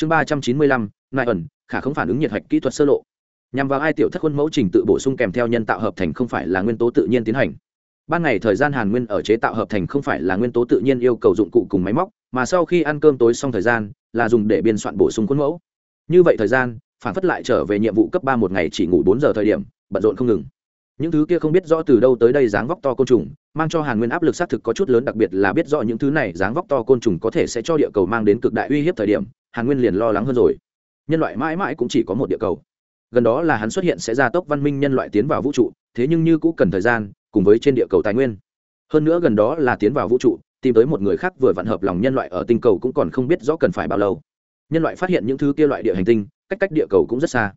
chương ba trăm chín mươi lăm, nại ẩn, khả không phản ứng nhiệt hạch kỹ thuật sơ lộ. Nhằm vào ai tiểu thất khuôn mẫu trình tự bổ sung kèm theo nhân tạo hợp thành không phải là nguyên tố tự nhiên tiến hành. Ban ngày thời gian hàn nguyên ở chế tạo hợp thành không phải là nguyên tố tự nhiên yêu cầu dụng cụ cùng máy móc, mà sau khi ăn cơm tối xong thời gian, là dùng để biên soạn bổ sung khuôn mẫu. Như vậy thời gian, phản phất lại trở về nhiệm vụ cấp ba một ngày chỉ ngủ bốn giờ thời điểm, bận rộn không ngừng. Những thứ kia không biết rõ từ đâu tới đây dáng vóc to côn trùng, mang cho hàn nguyên áp lực xác thực có chút lớn, đặc biệt là biết rõ những thứ này dáng vóc to côn trùng có thể sẽ cho địa cầu mang đến cực đại uy hiếp thời điểm hàn nguyên liền lo lắng hơn rồi. Nhân loại mãi mãi cũng chỉ có một địa cầu. Gần đó là hắn xuất hiện sẽ gia tốc văn minh nhân loại tiến vào vũ trụ, thế nhưng như cũ cần thời gian, cùng với trên địa cầu tài nguyên. Hơn nữa gần đó là tiến vào vũ trụ, tìm tới một người khác vừa vặn hợp lòng nhân loại ở tinh cầu cũng còn không biết rõ cần phải bao lâu. Nhân loại phát hiện những thứ kia loại địa hành tinh, cách cách địa cầu cũng rất xa.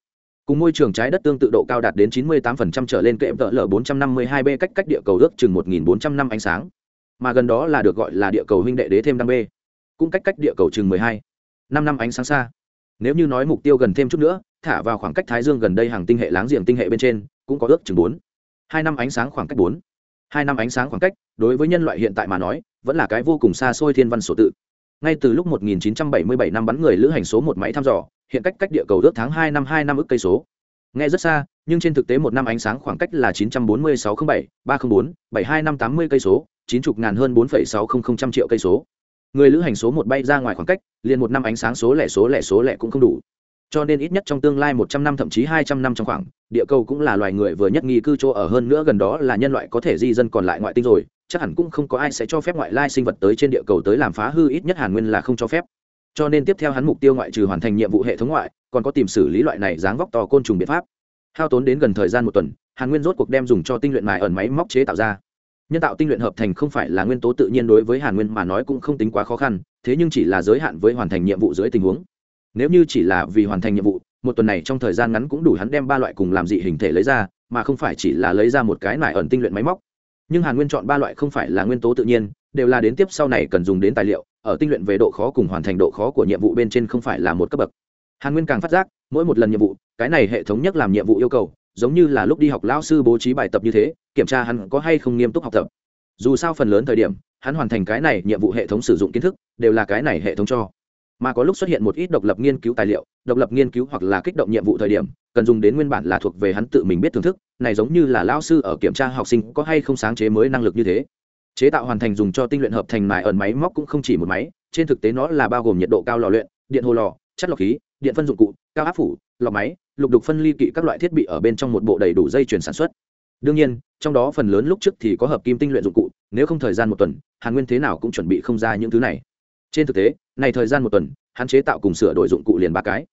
Cùng môi trường trái đất tương tự độ cao đạt đến 98% trở lên kệm tợ l 452 b cách cách địa cầu ước chừng 1.400 năm ánh sáng. Mà gần đó là được gọi là địa cầu huynh đệ đế thêm đăng b cũng cách cách địa cầu chừng 12 năm năm ánh sáng xa. Nếu như nói mục tiêu gần thêm chút nữa thả vào khoảng cách thái dương gần đây hàng tinh hệ láng giềng tinh hệ bên trên cũng có ước chừng bốn. Hai năm ánh sáng khoảng cách bốn. Hai năm ánh sáng khoảng cách đối với nhân loại hiện tại mà nói vẫn là cái vô cùng xa xôi thiên văn sổ tự. Ngay từ lúc 1977 năm bắn người lữ hành số một máy thăm dò hiện cách cách địa cầu ước tháng hai năm hai năm ước cây số. Nghe rất xa nhưng trên thực tế một năm ánh sáng khoảng cách là 94607 304 72580 cây số chín chục ngàn hơn 4,600 triệu cây số người lữ hành số một bay ra ngoài khoảng cách, liền một năm ánh sáng số lẻ số lẻ số lẻ cũng không đủ. Cho nên ít nhất trong tương lai một trăm năm thậm chí hai trăm năm trong khoảng, địa cầu cũng là loài người vừa nhất nghi cư chỗ ở hơn nữa gần đó là nhân loại có thể di dân còn lại ngoại tinh rồi, chắc hẳn cũng không có ai sẽ cho phép ngoại lai sinh vật tới trên địa cầu tới làm phá hư, ít nhất hàn nguyên là không cho phép. Cho nên tiếp theo hắn mục tiêu ngoại trừ hoàn thành nhiệm vụ hệ thống ngoại, còn có tìm xử lý loại này dáng vóc to côn trùng biện pháp. Hao tốn đến gần thời gian một tuần, hàn nguyên rốt cuộc đem dùng cho tinh luyện mài ẩn máy móc chế tạo ra nhân tạo tinh luyện hợp thành không phải là nguyên tố tự nhiên đối với hàn nguyên mà nói cũng không tính quá khó khăn, thế nhưng chỉ là giới hạn với hoàn thành nhiệm vụ dưới tình huống. Nếu như chỉ là vì hoàn thành nhiệm vụ, một tuần này trong thời gian ngắn cũng đủ hắn đem ba loại cùng làm dị hình thể lấy ra, mà không phải chỉ là lấy ra một cái nải ẩn tinh luyện máy móc. Nhưng hàn nguyên chọn ba loại không phải là nguyên tố tự nhiên, đều là đến tiếp sau này cần dùng đến tài liệu, ở tinh luyện về độ khó cùng hoàn thành độ khó của nhiệm vụ bên trên không phải là một cấp bậc. Hàn nguyên càng phát giác, mỗi một lần nhiệm vụ, cái này hệ thống nhất làm nhiệm vụ yêu cầu giống như là lúc đi học lao sư bố trí bài tập như thế, kiểm tra hắn có hay không nghiêm túc học tập. Dù sao phần lớn thời điểm, hắn hoàn thành cái này nhiệm vụ hệ thống sử dụng kiến thức, đều là cái này hệ thống cho. Mà có lúc xuất hiện một ít độc lập nghiên cứu tài liệu, độc lập nghiên cứu hoặc là kích động nhiệm vụ thời điểm, cần dùng đến nguyên bản là thuộc về hắn tự mình biết thưởng thức, này giống như là lao sư ở kiểm tra học sinh có hay không sáng chế mới năng lực như thế. Chế tạo hoàn thành dùng cho tinh luyện hợp thành mài ẩn máy móc cũng không chỉ một máy, trên thực tế nó là bao gồm nhiệt độ cao lò luyện, điện hồ lò, chất lọc khí điện phân dụng cụ, cao áp phủ lò máy, lục đục phân ly kỵ các loại thiết bị ở bên trong một bộ đầy đủ dây chuyển sản xuất. Đương nhiên, trong đó phần lớn lúc trước thì có hợp kim tinh luyện dụng cụ, nếu không thời gian một tuần, hàn nguyên thế nào cũng chuẩn bị không ra những thứ này. Trên thực tế, này thời gian một tuần, hắn chế tạo cùng sửa đổi dụng cụ liền ba cái.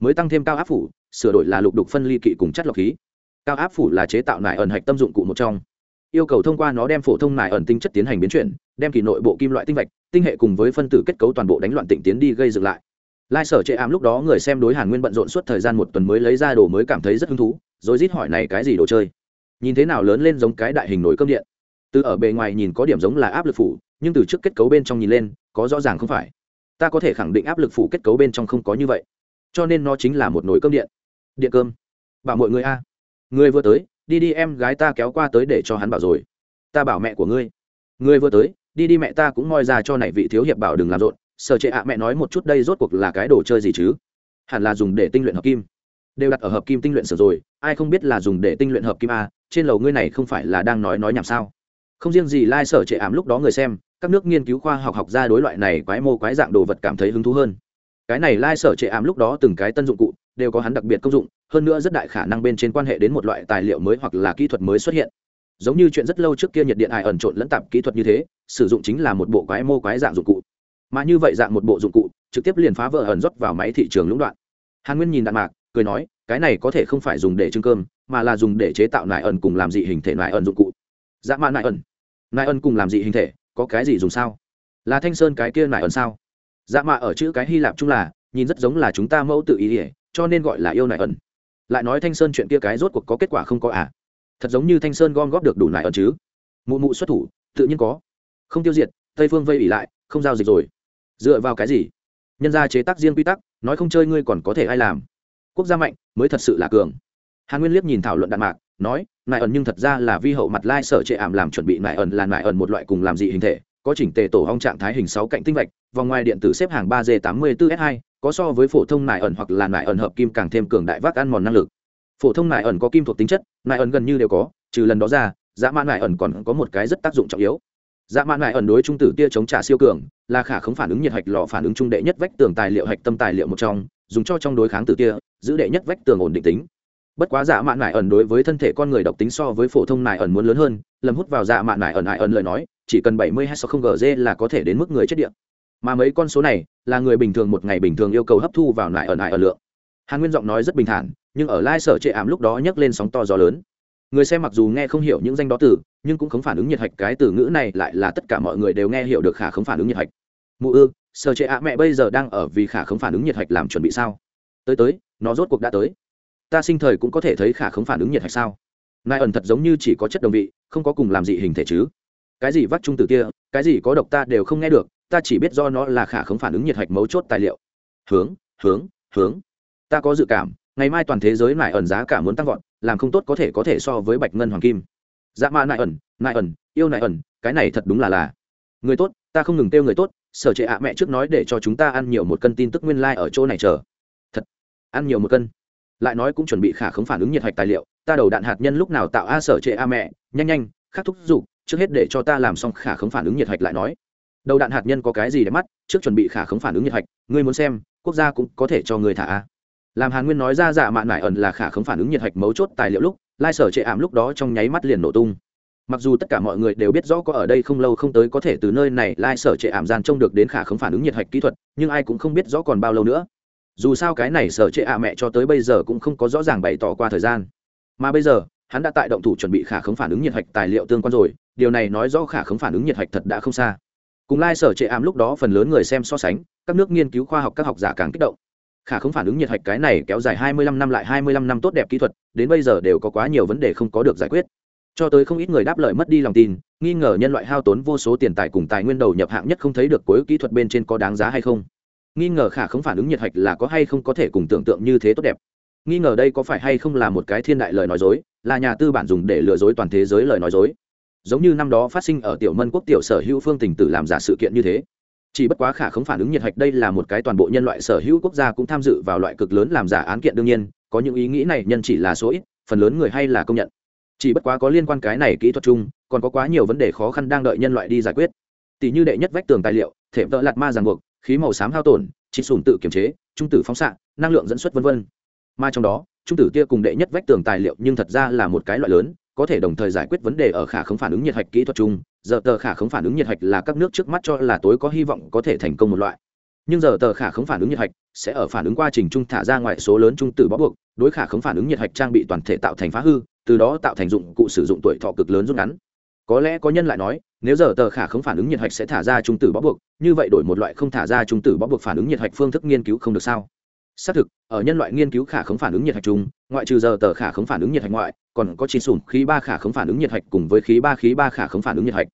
Mới tăng thêm cao áp phủ, sửa đổi là lục đục phân ly kỵ cùng chất lọc khí. Cao áp phủ là chế tạo nải ẩn hạch tâm dụng cụ một trong. Yêu cầu thông qua nó đem phổ thông nải ẩn tinh chất tiến hành biến chuyển, đem kỳ nội bộ kim loại tinh vạch, tinh hệ cùng với phân tử kết cấu toàn bộ đánh loạn tịnh tiến đi gây dựng lại lai sở chệ ám lúc đó người xem đối hàn nguyên bận rộn suốt thời gian một tuần mới lấy ra đồ mới cảm thấy rất hứng thú, rồi rít hỏi này cái gì đồ chơi? Nhìn thế nào lớn lên giống cái đại hình nồi cơm điện. Từ ở bề ngoài nhìn có điểm giống là áp lực phủ, nhưng từ trước kết cấu bên trong nhìn lên, có rõ ràng không phải. Ta có thể khẳng định áp lực phủ kết cấu bên trong không có như vậy. Cho nên nó chính là một nồi cơm điện. Điện cơm. Bảo mọi người a. Người vừa tới, đi đi em gái ta kéo qua tới để cho hắn bảo rồi. Ta bảo mẹ của ngươi. Người vừa tới, đi đi mẹ ta cũng moi ra cho này vị thiếu hiệp bảo đừng làm rộn sở trệ ạ mẹ nói một chút đây rốt cuộc là cái đồ chơi gì chứ? Hẳn là dùng để tinh luyện hợp kim. Đều đặt ở hợp kim tinh luyện sở rồi, ai không biết là dùng để tinh luyện hợp kim a, trên lầu ngươi này không phải là đang nói nói nhảm sao? Không riêng gì lai、like、sở trệ ảm lúc đó người xem, các nước nghiên cứu khoa học học ra đối loại này quái mô quái dạng đồ vật cảm thấy hứng thú hơn. Cái này lai、like、sở trệ ảm lúc đó từng cái tân dụng cụ, đều có hắn đặc biệt công dụng, hơn nữa rất đại khả năng bên trên quan hệ đến một loại tài liệu mới hoặc là kỹ thuật mới xuất hiện. Giống như chuyện rất lâu trước kia nhiệt điện ai ẩn trộn lẫn tạp kỹ thuật như thế, sử dụng chính là một bộ quái mô quái dạng dụng cụ mà như vậy dạng một bộ dụng cụ, trực tiếp liền phá vỡ ẩn rót vào máy thị trường lũng đoạn. Hàn nguyên nhìn đạn mạc, cười nói, cái này có thể không phải dùng để trưng cơm, mà là dùng để chế tạo nại ẩn cùng làm dị hình thể nại ẩn dụng cụ. Dạ mạ nại ẩn. Nại ẩn cùng làm dị hình thể, có cái gì dùng sao? Là thanh sơn cái kia nại ẩn sao? Dạ mạ ở chữ cái hy lạp chung là, nhìn rất giống là chúng ta mẫu tự ý ỉa cho nên gọi là yêu nại ẩn. Lại nói thanh sơn chuyện kia cái rốt cuộc có kết quả không có à? Thật giống như thanh sơn gom góp được đủ nại ẩn chứ? Mụ mụ xuất thủ, tự nhiên có. Không tiêu diệt, tây phương vây ỉ lại, không giao dịch rồi dựa vào cái gì? Nhân gia chế tác riêng quy tắc, nói không chơi ngươi còn có thể ai làm. Quốc gia mạnh, mới thật sự là cường. Hàn nguyên liếc nhìn thảo luận đạn mạc, nói, nại ẩn nhưng thật ra là vi hậu mặt lai sở trệ ảm làm chuẩn bị nại ẩn là nại ẩn một loại cùng làm dị hình thể, có chỉnh tề tổ hong trạng thái hình sáu cạnh tinh vạch, vòng ngoài điện tử xếp hàng ba d tám mươi bốn s hai, có so với phổ thông nải ẩn hoặc là nải ẩn hợp kim càng thêm cường đại vác ăn mòn năng lực. Phổ thông nải ẩn có kim thuộc tính chất nải ẩn gần như đều có, trừ lần đó ra, dã man nải ẩn còn có một cái rất tác dụng trọng yếu dạ mạn nải ẩn đối trung tử tia chống trả siêu cường, là khả không phản ứng nhiệt hạch lò phản ứng trung đệ nhất vách tường tài liệu hạch tâm tài liệu một trong, dùng cho trong đối kháng tử tia giữ đệ nhất vách tường ổn định tính. Bất quá dạ mạn nải ẩn đối với thân thể con người độc tính so với phổ thông nải ẩn muốn lớn hơn, lầm hút vào dạ mạn nải ẩn nải ẩn lời nói, chỉ cần bảy mươi hai sáu không gg là có thể đến mức người chết điện mà mấy con số này, là người bình thường một ngày bình thường yêu cầu hấp thu vào nải ẩn nải ẩn lượng. Hàn nguyên giọng nói rất bình thản, nhưng ở lai sở trệ ảm lúc đó nhấc lên sóng to gió lớn. Người xem mặc dù nghe không hiểu những danh đó từ nhưng cũng không phản ứng nhiệt hạch, cái từ ngữ này lại là tất cả mọi người đều nghe hiểu được khả không phản ứng nhiệt hạch. Mụ ư sơ chế ạ, mẹ bây giờ đang ở vì khả không phản ứng nhiệt hạch làm chuẩn bị sao? Tới tới, nó rốt cuộc đã tới. Ta sinh thời cũng có thể thấy khả không phản ứng nhiệt hạch sao? Nai ẩn thật giống như chỉ có chất đồng vị, không có cùng làm gì hình thể chứ. Cái gì vắt trung từ kia, cái gì có độc ta đều không nghe được, ta chỉ biết do nó là khả không phản ứng nhiệt hạch mấu chốt tài liệu. Hướng hướng hướng. Ta có dự cảm, ngày mai toàn thế giới nại ẩn giá cả muốn tăng vọt, làm không tốt có thể có thể so với bạch ngân hoàng kim dạ mạ nại ẩn nại ẩn, yêu nại ẩn, cái này thật đúng là là. Người tốt, ta không ngừng kêu người tốt, sở trệ ạ mẹ trước nói để cho chúng ta ăn nhiều một cân tin tức nguyên lai、like、ở chỗ này chờ. Thật, ăn nhiều một cân. Lại nói cũng chuẩn bị khả không phản ứng nhiệt hạch tài liệu, ta đầu đạn hạt nhân lúc nào tạo a sở trệ a mẹ, nhanh nhanh, khắc thúc giục trước hết để cho ta làm xong khả không phản ứng nhiệt hạch lại nói. Đầu đạn hạt nhân có cái gì để mắt, trước chuẩn bị khả không phản ứng nhiệt hạch, ngươi muốn xem, quốc gia cũng có thể cho người thả a. Làm hàn nguyên nói ra dạ mạn nải ẩn là khả không phản ứng nhiệt hạch mấu chốt tài liệu lúc lai sở trệ ảm lúc đó trong nháy mắt liền nổ tung. Mặc dù tất cả mọi người đều biết rõ có ở đây không lâu không tới có thể từ nơi này lai sở trệ ảm gian trông được đến khả không phản ứng nhiệt hạch kỹ thuật, nhưng ai cũng không biết rõ còn bao lâu nữa. Dù sao cái này sở trệ ạ mẹ cho tới bây giờ cũng không có rõ ràng bày tỏ qua thời gian. Mà bây giờ, hắn đã tại động thủ chuẩn bị khả không phản ứng nhiệt hạch tài liệu tương quan rồi, điều này nói rõ khả không phản ứng nhiệt hạch thật đã không xa. Cùng lai sở trệ ảm lúc đó phần lớn người xem so sánh, các nước nghiên cứu khoa học các học giả càng kích động khả không phản ứng nhiệt hạch cái này kéo dài 25 năm lại 25 năm tốt đẹp kỹ thuật, đến bây giờ đều có quá nhiều vấn đề không có được giải quyết. Cho tới không ít người đáp lời mất đi lòng tin, nghi ngờ nhân loại hao tốn vô số tiền tài cùng tài nguyên đầu nhập hạng nhất không thấy được cuối kỹ thuật bên trên có đáng giá hay không. Nghi ngờ khả không phản ứng nhiệt hạch là có hay không có thể cùng tưởng tượng như thế tốt đẹp. Nghi ngờ đây có phải hay không là một cái thiên đại lời nói dối, là nhà tư bản dùng để lừa dối toàn thế giới lời nói dối. Giống như năm đó phát sinh ở tiểu mân quốc tiểu sở hữu phương tình tử làm giả sự kiện như thế chỉ bất quá khả không phản ứng nhiệt hạch đây là một cái toàn bộ nhân loại sở hữu quốc gia cũng tham dự vào loại cực lớn làm giả án kiện đương nhiên, có những ý nghĩ này nhân chỉ là số ít, phần lớn người hay là công nhận. Chỉ bất quá có liên quan cái này kỹ thuật chung, còn có quá nhiều vấn đề khó khăn đang đợi nhân loại đi giải quyết. Tỷ như đệ nhất vách tường tài liệu, thể vợ lạt ma ràng buộc, khí màu xám hao tổn, chỉ sùn tự kiểm chế, trung tử phóng xạ, năng lượng dẫn xuất vân vân. Mà trong đó, trung tử kia cùng đệ nhất vách tường tài liệu nhưng thật ra là một cái loại lớn có thể đồng thời giải quyết vấn đề ở khả không phản ứng nhiệt hạch kỹ thuật chung, giờ tờ khả không phản ứng nhiệt hạch là các nước trước mắt cho là tối có hy vọng có thể thành công một loại. Nhưng giờ tờ khả không phản ứng nhiệt hạch sẽ ở phản ứng quá trình trung thả ra ngoài số lớn trung tử bó buộc, đối khả không phản ứng nhiệt hạch trang bị toàn thể tạo thành phá hư, từ đó tạo thành dụng cụ sử dụng tuổi thọ cực lớn rút ngắn. Có lẽ có nhân lại nói, nếu giờ tờ khả không phản ứng nhiệt hạch sẽ thả ra trung tử bó buộc, như vậy đổi một loại không thả ra trung tử bó buộc phản ứng nhiệt hạch phương thức nghiên cứu không được sao? Xác thực ở nhân loại nghiên cứu khả không phản ứng nhiệt hạch chung ngoại trừ giờ tờ khả không phản ứng nhiệt hạch ngoại còn có chỉ sùn khí ba khả không phản ứng nhiệt hạch cùng với khí ba khí ba khả không phản ứng nhiệt hạch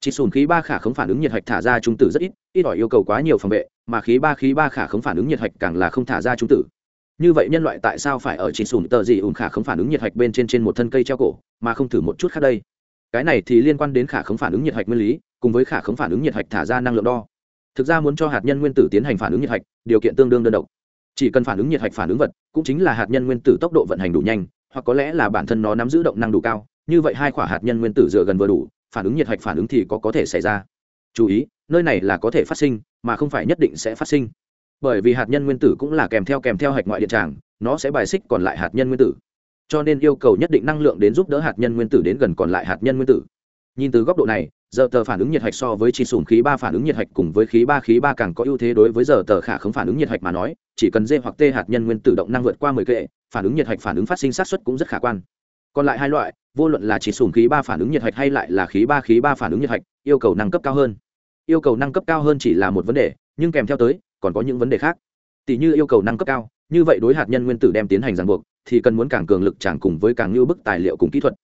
chỉ sùn khí ba khả không phản ứng nhiệt hạch thả ra trung tử rất ít ít ỏi yêu cầu quá nhiều phòng vệ mà khí ba khí ba khả không phản ứng nhiệt hạch càng là không thả ra trung tử như vậy nhân loại tại sao phải ở chỉ sùn tờ gì ùn khả không phản ứng nhiệt hạch bên trên trên một thân cây treo cổ mà không thử một chút khác đây cái này thì liên quan đến khả không phản ứng nhiệt hạch nguyên lý cùng với khả không phản ứng nhiệt hạch thả ra năng lượng đo thực ra muốn cho hạt nhân nguyên tử tiến hành phản ứng nhiệt hạch điều kiện tương đương đơn độc chỉ cần phản ứng nhiệt hạch phản ứng vật, cũng chính là hạt nhân nguyên tử tốc độ vận hành đủ nhanh, hoặc có lẽ là bản thân nó nắm giữ động năng đủ cao, như vậy hai quả hạt nhân nguyên tử dựa gần vừa đủ, phản ứng nhiệt hạch phản ứng thì có có thể xảy ra. Chú ý, nơi này là có thể phát sinh, mà không phải nhất định sẽ phát sinh. Bởi vì hạt nhân nguyên tử cũng là kèm theo kèm theo hạch ngoại điện tràng, nó sẽ bài xích còn lại hạt nhân nguyên tử. Cho nên yêu cầu nhất định năng lượng đến giúp đỡ hạt nhân nguyên tử đến gần còn lại hạt nhân nguyên tử. Nhìn từ góc độ này giờ tờ phản ứng nhiệt hạch so với chi sùn khí ba phản ứng nhiệt hạch cùng với khí ba khí ba càng có ưu thế đối với giờ tờ khả không phản ứng nhiệt hạch mà nói, chỉ cần d hoặc t hạt nhân nguyên tử động năng vượt qua mười kệ, phản ứng nhiệt hạch phản ứng phát sinh sát xuất cũng rất khả quan. Còn lại hai loại, vô luận là chỉ sùn khí ba phản ứng nhiệt hạch hay lại là khí ba khí ba phản ứng nhiệt hạch, yêu cầu năng cấp cao hơn. Yêu cầu năng cấp cao hơn chỉ là một vấn đề, nhưng kèm theo tới, còn có những vấn đề khác. Tỷ như yêu cầu năng cấp cao, như vậy đối hạt nhân nguyên tử đem tiến hành ràng buộc, thì cần muốn càng cường lực chẳng cùng với càng như bức tài liệu cùng kỹ thuật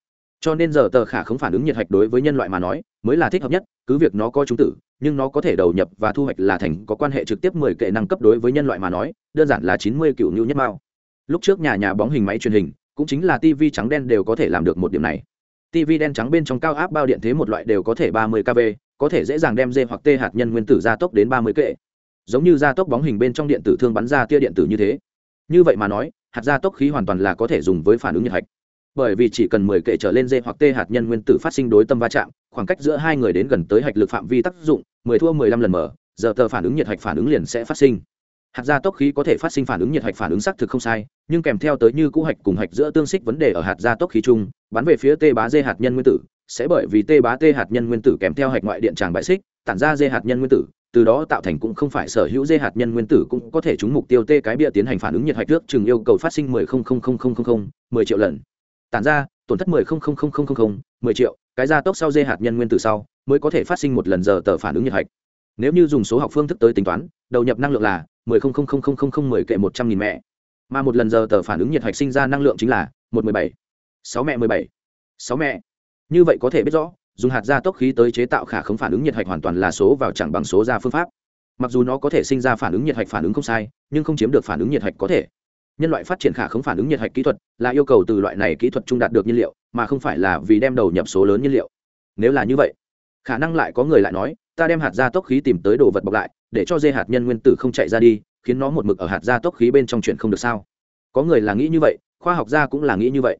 cho nên giờ tờ khả không phản ứng nhiệt hạch đối với nhân loại mà nói, mới là thích hợp nhất, cứ việc nó có chúng tử, nhưng nó có thể đầu nhập và thu hoạch là thành có quan hệ trực tiếp mười kệ năng cấp đối với nhân loại mà nói, đơn giản là chín mươi cựu nhu nhất mao. Lúc trước nhà nhà bóng hình máy truyền hình, cũng chính là tv trắng đen đều có thể làm được một điểm này. tv đen trắng bên trong cao áp bao điện thế một loại đều có thể ba mươi kv, có thể dễ dàng đem d hoặc t hạt nhân nguyên tử gia tốc đến ba mươi kệ. Giống như gia tốc bóng hình bên trong điện tử thương bắn ra tia điện tử như thế. Như vậy mà nói, hạt gia tốc khí hoàn toàn là có thể dùng với phản ứng nhiệt hạch bởi vì chỉ cần mười kệ trở lên d hoặc t hạt nhân nguyên tử phát sinh đối tâm va chạm, khoảng cách giữa hai người đến gần tới hạch lực phạm vi tác dụng, mười thua mười lăm lần mở giờ tờ phản ứng nhiệt hạch phản ứng liền sẽ phát sinh. Hạt gia tốc khí có thể phát sinh phản ứng nhiệt hạch phản ứng xác thực không sai, nhưng kèm theo tới như cũ hạch cùng hạch giữa tương xích vấn đề ở hạt gia tốc khí chung, bắn về phía t bá d hạt nhân nguyên tử, sẽ bởi vì t bá t hạt nhân nguyên tử kèm theo hạch ngoại điện tràng bại xích, tản ra d hạt nhân nguyên tử, từ đó tạo thành cũng không phải sở hữu dê hạt nhân nguyên tử cũng có thể trúng mục tiêu t cái bia tiến hành phản ứng nhiệt hạch nước chừng yêu cầu phát sinh mười không không không không không không, mười triệu lần tản ra, tổn thất mười không không không không không mười triệu, cái gia tốc sau dê hạt nhân nguyên tử sau, mới có thể phát sinh một lần giờ tờ phản ứng nhiệt hạch. Nếu như dùng số học phương thức tới tính toán, đầu nhập năng lượng là mười không không không không không không mười kệ một trăm nghìn mẹ. Mà một lần giờ tờ phản ứng nhiệt hạch sinh ra năng lượng chính là một mười bảy. Sáu mẹ mười bảy. Sáu mẹ. Như vậy có thể biết rõ, dùng hạt gia tốc khí tới chế tạo khả không phản ứng nhiệt hạch hoàn toàn là số vào chẳng bằng số ra phương pháp. Mặc dù nó có thể sinh ra phản ứng nhiệt hạch phản ứng không sai, nhưng không chiếm được phản ứng nhiệt hạch có thể nhân loại phát triển khả không phản ứng nhiệt hạch kỹ thuật là yêu cầu từ loại này kỹ thuật trung đạt được nhiên liệu, mà không phải là vì đem đầu nhập số lớn nhiên liệu. Nếu là như vậy, khả năng lại có người lại nói, ta đem hạt gia tốc khí tìm tới đồ vật bọc lại, để cho dê hạt nhân nguyên tử không chạy ra đi, khiến nó một mực ở hạt gia tốc khí bên trong chuyện không được sao? Có người là nghĩ như vậy, khoa học gia cũng là nghĩ như vậy.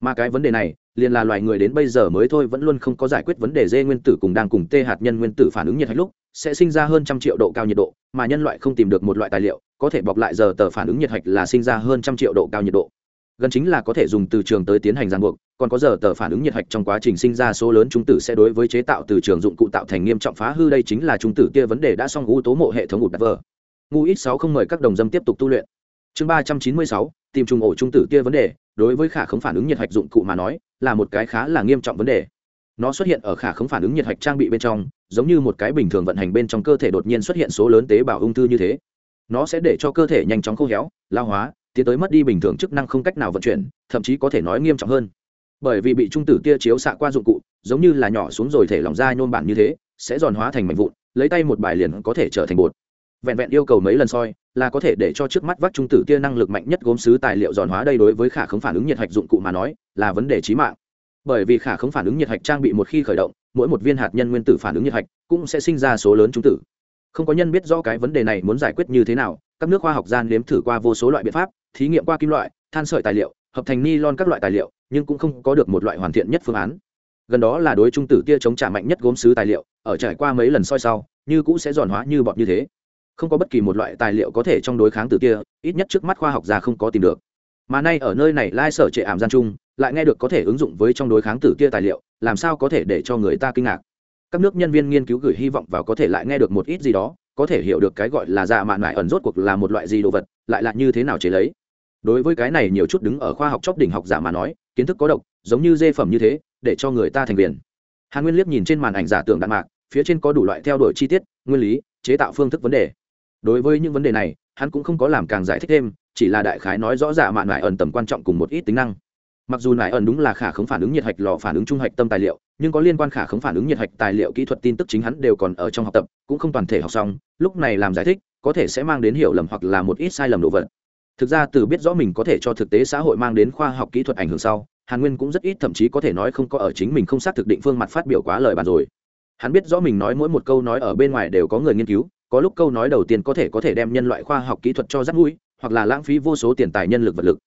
Mà cái vấn đề này, liền là loài người đến bây giờ mới thôi vẫn luôn không có giải quyết vấn đề dê nguyên tử cùng đang cùng tê hạt nhân nguyên tử phản ứng nhiệt hạch lúc, sẽ sinh ra hơn trăm triệu độ cao nhiệt độ, mà nhân loại không tìm được một loại tài liệu có thể bọc lại giờ tờ phản ứng nhiệt hạch là sinh ra hơn trăm triệu độ cao nhiệt độ. Gần chính là có thể dùng từ trường tới tiến hành ràng buộc, còn có giờ tờ phản ứng nhiệt hạch trong quá trình sinh ra số lớn trung tử sẽ đối với chế tạo từ trường dụng cụ tạo thành nghiêm trọng phá hư. Đây chính là trung tử kia vấn đề đã xong ưu tố mộ hệ thống ụt đặt vờ. Ngu ít sáu không mời các đồng dâm tiếp tục tu luyện. Chương ba trăm chín mươi sáu, tìm trùng ổ trung tử kia vấn đề, đối với khả không phản ứng nhiệt hạch dụng cụ mà nói, là một cái khá là nghiêm trọng vấn đề. Nó xuất hiện ở khả không phản ứng nhiệt hạch trang bị bên trong, giống như một cái bình thường vận hành bên trong cơ thể đột nhiên xuất hiện số lớn tế bào ung thư như thế nó sẽ để cho cơ thể nhanh chóng khô héo, lao hóa, tiến tới mất đi bình thường chức năng không cách nào vận chuyển, thậm chí có thể nói nghiêm trọng hơn. Bởi vì bị trung tử tia chiếu xạ qua dụng cụ, giống như là nhỏ xuống rồi thể lỏng ra nhôm bản như thế, sẽ giòn hóa thành mảnh vụn, lấy tay một bài liền có thể trở thành bột. Vẹn vẹn yêu cầu mấy lần soi, là có thể để cho trước mắt vắt trung tử tia năng lực mạnh nhất gốm xứ tài liệu giòn hóa đây đối với khả không phản ứng nhiệt hạch dụng cụ mà nói, là vấn đề trí mạng. Bởi vì khả không phản ứng nhiệt hạch trang bị một khi khởi động, mỗi một viên hạt nhân nguyên tử phản ứng nhiệt hạch cũng sẽ sinh ra số lớn trung tử không có nhân biết rõ cái vấn đề này muốn giải quyết như thế nào, các nước khoa học gian nếm thử qua vô số loại biện pháp, thí nghiệm qua kim loại, than sợi tài liệu, hợp thành ni lon các loại tài liệu, nhưng cũng không có được một loại hoàn thiện nhất phương án. Gần đó là đối trung tử tia chống trả mạnh nhất gốm xứ tài liệu, ở trải qua mấy lần soi sau, như cũng sẽ giòn hóa như bọt như thế. Không có bất kỳ một loại tài liệu có thể trong đối kháng tử tia ít nhất trước mắt khoa học gia không có tìm được. Mà nay ở nơi này lai sở trệ ảm gian chung lại nghe được có thể ứng dụng với trong đối kháng tử tia tài liệu, làm sao có thể để cho người ta kinh ngạc? Các nước nhân viên nghiên cứu gửi hy vọng vào có thể lại nghe được một ít gì đó, có thể hiểu được cái gọi là dạ mạn mại ẩn rốt cuộc là một loại gì đồ vật, lại là như thế nào chế lấy. Đối với cái này nhiều chút đứng ở khoa học chóp đỉnh học giả mà nói, kiến thức có độc, giống như dê phẩm như thế, để cho người ta thành viên hàn nguyên liếc nhìn trên màn ảnh giả tưởng đạn mạc, phía trên có đủ loại theo đuổi chi tiết, nguyên lý, chế tạo phương thức vấn đề. Đối với những vấn đề này, hắn cũng không có làm càng giải thích thêm, chỉ là đại khái nói rõ dạ mạn mại ẩn tầm quan trọng cùng một ít tính năng mặc dù nải ẩn đúng là khả không phản ứng nhiệt hạch lò phản ứng trung hạch tâm tài liệu, nhưng có liên quan khả không phản ứng nhiệt hạch tài liệu kỹ thuật tin tức chính hắn đều còn ở trong học tập, cũng không toàn thể học xong, lúc này làm giải thích, có thể sẽ mang đến hiểu lầm hoặc là một ít sai lầm đồ vật. Thực ra từ biết rõ mình có thể cho thực tế xã hội mang đến khoa học kỹ thuật ảnh hưởng sau, hàn nguyên cũng rất ít thậm chí có thể nói không có ở chính mình không xác thực định phương mặt phát biểu quá lời bàn rồi. Hắn biết rõ mình nói mỗi một câu nói ở bên ngoài đều có người nghiên cứu, có lúc câu nói đầu tiên có thể có thể đem nhân loại khoa học kỹ thuật cho rắc mũi, hoặc là lãng phí vô số tiền tài nhân lực vật lực.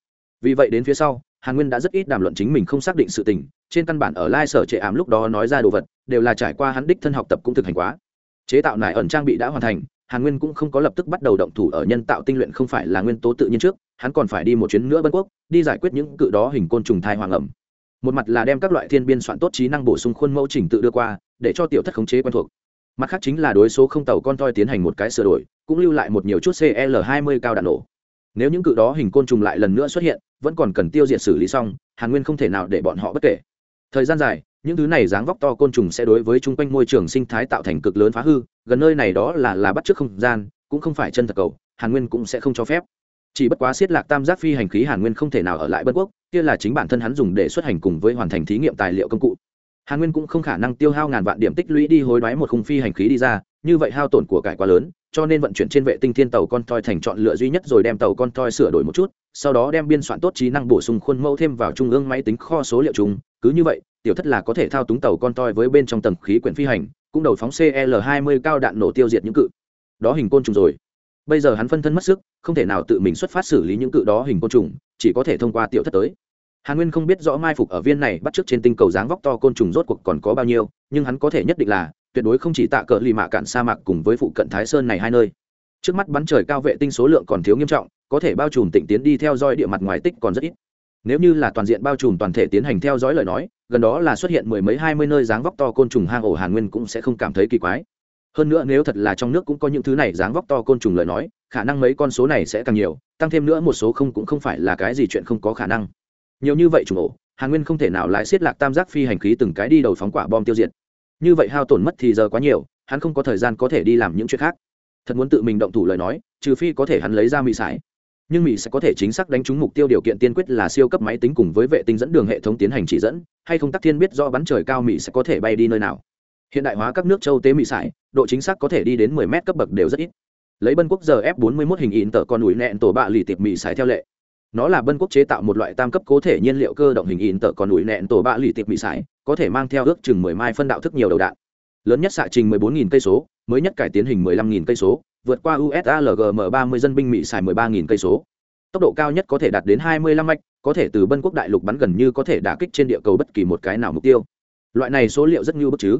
Vì vậy đến phía sau hàn nguyên đã rất ít đàm luận chính mình không xác định sự tình, trên căn bản ở lai sở trệ ảm lúc đó nói ra đồ vật, đều là trải qua hắn đích thân học tập cũng thực hành quá. Chế tạo nải ẩn trang bị đã hoàn thành, hàn nguyên cũng không có lập tức bắt đầu động thủ ở nhân tạo tinh luyện không phải là nguyên tố tự nhiên trước, hắn còn phải đi một chuyến nữa bân quốc, đi giải quyết những cự đó hình côn trùng thai hoàng ẩm. Một mặt là đem các loại thiên biên soạn tốt trí năng bổ sung khuôn mẫu trình tự đưa qua, để cho tiểu thất khống chế quen thuộc. Mặt khác chính là đối số không tàu con toi tiến hành một cái sửa đổi, cũng lưu lại một nhiều chút cl 20 cao đạn nổ nếu những cự đó hình côn trùng lại lần nữa xuất hiện, vẫn còn cần tiêu diệt xử lý xong, hàn nguyên không thể nào để bọn họ bất kể. Thời gian dài, những thứ này dáng vóc to côn trùng sẽ đối với chung quanh môi trường sinh thái tạo thành cực lớn phá hư, gần nơi này đó là là bắt trước không gian, cũng không phải chân thật cầu, hàn nguyên cũng sẽ không cho phép. Chỉ bất quá siết lạc tam giác phi hành khí hàn nguyên không thể nào ở lại bất quốc, kia là chính bản thân hắn dùng để xuất hành cùng với hoàn thành thí nghiệm tài liệu công cụ. Hàn nguyên cũng không khả năng tiêu hao ngàn vạn điểm tích lũy đi hối đoái một khung phi hành khí đi ra, như vậy hao tổn của cải quá lớn cho nên vận chuyển trên vệ tinh thiên tàu con toi thành chọn lựa duy nhất rồi đem tàu con toi sửa đổi một chút, sau đó đem biên soạn tốt trí năng bổ sung khuôn mẫu thêm vào trung ương máy tính kho số liệu chung. Cứ như vậy, tiểu thất là có thể thao túng tàu con toi với bên trong tầng khí quyển phi hành, cũng đầu phóng cl 20 cao đạn nổ tiêu diệt những cự. Đó hình côn trùng rồi. Bây giờ hắn phân thân mất sức, không thể nào tự mình xuất phát xử lý những cự đó hình côn trùng, chỉ có thể thông qua tiểu thất tới. Hàn nguyên không biết rõ mai phục ở viên này bắt trước trên tinh cầu dáng vóc to côn trùng rốt cuộc còn có bao nhiêu, nhưng hắn có thể nhất định là tuyệt đối không chỉ tạ cờ lì mạ cạn sa mạc cùng với phụ cận thái sơn này hai nơi. Trước mắt bắn trời cao vệ tinh số lượng còn thiếu nghiêm trọng, có thể bao trùm tỉnh tiến đi theo dõi địa mặt ngoài tích còn rất ít. Nếu như là toàn diện bao trùm toàn thể tiến hành theo dõi lời nói, gần đó là xuất hiện mười mấy hai mươi nơi dáng vóc to côn trùng hang ổ hàn nguyên cũng sẽ không cảm thấy kỳ quái. Hơn nữa nếu thật là trong nước cũng có những thứ này dáng vóc to côn trùng lời nói, khả năng mấy con số này sẽ càng nhiều, tăng thêm nữa một số không cũng không phải là cái gì chuyện không có khả năng. Nhiều như vậy trùng ổ, hàn nguyên không thể nào lại xiết lạc tam giác phi hành khí từng cái đi đầu phóng quả bom tiêu diệt như vậy hao tổn mất thì giờ quá nhiều, hắn không có thời gian có thể đi làm những chuyện khác. Thật muốn tự mình động thủ lời nói, trừ phi có thể hắn lấy ra mỹ sải. Nhưng mỹ sẽ có thể chính xác đánh trúng mục tiêu điều kiện tiên quyết là siêu cấp máy tính cùng với vệ tinh dẫn đường hệ thống tiến hành chỉ dẫn, hay không tắc thiên biết do bắn trời cao mỹ sẽ có thể bay đi nơi nào. Hiện đại hóa các nước châu tế mỹ sải, độ chính xác có thể đi đến 10 mét cấp bậc đều rất ít. Lấy bân quốc giờ f 41 hình in tờ con núi nẹn tổ bạ lì tiệp mỹ sải theo lệ. Nó là bân quốc chế tạo một loại tam cấp cố thể nhiên liệu cơ động hình in tờ con núi nẹn tổ bạ lì tiệp mỹ sải có thể mang theo ước chừng 10 mai phân đạo thức nhiều đầu đạn. Lớn nhất xạ trình 14.000 cây số, mới nhất cải tiến hình 15.000 cây số, vượt qua usalgm 30 dân binh mỹ xài 13.000 cây số. Tốc độ cao nhất có thể đạt đến 25 mạch, có thể từ bân quốc đại lục bắn gần như có thể đả kích trên địa cầu bất kỳ một cái nào mục tiêu. Loại này số liệu rất như bất chứ.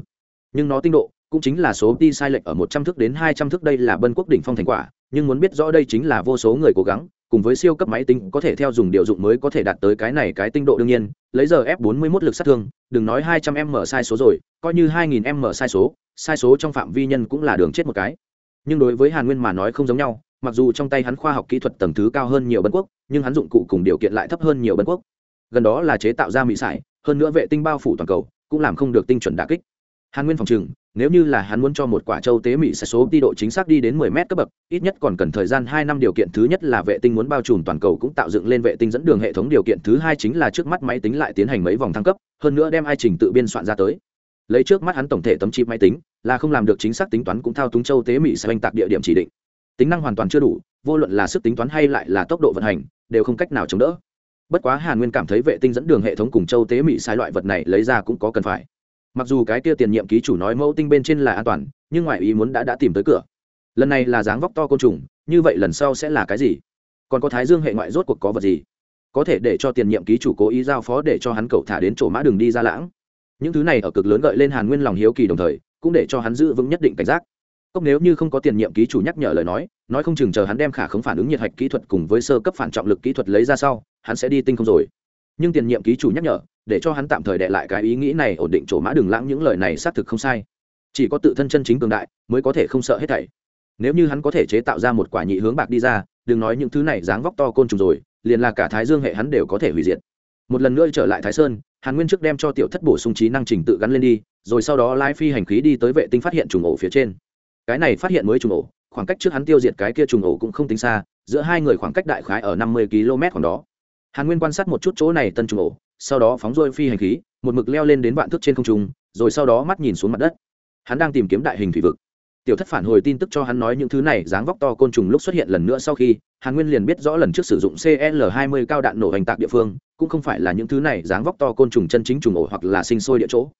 Nhưng nó tinh độ cũng chính là số đi sai lệch ở 100 thước đến 200 thước, đây là bân quốc đỉnh phong thành quả, nhưng muốn biết rõ đây chính là vô số người cố gắng cùng với siêu cấp máy tính có thể theo dùng điều dụng mới có thể đạt tới cái này cái tinh độ đương nhiên, lấy giờ f 41 lực sát thương, đừng nói 200 m sai số rồi, coi như 2000 m sai số sai số trong phạm vi nhân cũng là đường chết một cái. Nhưng đối với hàn nguyên mà nói không giống nhau, mặc dù trong tay hắn khoa học kỹ thuật tầng thứ cao hơn nhiều bân quốc, nhưng hắn dụng cụ cùng điều kiện lại thấp hơn nhiều bân quốc. Gần đó là chế tạo ra mỹ sải, hơn nữa vệ tinh bao phủ toàn cầu, cũng làm không được tinh chuẩn đà kích. Hàn nguyên phòng trừng nếu như là hắn muốn cho một quả châu tế mỹ sẽ số đi độ chính xác đi đến 10 mét cấp bậc, ít nhất còn cần thời gian hai năm điều kiện. Thứ nhất là vệ tinh muốn bao trùm toàn cầu cũng tạo dựng lên vệ tinh dẫn đường hệ thống điều kiện. Thứ hai chính là trước mắt máy tính lại tiến hành mấy vòng thăng cấp, hơn nữa đem ai trình tự biên soạn ra tới. Lấy trước mắt hắn tổng thể tấm chip máy tính, là không làm được chính xác tính toán cũng thao túng châu tế mỹ sẽ hành tạc địa điểm chỉ định. Tính năng hoàn toàn chưa đủ, vô luận là sức tính toán hay lại là tốc độ vận hành, đều không cách nào chống đỡ. Bất quá hàn nguyên cảm thấy vệ tinh dẫn đường hệ thống cùng châu tế mỹ sai loại vật này lấy ra cũng có cần phải mặc dù cái kia tiền nhiệm ký chủ nói mẫu tinh bên trên là an toàn, nhưng ngoại ý muốn đã đã tìm tới cửa. Lần này là dáng vóc to côn trùng, như vậy lần sau sẽ là cái gì? Còn có thái dương hệ ngoại rốt cuộc có vật gì? Có thể để cho tiền nhiệm ký chủ cố ý giao phó để cho hắn cậu thả đến chỗ mã đường đi ra lãng. Những thứ này ở cực lớn gợi lên hàn nguyên lòng hiếu kỳ đồng thời, cũng để cho hắn giữ vững nhất định cảnh giác. Cốc nếu như không có tiền nhiệm ký chủ nhắc nhở lời nói nói không chừng chờ hắn đem khả không phản ứng nhiệt hạch kỹ thuật cùng với sơ cấp phản trọng lực kỹ thuật lấy ra sau, hắn sẽ đi tinh không rồi. Nhưng tiền nhiệm ký chủ nhắc nhở để cho hắn tạm thời đệ lại cái ý nghĩ này ổn định chỗ mã đường lãng những lời này xác thực không sai. Chỉ có tự thân chân chính cường đại mới có thể không sợ hết thảy. Nếu như hắn có thể chế tạo ra một quả nhị hướng bạc đi ra, đừng nói những thứ này dáng vóc to côn trùng rồi, liền là cả thái dương hệ hắn đều có thể hủy diệt. Một lần nữa trở lại thái sơn, hàn nguyên trước đem cho tiểu thất bổ sung trí năng trình tự gắn lên đi, rồi sau đó lái phi hành khí đi tới vệ tinh phát hiện trùng ổ phía trên. Cái này phát hiện mới trùng ổ, khoảng cách trước hắn tiêu diệt cái kia trùng ổ cũng không tính xa, giữa hai người khoảng cách đại khái ở năm mươi km khoảng đó. Hàn nguyên quan sát một chút chỗ này tân trùng ổ sau đó phóng rôi phi hành khí, một mực leo lên đến vạn thước trên không trung, rồi sau đó mắt nhìn xuống mặt đất. Hắn đang tìm kiếm đại hình thủy vực. Tiểu thất phản hồi tin tức cho hắn nói những thứ này, dáng vóc to côn trùng lúc xuất hiện lần nữa sau khi, hàn nguyên liền biết rõ lần trước sử dụng cl 20 cao đạn nổ hành tạc địa phương, cũng không phải là những thứ này dáng vóc to côn trùng chân chính trùng ổ hoặc là sinh sôi địa chỗ.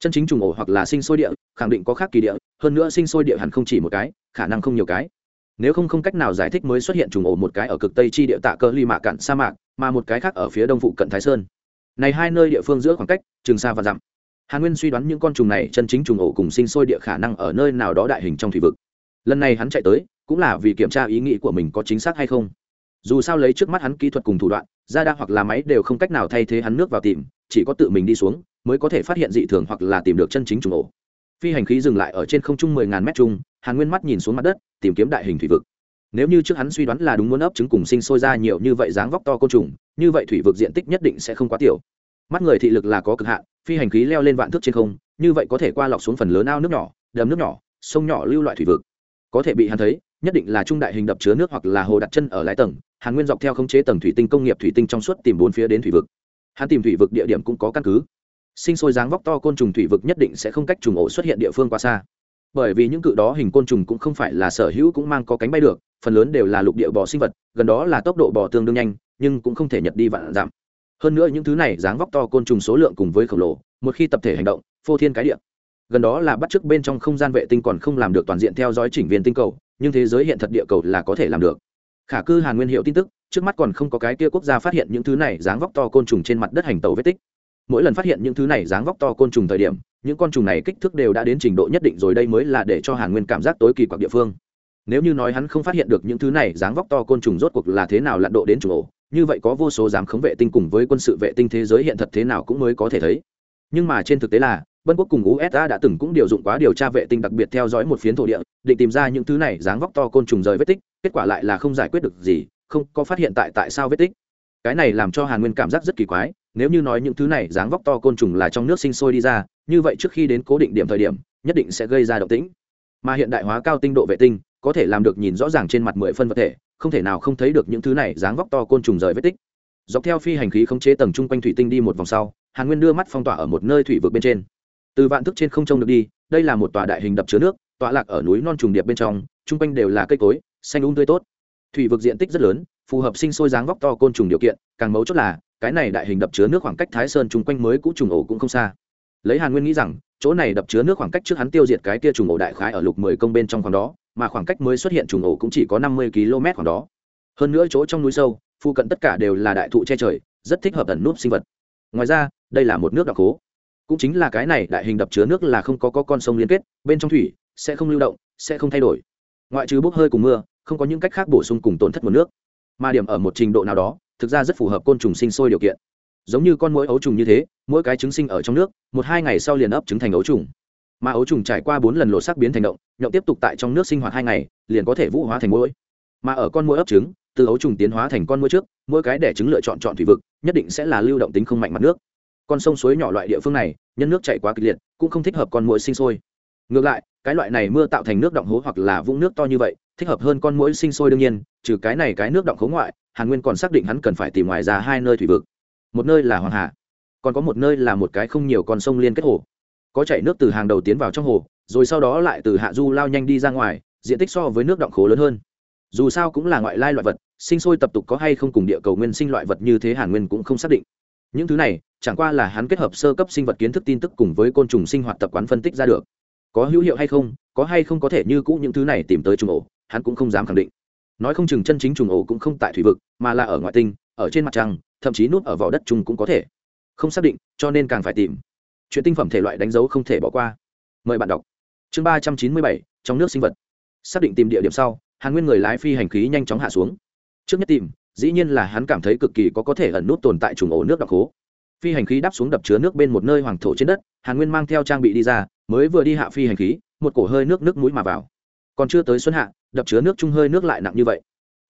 Chân chính trùng ổ hoặc là sinh sôi địa, khẳng định có khác kỳ địa, hơn nữa sinh sôi địa hẳn không chỉ một cái, khả năng không nhiều cái. Nếu không không cách nào giải thích mới xuất hiện trùng ổ một cái ở cực tây chi địa tạ cơ ly mạ cạn sa mạc, mà một cái khác ở phía đông phụ cận thái sơn này hai nơi địa phương giữa khoảng cách trường xa và dặm. Hàn nguyên suy đoán những con trùng này chân chính trùng ổ cùng sinh sôi địa khả năng ở nơi nào đó đại hình trong thủy vực. Lần này hắn chạy tới cũng là vì kiểm tra ý nghĩ của mình có chính xác hay không. Dù sao lấy trước mắt hắn kỹ thuật cùng thủ đoạn ra đa hoặc là máy đều không cách nào thay thế hắn nước vào tìm chỉ có tự mình đi xuống mới có thể phát hiện dị thường hoặc là tìm được chân chính trùng ổ. Phi hành khí dừng lại ở trên không trung mười ngàn mét chung, hàn nguyên mắt nhìn xuống mặt đất tìm kiếm đại hình thủy vực nếu như trước hắn suy đoán là đúng muốn ấp trứng cùng sinh sôi ra nhiều như vậy dáng vóc to côn trùng, như vậy thủy vực diện tích nhất định sẽ không quá tiểu. Mắt người thị lực là có cực hạn, phi hành khí leo lên vạn thước trên không, như vậy có thể qua lọc xuống phần lớn ao nước nhỏ, đầm nước nhỏ, sông nhỏ lưu loại thủy vực. Có thể bị hắn thấy, nhất định là trung đại hình đập chứa nước hoặc là hồ đặt chân ở lái tầng, hàn nguyên dọc theo khống chế tầng thủy tinh công nghiệp thủy tinh trong suốt tìm bốn phía đến thủy vực. Hắn tìm thủy vực địa điểm cũng có căn cứ. Sinh sôi dáng vóc to côn trùng thủy vực nhất định sẽ không cách trùng ổ xuất hiện địa phương quá xa. Bởi vì những cự đó hình côn trùng cũng không phải là sở hữu cũng mang có cánh bay được phần lớn đều là lục địa bò sinh vật, gần đó là tốc độ bò tương đương nhanh, nhưng cũng không thể nhật đi vạn giảm hơn nữa những thứ này dáng vóc to côn trùng số lượng cùng với khổng lồ, một khi tập thể hành động, phô thiên cái địa. Gần đó là bắt chước bên trong không gian vệ tinh còn không làm được toàn diện theo dõi chỉnh viên tinh cầu, nhưng thế giới hiện thật địa cầu là có thể làm được. Khả cư hàn nguyên hiệu tin tức, trước mắt còn không có cái kia quốc gia phát hiện những thứ này dáng vóc to côn trùng trên mặt đất hành tàu vết tích. Mỗi lần phát hiện những thứ này dáng vóc to côn trùng thời điểm, những con trùng này kích thước đều đã đến trình độ nhất định rồi, đây mới là để cho hàn nguyên cảm giác tối kỳ quặc địa phương nếu như nói hắn không phát hiện được những thứ này dáng vóc to côn trùng rốt cuộc là thế nào lặn độ đến chủ ổ như vậy có vô số dám khống vệ tinh cùng với quân sự vệ tinh thế giới hiện thật thế nào cũng mới có thể thấy nhưng mà trên thực tế là Vân quốc cùng USA đã từng cũng điều dụng quá điều tra vệ tinh đặc biệt theo dõi một phiến thổ địa, định tìm ra những thứ này dáng vóc to côn trùng rời vết tích, kết quả lại là không giải quyết được gì, không có phát hiện tại tại sao vết tích. Cái này làm cho Hàn Nguyên cảm giác rất kỳ quái, nếu như nói những thứ này dáng vóc to côn trùng là trong nước sinh sôi đi ra, như vậy trước khi đến cố định điểm thời điểm, nhất định sẽ gây ra động tĩnh. Mà hiện đại hóa cao tinh độ vệ tinh, có thể làm được nhìn rõ ràng trên mặt mười phân vật thể, không thể nào không thấy được những thứ này dáng vóc to côn trùng rời vết tích. Dọc theo phi hành khí khống chế tầng trung quanh thủy tinh đi một vòng sau, Hàn Nguyên đưa mắt phong tỏa ở một nơi thủy vực bên trên. Từ vạn thức trên không trông được đi đây là một tòa đại hình đập chứa nước tọa lạc ở núi non trùng điệp bên trong chung quanh đều là cây cối xanh ung um tươi tốt. Thủy vực diện tích rất lớn phù hợp sinh sôi dáng vóc to côn trùng điều kiện càng mấu chốt là cái này đại hình đập chứa nước khoảng cách thái sơn chung quanh mới cũ trùng ổ cũng không xa. Lấy hàn nguyên nghĩ rằng chỗ này đập chứa nước khoảng cách trước hắn tiêu diệt cái kia trùng ổ đại khái ở lục mười công bên trong khoảng đó mà khoảng cách mới xuất hiện trùng ổ cũng chỉ có năm mươi km khoảng đó. Hơn nữa chỗ trong núi sâu phụ cận tất cả đều là đại thụ che trời rất thích hợp ẩn núp sinh vật. Ngoài ra đây là một nước đặc cố cũng chính là cái này đại hình đập chứa nước là không có, có con sông liên kết bên trong thủy sẽ không lưu động sẽ không thay đổi. Ngoại trừ bốc hơi cùng mưa không có những cách khác bổ sung cùng tổn thất nguồn nước. Mà điểm ở một trình độ nào đó thực ra rất phù hợp côn trùng sinh sôi điều kiện giống như con mũi ấu trùng như thế, mỗi cái trứng sinh ở trong nước, một hai ngày sau liền ấp trứng thành ấu trùng. Mà ấu trùng trải qua bốn lần lột xác biến thành động, nhậu tiếp tục tại trong nước sinh hoạt hai ngày, liền có thể vũ hóa thành mũi mà ở con mũi ấp trứng, từ ấu trùng tiến hóa thành con mũi trước, mỗi cái đẻ trứng lựa chọn chọn thủy vực, nhất định sẽ là lưu động tính không mạnh mặt nước. Con sông suối nhỏ loại địa phương này, nhân nước chảy quá kịch liệt, cũng không thích hợp con mũi sinh sôi. Ngược lại, cái loại này mưa tạo thành nước động hố hoặc là vũng nước to như vậy, thích hợp hơn con mũi sinh sôi đương nhiên, trừ cái này cái nước động hố ngoại, hàn nguyên còn xác định hắn cần phải tìm ngoài ra hai nơi thủy vực một nơi là hoàng hà, còn có một nơi là một cái không nhiều con sông liên kết hồ. Có chảy nước từ hàng đầu tiến vào trong hồ, rồi sau đó lại từ hạ du lao nhanh đi ra ngoài, diện tích so với nước động khố lớn hơn. Dù sao cũng là ngoại lai loại vật, sinh sôi tập tục có hay không cùng địa cầu nguyên sinh loại vật như thế hàn nguyên cũng không xác định. Những thứ này, chẳng qua là hắn kết hợp sơ cấp sinh vật kiến thức tin tức cùng với côn trùng sinh hoạt tập quán phân tích ra được. Có hữu hiệu hay không, có hay không có thể như cũ những thứ này tìm tới trùng ổ, hắn cũng không dám khẳng định. Nói không chừng chân chính trùng ổ cũng không tại thủy vực, mà là ở ngoại tinh, ở trên mặt trăng thậm chí núp ở vỏ đất chung cũng có thể. Không xác định, cho nên càng phải tìm. Chuyện tinh phẩm thể loại đánh dấu không thể bỏ qua. Mời bạn đọc. Chương ba trăm chín mươi bảy, trong nước sinh vật. Xác định tìm địa điểm sau, hàn nguyên người lái phi hành khí nhanh chóng hạ xuống. Trước nhất tìm, dĩ nhiên là hắn cảm thấy cực kỳ có có thể ẩn nút tồn tại trùng ổ nước đặc hố phi hành khí đáp xuống đập chứa nước bên một nơi hoàng thổ trên đất, hàn nguyên mang theo trang bị đi ra, mới vừa đi hạ phi hành khí, một cổ hơi nước nước mũi mà vào. Còn chưa tới xuân hạ, đập chứa nước chung hơi nước lại nặng như vậy.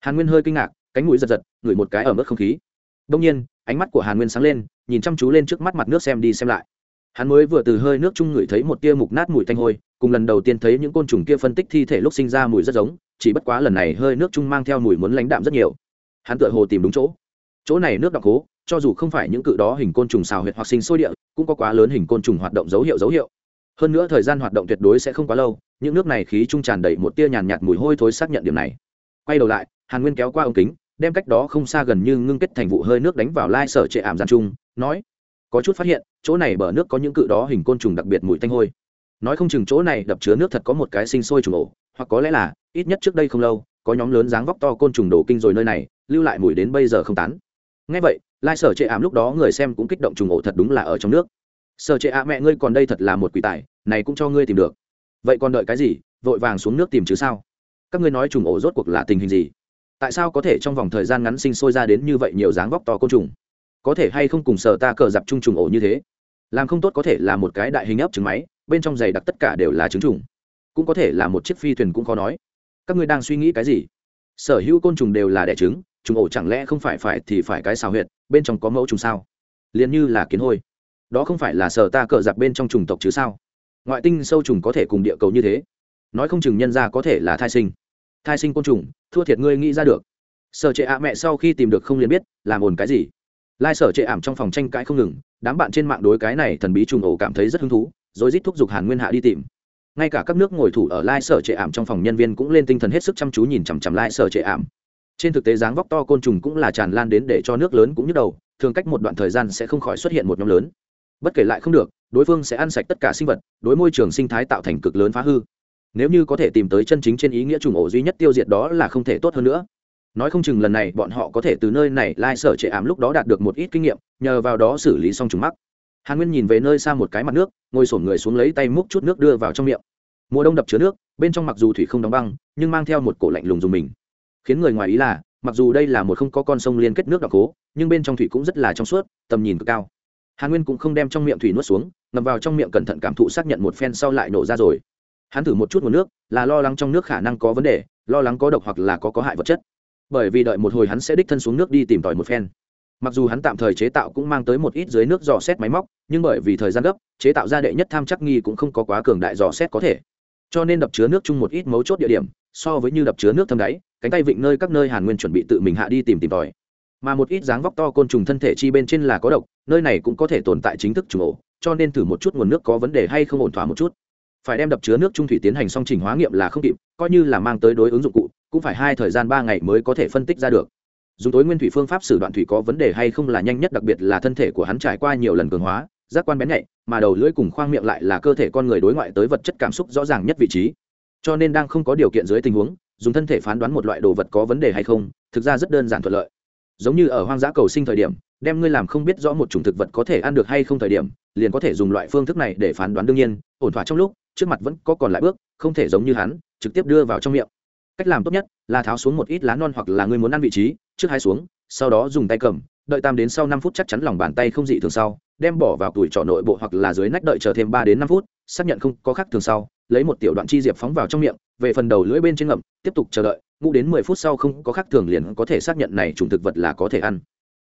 Hàn nguyên hơi kinh ngạc, cánh mũi giật giật, ngửi một cái ở mức không khí đông nhiên, ánh mắt của hàn nguyên sáng lên, nhìn chăm chú lên trước mắt mặt nước xem đi xem lại. Hắn mới vừa từ hơi nước chung ngửi thấy một tia mục nát mùi tanh hôi, cùng lần đầu tiên thấy những côn trùng kia phân tích thi thể lúc sinh ra mùi rất giống, chỉ bất quá lần này hơi nước chung mang theo mùi muốn lãnh đạm rất nhiều. Hắn tựa hồ tìm đúng chỗ. Chỗ này nước đặc hố cho dù không phải những cự đó hình côn trùng xào huyệt hoặc sinh sôi địa, cũng có quá lớn hình côn trùng hoạt động dấu hiệu dấu hiệu. Hơn nữa thời gian hoạt động tuyệt đối sẽ không quá lâu, những nước này khí trung tràn đầy một tia nhàn nhạt mùi hôi thối xác nhận điểm này. Quay đầu lại, hàn nguyên kéo qua ống kính đem cách đó không xa gần như ngưng kết thành vụ hơi nước đánh vào lai sở trệ ảm gian trung, nói, có chút phát hiện, chỗ này bờ nước có những cự đó hình côn trùng đặc biệt mùi tanh hôi. Nói không chừng chỗ này đập chứa nước thật có một cái sinh sôi trùng ổ, hoặc có lẽ là, ít nhất trước đây không lâu, có nhóm lớn dáng vóc to côn trùng đổ kinh rồi nơi này, lưu lại mùi đến bây giờ không tán. Ngay vậy, lai sở trệ ảm lúc đó người xem cũng kích động trùng ổ thật đúng là ở trong nước. Sở trệ ạ mẹ ngươi còn đây thật là một quỷ tài, này cũng cho ngươi tìm được. Vậy còn đợi cái gì, vội vàng xuống nước tìm chứ sao? Các ngươi nói trùng ổ rốt cuộc là tình hình gì? Tại sao có thể trong vòng thời gian ngắn sinh sôi ra đến như vậy nhiều dáng vóc to côn trùng? Có thể hay không cùng sở ta cờ dạp chung trùng ổ như thế? Làm không tốt có thể là một cái đại hình ấp trứng máy, bên trong giày đặc tất cả đều là trứng trùng. Cũng có thể là một chiếc phi thuyền cũng khó nói. Các ngươi đang suy nghĩ cái gì? Sở hữu côn trùng đều là đẻ trứng, trùng ổ chẳng lẽ không phải phải thì phải cái xào huyệt, bên trong có mẫu trùng sao? Liền như là kiến hôi. Đó không phải là sở ta cờ giặc bên trong trùng tộc chứ sao? Ngoại tinh sâu trùng có thể cùng địa cầu như thế. Nói không chừng nhân ra có thể là thai sinh thai sinh côn trùng, thua thiệt ngươi nghĩ ra được. Sở trệ ạ mẹ sau khi tìm được không liền biết, làm ồn cái gì? Lai sở trệ ảm trong phòng tranh cãi không ngừng, đám bạn trên mạng đối cái này thần bí trùng ổ cảm thấy rất hứng thú, rồi rít thúc giục hàn nguyên hạ đi tìm. Ngay cả các nước ngồi thủ ở lai sở trệ ảm trong phòng nhân viên cũng lên tinh thần hết sức chăm chú nhìn chằm chằm lai sở trệ ảm. Trên thực tế dáng vóc to côn trùng cũng là tràn lan đến để cho nước lớn cũng nhức đầu, thường cách một đoạn thời gian sẽ không khỏi xuất hiện một nhóm lớn. Bất kể lại không được, đối phương sẽ ăn sạch tất cả sinh vật, đối môi trường sinh thái tạo thành cực lớn phá hư nếu như có thể tìm tới chân chính trên ý nghĩa trùng ổ duy nhất tiêu diệt đó là không thể tốt hơn nữa. Nói không chừng lần này bọn họ có thể từ nơi này lai sở trệ ảm lúc đó đạt được một ít kinh nghiệm, nhờ vào đó xử lý xong trùng mắc. Hàn nguyên nhìn về nơi xa một cái mặt nước, ngồi sổn người xuống lấy tay múc chút nước đưa vào trong miệng. Mùa đông đập chứa nước, bên trong mặc dù thủy không đóng băng, nhưng mang theo một cổ lạnh lùng dùng mình. Khiến người ngoài ý là, mặc dù đây là một không có con sông liên kết nước đặc cố, nhưng bên trong thủy cũng rất là trong suốt, tầm nhìn cực cao. Hàn nguyên cũng không đem trong miệng thủy nuốt xuống ngập vào trong miệng cẩn thận cảm thụ xác nhận một phen sau lại nổ ra rồi hắn thử một chút nguồn nước, là lo lắng trong nước khả năng có vấn đề, lo lắng có độc hoặc là có có hại vật chất. Bởi vì đợi một hồi hắn sẽ đích thân xuống nước đi tìm tòi một phen. Mặc dù hắn tạm thời chế tạo cũng mang tới một ít dưới nước dò xét máy móc, nhưng bởi vì thời gian gấp, chế tạo ra đệ nhất tham chắc nghi cũng không có quá cường đại dò xét có thể. Cho nên đập chứa nước chung một ít mấu chốt địa điểm, so với như đập chứa nước thâm đáy, cánh tay vịnh nơi các nơi hàn nguyên chuẩn bị tự mình hạ đi tìm tìm tòi. Mà một ít dáng vóc to côn trùng thân thể chi bên trên là có độc, nơi này cũng có thể tồn tại chính thức trùng ổ cho nên thử một chút nguồn nước có vấn đề hay không ổn thỏa một chút phải đem đập chứa nước trung thủy tiến hành song trình hóa nghiệm là không kịp, coi như là mang tới đối ứng dụng cụ, cũng phải hai thời gian ba ngày mới có thể phân tích ra được. Dùng tối nguyên thủy phương pháp xử đoạn thủy có vấn đề hay không là nhanh nhất, đặc biệt là thân thể của hắn trải qua nhiều lần cường hóa, giác quan bén nhạy, mà đầu lưỡi cùng khoang miệng lại là cơ thể con người đối ngoại tới vật chất cảm xúc rõ ràng nhất vị trí. Cho nên đang không có điều kiện dưới tình huống, dùng thân thể phán đoán một loại đồ vật có vấn đề hay không, thực ra rất đơn giản thuận lợi. Giống như ở hoang dã cầu sinh thời điểm, đem ngươi làm không biết rõ một chủng thực vật có thể ăn được hay không thời điểm, liền có thể dùng loại phương thức này để phán đoán đương nhiên, ổn thỏa trong lúc trước mặt vẫn có còn lại bước, không thể giống như hắn, trực tiếp đưa vào trong miệng. Cách làm tốt nhất là tháo xuống một ít lá non hoặc là ngươi muốn ăn vị trí, trước hai xuống, sau đó dùng tay cầm, đợi tam đến sau năm phút chắc chắn lòng bàn tay không dị thường sau, đem bỏ vào tuổi trỏ nội bộ hoặc là dưới nách đợi chờ thêm ba đến năm phút, xác nhận không có khác thường sau, lấy một tiểu đoạn chi diệp phóng vào trong miệng, về phần đầu lưỡi bên trên ngậm, tiếp tục chờ đợi, ngủ đến mười phút sau không có khác thường liền có thể xác nhận này chủng thực vật là có thể ăn.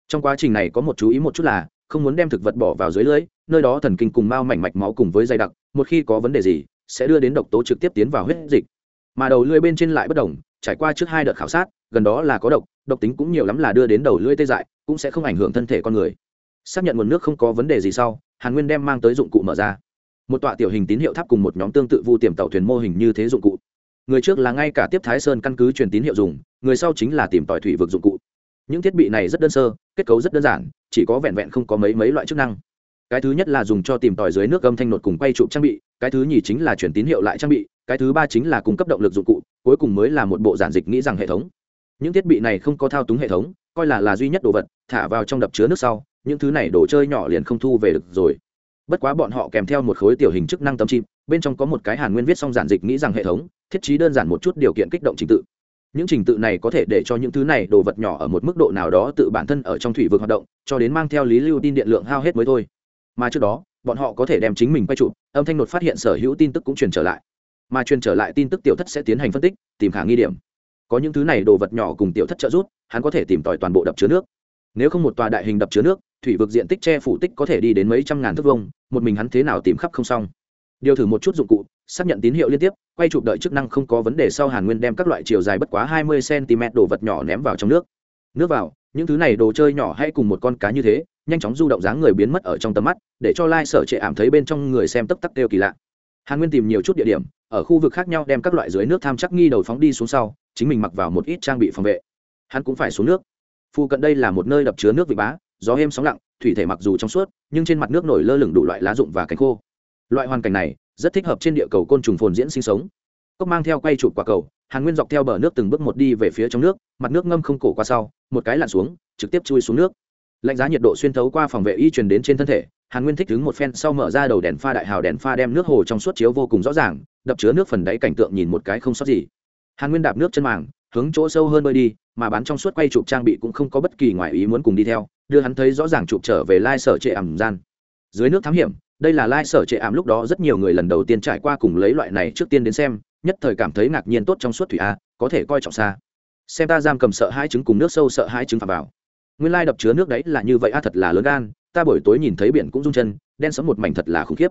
Trong quá trình này có một chú ý một chút là không muốn đem thực vật bỏ vào dưới lưỡi nơi đó thần kinh cùng mao mảnh mạch máu cùng với dây đặc, một khi có vấn đề gì, sẽ đưa đến độc tố trực tiếp tiến vào huyết dịch. Mà đầu lưỡi bên trên lại bất đồng, trải qua trước hai đợt khảo sát, gần đó là có độc độc tính cũng nhiều lắm là đưa đến đầu lưỡi tê dại, cũng sẽ không ảnh hưởng thân thể con người. Xác nhận nguồn nước không có vấn đề gì sau, hàn nguyên đem mang tới dụng cụ mở ra. Một tọa tiểu hình tín hiệu tháp cùng một nhóm tương tự vu tiềm tàu thuyền mô hình như thế dụng cụ. Người trước là ngay cả tiếp thái sơn căn cứ truyền tín hiệu dùng, người sau chính là tìm tỏi thủy vực dụng cụ. Những thiết bị này rất đơn sơ, kết cấu rất đơn giản chỉ có vẹn vẹn không có mấy mấy loại chức năng. Cái thứ nhất là dùng cho tìm tòi dưới nước âm thanh nột cùng quay trụ trang bị, cái thứ nhì chính là chuyển tín hiệu lại trang bị, cái thứ ba chính là cung cấp động lực dụng cụ, cuối cùng mới là một bộ giản dịch nghĩ rằng hệ thống. Những thiết bị này không có thao túng hệ thống, coi là là duy nhất đồ vật, thả vào trong đập chứa nước sau, những thứ này đồ chơi nhỏ liền không thu về được rồi. Bất quá bọn họ kèm theo một khối tiểu hình chức năng tấm chip, bên trong có một cái hàn nguyên viết xong giản dịch nghĩ rằng hệ thống, thiết trí đơn giản một chút điều kiện kích động trình tự những trình tự này có thể để cho những thứ này đồ vật nhỏ ở một mức độ nào đó tự bản thân ở trong thủy vực hoạt động, cho đến mang theo lý lưu tin điện lượng hao hết mới thôi. Mà trước đó, bọn họ có thể đem chính mình quay chụp âm thanh nột phát hiện sở hữu tin tức cũng truyền trở lại. Mà truyền trở lại tin tức tiểu thất sẽ tiến hành phân tích, tìm khả nghi điểm. Có những thứ này đồ vật nhỏ cùng tiểu thất trợ giúp, hắn có thể tìm tòi toàn bộ đập chứa nước. Nếu không một tòa đại hình đập chứa nước, thủy vực diện tích che phủ tích có thể đi đến mấy trăm ngàn thước vông một mình hắn thế nào tìm khắp không xong điều thử một chút dụng cụ, xác nhận tín hiệu liên tiếp, quay chụp đợi chức năng không có vấn đề sau hàn nguyên đem các loại chiều dài bất quá hai mươi cm đồ vật nhỏ ném vào trong nước. Nước vào, những thứ này đồ chơi nhỏ hay cùng một con cá như thế, nhanh chóng du động dáng người biến mất ở trong tầm mắt, để cho lai sở trệ ảm thấy bên trong người xem tấp tắc đều kỳ lạ. Hàn nguyên tìm nhiều chút địa điểm, ở khu vực khác nhau đem các loại dưới nước tham chắc nghi đầu phóng đi xuống sau, chính mình mặc vào một ít trang bị phòng vệ. Hắn cũng phải xuống nước. Phu cận đây là một nơi đập chứa nước vị bá, gió êm sóng lặng, thủy thể mặc dù trong suốt, nhưng trên mặt nước nổi lơ lửng đủ loại lá rụng và cánh khô loại hoàn cảnh này, rất thích hợp trên địa cầu côn trùng phồn diễn sinh sống. Cốc mang theo quay chụp quả cầu, hàn nguyên dọc theo bờ nước từng bước một đi về phía trong nước, mặt nước ngâm không cổ qua sau, một cái lặn xuống, trực tiếp chui xuống nước. Lạnh giá nhiệt độ xuyên thấu qua phòng vệ y truyền đến trên thân thể, hàn nguyên thích đứng một phen sau mở ra đầu đèn pha đại hào đèn pha đem nước hồ trong suốt chiếu vô cùng rõ ràng, đập chứa nước phần đáy cảnh tượng nhìn một cái không sót gì. Hàn nguyên đạp nước chân màng, hướng chỗ sâu hơn bơi đi, mà bán trong suốt quay chụp trang bị cũng không có bất kỳ ngoại ý muốn cùng đi theo, đưa hắn thấy rõ ràng chụp trở về lai sở trệ ẩm gian. Dưới nước thám hiểm đây là lai sở trệ ảm lúc đó rất nhiều người lần đầu tiên trải qua cùng lấy loại này trước tiên đến xem, nhất thời cảm thấy ngạc nhiên tốt trong suốt thủy a, có thể coi trọng xa. Xem ta giam cầm sợ hai trứng cùng nước sâu sợ hai trứng phà vào. Nguyên lai đập chứa nước đấy là như vậy a, thật là lớn gan, ta buổi tối nhìn thấy biển cũng rung chân, đen sấm một mảnh thật là khủng khiếp.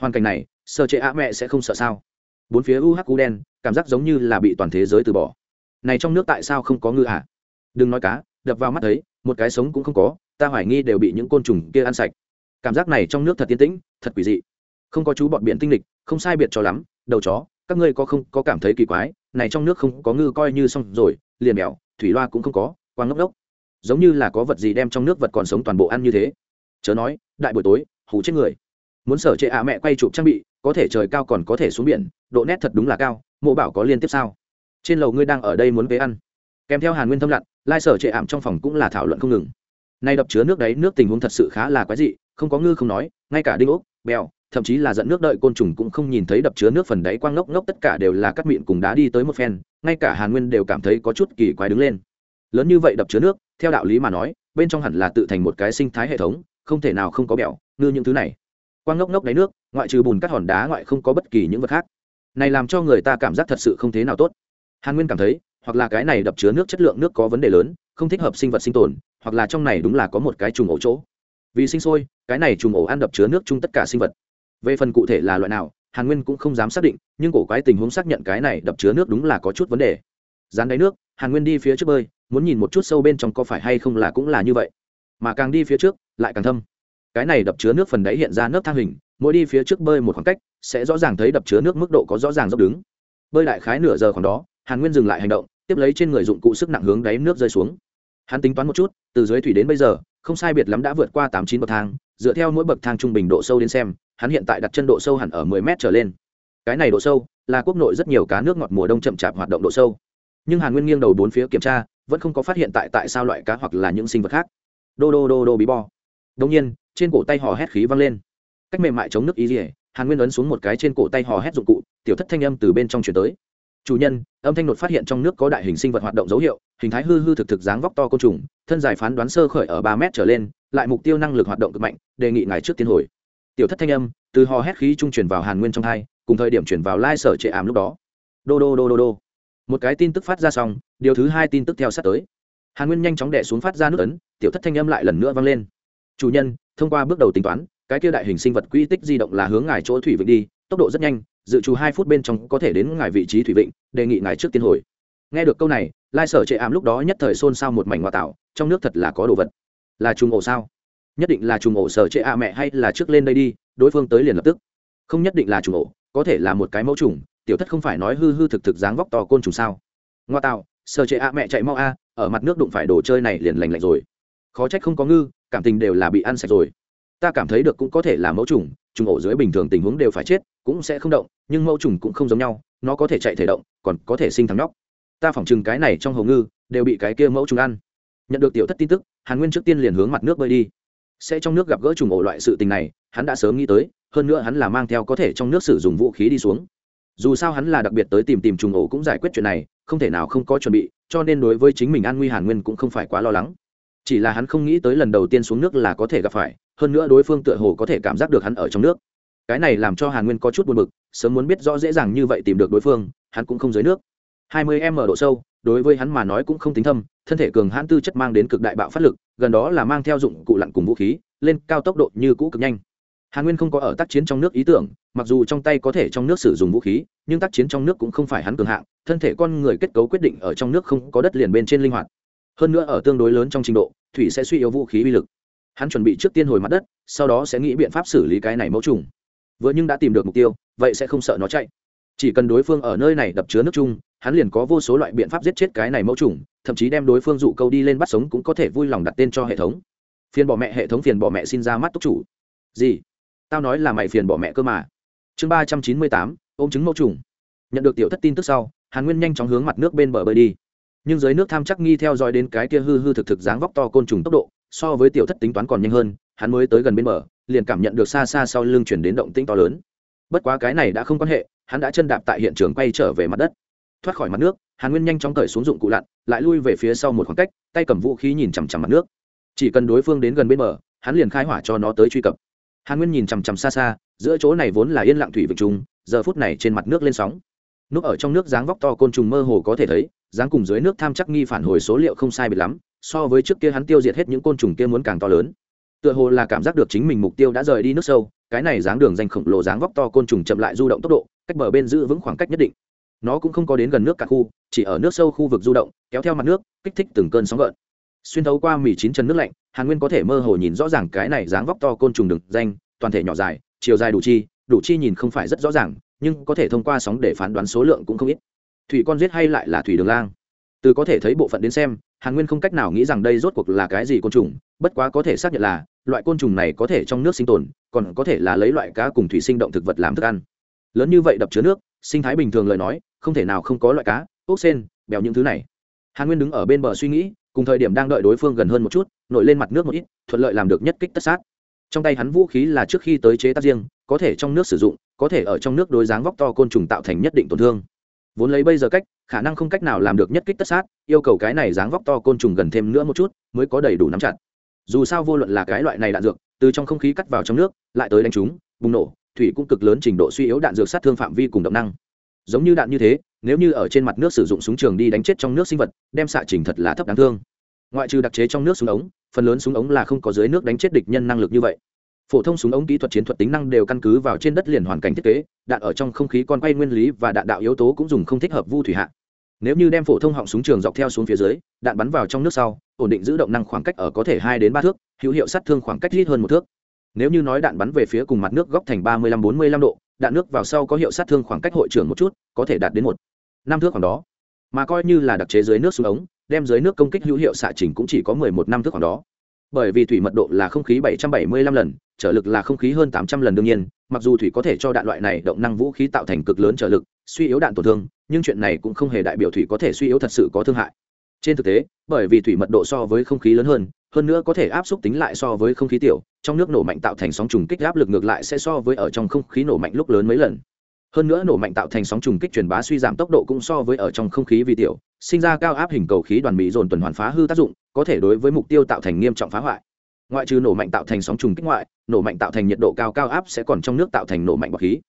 Hoàn cảnh này sợ trệ a mẹ sẽ không sợ sao? Bốn phía u hắc u đen, cảm giác giống như là bị toàn thế giới từ bỏ. Này trong nước tại sao không có ngư à? Đừng nói cá, đập vào mắt thấy, một cái sống cũng không có, ta hoài nghi đều bị những côn trùng kia ăn sạch cảm giác này trong nước thật tiến tĩnh, thật quỷ dị. Không có chú bọn biển tinh lịch, không sai biệt cho lắm, đầu chó, các ngươi có không, có cảm thấy kỳ quái, này trong nước không có ngư coi như xong rồi, liền mèo, thủy loa cũng không có, quang ngốc đốc giống như là có vật gì đem trong nước vật còn sống toàn bộ ăn như thế. Chớ nói, đại buổi tối hủ chết người. Muốn sở trệ ạ mẹ quay chụp trang bị, có thể trời cao còn có thể xuống biển, độ nét thật đúng là cao, mộ bảo có liên tiếp sao? Trên lầu ngươi đang ở đây muốn về ăn. Kèm theo hàn nguyên thâm lặn lai sở trệ ảm trong phòng cũng là thảo luận không ngừng. Nay đập chứa nước đấy nước tình huống thật sự khá là quái dị không có ngư không nói, ngay cả đinh ốc, bèo, thậm chí là dẫn nước đợi côn trùng cũng không nhìn thấy đập chứa nước phần đáy quang ngốc ngốc tất cả đều là cắt mịn cùng đá đi tới một phen, ngay cả hàn nguyên đều cảm thấy có chút kỳ quái đứng lên. Lớn như vậy đập chứa nước, theo đạo lý mà nói, bên trong hẳn là tự thành một cái sinh thái hệ thống, không thể nào không có bẹo ngư những thứ này. Quang ngốc ngốc đáy nước, ngoại trừ bùn cắt hòn đá ngoại không có bất kỳ những vật khác. Này làm cho người ta cảm giác thật sự không thế nào tốt. Hàn nguyên cảm thấy, hoặc là cái này đập chứa nước chất lượng nước có vấn đề lớn, không thích hợp sinh vật sinh tồn, hoặc là trong này đúng là có một cái trùng ổ chỗ. Vì sinh sôi cái này trùng ổ ăn đập chứa nước chung tất cả sinh vật. Về phần cụ thể là loại nào, hàn nguyên cũng không dám xác định, nhưng cổ quái tình huống xác nhận cái này đập chứa nước đúng là có chút vấn đề. Dán đáy nước, hàn nguyên đi phía trước bơi, muốn nhìn một chút sâu bên trong có phải hay không là cũng là như vậy. Mà càng đi phía trước, lại càng thâm. Cái này đập chứa nước phần đáy hiện ra nước thang hình, mỗi đi phía trước bơi một khoảng cách, sẽ rõ ràng thấy đập chứa nước mức độ có rõ ràng dốc đứng. Bơi đại khái nửa giờ khoảng đó, hàn nguyên dừng lại hành động, tiếp lấy trên người dụng cụ sức nặng hướng đáy nước rơi xuống. Hắn tính toán một chút, từ dưới thủy đến bây giờ, không sai biệt lắm đã vượt qua tám chín bậc thang dựa theo mỗi bậc thang trung bình độ sâu đến xem, hắn hiện tại đặt chân độ sâu hẳn ở mười mét trở lên. Cái này độ sâu là quốc nội rất nhiều cá nước ngọt mùa đông chậm chạp hoạt động độ sâu. Nhưng hàn nguyên nghiêng đầu bốn phía kiểm tra, vẫn không có phát hiện tại tại sao loại cá hoặc là những sinh vật khác. Đô đô đô đô bí bo. Đông nhiên, trên cổ tay hò hét khí văng lên. Cách mềm mại chống nước ý rỉa hàn nguyên ấn xuống một cái trên cổ tay hò hét dụng cụ, tiểu thất thanh âm từ bên trong chuyển tới chủ nhân, âm thanh nột phát hiện trong nước có đại hình sinh vật hoạt động dấu hiệu, hình thái hư hư thực thực dáng vóc to côn trùng, thân dài phán đoán sơ khởi ở ba mét trở lên, lại mục tiêu năng lực hoạt động cực mạnh, đề nghị ngài trước tiên hồi. Tiểu thất thanh âm, từ hò hét khí trung chuyển vào hàn nguyên trong thai cùng thời điểm chuyển vào lai sở trệ ảm lúc đó. Đô đô đô đô đô. Một cái tin tức phát ra xong, điều thứ hai tin tức theo sát tới. Hàn nguyên nhanh chóng đẻ xuống phát ra nước ấn, tiểu thất thanh âm lại lần nữa vang lên. Chủ nhân, thông qua bước đầu tính toán, cái kia đại hình sinh vật quỹ tích di động là hướng ngài chỗ thủy vịnh đi, tốc độ rất nhanh dự trù hai phút bên trong có thể đến ngài vị trí thủy vịnh, đề nghị ngài trước tiên hồi. Nghe được câu này, lai sở trệ ảm lúc đó nhất thời xôn xao một mảnh hoa tạo, trong nước thật là có đồ vật. Là trùng ổ sao? Nhất định là trùng ổ, sở trệ ạ mẹ hay là trước lên đây đi, đối phương tới liền lập tức. Không nhất định là trùng ổ, có thể là một cái mẫu trùng, tiểu thất không phải nói hư hư thực thực dáng vóc to côn trùng sao? Ngoa tạo, sở trệ ạ mẹ chạy mau a, ở mặt nước đụng phải đồ chơi này liền lành lạnh rồi. Khó trách không có ngư, cảm tình đều là bị ăn sạch rồi. Ta cảm thấy được cũng có thể là mẫu trùng trùng ổ dưới bình thường tình huống đều phải chết cũng sẽ không động, nhưng mẫu trùng cũng không giống nhau, nó có thể chạy thể động, còn có thể sinh thằng nhóc. Ta phỏng chừng cái này trong hầu ngư, đều bị cái kia mẫu trùng ăn. Nhận được tiểu thất tin tức, hàn nguyên trước tiên liền hướng mặt nước bơi đi. Sẽ trong nước gặp gỡ trùng ổ loại sự tình này, hắn đã sớm nghĩ tới, hơn nữa hắn là mang theo có thể trong nước sử dụng vũ khí đi xuống. Dù sao hắn là đặc biệt tới tìm tìm trùng ổ cũng giải quyết chuyện này, không thể nào không có chuẩn bị, cho nên đối với chính mình an nguy hàn nguyên cũng không phải quá lo lắng. Chỉ là hắn không nghĩ tới lần đầu tiên xuống nước là có thể gặp phải, hơn nữa đối phương tựa hồ có thể cảm giác được hắn ở trong nước cái này làm cho hàn nguyên có chút buồn bực, sớm muốn biết rõ dễ dàng như vậy tìm được đối phương, hắn cũng không dưới nước. Hai mươi m độ sâu, đối với hắn mà nói cũng không tính thâm, thân thể cường hãn tư chất mang đến cực đại bạo phát lực, gần đó là mang theo dụng cụ lặn cùng vũ khí, lên cao tốc độ như cũ cực nhanh. Hàn nguyên không có ở tác chiến trong nước ý tưởng, mặc dù trong tay có thể trong nước sử dụng vũ khí, nhưng tác chiến trong nước cũng không phải hắn cường hạng, thân thể con người kết cấu quyết định ở trong nước không có đất liền bên trên linh hoạt. Hơn nữa ở tương đối lớn trong trình độ, thủy sẽ suy yếu vũ khí uy lực. Hắn chuẩn bị trước tiên hồi mặt đất, sau đó sẽ nghĩ biện pháp xử lý cái này mẫu trùng vừa nhưng đã tìm được mục tiêu, vậy sẽ không sợ nó chạy. Chỉ cần đối phương ở nơi này đập chứa nước chung, hắn liền có vô số loại biện pháp giết chết cái này mẫu trùng thậm chí đem đối phương dụ câu đi lên bắt sống cũng có thể vui lòng đặt tên cho hệ thống. Phiền bỏ mẹ, hệ thống phiền bỏ mẹ xin ra mắt túc chủ. Gì? Tao nói là mày phiền bỏ mẹ cơ mà. Chương ba trăm chín mươi tám, ôm chứng mẫu trùng nhận được tiểu thất tin tức sau, hàn nguyên nhanh chóng hướng mặt nước bên bờ bơi đi. Nhưng dưới nước tham chắc nghi theo dõi đến cái kia hư hư thực thực dáng vóc to côn trùng tốc độ, so với tiểu thất tính toán còn nhanh hơn, hắn mới tới gần bên bờ liền cảm nhận được xa xa sau lưng chuyển đến động tĩnh to lớn. Bất quá cái này đã không quan hệ, hắn đã chân đạp tại hiện trường quay trở về mặt đất. Thoát khỏi mặt nước, hàn nguyên nhanh chóng cởi xuống dụng cụ lặn, lại lui về phía sau một khoảng cách, tay cầm vũ khí nhìn chằm chằm mặt nước. Chỉ cần đối phương đến gần bên bờ, hắn liền khai hỏa cho nó tới truy cập. Hàn nguyên nhìn chằm chằm xa xa, giữa chỗ này vốn là yên lặng thủy vực trùng, giờ phút này trên mặt nước lên sóng. Núp ở trong nước dáng vóc to côn trùng mơ hồ có thể thấy, dáng cùng dưới nước tham chắc nghi phản hồi số liệu không sai biệt lắm, so với trước kia hắn tiêu diệt hết những côn trùng kia muốn càng to lớn tựa hồ là cảm giác được chính mình mục tiêu đã rời đi nước sâu, cái này dáng đường danh khổng lồ dáng vóc to côn trùng chậm lại du động tốc độ, cách bờ bên giữ vững khoảng cách nhất định. Nó cũng không có đến gần nước cả khu, chỉ ở nước sâu khu vực du động, kéo theo mặt nước, kích thích từng cơn sóng gợn. Xuyên thấu qua mì chín chân nước lạnh, hàn nguyên có thể mơ hồ nhìn rõ ràng cái này dáng vóc to côn trùng đường danh, toàn thể nhỏ dài, chiều dài đủ chi đủ chi nhìn không phải rất rõ ràng, nhưng có thể thông qua sóng để phán đoán số lượng cũng không ít. Thủy con giết hay lại là thủy đường lang? Từ có thể thấy bộ phận đến xem, hàn nguyên không cách nào nghĩ rằng đây rốt cuộc là cái gì côn trùng, bất quá có thể xác nhận là, loại côn trùng này có thể trong nước sinh tồn, còn có thể là lấy loại cá cùng thủy sinh động thực vật làm thức ăn. Lớn như vậy đập chứa nước, sinh thái bình thường lời nói, không thể nào không có loại cá, ốc sen, bèo những thứ này. Hàn nguyên đứng ở bên bờ suy nghĩ, cùng thời điểm đang đợi đối phương gần hơn một chút, nổi lên mặt nước một ít, thuận lợi làm được nhất kích tất sát. Trong tay hắn vũ khí là trước khi tới chế tác riêng, có thể trong nước sử dụng, có thể ở trong nước đối dáng vóc to côn trùng tạo thành nhất định tổn thương vốn lấy bây giờ cách, khả năng không cách nào làm được nhất kích tất sát, yêu cầu cái này dáng vóc to côn trùng gần thêm nữa một chút, mới có đầy đủ nắm chặt. Dù sao vô luận là cái loại này đạn dược, từ trong không khí cắt vào trong nước, lại tới đánh chúng, bùng nổ, thủy cũng cực lớn trình độ suy yếu đạn dược sát thương phạm vi cùng động năng. Giống như đạn như thế, nếu như ở trên mặt nước sử dụng súng trường đi đánh chết trong nước sinh vật, đem xạ trình thật là thấp đáng thương. Ngoại trừ đặc chế trong nước súng ống, phần lớn súng ống là không có dưới nước đánh chết địch nhân năng lực như vậy phổ thông súng ống kỹ thuật chiến thuật tính năng đều căn cứ vào trên đất liền hoàn cảnh thiết kế, đạn ở trong không khí con quay nguyên lý và đạn đạo yếu tố cũng dùng không thích hợp vu thủy hạ. Nếu như đem phổ thông họng súng trường dọc theo xuống phía dưới, đạn bắn vào trong nước sau, ổn định giữ động năng khoảng cách ở có thể hai đến ba thước, hữu hiệu sát thương khoảng cách ít hơn một thước. Nếu như nói đạn bắn về phía cùng mặt nước góc thành ba mươi lăm bốn mươi lăm độ, đạn nước vào sau có hiệu sát thương khoảng cách hội trưởng một chút, có thể đạt đến một, năm thước khoảng đó. Mà coi như là đặc chế dưới nước xuống ống, đem dưới nước công kích hữu hiệu xạ trình cũng chỉ có mười một năm thước khoảng đó bởi vì thủy mật độ là không khí bảy trăm bảy mươi lăm lần, trở lực là không khí hơn tám trăm lần đương nhiên, mặc dù thủy có thể cho đạn loại này động năng vũ khí tạo thành cực lớn trở lực, suy yếu đạn tổn thương, nhưng chuyện này cũng không hề đại biểu thủy có thể suy yếu thật sự có thương hại. Trên thực tế, bởi vì thủy mật độ so với không khí lớn hơn hơn nữa có thể áp suất tính lại so với không khí tiểu, trong nước nổ mạnh tạo thành sóng trùng kích áp lực ngược lại sẽ so với ở trong không khí nổ mạnh lúc lớn mấy lần. Hơn nữa nổ mạnh tạo thành sóng trùng kích truyền bá suy giảm tốc độ cũng so với ở trong không khí vi tiểu sinh ra cao áp hình cầu khí đoàn mỹ dồn tuần hoàn phá hư tác dụng, có thể đối với mục tiêu tạo thành nghiêm trọng phá hoại. Ngoại trừ nổ mạnh tạo thành sóng trùng kích ngoại, nổ mạnh tạo thành nhiệt độ cao cao áp sẽ còn trong nước tạo thành nổ mạnh bọt khí.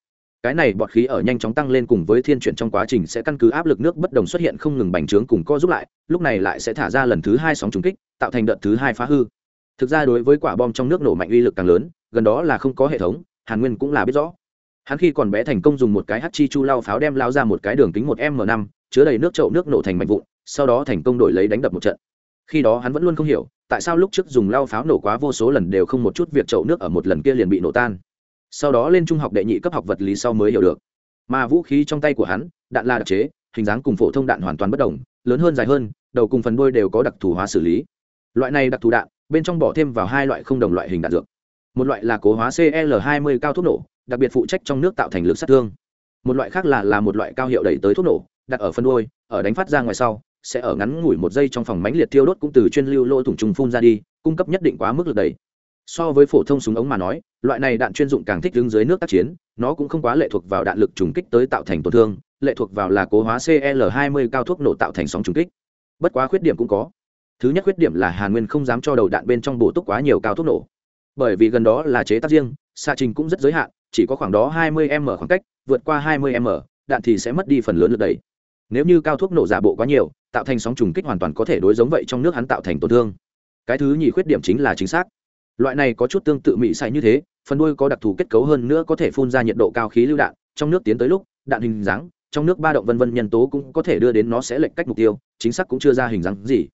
Cái này bọt khí ở nhanh chóng tăng lên cùng với thiên chuyển trong quá trình sẽ căn cứ áp lực nước bất đồng xuất hiện không ngừng bành trướng cùng co giúp lại, lúc này lại sẽ thả ra lần thứ hai sóng trùng kích, tạo thành đợt thứ hai phá hư. Thực ra đối với quả bom trong nước nổ mạnh uy lực càng lớn, gần đó là không có hệ thống, hàn nguyên cũng là biết rõ. Hắn khi còn bé thành công dùng một cái hát chi chu lao pháo đem lao ra một cái đường kính một m năm chứa đầy nước chậu nước nổ thành mạnh vụn, sau đó thành công đổi lấy đánh đập một trận. Khi đó hắn vẫn luôn không hiểu, tại sao lúc trước dùng lao pháo nổ quá vô số lần đều không một chút việc chậu nước ở một lần kia liền bị nổ tan. Sau đó lên trung học đệ nhị cấp học vật lý sau mới hiểu được. Mà vũ khí trong tay của hắn, đạn là đặc chế, hình dáng cùng phổ thông đạn hoàn toàn bất đồng, lớn hơn dài hơn, đầu cùng phần đôi đều có đặc thù hóa xử lý. Loại này đặc thù đạn, bên trong bỏ thêm vào hai loại không đồng loại hình đạn dược. Một loại là cố hóa cl 20 cao thuốc nổ, đặc biệt phụ trách trong nước tạo thành lực sát thương. Một loại khác là là một loại cao hiệu đẩy tới thuốc nổ đặt ở phân đôi ở đánh phát ra ngoài sau, sẽ ở ngắn ngủi một giây trong phòng mánh liệt tiêu đốt cũng từ chuyên lưu lỗ thủng trùng phun ra đi, cung cấp nhất định quá mức lực đẩy. So với phổ thông súng ống mà nói, loại này đạn chuyên dụng càng thích đứng dưới nước tác chiến, nó cũng không quá lệ thuộc vào đạn lực trùng kích tới tạo thành tổn thương, lệ thuộc vào là cố hóa cl 20 cao thuốc nổ tạo thành sóng trùng kích. Bất quá khuyết điểm cũng có. Thứ nhất khuyết điểm là hàn nguyên không dám cho đầu đạn bên trong bổ túc quá nhiều cao thuốc nổ. Bởi vì gần đó là chế tác riêng, xạ trình cũng rất giới hạn, chỉ có khoảng đó 20 m khoảng cách, vượt qua 20 m, đạn thì sẽ mất đi phần lớn lực đẩy nếu như cao thuốc nổ giả bộ quá nhiều, tạo thành sóng trùng kích hoàn toàn có thể đối giống vậy trong nước hắn tạo thành tổn thương. Cái thứ nhì khuyết điểm chính là chính xác. Loại này có chút tương tự mỹ xài như thế, phần đuôi có đặc thù kết cấu hơn nữa có thể phun ra nhiệt độ cao khí lưu đạn, trong nước tiến tới lúc, đạn hình dáng, trong nước ba động vân vân nhân tố cũng có thể đưa đến nó sẽ lệch cách mục tiêu, chính xác cũng chưa ra hình dáng gì.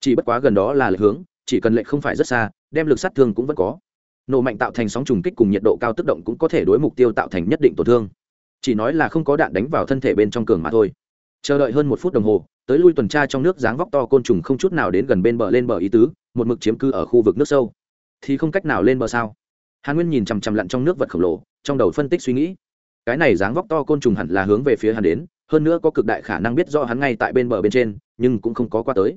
Chỉ bất quá gần đó là lệch hướng, chỉ cần lệch không phải rất xa, đem lực sát thương cũng vẫn có. Nổ mạnh tạo thành sóng trùng kích cùng nhiệt độ cao tức động cũng có thể đối mục tiêu tạo thành nhất định tổn thương. Chỉ nói là không có đạn đánh vào thân thể bên trong cường mà thôi chờ đợi hơn một phút đồng hồ, tới lui tuần tra trong nước dáng vóc to côn trùng không chút nào đến gần bên bờ lên bờ ý tứ, một mực chiếm cư ở khu vực nước sâu. Thì không cách nào lên bờ sao? Hàn nguyên nhìn chằm chằm lặn trong nước vật khổng lồ, trong đầu phân tích suy nghĩ. Cái này dáng vóc to côn trùng hẳn là hướng về phía hắn đến, hơn nữa có cực đại khả năng biết rõ hắn ngay tại bên bờ bên trên, nhưng cũng không có qua tới.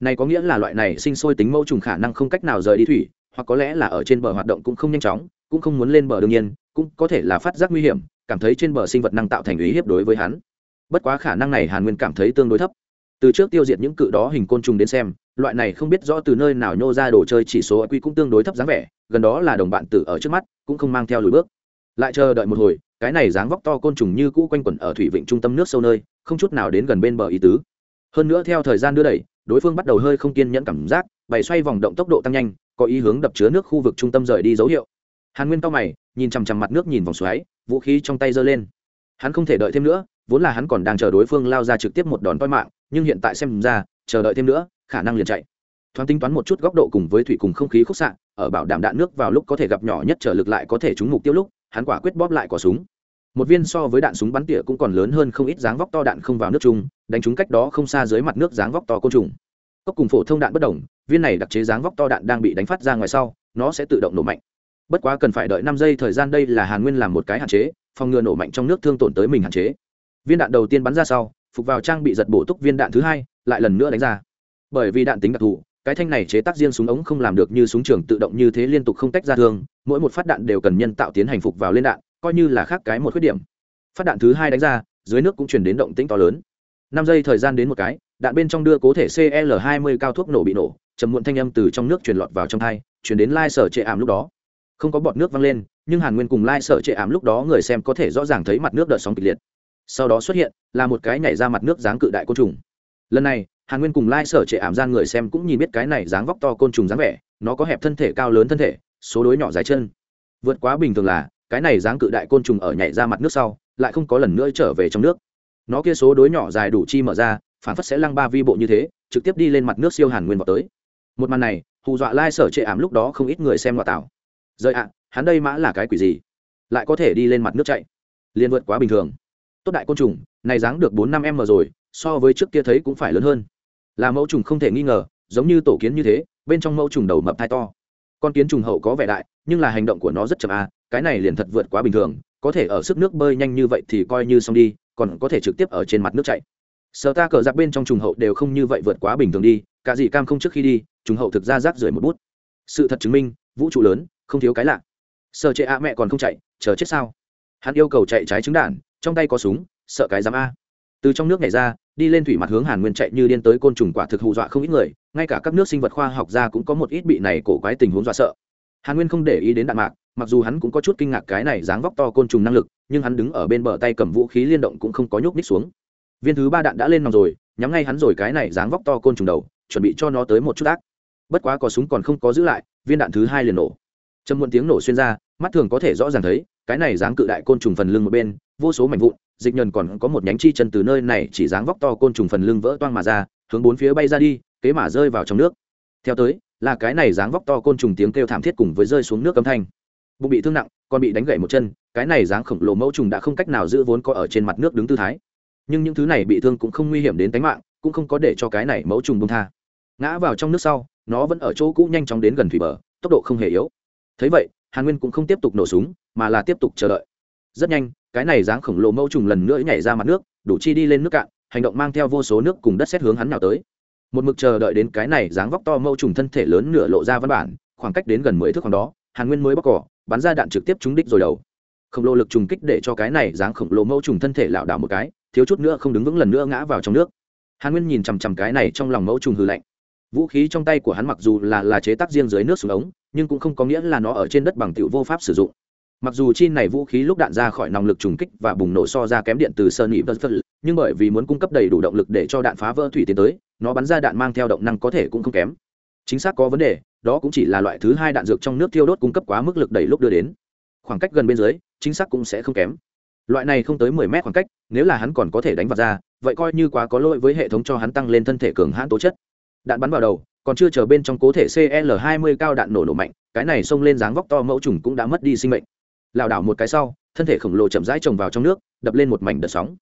Này có nghĩa là loại này sinh sôi tính mẫu trùng khả năng không cách nào rời đi thủy, hoặc có lẽ là ở trên bờ hoạt động cũng không nhanh chóng, cũng không muốn lên bờ đương nhiên, cũng có thể là phát giác nguy hiểm, cảm thấy trên bờ sinh vật năng tạo thành uy hiếp đối với hắn bất quá khả năng này hàn nguyên cảm thấy tương đối thấp. Từ trước tiêu diệt những cự đó hình côn trùng đến xem, loại này không biết rõ từ nơi nào nhô ra đồ chơi chỉ số quy cũng tương đối thấp dáng vẻ, gần đó là đồng bạn tử ở trước mắt, cũng không mang theo lùi bước. Lại chờ đợi một hồi, cái này dáng vóc to côn trùng như cũ quanh quẩn ở thủy vịnh trung tâm nước sâu nơi, không chút nào đến gần bên bờ ý tứ. Hơn nữa theo thời gian đưa đẩy, đối phương bắt đầu hơi không kiên nhẫn cảm giác bày xoay vòng động tốc độ tăng nhanh, có ý hướng đập chứa nước khu vực trung tâm rời đi dấu hiệu. Hàn nguyên cao mày, nhìn chằm chằm mặt nước nhìn vòng xoáy, vũ khí trong tay giơ lên. Hắn không thể đợi thêm nữa vốn là hắn còn đang chờ đối phương lao ra trực tiếp một đòn toi mạng, nhưng hiện tại xem ra, chờ đợi thêm nữa, khả năng liền chạy. Thoáng tính toán một chút góc độ cùng với thủy cùng không khí khúc xạ, ở bảo đảm đạn nước vào lúc có thể gặp nhỏ nhất trở lực lại có thể trúng mục tiêu lúc, hắn quả quyết bóp lại cỏ súng. Một viên so với đạn súng bắn tỉa cũng còn lớn hơn không ít dáng vóc to đạn không vào nước chung, đánh trúng cách đó không xa dưới mặt nước dáng vóc to côn trùng. Cốc cùng phổ thông đạn bất đồng, viên này đặc chế dáng vóc to đạn đang bị đánh phát ra ngoài sau, nó sẽ tự động nổ mạnh. Bất quá cần phải đợi năm giây thời gian đây là hàn nguyên làm một cái hạn chế, phòng ngừa nổ mạnh trong nước thương tổn tới mình hạn chế viên đạn đầu tiên bắn ra sau, phục vào trang bị giật bổ túc viên đạn thứ hai, lại lần nữa đánh ra. Bởi vì đạn tính đặc thù, cái thanh này chế tác riêng súng ống không làm được như súng trường tự động như thế liên tục không tách ra thương mỗi một phát đạn đều cần nhân tạo tiến hành phục vào lên đạn, coi như là khác cái một khuyết điểm. Phát đạn thứ hai đánh ra, dưới nước cũng chuyển đến động tĩnh to lớn. Năm giây thời gian đến một cái, đạn bên trong đưa cố thể cl 20 cao thuốc nổ bị nổ chầm muộn thanh âm từ trong nước truyền lọt vào trong thai chuyển đến lai sở trệ ảm lúc đó. Không có bọt nước văng lên, nhưng hàn nguyên cùng lai sở trệ ảm lúc đó người xem có thể rõ ràng thấy mặt nước đợt sóng kịch liệt sau đó xuất hiện, là một cái nhảy ra mặt nước dáng cự đại côn trùng. Lần này, hàn nguyên cùng lai sở trệ ảm gian người xem cũng nhìn biết cái này dáng vóc to côn trùng dáng vẻ, nó có hẹp thân thể cao lớn thân thể, số đối nhỏ dài chân. Vượt quá bình thường là, cái này dáng cự đại côn trùng ở nhảy ra mặt nước sau, lại không có lần nữa trở về trong nước. Nó kia số đối nhỏ dài đủ chi mở ra, phản phất sẽ lăng ba vi bộ như thế, trực tiếp đi lên mặt nước siêu hàn nguyên vào tới. Một màn này, hù dọa lai sở trệ ảm lúc đó không ít người xem ngoại tảo. Rời ạ, hắn đây mã là cái quỷ gì? Lại có thể đi lên mặt nước chạy? Liền vượt quá bình thường tốt đại côn trùng, này dáng được bốn năm m rồi, so với trước kia thấy cũng phải lớn hơn. Là mẫu trùng không thể nghi ngờ, giống như tổ kiến như thế, bên trong mẫu trùng đầu mập thai to. Con kiến trùng hậu có vẻ đại, nhưng là hành động của nó rất chậm à cái này liền thật vượt quá bình thường, có thể ở sức nước bơi nhanh như vậy thì coi như xong đi, còn có thể trực tiếp ở trên mặt nước chạy. Sở ta cờ giặc bên trong trùng hậu đều không như vậy vượt quá bình thường đi, cả gì cam không trước khi đi, trùng hậu thực ra rác rưởi một bút. Sự thật chứng minh, vũ trụ lớn, không thiếu cái lạ. Sợ trệ a mẹ còn không chạy, chờ chết sao? Hắn yêu cầu chạy trái trứng đạn trong tay có súng, sợ cái dám a. Từ trong nước nhảy ra, đi lên thủy mặt hướng hàn nguyên chạy như điên tới côn trùng quả thực hù dọa không ít người, ngay cả các nước sinh vật khoa học ra cũng có một ít bị này cổ quái tình huống dọa sợ. Hàn nguyên không để ý đến đạn mạc, mặc dù hắn cũng có chút kinh ngạc cái này dáng vóc to côn trùng năng lực, nhưng hắn đứng ở bên bờ tay cầm vũ khí liên động cũng không có nhúc ních xuống. Viên thứ ba đạn đã lên nòng rồi, nhắm ngay hắn rồi cái này dáng vóc to côn trùng đầu, chuẩn bị cho nó tới một chút ác. Bất quá có súng còn không có giữ lại, viên đạn thứ hai liền nổ. Châm muộn tiếng nổ xuyên ra, mắt thường có thể rõ ràng thấy, cái này dáng cự đại côn trùng phần lưng một bên vô số mảnh vụn, dịch nhờn còn có một nhánh chi chân từ nơi này chỉ dáng vóc to côn trùng phần lưng vỡ toang mà ra, hướng bốn phía bay ra đi, kế mà rơi vào trong nước. Theo tới, là cái này dáng vóc to côn trùng tiếng kêu thảm thiết cùng với rơi xuống nước âm thanh. Bụng bị thương nặng còn bị đánh gãy một chân, cái này dáng khổng lồ mẫu trùng đã không cách nào giữ vốn có ở trên mặt nước đứng tư thái. Nhưng những thứ này bị thương cũng không nguy hiểm đến tính mạng, cũng không có để cho cái này mẫu trùng bông tha. Ngã vào trong nước sau, nó vẫn ở chỗ cũ nhanh chóng đến gần thủy bờ, tốc độ không hề yếu. Thấy vậy, hàn nguyên cũng không tiếp tục nổ súng, mà là tiếp tục chờ đợi. Rất nhanh cái này dáng khổng lồ mẫu trùng lần nữa nhảy ra mặt nước, đủ chi đi lên nước cạn, hành động mang theo vô số nước cùng đất xét hướng hắn nào tới. Một mực chờ đợi đến cái này dáng vóc to mẫu trùng thân thể lớn nửa lộ ra văn bản, khoảng cách đến gần mười thước khoảng đó, hàn nguyên mới bóc cỏ, bắn ra đạn trực tiếp trúng đích rồi đầu. Khổng lồ lực trùng kích để cho cái này dáng khổng lồ mẫu trùng thân thể lảo đảo một cái, thiếu chút nữa không đứng vững lần nữa ngã vào trong nước. Hàn nguyên nhìn chằm chằm cái này trong lòng mẫu trùng hư lạnh. Vũ khí trong tay của hắn mặc dù là là chế tác riêng dưới nước xuống ống, nhưng cũng không có nghĩa là nó ở trên đất bằng tiểu vô pháp sử dụng mặc dù chi này vũ khí lúc đạn ra khỏi nòng lực trùng kích và bùng nổ so ra kém điện từ sơn nhị vân nhưng bởi vì muốn cung cấp đầy đủ động lực để cho đạn phá vỡ thủy tiến tới, nó bắn ra đạn mang theo động năng có thể cũng không kém. Chính xác có vấn đề, đó cũng chỉ là loại thứ hai đạn dược trong nước thiêu đốt cung cấp quá mức lực đẩy lúc đưa đến. Khoảng cách gần bên dưới, chính xác cũng sẽ không kém. Loại này không tới mười mét khoảng cách, nếu là hắn còn có thể đánh vào ra, vậy coi như quá có lỗi với hệ thống cho hắn tăng lên thân thể cường hãn tố chất. Đạn bắn vào đầu, còn chưa chờ bên trong cố thể cl 20 cao đạn nổ nổ mạnh, cái này xông lên dáng vóc to mẫu trùng cũng đã mất đi sinh mệnh lảo đảo một cái sau, thân thể khổng lồ chậm rãi trồng vào trong nước, đập lên một mảnh đợt sóng.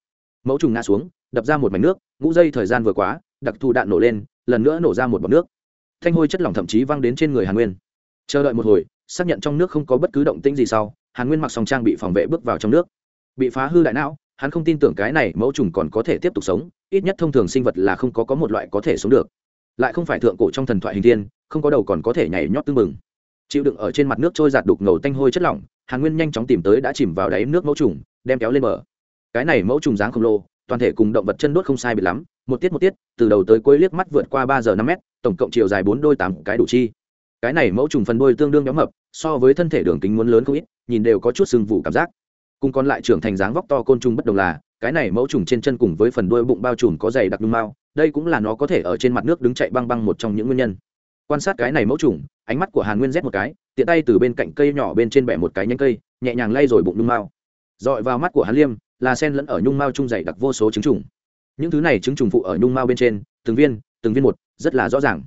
Mẫu trùng ngã xuống, đập ra một mảnh nước, ngũ dây thời gian vừa quá, đặc thù đạn nổ lên, lần nữa nổ ra một bọc nước. Thanh hôi chất lỏng thậm chí văng đến trên người hàn nguyên. Chờ đợi một hồi, xác nhận trong nước không có bất cứ động tĩnh gì sau, hàn nguyên mặc song trang bị phòng vệ bước vào trong nước. Bị phá hư đại não, hắn không tin tưởng cái này mẫu trùng còn có thể tiếp tục sống, ít nhất thông thường sinh vật là không có có một loại có thể sống được. Lại không phải thượng cổ trong thần thoại hình thiên, không có đầu còn có thể nhảy nhót tưng mừng chịu đựng ở trên mặt nước trôi giạt đục ngầu tanh hôi chất lỏng, hàn nguyên nhanh chóng tìm tới đã chìm vào đáy nước mẫu trùng, đem kéo lên bờ. Cái này mẫu trùng dáng khổng lồ, toàn thể cùng động vật chân đốt không sai bị lắm, một tiết một tiết, từ đầu tới cuối liếc mắt vượt qua ba giờ năm mét, tổng cộng chiều dài bốn đôi tám cái đủ chi. Cái này mẫu trùng phần đôi tương đương nhóm mập, so với thân thể đường kính muốn lớn không ít, nhìn đều có chút sưng vụ cảm giác. Cùng còn lại trưởng thành dáng vóc to côn trùng bất đồng là, cái này mẫu trùng trên chân cùng với phần đuôi bụng bao trùm có dày đặc nhung mao đây cũng là nó có thể ở trên mặt nước đứng chạy băng băng một trong những nguyên nhân quan sát cái này mẫu trùng, ánh mắt của hàn nguyên rét một cái, tiện tay từ bên cạnh cây nhỏ bên trên bẻ một cái nhánh cây, nhẹ nhàng lay rồi bụng nhung mao. Dọi vào mắt của hắn liêm, là sen lẫn ở nhung mao trung dày đặc vô số trứng trùng. Những thứ này trứng trùng phụ ở nhung mao bên trên, từng viên từng viên một, rất là rõ ràng.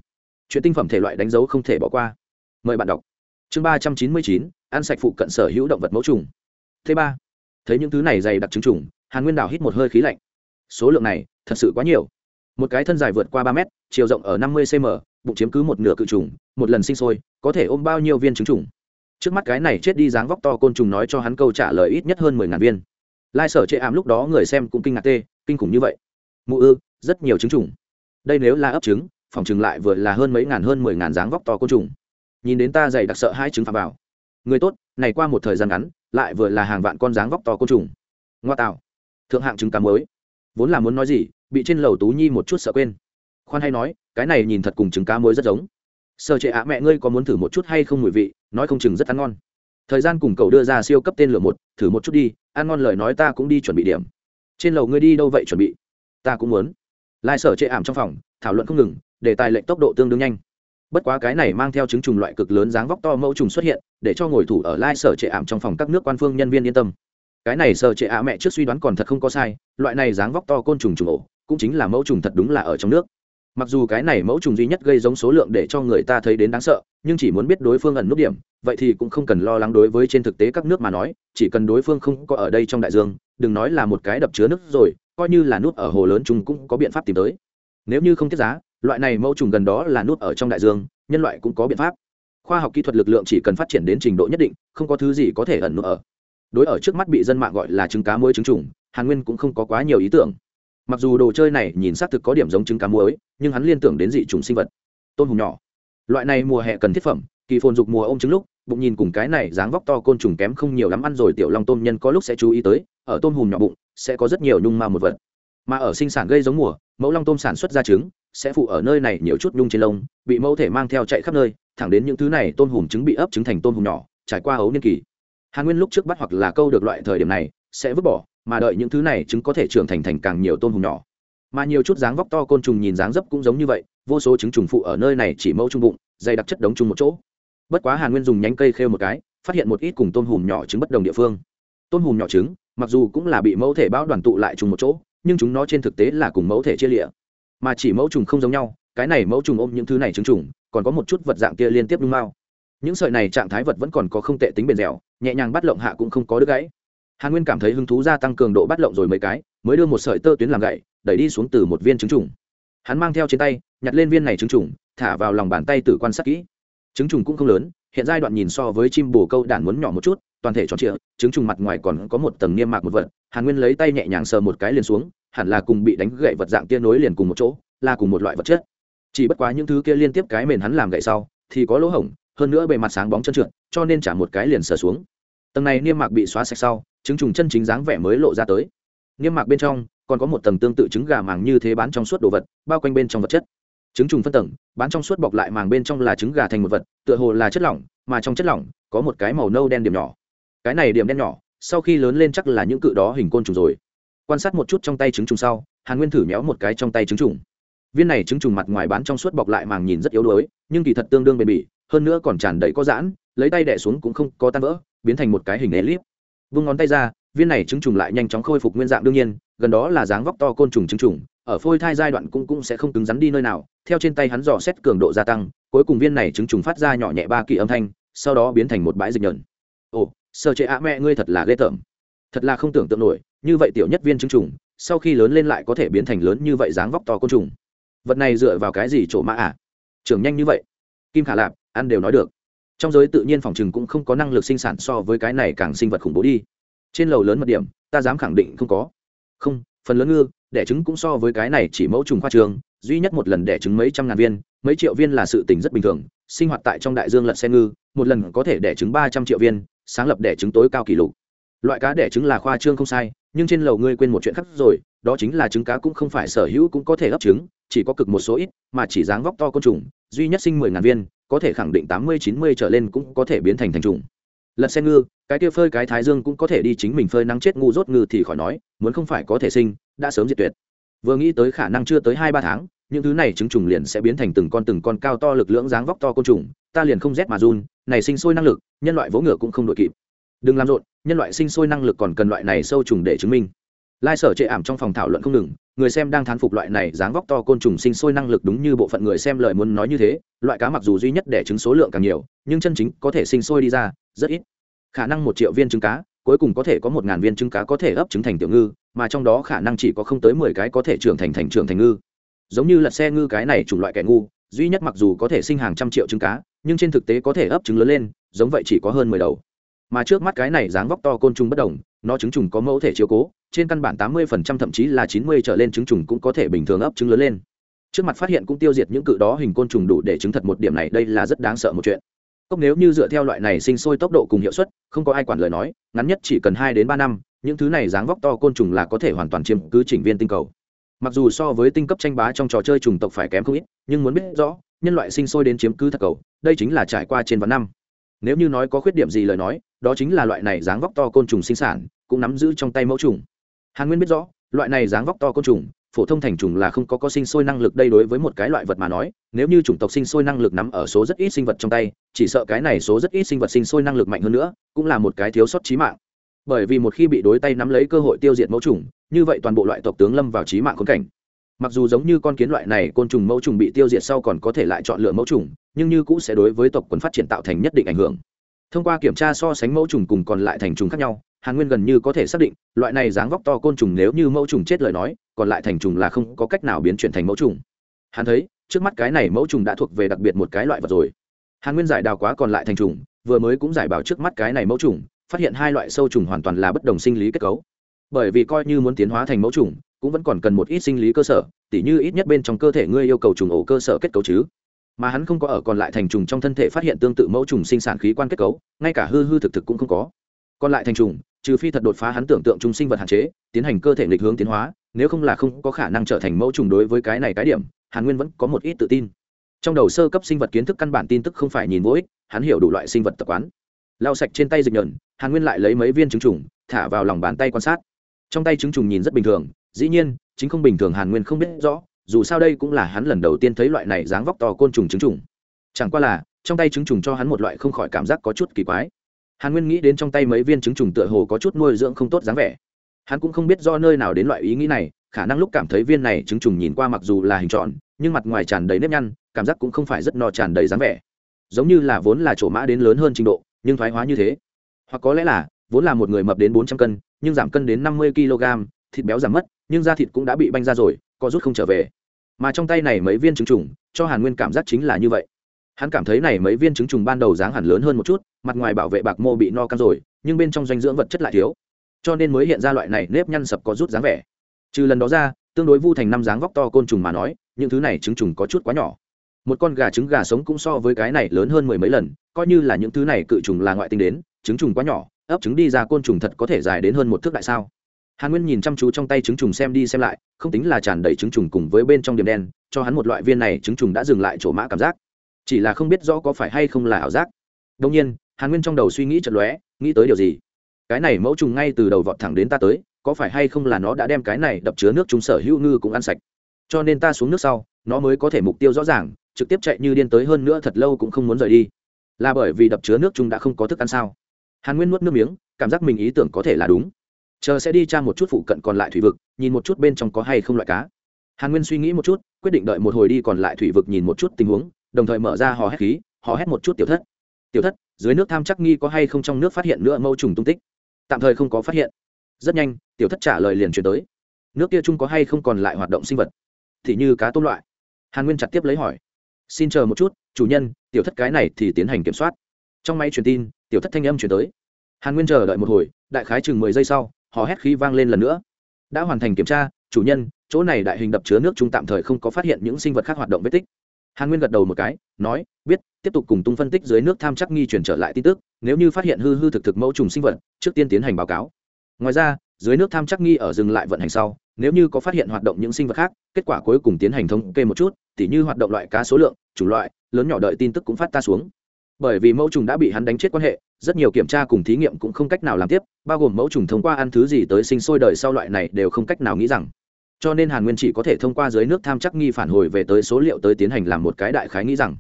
Chuyện tinh phẩm thể loại đánh dấu không thể bỏ qua. Mời bạn đọc. Chương ba trăm chín mươi chín, ăn sạch phụ cận sở hữu động vật mẫu trùng. Thứ ba. Thấy những thứ này dày đặc trứng trùng, hàn nguyên đào hít một hơi khí lạnh. Số lượng này, thật sự quá nhiều một cái thân dài vượt qua ba mét, chiều rộng ở năm mươi cm bụng chiếm cứ một nửa cự trùng, một lần sinh sôi, có thể ôm bao nhiêu viên trứng trùng. Trước mắt cái này chết đi dáng vóc to côn trùng nói cho hắn câu trả lời ít nhất hơn mười ngàn viên. Lai sở chệ ảm lúc đó người xem cũng kinh ngạc tê, kinh khủng như vậy. Mụ ư, rất nhiều trứng trùng. Đây nếu là ấp trứng, phòng trừng lại vừa là hơn mấy ngàn, hơn mười ngàn dáng vóc to côn trùng. Nhìn đến ta dày đặc sợ hai trứng phạm vào. Người tốt, này qua một thời gian ngắn, lại vừa là hàng vạn con dáng vóc to côn trùng. Ngoa tạo. Thượng hạng trứng cá mới vốn là muốn nói gì, bị trên lầu tú nhi một chút sợ quên. Khoan hay nói, cái này nhìn thật cùng trứng cá muối rất giống. Sợ trệ ạ, mẹ ngươi có muốn thử một chút hay không mùi vị, nói không chừng rất ăn ngon. Thời gian cùng cầu đưa ra siêu cấp tên lửa một, thử một chút đi, ăn ngon lời nói ta cũng đi chuẩn bị điểm. Trên lầu ngươi đi đâu vậy chuẩn bị? Ta cũng muốn. Lai sở trệ ảm trong phòng, thảo luận không ngừng để tài lệnh tốc độ tương đương nhanh. Bất quá cái này mang theo chứng trùng loại cực lớn dáng vóc to mẫu trùng xuất hiện, để cho ngồi thủ ở lai sở trệ ảm trong phòng các nước quan phương nhân viên yên tâm cái này sợ trệ à mẹ trước suy đoán còn thật không có sai, loại này dáng vóc to côn trùng trùng ổ, cũng chính là mẫu trùng thật đúng là ở trong nước. Mặc dù cái này mẫu trùng duy nhất gây giống số lượng để cho người ta thấy đến đáng sợ, nhưng chỉ muốn biết đối phương ẩn nút điểm, vậy thì cũng không cần lo lắng đối với trên thực tế các nước mà nói, chỉ cần đối phương không có ở đây trong đại dương, đừng nói là một cái đập chứa nước rồi, coi như là nút ở hồ lớn chúng cũng có biện pháp tìm tới. Nếu như không tiết giá, loại này mẫu trùng gần đó là nút ở trong đại dương, nhân loại cũng có biện pháp. Khoa học kỹ thuật lực lượng chỉ cần phát triển đến trình độ nhất định, không có thứ gì có thể ẩn nút ở đối ở trước mắt bị dân mạng gọi là trứng cá muối trứng trùng, hàn nguyên cũng không có quá nhiều ý tưởng. Mặc dù đồ chơi này nhìn xác thực có điểm giống trứng cá muối, nhưng hắn liên tưởng đến dị trùng sinh vật. Tôm hùm nhỏ. Loại này mùa hè cần thiết phẩm, kỳ phồn dục mùa ôm trứng lúc, bụng nhìn cùng cái này dáng vóc to côn trùng kém không nhiều lắm ăn rồi tiểu long tôm nhân có lúc sẽ chú ý tới, ở tôm hùm nhỏ bụng, sẽ có rất nhiều nhung ma một vật. Mà ở sinh sản gây giống mùa, mẫu long tôm sản xuất ra trứng, sẽ phụ ở nơi này nhiều chút nhung trên lông, bị mẫu thể mang theo chạy khắp nơi, thẳng đến những thứ này tôm hùm trứng bị ấp trứng thành tôm hùm nhỏ, trải qua ấu niên kỳ hàn nguyên lúc trước bắt hoặc là câu được loại thời điểm này, sẽ vứt bỏ, mà đợi những thứ này trứng có thể trưởng thành thành càng nhiều tôm hùm nhỏ. Mà nhiều chút dáng vóc to côn trùng nhìn dáng dấp cũng giống như vậy, vô số trứng trùng phụ ở nơi này chỉ mẫu trung bụng, dày đặc chất đống chung một chỗ. Bất quá hàn nguyên dùng nhánh cây khêu một cái, phát hiện một ít cùng tôm hùm nhỏ trứng bất đồng địa phương. Tôm hùm nhỏ trứng, mặc dù cũng là bị mẫu thể bão đoàn tụ lại chung một chỗ, nhưng chúng nó trên thực tế là cùng mẫu thể chia lịa. Mà chỉ mẫu trùng không giống nhau, cái này mẫu trùng ôm những thứ này trứng trùng, còn có một chút vật dạng kia liên tiếp đung mao những sợi này trạng thái vật vẫn còn có không tệ tính bền dẻo, nhẹ nhàng bắt lộng hạ cũng không có đứt gãy. Hàn nguyên cảm thấy hứng thú gia tăng cường độ bắt lộng rồi mấy cái, mới đưa một sợi tơ tuyến làm gậy, đẩy đi xuống từ một viên trứng trùng. Hắn mang theo trên tay, nhặt lên viên này trứng trùng, thả vào lòng bàn tay tự quan sát kỹ. Trứng trùng cũng không lớn, hiện giai đoạn nhìn so với chim bồ câu đản muốn nhỏ một chút, toàn thể tròn trịa, trứng trùng mặt ngoài còn có một tầng niêm mạc một vật. Hàn nguyên lấy tay nhẹ nhàng sờ một cái liền xuống, hẳn là cùng bị đánh gậy vật dạng kia nối liền cùng một chỗ, là cùng một loại vật chất. Chỉ bất quá những thứ kia liên tiếp cái mền hắn làm gậy sau, thì có lỗ hổng hơn nữa bề mặt sáng bóng chân trượt, cho nên trả một cái liền sờ xuống. Tầng này niêm mạc bị xóa sạch sau trứng trùng chân chính dáng vẻ mới lộ ra tới. Niêm mạc bên trong, còn có một tầng tương tự trứng gà màng như thế bán trong suốt đồ vật, bao quanh bên trong vật chất. Trứng trùng phân tầng, bán trong suốt bọc lại màng bên trong là trứng gà thành một vật, tựa hồ là chất lỏng, mà trong chất lỏng, có một cái màu nâu đen điểm nhỏ. Cái này điểm đen nhỏ, sau khi lớn lên chắc là những cự đó hình côn trùng rồi. Quan sát một chút trong tay trứng trùng sau, hàn nguyên thử méo một cái trong tay trứng trùng viên này trứng trùng mặt ngoài bán trong suốt bọc lại màng nhìn rất yếu đuối, nhưng kỳ thật tương đương bền bỉ, hơn nữa còn tràn đầy có giãn, lấy tay đẻ xuống cũng không có tan vỡ, biến thành một cái hình elip vung ngón tay ra, viên này trứng trùng lại nhanh chóng khôi phục nguyên dạng đương nhiên, gần đó là dáng vóc to côn trùng trứng trùng, ở phôi thai giai đoạn cũng cũng sẽ không cứng rắn đi nơi nào, theo trên tay hắn dò xét cường độ gia tăng, cuối cùng viên này trứng trùng phát ra nhỏ nhẹ ba kỳ âm thanh, sau đó biến thành một bãi dịch nhợn ồ sơ chế ạ mẹ, ngươi thật là ghê tởm. Thật là không tưởng tượng nổi, như vậy tiểu nhất viên trứng trùng, sau khi lớn lên lại có thể biến thành lớn như vậy dáng vóc to côn trùng vật này dựa vào cái gì chỗ mã à? Trưởng nhanh như vậy. Kim khả lạp, ăn đều nói được. Trong giới tự nhiên phòng trừng cũng không có năng lực sinh sản so với cái này càng sinh vật khủng bố đi. Trên lầu lớn mật điểm, ta dám khẳng định không có. Không, phần lớn ngư, đẻ trứng cũng so với cái này chỉ mẫu trùng khoa trường, duy nhất một lần đẻ trứng mấy trăm ngàn viên, mấy triệu viên là sự tình rất bình thường. Sinh hoạt tại trong đại dương lận xe ngư, một lần có thể đẻ trứng ba trăm triệu viên, sáng lập đẻ trứng tối cao kỷ lục. Loại cá đẻ trứng là khoa trương không sai, nhưng trên lầu ngươi quên một chuyện khác rồi, đó chính là trứng cá cũng không phải sở hữu cũng có thể ấp trứng chỉ có cực một số ít, mà chỉ dáng vóc to côn trùng, duy nhất sinh mười ngàn viên, có thể khẳng định tám mươi, chín mươi trở lên cũng có thể biến thành thành trùng. Lật xe ngư, cái kia phơi cái thái dương cũng có thể đi chính mình phơi nắng chết ngu rốt ngư thì khỏi nói, muốn không phải có thể sinh, đã sớm diệt tuyệt. Vừa nghĩ tới khả năng chưa tới hai ba tháng, những thứ này trứng trùng liền sẽ biến thành từng con từng con cao to lực lưỡng dáng vóc to côn trùng, ta liền không rét mà run, này sinh sôi năng lực, nhân loại vỗ ngựa cũng không đội kịp. Đừng làm rộn, nhân loại sinh sôi năng lực còn cần loại này sâu trùng để chứng minh. Lai sở chệ ảm trong phòng thảo luận không ngừng người xem đang thán phục loại này dáng vóc to côn trùng sinh sôi năng lực đúng như bộ phận người xem lời muốn nói như thế, loại cá mặc dù duy nhất để trứng số lượng càng nhiều, nhưng chân chính có thể sinh sôi đi ra, rất ít. Khả năng một triệu viên trứng cá, cuối cùng có thể có một ngàn viên trứng cá có thể ấp trứng thành tiểu ngư, mà trong đó khả năng chỉ có không tới mười cái có thể trưởng thành thành trưởng thành ngư. Giống như lật xe ngư cái này chủng loại kẻ ngu, duy nhất mặc dù có thể sinh hàng trăm triệu trứng cá, nhưng trên thực tế có thể ấp trứng lớn lên, giống vậy chỉ có hơn mười đầu. Mà trước mắt cái này dáng vóc to côn trùng bất đồng nó trứng trùng có mẫu thể chiếu cố, trên căn bản tám mươi phần trăm thậm chí là chín mươi trở lên trứng trùng cũng có thể bình thường ấp trứng lớn lên. Trước mặt phát hiện cũng tiêu diệt những cự đó hình côn trùng đủ để chứng thật một điểm này, đây là rất đáng sợ một chuyện. Cốc nếu như dựa theo loại này sinh sôi tốc độ cùng hiệu suất, không có ai quản lời nói, ngắn nhất chỉ cần hai đến ba năm, những thứ này dáng vóc to côn trùng là có thể hoàn toàn chiếm cứ chỉnh viên tinh cầu. Mặc dù so với tinh cấp tranh bá trong trò chơi trùng tộc phải kém không ít, nhưng muốn biết rõ, nhân loại sinh sôi đến chiếm cứ thật cầu, đây chính là trải qua trên vạn năm. Nếu như nói có khuyết điểm gì lời nói đó chính là loại này dáng vóc to côn trùng sinh sản, cũng nắm giữ trong tay mẫu trùng. Hàn nguyên biết rõ, loại này dáng vóc to côn trùng, phổ thông thành trùng là không có có sinh sôi năng lực đây đối với một cái loại vật mà nói, nếu như chủng tộc sinh sôi năng lực nắm ở số rất ít sinh vật trong tay, chỉ sợ cái này số rất ít sinh vật sinh sôi năng lực mạnh hơn nữa, cũng là một cái thiếu sót trí mạng. Bởi vì một khi bị đối tay nắm lấy cơ hội tiêu diệt mẫu trùng, như vậy toàn bộ loại tộc tướng lâm vào trí mạng khốn cảnh. Mặc dù giống như con kiến loại này côn trùng mẫu trùng bị tiêu diệt sau còn có thể lại chọn lựa mẫu trùng, nhưng như cũ sẽ đối với tộc quần phát triển tạo thành nhất định ảnh hưởng thông qua kiểm tra so sánh mẫu trùng cùng còn lại thành trùng khác nhau, hàn nguyên gần như có thể xác định, loại này dáng vóc to côn trùng nếu như mẫu trùng chết lời nói, còn lại thành trùng là không có cách nào biến chuyển thành mẫu trùng. Hắn thấy, trước mắt cái này mẫu trùng đã thuộc về đặc biệt một cái loại vật rồi. Hàn nguyên giải đào quá còn lại thành trùng, vừa mới cũng giải bảo trước mắt cái này mẫu trùng, phát hiện hai loại sâu trùng hoàn toàn là bất đồng sinh lý kết cấu. Bởi vì coi như muốn tiến hóa thành mẫu trùng, cũng vẫn còn cần một ít sinh lý cơ sở, tỉ như ít nhất bên trong cơ thể ngươi yêu cầu trùng ổ cơ sở kết cấu chứ mà hắn không có ở còn lại thành trùng trong thân thể phát hiện tương tự mẫu trùng sinh sản khí quan kết cấu, ngay cả hư hư thực thực cũng không có. Còn lại thành trùng, trừ phi thật đột phá hắn tưởng tượng trùng sinh vật hạn chế, tiến hành cơ thể nghịch hướng tiến hóa, nếu không là không có khả năng trở thành mẫu trùng đối với cái này cái điểm, hàn nguyên vẫn có một ít tự tin. Trong đầu sơ cấp sinh vật kiến thức căn bản tin tức không phải nhìn vô ích, hắn hiểu đủ loại sinh vật tập quán. Lau sạch trên tay dịch nhờn hàn nguyên lại lấy mấy viên trứng trùng, thả vào lòng bàn tay quan sát. Trong tay trứng trùng nhìn rất bình thường, dĩ nhiên, chính không bình thường hàn nguyên không biết rõ dù sao đây cũng là hắn lần đầu tiên thấy loại này dáng vóc to côn trùng trứng trùng. Chẳng qua là, trong tay trứng trùng cho hắn một loại không khỏi cảm giác có chút kỳ quái. Hàn nguyên nghĩ đến trong tay mấy viên trứng trùng tựa hồ có chút nuôi dưỡng không tốt dáng vẻ. Hắn cũng không biết do nơi nào đến loại ý nghĩ này, khả năng lúc cảm thấy viên này trứng trùng nhìn qua mặc dù là hình tròn, nhưng mặt ngoài tràn đầy nếp nhăn, cảm giác cũng không phải rất no tràn đầy dáng vẻ. Giống như là vốn là chỗ mã đến lớn hơn trình độ, nhưng thoái hóa như thế. Hoặc có lẽ là, vốn là một người mập đến bốn trăm cân, nhưng giảm cân đến năm mươi kg thịt béo giảm mất, nhưng da thịt cũng đã bị banh ra rồi, có rút không trở về mà trong tay này mấy viên trứng trùng, cho hàn nguyên cảm giác chính là như vậy. Hắn cảm thấy này mấy viên trứng trùng ban đầu dáng hẳn lớn hơn một chút, mặt ngoài bảo vệ bạc mô bị no căng rồi, nhưng bên trong dinh dưỡng vật chất lại thiếu. Cho nên mới hiện ra loại này nếp nhăn sập có rút dáng vẻ. Trừ lần đó ra, tương đối vu thành năm dáng vóc to côn trùng mà nói, những thứ này trứng trùng có chút quá nhỏ. Một con gà trứng gà sống cũng so với cái này lớn hơn mười mấy lần, coi như là những thứ này cự trùng là ngoại tinh đến, trứng trùng quá nhỏ, ấp trứng đi ra côn trùng thật có thể dài đến hơn một thước đại sao hàn nguyên nhìn chăm chú trong tay trứng trùng xem đi xem lại, không tính là tràn đầy trứng trùng cùng với bên trong điểm đen, cho hắn một loại viên này trứng trùng đã dừng lại chỗ mã cảm giác. Chỉ là không biết rõ có phải hay không là ảo giác. Đông nhiên, hàn nguyên trong đầu suy nghĩ chật lóe, nghĩ tới điều gì? Cái này mẫu trùng ngay từ đầu vọt thẳng đến ta tới, có phải hay không là nó đã đem cái này đập chứa nước chúng sở hữu ngư cũng ăn sạch? Cho nên ta xuống nước sau, nó mới có thể mục tiêu rõ ràng, trực tiếp chạy như điên tới hơn nữa thật lâu cũng không muốn rời đi. Là bởi vì đập chứa nước chúng đã không có thức ăn sao? Hàn nguyên nuốt nước miếng, cảm giác mình ý tưởng có thể là đúng chờ sẽ đi tra một chút phụ cận còn lại thủy vực, nhìn một chút bên trong có hay không loại cá. Hàn nguyên suy nghĩ một chút, quyết định đợi một hồi đi còn lại thủy vực nhìn một chút tình huống, đồng thời mở ra hò hét khí, hò hét một chút tiểu thất. Tiểu thất, dưới nước tham chắc nghi có hay không trong nước phát hiện nữa mâu trùng tung tích? Tạm thời không có phát hiện. Rất nhanh, tiểu thất trả lời liền chuyển tới. Nước kia chung có hay không còn lại hoạt động sinh vật? Thì như cá tôm loại. Hàn nguyên chặt tiếp lấy hỏi. Xin chờ một chút, chủ nhân, tiểu thất cái này thì tiến hành kiểm soát. Trong máy truyền tin, tiểu thất thanh âm chuyển tới. Hàn nguyên chờ đợi một hồi, đại khái chừng mười giây sau hò hét khí vang lên lần nữa. Đã hoàn thành kiểm tra, chủ nhân, chỗ này đại hình đập chứa nước chúng tạm thời không có phát hiện những sinh vật khác hoạt động vết tích. Hàn nguyên gật đầu một cái, nói, biết, tiếp tục cùng tung phân tích dưới nước tham chắc nghi chuyển trở lại tin tức, nếu như phát hiện hư hư thực thực mẫu trùng sinh vật, trước tiên tiến hành báo cáo. Ngoài ra, dưới nước tham chắc nghi ở dừng lại vận hành sau, nếu như có phát hiện hoạt động những sinh vật khác, kết quả cuối cùng tiến hành thống kê một chút, tỉ như hoạt động loại cá số lượng, chủng loại, lớn nhỏ đợi tin tức cũng phát ta xuống bởi vì mẫu trùng đã bị hắn đánh chết quan hệ, rất nhiều kiểm tra cùng thí nghiệm cũng không cách nào làm tiếp, bao gồm mẫu trùng thông qua ăn thứ gì tới sinh sôi đời sau loại này đều không cách nào nghĩ rằng. Cho nên hàn nguyên chỉ có thể thông qua dưới nước tham chắc nghi phản hồi về tới số liệu tới tiến hành làm một cái đại khái nghĩ rằng.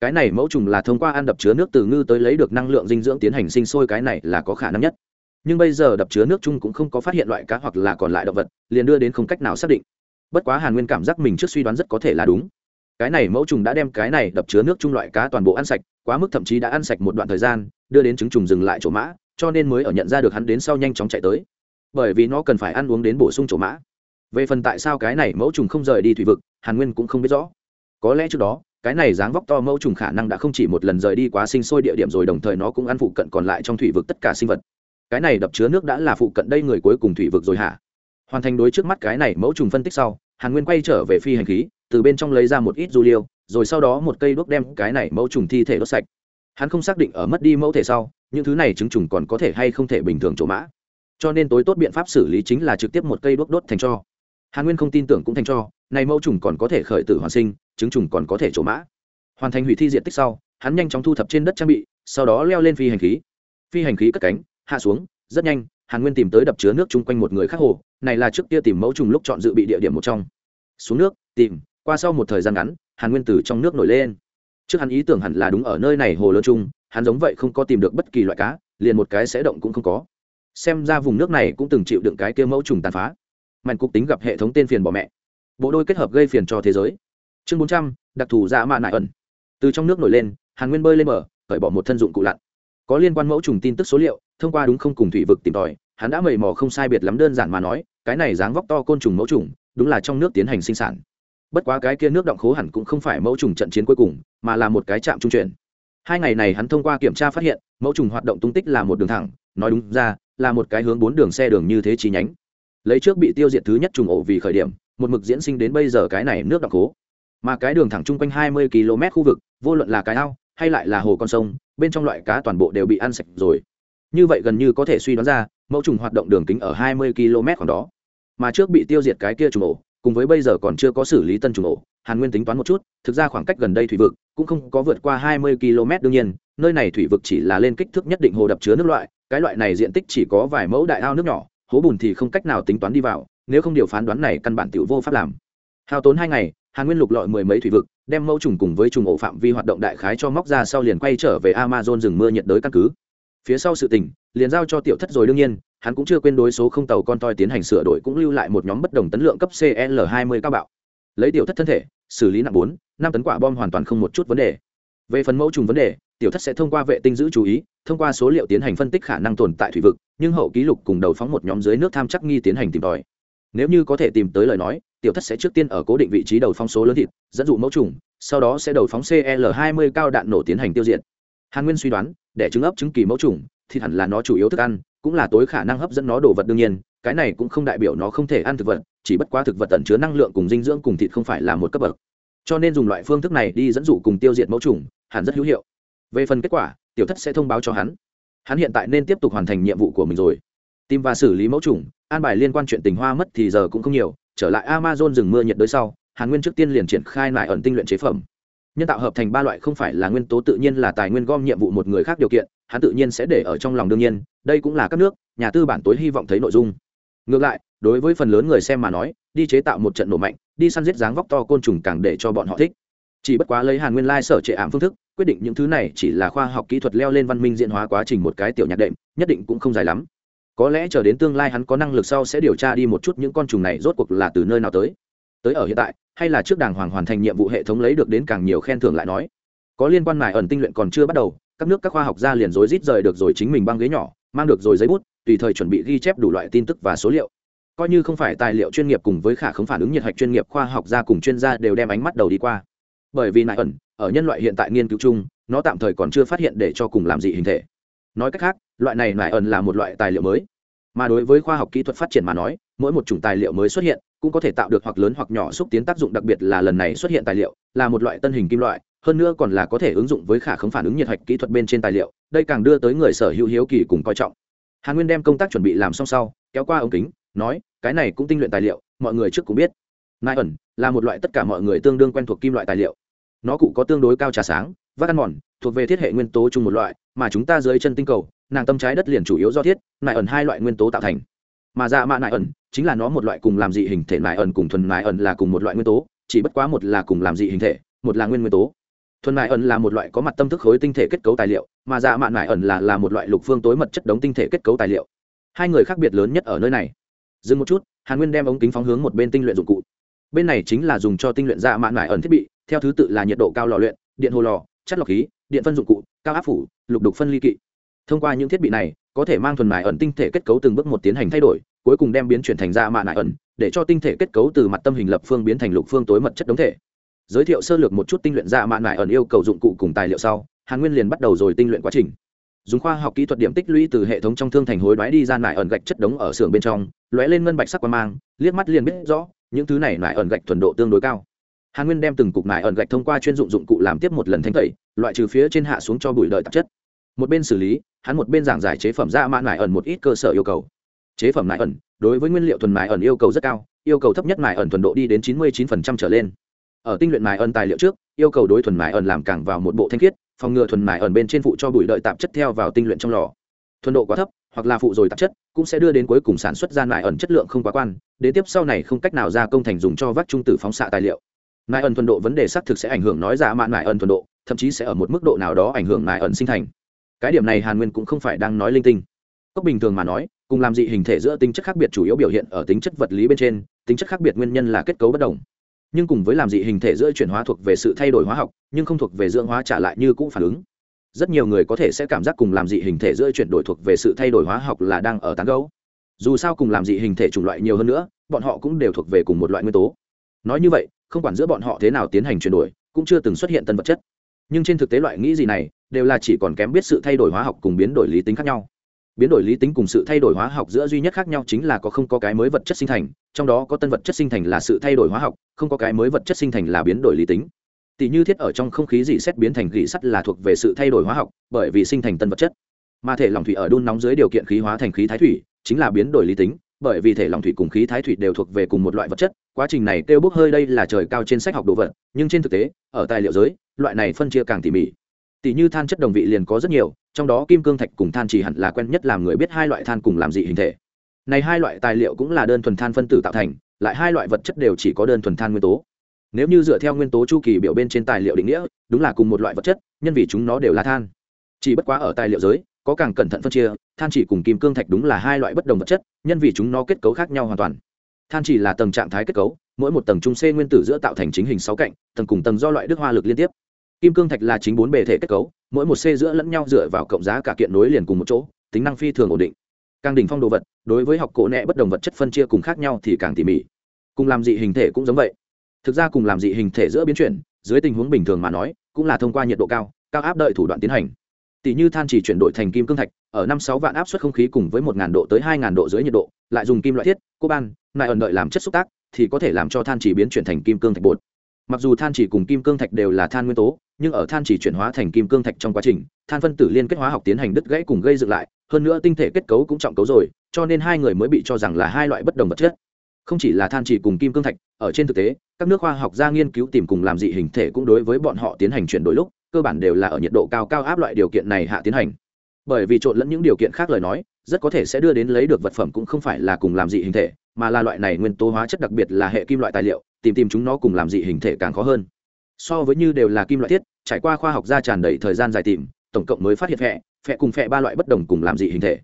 Cái này mẫu trùng là thông qua ăn đập chứa nước từ ngư tới lấy được năng lượng dinh dưỡng tiến hành sinh sôi cái này là có khả năng nhất. Nhưng bây giờ đập chứa nước chung cũng không có phát hiện loại cá hoặc là còn lại động vật, liền đưa đến không cách nào xác định. Bất quá hàn nguyên cảm giác mình trước suy đoán rất có thể là đúng. Cái này mẫu trùng đã đem cái này đập chứa nước chung loại cá toàn bộ ăn sạch quá mức thậm chí đã ăn sạch một đoạn thời gian, đưa đến trứng trùng dừng lại chỗ mã, cho nên mới ở nhận ra được hắn đến sau nhanh chóng chạy tới. Bởi vì nó cần phải ăn uống đến bổ sung chỗ mã. Về phần tại sao cái này mẫu trùng không rời đi thủy vực, hàn nguyên cũng không biết rõ. Có lẽ trước đó, cái này dáng vóc to mẫu trùng khả năng đã không chỉ một lần rời đi quá sinh sôi địa điểm rồi, đồng thời nó cũng ăn phụ cận còn lại trong thủy vực tất cả sinh vật. Cái này đập chứa nước đã là phụ cận đây người cuối cùng thủy vực rồi hả? Hoàn thành đối trước mắt cái này mẫu trùng phân tích sau, hàn nguyên quay trở về phi hành khí, từ bên trong lấy ra một ít du liêu rồi sau đó một cây đuốc đem cái này mẫu trùng thi thể đốt sạch. Hắn không xác định ở mất đi mẫu thể sau, những thứ này chứng trùng còn có thể hay không thể bình thường chỗ mã. Cho nên tối tốt biện pháp xử lý chính là trực tiếp một cây đuốc đốt thành cho. Hàn nguyên không tin tưởng cũng thành cho, này mẫu trùng còn có thể khởi tử hoàn sinh chứng trùng còn có thể chỗ mã. Hoàn thành hủy thi diện tích sau, hắn nhanh chóng thu thập trên đất trang bị, sau đó leo lên phi hành khí. Phi hành khí cất cánh, hạ xuống, rất nhanh, hàn nguyên tìm tới đập chứa nước chung quanh một người khác hồ, này là trước kia tìm mẫu trùng lúc chọn dự bị địa điểm một trong. Xuống nước, tìm, qua sau một thời gian ngắn hàn nguyên từ trong nước nổi lên. Trước hắn ý tưởng hẳn là đúng ở nơi này hồ lớn chung, hắn giống vậy không có tìm được bất kỳ loại cá, liền một cái sẽ động cũng không có. Xem ra vùng nước này cũng từng chịu đựng cái kia mẫu trùng tàn phá. Mạnh cục tính gặp hệ thống tên phiền bỏ mẹ. Bộ đôi kết hợp gây phiền cho thế giới. Chương bốn trăm, đặc thù dạ mạ nại ẩn. Từ trong nước nổi lên, hàn nguyên bơi lên mở cởi bỏ một thân dụng cụ lặn. Có liên quan mẫu trùng tin tức số liệu, thông qua đúng không cùng thủy vực tìm tòi, hắn đã mầy mò không sai biệt lắm đơn giản mà nói, cái này dáng vóc to côn trùng mẫu trùng, đúng là trong nước tiến hành sinh sản bất quá cái kia nước động khố hẳn cũng không phải mẫu trùng trận chiến cuối cùng mà là một cái trạm trung chuyển. Hai ngày này hắn thông qua kiểm tra phát hiện mẫu trùng hoạt động tung tích là một đường thẳng nói đúng ra là một cái hướng bốn đường xe đường như thế chi nhánh. Lấy trước bị tiêu diệt thứ nhất trùng ổ vì khởi điểm một mực diễn sinh đến bây giờ cái này nước động cố, mà cái đường thẳng chung quanh hai mươi km khu vực vô luận là cái ao hay lại là hồ con sông bên trong loại cá toàn bộ đều bị ăn sạch rồi. Như vậy gần như có thể suy đoán ra mẫu trùng hoạt động đường kính ở hai mươi km khoảng đó. Mà trước bị tiêu diệt cái kia trùng ổ cùng với bây giờ còn chưa có xử lý tân trùng ổ hàn nguyên tính toán một chút, thực ra khoảng cách gần đây thủy vực cũng không có vượt qua hai mươi km đương nhiên, nơi này thủy vực chỉ là lên kích thước nhất định hồ đập chứa nước loại, cái loại này diện tích chỉ có vài mẫu đại ao nước nhỏ, hố bùn thì không cách nào tính toán đi vào, nếu không điều phán đoán này căn bản tiểu vô pháp làm. Hao tốn hai ngày, hàn nguyên lục lọi mười mấy thủy vực, đem mẫu trùng cùng với trùng ổ phạm vi hoạt động đại khái cho móc ra sau liền quay trở về amazon rừng mưa nhiệt đới căn cứ. Phía sau sự tình, liền giao cho tiểu thất rồi đương nhiên hắn cũng chưa quên đối số không tàu con toi tiến hành sửa đổi cũng lưu lại một nhóm bất đồng tấn lượng cấp cl 20 cao bạo. Lấy tiểu thất thân thể, xử lý nặng bốn, năm tấn quả bom hoàn toàn không một chút vấn đề. Về phần mẫu trùng vấn đề, tiểu thất sẽ thông qua vệ tinh giữ chú ý, thông qua số liệu tiến hành phân tích khả năng tồn tại thủy vực, nhưng hậu ký lục cùng đầu phóng một nhóm dưới nước tham chắc nghi tiến hành tìm tòi. Nếu như có thể tìm tới lời nói, tiểu thất sẽ trước tiên ở cố định vị trí đầu phóng số lớn thịt, dẫn dụ mẫu trùng, sau đó sẽ đầu phóng cl 20 cao đạn nổ tiến hành tiêu diệt. Hàn nguyên suy đoán, để trứng ấp trứng kỳ mẫu trùng thì hẳn là nó chủ yếu thức ăn, cũng là tối khả năng hấp dẫn nó đồ vật đương nhiên, cái này cũng không đại biểu nó không thể ăn thực vật, chỉ bất quá thực vật tận chứa năng lượng cùng dinh dưỡng cùng thịt không phải là một cấp bậc. Cho nên dùng loại phương thức này đi dẫn dụ cùng tiêu diệt mẫu trùng hẳn rất hữu hiệu. Về phần kết quả, tiểu thất sẽ thông báo cho hắn. Hắn hiện tại nên tiếp tục hoàn thành nhiệm vụ của mình rồi. Tìm và xử lý mẫu trùng an bài liên quan chuyện tình hoa mất thì giờ cũng không nhiều, trở lại amazon rừng mưa nhiệt đới sau, hàn nguyên trước tiên liền triển khai lại ẩn tinh luyện chế phẩm. Nhân tạo hợp thành ba loại không phải là nguyên tố tự nhiên là tài nguyên gom nhiệm vụ một người khác điều kiện hắn tự nhiên sẽ để ở trong lòng đương nhiên, đây cũng là các nước, nhà tư bản tối hy vọng thấy nội dung. Ngược lại, đối với phần lớn người xem mà nói, đi chế tạo một trận nổ mạnh, đi săn giết dáng vóc to côn trùng càng để cho bọn họ thích. Chỉ bất quá lấy hàn nguyên lai sở trệ ảm phương thức, quyết định những thứ này chỉ là khoa học kỹ thuật leo lên văn minh diễn hóa quá trình một cái tiểu nhạc đệm, nhất định cũng không dài lắm. Có lẽ chờ đến tương lai hắn có năng lực sau sẽ điều tra đi một chút những con trùng này rốt cuộc là từ nơi nào tới. Tới ở hiện tại, hay là trước đàng hoàng hoàn thành nhiệm vụ hệ thống lấy được đến càng nhiều khen thưởng lại nói. Có liên quan mài ẩn tinh luyện còn chưa bắt đầu các nước các khoa học gia liền rối rít rời được rồi chính mình băng ghế nhỏ, mang được rồi giấy bút, tùy thời chuẩn bị ghi chép đủ loại tin tức và số liệu. Coi như không phải tài liệu chuyên nghiệp cùng với khả không phản ứng nhiệt hạch chuyên nghiệp, khoa học gia cùng chuyên gia đều đem ánh mắt đầu đi qua. Bởi vì nại ẩn ở nhân loại hiện tại nghiên cứu chung, nó tạm thời còn chưa phát hiện để cho cùng làm gì hình thể. Nói cách khác, loại này nại ẩn là một loại tài liệu mới. Mà đối với khoa học kỹ thuật phát triển mà nói, mỗi một chủng tài liệu mới xuất hiện, cũng có thể tạo được hoặc lớn hoặc nhỏ xúc tiến tác dụng, đặc biệt là lần này xuất hiện tài liệu, là một loại tân hình kim loại hơn nữa còn là có thể ứng dụng với khả không phản ứng nhiệt hạch kỹ thuật bên trên tài liệu, đây càng đưa tới người sở hữu hiếu kỳ cùng coi trọng. Hàn nguyên đem công tác chuẩn bị làm xong sau, kéo qua ống kính, nói, cái này cũng tinh luyện tài liệu, mọi người trước cũng biết. Nai ẩn là một loại tất cả mọi người tương đương quen thuộc kim loại tài liệu. Nó cụ có tương đối cao trà sáng vác ăn mòn, thuộc về thiết hệ nguyên tố chung một loại, mà chúng ta dưới chân tinh cầu, nàng tâm trái đất liền chủ yếu do thiết nại ẩn hai loại nguyên tố tạo thành. Mà dạ mạ nại ẩn chính là nó một loại cùng làm dị hình thể nại ẩn cùng thuần nại ẩn là cùng một loại nguyên tố, chỉ bất quá một là cùng làm dị hình thể, một là nguyên nguyên tố thuần mại ẩn là một loại có mặt tâm thức khối tinh thể kết cấu tài liệu, mà dạ mạn mại ẩn là là một loại lục phương tối mật chất đống tinh thể kết cấu tài liệu. Hai người khác biệt lớn nhất ở nơi này. Dừng một chút, hàn nguyên đem ống kính phóng hướng một bên tinh luyện dụng cụ. Bên này chính là dùng cho tinh luyện dạ mạn mại ẩn thiết bị, theo thứ tự là nhiệt độ cao lò luyện, điện hồ lò, chất lọc khí, điện phân dụng cụ, cao áp phủ, lục đục phân ly kỵ. Thông qua những thiết bị này, có thể mang thuần mại ẩn tinh thể kết cấu từng bước một tiến hành thay đổi, cuối cùng đem biến chuyển thành dạ mạn mại ẩn, để cho tinh thể kết cấu từ mặt tâm hình lập phương biến thành lục phương tối mật chất đống thể giới thiệu sơ lược một chút tinh luyện dạ mạn mải ẩn yêu cầu dụng cụ cùng tài liệu sau, hàn nguyên liền bắt đầu rồi tinh luyện quá trình. Dùng khoa học kỹ thuật điểm tích lũy từ hệ thống trong thương thành hối đoái đi ra nải ẩn gạch chất đống ở xưởng bên trong, lóe lên ngân bạch sắc qua mang, liếc mắt liền biết rõ, những thứ này nải ẩn gạch thuần độ tương đối cao. Hàn nguyên đem từng cục nải ẩn gạch thông qua chuyên dụng dụng cụ làm tiếp một lần thanh tẩy, loại trừ phía trên hạ xuống cho bụi đợi tạp chất. Một bên xử lý, hắn một bên giảng giải chế phẩm dạ ra mã nải ẩn một ít cơ sở yêu cầu. Chế phẩm nải ẩn, đối với nguyên liệu thuần nải ẩn yêu cầu rất cao, yêu cầu thấp nhất nải ẩn thuần độ đi đến chín mươi 99% trở lên ở tinh luyện mài ẩn tài liệu trước, yêu cầu đối thuần mài ẩn làm càng vào một bộ thanh khiết, phòng ngừa thuần mài ẩn bên trên phụ cho bụi đợi tạp chất theo vào tinh luyện trong lò. Thuần độ quá thấp, hoặc là phụ rồi tạp chất, cũng sẽ đưa đến cuối cùng sản xuất ra mài ẩn chất lượng không quá quan, đến tiếp sau này không cách nào ra công thành dùng cho vắt trung tử phóng xạ tài liệu. Mài ẩn thuần độ vấn đề xác thực sẽ ảnh hưởng nói ra mạn mài ẩn thuần độ, thậm chí sẽ ở một mức độ nào đó ảnh hưởng mài ẩn sinh thành. Cái điểm này hàn nguyên cũng không phải đang nói linh tinh. Cốc bình thường mà nói, cùng làm dị hình thể giữa tính chất khác biệt chủ yếu biểu hiện ở tính chất vật lý bên trên, tính chất khác biệt nguyên nhân là kết cấu bất đồng nhưng cùng với làm dị hình thể giữa chuyển hóa thuộc về sự thay đổi hóa học, nhưng không thuộc về dưỡng hóa trả lại như cũ phản ứng. Rất nhiều người có thể sẽ cảm giác cùng làm dị hình thể giữa chuyển đổi thuộc về sự thay đổi hóa học là đang ở tán gấu dù sao cùng làm dị hình thể chủng loại nhiều hơn nữa, bọn họ cũng đều thuộc về cùng một loại nguyên tố. Nói như vậy, không quản giữa bọn họ thế nào tiến hành chuyển đổi, cũng chưa từng xuất hiện tân vật chất. Nhưng trên thực tế loại nghĩ gì này, đều là chỉ còn kém biết sự thay đổi hóa học cùng biến đổi lý tính khác nhau. Biến đổi lý tính cùng sự thay đổi hóa học giữa duy nhất khác nhau chính là có không có cái mới vật chất sinh thành trong đó có tân vật chất sinh thành là sự thay đổi hóa học, không có cái mới vật chất sinh thành là biến đổi lý tính. Tỷ như thiết ở trong không khí dị xét biến thành gỉ sắt là thuộc về sự thay đổi hóa học, bởi vì sinh thành tân vật chất. Mà thể lòng thủy ở đun nóng dưới điều kiện khí hóa thành khí thái thủy, chính là biến đổi lý tính, bởi vì thể lòng thủy cùng khí thái thủy đều thuộc về cùng một loại vật chất. Quá trình này kêu bốc hơi đây là trời cao trên sách học đồ vật, nhưng trên thực tế, ở tài liệu giới, loại này phân chia càng tỉ mỉ. Tỷ như than chất đồng vị liền có rất nhiều, trong đó kim cương thạch cùng than chỉ hẳn là quen nhất làm người biết hai loại than cùng làm dị hình thể này hai loại tài liệu cũng là đơn thuần than phân tử tạo thành, lại hai loại vật chất đều chỉ có đơn thuần than nguyên tố. Nếu như dựa theo nguyên tố chu kỳ biểu bên trên tài liệu định nghĩa, đúng là cùng một loại vật chất, nhân vì chúng nó đều là than. Chỉ bất quá ở tài liệu giới, có càng cẩn thận phân chia, than chỉ cùng kim cương thạch đúng là hai loại bất đồng vật chất, nhân vì chúng nó kết cấu khác nhau hoàn toàn. Than chỉ là tầng trạng thái kết cấu, mỗi một tầng trung c nguyên tử giữa tạo thành chính hình sáu cạnh, tầng cùng tầng do loại đức hoa lực liên tiếp. Kim cương thạch là chính bốn bề thể kết cấu, mỗi một c giữa lẫn nhau dựa vào cộng giá cả kiện nối liền cùng một chỗ, tính năng phi thường ổn định càng đỉnh phong đồ vật, đối với học cổ nẹ bất đồng vật chất phân chia cùng khác nhau thì càng tỉ mỉ. Cùng làm dị hình thể cũng giống vậy. Thực ra cùng làm dị hình thể giữa biến chuyển, dưới tình huống bình thường mà nói, cũng là thông qua nhiệt độ cao cao áp đợi thủ đoạn tiến hành. Tỷ như than chỉ chuyển đổi thành kim cương thạch, ở năm sáu vạn áp suất không khí cùng với một ngàn độ tới hai ngàn độ dưới nhiệt độ, lại dùng kim loại thiết cô ban lại ẩn đợi làm chất xúc tác, thì có thể làm cho than chỉ biến chuyển thành kim cương thạch bột. Mặc dù than chỉ cùng kim cương thạch đều là than nguyên tố, nhưng ở than chỉ chuyển hóa thành kim cương thạch trong quá trình, than phân tử liên kết hóa học tiến hành đứt gãy cùng gây dựng lại hơn nữa tinh thể kết cấu cũng trọng cấu rồi, cho nên hai người mới bị cho rằng là hai loại bất đồng vật chất. Không chỉ là than chỉ cùng kim cương thạch, ở trên thực tế, các nước khoa học gia nghiên cứu tìm cùng làm dị hình thể cũng đối với bọn họ tiến hành chuyển đổi lúc, cơ bản đều là ở nhiệt độ cao cao áp loại điều kiện này hạ tiến hành. Bởi vì trộn lẫn những điều kiện khác lời nói, rất có thể sẽ đưa đến lấy được vật phẩm cũng không phải là cùng làm dị hình thể, mà là loại này nguyên tố hóa chất đặc biệt là hệ kim loại tài liệu, tìm tìm chúng nó cùng làm dị hình thể càng khó hơn. So với như đều là kim loại thiết, trải qua khoa học gia tràn đầy thời gian dài tìm, tổng cộng mới phát hiện phẹ phẹ cùng phẹ ba loại bất đồng cùng làm dị hình thể.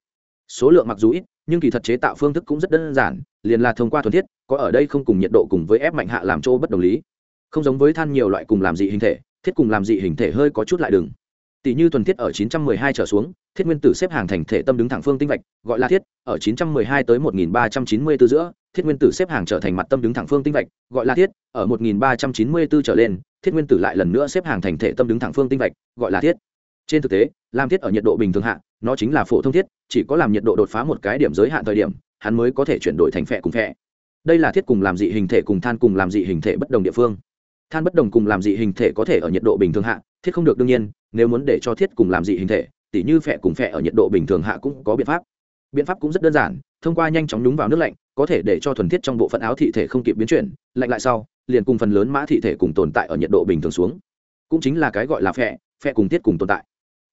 Số lượng mặc dù ít, nhưng kỳ thật chế tạo phương thức cũng rất đơn giản, liền là thông qua thuần thiết, có ở đây không cùng nhiệt độ cùng với ép mạnh hạ làm chỗ bất đồng lý. Không giống với than nhiều loại cùng làm dị hình thể, thiết cùng làm dị hình thể hơi có chút lại đường. Tỷ như thuần thiết ở 912 trở xuống, thiết nguyên tử xếp hàng thành thể tâm đứng thẳng phương tinh vạch, gọi là thiết, ở 912 tới 1394 giữa, thiết nguyên tử xếp hàng trở thành mặt tâm đứng thẳng phương tinh vạch, gọi là thiết, ở 1394 trở lên, thiết nguyên tử lại lần nữa xếp hàng thành thể tâm đứng thẳng phương tinh vạch, gọi là thiết trên thực tế, làm thiết ở nhiệt độ bình thường hạ, nó chính là phổ thông thiết, chỉ có làm nhiệt độ đột phá một cái điểm giới hạn thời điểm, hắn mới có thể chuyển đổi thành phệ cùng phệ. Đây là thiết cùng làm dị hình thể cùng than cùng làm dị hình thể bất đồng địa phương. Than bất đồng cùng làm dị hình thể có thể ở nhiệt độ bình thường hạ, thiết không được đương nhiên, nếu muốn để cho thiết cùng làm dị hình thể, tỉ như phệ cùng phệ ở nhiệt độ bình thường hạ cũng có biện pháp. Biện pháp cũng rất đơn giản, thông qua nhanh chóng nhúng vào nước lạnh, có thể để cho thuần thiết trong bộ phận áo thị thể không kịp biến chuyển, lạnh lại sau, liền cùng phần lớn mã thị thể cùng tồn tại ở nhiệt độ bình thường xuống. Cũng chính là cái gọi là phệ phệ cùng tiết cùng tồn tại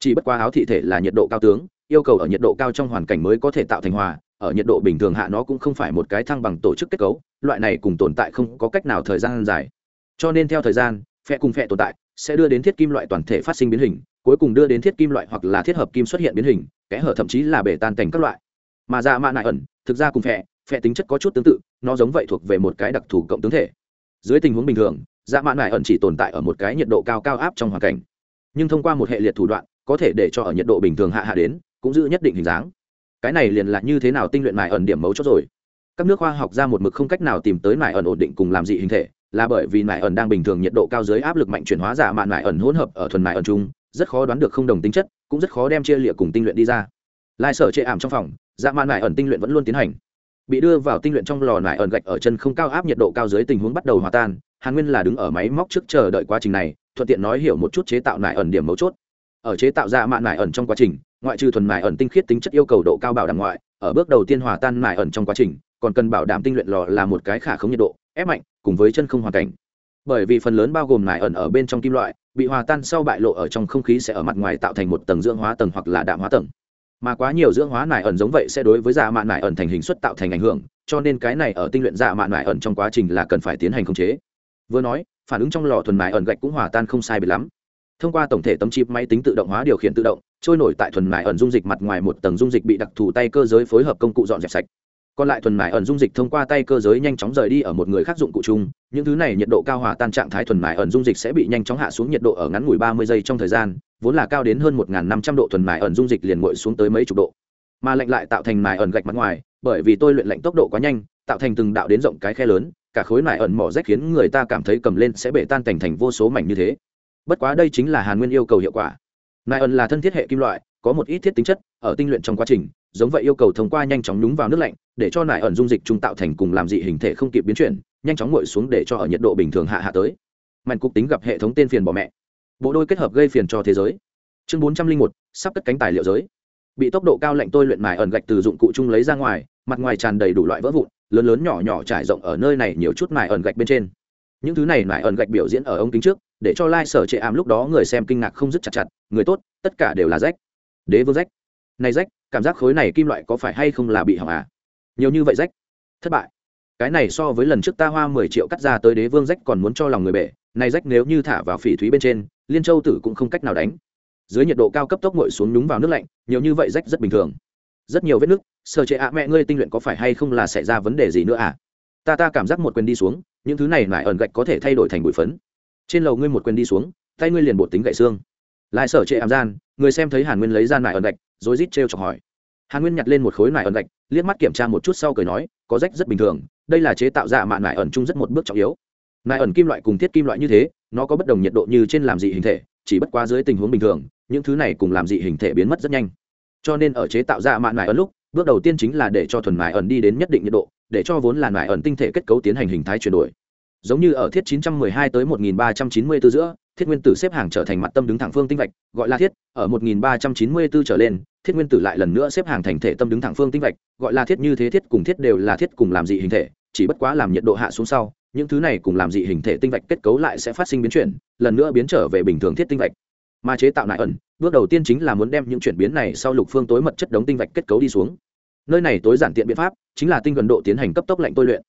chỉ bất qua áo thị thể là nhiệt độ cao tướng, yêu cầu ở nhiệt độ cao trong hoàn cảnh mới có thể tạo thành hòa, ở nhiệt độ bình thường hạ nó cũng không phải một cái thăng bằng tổ chức kết cấu, loại này cùng tồn tại không có cách nào thời gian dài. Cho nên theo thời gian, phe cùng phe tồn tại sẽ đưa đến thiết kim loại toàn thể phát sinh biến hình, cuối cùng đưa đến thiết kim loại hoặc là thiết hợp kim xuất hiện biến hình, kẽ hở thậm chí là bể tan cảnh các loại. Mà ra dạ mạ nại ẩn, thực ra cùng phe phe tính chất có chút tương tự, nó giống vậy thuộc về một cái đặc thù cộng tướng thể. Dưới tình huống bình thường dạ mạ nại ẩn chỉ tồn tại ở một cái nhiệt độ cao cao áp trong hoàn cảnh. Nhưng thông qua một hệ liệt thủ đoạn có thể để cho ở nhiệt độ bình thường hạ hạ đến, cũng giữ nhất định hình dáng. Cái này liền là như thế nào tinh luyện mài ẩn điểm mấu chốt rồi. Các nước khoa học ra một mực không cách nào tìm tới mài ẩn ổn định cùng làm dị hình thể, là bởi vì mài ẩn đang bình thường nhiệt độ cao dưới áp lực mạnh chuyển hóa giả mạn mài ẩn hỗn hợp ở thuần mài ẩn chung, rất khó đoán được không đồng tính chất, cũng rất khó đem chia lịa cùng tinh luyện đi ra. Lai sở chệ ảm trong phòng dạ mạn mài ẩn tinh luyện vẫn luôn tiến hành. Bị đưa vào tinh luyện trong lò nải ẩn gạch ở chân không cao áp nhiệt độ cao dưới tình huống bắt đầu hòa tan, hàn nguyên là đứng ở máy móc trước chờ đợi quá trình này, thuận tiện nói hiểu một chút chế tạo nải ẩn điểm mấu chốt ở chế tạo ra mạn nải ẩn trong quá trình, ngoại trừ thuần nải ẩn tinh khiết tính chất yêu cầu độ cao bảo đảm ngoại, ở bước đầu tiên hòa tan nải ẩn trong quá trình, còn cần bảo đảm tinh luyện lò là một cái khả không nhiệt độ, ép mạnh, cùng với chân không hoàn cảnh. Bởi vì phần lớn bao gồm nải ẩn ở bên trong kim loại, bị hòa tan sau bại lộ ở trong không khí sẽ ở mặt ngoài tạo thành một tầng dưỡng hóa tầng hoặc là đạm hóa tầng. Mà quá nhiều dưỡng hóa nải ẩn giống vậy sẽ đối với dạ mạn nải ẩn thành hình xuất tạo thành ảnh hưởng, cho nên cái này ở tinh luyện dạ mạn nải ẩn trong quá trình là cần phải tiến hành khống chế. Vừa nói, phản ứng trong lò thuần nải ẩn gạch cũng hòa tan không sai biệt lắm thông qua tổng thể tấm chip máy tính tự động hóa điều khiển tự động, trôi nổi tại thuần mại ẩn dung dịch mặt ngoài một tầng dung dịch bị đặc thù tay cơ giới phối hợp công cụ dọn dẹp sạch. Còn lại thuần mại ẩn dung dịch thông qua tay cơ giới nhanh chóng rời đi ở một người khác dụng cụ chung, những thứ này nhiệt độ cao hòa tan trạng thái thuần mại ẩn dung dịch sẽ bị nhanh chóng hạ xuống nhiệt độ ở ngắn ngủi ba mươi giây trong thời gian, vốn là cao đến hơn một năm trăm độ thuần mại ẩn dung dịch liền nguội xuống tới mấy chục độ. Mà lạnh lại tạo thành mại ẩn gạch mặt ngoài, bởi vì tôi luyện lạnh tốc độ quá nhanh, tạo thành từng đạo đến rộng cái khe lớn, cả khối mại ẩn mỏ rách khiến người ta cảm thấy cầm lên sẽ bể tan thành thành vô số mảnh như thế bất quá đây chính là hàn nguyên yêu cầu hiệu quả. Nải ẩn là thân thiết hệ kim loại, có một ít thiết tính chất, ở tinh luyện trong quá trình, giống vậy yêu cầu thông qua nhanh chóng nhúng vào nước lạnh, để cho nải ẩn dung dịch trung tạo thành cùng làm dị hình thể không kịp biến chuyển, nhanh chóng nguội xuống để cho ở nhiệt độ bình thường hạ hạ tới. Mạnh cục tính gặp hệ thống tên phiền bỏ mẹ. Bộ đôi kết hợp gây phiền cho thế giới. Chương bốn trăm linh một, sắp cất cánh tài liệu giới. Bị tốc độ cao lạnh tôi luyện nải ẩn gạch từ dụng cụ chung lấy ra ngoài, mặt ngoài tràn đầy đủ loại vỡ vụn, lớn lớn nhỏ nhỏ trải rộng ở nơi này nhiều chút nải ẩn gạch bên trên những thứ này lại ẩn gạch biểu diễn ở ống kính trước, để cho lai、like、sở trệ ảm lúc đó người xem kinh ngạc không dứt chặt chặt, người tốt, tất cả đều là rách. Đế vương rách. Này rách, cảm giác khối này kim loại có phải hay không là bị hỏng à? Nhiều như vậy rách. Thất bại. Cái này so với lần trước ta hoa mười triệu cắt ra tới đế vương rách còn muốn cho lòng người bể. Này rách nếu như thả vào phỉ thúy bên trên, liên châu tử cũng không cách nào đánh. Dưới nhiệt độ cao cấp tốc ngội xuống nhúng vào nước lạnh, nhiều như vậy rách rất bình thường. Rất nhiều vết nước sơ chế ạ mẹ ngươi tinh luyện có phải hay không là xảy ra vấn đề gì nữa à? Ta ta cảm giác một quyền đi xuống những thứ này lại ẩn gạch có thể thay đổi thành bụi phấn. Trên lầu ngươi một quyền đi xuống, tay ngươi liền bột tính gậy xương. Lại sở trệ ảm gian, người xem thấy hàn nguyên lấy ra nải ẩn gạch rồi rít trêu chọc hỏi. Hàn nguyên nhặt lên một khối nải ẩn gạch, liếc mắt kiểm tra một chút sau cười nói, có rách rất bình thường, đây là chế tạo ra mạn nải ẩn chung rất một bước trọng yếu. Nải ẩn kim loại cùng thiết kim loại như thế, nó có bất đồng nhiệt độ như trên làm dị hình thể, chỉ bất quá dưới tình huống bình thường, những thứ này cùng làm dị hình thể biến mất rất nhanh. Cho nên ở chế tạo ra mạn nải ẩn lúc, bước đầu tiên chính là để cho thuần nải ẩn đi đến nhất định nhiệt độ để cho vốn là nải ẩn tinh thể kết cấu tiến hành hình thái chuyển đổi. Giống như ở thiết 912 tới 1394 giữa, thiết nguyên tử xếp hàng trở thành mặt tâm đứng thẳng phương tinh vạch, gọi là thiết, ở 1394 trở lên, thiết nguyên tử lại lần nữa xếp hàng thành thể tâm đứng thẳng phương tinh vạch, gọi là thiết như thế thiết cùng thiết đều là thiết cùng làm dị hình thể, chỉ bất quá làm nhiệt độ hạ xuống sau, những thứ này cùng làm dị hình thể tinh vạch kết cấu lại sẽ phát sinh biến chuyển, lần nữa biến trở về bình thường thiết tinh vạch. Mà chế tạo nại ẩn, bước đầu tiên chính là muốn đem những chuyển biến này sau lục phương tối mật chất đống tinh vạch kết cấu đi xuống nơi này tối giản tiện biện pháp, chính là tinh gần độ tiến hành cấp tốc lạnh tôi luyện.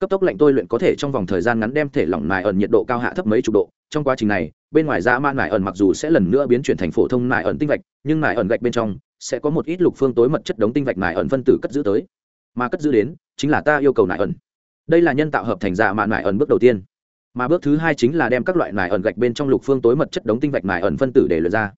Cấp tốc lạnh tôi luyện có thể trong vòng thời gian ngắn đem thể lỏng mài ẩn nhiệt độ cao hạ thấp mấy chục độ. Trong quá trình này, bên ngoài da man nại ẩn mặc dù sẽ lần nữa biến chuyển thành phổ thông mài ẩn tinh vạch, nhưng mài ẩn gạch bên trong sẽ có một ít lục phương tối mật chất đống tinh vạch mài ẩn phân tử cất giữ tới. Mà cất giữ đến chính là ta yêu cầu mài ẩn. Đây là nhân tạo hợp thành da man nại ẩn bước đầu tiên. Mà bước thứ hai chính là đem các loại mài ẩn gạch bên trong lục phương tối mật chất đống tinh vạch mài ẩn phân tử để luyện ra.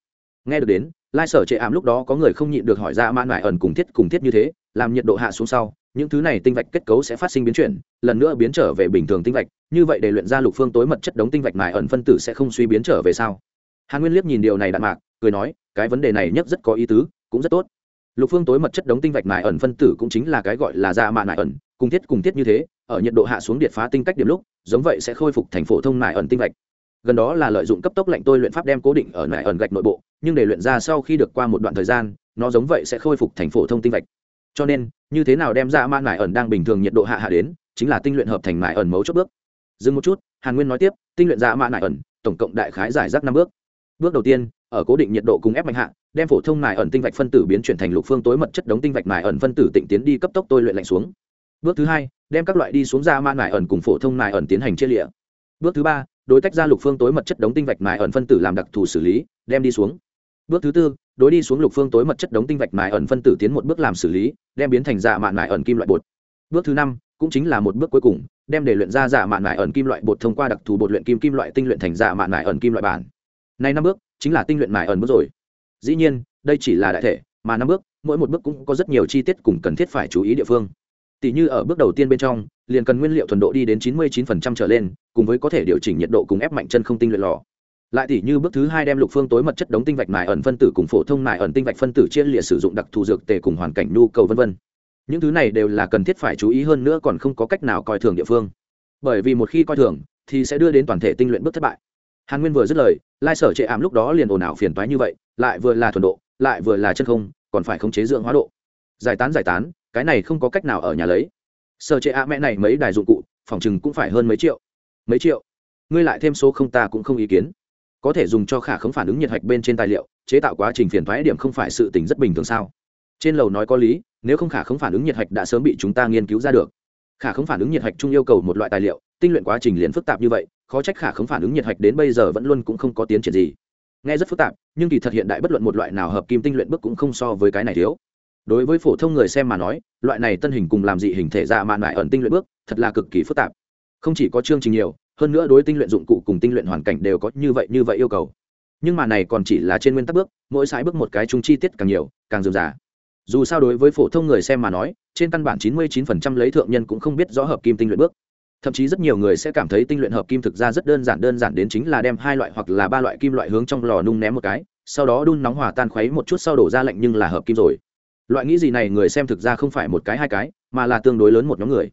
Nghe được đến, lai sở chế ảm lúc đó có người không nhịn được hỏi ra man nại ẩn cùng thiết cùng thiết như thế làm nhiệt độ hạ xuống sau, những thứ này tinh vạch kết cấu sẽ phát sinh biến chuyển, lần nữa biến trở về bình thường tinh vạch, như vậy để luyện ra lục phương tối mật chất đống tinh vạch mài ẩn phân tử sẽ không suy biến trở về sao? Hàn nguyên liếc nhìn điều này đạn mạc, cười nói, cái vấn đề này nhất rất có ý tứ, cũng rất tốt. Lục phương tối mật chất đống tinh vạch mài ẩn phân tử cũng chính là cái gọi là da mạ nại ẩn, cùng thiết cùng thiết như thế, ở nhiệt độ hạ xuống điện phá tinh cách điểm lúc, giống vậy sẽ khôi phục thành phổ thông nại ẩn tinh vạch. Gần đó là lợi dụng cấp tốc lạnh tôi luyện pháp đem cố định ở nại ẩn gạch nội bộ, nhưng để luyện ra sau khi được qua một đoạn thời gian, nó giống vậy sẽ khôi phục thành phổ thông tinh vạch cho nên, như thế nào đem dạ ra man mải ẩn đang bình thường nhiệt độ hạ hạ đến, chính là tinh luyện hợp thành mải ẩn mấu chốt bước. Dừng một chút, hàn nguyên nói tiếp, tinh luyện ra man nại ẩn, tổng cộng đại khái giải rác năm bước. Bước đầu tiên, ở cố định nhiệt độ cùng ép mạnh hạ, đem phổ thông nại ẩn tinh vạch phân tử biến chuyển thành lục phương tối mật chất đống tinh vạch nại ẩn phân tử tịnh tiến đi cấp tốc tôi luyện lạnh xuống. Bước thứ hai, đem các loại đi xuống ra man nại ẩn cùng phổ thông nại ẩn tiến hành chia lịa. Bước thứ ba, đối tách ra lục phương tối mật chất đống tinh vạch nại ẩn phân tử làm đặc thù xử lý, đem đi xuống bước thứ tư, đối đi xuống lục phương tối mật chất đống tinh vạch mài ẩn phân tử tiến một bước làm xử lý, đem biến thành dạ mạn mài ẩn kim loại bột. Bước thứ năm, cũng chính là một bước cuối cùng, đem để luyện ra dạ mạn mài ẩn kim loại bột thông qua đặc thù bột luyện kim kim loại tinh luyện thành dạ mạn mài ẩn kim loại bản. Này năm bước, chính là tinh luyện mài ẩn bước rồi. Dĩ nhiên, đây chỉ là đại thể, mà năm bước, mỗi một bước cũng có rất nhiều chi tiết cùng cần thiết phải chú ý địa phương. Tỷ như ở bước đầu tiên bên trong, liền cần nguyên liệu thuần độ đi đến 99% trở lên, cùng với có thể điều chỉnh nhiệt độ cùng ép mạnh chân không tinh luyện lò lại tỷ như bước thứ hai đem lục phương tối mật chất đống tinh vạch mài ẩn phân tử cùng phổ thông mài ẩn tinh vạch phân tử chia lịa sử dụng đặc thù dược tề cùng hoàn cảnh nhu cầu vân vân. Những thứ này đều là cần thiết phải chú ý hơn nữa còn không có cách nào coi thường địa phương. Bởi vì một khi coi thường, thì sẽ đưa đến toàn thể tinh luyện bước thất bại. Hàn nguyên vừa dứt lời, lai sở trệ ảm lúc đó liền ồn ào phiền toái như vậy, lại vừa là thuần độ, lại vừa là chân không, còn phải khống chế dưỡng hóa độ. Giải tán giải tán, cái này không có cách nào ở nhà lấy. Sở trệ ạ mẹ này mấy đài dụng cụ, phòng chừng cũng phải hơn mấy triệu. Mấy triệu? Ngươi lại thêm số không ta cũng không ý kiến có thể dùng cho khả không phản ứng nhiệt hạch bên trên tài liệu, chế tạo quá trình phiền thoái điểm không phải sự tình rất bình thường sao? Trên lầu nói có lý, nếu không khả không phản ứng nhiệt hạch đã sớm bị chúng ta nghiên cứu ra được. Khả không phản ứng nhiệt hạch chung yêu cầu một loại tài liệu, tinh luyện quá trình liền phức tạp như vậy, khó trách khả không phản ứng nhiệt hạch đến bây giờ vẫn luôn cũng không có tiến triển gì. Nghe rất phức tạp, nhưng kỳ thật hiện đại bất luận một loại nào hợp kim tinh luyện bức cũng không so với cái này thiếu. Đối với phổ thông người xem mà nói, loại này tân hình cùng làm dị hình thể ra mạn lại ẩn tinh luyện bước, thật là cực kỳ phức tạp. Không chỉ có chương trình nhiều hơn nữa đối tinh luyện dụng cụ cùng tinh luyện hoàn cảnh đều có như vậy như vậy yêu cầu. Nhưng mà này còn chỉ là trên nguyên tắc bước, mỗi sải bước một cái chung chi tiết càng nhiều, càng dườm giả dù sao đối với phổ thông người xem mà nói, trên căn bản 99% lấy thượng nhân cũng không biết rõ hợp kim tinh luyện bước. Thậm chí rất nhiều người sẽ cảm thấy tinh luyện hợp kim thực ra rất đơn giản đơn giản đến chính là đem hai loại hoặc là ba loại kim loại hướng trong lò nung ném một cái, sau đó đun nóng hòa tan khuấy một chút sau đổ ra lạnh nhưng là hợp kim rồi. Loại nghĩ gì này người xem thực ra không phải một cái hai cái, mà là tương đối lớn một nhóm người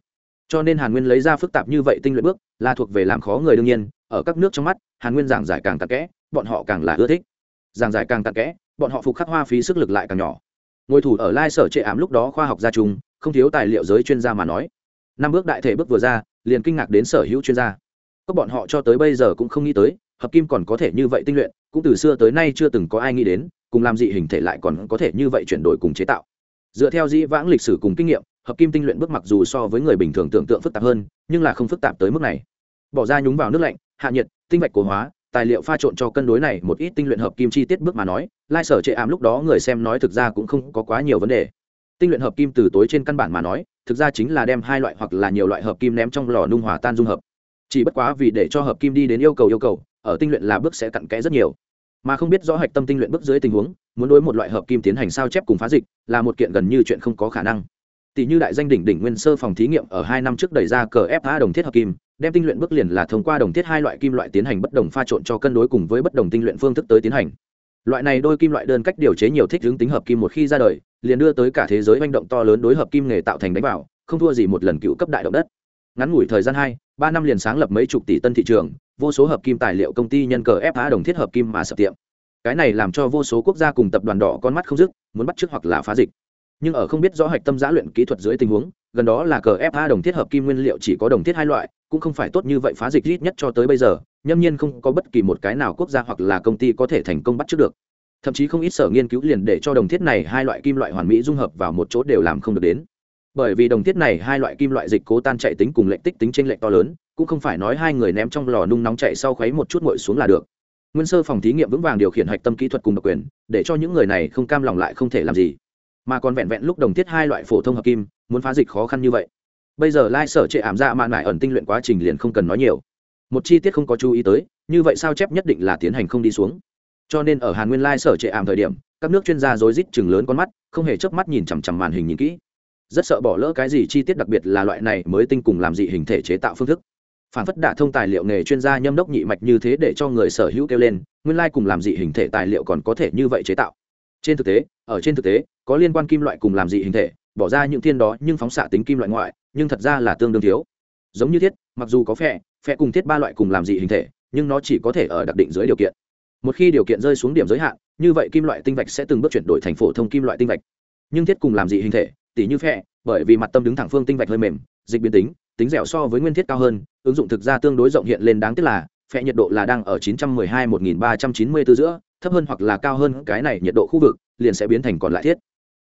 cho nên hàn nguyên lấy ra phức tạp như vậy tinh luyện bước, là thuộc về làm khó người đương nhiên, ở các nước trong mắt, hàn nguyên giảng giải càng tạc kẽ, bọn họ càng là ưa thích. Giảng giải càng tạc kẽ, bọn họ phục khắc hoa phí sức lực lại càng nhỏ. Ngồi thủ ở lai sở trệ ảm lúc đó khoa học gia chung không thiếu tài liệu giới chuyên gia mà nói. Năm bước đại thể bước vừa ra, liền kinh ngạc đến sở hữu chuyên gia. Các bọn họ cho tới bây giờ cũng không nghĩ tới, hợp kim còn có thể như vậy tinh luyện, cũng từ xưa tới nay chưa từng có ai nghĩ đến, cùng làm dị hình thể lại còn có thể như vậy chuyển đổi cùng chế tạo. Dựa theo dĩ vãng lịch sử cùng kinh nghiệm hợp kim tinh luyện bước mặc dù so với người bình thường tưởng tượng phức tạp hơn, nhưng là không phức tạp tới mức này. Bỏ ra nhúng vào nước lạnh, hạ nhiệt, tinh vạch cổ hóa, tài liệu pha trộn cho cân đối này một ít tinh luyện hợp kim chi tiết bước mà nói, lai sở chệ ảm lúc đó người xem nói thực ra cũng không có quá nhiều vấn đề. Tinh luyện hợp kim từ tối trên căn bản mà nói, thực ra chính là đem hai loại hoặc là nhiều loại hợp kim ném trong lò nung hòa tan dung hợp. Chỉ bất quá vì để cho hợp kim đi đến yêu cầu yêu cầu, ở tinh luyện là bước sẽ cặn kẽ rất nhiều. Mà không biết rõ hạch tâm tinh luyện bước dưới tình huống, muốn đối một loại hợp kim tiến hành sao chép cùng phá dịch, là một kiện gần như chuyện không có khả năng tỷ như đại danh đỉnh đỉnh nguyên sơ phòng thí nghiệm ở hai năm trước đẩy ra cờ fa đồng thiết hợp kim, đem tinh luyện bước liền là thông qua đồng thiết hai loại kim loại tiến hành bất đồng pha trộn cho cân đối cùng với bất đồng tinh luyện phương thức tới tiến hành. Loại này đôi kim loại đơn cách điều chế nhiều thích ứng tính hợp kim một khi ra đời, liền đưa tới cả thế giới manh động to lớn đối hợp kim nghề tạo thành đánh vào, không thua gì một lần cựu cấp đại động đất. Ngắn ngủi thời gian hai, ba năm liền sáng lập mấy chục tỷ tân thị trường, vô số hợp kim tài liệu công ty nhân cờ fa đồng thiết hợp kim mà sập tiệm. Cái này làm cho vô số quốc gia cùng tập đoàn đỏ con mắt không dứt, muốn bắt trước hoặc là phá dịch nhưng ở không biết rõ hạch tâm giã luyện kỹ thuật dưới tình huống, gần đó là cờ fa đồng thiết hợp kim nguyên liệu chỉ có đồng thiết hai loại, cũng không phải tốt như vậy phá dịch ít nhất cho tới bây giờ, nhâm nhiên không có bất kỳ một cái nào quốc gia hoặc là công ty có thể thành công bắt trước được. Thậm chí không ít sở nghiên cứu liền để cho đồng thiết này hai loại kim loại hoàn mỹ dung hợp vào một chỗ đều làm không được đến. Bởi vì đồng thiết này hai loại kim loại dịch cố tan chạy tính cùng lệnh tích tính trên lệnh to lớn, cũng không phải nói hai người ném trong lò nung nóng chạy sau khuấy một chút nguội xuống là được. Nguyên sơ phòng thí nghiệm vững vàng điều khiển hạch tâm kỹ thuật cùng độc quyền, để cho những người này không cam lòng lại không thể làm gì mà còn vẹn vẹn lúc đồng thiết hai loại phổ thông hợp kim, muốn phá dịch khó khăn như vậy. Bây giờ lai sở trệ ảm ra mạn mải ẩn tinh luyện quá trình liền không cần nói nhiều. Một chi tiết không có chú ý tới, như vậy sao chép nhất định là tiến hành không đi xuống. Cho nên ở hàn nguyên lai sở trệ ảm thời điểm, các nước chuyên gia rối rít chừng lớn con mắt, không hề chớp mắt nhìn chằm chằm màn hình nhìn kỹ. Rất sợ bỏ lỡ cái gì chi tiết đặc biệt là loại này mới tinh cùng làm dị hình thể chế tạo phương thức. Phản phất đả thông tài liệu nghề chuyên gia nhâm đốc nhị mạch như thế để cho người sở hữu kêu lên, nguyên lai cùng làm dị hình thể tài liệu còn có thể như vậy chế tạo trên thực tế, ở trên thực tế, có liên quan kim loại cùng làm dị hình thể, bỏ ra những thiên đó nhưng phóng xạ tính kim loại ngoại, nhưng thật ra là tương đương thiếu. Giống như thiết, mặc dù có phe phe cùng thiết ba loại cùng làm dị hình thể, nhưng nó chỉ có thể ở đặc định dưới điều kiện. Một khi điều kiện rơi xuống điểm giới hạn, như vậy kim loại tinh vạch sẽ từng bước chuyển đổi thành phổ thông kim loại tinh vạch. Nhưng thiết cùng làm dị hình thể, tỉ như phe bởi vì mặt tâm đứng thẳng phương tinh vạch hơi mềm, dịch biến tính tính dẻo so với nguyên thiết cao hơn, ứng dụng thực ra tương đối rộng hiện lên đáng tiếc là phe nhiệt độ là đang ở 912 1394 giữa thấp hơn hoặc là cao hơn cái này nhiệt độ khu vực, liền sẽ biến thành còn lại thiết.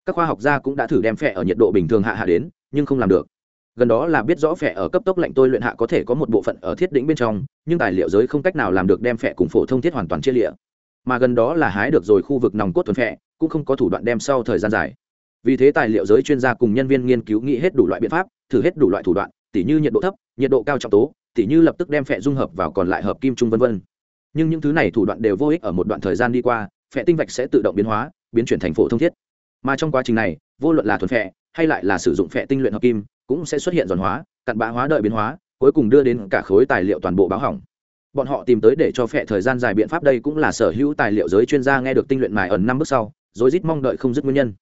Các khoa học gia cũng đã thử đem phẹ ở nhiệt độ bình thường hạ hạ đến, nhưng không làm được. Gần đó là biết rõ phẹ ở cấp tốc lạnh tôi luyện hạ có thể có một bộ phận ở thiết đỉnh bên trong, nhưng tài liệu giới không cách nào làm được đem phẹ cùng phổ thông thiết hoàn toàn chia lịa. Mà gần đó là hái được rồi khu vực nòng cốt thuần phẹ cũng không có thủ đoạn đem sau thời gian dài. Vì thế tài liệu giới chuyên gia cùng nhân viên nghiên cứu nghĩ hết đủ loại biện pháp, thử hết đủ loại thủ đoạn, tỉ như nhiệt độ thấp, nhiệt độ cao trọng tố, tỉ như lập tức đem phẹ dung hợp vào còn lại hợp kim trung vân vân nhưng những thứ này thủ đoạn đều vô ích ở một đoạn thời gian đi qua phệ tinh vạch sẽ tự động biến hóa biến chuyển thành phổ thông thiết. Mà trong quá trình này vô luận là thuần phệ, hay lại là sử dụng phệ tinh luyện hợp kim cũng sẽ xuất hiện giòn hóa cặn bã hóa đợi biến hóa cuối cùng đưa đến cả khối tài liệu toàn bộ báo hỏng. Bọn họ tìm tới để cho phệ thời gian dài biện pháp đây cũng là sở hữu tài liệu giới chuyên gia nghe được tinh luyện mài ẩn năm bước sau rồi rít mong đợi không dứt nguyên nhân.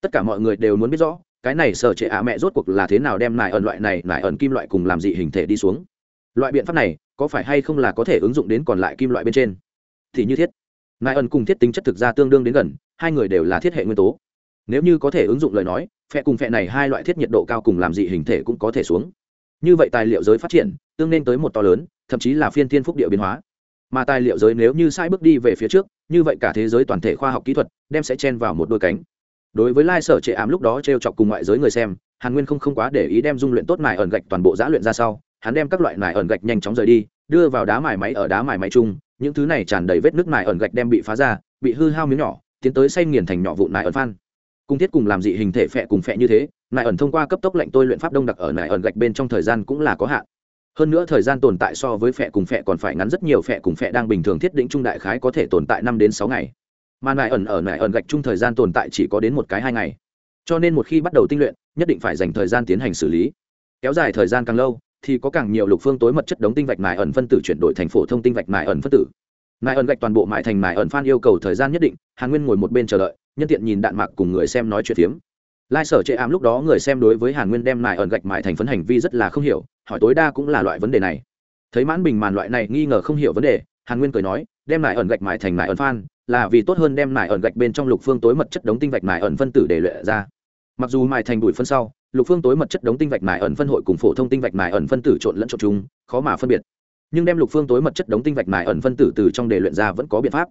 Tất cả mọi người đều muốn biết rõ cái này sở trệ ạ mẹ rốt cuộc là thế nào đem mài ẩn loại này mài ẩn kim loại cùng làm dị hình thể đi xuống. Loại biện pháp này có phải hay không là có thể ứng dụng đến còn lại kim loại bên trên? Thì như thiết. Nải ẩn cùng thiết tính chất thực ra tương đương đến gần, hai người đều là thiết hệ nguyên tố. Nếu như có thể ứng dụng lời nói, phe cùng phe này hai loại thiết nhiệt độ cao cùng làm dị hình thể cũng có thể xuống. Như vậy tài liệu giới phát triển, tương nên tới một to lớn, thậm chí là phiên thiên phúc địa biến hóa. Mà tài liệu giới nếu như sai bước đi về phía trước, như vậy cả thế giới toàn thể khoa học kỹ thuật đem sẽ chen vào một đôi cánh. Đối với lai sở trệ ám lúc đó t r e o chọc cùng ngoại giới người xem, hàn nguyên không không quá để ý đem dung luyện tốt mài ẩn gạch toàn bộ giã luyện ra sau hắn đem các loại nải ẩn gạch nhanh chóng rời đi, đưa vào đá mài máy ở đá mài máy chung, những thứ này tràn đầy vết nước nải ẩn gạch đem bị phá ra, bị hư hao miếng nhỏ, tiến tới say nghiền thành nhỏ vụ nải ẩn phan. Cung thiết cùng làm dị hình thể phẹ cùng phẹ như thế, nải ẩn thông qua cấp tốc lệnh tôi luyện pháp đông đặc ở nải ẩn gạch bên trong thời gian cũng là có hạn. Hơn nữa thời gian tồn tại so với phẹ cùng phẹ còn phải ngắn rất nhiều phẹ cùng phẹ đang bình thường thiết định trung đại khái có thể tồn tại năm đến sáu ngày. Mà nải ẩn ở nải ẩn gạch chung thời gian tồn tại chỉ có đến một cái hai ngày. Cho nên một khi bắt đầu tinh luyện, nhất định phải dành thời gian tiến hành xử lý. Kéo dài thời gian càng lâu thì có càng nhiều lục phương tối mật chất đống tinh vạch mài ẩn phân tử chuyển đổi thành phổ thông tinh vạch mài ẩn phân tử. Mài ẩn gạch toàn bộ mài thành mài ẩn phan yêu cầu thời gian nhất định, hàn nguyên ngồi một bên chờ đợi, nhân tiện nhìn đạn mạc cùng người xem nói chuyện phiếm. Lai sở chệ ám lúc đó người xem đối với hàn nguyên đem mài ẩn gạch mài thành phấn hành vi rất là không hiểu, hỏi tối đa cũng là loại vấn đề này. Thấy mãn bình màn loại này nghi ngờ không hiểu vấn đề, hàn nguyên cười nói, đem mài ẩn gạch mài thành mài ẩn phan, là vì tốt hơn đem mài ẩn gạch bên trong lục phương tối mật chất đống tinh vạch mài ẩn phân tử để luyện ra. Mặc dù mài thành bụi phân sau lục phương tối mật chất đống tinh vạch mài ẩn phân hội cùng phổ thông tinh vạch mài ẩn phân tử trộn lẫn trộn chúng khó mà phân biệt. Nhưng đem lục phương tối mật chất đống tinh vạch mài ẩn phân tử từ trong để luyện ra vẫn có biện pháp.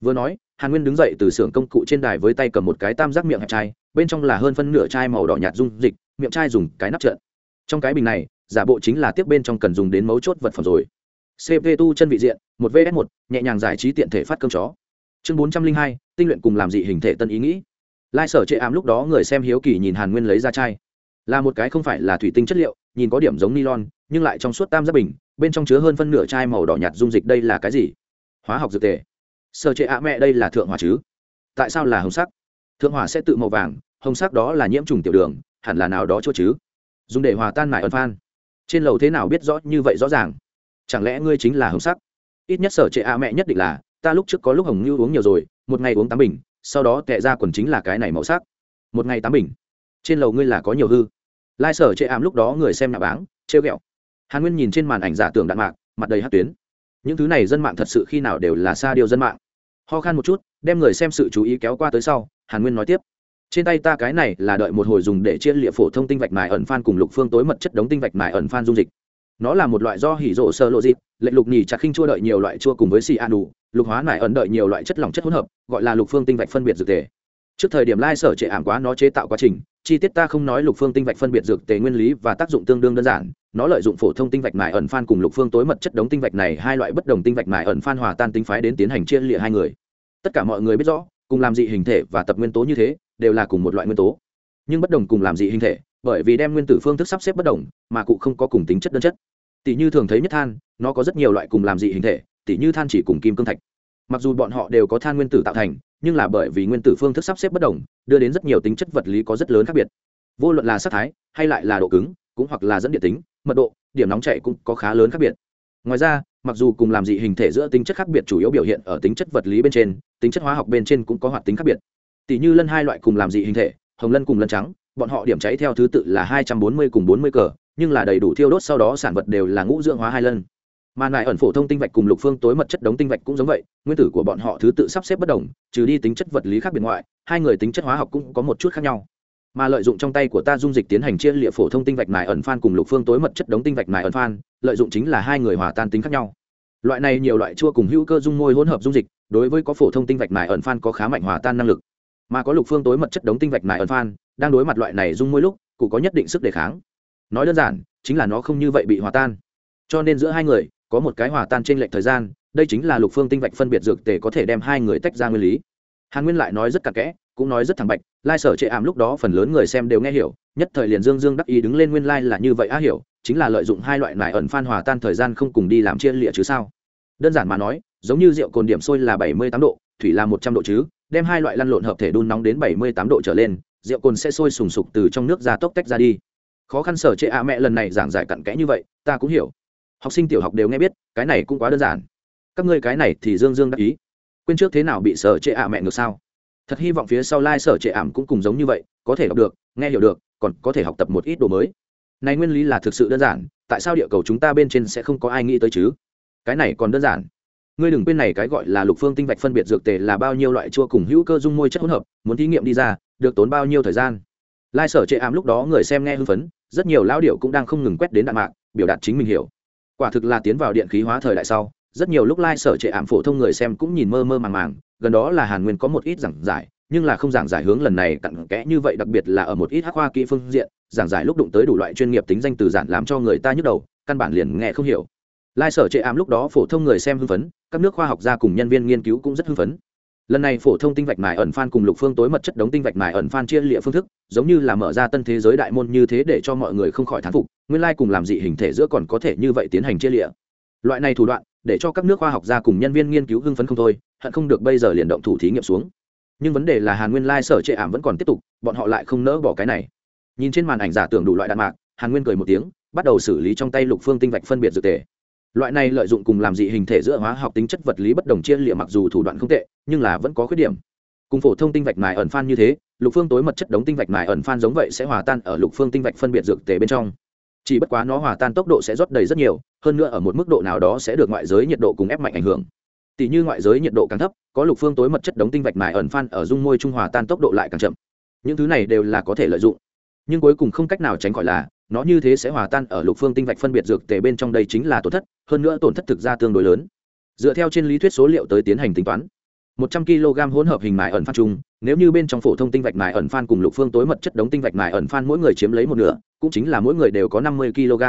Vừa nói, hàn nguyên đứng dậy từ xưởng công cụ trên đài với tay cầm một cái tam giác miệng hẹp chai, bên trong là hơn phân nửa chai màu đỏ nhạt dung dịch, miệng chai dùng cái nắp trợn trong cái bình này, giả bộ chính là tiếp bên trong cần dùng đến mấu chốt vật phẩm rồi. Cp tu chân vị diện, một vs một, nhẹ nhàng giải trí tiện thể phát cơm chó. Chương bốn trăm linh hai, tinh luyện cùng làm dị hình thể tân ý nghĩ. Lai sở chệ ám lúc đó người xem hiếu kỳ nhìn hàn nguyên lấy ra chai là một cái không phải là thủy tinh chất liệu, nhìn có điểm giống nylon, nhưng lại trong suốt tam giác bình, bên trong chứa hơn phân nửa chai màu đỏ nhạt dung dịch đây là cái gì? Hóa học dược tề. Sở trệ ạ mẹ đây là thượng hỏa chứ? Tại sao là hồng sắc? Thượng hỏa sẽ tự màu vàng, hồng sắc đó là nhiễm trùng tiểu đường, hẳn là nào đó chỗ chứ? Dùng để hòa tan nải ẩn phan. Trên lầu thế nào biết rõ như vậy rõ ràng? Chẳng lẽ ngươi chính là hồng sắc? Ít nhất sở trệ ạ mẹ nhất định là, ta lúc trước có lúc hồng như uống nhiều rồi, một ngày uống tám bình, sau đó tệ ra quần chính là cái này màu sắc. Một ngày tám bình. Trên lầu ngươi là có nhiều hư? Lai sở chệ ảm lúc đó người xem nhà báng, trêu ghẹo. Hàn nguyên nhìn trên màn ảnh giả tưởng đạn mạc, mặt đầy hát tuyến. Những thứ này dân mạng thật sự khi nào đều là xa điều dân mạng. Ho khan một chút, đem người xem sự chú ý kéo qua tới sau, hàn nguyên nói tiếp. Trên tay ta cái này là đợi một hồi dùng để chia liệu phổ thông tinh vạch mài ẩn phan cùng lục phương tối mật chất đống tinh vạch mài ẩn phan dung dịch. Nó là một loại do hỉ rộ sơ lộ dịp lệnh lục nhì chặt khinh chua đợi nhiều loại chua cùng với xì a đủ lục hóa mài ẩn đợi nhiều loại chất lỏng chất hỗn hợp, gọi là lục phương tinh vạch phân biệt dược thể. trước thời điểm lai sở trệ ảm quá nó chế tạo quá trình chi tiết ta không nói lục phương tinh vạch phân biệt dược tề nguyên lý và tác dụng tương đương đơn giản, nó lợi dụng phổ thông tinh vạch mài ẩn phan cùng lục phương tối mật chất đống tinh vạch này, hai loại bất đồng tinh vạch mài ẩn phan hòa tan tinh phái đến tiến hành chia lịa hai người. Tất cả mọi người biết rõ, cùng làm dị hình thể và tập nguyên tố như thế, đều là cùng một loại nguyên tố. Nhưng bất đồng cùng làm dị hình thể, bởi vì đem nguyên tử phương thức sắp xếp bất đồng, mà cụ không có cùng tính chất đơn chất. Tỷ như thường thấy nhất than, nó có rất nhiều loại cùng làm dị hình thể, tỷ như than chỉ cùng kim cương thạch. Mặc dù bọn họ đều có than nguyên tử tạo thành nhưng là bởi vì nguyên tử phương thức sắp xếp bất đồng, đưa đến rất nhiều tính chất vật lý có rất lớn khác biệt. Vô luận là sắc thái, hay lại là độ cứng, cũng hoặc là dẫn điện tính, mật độ, điểm nóng chảy cũng có khá lớn khác biệt. Ngoài ra, mặc dù cùng làm dị hình thể giữa tính chất khác biệt chủ yếu biểu hiện ở tính chất vật lý bên trên, tính chất hóa học bên trên cũng có hoạt tính khác biệt. Tỷ như lân hai loại cùng làm dị hình thể, hồng lân cùng lân trắng, bọn họ điểm cháy theo thứ tự là hai trăm bốn mươi cùng bốn mươi cờ, nhưng là đầy đủ thiêu đốt sau đó sản vật đều là ngũ dưỡng hóa hai lân mà lại ẩn phổ thông tinh vạch cùng lục phương tối mật chất đống tinh vạch cũng giống vậy, nguyên tử của bọn họ thứ tự sắp xếp bất đồng, trừ đi tính chất vật lý khác biệt ngoại, hai người tính chất hóa học cũng có một chút khác nhau. Mà lợi dụng trong tay của ta dung dịch tiến hành chia liệu phổ thông tinh vạch nải ẩn phan cùng lục phương tối mật chất đống tinh vạch nải ẩn phan, lợi dụng chính là hai người hòa tan tính khác nhau. Loại này nhiều loại chua cùng hữu cơ dung môi hỗn hợp dung dịch, đối với có phổ thông tinh vạch nải ẩn phan có khá mạnh hòa tan năng lực. Mà có lục phương tối mật chất đống tinh vạch nải ẩn phan, đang đối mặt loại này dung môi lúc, cụ có nhất định sức đề kháng. Nói đơn giản, chính là nó không như vậy bị hòa tan. Cho nên giữa hai người có một cái hòa tan trên lệch thời gian, đây chính là lục phương tinh vạch phân biệt dược tề có thể đem hai người tách ra nguyên lý. Hàn nguyên lại nói rất cặn kẽ, cũng nói rất thẳng bạch, lai sở chệ ảm lúc đó phần lớn người xem đều nghe hiểu, nhất thời liền dương dương đắc ý đứng lên nguyên lai là như vậy á hiểu, chính là lợi dụng hai loại nải ẩn phan hòa tan thời gian không cùng đi làm chia lịa chứ sao? Đơn giản mà nói, giống như rượu cồn điểm sôi là bảy mươi tám độ, thủy là một trăm độ chứ, đem hai loại lăn lộn hợp thể đun nóng đến bảy mươi tám độ trở lên, rượu cồn sẽ sôi sùng sục từ trong nước ra tốc tách ra đi. Khó khăn sở chệ ạ mẹ lần này giảng giải cặn kẽ như vậy, ta cũng hiểu học sinh tiểu học đều nghe biết, cái này cũng quá đơn giản. Các ngươi cái này thì dương dương đắc ý. Quên trước thế nào bị sở trệ ạ mẹ ngược sao? Thật hy vọng phía sau lai、like、sở trệ ảm cũng cùng giống như vậy, có thể đọc được, nghe hiểu được, còn có thể học tập một ít đồ mới. Này nguyên lý là thực sự đơn giản, tại sao địa cầu chúng ta bên trên sẽ không có ai nghĩ tới chứ? Cái này còn đơn giản. Ngươi đừng quên này cái gọi là lục phương tinh vạch phân biệt dược tề là bao nhiêu loại chua cùng hữu cơ dung môi chất hỗn hợp, muốn thí nghiệm đi ra, được tốn bao nhiêu thời gian? Lai sở trệ ảm lúc đó người xem nghe hưng phấn, rất nhiều lão điệu cũng đang không ngừng quét đến đạn mạng biểu đạt chính mình hiểu quả thực là tiến vào điện khí hóa thời đại sau, rất nhiều lúc lai sở trệ ảm phổ thông người xem cũng nhìn mơ mơ màng màng, gần đó là hàn nguyên có một ít giảng giải, nhưng là không giảng giải hướng lần này cặn kẽ như vậy, đặc biệt là ở một ít hắc hoa kỹ phương diện, giảng giải lúc đụng tới đủ loại chuyên nghiệp tính danh từ giản làm cho người ta nhức đầu, căn bản liền nghe không hiểu. Lai sở trệ ảm lúc đó phổ thông người xem hưng phấn, các nước khoa học gia cùng nhân viên nghiên cứu cũng rất hưng phấn. Lần này phổ thông tinh vạch mài ẩn phan cùng lục phương tối mật chất đống tinh vạch mài ẩn phan chia lịa phương thức, giống như là mở ra tân thế giới đại môn như thế để cho mọi người không khỏi thán phục nguyên lai cùng làm dị hình thể giữa còn có thể như vậy tiến hành chia lịa. Loại này thủ đoạn, để cho các nước khoa học gia cùng nhân viên nghiên cứu hưng phấn không thôi, hận không được bây giờ liền động thủ thí nghiệm xuống. Nhưng vấn đề là hàn nguyên lai sở trệ ảm vẫn còn tiếp tục, bọn họ lại không nỡ bỏ cái này. Nhìn trên màn ảnh giả tưởng đủ loại đạn mạc, hàn nguyên cười một tiếng, bắt đầu xử lý trong tay lục phương tinh vạch phân biệt dược tề. Loại này lợi dụng cùng làm dị hình thể giữa hóa học tính chất vật lý bất đồng chia liệm mặc dù thủ đoạn không tệ, nhưng là vẫn có khuyết điểm. Cùng phổ thông tinh vạch mài ẩn phan như thế, lục phương tối mật chất đống tinh vạch mài ẩn phan giống vậy sẽ hòa tan ở lục phương tinh vạch phân biệt dược tề bên trong chỉ bất quá nó hòa tan tốc độ sẽ rót đầy rất nhiều, hơn nữa ở một mức độ nào đó sẽ được ngoại giới nhiệt độ cùng ép mạnh ảnh hưởng. Tỷ như ngoại giới nhiệt độ càng thấp, có lục phương tối mật chất đống tinh vạch mài ẩn phan ở dung môi trung hòa tan tốc độ lại càng chậm. Những thứ này đều là có thể lợi dụng. Nhưng cuối cùng không cách nào tránh khỏi là, nó như thế sẽ hòa tan ở lục phương tinh vạch phân biệt dược tề bên trong đây chính là tổn thất, hơn nữa tổn thất thực ra tương đối lớn. Dựa theo trên lý thuyết số liệu tới tiến hành tính toán một trăm kg hỗn hợp hình mài ẩn phan chung, nếu như bên trong phổ thông tinh vạch mài ẩn phan cùng lục phương tối mật chất đống tinh vạch mài ẩn phan mỗi người chiếm lấy một nửa, cũng chính là mỗi người đều có năm mươi kg.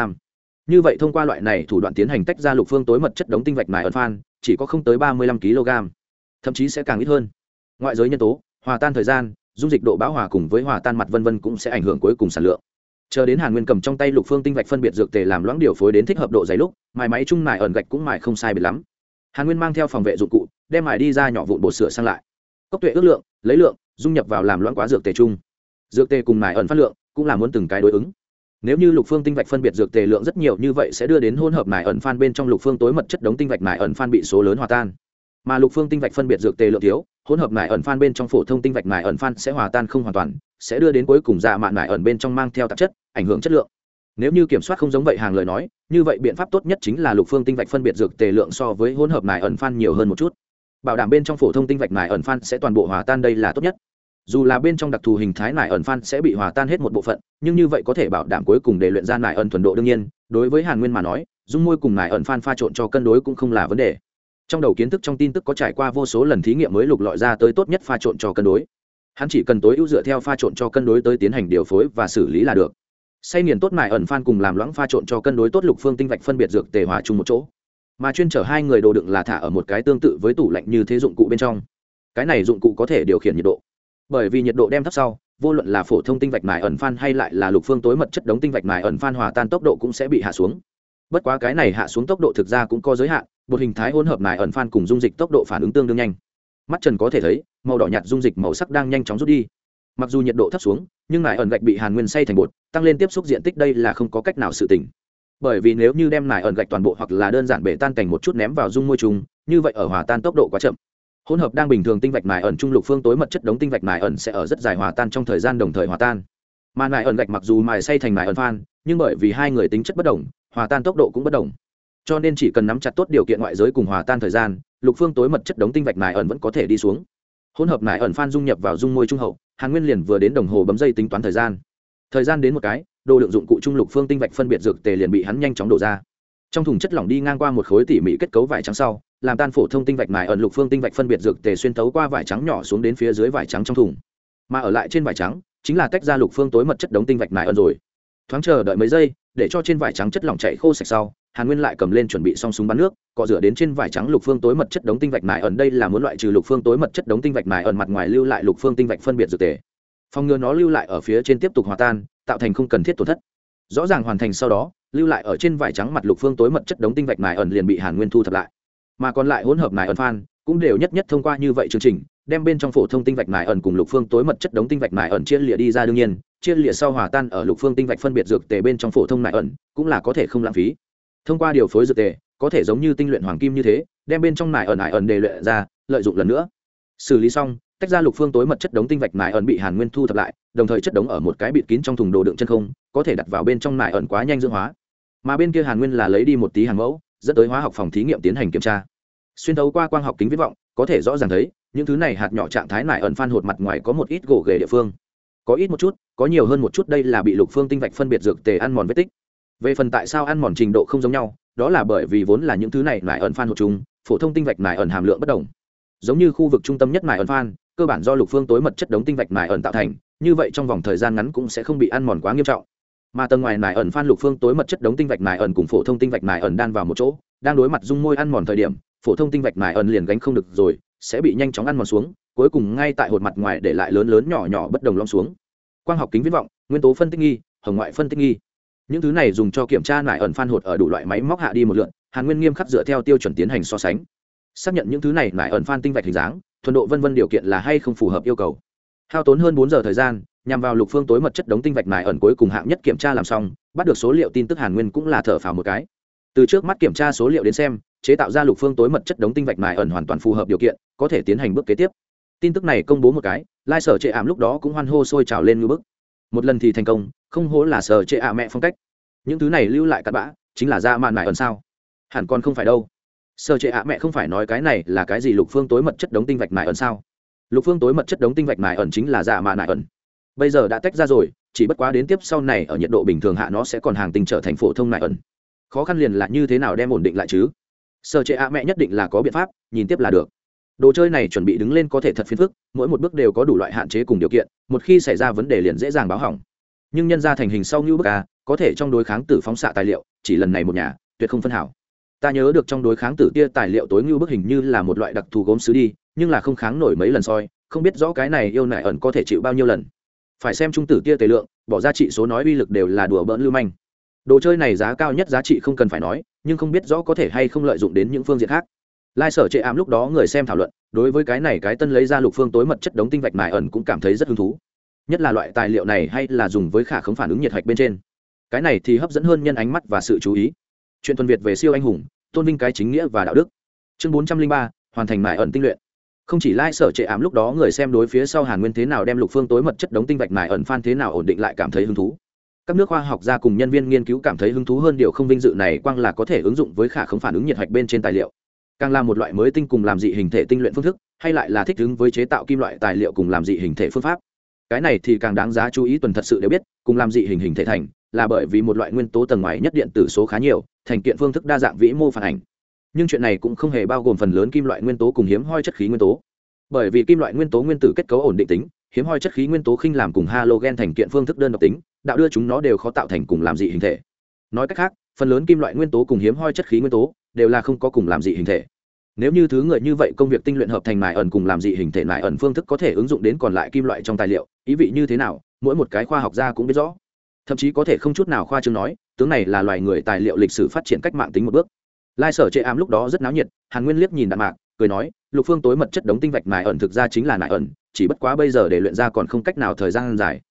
Như vậy thông qua loại này thủ đoạn tiến hành tách ra lục phương tối mật chất đống tinh vạch mài ẩn phan, chỉ có không tới ba mươi lăm kg. Thậm chí sẽ càng ít hơn. Ngoại giới nhân tố, hòa tan thời gian, dung dịch độ bão hòa cùng với hòa tan mặt vân vân cũng sẽ ảnh hưởng cuối cùng sản lượng. Chờ đến hàn nguyên cầm trong tay lục phương tinh vạch phân biệt dược tề làm loãng điều phối đến thích hợp độ dày lúc, mài máy chung mài ẩn gạch cũng mài không sai biệt lắm. Hàn nguyên mang theo phòng vệ dụng cụ đem mài đi ra nhỏ vụn bột sửa sang lại. Cốc tuệ ước lượng, lấy lượng, dung nhập vào làm loãng quá dược tề chung. Dược tề cùng mài ẩn phát lượng cũng là muốn từng cái đối ứng. Nếu như lục phương tinh vạch phân biệt dược tề lượng rất nhiều như vậy sẽ đưa đến hỗn hợp mài ẩn phan bên trong lục phương tối mật chất đống tinh vạch mài ẩn phan bị số lớn hòa tan. Mà lục phương tinh vạch phân biệt dược tề lượng thiếu, hỗn hợp mài ẩn phan bên trong phổ thông tinh vạch mài ẩn phan sẽ hòa tan không hoàn toàn, sẽ đưa đến cuối cùng dạ mạn mài ẩn bên trong mang theo tạp chất, ảnh hưởng chất lượng. Nếu như kiểm soát không giống vậy hàng lời nói, như vậy biện pháp tốt nhất chính là lục phương tinh vạch phân biệt dược tề lượng so với hỗn hợp mài ẩn phan nhiều hơn một chút bảo đảm bên trong phổ thông tinh vạch nải ẩn phan sẽ toàn bộ hòa tan đây là tốt nhất. Dù là bên trong đặc thù hình thái nải ẩn phan sẽ bị hòa tan hết một bộ phận, nhưng như vậy có thể bảo đảm cuối cùng để luyện ra nải ẩn thuần độ đương nhiên. Đối với hàn nguyên mà nói, dung môi cùng nải ẩn phan pha trộn cho cân đối cũng không là vấn đề. Trong đầu kiến thức trong tin tức có trải qua vô số lần thí nghiệm mới lục lọi ra tới tốt nhất pha trộn cho cân đối. Hắn chỉ cần tối ưu dựa theo pha trộn cho cân đối tới tiến hành điều phối và xử lý là được. Say nghiền tốt nải ẩn phan cùng làm loãng pha trộn cho cân đối tốt lục phương tinh vạch phân biệt dược tề hòa chung một chỗ mà chuyên chở hai người đồ đựng là thả ở một cái tương tự với tủ lạnh như thế dụng cụ bên trong. Cái này dụng cụ có thể điều khiển nhiệt độ. Bởi vì nhiệt độ đem thấp sau, vô luận là phổ thông tinh vạch mài ẩn phan hay lại là lục phương tối mật chất đống tinh vạch mài ẩn phan hòa tan tốc độ cũng sẽ bị hạ xuống. Bất quá cái này hạ xuống tốc độ thực ra cũng có giới hạn, một hình thái hỗn hợp mài ẩn phan cùng dung dịch tốc độ phản ứng tương đương nhanh. Mắt trần có thể thấy, màu đỏ nhạt dung dịch màu sắc đang nhanh chóng rút đi. Mặc dù nhiệt độ thấp xuống, nhưng mài ẩn gạch bị hàn nguyên say thành bột, tăng lên tiếp xúc diện tích đây là không có cách nào sự tỉnh bởi vì nếu như đem nải ẩn gạch toàn bộ hoặc là đơn giản bể tan cảnh một chút ném vào dung môi trùng, như vậy ở hòa tan tốc độ quá chậm. Hỗn hợp đang bình thường tinh vạch mài ẩn trung lục phương tối mật chất đống tinh vạch mài ẩn sẽ ở rất dài hòa tan trong thời gian đồng thời hòa tan. Mà nải ẩn gạch mặc dù mài say thành nải ẩn phan, nhưng bởi vì hai người tính chất bất đồng, hòa tan tốc độ cũng bất đồng. Cho nên chỉ cần nắm chặt tốt điều kiện ngoại giới cùng hòa tan thời gian, lục phương tối mật chất đống tinh vạch mài ẩn vẫn có thể đi xuống. Hỗn hợp nải ẩn phan dung nhập vào dung môi trung hậu, hàn nguyên liền vừa đến đồng hồ bấm dây tính toán thời gian. Thời gian đến một cái đồ lượng dụng cụ trung lục phương tinh vạch phân biệt dược tề liền bị hắn nhanh chóng đổ ra. Trong thùng chất lỏng đi ngang qua một khối tỉ mỉ kết cấu vải trắng sau, làm tan phổ thông tinh vạch mài ẩn lục phương tinh vạch phân biệt dược tề xuyên tấu qua vải trắng nhỏ xuống đến phía dưới vải trắng trong thùng. Mà ở lại trên vải trắng, chính là tách ra lục phương tối mật chất đống tinh vạch mài ẩn rồi. Thoáng chờ đợi mấy giây, để cho trên vải trắng chất lỏng chạy khô sạch sau, hàn nguyên lại cầm lên chuẩn bị xong súng bắn nước, cọ rửa đến trên vải trắng lục phương tối mật chất đống tinh vạch mài ẩn. Đây là muốn loại trừ lục phương tối mật chất đống tinh vạch mài ẩn, mặt ngoài lưu lại lục phương tinh vạch phân biệt dược tề phòng ngừa nó lưu lại ở phía trên tiếp tục hòa tan, tạo thành không cần thiết tổn thất. Rõ ràng hoàn thành sau đó, lưu lại ở trên vải trắng mặt lục phương tối mật chất đống tinh vạch mài ẩn liền bị hàn nguyên thu thập lại. Mà còn lại hỗn hợp mài ẩn phan, cũng đều nhất nhất thông qua như vậy chương trình, đem bên trong phổ thông tinh vạch mài ẩn cùng lục phương tối mật chất đống tinh vạch mài ẩn chia lịa đi ra đương nhiên, chia lịa sau hòa tan ở lục phương tinh vạch phân biệt dược tề bên trong phổ thông nại ẩn, cũng là có thể không lãng phí. Thông qua điều phối dược tề, có thể giống như tinh luyện hoàng kim như thế, đem bên trong nại ẩn nại ẩn đề luyện ra, lợi dụng lần nữa. Xử lý xong tách ra lục phương tối mật chất đống tinh vạch mài ẩn bị hàn nguyên thu thập lại, đồng thời chất đống ở một cái bịt kín trong thùng đồ đựng chân không, có thể đặt vào bên trong mài ẩn quá nhanh dưỡng hóa. Mà bên kia hàn nguyên là lấy đi một tí hàng mẫu, dẫn tới hóa học phòng thí nghiệm tiến hành kiểm tra. Xuyên thấu qua quang học kính viết vọng, có thể rõ ràng thấy, những thứ này hạt nhỏ trạng thái mài ẩn phan hột mặt ngoài có một ít gỗ ghề địa phương. Có ít một chút, có nhiều hơn một chút đây là bị lục phương tinh vạch phân biệt dược tề ăn mòn vết tích. Về phần tại sao ăn mòn trình độ không giống nhau, đó là bởi vì vốn là những thứ này mài ẩn phan hột chúng phổ thông tinh vạch mài ẩn hàm lượng bất đồng. Giống như khu vực trung tâm nhất mài ẩn phan cơ bản do lục phương tối mật chất đống tinh vạch mài ẩn tạo thành, như vậy trong vòng thời gian ngắn cũng sẽ không bị ăn mòn quá nghiêm trọng. Mà tầng ngoài mài ẩn phan lục phương tối mật chất đống tinh vạch mài ẩn cùng phổ thông tinh vạch mài ẩn đan vào một chỗ, đang đối mặt dung môi ăn mòn thời điểm, phổ thông tinh vạch mài ẩn liền gánh không được rồi, sẽ bị nhanh chóng ăn mòn xuống, cuối cùng ngay tại hột mặt ngoài để lại lớn lớn nhỏ nhỏ bất đồng long xuống. Quang học kính viết vọng, nguyên tố phân tích nghi, hồng ngoại phân tích nghi. Những thứ này dùng cho kiểm tra mài ẩn phan hột ở đủ loại máy móc hạ đi một lượn, hàn nguyên nghiêm khắc dựa theo tiêu chuẩn tiến hành so sánh. Xác nhận những thứ này mài ẩn phan tinh vạch hình dáng thuần độ vân vân điều kiện là hay không phù hợp yêu cầu. Hao tốn hơn bốn giờ thời gian, nhằm vào lục phương tối mật chất đống tinh vạch mài ẩn cuối cùng hạng nhất kiểm tra làm xong, bắt được số liệu tin tức hàn nguyên cũng là thở phào một cái. Từ trước mắt kiểm tra số liệu đến xem, chế tạo ra lục phương tối mật chất đống tinh vạch mài ẩn hoàn toàn phù hợp điều kiện, có thể tiến hành bước kế tiếp. Tin tức này công bố một cái, lai sở trệ ảm lúc đó cũng hoan hô sôi trào lên ngưỡng bức. Một lần thì thành công, không hố là sở trệ ả mẹ phong cách. Những thứ này lưu lại cặn bã, chính là ra mạn mài ẩn sao? Hẳn còn không phải đâu sở trệ ả mẹ không phải nói cái này là cái gì lục phương tối mật chất đống tinh vạch nại ẩn sao? Lục phương tối mật chất đống tinh vạch nại ẩn chính là dạ mà nại ẩn. Bây giờ đã tách ra rồi, chỉ bất quá đến tiếp sau này ở nhiệt độ bình thường hạ nó sẽ còn hàng tình trở thành phổ thông nại ẩn. Khó khăn liền là như thế nào đem ổn định lại chứ? Sở trệ ạ, mẹ nhất định là có biện pháp, nhìn tiếp là được. Đồ chơi này chuẩn bị đứng lên có thể thật phiền phức, mỗi một bước đều có đủ loại hạn chế cùng điều kiện, một khi xảy ra vấn đề liền dễ dàng báo hỏng. Nhưng nhân ra thành hình sau như bức a, có thể trong đối kháng tử phóng xạ tài liệu, chỉ lần này một nhà, tuyệt không phân hảo ta nhớ được trong đối kháng tử tia tài liệu tối ngưu bức hình như là một loại đặc thù gốm xứ đi, nhưng là không kháng nổi mấy lần soi, không biết rõ cái này yêu nại ẩn có thể chịu bao nhiêu lần. Phải xem trung tử tia tề lượng, bỏ ra trị số nói uy lực đều là đùa bỡn lưu manh. Đồ chơi này giá cao nhất giá trị không cần phải nói, nhưng không biết rõ có thể hay không lợi dụng đến những phương diện khác. Lai sở chệ ám lúc đó người xem thảo luận, đối với cái này cái tân lấy ra lục phương tối mật chất đống tinh vạch mài ẩn cũng cảm thấy rất hứng thú. Nhất là loại tài liệu này hay là dùng với khả không phản ứng nhiệt hạch bên trên. Cái này thì hấp dẫn hơn nhân ánh mắt và sự chú ý chuyện tuần việt về siêu anh hùng, tôn vinh cái chính nghĩa và đạo đức. Chương bốn trăm linh ba, hoàn thành mài ẩn tinh luyện. Không chỉ lai sở trệ ám lúc đó người xem đối phía sau hàn nguyên thế nào đem lục phương tối mật chất đống tinh vạch mài ẩn phan thế nào ổn định lại cảm thấy hứng thú. Các nước khoa học gia cùng nhân viên nghiên cứu cảm thấy hứng thú hơn điều không vinh dự này quang là có thể ứng dụng với khả không phản ứng nhiệt hạch bên trên tài liệu. Càng là một loại mới tinh cùng làm dị hình thể tinh luyện phương thức, hay lại là thích ứng với chế tạo kim loại tài liệu cùng làm dị hình thể phương pháp. Cái này thì càng đáng giá chú ý tuần thật sự đều biết, cùng làm dị hình hình thể thành là bởi vì một loại nguyên tố tầng ngoài nhất điện tử số khá nhiều, thành kiện phương thức đa dạng vĩ mô phản ảnh. Nhưng chuyện này cũng không hề bao gồm phần lớn kim loại nguyên tố cùng hiếm hoi chất khí nguyên tố. Bởi vì kim loại nguyên tố nguyên tử kết cấu ổn định tính, hiếm hoi chất khí nguyên tố khinh làm cùng halogen thành kiện phương thức đơn độc tính, đạo đưa chúng nó đều khó tạo thành cùng làm dị hình thể. Nói cách khác, phần lớn kim loại nguyên tố cùng hiếm hoi chất khí nguyên tố đều là không có cùng làm dị hình thể. Nếu như thứ người như vậy công việc tinh luyện hợp thành nải ẩn cùng làm dị hình thể nải ẩn phương thức có thể ứng dụng đến còn lại kim loại trong tài liệu, ý vị như thế nào, mỗi một cái khoa học gia cũng biết rõ thậm chí có thể không chút nào khoa trương nói, tướng này là loài người tài liệu lịch sử phát triển cách mạng tính một bước. Lai sở chệ ám lúc đó rất náo nhiệt, hàn nguyên liếc nhìn đạn mạc, cười nói, lục phương tối mật chất đống tinh vạch nải ẩn thực ra chính là nải ẩn, chỉ bất quá bây giờ để luyện ra còn không cách nào thời gian dài.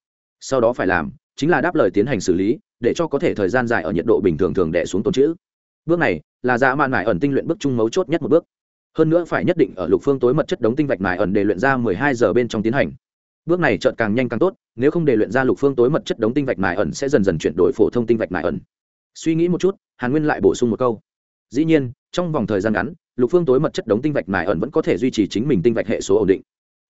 Sau đó phải làm, chính là đáp lời tiến hành xử lý, để cho có thể thời gian dài ở nhiệt độ bình thường thường đẻ xuống tồn chữ. Bước này, là dạ mạn nải ẩn tinh luyện bước chung mấu chốt nhất một bước. Hơn nữa phải nhất định ở lục phương tối mật chất đống tinh vạch nải ẩn để luyện ra mười hai giờ bên trong tiến hành bước này chợt càng nhanh càng tốt, nếu không để luyện ra lục phương tối mật chất đống tinh vạch mài ẩn sẽ dần dần chuyển đổi phổ thông tinh vạch mài ẩn. Suy nghĩ một chút, hàn nguyên lại bổ sung một câu. Dĩ nhiên, trong vòng thời gian ngắn, lục phương tối mật chất đống tinh vạch mài ẩn vẫn có thể duy trì chính mình tinh vạch hệ số ổn định.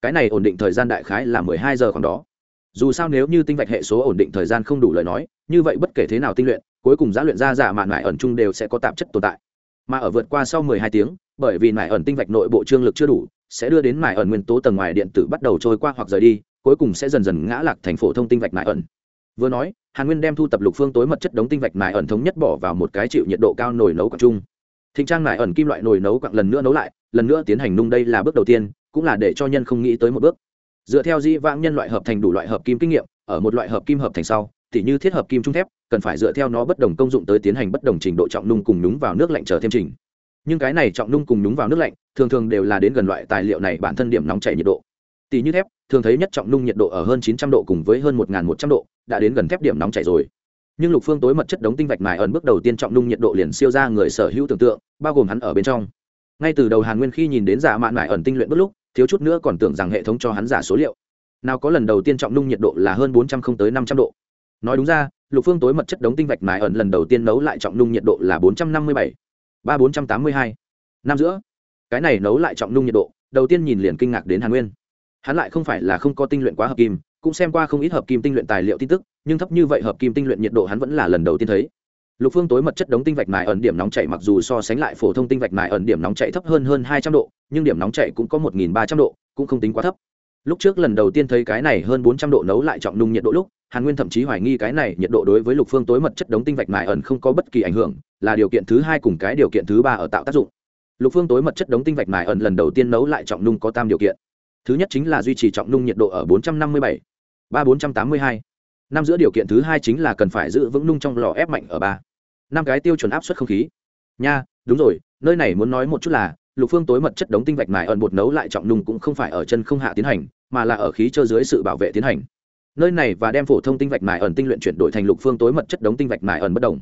Cái này ổn định thời gian đại khái là mười hai giờ còn đó. Dù sao nếu như tinh vạch hệ số ổn định thời gian không đủ lời nói, như vậy bất kể thế nào tinh luyện, cuối cùng giá luyện ra giả mạn nải ẩn chung đều sẽ có tạp chất tồn tại. Mà ở vượt qua sau mười hai tiếng, bởi vì mải ẩn tinh vạch nội bộ trương lực chưa đủ sẽ đưa đến mải ẩn nguyên tố tầng ngoài điện tử bắt đầu trôi qua hoặc rời đi, cuối cùng sẽ dần dần ngã lạc thành phổ thông tinh vạch mải ẩn. Vừa nói, hàn nguyên đem thu tập lục phương tối mật chất đống tinh vạch mải ẩn thống nhất bỏ vào một cái chịu nhiệt độ cao nồi nấu quặng chung. Thịnh trang mải ẩn kim loại nồi nấu quặng lần nữa nấu lại, lần nữa tiến hành nung đây là bước đầu tiên, cũng là để cho nhân không nghĩ tới một bước. Dựa theo di vãng nhân loại hợp thành đủ loại hợp kim kinh nghiệm, ở một loại hợp kim hợp thành sau thì như thiết hợp kim trung thép, cần phải dựa theo nó bất đồng công dụng tới tiến hành bất đồng trình độ trọng nung cùng nhúng vào nước lạnh chờ thêm trình nhưng cái này trọng nung cùng nhúng vào nước lạnh thường thường đều là đến gần loại tài liệu này bản thân điểm nóng chảy nhiệt độ. Tỷ như thép thường thấy nhất trọng nung nhiệt độ ở hơn 900 độ cùng với hơn 1.100 độ đã đến gần thép điểm nóng chảy rồi. Nhưng lục phương tối mật chất đống tinh vạch mài ẩn bước đầu tiên trọng nung nhiệt độ liền siêu ra người sở hữu tưởng tượng bao gồm hắn ở bên trong. Ngay từ đầu hàn nguyên khi nhìn đến giả mạn mài ẩn tinh luyện bất lúc thiếu chút nữa còn tưởng rằng hệ thống cho hắn giả số liệu. Nào có lần đầu tiên trọng nung nhiệt độ là hơn 400 không tới 500 độ. Nói đúng ra lục phương tối mật chất đống tinh vạch mài ẩn lần đầu tiên nấu lại trọng nung nhiệt độ là 457, ba 482. năm giữa. Cái này nấu lại trọng nung nhiệt độ, đầu tiên nhìn liền kinh ngạc đến hàn nguyên. Hắn lại không phải là không có tinh luyện quá hợp kim, cũng xem qua không ít hợp kim tinh luyện tài liệu tin tức, nhưng thấp như vậy hợp kim tinh luyện nhiệt độ hắn vẫn là lần đầu tiên thấy. Lục phương tối mật chất đống tinh vạch mài ẩn điểm nóng chảy mặc dù so sánh lại phổ thông tinh vạch mài ẩn điểm nóng chảy thấp hơn hơn hai trăm độ, nhưng điểm nóng chảy cũng có một nghìn ba trăm độ, cũng không tính quá thấp lúc trước lần đầu tiên thấy cái này hơn bốn trăm độ nấu lại trọng nung nhiệt độ lúc hàn nguyên thậm chí hoài nghi cái này nhiệt độ đối với lục phương tối mật chất đống tinh vạch mài ẩn không có bất kỳ ảnh hưởng là điều kiện thứ hai cùng cái điều kiện thứ ba ở tạo tác dụng. Lục phương tối mật chất đống tinh vạch mài ẩn lần đầu tiên nấu lại trọng nung có tam điều kiện. Thứ nhất chính là duy trì trọng nung nhiệt độ ở 457, 3482. năm giữa điều kiện thứ hai chính là cần phải giữ vững nung trong lò ép mạnh ở ba. Năm cái tiêu chuẩn áp suất không khí. Nha đúng rồi nơi này muốn nói một chút là lục phương tối mật chất đống tinh vạch mài ẩn bột nấu lại trọng nung cũng không phải ở chân không hạ tiến hành, mà là ở khí trơ dưới sự bảo vệ tiến hành. Nơi này và đem phổ thông tinh vạch mài ẩn tinh luyện chuyển đổi thành lục phương tối mật chất đống tinh vạch mài ẩn bất đồng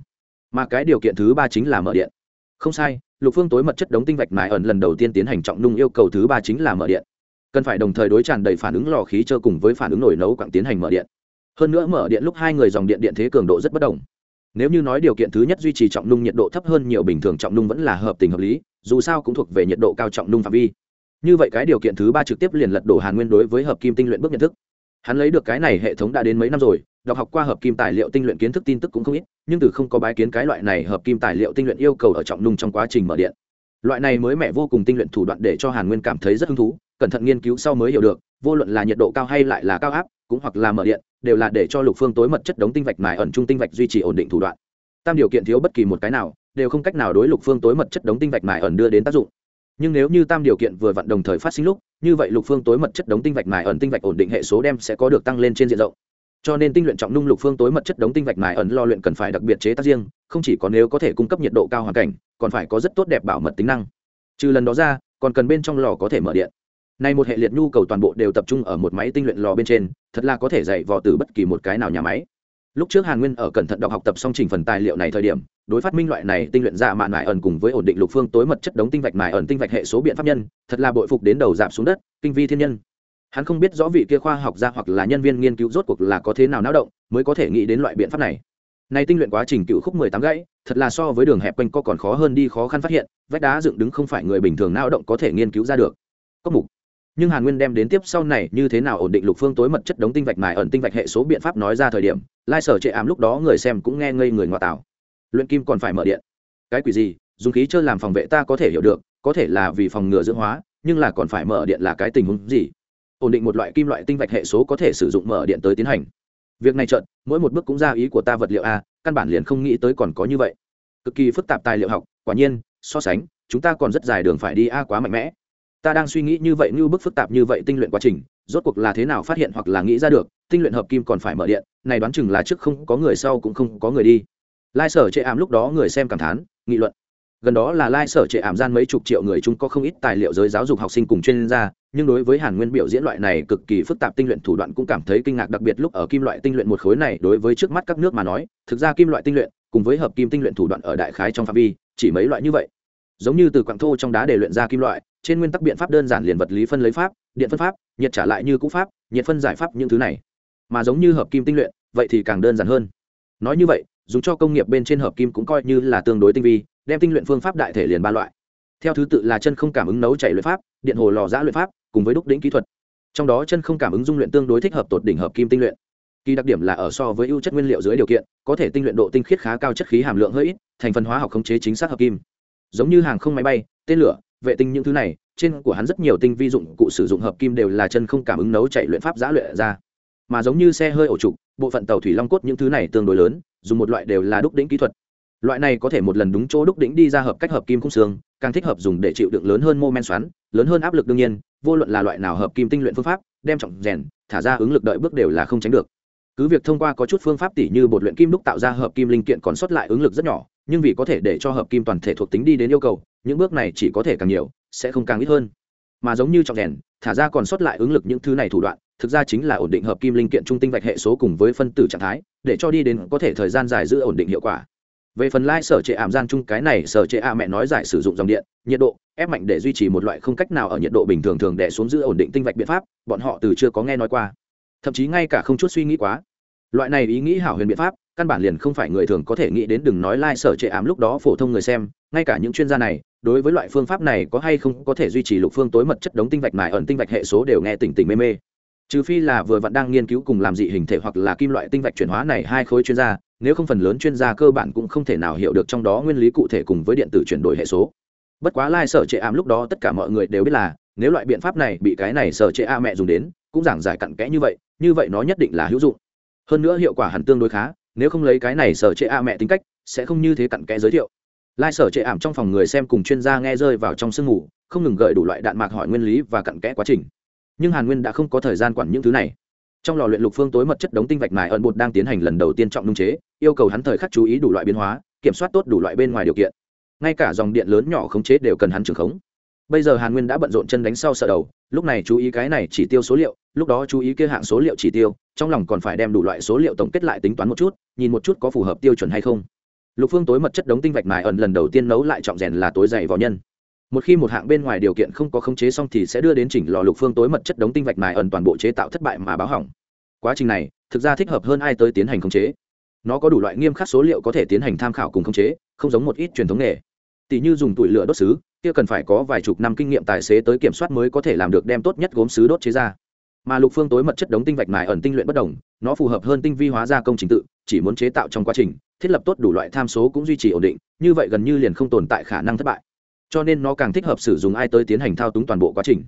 mà cái điều kiện thứ ba chính là mở điện. Không sai, lục phương tối mật chất đống tinh vạch mài ẩn lần đầu tiên tiến hành trọng nung yêu cầu thứ ba chính là mở điện. Cần phải đồng thời đối tràn đầy phản ứng lò khí trơ cùng với phản ứng nổi nấu quặng tiến hành mở điện. Hơn nữa mở điện lúc hai người dòng điện điện thế cường độ rất bất đồng nếu như nói điều kiện thứ nhất duy trì trọng nung nhiệt độ thấp hơn nhiều bình thường trọng nung vẫn là hợp tình hợp lý dù sao cũng thuộc về nhiệt độ cao trọng nung phạm vi. Như vậy cái điều kiện thứ ba trực tiếp liền lật đổ hàn nguyên đối với hợp kim tinh luyện bước nhận thức. Hắn lấy được cái này hệ thống đã đến mấy năm rồi, đọc học qua hợp kim tài liệu tinh luyện kiến thức tin tức cũng không ít, nhưng từ không có bái kiến cái loại này hợp kim tài liệu tinh luyện yêu cầu ở trọng nung trong quá trình mở điện. Loại này mới mẻ vô cùng tinh luyện thủ đoạn để cho hàn nguyên cảm thấy rất hứng thú, cẩn thận nghiên cứu sau mới hiểu được, vô luận là nhiệt độ cao hay lại là cao áp, cũng hoặc là mở điện, đều là để cho lục phương tối mật chất đống tinh vạch mài ẩn trung tinh vạch duy trì ổn định thủ đoạn. Tam điều kiện thiếu bất kỳ một cái nào đều không cách nào đối lục phương tối mật chất đống tinh vạch mài ẩn đưa đến tác dụng. Nhưng nếu như tam điều kiện vừa vặn đồng thời phát sinh lúc, như vậy lục phương tối mật chất đống tinh vạch mài ẩn tinh vạch ổn định hệ số đem sẽ có được tăng lên trên diện rộng. Cho nên tinh luyện trọng nung lục phương tối mật chất đống tinh vạch mài ẩn lo luyện cần phải đặc biệt chế tác riêng, không chỉ có nếu có thể cung cấp nhiệt độ cao hoàn cảnh, còn phải có rất tốt đẹp bảo mật tính năng. Trừ lần đó ra, còn cần bên trong lò có thể mở điện. Này một hệ liệt nhu cầu toàn bộ đều tập trung ở một máy tinh luyện lò bên trên, thật là có thể dạy vò từ bất kỳ một cái nào nhà máy. Lúc trước hàn nguyên ở cẩn thận đọc học tập xong trình phần tài liệu này thời điểm đối phát minh loại này tinh luyện ra mạn mải ẩn cùng với ổn định lục phương tối mật chất đống tinh vạch mài ẩn tinh vạch hệ số biện pháp nhân, thật là bội phục đến đầu giảm xuống đất, kinh vi thiên nhân. Hắn không biết rõ vị kia khoa học gia hoặc là nhân viên nghiên cứu rốt cuộc là có thế nào náo động, mới có thể nghĩ đến loại biện pháp này. Này tinh luyện quá trình cựu khúc mười tám gãy, thật là so với đường hẹp quanh co còn khó hơn đi khó khăn phát hiện, vách đá dựng đứng không phải người bình thường náo động có thể nghiên cứu ra được. Có mục. Nhưng hàn nguyên đem đến tiếp sau này như thế nào ổn định lục phương tối mật chất đống tinh vạch mài ẩn tinh vạch hệ số biện pháp nói ra thời điểm, lai sở chệ ám lúc đó người xem cũng nghe ngây người ngoại tảo luyện kim còn phải mở điện. Cái quỷ gì? Dùng khí chơi làm phòng vệ ta có thể hiểu được, có thể là vì phòng ngừa dưỡng hóa, nhưng là còn phải mở điện là cái tình huống gì? Ổn định một loại kim loại tinh vạch hệ số có thể sử dụng mở điện tới tiến hành. Việc này trận mỗi một bước cũng ra ý của ta vật liệu a, căn bản liền không nghĩ tới còn có như vậy. Cực kỳ phức tạp tài liệu học, quả nhiên, so sánh, chúng ta còn rất dài đường phải đi a quá mạnh mẽ. Ta đang suy nghĩ như vậy như bức phức tạp như vậy tinh luyện quá trình, rốt cuộc là thế nào phát hiện hoặc là nghĩ ra được, tinh luyện hợp kim còn phải mở điện, này đoán chừng là trước không có người sau cũng không có người đi lai sở trệ ảm lúc đó người xem cảm thán, nghị luận. Gần đó là lai sở trệ ảm gian mấy chục triệu người chúng có không ít tài liệu giới giáo dục học sinh cùng chuyên gia, nhưng đối với hàn nguyên biểu diễn loại này cực kỳ phức tạp tinh luyện thủ đoạn cũng cảm thấy kinh ngạc, đặc biệt lúc ở kim loại tinh luyện một khối này, đối với trước mắt các nước mà nói, thực ra kim loại tinh luyện cùng với hợp kim tinh luyện thủ đoạn ở đại khái trong phạm vi, chỉ mấy loại như vậy. Giống như từ quặng thô trong đá để luyện ra kim loại, trên nguyên tắc biện pháp đơn giản liền vật lý phân lấy pháp, điện phân pháp, nhiệt trả lại như cũ pháp, nhiệt phân giải pháp những thứ này. Mà giống như hợp kim tinh luyện, vậy thì càng đơn giản hơn. Nói như vậy dùng cho công nghiệp bên trên hợp kim cũng coi như là tương đối tinh vi, đem tinh luyện phương pháp đại thể liền ba loại. Theo thứ tự là chân không cảm ứng nấu chảy luyện pháp, điện hồ lò giã luyện pháp, cùng với đúc đỉnh kỹ thuật. Trong đó chân không cảm ứng dung luyện tương đối thích hợp tột đỉnh hợp kim tinh luyện. Kỳ đặc điểm là ở so với ưu chất nguyên liệu dưới điều kiện, có thể tinh luyện độ tinh khiết khá cao chất khí hàm lượng hơi ít, thành phần hóa học khống chế chính xác hợp kim. Giống như hàng không máy bay, tên lửa, vệ tinh những thứ này, trên của hắn rất nhiều tinh vi dụng cụ sử dụng hợp kim đều là chân không cảm ứng nấu chạy luyện pháp giã luyện ra. Mà giống như xe hơi ổ trục, bộ phận tàu thủy long cốt những thứ này tương đối lớn dùng một loại đều là đúc đỉnh kỹ thuật. Loại này có thể một lần đúng chỗ đúc đỉnh đi ra hợp cách hợp kim khung xương, càng thích hợp dùng để chịu đựng lớn hơn mô men xoắn, lớn hơn áp lực đương nhiên, vô luận là loại nào hợp kim tinh luyện phương pháp, đem trọng rèn, thả ra ứng lực đợi bước đều là không tránh được. Cứ việc thông qua có chút phương pháp tỉ như bột luyện kim đúc tạo ra hợp kim linh kiện còn sót lại ứng lực rất nhỏ, nhưng vì có thể để cho hợp kim toàn thể thuộc tính đi đến yêu cầu, những bước này chỉ có thể càng nhiều, sẽ không càng ít hơn. Mà giống như trọng rèn, thả ra còn sót lại ứng lực những thứ này thủ đoạn thực ra chính là ổn định hợp kim linh kiện trung tinh vạch hệ số cùng với phân tử trạng thái, để cho đi đến có thể thời gian dài giữ ổn định hiệu quả. Về phần lai sở trệ ảm gian chung, cái này sở trệ a mẹ nói giải sử dụng dòng điện, nhiệt độ, ép mạnh để duy trì một loại không cách nào ở nhiệt độ bình thường thường để xuống giữ ổn định tinh vạch biện pháp, bọn họ từ chưa có nghe nói qua. Thậm chí ngay cả không chút suy nghĩ quá. Loại này ý nghĩ hảo huyền biện pháp, căn bản liền không phải người thường có thể nghĩ đến đừng nói lai sở trệ ảm lúc đó phổ thông người xem, ngay cả những chuyên gia này, đối với loại phương pháp này có hay không có thể duy trì lục phương tối mật chất đống tinh vạch mài ẩn tinh vạch hệ số đều nghe tỉnh tỉnh mê mê trừ phi là vừa vặn đang nghiên cứu cùng làm dị hình thể hoặc là kim loại tinh vạch chuyển hóa này hai khối chuyên gia, nếu không phần lớn chuyên gia cơ bản cũng không thể nào hiểu được trong đó nguyên lý cụ thể cùng với điện tử chuyển đổi hệ số. Bất quá lai sở trệ ảm lúc đó tất cả mọi người đều biết là, nếu loại biện pháp này bị cái này sở trệ a mẹ dùng đến, cũng giảng giải cặn kẽ như vậy như vậy nó nhất định là hữu dụng. Hơn nữa hiệu quả hẳn tương đối khá, nếu không lấy cái này sở trệ a mẹ tính cách, sẽ không như thế cặn kẽ giới thiệu. Lai sở trệ ảm trong phòng người xem cùng chuyên gia nghe rơi vào trong sương ngủ không ngừng gợi đủ loại đạn mạc hỏi nguyên lý và cặn kẽ quá trình nhưng hàn nguyên đã không có thời gian quản những thứ này trong lò luyện lục phương tối mật chất đống tinh vạch mài ẩn bột đang tiến hành lần đầu tiên trọng nung chế yêu cầu hắn thời khắc chú ý đủ loại biến hóa kiểm soát tốt đủ loại bên ngoài điều kiện ngay cả dòng điện lớn nhỏ khống chế đều cần hắn trưởng khống bây giờ hàn nguyên đã bận rộn chân đánh sau sợ đầu lúc này chú ý cái này chỉ tiêu số liệu lúc đó chú ý kia hạng số liệu chỉ tiêu trong lòng còn phải đem đủ loại số liệu tổng kết lại tính toán một chút nhìn một chút có phù hợp tiêu chuẩn hay không lục phương tối mật chất đống tinh vạch mài ẩn lần đầu tiên nấu lại trọng rèn là tối dày vào nhân một khi một hạng bên ngoài điều kiện không có khống chế xong thì sẽ đưa đến chỉnh lò lục phương tối mật chất đống tinh vạch mài ẩn toàn bộ chế tạo thất bại mà báo hỏng. Quá trình này, thực ra thích hợp hơn ai tới tiến hành khống chế. Nó có đủ loại nghiêm khắc số liệu có thể tiến hành tham khảo cùng khống chế, không giống một ít truyền thống nghề. Tỷ như dùng tủi lửa đốt xứ kia cần phải có vài chục năm kinh nghiệm tài xế tới kiểm soát mới có thể làm được đem tốt nhất gốm xứ đốt chế ra. Mà lục phương tối mật chất đống tinh vạch mài ẩn tinh luyện bất đồng, nó phù hợp hơn tinh vi hóa ra công trình tự, chỉ muốn chế tạo trong quá trình, thiết lập tốt đủ loại tham số cũng duy trì ổn định, như vậy gần như liền không tồn tại khả năng thất bại cho nên nó càng thích hợp sử dụng ai tới tiến hành thao túng toàn bộ quá trình.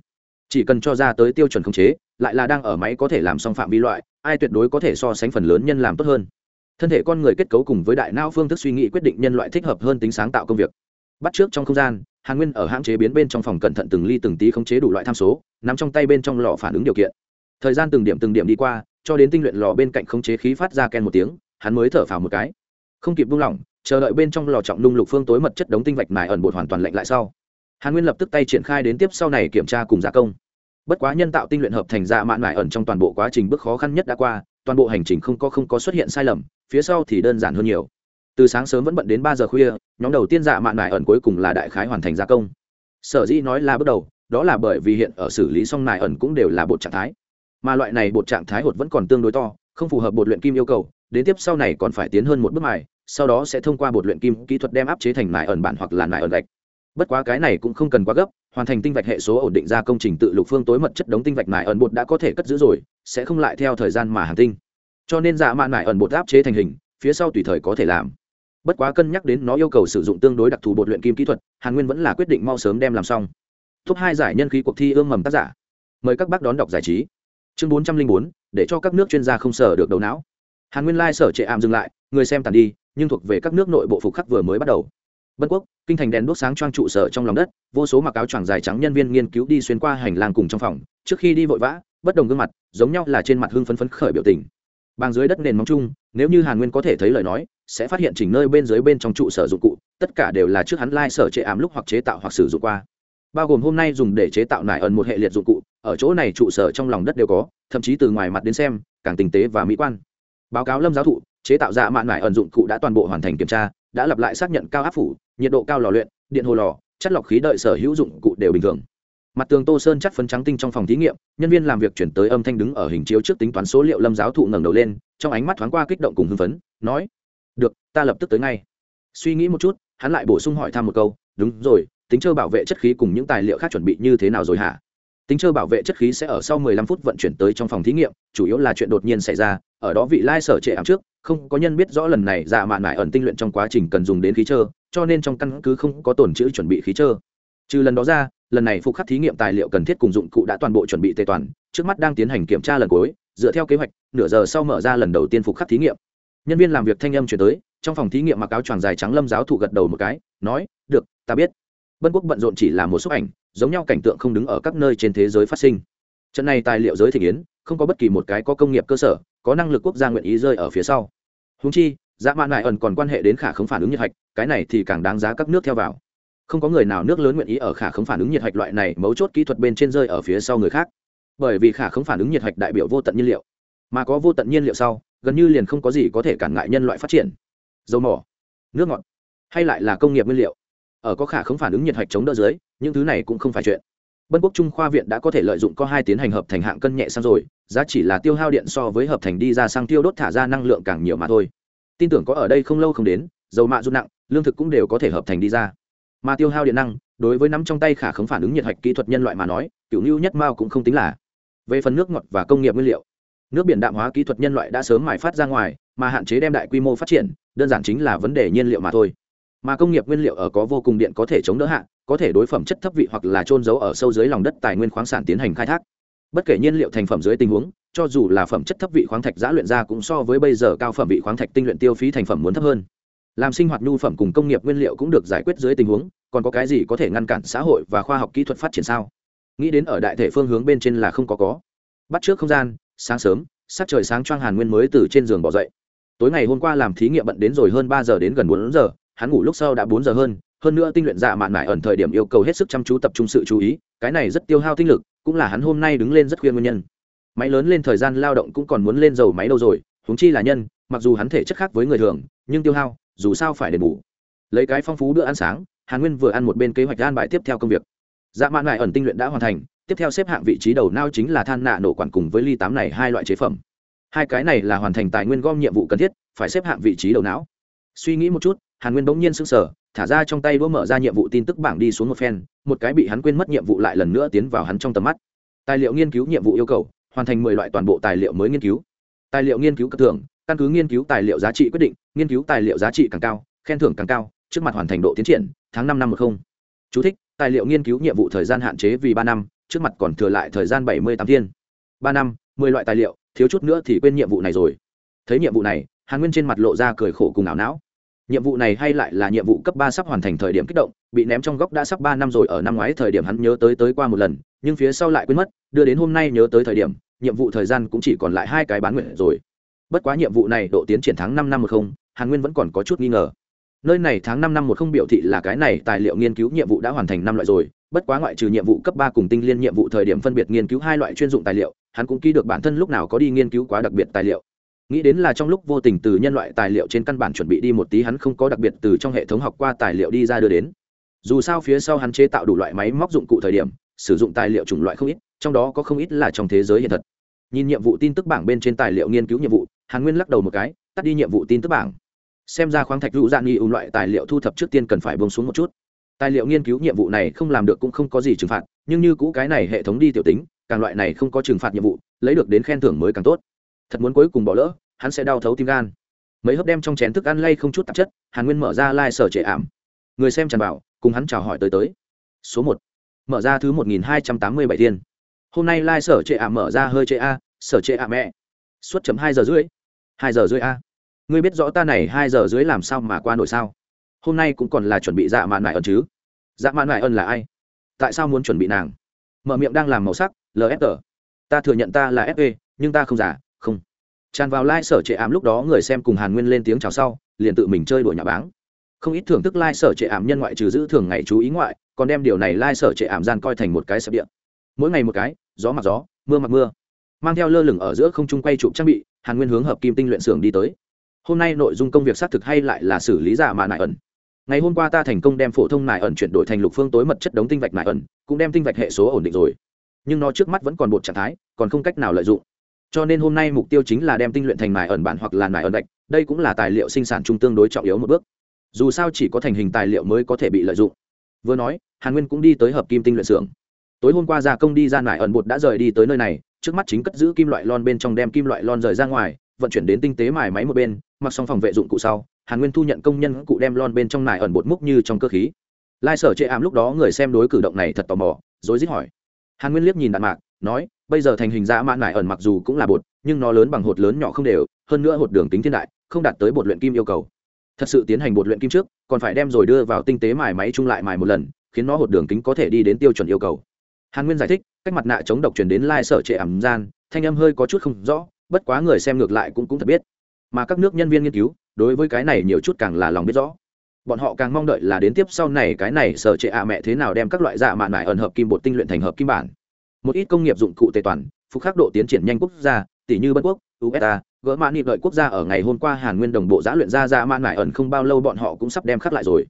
Chỉ cần cho ra tới tiêu chuẩn khống chế, lại là đang ở máy có thể làm xong phạm vi loại, ai tuyệt đối có thể so sánh phần lớn nhân làm tốt hơn. Thân thể con người kết cấu cùng với đại não phương thức suy nghĩ quyết định nhân loại thích hợp hơn tính sáng tạo công việc. Bắt trước trong không gian, hàn nguyên ở hãng chế biến bên trong phòng cẩn thận từng ly từng tí khống chế đủ loại tham số, nắm trong tay bên trong lò phản ứng điều kiện. Thời gian từng điểm từng điểm đi qua, cho đến tinh luyện lò bên cạnh khống chế khí phát ra ken một tiếng, hắn mới thở phào một cái. Không kịp buông lỏng chờ đợi bên trong lò trọng nung lục phương tối mật chất đống tinh vạch mài ẩn bột hoàn toàn lạnh lại sau. Hàn nguyên lập tức tay triển khai đến tiếp sau này kiểm tra cùng gia công. Bất quá nhân tạo tinh luyện hợp thành dạ mạn mải ẩn trong toàn bộ quá trình bước khó khăn nhất đã qua, toàn bộ hành trình không có không có xuất hiện sai lầm, phía sau thì đơn giản hơn nhiều. Từ sáng sớm vẫn bận đến ba giờ khuya, nhóm đầu tiên dạ mạn mải ẩn cuối cùng là đại khái hoàn thành gia công. Sở dĩ nói là bước đầu, đó là bởi vì hiện ở xử lý xong mải ẩn cũng đều là bột trạng thái. Mà loại này bột trạng thái hột vẫn còn tương đối to, không phù hợp bột luyện kim yêu cầu, đến tiếp sau này còn phải tiến hơn một bước mài sau đó sẽ thông qua bột luyện kim kỹ thuật đem áp chế thành mài ẩn bản hoặc là mài ẩn gạch. Bất quá cái này cũng không cần quá gấp, hoàn thành tinh vạch hệ số ổn định ra công trình tự lục phương tối mật chất đống tinh vạch mài ẩn bột đã có thể cất giữ rồi, sẽ không lại theo thời gian mà hàng tinh. Cho nên dạ mạn mài ẩn bột áp chế thành hình, phía sau tùy thời có thể làm. Bất quá cân nhắc đến nó yêu cầu sử dụng tương đối đặc thù bột luyện kim kỹ thuật, hàn nguyên vẫn là quyết định mau sớm đem làm xong. Top hai giải nhân khí cuộc thi ương mầm tác giả. Mời các bác đón đọc giải trí. Chương bốn trăm linh bốn, để cho các nước chuyên gia không sở được đầu não. Hàn nguyên lai sở trệ ảm dừng lại, người xem tàn đi nhưng thuộc về các nước nội bộ phục khắc vừa mới bắt đầu Bân quốc, kinh thành đèn đuốc sáng choang trụ sở trong lòng đất, vô số mặc áo choàng dài trắng nhân viên nghiên cứu đi xuyên qua hành lang cùng trong phòng, trước khi đi vội vã, bất đồng gương mặt, giống nhau là trên mặt hưng phấn phấn khởi biểu tình. Bang dưới đất nền móng chung, nếu như Hàn Nguyên có thể thấy lời nói, sẽ phát hiện chỉnh nơi bên dưới bên trong trụ sở dụng cụ, tất cả đều là trước hắn lai sở chế ám lúc hoặc chế tạo hoặc sử dụng qua. Bao gồm hôm nay dùng để chế tạo nải ẩn một hệ liệt dụng cụ, ở chỗ này trụ sở trong lòng đất đều có, thậm chí từ ngoài mặt đến xem, càng tinh tế và mỹ quan. Báo cáo Lâm giáo thụ, chế tạo dạ mạn mải ẩn dụng cụ đã toàn bộ hoàn thành kiểm tra, đã lặp lại xác nhận cao áp phủ, nhiệt độ cao lò luyện điện hồ lò chất lọc khí đợi sở hữu dụng cụ đều bình thường. Mặt tường tô sơn chất phấn trắng tinh trong phòng thí nghiệm nhân viên làm việc chuyển tới âm thanh đứng ở hình chiếu trước tính toán số liệu lâm giáo thụ ngẩng đầu lên trong ánh mắt thoáng qua kích động cùng hưng phấn nói được ta lập tức tới ngay. Suy nghĩ một chút hắn lại bổ sung hỏi thăm một câu đúng rồi tính chơ bảo vệ chất khí cùng những tài liệu khác chuẩn bị như thế nào rồi hả? Tính chơ bảo vệ chất khí sẽ ở sau 15 phút vận chuyển tới trong phòng thí nghiệm chủ yếu là chuyện đột nhiên xảy ra ở đó vị lai sở trệ ảm trước, không có nhân biết rõ lần này dạ mạn mải ẩn tinh luyện trong quá trình cần dùng đến khí trơ cho nên trong căn cứ không có tồn chữ chuẩn bị khí trơ trừ lần đó ra, lần này phục khắc thí nghiệm tài liệu cần thiết cùng dụng cụ đã toàn bộ chuẩn bị tề toàn, trước mắt đang tiến hành kiểm tra lần cuối, dựa theo kế hoạch, nửa giờ sau mở ra lần đầu tiên phục khắc thí nghiệm. Nhân viên làm việc thanh âm chuyển tới, trong phòng thí nghiệm mặc áo choàng dài trắng lâm giáo thụ gật đầu một cái, nói, được, ta biết. Bân quốc bận rộn chỉ là một xúc ảnh, giống nhau cảnh tượng không đứng ở các nơi trên thế giới phát sinh. Trận này tài liệu giới thị kiến không có bất kỳ một cái có công nghiệp cơ sở có năng lực quốc gia nguyện ý rơi ở phía sau. Húng chi dã mạn lại ẩn còn quan hệ đến khả không phản ứng nhiệt hạch, cái này thì càng đáng giá các nước theo vào. Không có người nào nước lớn nguyện ý ở khả không phản ứng nhiệt hạch loại này mấu chốt kỹ thuật bên trên rơi ở phía sau người khác. Bởi vì khả không phản ứng nhiệt hạch đại biểu vô tận nhiên liệu. Mà có vô tận nhiên liệu sau, gần như liền không có gì có thể cản ngại nhân loại phát triển. Dầu mỏ, nước ngọt, hay lại là công nghiệp nguyên liệu. Ở có khả không phản ứng nhiệt hạch chống đỡ dưới, những thứ này cũng không phải chuyện bân quốc trung khoa viện đã có thể lợi dụng có hai tiến hành hợp thành hạng cân nhẹ sang rồi, giá chỉ là tiêu hao điện so với hợp thành đi ra sang tiêu đốt thả ra năng lượng càng nhiều mà thôi. Tin tưởng có ở đây không lâu không đến, dầu mạ rút nặng, lương thực cũng đều có thể hợp thành đi ra. Mà tiêu hao điện năng, đối với nắm trong tay khả khống phản ứng nhiệt hạch kỹ thuật nhân loại mà nói, cựu lưu nhất mao cũng không tính là. Về phần nước ngọt và công nghiệp nguyên liệu, nước biển đạm hóa kỹ thuật nhân loại đã sớm mài phát ra ngoài, mà hạn chế đem đại quy mô phát triển, đơn giản chính là vấn đề nhiên liệu mà thôi mà công nghiệp nguyên liệu ở có vô cùng điện có thể chống đỡ hạn có thể đối phẩm chất thấp vị hoặc là trôn giấu ở sâu dưới lòng đất tài nguyên khoáng sản tiến hành khai thác. Bất kể nhiên liệu thành phẩm dưới tình huống, cho dù là phẩm chất thấp vị khoáng thạch giã luyện ra cũng so với bây giờ cao phẩm vị khoáng thạch tinh luyện tiêu phí thành phẩm muốn thấp hơn. Làm sinh hoạt nhu phẩm cùng công nghiệp nguyên liệu cũng được giải quyết dưới tình huống, còn có cái gì có thể ngăn cản xã hội và khoa học kỹ thuật phát triển sao? Nghĩ đến ở đại thể phương hướng bên trên là không có có. Bắt trước không gian, sáng sớm sát trời sáng choang hàn nguyên mới từ trên giường bỏ dậy. Tối ngày hôm qua làm thí nghiệm bận đến rồi hơn ba giờ đến gần bốn giờ hắn ngủ lúc sau đã bốn giờ hơn hơn nữa tinh luyện dạ mạn mải ẩn thời điểm yêu cầu hết sức chăm chú tập trung sự chú ý, cái này rất tiêu hao tinh lực, cũng là hắn hôm nay đứng lên rất khuyên nguyên nhân. Máy lớn lên thời gian lao động cũng còn muốn lên dầu máy đâu rồi, huống chi là nhân, mặc dù hắn thể chất khác với người thường, nhưng tiêu hao, dù sao phải đền bù. Lấy cái phong phú bữa ăn sáng, hàn nguyên vừa ăn một bên kế hoạch an bài tiếp theo công việc. Dạ mạn mải ẩn tinh luyện đã hoàn thành, tiếp theo xếp hạng vị trí đầu nao chính là than nạ nổ quản cùng với ly tám này hai loại chế phẩm. Hai cái này là hoàn thành tài nguyên gom nhiệm vụ cần thiết, phải xếp hạng vị trí đầu não. Suy nghĩ một chút hàn nguyên bỗng nhiên sững sờ thả ra trong tay đũa mở ra nhiệm vụ tin tức bảng đi xuống một phen một cái bị hắn quên mất nhiệm vụ lại lần nữa tiến vào hắn trong tầm mắt. Tài liệu nghiên cứu nhiệm vụ yêu cầu hoàn thành mười loại toàn bộ tài liệu mới nghiên cứu. Tài liệu nghiên cứu cấp thưởng căn cứ nghiên cứu tài liệu giá trị quyết định nghiên cứu tài liệu giá trị càng cao khen thưởng càng cao trước mặt hoàn thành độ tiến triển tháng năm năm một không. Chú thích, tài liệu nghiên cứu nhiệm vụ thời gian hạn chế vì ba năm trước mặt còn thừa lại thời gian bảy mươi tám thiên. Ba năm mười loại tài liệu thiếu chút nữa thì quên nhiệm vụ này rồi. Thấy nhiệm vụ này hàn nguyên trên mặt lộ ra cười khổ cùng ảo não nhiệm vụ này hay lại là nhiệm vụ cấp ba sắp hoàn thành thời điểm kích động, bị ném trong góc đã sắp ba năm rồi ở năm ngoái thời điểm hắn nhớ tới tới qua một lần, nhưng phía sau lại quên mất, đưa đến hôm nay nhớ tới thời điểm, nhiệm vụ thời gian cũng chỉ còn lại hai cái bán nguyện rồi. Bất quá nhiệm vụ này độ tiến triển tháng năm năm một không, hàn nguyên vẫn còn có chút nghi ngờ. Nơi này tháng năm năm một không biểu thị là cái này tài liệu nghiên cứu nhiệm vụ đã hoàn thành năm loại rồi, bất quá ngoại trừ nhiệm vụ cấp ba cùng tinh liên nhiệm vụ thời điểm phân biệt nghiên cứu hai loại chuyên dụng tài liệu, hắn cũng ký được bản thân lúc nào có đi nghiên cứu quá đặc biệt tài liệu nghĩ đến là trong lúc vô tình từ nhân loại tài liệu trên căn bản chuẩn bị đi một tí, hắn không có đặc biệt từ trong hệ thống học qua tài liệu đi ra đưa đến. Dù sao phía sau hắn chế tạo đủ loại máy móc dụng cụ thời điểm, sử dụng tài liệu chủng loại không ít, trong đó có không ít là trong thế giới hiện thật. Nhìn nhiệm vụ tin tức bảng bên trên tài liệu nghiên cứu nhiệm vụ, hàn nguyên lắc đầu một cái, tắt đi nhiệm vụ tin tức bảng. Xem ra khoáng thạch lũ dạng nghi ủng loại tài liệu thu thập trước tiên cần phải bông xuống một chút. Tài liệu nghiên cứu nhiệm vụ này không làm được cũng không có gì trừng phạt, nhưng như cũ cái này hệ thống đi tiểu tính, càng loại này không có trừng phạt nhiệm vụ, lấy được đến khen thưởng mới càng tốt thật muốn cuối cùng bỏ lỡ, hắn sẽ đau thấu tim gan. Mấy hớp đem trong chén thức ăn lay không chút tạp chất, hàn nguyên mở ra lai、like、sở trệ ảm. Người xem tràn bảo, cùng hắn chào hỏi tới tới. Số một. Mở ra thứ một nghìn hai trăm tám mươi bảy thiên. Hôm nay lai、like、sở trệ ảm mở ra hơi trệ a, sở trệ ảm mẹ. Suốt chấm hai giờ rưỡi. Hai giờ rưỡi a. Ngươi biết rõ ta này hai giờ rưỡi làm sao mà qua nổi sao? Hôm nay cũng còn là chuẩn bị dạ mạn mại ẩn chứ? Dạ mạn mại ẩn là ai? Tại sao muốn chuẩn bị nàng? Mở miệng đang làm màu sắc lf ta thừa nhận ta là fe nhưng ta không giả tràn vào lai、like、sở trệ ảm lúc đó người xem cùng hàn nguyên lên tiếng chào sau, liền tự mình chơi đuổi nhà báng. Không ít thưởng thức lai、like、sở trệ ảm nhân ngoại trừ giữ thường ngày chú ý ngoại, còn đem điều này lai、like、sở trệ ảm gian coi thành một cái sập điện mỗi ngày một cái, gió mặc gió, mưa mặc mưa. Mang theo lơ lửng ở giữa không trung quay chụp trang bị, hàn nguyên hướng hợp kim tinh luyện xưởng đi tới. Hôm nay nội dung công việc xác thực hay lại là xử lý giả mà nại ẩn. Ngày hôm qua ta thành công đem phổ thông nại ẩn chuyển đổi thành lục phương tối mật chất đống tinh vạch nại ẩn, cũng đem tinh vạch hệ số ổn định rồi. Nhưng nó trước mắt vẫn còn bột trạng thái, còn không cách nào lợi dụng cho nên hôm nay mục tiêu chính là đem tinh luyện thành mài ẩn bản hoặc là mài ẩn đạch, đây cũng là tài liệu sinh sản trung tương đối trọng yếu một bước. Dù sao chỉ có thành hình tài liệu mới có thể bị lợi dụng. Vừa nói, hàn nguyên cũng đi tới hợp kim tinh luyện xưởng. Tối hôm qua gia công đi ra mài ẩn bột đã rời đi tới nơi này, trước mắt chính cất giữ kim loại lon bên trong đem kim loại lon rời ra ngoài, vận chuyển đến tinh tế mài máy một bên, mặc xong phòng vệ dụng cụ sau, hàn nguyên thu nhận công nhân cụ đem lon bên trong mài ẩn bột múc như trong cơ khí. Lai sở chệ ảm lúc đó người xem đối cử động này thật tò mò, rối rít hỏi. Hàn nguyên liếc nhìn đạn mạc nói, bây giờ thành hình dã mạn nải ẩn mặc dù cũng là bột, nhưng nó lớn bằng hột lớn nhỏ không đều, hơn nữa hột đường tính thiên đại, không đạt tới bột luyện kim yêu cầu. Thật sự tiến hành bột luyện kim trước, còn phải đem rồi đưa vào tinh tế mài máy chung lại mài một lần, khiến nó hột đường kính có thể đi đến tiêu chuẩn yêu cầu. Hàn nguyên giải thích, cách mặt nạ chống độc truyền đến lai sở trệ ẩm gian, thanh âm hơi có chút không rõ, bất quá người xem ngược lại cũng cũng thật biết. Mà các nước nhân viên nghiên cứu, đối với cái này nhiều chút càng là lòng biết rõ. Bọn họ càng mong đợi là đến tiếp sau này cái này sở trệ ạ mẹ thế nào đem các loại dạ mạn mải ẩn hợp kim bột tinh luyện thành hợp kim bản một ít công nghiệp dụng cụ tề toàn, phục khắc độ tiến triển nhanh quốc gia tỷ như bất quốc usa gỡ mãn nghị đợi quốc gia ở ngày hôm qua hàn nguyên đồng bộ giã luyện ra ra mãn mải ẩn không bao lâu bọn họ cũng sắp đem khắc lại rồi.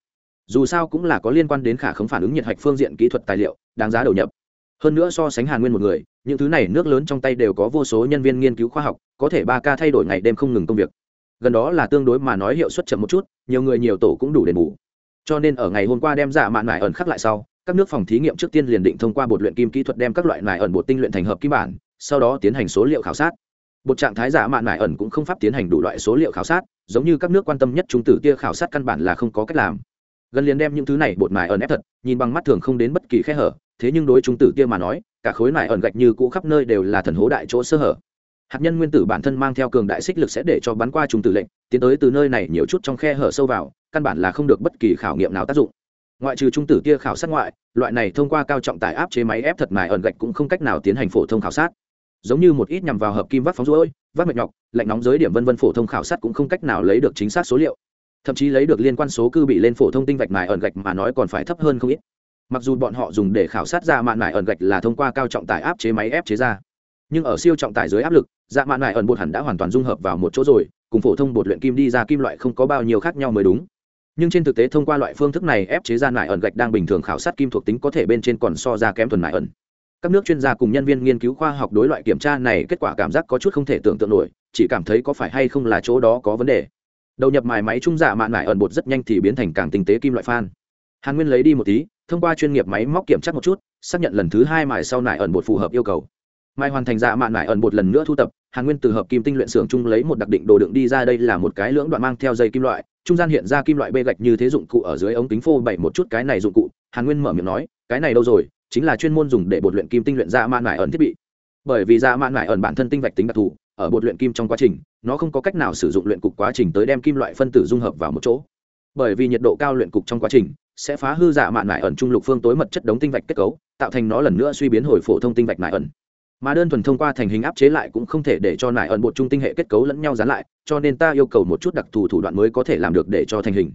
Dù sao cũng là có liên quan đến khả khống phản ứng nhiệt hạch phương diện kỹ thuật tài liệu, đáng giá đầu nhập. Hơn nữa so sánh hàn nguyên một người, những thứ này nước lớn trong tay đều có vô số nhân viên nghiên cứu khoa học, có thể ba ca thay đổi ngày đêm không ngừng công việc. Gần đó là tương đối mà nói hiệu suất chậm một chút, nhiều người nhiều tổ cũng đủ đền bù. Cho nên ở ngày hôm qua đem giả mạn mải ẩn khắc lại sau các nước phòng thí nghiệm trước tiên liền định thông qua bột luyện kim kỹ thuật đem các loại nải ẩn bột tinh luyện thành hợp kim bản, sau đó tiến hành số liệu khảo sát. Bột trạng thái giả mạn nải ẩn cũng không pháp tiến hành đủ loại số liệu khảo sát, giống như các nước quan tâm nhất trung tử tia khảo sát căn bản là không có cách làm. Gần liền đem những thứ này bột nải ẩn ép thật, nhìn bằng mắt thường không đến bất kỳ khe hở, thế nhưng đối trung tử tia mà nói, cả khối nải ẩn gạch như cũ khắp nơi đều là thần hố đại chỗ sơ hở. Hạt nhân nguyên tử bản thân mang theo cường đại xích lực sẽ để cho bắn qua trung tử lệnh, tiến tới từ nơi này nhiều chút trong khe hở sâu vào, căn bản là không được bất kỳ khảo nghiệm nào tác dụng ngoại trừ trung tử kia khảo sát ngoại, loại này thông qua cao trọng tải áp chế máy ép thật mài ẩn gạch cũng không cách nào tiến hành phổ thông khảo sát. Giống như một ít nhằm vào hợp kim vác phóng rối vác mệt nhọc, lạnh nóng giới điểm vân vân phổ thông khảo sát cũng không cách nào lấy được chính xác số liệu. Thậm chí lấy được liên quan số cư bị lên phổ thông tinh vạch mài ẩn gạch mà nói còn phải thấp hơn không ít. Mặc dù bọn họ dùng để khảo sát ra mạn mài ẩn gạch là thông qua cao trọng tải áp chế máy ép chế ra, nhưng ở siêu trọng tải dưới áp lực dạ mạn mài ẩn bột hẳn đã hoàn toàn dung hợp vào một chỗ rồi, cùng phổ thông bột luyện kim đi ra kim loại không có bao nhiêu khác nhau mới đúng nhưng trên thực tế thông qua loại phương thức này ép chế ra nải ẩn gạch đang bình thường khảo sát kim thuộc tính có thể bên trên còn so ra kém thuần nải ẩn. Các nước chuyên gia cùng nhân viên nghiên cứu khoa học đối loại kiểm tra này kết quả cảm giác có chút không thể tưởng tượng nổi, chỉ cảm thấy có phải hay không là chỗ đó có vấn đề. Đầu nhập mài máy trung dạ mạn nải ẩn bột rất nhanh thì biến thành càng tinh tế kim loại phan. Hàn nguyên lấy đi một tí, thông qua chuyên nghiệp máy móc kiểm tra một chút, xác nhận lần thứ hai mài sau nải ẩn bột phù hợp yêu cầu. Mai hoàn thành dạ mạn nải ẩn bột lần nữa thu tập, hàn nguyên từ hợp kim tinh luyện xưởng chung lấy một đặc định đồ đựng đi ra đây là một cái lưỡng đoạn mang theo dây kim loại trung gian hiện ra kim loại bê gạch như thế dụng cụ ở dưới ống kính phô bảy một chút cái này dụng cụ. Hàn nguyên mở miệng nói, cái này đâu rồi? Chính là chuyên môn dùng để bột luyện kim tinh luyện ra mạn nải ẩn thiết bị. Bởi vì ra mạn nải ẩn bản thân tinh vạch tính đặc thù, ở bột luyện kim trong quá trình, nó không có cách nào sử dụng luyện cục quá trình tới đem kim loại phân tử dung hợp vào một chỗ. Bởi vì nhiệt độ cao luyện cục trong quá trình sẽ phá hư dạ mạn nải ẩn trung lục phương tối mật chất đống tinh vạch kết cấu, tạo thành nó lần nữa suy biến hồi phổ thông tinh vạch nải ẩn mà đơn thuần thông qua thành hình áp chế lại cũng không thể để cho nải ẩn bột trung tinh hệ kết cấu lẫn nhau dán lại, cho nên ta yêu cầu một chút đặc thù thủ đoạn mới có thể làm được để cho thành hình.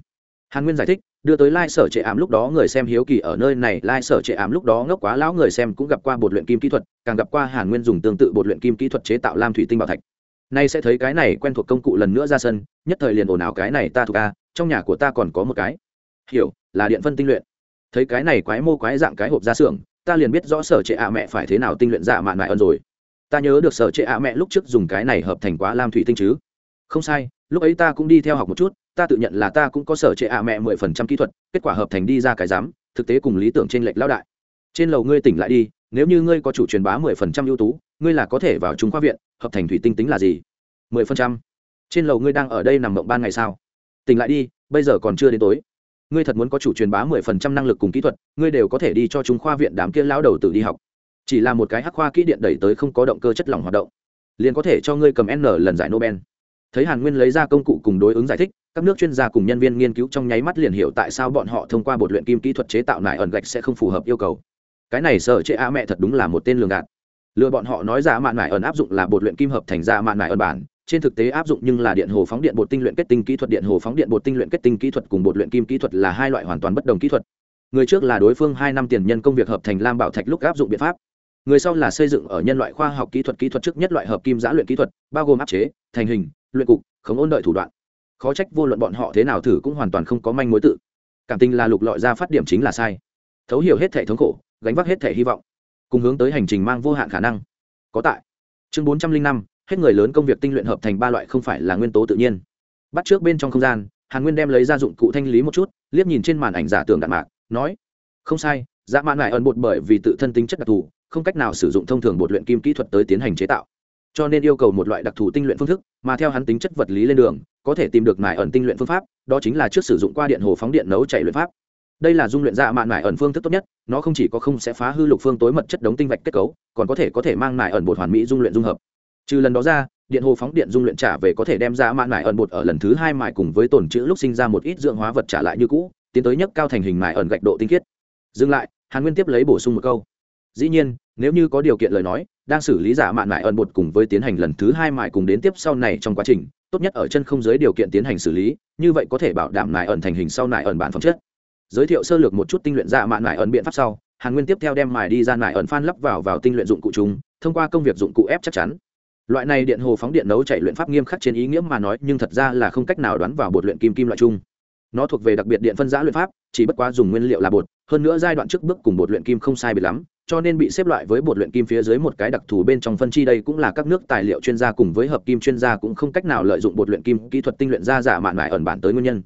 Hàn nguyên giải thích, đưa tới lai、like、sở trệ ám lúc đó người xem hiếu kỳ ở nơi này. Lai、like、sở trệ ám lúc đó ngốc quá lão người xem cũng gặp qua bột luyện kim kỹ thuật, càng gặp qua hàn nguyên dùng tương tự bột luyện kim kỹ thuật chế tạo lam thủy tinh bảo thạch. Nay sẽ thấy cái này quen thuộc công cụ lần nữa ra sân, nhất thời liền ồn ào cái này ta thuộc a, trong nhà của ta còn có một cái. Hiểu, là điện phân tinh luyện. Thấy cái này quái mô quái dạng cái hộp ra xưởng ta liền biết rõ sở trệ ạ mẹ phải thế nào tinh luyện dạ mạn mại ơn rồi. Ta nhớ được sở trệ ạ mẹ lúc trước dùng cái này hợp thành quá lam thủy tinh chứ. Không sai lúc ấy ta cũng đi theo học một chút ta tự nhận là ta cũng có sở trệ ạ mẹ mười phần trăm kỹ thuật kết quả hợp thành đi ra cái giám, thực tế cùng lý tưởng trên lệch lao đại. Trên lầu ngươi tỉnh lại đi nếu như ngươi có chủ truyền bá mười phần trăm ưu tú ngươi là có thể vào trung khoa viện hợp thành thủy tinh tính là gì? mười phần trăm. Trên lầu ngươi đang ở đây nằm mộng ban ngày sao? Tỉnh lại đi bây giờ còn chưa đến tối ngươi thật muốn có chủ truyền bá mười phần trăm năng lực cùng kỹ thuật, ngươi đều có thể đi cho chúng khoa viện đám kia lão đầu tự đi học. Chỉ là một cái hắc khoa kỹ điện đẩy tới không có động cơ chất lỏng hoạt động. Liền có thể cho ngươi cầm n lần giải nobel. Thấy hàn nguyên lấy ra công cụ cùng đối ứng giải thích, các nước chuyên gia cùng nhân viên nghiên cứu trong nháy mắt liền hiểu tại sao bọn họ thông qua bột luyện kim kỹ thuật chế tạo nải ẩn gạch sẽ không phù hợp yêu cầu. Cái này sợ chế a mẹ thật đúng là một tên lường gạt. Lừa bọn họ nói ra mạn nải ẩn áp dụng là bột luyện kim hợp thành ra mạn nải ẩn bản trên thực tế áp dụng nhưng là điện hồ phóng điện bột tinh luyện kết tinh kỹ thuật, điện hồ phóng điện bột tinh luyện kết tinh kỹ thuật cùng bột luyện kim kỹ thuật là hai loại hoàn toàn bất đồng kỹ thuật. Người trước là đối phương, hai năm tiền nhân công việc hợp thành lam bảo thạch lúc áp dụng biện pháp. Người sau là xây dựng ở nhân loại khoa học kỹ thuật kỹ thuật trước nhất loại hợp kim giã luyện kỹ thuật, bao gồm áp chế, thành hình, luyện cục, khống ôn đợi thủ đoạn. Khó trách vô luận bọn họ thế nào thử cũng hoàn toàn không có manh mối tự. Cảm tình là lục lọi ra phát điểm chính là sai. Thấu hiểu hết thể thống khổ, gánh vác hết thể hy vọng, cùng hướng tới hành trình mang vô hạn khả năng. Có tại. Chương bốn trăm linh năm hết người lớn công việc tinh luyện hợp thành ba loại không phải là nguyên tố tự nhiên. Bắt trước bên trong không gian, hàn nguyên đem lấy ra dụng cụ thanh lý một chút, liếc nhìn trên màn ảnh giả tưởng đạn mạc, nói, không sai dã mạn lại ẩn bột bởi vì tự thân tính chất đặc thù, không cách nào sử dụng thông thường bột luyện kim kỹ thuật tới tiến hành chế tạo. Cho nên yêu cầu một loại đặc thù tinh luyện phương thức, mà theo hắn tính chất vật lý lên đường, có thể tìm được mải ẩn tinh luyện phương pháp, đó chính là trước sử dụng qua điện hồ phóng điện nấu chảy luyện pháp. Đây là dung luyện dạ mạn mải ẩn phương thức tốt nhất, nó không chỉ có không sẽ phá hư lục phương tối mật chất đống tinh vạch kết cấu, còn có thể có thể mang mải ẩn bột hoàn mỹ dung luyện dung hợp trừ lần đó ra, điện hồ phóng điện dung luyện trả về có thể đem ra mạn mải ẩn bột ở lần thứ hai mải cùng với tồn chữ lúc sinh ra một ít dưỡng hóa vật trả lại như cũ, tiến tới nhất cao thành hình mải ẩn gạch độ tinh khiết. Dừng lại, hàn nguyên tiếp lấy bổ sung một câu. Dĩ nhiên, nếu như có điều kiện lời nói, đang xử lý giả mạn mại ẩn bột cùng với tiến hành lần thứ hai mại cùng đến tiếp sau này trong quá trình, tốt nhất ở chân không giới điều kiện tiến hành xử lý, như vậy có thể bảo đảm mại ẩn thành hình sau mại ẩn bản phẩm chất. Giới thiệu sơ lược một chút tinh luyện giả mạn mại ẩn biện pháp sau, hàn nguyên tiếp theo đem mại đi ra mại ẩn phan lắp vào vào tinh luyện dụng cụ chúng thông qua công việc dụng cụ ép chắc chắn loại này điện hồ phóng điện nấu chảy luyện pháp nghiêm khắc trên ý nghĩa mà nói, nhưng thật ra là không cách nào đoán vào bột luyện kim kim loại chung. Nó thuộc về đặc biệt điện phân giã luyện pháp, chỉ bất quá dùng nguyên liệu là bột, hơn nữa giai đoạn trước bước cùng bột luyện kim không sai bị lắm, cho nên bị xếp loại với bột luyện kim phía dưới một cái đặc thù bên trong phân chi đây cũng là các nước tài liệu chuyên gia cùng với hợp kim chuyên gia cũng không cách nào lợi dụng bột luyện kim kỹ thuật tinh luyện ra giả mạn mại ẩn bản tới nguyên nhân.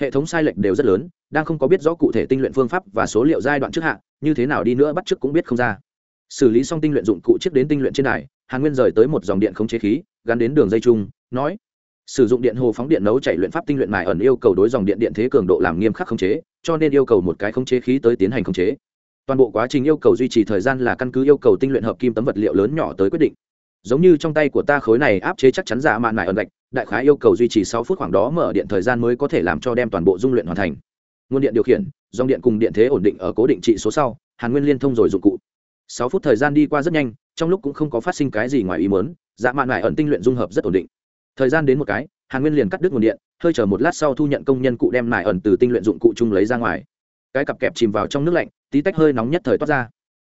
Hệ thống sai lệch đều rất lớn, đang không có biết rõ cụ thể tinh luyện phương pháp và số liệu giai đoạn trước hạ, như thế nào đi nữa bắt trước cũng biết không ra. Xử lý xong tinh luyện dụng cụ trước đến tinh luyện trên đài hàn nguyên rời tới một dòng điện không chế khí, gắn đến đường dây chung, nói, sử dụng điện hồ phóng điện nấu chảy luyện pháp tinh luyện mài ẩn yêu cầu đối dòng điện điện thế cường độ làm nghiêm khắc khống chế, cho nên yêu cầu một cái khống chế khí tới tiến hành khống chế. Toàn bộ quá trình yêu cầu duy trì thời gian là căn cứ yêu cầu tinh luyện hợp kim tấm vật liệu lớn nhỏ tới quyết định. Giống như trong tay của ta khối này áp chế chắc chắn giả mạn mài ẩn gạch, đại khái yêu cầu duy trì sáu phút khoảng đó mở điện thời gian mới có thể làm cho đem toàn bộ dung luyện hoàn thành. Nguồn điện điều khiển, dòng điện cùng điện thế ổn định ở cố định trị số sau, hàn nguyên liên thông rồi dụng cụ sáu phút thời gian đi qua rất nhanh, trong lúc cũng không có phát sinh cái gì ngoài ý muốn dạ mạn mải ẩn tinh luyện dung hợp rất ổn định. Thời gian đến một cái, hàn nguyên liền cắt đứt nguồn điện, hơi chờ một lát sau thu nhận công nhân cụ đem mải ẩn từ tinh luyện dụng cụ chung lấy ra ngoài. Cái cặp kẹp chìm vào trong nước lạnh, tí tách hơi nóng nhất thời toát ra.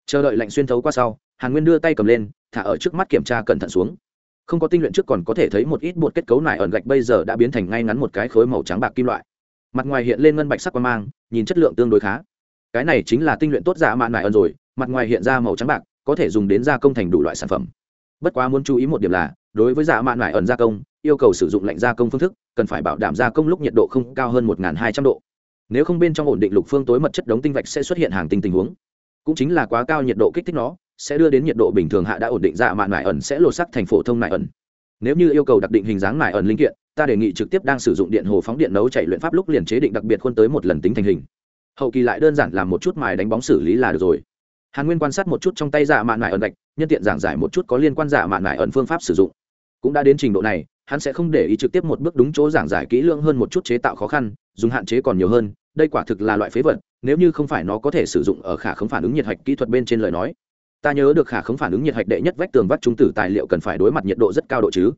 Chờ đợi lạnh xuyên thấu qua sau, hàn nguyên đưa tay cầm lên, thả ở trước mắt kiểm tra cẩn thận xuống. Không có tinh luyện trước còn có thể thấy một ít bột kết cấu nải ẩn gạch bây giờ đã biến thành ngay ngắn một cái khối màu trắng bạc kim loại. Mặt ngoài hiện lên ngân bạch sắc quan mang, nhìn chất lượng tương đối khá. Cái này chính là tinh luyện tốt giả mạn nải ẩn rồi mặt ngoài hiện ra màu trắng bạc, có thể dùng đến gia công thành đủ loại sản phẩm. Bất quá muốn chú ý một điểm là, đối với giả mạn nải ẩn gia công, yêu cầu sử dụng lạnh gia công phương thức, cần phải bảo đảm gia công lúc nhiệt độ không cao hơn một hai trăm độ. Nếu không bên trong ổn định lục phương tối mật chất đống tinh vạch sẽ xuất hiện hàng tinh tình huống. Cũng chính là quá cao nhiệt độ kích thích nó, sẽ đưa đến nhiệt độ bình thường hạ đã ổn định dạ mạn nải ẩn sẽ lột sắc thành phổ thông nải ẩn. Nếu như yêu cầu đặc định hình dáng nải ẩn linh kiện, ta đề nghị trực tiếp đang sử dụng điện hồ phóng điện nấu chạy luyện pháp lúc liền chế định đặc biệt khuôn tới một lần tính thành hình. Hậu kỳ lại đơn giản làm một chút mài đánh bóng xử lý là được rồi hàn nguyên quan sát một chút trong tay giả mạn mải ẩn gạch, nhân tiện giảng giải một chút có liên quan giả mạn mải ẩn phương pháp sử dụng. Cũng đã đến trình độ này, hắn sẽ không để ý trực tiếp một bước đúng chỗ giảng giải kỹ lưỡng hơn một chút chế tạo khó khăn, dùng hạn chế còn nhiều hơn, đây quả thực là loại phế vật, nếu như không phải nó có thể sử dụng ở khả không phản ứng nhiệt hạch kỹ thuật bên trên lời nói. Ta nhớ được khả không phản ứng nhiệt hạch đệ nhất vách tường vắt trung tử tài liệu cần phải đối mặt nhiệt độ rất cao độ chứ.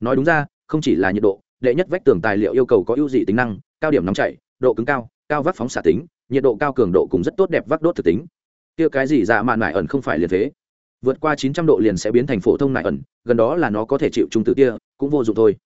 Nói đúng ra, không chỉ là nhiệt độ, đệ nhất vách tường tài liệu yêu cầu có ưu dị tính năng, cao điểm nóng chảy, độ cứng cao cao vắt phóng xạ tính, nhiệt độ cao cường độ cùng rất tốt đẹp vắt đốt thực tính kia cái gì dạ mạn nải ẩn không phải liền thế. Vượt qua chín trăm độ liền sẽ biến thành phổ thông nải ẩn, gần đó là nó có thể chịu trung tử kia, cũng vô dụng thôi.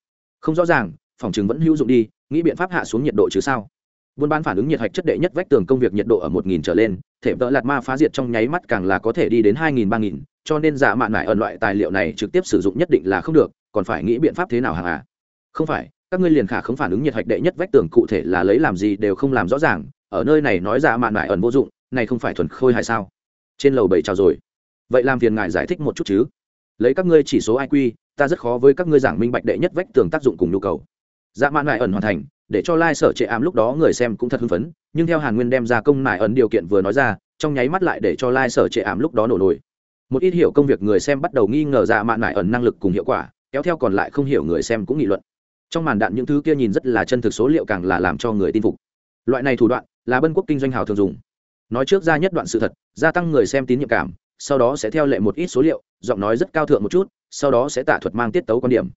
Không rõ ràng, phòng chứng vẫn hữu dụng đi, nghĩ biện pháp hạ xuống nhiệt độ chứ sao? Buôn bán phản ứng nhiệt hạch chất đệ nhất vách tường công việc nhiệt độ ở một nghìn trở lên, thể vỡ lạt ma phá diệt trong nháy mắt càng là có thể đi đến hai nghìn, ba nghìn, cho nên giả mạn nải ẩn loại tài liệu này trực tiếp sử dụng nhất định là không được, còn phải nghĩ biện pháp thế nào hàng à không phải, các ngươi liền khả không phản ứng nhiệt hạch đệ nhất vách tường cụ thể là lấy làm gì đều không làm rõ ràng, ở nơi này nói giả mạn nải ẩn vô dụng này không phải thuần khôi hay sao? Trên lầu bảy chào rồi. Vậy làm phiền ngài giải thích một chút chứ. Lấy các ngươi chỉ số iq ta rất khó với các ngươi giảng minh bạch đệ nhất vách tường tác dụng cùng nhu cầu. Dạ mạn nải ẩn hoàn thành, để cho lai、like、sở trệ ám lúc đó người xem cũng thật hưng phấn, nhưng theo hàn nguyên đem ra công nải ẩn điều kiện vừa nói ra, trong nháy mắt lại để cho lai、like、sở trệ ám lúc đó nổ nổi. Một ít hiểu công việc người xem bắt đầu nghi ngờ dạ mạn nải ẩn năng lực cùng hiệu quả, kéo theo còn lại không hiểu người xem cũng nghị luận. Trong màn đạn những thứ kia nhìn rất là chân thực số liệu càng là làm cho người tin phục. Loại này thủ đoạn là bân quốc kinh doanh hào thường dùng nói trước ra nhất đoạn sự thật, gia tăng người xem tín nhiệm cảm, sau đó sẽ theo lệ một ít số liệu, giọng nói rất cao thượng một chút, sau đó sẽ tạ thuật mang tiết tấu quan điểm.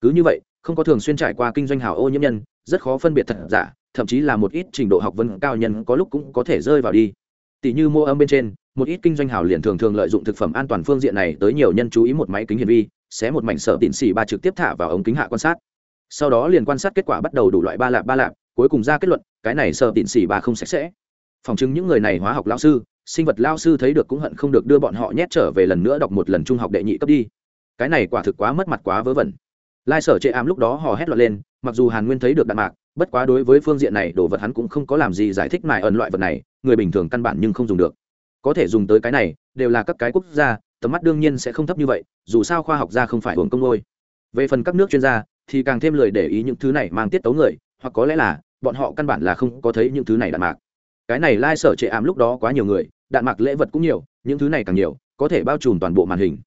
Cứ như vậy, không có thường xuyên trải qua kinh doanh hào ô nhiễm nhân, rất khó phân biệt thật giả, thậm chí là một ít trình độ học vấn cao nhân có lúc cũng có thể rơi vào đi. Tỷ như mua âm bên trên, một ít kinh doanh hào liền thường thường lợi dụng thực phẩm an toàn phương diện này tới nhiều nhân chú ý một máy kính hiển vi sẽ một mảnh sợ tịn xỉ ba trực tiếp thả vào ống kính hạ quan sát. Sau đó liền quan sát kết quả bắt đầu đủ loại ba lạp ba lạp, cuối cùng ra kết luận, cái này sợ tịn xỉ ba không sạch sẽ phòng chứng những người này hóa học lao sư, sinh vật lao sư thấy được cũng hận không được đưa bọn họ nhét trở về lần nữa đọc một lần trung học đệ nhị cấp đi. Cái này quả thực quá mất mặt quá vớ vẩn. Lai sở chệ ám lúc đó hò hét loạt lên, mặc dù hàn nguyên thấy được đạn mạc, bất quá đối với phương diện này, đồ vật hắn cũng không có làm gì giải thích mài ẩn loại vật này, người bình thường căn bản nhưng không dùng được. Có thể dùng tới cái này, đều là các cái quốc gia, tầm mắt đương nhiên sẽ không thấp như vậy, dù sao khoa học gia không phải hưởng công ngôi. Về phần các nước chuyên gia, thì càng thêm lời để ý những thứ này mang tiết tấu người, hoặc có lẽ là, bọn họ căn bản là không có thấy những thứ này đạn mạc cái này lai sở trệ ám lúc đó quá nhiều người, đạn mạc lễ vật cũng nhiều, những thứ này càng nhiều, có thể bao trùm toàn bộ màn hình.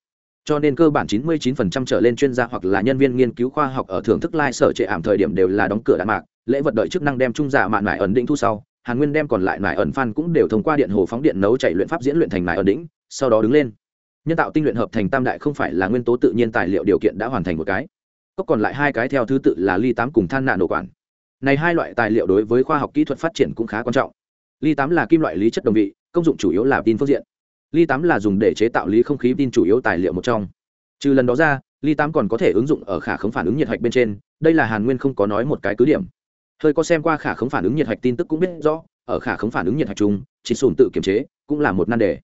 Cho nên cơ bản 99% trở lên chuyên gia hoặc là nhân viên nghiên cứu khoa học ở thưởng thức lai sở trệ ảm thời điểm đều là đóng cửa đạn mạc, lễ vật đợi chức năng đem trung giả mạn mải ẩn định thu sau, hàn nguyên đem còn lại mải ẩn phan cũng đều thông qua điện hồ phóng điện nấu chạy luyện pháp diễn luyện thành mải ẩn đỉnh, sau đó đứng lên. Nhân tạo tinh luyện hợp thành tam đại không phải là nguyên tố tự nhiên tài liệu điều kiện đã hoàn thành một cái. Có còn lại hai cái theo thứ tự là ly tám cùng than nạn nổ quản. Này hai loại tài liệu đối với khoa học kỹ thuật phát triển cũng khá quan trọng ly tám là kim loại lý chất đồng vị, công dụng chủ yếu là tin phương diện. Ly tám là dùng để chế tạo lý không khí tin chủ yếu tài liệu một trong. Trừ lần đó ra, ly tám còn có thể ứng dụng ở khả khống phản ứng nhiệt hạch bên trên, đây là hàn nguyên không có nói một cái cứ điểm. Hơi có xem qua khả khống phản ứng nhiệt hạch tin tức cũng biết rõ, ở khả khống phản ứng nhiệt hạch chung, chỉ sùn tự kiểm chế cũng là một nan đề.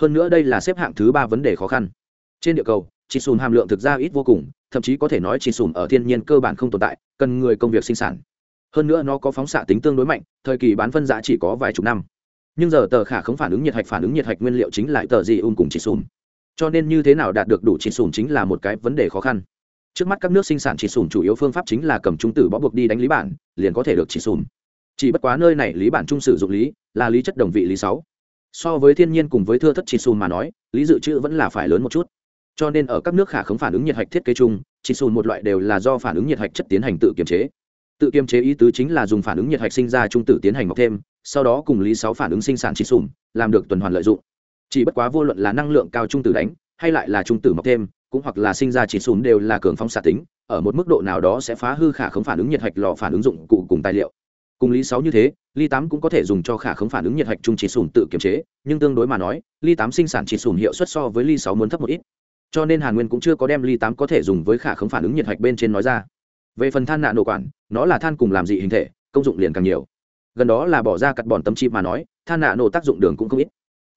Hơn nữa đây là xếp hạng thứ ba vấn đề khó khăn. Trên địa cầu, chỉ sùn hàm lượng thực ra ít vô cùng, thậm chí có thể nói chỉ sùn ở thiên nhiên cơ bản không tồn tại, cần người công việc sinh sản hơn nữa nó có phóng xạ tính tương đối mạnh, thời kỳ bán phân giá chỉ có vài chục năm. Nhưng giờ tờ khả không phản ứng nhiệt hạch phản ứng nhiệt hạch nguyên liệu chính là tờ gì un cùng chỉ sùn cho nên như thế nào đạt được đủ chỉ sùn chính là một cái vấn đề khó khăn. Trước mắt các nước sinh sản chỉ sùn chủ yếu phương pháp chính là cầm trung tử bó buộc đi đánh lý bản, liền có thể được chỉ sùn chỉ bất quá nơi này lý bản trung sử dụng lý là lý chất đồng vị lý sáu. So với thiên nhiên cùng với thưa thất chỉ sùn mà nói, lý dự trữ vẫn là phải lớn một chút. Cho nên ở các nước khả không phản ứng nhiệt hạch thiết kế chung, chỉ sùn một loại đều là do phản ứng nhiệt hạch chất tiến hành tự kiềm chế tự kiềm chế ý tứ chính là dùng phản ứng nhiệt hạch sinh ra trung tử tiến hành mọc thêm, sau đó cùng lý sáu phản ứng sinh sản chỉ sùm làm được tuần hoàn lợi dụng. Chỉ bất quá vô luận là năng lượng cao trung tử đánh, hay lại là trung tử mọc thêm, cũng hoặc là sinh ra chỉ sùm đều là cường phóng xạ tính, ở một mức độ nào đó sẽ phá hư khả không phản ứng nhiệt hạch lò phản ứng dụng cụ cùng tài liệu. Cùng lý sáu như thế ly tám cũng có thể dùng cho khả không phản ứng nhiệt hạch trung chỉ sùm tự kiềm chế, nhưng tương đối mà nói ly tám sinh sản chỉ sùm hiệu suất so với ly sáu muốn thấp một ít. Cho nên hàn nguyên cũng chưa có đem ly tám có thể dùng với khả không phản ứng nhiệt hạch bên trên nói ra. Về phần than nạ nổ quản nó là than cùng làm dị hình thể, công dụng liền càng nhiều. Gần đó là bỏ ra cắt bòn tấm chip mà nói, than nạ nổ tác dụng đường cũng không ít.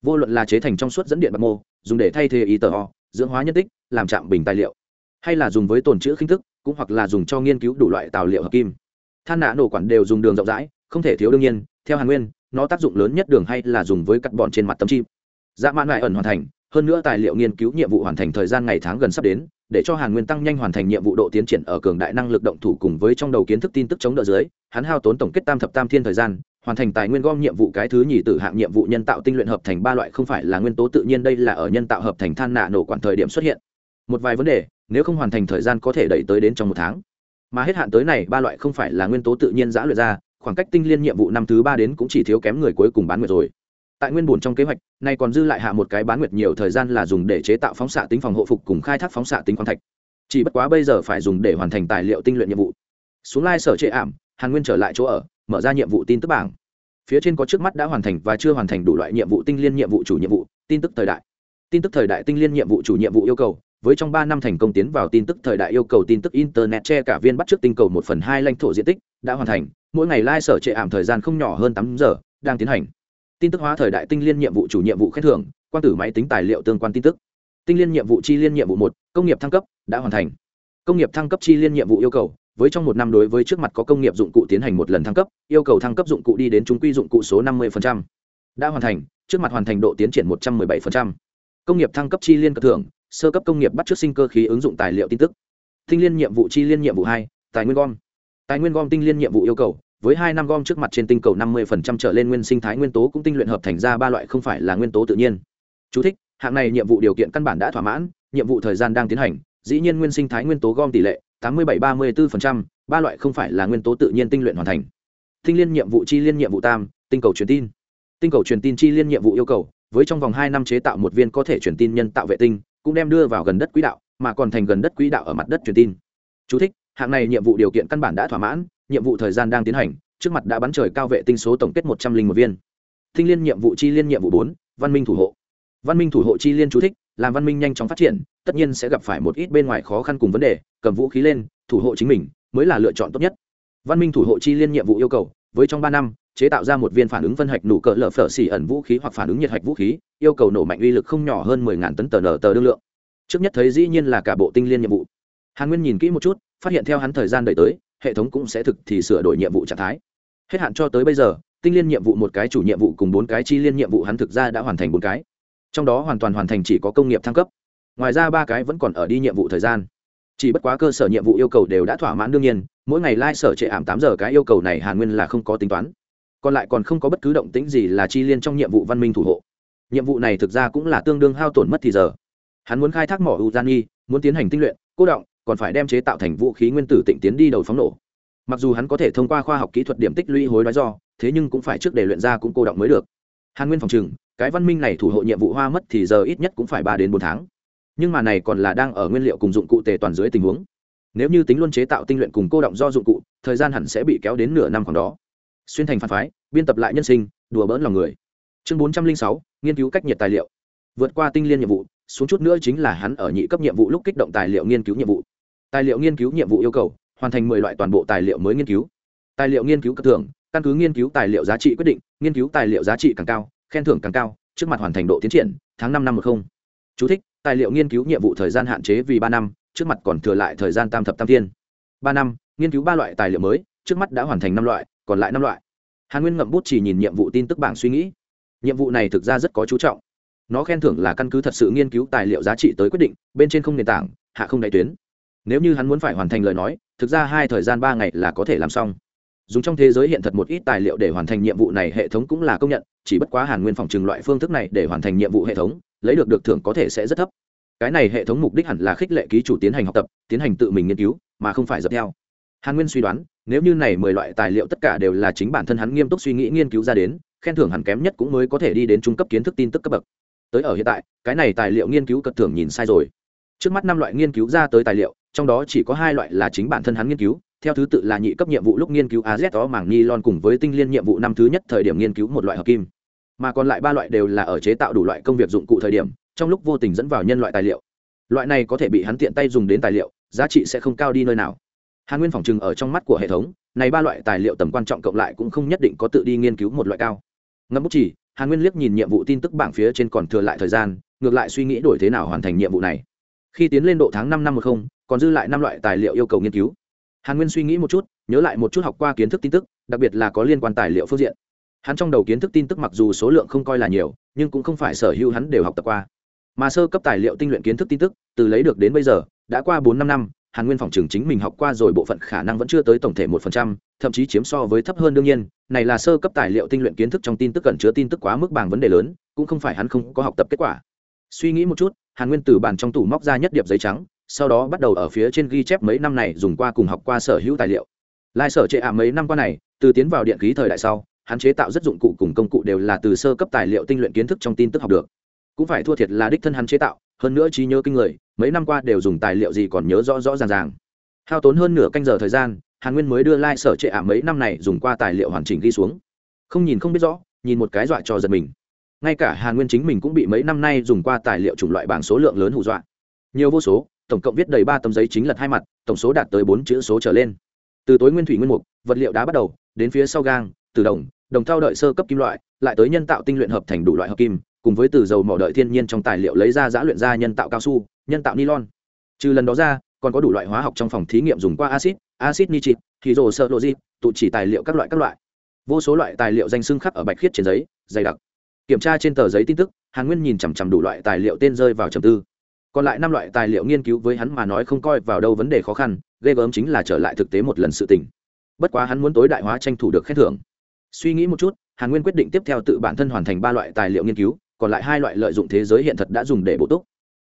Vô luận là chế thành trong suốt dẫn điện bạc mô, dùng để thay thế ý tờ ho dưỡng hóa nhân tích, làm chạm bình tài liệu, hay là dùng với tồn chữ khinh thức, cũng hoặc là dùng cho nghiên cứu đủ loại tài liệu hợp kim. Than nạ nổ quản đều dùng đường rộng rãi, không thể thiếu đương nhiên, theo hàn nguyên, nó tác dụng lớn nhất đường hay là dùng với cắt bòn trên mặt tấm chip. Dạ man lại ẩn hoàn thành, hơn nữa tài liệu nghiên cứu nhiệm vụ hoàn thành thời gian ngày tháng gần sắp đến để cho hàn nguyên tăng nhanh hoàn thành nhiệm vụ độ tiến triển ở cường đại năng lực động thủ cùng với trong đầu kiến thức tin tức chống đỡ dưới, hắn hao tốn tổng kết tam thập tam thiên thời gian, hoàn thành tài nguyên gom nhiệm vụ cái thứ nhì tử hạng nhiệm vụ nhân tạo tinh luyện hợp thành ba loại không phải là nguyên tố tự nhiên đây là ở nhân tạo hợp thành than nạ nổ quản thời điểm xuất hiện. Một vài vấn đề, nếu không hoàn thành thời gian có thể đẩy tới đến trong một tháng. Mà hết hạn tới này, ba loại không phải là nguyên tố tự nhiên giã luyện ra, khoảng cách tinh liên nhiệm vụ năm thứ ba đến cũng chỉ thiếu kém người cuối cùng bán nguyệt rồi tại nguyên bổn trong kế hoạch, nay còn dư lại hạ một cái bán nguyệt nhiều thời gian là dùng để chế tạo phóng xạ tính phòng hộ phục cùng khai thác phóng xạ tính khoáng thạch. Chỉ bất quá bây giờ phải dùng để hoàn thành tài liệu tinh luyện nhiệm vụ. Xuống lai sở trệ ảm, hàn nguyên trở lại chỗ ở, mở ra nhiệm vụ tin tức bảng. Phía trên có trước mắt đã hoàn thành và chưa hoàn thành đủ loại nhiệm vụ tinh liên nhiệm vụ chủ nhiệm vụ, tin tức thời đại. Tin tức thời đại tinh liên nhiệm vụ chủ nhiệm vụ yêu cầu, với trong ba năm thành công tiến vào tin tức thời đại yêu cầu tin tức internet che cả viên bắt trước tinh cầu một phần hai lãnh thổ diện tích, đã hoàn thành. Mỗi ngày lai sở trệ ảm thời gian không nhỏ hơn tám giờ, đang tiến hành tin tức hóa thời đại tinh liên nhiệm vụ chủ nhiệm vụ khen thưởng quan tử máy tính tài liệu tương quan tin tức. Tinh liên nhiệm vụ chi liên nhiệm vụ một, công nghiệp thăng cấp, đã hoàn thành. Công nghiệp thăng cấp chi liên nhiệm vụ yêu cầu, với trong một năm đối với trước mặt có công nghiệp dụng cụ tiến hành một lần thăng cấp, yêu cầu thăng cấp dụng cụ đi đến chúng quy dụng cụ số năm mươi đã hoàn thành, trước mặt hoàn thành độ tiến triển một trăm m ư ơ i bảy công nghiệp thăng cấp chi liên cất thưởng, sơ cấp công nghiệp bắt trước sinh cơ khí ứng dụng tài liệu tin tức. Tinh liên nhiệm vụ chi liên nhiệm vụ hai, tài nguyên gom. Tài nguyên gom tinh liên nhiệm vụ yêu cầu với hai năm gom trước mặt trên tinh cầu năm mươi trở lên nguyên sinh thái nguyên tố cũng tinh luyện hợp thành ra ba loại không phải là nguyên tố tự nhiên. Chú thích, hạng này nhiệm vụ điều kiện căn bản đã thỏa mãn nhiệm vụ thời gian đang tiến hành dĩ nhiên nguyên sinh thái nguyên tố gom tỷ lệ tám mươi bảy ba mươi bốn ba loại không phải là nguyên tố tự nhiên tinh luyện hoàn thành. Tinh liên nhiệm vụ chi liên nhiệm vụ tam tinh cầu truyền tin. Tinh cầu truyền tin chi liên nhiệm vụ yêu cầu với trong vòng hai năm chế tạo một viên có thể truyền tin nhân tạo vệ tinh cũng đem đưa vào gần đất quỹ đạo mà còn thành gần đất quỹ đạo ở mặt đất truyền tin. Chú thích, hạng này nhiệm vụ điều kiện căn bản đã thỏa mãn nhiệm vụ thời gian đang tiến hành, trước mặt đã bắn trời cao vệ tinh số tổng kết một trăm linh một viên. Thinh liên nhiệm vụ chi liên nhiệm vụ bốn, văn minh thủ hộ. Văn minh thủ hộ chi liên chú thích, làm văn minh nhanh chóng phát triển, tất nhiên sẽ gặp phải một ít bên ngoài khó khăn cùng vấn đề, cầm vũ khí lên, thủ hộ chính mình, mới là lựa chọn tốt nhất. Văn minh thủ hộ chi liên nhiệm vụ yêu cầu, với trong ba năm, chế tạo ra một viên phản ứng phân hạch nụ cỡ lở phở xỉ ẩn vũ khí hoặc phản ứng nhiệt hạch vũ khí, yêu cầu nổ mạnh uy lực không nhỏ hơn mười ngàn tấn tờ nở tờ đương lượng. Trước nhất thấy dĩ nhiên là cả bộ tinh liên nhiệm vụ. Hàn nguyên nhìn kỹ một chút, phát hiện theo hắn thời gian đợi tới hệ thống cũng sẽ thực thì sửa đổi nhiệm vụ trạng thái. Hết hạn cho tới bây giờ, tinh liên nhiệm vụ một cái, chủ nhiệm vụ cùng bốn cái, chi liên nhiệm vụ hắn thực ra đã hoàn thành bốn cái. Trong đó hoàn toàn hoàn thành chỉ có công nghiệp thăng cấp. Ngoài ra ba cái vẫn còn ở đi nhiệm vụ thời gian. Chỉ bất quá cơ sở nhiệm vụ yêu cầu đều đã thỏa mãn đương nhiên, mỗi ngày lai、like、sở trệ ảm tám giờ cái yêu cầu này hàn nguyên là không có tính toán. Còn lại còn không có bất cứ động tĩnh gì là chi liên trong nhiệm vụ văn minh thủ hộ. Nhiệm vụ này thực ra cũng là tương đương hao tổn mất thì giờ. Hắn muốn khai thác mỏ u gian nghi muốn tiến hành tinh luyện cố động còn phải đem chế tạo thành vũ khí nguyên tử tịnh tiến đi đầu phóng nổ. Mặc dù hắn có thể thông qua khoa học kỹ thuật điểm tích lũy hối đoái do, thế nhưng cũng phải trước để luyện ra cũng cô động mới được. Hàn nguyên phòng trừng cái văn minh này thủ hộ nhiệm vụ hoa mất thì giờ ít nhất cũng phải ba đến bốn tháng. Nhưng mà này còn là đang ở nguyên liệu cùng dụng cụ tề toàn dưới tình huống. Nếu như tính luôn chế tạo tinh luyện cùng cô động do dụng cụ, thời gian hẳn sẽ bị kéo đến nửa năm khoảng đó. Xuyên thành phản phái, biên tập lại nhân sinh, đùa bỡn lòng người. Chương bốn trăm linh sáu, nghiên cứu cách nhiệt tài liệu. Vượt qua tinh liên nhiệm vụ, xuống chút nữa chính là hắn ở nhị cấp nhiệm vụ lúc kích động tài liệu nghiên cứu nhiệm vụ tài liệu nghiên cứu nhiệm vụ yêu cầu hoàn thành mười loại toàn bộ tài liệu mới nghiên cứu. Tài liệu nghiên cứu cấp thưởng căn cứ nghiên cứu tài liệu giá trị quyết định nghiên cứu tài liệu giá trị càng cao khen thưởng càng cao trước mặt hoàn thành độ tiến triển tháng năm năm một không. Chú thích, tài liệu nghiên cứu nhiệm vụ thời gian hạn chế vì ba năm trước mặt còn thừa lại thời gian tam thập tam thiên. Ba năm nghiên cứu ba loại tài liệu mới trước mắt đã hoàn thành năm loại còn lại năm loại. Hàn nguyên ngậm bút chỉ nhìn nhiệm vụ tin tức bảng suy nghĩ. Nhiệm vụ này thực ra rất có chú trọng. Nó khen thưởng là căn cứ thật sự nghiên cứu tài liệu giá trị tới quyết định bên trên không nền tảng hạ không đại tuyến nếu như hắn muốn phải hoàn thành lời nói, thực ra hai thời gian ba ngày là có thể làm xong. Dùng trong thế giới hiện thật một ít tài liệu để hoàn thành nhiệm vụ này, hệ thống cũng là công nhận, chỉ bất quá hàn nguyên phòng trừng loại phương thức này để hoàn thành nhiệm vụ hệ thống, lấy được được thưởng có thể sẽ rất thấp. Cái này hệ thống mục đích hẳn là khích lệ ký chủ tiến hành học tập, tiến hành tự mình nghiên cứu, mà không phải dập theo. Hàn nguyên suy đoán, nếu như này mười loại tài liệu tất cả đều là chính bản thân hắn nghiêm túc suy nghĩ nghiên cứu ra đến, khen thưởng hẳn kém nhất cũng mới có thể đi đến trung cấp kiến thức tin tức cấp bậc. Tới ở hiện tại, cái này tài liệu nghiên cứu cật thưởng nhìn sai rồi. Trước mắt năm loại nghiên cứu ra tới tài liệu trong đó chỉ có hai loại là chính bản thân hắn nghiên cứu, theo thứ tự là nhị cấp nhiệm vụ lúc nghiên cứu az đó mảng ni lon cùng với tinh liên nhiệm vụ năm thứ nhất thời điểm nghiên cứu một loại hợp kim. Mà còn lại ba loại đều là ở chế tạo đủ loại công việc dụng cụ thời điểm, trong lúc vô tình dẫn vào nhân loại tài liệu. Loại này có thể bị hắn tiện tay dùng đến tài liệu, giá trị sẽ không cao đi nơi nào. Hàn nguyên phòng trừng ở trong mắt của hệ thống, này ba loại tài liệu tầm quan trọng cộng lại cũng không nhất định có tự đi nghiên cứu một loại cao. Ngâm bút chỉ, hàn nguyên liếc nhìn nhiệm vụ tin tức bảng phía trên còn thừa lại thời gian, ngược lại suy nghĩ đổi thế nào hoàn thành nhiệm vụ này. Khi tiến lên độ tháng năm năm một không còn dư lại năm loại tài liệu yêu cầu nghiên cứu. Hàn nguyên suy nghĩ một chút, nhớ lại một chút học qua kiến thức tin tức, đặc biệt là có liên quan tài liệu phương diện. Hắn trong đầu kiến thức tin tức mặc dù số lượng không coi là nhiều, nhưng cũng không phải sở hữu hắn đều học tập qua. Mà sơ cấp tài liệu tinh luyện kiến thức tin tức, từ lấy được đến bây giờ, đã qua bốn năm năm, hàn nguyên phòng trường chính mình học qua rồi bộ phận khả năng vẫn chưa tới tổng thể một phần trăm, thậm chí chiếm so với thấp hơn đương nhiên, này là sơ cấp tài liệu tinh luyện kiến thức trong tin tức cần chứa tin tức quá mức bằng vấn đề lớn, cũng không phải hắn không có học tập kết quả. Suy nghĩ một chút, hàn nguyên từ bàn trong tủ móc ra nhất điệp giấy trắng sau đó bắt đầu ở phía trên ghi chép mấy năm này dùng qua cùng học qua sở hữu tài liệu. Lai sở trệ ả mấy năm qua này, từ tiến vào điện khí thời đại sau, hắn chế tạo rất dụng cụ cùng công cụ đều là từ sơ cấp tài liệu tinh luyện kiến thức trong tin tức học được. Cũng phải thua thiệt là đích thân hắn chế tạo, hơn nữa trí nhớ kinh người, mấy năm qua đều dùng tài liệu gì còn nhớ rõ rõ ràng ràng. Hao tốn hơn nửa canh giờ thời gian, hàn nguyên mới đưa lai、like、sở trệ ả mấy năm này dùng qua tài liệu hoàn chỉnh ghi xuống. Không nhìn không biết rõ, nhìn một cái dọa cho giật mình. Ngay cả hàn nguyên chính mình cũng bị mấy năm nay dùng qua tài liệu chủng loại bảng số lượng lớn hù dọa. Nhiều vô số tổng cộng viết đầy ba tấm giấy chính lật hai mặt, tổng số đạt tới bốn chữ số trở lên. Từ tối nguyên thủy nguyên mục, vật liệu đá bắt đầu, đến phía sau gang, từ đồng đồng thao đợi sơ cấp kim loại, lại tới nhân tạo tinh luyện hợp thành đủ loại hợp kim, cùng với từ dầu mỏ đợi thiên nhiên trong tài liệu lấy ra giã luyện ra nhân tạo cao su, nhân tạo nylon. Trừ lần đó ra, còn có đủ loại hóa học trong phòng thí nghiệm dùng qua acid acid nitric sợ sơ logic tụ chỉ tài liệu các loại các loại. Vô số loại tài liệu danh xưng khắc ở bạch khiết trên giấy, dày đặc. Kiểm tra trên tờ giấy tin tức, hàn nguyên nhìn chằm chằm đủ loại tài liệu tên rơi vào trầm tư còn lại năm loại tài liệu nghiên cứu với hắn mà nói không coi vào đâu vấn đề khó khăn, ghê gớm chính là trở lại thực tế một lần sự tình. Bất quá hắn muốn tối đại hóa tranh thủ được khen thưởng. Suy nghĩ một chút, hàn nguyên quyết định tiếp theo tự bản thân hoàn thành ba loại tài liệu nghiên cứu, còn lại hai loại lợi dụng thế giới hiện thật đã dùng để bổ túc.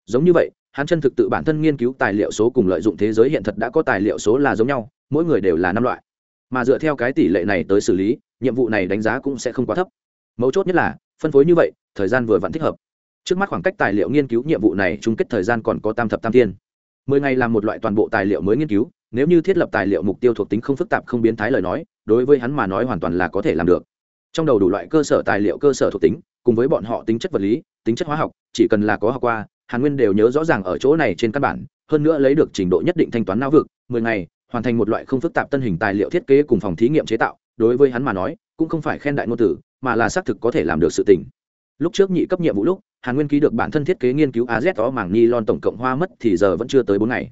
Giống như vậy, hắn chân thực tự bản thân nghiên cứu tài liệu số cùng lợi dụng thế giới hiện thật đã có tài liệu số là giống nhau, mỗi người đều là năm loại. Mà dựa theo cái tỷ lệ này tới xử lý, nhiệm vụ này đánh giá cũng sẽ không quá thấp. Mấu chốt nhất là, phân phối như vậy, thời gian vừa vặn thích hợp trước mắt khoảng cách tài liệu nghiên cứu nhiệm vụ này chung kết thời gian còn có tam thập tam thiên. Mười ngày làm một loại toàn bộ tài liệu mới nghiên cứu, nếu như thiết lập tài liệu mục tiêu thuộc tính không phức tạp, không biến thái lời nói, đối với hắn mà nói hoàn toàn là có thể làm được. Trong đầu đủ loại cơ sở tài liệu cơ sở thuộc tính, cùng với bọn họ tính chất vật lý, tính chất hóa học, chỉ cần là có học qua, hàn nguyên đều nhớ rõ ràng ở chỗ này trên căn bản, hơn nữa lấy được trình độ nhất định thanh toán não vực, mười ngày, hoàn thành một loại không phức tạp tân hình tài liệu thiết kế cùng phòng thí nghiệm chế tạo, đối với hắn mà nói, cũng không phải khen đại ngôn tử, mà là xác thực có thể làm được sự tình. Lúc trước nhị cấp nhiệm vụ lúc hàn nguyên ký được bản thân thiết kế nghiên cứu az màng mảng ni lon tổng cộng hoa mất thì giờ vẫn chưa tới bốn ngày.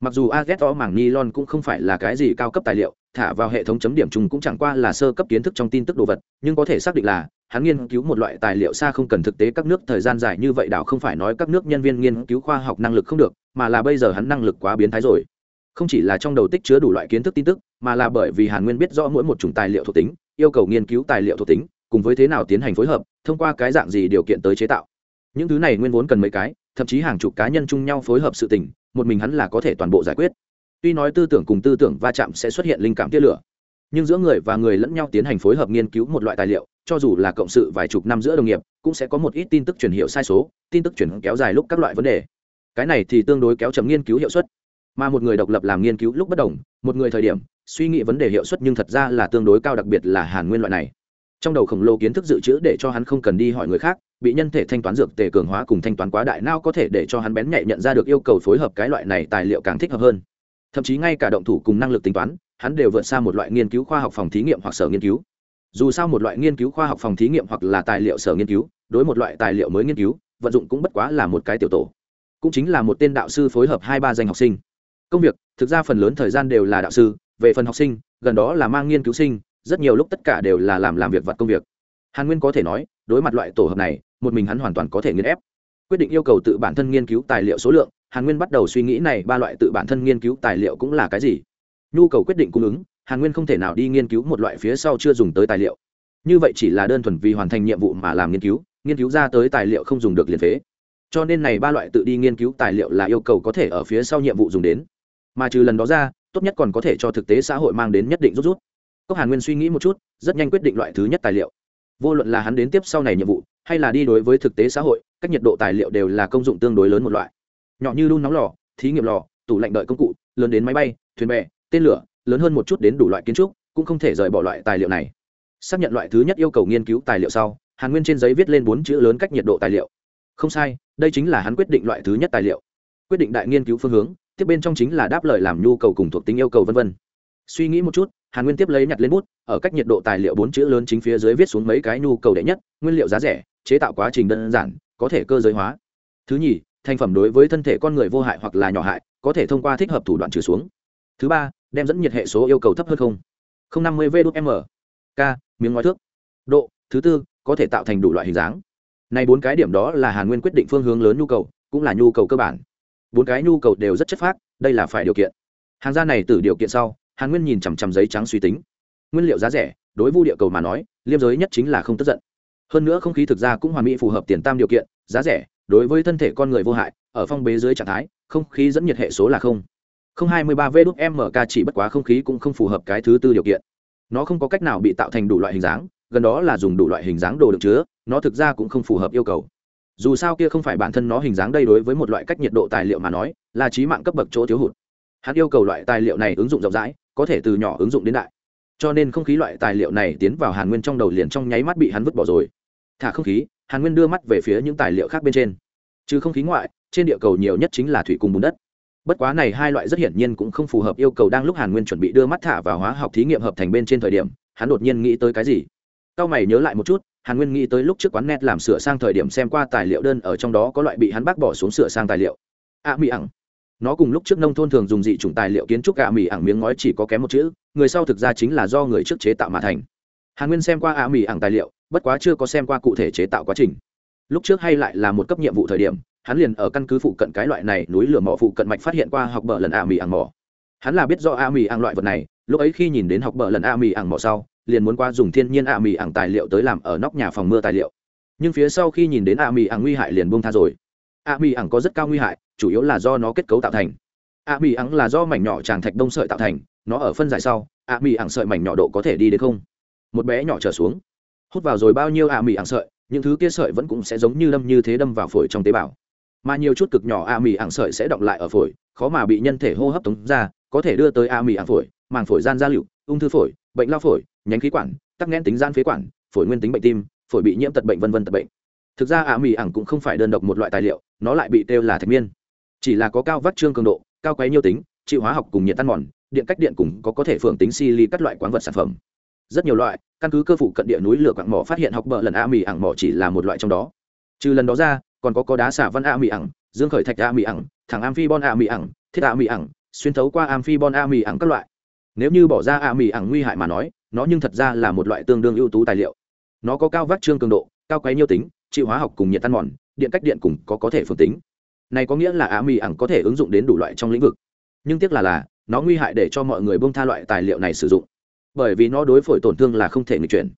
Mặc dù az màng mảng ni lon cũng không phải là cái gì cao cấp tài liệu, thả vào hệ thống chấm điểm chung cũng chẳng qua là sơ cấp kiến thức trong tin tức đồ vật, nhưng có thể xác định là hắn nghiên cứu một loại tài liệu xa không cần thực tế các nước thời gian dài như vậy đảo không phải nói các nước nhân viên nghiên cứu khoa học năng lực không được, mà là bây giờ hắn năng lực quá biến thái rồi. Không chỉ là trong đầu tích chứa đủ loại kiến thức tin tức, mà là bởi vì hàn nguyên biết rõ mỗi một chủng tài liệu thuộc tính, yêu cầu nghiên cứu tài liệu thuộc tính, cùng với thế nào tiến hành phối hợp, thông qua cái dạng gì điều kiện tới chế tạo những thứ này nguyên vốn cần mấy cái, thậm chí hàng chục cá nhân chung nhau phối hợp sự tình, một mình hắn là có thể toàn bộ giải quyết. Tuy nói tư tưởng cùng tư tưởng va chạm sẽ xuất hiện linh cảm tia lửa, nhưng giữa người và người lẫn nhau tiến hành phối hợp nghiên cứu một loại tài liệu, cho dù là cộng sự vài chục năm giữa đồng nghiệp, cũng sẽ có một ít tin tức truyền hiệu sai số, tin tức truyền kéo dài lúc các loại vấn đề. Cái này thì tương đối kéo chậm nghiên cứu hiệu suất. Mà một người độc lập làm nghiên cứu lúc bất đồng, một người thời điểm, suy nghĩ vấn đề hiệu suất nhưng thật ra là tương đối cao, đặc biệt là hàn nguyên loại này trong đầu khổng lồ kiến thức dự trữ để cho hắn không cần đi hỏi người khác, bị nhân thể thanh toán dược tề cường hóa cùng thanh toán quá đại não có thể để cho hắn bén nhạy nhận ra được yêu cầu phối hợp cái loại này tài liệu càng thích hợp hơn. Thậm chí ngay cả động thủ cùng năng lực tính toán, hắn đều vượt xa một loại nghiên cứu khoa học phòng thí nghiệm hoặc sở nghiên cứu. Dù sao một loại nghiên cứu khoa học phòng thí nghiệm hoặc là tài liệu sở nghiên cứu, đối một loại tài liệu mới nghiên cứu, vận dụng cũng bất quá là một cái tiểu tổ. Cũng chính là một tên đạo sư phối hợp hai ba danh học sinh. Công việc, thực ra phần lớn thời gian đều là đạo sư, về phần học sinh, gần đó là mang nghiên cứu sinh rất nhiều lúc tất cả đều là làm làm việc vật công việc. Hàn nguyên có thể nói, đối mặt loại tổ hợp này, một mình hắn hoàn toàn có thể nghiên ép. Quyết định yêu cầu tự bản thân nghiên cứu tài liệu số lượng, hàn nguyên bắt đầu suy nghĩ này ba loại tự bản thân nghiên cứu tài liệu cũng là cái gì. Nhu cầu quyết định cung ứng, hàn nguyên không thể nào đi nghiên cứu một loại phía sau chưa dùng tới tài liệu. Như vậy chỉ là đơn thuần vì hoàn thành nhiệm vụ mà làm nghiên cứu nghiên cứu ra tới tài liệu không dùng được liền phế. Cho nên này ba loại tự đi nghiên cứu tài liệu là yêu cầu có thể ở phía sau nhiệm vụ dùng đến. Mà trừ lần đó ra, tốt nhất còn có thể cho thực tế xã hội mang đến nhất định rút rút cốc hàn nguyên suy nghĩ một chút, rất nhanh quyết định loại thứ nhất tài liệu. Vô luận là hắn đến tiếp sau này nhiệm vụ, hay là đi đối với thực tế xã hội các nhiệt độ tài liệu đều là công dụng tương đối lớn một loại. Nhỏ như đun nóng lò, thí nghiệm lò, tủ lạnh đợi công cụ, lớn đến máy bay, thuyền bè, tên lửa, lớn hơn một chút đến đủ loại kiến trúc, cũng không thể rời bỏ loại tài liệu này. Xác nhận loại thứ nhất yêu cầu nghiên cứu tài liệu sau, hàn nguyên trên giấy viết lên bốn chữ lớn cách nhiệt độ tài liệu. Không sai, đây chính là hắn quyết định loại thứ nhất tài liệu. Quyết định đại nghiên cứu phương hướng, tiếp bên trong chính là đáp lời làm nhu cầu cùng thuộc tính yêu cầu v v suy nghĩ một chút, hàn nguyên tiếp lấy nhặt lên bút, ở cách nhiệt độ tài liệu bốn chữ lớn chính phía dưới viết xuống mấy cái nhu cầu đệ nhất, nguyên liệu giá rẻ, chế tạo quá trình đơn giản, có thể cơ giới hóa. Thứ nhì, thành phẩm đối với thân thể con người vô hại hoặc là nhỏ hại, có thể thông qua thích hợp thủ đoạn trừ xuống. Thứ ba, đem dẫn nhiệt hệ số yêu cầu thấp hơn không. Không năm mươi v m. K, miếng ngói thước. Độ, thứ tư, có thể tạo thành đủ loại hình dáng. Này bốn cái điểm đó là hàn nguyên quyết định phương hướng lớn nhu cầu, cũng là nhu cầu cơ bản. Bốn cái nhu cầu đều rất chất phác, đây là phải điều kiện. Hàng gia này từ điều kiện sau hàn nguyên nhìn chằm chằm giấy trắng suy tính. Nguyên liệu giá rẻ, đối vu địa cầu mà nói, liêm giới nhất chính là không tức giận. Hơn nữa không khí thực ra cũng hoàn mỹ phù hợp tiền tam điều kiện, giá rẻ, đối với thân thể con người vô hại, ở phong bế dưới trạng thái, không khí dẫn nhiệt hệ số là không. Không hai mươi ba v đúc mk chỉ bất quá không khí cũng không phù hợp cái thứ tư điều kiện. Nó không có cách nào bị tạo thành đủ loại hình dáng, gần đó là dùng đủ loại hình dáng đồ được chứa, nó thực ra cũng không phù hợp yêu cầu. Dù sao kia không phải bản thân nó hình dáng đây đối với một loại cách nhiệt độ tài liệu mà nói, là trí mạng cấp bậc chỗ thiếu hụt. Hắn yêu cầu loại tài liệu này ứng dụng rộng rãi có thể từ nhỏ ứng dụng đến đại. Cho nên không khí loại tài liệu này tiến vào hàn nguyên trong đầu liền trong nháy mắt bị hắn vứt bỏ rồi. Thả không khí hàn nguyên đưa mắt về phía những tài liệu khác bên trên. Trừ không khí ngoại trên địa cầu nhiều nhất chính là thủy cùng bùn đất. Bất quá này hai loại rất hiển nhiên cũng không phù hợp yêu cầu đang lúc hàn nguyên chuẩn bị đưa mắt thả vào hóa học thí nghiệm hợp thành bên trên thời điểm hắn đột nhiên nghĩ tới cái gì. Cao mày nhớ lại một chút hàn nguyên nghĩ tới lúc trước quán net làm sửa sang thời điểm xem qua tài liệu đơn ở trong đó có loại bị hắn bác bỏ xuống sửa sang tài liệu. A à, mỹ ẳng nó cùng lúc trước nông thôn thường dùng dị chủng tài liệu kiến trúc a mì ảng miếng ngói chỉ có kém một chữ, người sau thực ra chính là do người trước chế tạo mà thành. Hàn nguyên xem qua a mì ảng tài liệu, bất quá chưa có xem qua cụ thể chế tạo quá trình. Lúc trước hay lại là một cấp nhiệm vụ thời điểm, hắn liền ở căn cứ phụ cận cái loại này núi lửa mỏ phụ cận mạch phát hiện qua học bờ lần a mì ảng mỏ. Hắn là biết do a mì ảng loại vật này, lúc ấy khi nhìn đến học bờ lần a mì ảng mỏ sau, liền muốn qua dùng thiên nhiên a mì ảng tài liệu tới làm ở nóc nhà phòng mưa tài liệu. Nhưng phía sau khi nhìn đến a mì ảng nguy hại liền buông tha rồi. a mì ảng có rất cao nguy hại chủ yếu là do nó kết cấu tạo thành. A mì ẳng là do mảnh nhỏ tràng thạch đông sợi tạo thành, nó ở phân giải sau, a mì ẳng sợi mảnh nhỏ độ có thể đi đến không. Một bé nhỏ trở xuống. Hút vào rồi bao nhiêu a mì ẳng sợi, những thứ kia sợi vẫn cũng sẽ giống như đâm như thế đâm vào phổi trong tế bào. Mà nhiều chút cực nhỏ a mì ẳng sợi sẽ động lại ở phổi, khó mà bị nhân thể hô hấp tống ra, có thể đưa tới a mì ẳng phổi, màng phổi gian gia lựu, ung thư phổi, bệnh lao phổi, nhánh khí quản, tắc nghẽn tính gian phế quản, phổi nguyên tính bệnh tim, phổi bị nhiễm tật bệnh vân vân tật bệnh. Thực ra a mì ẳng cũng không phải đơn độc một loại tài liệu, nó lại bị kêu là thạch miên chỉ là có cao vắt trương cường độ, cao quấy nhiêu tính chịu hóa học cùng nhiệt tan mòn, điện cách điện cùng có có thể phường tính si các loại quán vật sản phẩm. Rất nhiều loại, căn cứ cơ phụ cận địa núi lửa quặng mỏ phát hiện học bờ lần a mì ẳng mỏ chỉ là một loại trong đó. Trừ lần đó ra, còn có có đá xả văn a mì ẳng, dương khởi thạch a mì ẳng, thẳng amphibon a mì ẳng, thiết a mì ẳng, xuyên thấu qua amphibon a mì ẳng các loại. Nếu như bỏ ra a mì ẳng nguy hại mà nói, nó nhưng thật ra là một loại tương đương ưu tú tài liệu. Nó có cao vắt trương cường độ, cao quấy nhiêu tính chịu hóa học cùng nhiệt tan mòn, điện cách điện cùng có có thể phương tính này có nghĩa là a mì ẳng có thể ứng dụng đến đủ loại trong lĩnh vực. Nhưng tiếc là là, nó nguy hại để cho mọi người bông tha loại tài liệu này sử dụng. Bởi vì nó đối phổi tổn thương là không thể nghịch chuyển.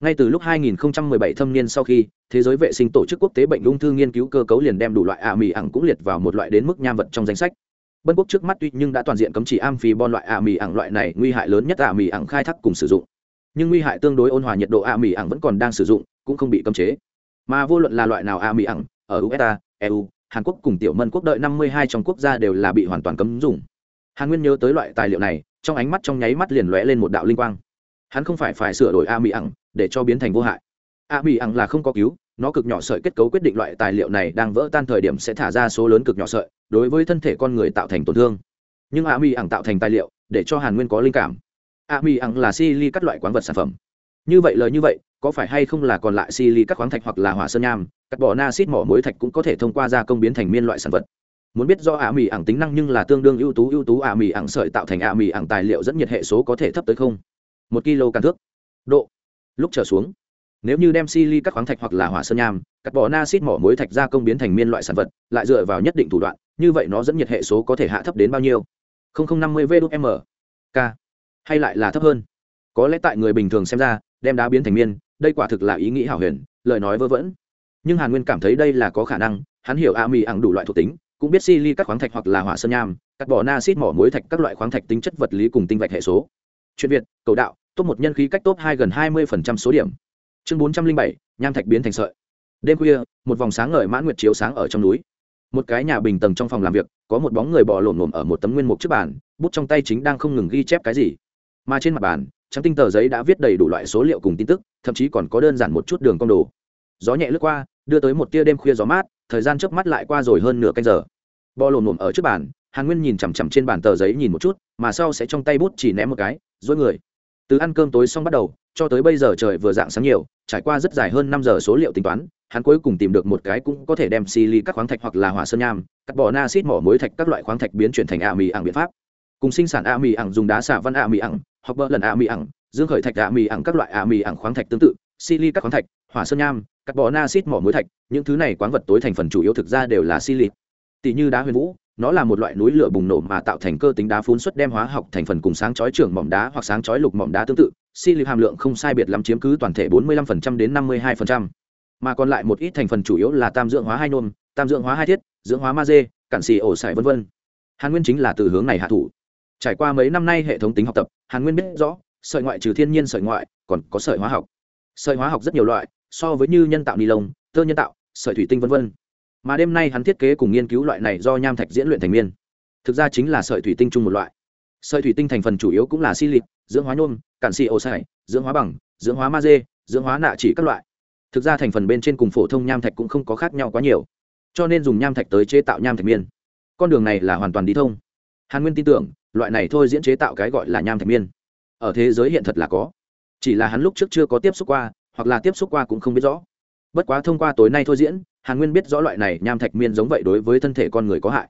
Ngay từ lúc 2017 thâm niên sau khi, thế giới vệ sinh tổ chức quốc tế bệnh ung thư nghiên cứu cơ cấu liền đem đủ loại ạ mì ẳng cũng liệt vào một loại đến mức nham vật trong danh sách. Bân quốc trước mắt tuy nhưng đã toàn diện cấm chỉ amphiboan loại ạ mì ẳng loại này, nguy hại lớn nhất ạ mì ẳng khai thác cùng sử dụng. Nhưng nguy hại tương đối ôn hòa nhiệt độ ạ mì ẳng vẫn còn đang sử dụng, cũng không bị cấm chế. Mà vô luận là loại nào ạ mì ẳng, ở usa eu hàn quốc cùng tiểu mân quốc đợi 52 trong quốc gia đều là bị hoàn toàn cấm dùng. Hàn nguyên nhớ tới loại tài liệu này, trong ánh mắt trong nháy mắt liền lóe lên một đạo linh quang. Hắn không phải phải sửa đổi a mỹ ẳng để cho biến thành vô hại. A mỹ ẳng là không có cứu, nó cực nhỏ sợi kết cấu quyết định loại tài liệu này đang vỡ tan thời điểm sẽ thả ra số lớn cực nhỏ sợi, đối với thân thể con người tạo thành tổn thương. Nhưng a mỹ ẳng tạo thành tài liệu để cho hàn nguyên có linh cảm. A mỹ ẳng là si ly các loại quán vật sản phẩm. Như vậy lời như vậy có phải hay không là còn lại si các khoáng thạch hoặc là hỏa sơn nham, cắt bỏ na xít mỏ muối thạch cũng có thể thông qua gia công biến thành miên loại sản vật. Muốn biết do ả mì ảng tính năng nhưng là tương đương ưu tú ưu tú ả mì ảng sợi tạo thành ả mì ảng tài liệu dẫn nhiệt hệ số có thể thấp tới không? Một kg càn thước. Độ. Lúc trở xuống, nếu như đem sili các khoáng thạch hoặc là hỏa sơn nham, cắt bỏ na xít mỏ muối thạch gia công biến thành miên loại sản vật, lại dựa vào nhất định thủ đoạn, như vậy nó dẫn nhiệt hệ số có thể hạ thấp đến bao nhiêu? Năm mươi vm k. Hay lại là thấp hơn? Có lẽ tại người bình thường xem ra đem đá biến thành miên, đây quả thực là ý nghĩ hảo huyền, lời nói vơ vẩn. Nhưng hàn nguyên cảm thấy đây là có khả năng, hắn hiểu a mì ẳng đủ loại thuộc tính, cũng biết sili các khoáng thạch hoặc là hỏa sơn nham cắt bỏ na xít mỏ muối thạch, các loại khoáng thạch tính chất vật lý cùng tinh vạch hệ số. Chuyện việt, cầu đạo, top một nhân khí cách top hai gần hai mươi số điểm. Chương bốn trăm linh bảy, nham thạch biến thành sợi. Đêm khuya, một vòng sáng ngời mãn nguyệt chiếu sáng ở trong núi. Một cái nhà bình tầng trong phòng làm việc, có một bóng người bò lổm lổm ở một tấm nguyên mục trước bàn, bút trong tay chính đang không ngừng ghi chép cái gì. Mà trên mặt bàn trắng tinh tờ giấy đã viết đầy đủ loại số liệu cùng tin tức, thậm chí còn có đơn giản một chút đường cong đồ. Gió nhẹ lướt qua, đưa tới một tia đêm khuya gió mát, thời gian chớp mắt lại qua rồi hơn nửa canh giờ. Bò lổm lổm ở trước bàn, hàn nguyên nhìn chằm chằm trên bàn tờ giấy nhìn một chút, mà sau sẽ trong tay bút chỉ ném một cái dối người. Từ ăn cơm tối xong bắt đầu, cho tới bây giờ trời vừa dạng sáng nhiều, trải qua rất dài hơn năm giờ số liệu tính toán, hắn cuối cùng tìm được một cái cũng có thể đem xì ly các khoáng thạch hoặc là hỏa sơn nham, cắt bỏ na xít mỏ mối thạch các loại khoáng thạch biến chuyển thành a mì ảng biện pháp cùng sinh sản a mì ảng dùng đá xả văn a mì ảng hoặc bỡ lần a mì ảng dương khởi thạch a mì ảng các loại a mì ảng khoáng thạch tương tự, sili các khoáng thạch, hỏa sơn nham các bò na xít mỏ muối thạch, những thứ này quán vật tối thành phần chủ yếu thực ra đều là sili. Tỷ như đá huyền vũ, nó là một loại núi lửa bùng nổ mà tạo thành cơ tính đá phun xuất đem hóa học thành phần cùng sáng chói trưởng mỏm đá hoặc sáng chói lục mỏm đá tương tự si hàm lượng không sai biệt lắm chiếm cứ toàn thể 45% đến 52%. mà còn lại một ít thành phần chủ yếu là tam dưỡng hóa hai nôm, tam dưỡng hóa hai thiết, dưỡng hóa magie cản xì ổ sải vân vân. Hàn nguyên chính là từ hướng này hạ thủ trải qua mấy năm nay hệ thống tính học tập, hàn nguyên biết rõ, sợi ngoại trừ thiên nhiên sợi ngoại, còn có sợi hóa học. Sợi hóa học rất nhiều loại, so với như nhân tạo ni lông, tơ nhân tạo, sợi thủy tinh vân vân. Mà đêm nay hắn thiết kế cùng nghiên cứu loại này do nham thạch diễn luyện thành miên. Thực ra chính là sợi thủy tinh chung một loại. Sợi thủy tinh thành phần chủ yếu cũng là si lịp dưỡng hóa nhôm, cản xì ô xài dưỡng hóa bằng, dưỡng hóa magie dưỡng hóa nạ chỉ các loại. Thực ra thành phần bên trên cùng phổ thông nham thạch cũng không có khác nhau quá nhiều. Cho nên dùng nham thạch tới chế tạo nham thạch miên. Con đường này là hoàn toàn đi thông hàn nguyên tin tưởng, loại này thôi diễn chế tạo cái gọi là nham thạch miên. Ở thế giới hiện thật là có. Chỉ là hắn lúc trước chưa có tiếp xúc qua, hoặc là tiếp xúc qua cũng không biết rõ. Bất quá thông qua tối nay thôi diễn, hàn nguyên biết rõ loại này nham thạch miên giống vậy đối với thân thể con người có hại.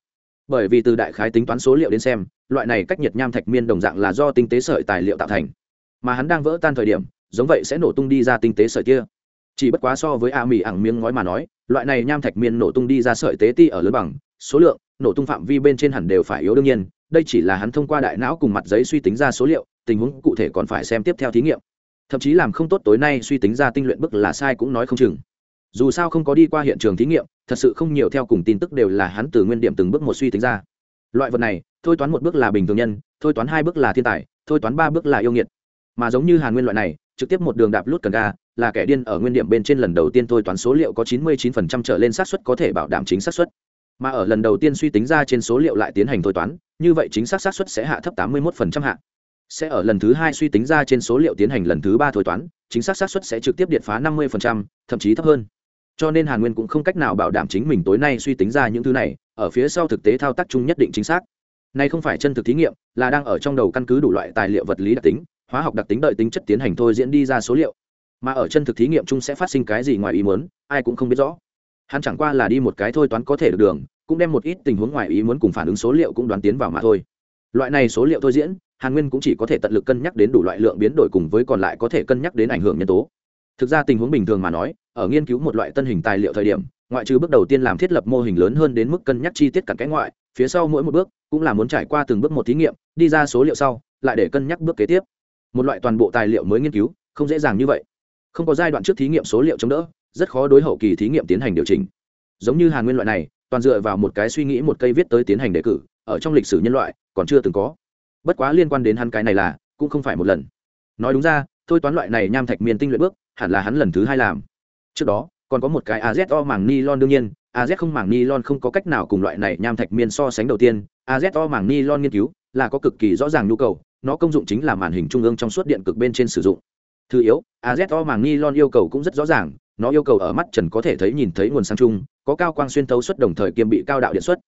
Bởi vì từ đại khái tính toán số liệu đến xem, loại này cách nhiệt nham thạch miên đồng dạng là do tinh tế sợi tài liệu tạo thành. Mà hắn đang vỡ tan thời điểm, giống vậy sẽ nổ tung đi ra tinh tế sợi kia. Chỉ bất quá so với a mì ẳng miếng ngói mà nói, loại này nham thạch miên nổ tung đi ra sợi tế ti ở lớn bằng, số lượng nổ tung phạm vi bên trên hẳn đều phải yếu đương nhiên, đây chỉ là hắn thông qua đại não cùng mặt giấy suy tính ra số liệu, tình huống cụ thể còn phải xem tiếp theo thí nghiệm. Thậm chí làm không tốt tối nay suy tính ra tinh luyện bức là sai cũng nói không chừng. Dù sao không có đi qua hiện trường thí nghiệm, thật sự không nhiều theo cùng tin tức đều là hắn từ nguyên điểm từng bước một suy tính ra. Loại vật này, thôi toán một bước là bình thường nhân, thôi toán hai bước là thiên tài, thôi toán ba bước là yêu nghiệt. Mà giống như hàn nguyên loại này, trực tiếp một đường đạp lút cần ga, là kẻ điên ở nguyên điểm bên trên lần đầu tiên thôi toán số liệu có chín mươi 99% trở lên xác suất có thể bảo đảm chính xác suất mà ở lần đầu tiên suy tính ra trên số liệu lại tiến hành thôi toán, như vậy chính xác xác suất sẽ hạ thấp tám mươi 81% hạ. Sẽ ở lần thứ hai suy tính ra trên số liệu tiến hành lần thứ ba thôi toán, chính xác xác suất sẽ trực tiếp điện phá năm mươi thậm chí thấp hơn. Cho nên hàn nguyên cũng không cách nào bảo đảm chính mình tối nay suy tính ra những thứ này, ở phía sau thực tế thao tác chung nhất định chính xác. Này không phải chân thực thí nghiệm, là đang ở trong đầu căn cứ đủ loại tài liệu vật lý đặc tính, hóa học đặc tính đợi tính chất tiến hành thôi diễn đi ra số liệu. Mà ở chân thực thí nghiệm chung sẽ phát sinh cái gì ngoài ý muốn, ai cũng không biết rõ hắn chẳng qua là đi một cái thôi toán có thể được đường, cũng đem một ít tình huống ngoài ý muốn cùng phản ứng số liệu cũng đoán tiến vào mà thôi. Loại này số liệu thôi diễn, hàn nguyên cũng chỉ có thể tận lực cân nhắc đến đủ loại lượng biến đổi cùng với còn lại có thể cân nhắc đến ảnh hưởng nhân tố. Thực ra tình huống bình thường mà nói, ở nghiên cứu một loại tân hình tài liệu thời điểm, ngoại trừ bước đầu tiên làm thiết lập mô hình lớn hơn đến mức cân nhắc chi tiết cặn cái ngoại, phía sau mỗi một bước cũng là muốn trải qua từng bước một thí nghiệm, đi ra số liệu sau, lại để cân nhắc bước kế tiếp. Một loại toàn bộ tài liệu mới nghiên cứu, không dễ dàng như vậy. Không có giai đoạn trước thí nghiệm số liệu chống đỡ rất khó đối hậu kỳ thí nghiệm tiến hành điều chỉnh. Giống như hàn nguyên loại này, toàn dựa vào một cái suy nghĩ một cây viết tới tiến hành đề cử, ở trong lịch sử nhân loại, còn chưa từng có. Bất quá liên quan đến hắn cái này là, cũng không phải một lần. Nói đúng ra, thôi toán loại này nham thạch miền tinh luyện bước, hẳn là hắn lần thứ hai làm. Trước đó, còn có một cái azo màng nylon đương nhiên az không màng nylon không có cách nào cùng loại này nham thạch miên so sánh đầu tiên azo màng nylon nghiên cứu là có cực kỳ rõ ràng nhu cầu, nó công dụng chính là màn hình trung ương trong suốt điện cực bên trên sử dụng. Thứ yếu azo màng nylon yêu cầu cũng rất rõ ràng nó yêu cầu ở mắt trần có thể thấy nhìn thấy nguồn sáng chung, có cao quang xuyên thấu suất đồng thời kiêm bị cao đạo điện suất.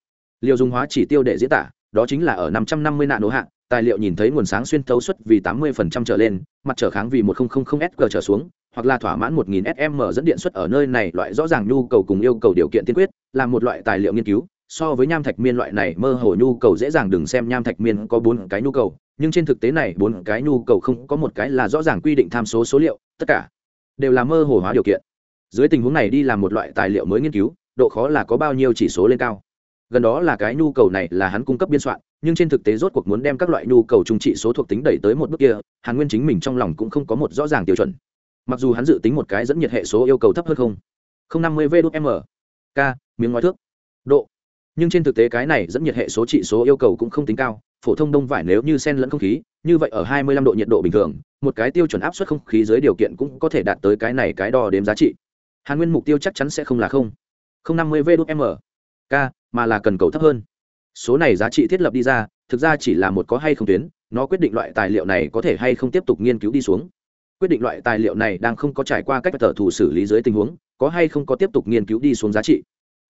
Liều dùng hóa chỉ tiêu để diễn tả, đó chính là ở 550 nano hạng tài liệu nhìn thấy nguồn sáng xuyên thấu suất vì 80% trở lên, mặt trở kháng vì 1000 sq trở xuống, hoặc là thỏa mãn 1000 sm dẫn điện suất ở nơi này, loại rõ ràng nhu cầu cùng yêu cầu điều kiện tiên quyết, là một loại tài liệu nghiên cứu. So với nham thạch miên loại này, mơ hồ nhu cầu dễ dàng đừng xem nham thạch miên có bốn cái nhu cầu, nhưng trên thực tế này bốn cái nhu cầu không có một cái là rõ ràng quy định tham số số liệu, tất cả đều là mơ hồ hóa điều kiện dưới tình huống này đi làm một loại tài liệu mới nghiên cứu, độ khó là có bao nhiêu chỉ số lên cao. Gần đó là cái nhu cầu này là hắn cung cấp biên soạn, nhưng trên thực tế rốt cuộc muốn đem các loại nhu cầu trung trị số thuộc tính đẩy tới một bước kia, hàn nguyên chính mình trong lòng cũng không có một rõ ràng tiêu chuẩn. Mặc dù hắn dự tính một cái dẫn nhiệt hệ số yêu cầu thấp hơn không không năm mươi v m, k, miếng ngói thước, độ. Nhưng trên thực tế cái này dẫn nhiệt hệ số trị số yêu cầu cũng không tính cao, phổ thông đông vải nếu như sen lẫn không khí, như vậy ở 25 độ nhiệt độ bình thường, một cái tiêu chuẩn áp suất không khí dưới điều kiện cũng có thể đạt tới cái này cái đo đếm giá trị hàn nguyên mục tiêu chắc chắn sẽ không là không. Không năm mươi vm k, mà là cần cầu thấp hơn. Số này giá trị thiết lập đi ra, thực ra chỉ là một có hay không tuyến, nó quyết định loại tài liệu này có thể hay không tiếp tục nghiên cứu đi xuống. Quyết định loại tài liệu này đang không có trải qua cách tờ thủ xử lý dưới tình huống, có hay không có tiếp tục nghiên cứu đi xuống giá trị.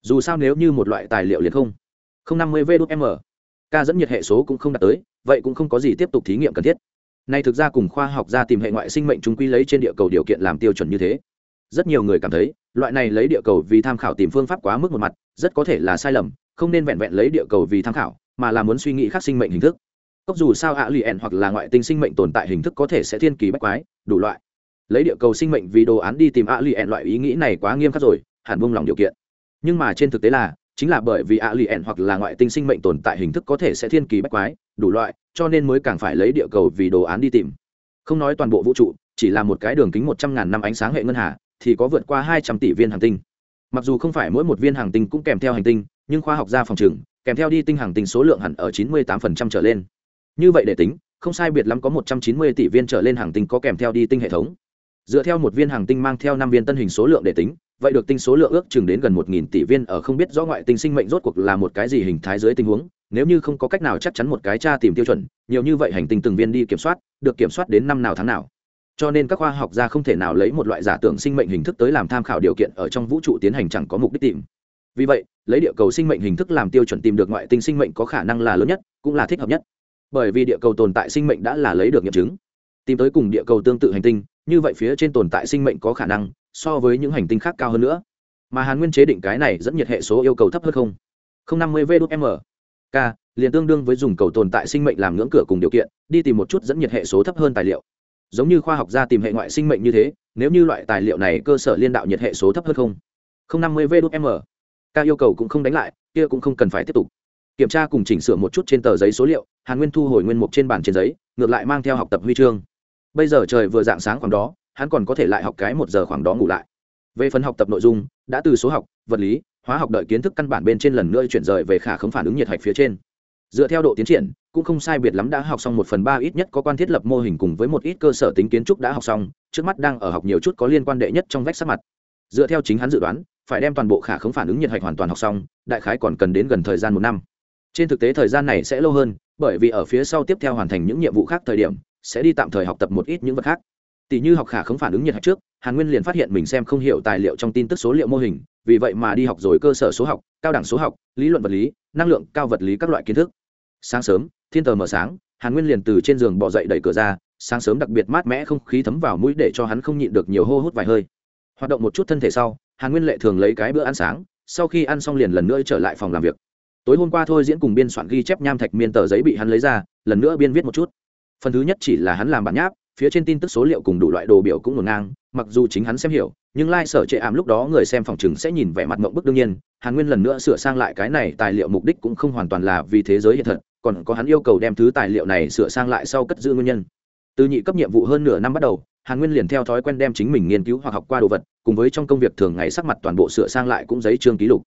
Dù sao nếu như một loại tài liệu liền không. Không năm mươi vm k ca dẫn nhiệt hệ số cũng không đạt tới, vậy cũng không có gì tiếp tục thí nghiệm cần thiết. Nay thực ra cùng khoa học gia tìm hệ ngoại sinh mệnh chúng quy lấy trên địa cầu điều kiện làm tiêu chuẩn như thế rất nhiều người cảm thấy, loại này lấy địa cầu vì tham khảo tìm phương pháp quá mức một mặt, rất có thể là sai lầm, không nên vẹn vẹn lấy địa cầu vì tham khảo, mà là muốn suy nghĩ khác sinh mệnh hình thức. Cốc dù sao ạ lì ẹn hoặc là ngoại tinh sinh mệnh tồn tại hình thức có thể sẽ thiên kỳ bách quái, đủ loại. Lấy địa cầu sinh mệnh vì đồ án đi tìm ạ lì ẹn loại ý nghĩ này quá nghiêm khắc rồi, hẳn buông lòng điều kiện. Nhưng mà trên thực tế là, chính là bởi vì ạ lì ẹn hoặc là ngoại tinh sinh mệnh tồn tại hình thức có thể sẽ thiên kỳ bách quái, đủ loại, cho nên mới càng phải lấy địa cầu vì đồ án đi tìm. Không nói toàn bộ vũ trụ, chỉ là một cái đường kính một trăm ngàn năm ánh sáng hệ ngân hà thì có vượt qua hai trăm tỷ viên hành tinh. Mặc dù không phải mỗi một viên hành tinh cũng kèm theo hành tinh, nhưng khoa học gia phòng trừng kèm theo đi tinh hành tinh số lượng hẳn ở chín mươi tám trở lên. Như vậy để tính, không sai biệt lắm có một trăm chín mươi tỷ viên trở lên hành tinh có kèm theo đi tinh hệ thống. Dựa theo một viên hành tinh mang theo năm viên tân hình số lượng để tính, vậy được tinh số lượng ước chừng đến gần một nghìn tỷ viên ở không biết rõ ngoại tinh sinh mệnh rốt cuộc là một cái gì hình thái dưới tình huống, nếu như không có cách nào chắc chắn một cái tra tìm tiêu chuẩn, nhiều như vậy hành tinh từng viên đi kiểm soát, được kiểm soát đến năm nào tháng nào cho nên các khoa học gia không thể nào lấy một loại giả tưởng sinh mệnh hình thức tới làm tham khảo điều kiện ở trong vũ trụ tiến hành chẳng có mục đích tìm. Vì vậy, lấy địa cầu sinh mệnh hình thức làm tiêu chuẩn tìm được ngoại tinh sinh mệnh có khả năng là lớn nhất, cũng là thích hợp nhất. Bởi vì địa cầu tồn tại sinh mệnh đã là lấy được nghiệm chứng. Tìm tới cùng địa cầu tương tự hành tinh, như vậy phía trên tồn tại sinh mệnh có khả năng, so với những hành tinh khác cao hơn nữa. Mà hàn nguyên chế định cái này dẫn nhiệt hệ số yêu cầu thấp hơn không? không năm mươi v m k, liền tương đương với dùng cầu tồn tại sinh mệnh làm ngưỡng cửa cùng điều kiện, đi tìm một chút dẫn nhiệt hệ số thấp hơn tài liệu giống như khoa học gia tìm hệ ngoại sinh mệnh như thế, nếu như loại tài liệu này cơ sở liên đạo nhiệt hệ số thấp hơn không? Không năm mươi v m. Yêu cầu cũng không đánh lại, kia cũng không cần phải tiếp tục. Kiểm tra cùng chỉnh sửa một chút trên tờ giấy số liệu, hàn nguyên thu hồi nguyên mục trên bản trên giấy, ngược lại mang theo học tập huy chương. Bây giờ trời vừa dạng sáng khoảng đó, hắn còn có thể lại học cái một giờ khoảng đó ngủ lại. Về phần học tập nội dung, đã từ số học, vật lý, hóa học đợi kiến thức căn bản bên trên lần nữa chuyển rời về khả không phản ứng nhiệt hạch phía trên dựa theo độ tiến triển, cũng không sai biệt lắm đã học xong một phần ba ít nhất có quan thiết lập mô hình cùng với một ít cơ sở tính kiến trúc đã học xong, trước mắt đang ở học nhiều chút có liên quan đệ nhất trong vách sát mặt. Dựa theo chính hắn dự đoán, phải đem toàn bộ khả không phản ứng nhiệt hạch hoàn toàn học xong, đại khái còn cần đến gần thời gian một năm. Trên thực tế thời gian này sẽ lâu hơn, bởi vì ở phía sau tiếp theo hoàn thành những nhiệm vụ khác thời điểm, sẽ đi tạm thời học tập một ít những vật khác. Tỷ như học khả không phản ứng nhiệt hạch trước, hàn nguyên liền phát hiện mình xem không hiểu tài liệu trong tin tức số liệu mô hình, vì vậy mà đi học rồi cơ sở số học, cao đẳng số học, lý luận vật lý, năng lượng, cao vật lý các loại kiến thức sáng sớm, thiên tờ mở sáng, hàn nguyên liền từ trên giường bỏ dậy đẩy cửa ra, sáng sớm đặc biệt mát mẻ không khí thấm vào mũi để cho hắn không nhịn được nhiều hô hút vài hơi. Hoạt động một chút thân thể sau, hàn nguyên lệ thường lấy cái bữa ăn sáng, sau khi ăn xong liền lần nữa trở lại phòng làm việc. Tối hôm qua thôi diễn cùng biên soạn ghi chép nham thạch miên tờ giấy bị hắn lấy ra, lần nữa biên viết một chút. Phần thứ nhất chỉ là hắn làm bản nháp, phía trên tin tức số liệu cùng đủ loại đồ biểu cũng ngổn ngang, mặc dù chính hắn xem hiểu, nhưng lai、like、sở trệ ảm lúc đó người xem phòng chừng sẽ nhìn vẻ mặt mộng bức đương nhiên, hàn nguyên lần nữa sửa sang lại cái này tài liệu mục đích cũng không hoàn toàn là vì thế giới hiện thật còn có hắn yêu cầu đem thứ tài liệu này sửa sang lại sau cất giữ nguyên nhân. Từ nhị cấp nhiệm vụ hơn nửa năm bắt đầu, hàn nguyên liền theo thói quen đem chính mình nghiên cứu hoặc học qua đồ vật, cùng với trong công việc thường ngày sắc mặt toàn bộ sửa sang lại cũng giấy trương ký lục.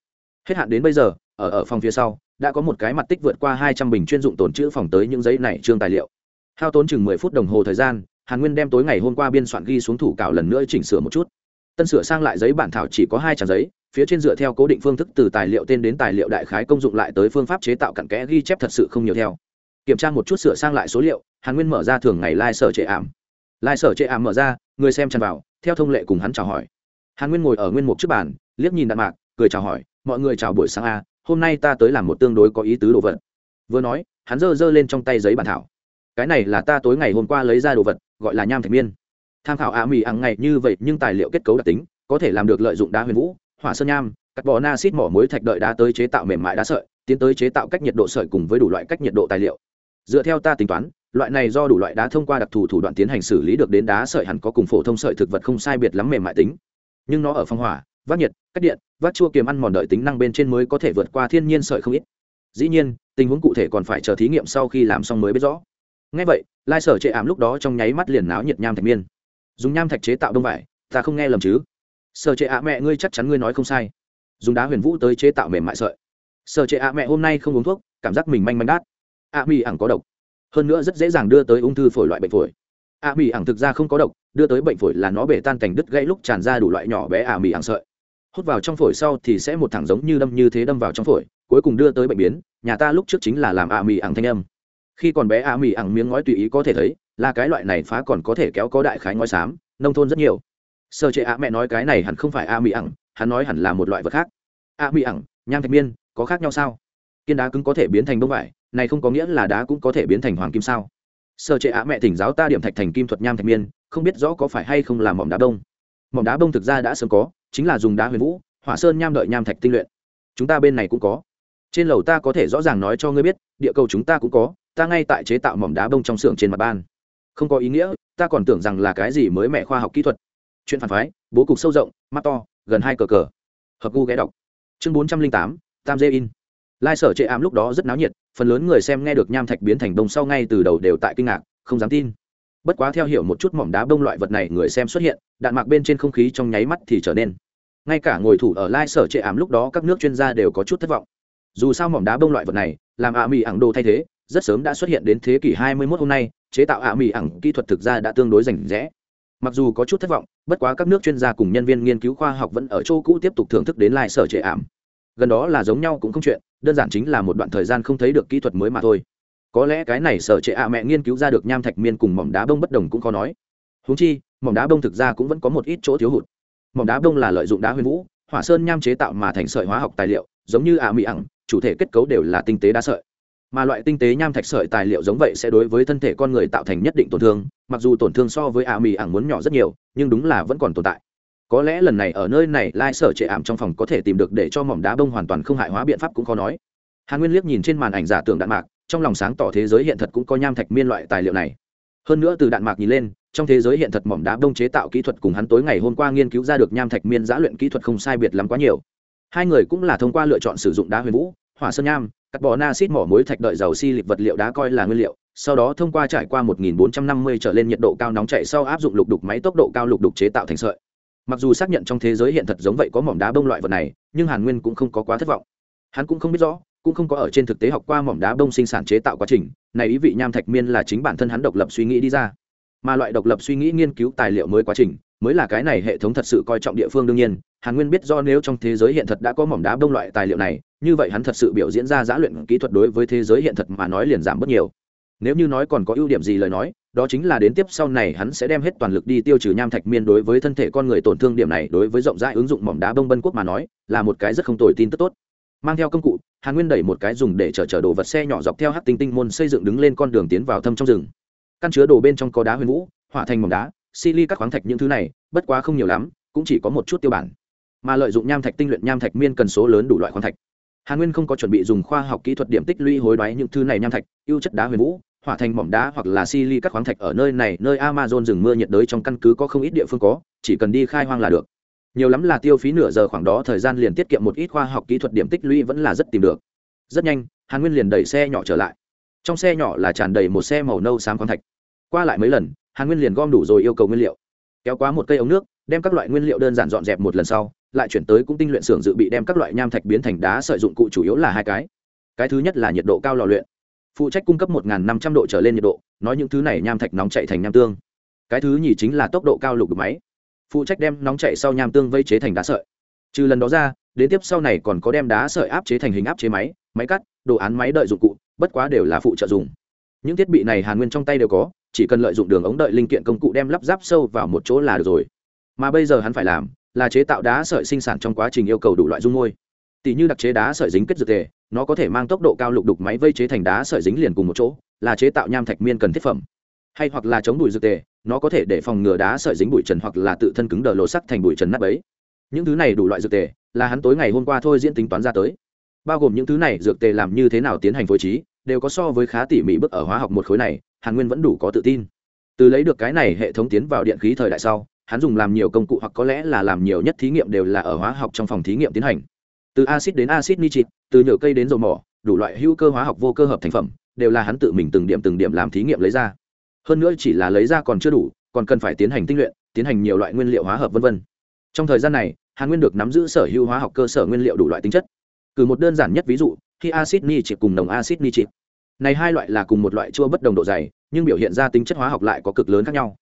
Hết hạn đến bây giờ, ở ở phòng phía sau, đã có một cái mặt tích vượt qua hai trăm bình chuyên dụng tồn chữ phòng tới những giấy này trương tài liệu. Hao tốn chừng mười phút đồng hồ thời gian, hàn nguyên đem tối ngày hôm qua biên soạn ghi xuống thủ cạo lần nữa chỉnh sửa một chút tân sửa sang lại giấy bản thảo chỉ có hai trang giấy, phía trên dựa theo cố định phương thức từ tài liệu tên đến tài liệu đại khái công dụng lại tới phương pháp chế tạo cặn kẽ ghi chép thật sự không nhiều theo. Kiểm tra một chút sửa sang lại số liệu, hàn nguyên mở ra thường ngày lai、like、sở trệ ảm. Lai、like、sở trệ ảm mở ra, người xem tràn vào, theo thông lệ cùng hắn chào hỏi. Hàn nguyên ngồi ở nguyên mục trước bàn, liếc nhìn đạn mạc, cười chào hỏi, mọi người chào buổi sáng a, hôm nay ta tới làm một tương đối có ý tứ đồ vật. Vừa nói, hắn giơ giơ lên trong tay giấy bản thảo. Cái này là ta tối ngày hôm qua lấy ra đồ vật, gọi là nham thạch miên tham khảo ạ mì ẳng ngày như vậy, nhưng tài liệu kết cấu đặc tính, có thể làm được lợi dụng đá huyền vũ, hỏa sơn nham, cắt bò na xít mỏ muối thạch đợi đá tới chế tạo mềm mại đá sợi, tiến tới chế tạo cách nhiệt độ sợi cùng với đủ loại cách nhiệt độ tài liệu. Dựa theo ta tính toán, loại này do đủ loại đá thông qua đặc thù thủ đoạn tiến hành xử lý được đến đá sợi hẳn có cùng phổ thông sợi thực vật không sai biệt lắm mềm mại tính. Nhưng nó ở phong hỏa, vác nhiệt, cách điện, vác chua kiềm ăn mòn đợi tính năng bên trên mới có thể vượt qua thiên nhiên sợi không ít. Dĩ nhiên, tình huống cụ thể còn phải chờ thí nghiệm sau khi làm xong mới biết rõ. Ngay vậy, lai sở chệ ảm lúc đó trong nháy mắt liền náo nhiệt nham thạch miên dùng nham thạch chế tạo đông vải ta không nghe lầm chứ? Sở trệ ạ mẹ ngươi chắc chắn ngươi nói không sai. Dùng đá huyền vũ tới chế tạo mềm mại sợi. Sở trệ ạ mẹ hôm nay không uống thuốc cảm giác mình manh manh đát. Ạ à, mì ẳng có độc. Hơn nữa rất dễ dàng đưa tới ung thư phổi loại bệnh phổi. Ạ mì ẳng thực ra không có độc đưa tới bệnh phổi là nó bể tan thành đứt gãy lúc tràn ra đủ loại nhỏ bé ạ mì ẳng sợi. Hút vào trong phổi sau thì sẽ một thẳng giống như đâm như thế đâm vào trong phổi cuối cùng đưa tới bệnh biến. Nhà ta lúc trước chính là làm ạ mì ẳng thanh âm khi còn bé a mì ẳng miếng ngói tùy ý có thể thấy, là cái loại này phá còn có thể kéo có đại khái ngói xám, nông thôn rất nhiều. Sơ chế a mẹ nói cái này hẳn không phải a mì ẳng hắn nói hẳn là một loại vật khác. A mì ẳng nham thạch miên, có khác nhau sao? Kiên đá cứng có thể biến thành bông vải, này không có nghĩa là đá cũng có thể biến thành hoàng kim sao? Sơ chế a mẹ thỉnh giáo ta điểm thạch thành kim thuật nham thạch miên, không biết rõ có phải hay không là mỏm đá bông. Mỏm đá bông thực ra đã sớm có, chính là dùng đá huyền vũ, hỏa sơn nham đợi nham thạch tinh luyện. Chúng ta bên này cũng có. Trên lầu ta có thể rõ ràng nói cho ngươi biết, địa cầu chúng ta cũng có ta ngay tại chế tạo mỏm đá bông trong xưởng trên mặt ban. Không có ý nghĩa, ta còn tưởng rằng là cái gì mới mẹ khoa học kỹ thuật. Chuyện phản phái, bố cục sâu rộng, mắt to, gần hai cờ cờ. Hợp gu ghé đọc. Chương bốn trăm linh tám, tam dê in. Lai sở chệ ám lúc đó rất náo nhiệt, phần lớn người xem nghe được nham thạch biến thành đông sau ngay từ đầu đều tại kinh ngạc, không dám tin. Bất quá theo hiểu một chút mỏm đá bông loại vật này người xem xuất hiện, đạn mạc bên trên không khí trong nháy mắt thì trở nên. Ngay cả ngồi thủ ở lai sở chệ ám lúc đó các nước chuyên gia đều có chút thất vọng. Dù sao mỏm đá bông loại vật này, làm ạ mì ảng đồ thay thế rất sớm đã xuất hiện đến thế kỷ 21 hôm nay, chế tạo ạ mì ẳng kỹ thuật thực ra đã tương đối rành rẽ. Mặc dù có chút thất vọng, bất quá các nước chuyên gia cùng nhân viên nghiên cứu khoa học vẫn ở chỗ cũ tiếp tục thưởng thức đến lai sở trẻ ảm. Gần đó là giống nhau cũng không chuyện, đơn giản chính là một đoạn thời gian không thấy được kỹ thuật mới mà thôi. Có lẽ cái này sở trẻ ạ mẹ nghiên cứu ra được nham thạch miên cùng mỏm đá bông bất đồng cũng khó nói. Huống chi, mỏm đá bông thực ra cũng vẫn có một ít chỗ thiếu hụt. Mỏm đá bông là lợi dụng đá huyền vũ, hỏa sơn nham chế tạo mà thành sợi hóa học tài liệu, giống như ạ mì ẳng, chủ thể kết cấu đều là tinh tế đa sợi mà loại tinh tế nham thạch sợi tài liệu giống vậy sẽ đối với thân thể con người tạo thành nhất định tổn thương, mặc dù tổn thương so với ả mì ảng muốn nhỏ rất nhiều, nhưng đúng là vẫn còn tồn tại. Có lẽ lần này ở nơi này, lai sở trệ ảm trong phòng có thể tìm được để cho mỏm đá bông hoàn toàn không hại hóa biện pháp cũng khó nói. Hàn nguyên liếc nhìn trên màn ảnh giả tưởng đạn mạc, trong lòng sáng tỏ thế giới hiện thật cũng có nham thạch miên loại tài liệu này. Hơn nữa từ đạn mạc nhìn lên, trong thế giới hiện thật mỏm đá bông chế tạo kỹ thuật cùng hắn tối ngày hôm qua nghiên cứu ra được nham thạch miên giã luyện kỹ thuật không sai biệt lắm quá nhiều. Hai người cũng là thông qua lựa chọn sử dụng đá huyền vũ, hỏa sơn nham cắt bỏ na xít mỏ muối thạch đợi dầu xi si lịp vật liệu đá coi là nguyên liệu, sau đó thông qua trải qua 1450 trở lên nhiệt độ cao nóng chạy sau áp dụng lục đục máy tốc độ cao lục đục chế tạo thành sợi. Mặc dù xác nhận trong thế giới hiện thật giống vậy có mỏm đá bông loại vật này, nhưng hàn nguyên cũng không có quá thất vọng. Hắn cũng không biết rõ, cũng không có ở trên thực tế học qua mỏm đá bông sinh sản chế tạo quá trình, này ý vị nham thạch miên là chính bản thân hắn độc lập suy nghĩ đi ra. Mà loại độc lập suy nghĩ nghiên cứu tài liệu mới quá trình mới là cái này hệ thống thật sự coi trọng địa phương đương nhiên, hàn nguyên biết do nếu trong thế giới hiện thật đã có mỏm đá đông loại tài liệu này, như vậy hắn thật sự biểu diễn ra giã luyện kỹ thuật đối với thế giới hiện thật mà nói liền giảm bớt nhiều. Nếu như nói còn có ưu điểm gì lời nói, đó chính là đến tiếp sau này hắn sẽ đem hết toàn lực đi tiêu trừ nham thạch miên đối với thân thể con người tổn thương điểm này đối với rộng rãi ứng dụng mỏm đá bông bân quốc mà nói, là một cái rất không tồi tin tức tốt. Mang theo công cụ, hàn nguyên đẩy một cái dùng để chở chở đồ vật xe nhỏ dọc theo hát tinh tinh môn xây dựng đứng lên con đường tiến vào thâm trong rừng. Căn chứa đồ bên trong có đá huyền vũ, hỏa thành mỏm đá sili các khoáng thạch những thứ này, bất quá không nhiều lắm, cũng chỉ có một chút tiêu bản. Mà lợi dụng nham thạch tinh luyện nham thạch miên cần số lớn đủ loại khoáng thạch. Hàn nguyên không có chuẩn bị dùng khoa học kỹ thuật điểm tích lũy hối đoái những thứ này nham thạch, ưu chất đá huyền vũ, hỏa thành mỏm đá hoặc là sili các khoáng thạch ở nơi này, nơi amazon rừng mưa nhiệt đới trong căn cứ có không ít địa phương có, chỉ cần đi khai hoang là được. Nhiều lắm là tiêu phí nửa giờ khoảng đó thời gian liền tiết kiệm một ít khoa học kỹ thuật điểm tích lũy vẫn là rất tìm được. Rất nhanh, hàn nguyên liền đẩy xe nhỏ trở lại. Trong xe nhỏ là tràn đầy một xe màu nâu xám khoáng thạch qua lại mấy lần, hàn nguyên liền gom đủ rồi yêu cầu nguyên liệu. Kéo quá một cây ống nước, đem các loại nguyên liệu đơn giản dọn dẹp một lần sau, lại chuyển tới cũng tinh luyện xưởng dự bị đem các loại nham thạch biến thành đá sợi dụng cụ chủ yếu là hai cái. Cái thứ nhất là nhiệt độ cao lò luyện. Phụ trách cung cấp một năm trăm độ trở lên nhiệt độ, nói những thứ này nham thạch nóng chạy thành nham tương. Cái thứ nhì chính là tốc độ cao lục máy. Phụ trách đem nóng chạy sau nham tương vây chế thành đá sợi. Trừ lần đó ra, đến tiếp sau này còn có đem đá sợi áp chế thành hình áp chế máy máy cắt, đồ án máy đợi dụng cụ, bất quá đều là phụ trợ dùng. Những thiết bị này hàn nguyên trong tay đều có chỉ cần lợi dụng đường ống đợi linh kiện công cụ đem lắp ráp sâu vào một chỗ là được rồi. Mà bây giờ hắn phải làm là chế tạo đá sợi sinh sản trong quá trình yêu cầu đủ loại dung môi. Tỷ như đặc chế đá sợi dính kết dược thể, nó có thể mang tốc độ cao lục đục máy vây chế thành đá sợi dính liền cùng một chỗ, là chế tạo nham thạch miên cần thiết phẩm. Hay hoặc là chống bụi dược tề nó có thể để phòng ngừa đá sợi dính bụi trần hoặc là tự thân cứng đờ lộ sắc thành bụi trần nắp ấy những thứ này đủ loại dược tề là hắn tối ngày hôm qua thôi diễn tính toán ra tới. Bao gồm những thứ này dược tề làm như thế nào tiến hành phối trí, đều có so với khá tỉ mỉ bước ở hóa học một khối này hàn nguyên vẫn đủ có tự tin. Từ lấy được cái này hệ thống tiến vào điện khí thời đại sau hắn dùng làm nhiều công cụ hoặc có lẽ là làm nhiều nhất thí nghiệm đều là ở hóa học trong phòng thí nghiệm tiến hành. Từ acid đến acid nitrit, từ nhựa cây đến dầu mỏ đủ loại hữu cơ hóa học vô cơ hợp thành phẩm đều là hắn tự mình từng điểm từng điểm làm thí nghiệm lấy ra. Hơn nữa chỉ là lấy ra còn chưa đủ còn cần phải tiến hành tinh luyện tiến hành nhiều loại nguyên liệu hóa hợp v v trong thời gian này hàn nguyên được nắm giữ sở hữu hóa học cơ sở nguyên liệu đủ loại tính chất. Cử một đơn giản nhất ví dụ khi acid nitrit cùng nồng acid nitrit này hai loại là cùng một loại chua bất đồng độ dày, nhưng biểu hiện ra tính chất hóa học lại có cực lớn khác nhau.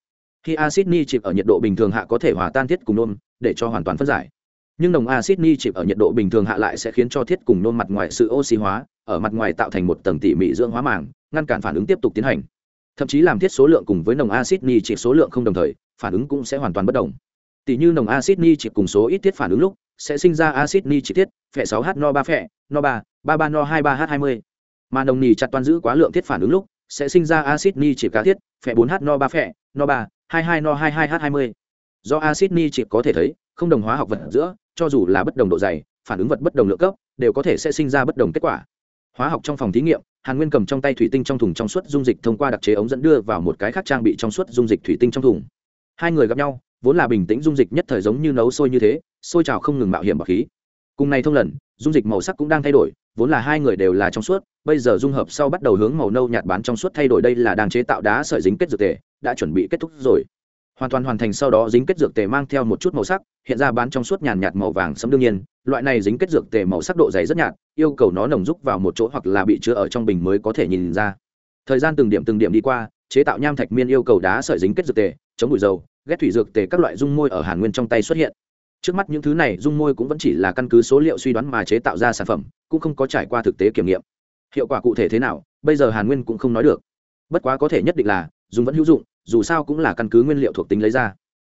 Khi acid nitric ở nhiệt độ bình thường hạ có thể hòa tan thiết cùng nôm, để cho hoàn toàn phân giải. Nhưng nồng acid nitric ở nhiệt độ bình thường hạ lại sẽ khiến cho thiết cùng nôm mặt ngoài sự oxy hóa, ở mặt ngoài tạo thành một tầng tỉ mỉ dưỡng hóa màng, ngăn cản phản ứng tiếp tục tiến hành. Thậm chí làm thiết số lượng cùng với nồng acid nitric số lượng không đồng thời, phản ứng cũng sẽ hoàn toàn bất đồng. Tỷ như nồng acid nitric cùng số ít tiết phản ứng lúc, sẽ sinh ra acid nitric tiết, phẹ 6 h no 3 phẹ, no 3 33 no 23 h 20 mà nồng nì chặt toàn giữ quá lượng tiết phản ứng lúc, sẽ sinh ra acid nitric cá thiết phẹ 4 h no 3 phẹ no 3 22 no 22 h 20 do acid nitric có thể thấy, không đồng hóa học vật giữa, cho dù là bất đồng độ dày, phản ứng vật bất đồng lượng cấp, đều có thể sẽ sinh ra bất đồng kết quả. Hóa học trong phòng thí nghiệm, hàn nguyên cầm trong tay thủy tinh trong thùng trong suốt dung dịch thông qua đặc chế ống dẫn đưa vào một cái khác trang bị trong suốt dung dịch thủy tinh trong thùng. Hai người gặp nhau, vốn là bình tĩnh dung dịch nhất thời giống như nấu sôi như thế, sôi trào không ngừng mạo hiểm bọc khí. Cùng này thông lần, dung dịch màu sắc cũng đang thay đổi vốn là hai người đều là trong suốt, bây giờ dung hợp sau bắt đầu hướng màu nâu nhạt bán trong suốt thay đổi đây là đang chế tạo đá sợi dính kết dược tề, đã chuẩn bị kết thúc rồi. Hoàn toàn hoàn thành sau đó dính kết dược tề mang theo một chút màu sắc, hiện ra bán trong suốt nhàn nhạt màu vàng sẫm đương nhiên, loại này dính kết dược tề màu sắc độ dày rất nhạt, yêu cầu nó nồng rúc vào một chỗ hoặc là bị chứa ở trong bình mới có thể nhìn ra. Thời gian từng điểm từng điểm đi qua, chế tạo nham thạch miên yêu cầu đá sợi dính kết dược tề, chống bụi dầu ghét thủy dược tề các loại dung môi ở hàn nguyên trong tay xuất hiện. Trước mắt những thứ này, dung môi cũng vẫn chỉ là căn cứ số liệu suy đoán mà chế tạo ra sản phẩm cũng không có trải qua thực tế kiểm nghiệm. Hiệu quả cụ thể thế nào, bây giờ hàn nguyên cũng không nói được. Bất quá có thể nhất định là, dùng vẫn hữu dụng, dù sao cũng là căn cứ nguyên liệu thuộc tính lấy ra.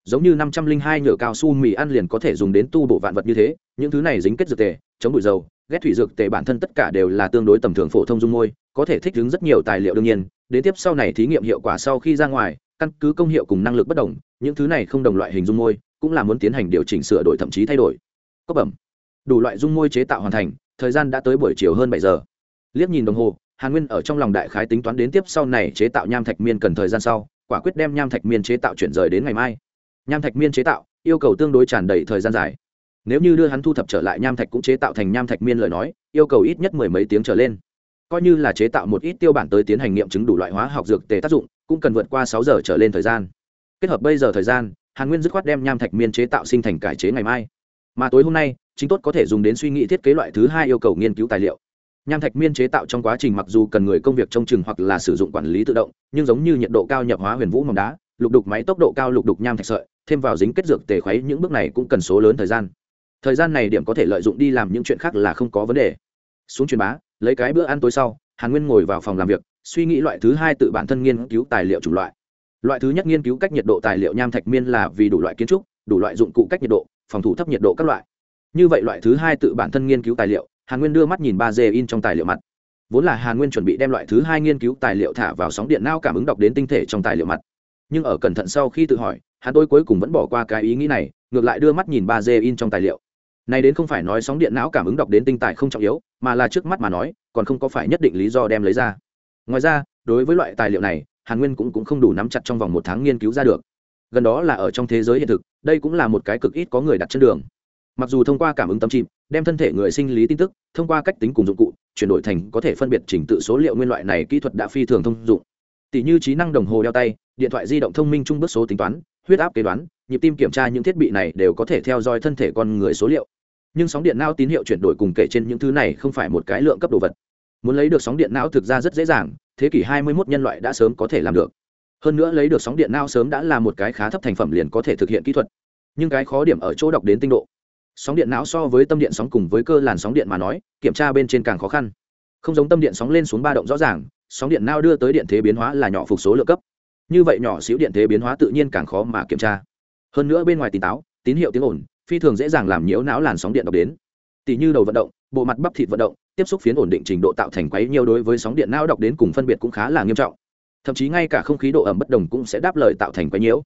Giống như năm trăm linh hai nhựa cao su mì ăn liền có thể dùng đến tu bổ vạn vật như thế, những thứ này dính kết dược tề, chống bụi dầu, ghét thủy dược tề bản thân tất cả đều là tương đối tầm thường phổ thông dung môi, có thể thích ứng rất nhiều tài liệu đương nhiên, đến tiếp sau này thí nghiệm hiệu quả sau khi ra ngoài, căn cứ công hiệu cùng năng lực bất đồng, những thứ này không đồng loại hình dung môi, cũng là muốn tiến hành điều chỉnh sửa đổi thậm chí thay đổi. Cốc bẩm. Đủ loại dung môi chế tạo hoàn thành thời gian đã tới buổi chiều hơn bảy giờ. Liếc nhìn đồng hồ, hàn nguyên ở trong lòng đại khái tính toán đến tiếp sau này chế tạo nham thạch miên cần thời gian sau, quả quyết đem nham thạch miên chế tạo chuyển rời đến ngày mai. Nham thạch miên chế tạo, yêu cầu tương đối tràn đầy thời gian dài. Nếu như đưa hắn thu thập trở lại nham thạch cũng chế tạo thành nham thạch miên lời nói, yêu cầu ít nhất mười mấy tiếng trở lên. Coi như là chế tạo một ít tiêu bản tới tiến hành nghiệm chứng đủ loại hóa học dược tề tác dụng, cũng cần vượt qua sáu giờ trở lên thời gian. Kết hợp bây giờ thời gian, hàn nguyên dứt khoát đem nham thạch miên chế tạo sinh thành cải chế ngày mai. Mà tối hôm nay chính tốt có thể dùng đến suy nghĩ thiết kế loại thứ hai yêu cầu nghiên cứu tài liệu. Nham thạch miên chế tạo trong quá trình mặc dù cần người công việc trông chừng hoặc là sử dụng quản lý tự động, nhưng giống như nhiệt độ cao nhập hóa huyền vũ mỏng đá, lục đục máy tốc độ cao lục đục nham thạch sợi, thêm vào dính kết dược tề khuấy, những bước này cũng cần số lớn thời gian. Thời gian này điểm có thể lợi dụng đi làm những chuyện khác là không có vấn đề. Xuống truyền bá, lấy cái bữa ăn tối sau, hàn nguyên ngồi vào phòng làm việc, suy nghĩ loại thứ hai tự bản thân nghiên cứu tài liệu chủng loại. Loại thứ nhất nghiên cứu cách nhiệt độ tài liệu nham thạch miên là vì đủ loại kiến trúc, đủ loại dụng cụ cách nhiệt độ, phòng thủ thấp nhiệt độ các loại như vậy loại thứ hai tự bản thân nghiên cứu tài liệu hàn nguyên đưa mắt nhìn ba d in trong tài liệu mặt. Vốn là hàn nguyên chuẩn bị đem loại thứ hai nghiên cứu tài liệu thả vào sóng điện não cảm ứng đọc đến tinh thể trong tài liệu mặt. Nhưng ở cẩn thận sau khi tự hỏi hắn tôi cuối cùng vẫn bỏ qua cái ý nghĩ này ngược lại đưa mắt nhìn ba d in trong tài liệu. Này đến không phải nói sóng điện não cảm ứng đọc đến tinh tài không trọng yếu mà là trước mắt mà nói còn không có phải nhất định lý do đem lấy ra. Ngoài ra đối với loại tài liệu này hàn nguyên cũng, cũng không đủ nắm chặt trong vòng một tháng nghiên cứu ra được. Gần đó là ở trong thế giới hiện thực đây cũng là một cái cực ít có người đặt chân đường mặc dù thông qua cảm ứng tâm chim đem thân thể người sinh lý tin tức, thông qua cách tính cùng dụng cụ, chuyển đổi thành có thể phân biệt trình tự số liệu nguyên loại này kỹ thuật đã phi thường thông dụng. Tỷ như trí năng đồng hồ đeo tay, điện thoại di động thông minh trung bước số tính toán, huyết áp kế đoán, nhịp tim kiểm tra những thiết bị này đều có thể theo dõi thân thể con người số liệu. Nhưng sóng điện não tín hiệu chuyển đổi cùng kể trên những thứ này không phải một cái lượng cấp đồ vật. Muốn lấy được sóng điện não thực ra rất dễ dàng, thế kỷ 21 nhân loại đã sớm có thể làm được. Hơn nữa lấy được sóng điện não sớm đã là một cái khá thấp thành phẩm liền có thể thực hiện kỹ thuật. Nhưng cái khó điểm ở chỗ đọc đến tinh độ sóng điện não so với tâm điện sóng cùng với cơ làn sóng điện mà nói, kiểm tra bên trên càng khó khăn. Không giống tâm điện sóng lên xuống ba động rõ ràng, sóng điện não đưa tới điện thế biến hóa là nhỏ phục số lượng cấp. Như vậy nhỏ xíu điện thế biến hóa tự nhiên càng khó mà kiểm tra. Hơn nữa bên ngoài tín táo, tín hiệu tiếng ồn, phi thường dễ dàng làm nhiễu não làn sóng điện đọc đến. Tỷ như đầu vận động, bộ mặt bắp thịt vận động, tiếp xúc phiến ổn định trình độ tạo thành quấy nhiều đối với sóng điện não đọc đến cùng phân biệt cũng khá là nghiêm trọng. Thậm chí ngay cả không khí độ ẩm bất đồng cũng sẽ đáp lời tạo thành quấy nhiễu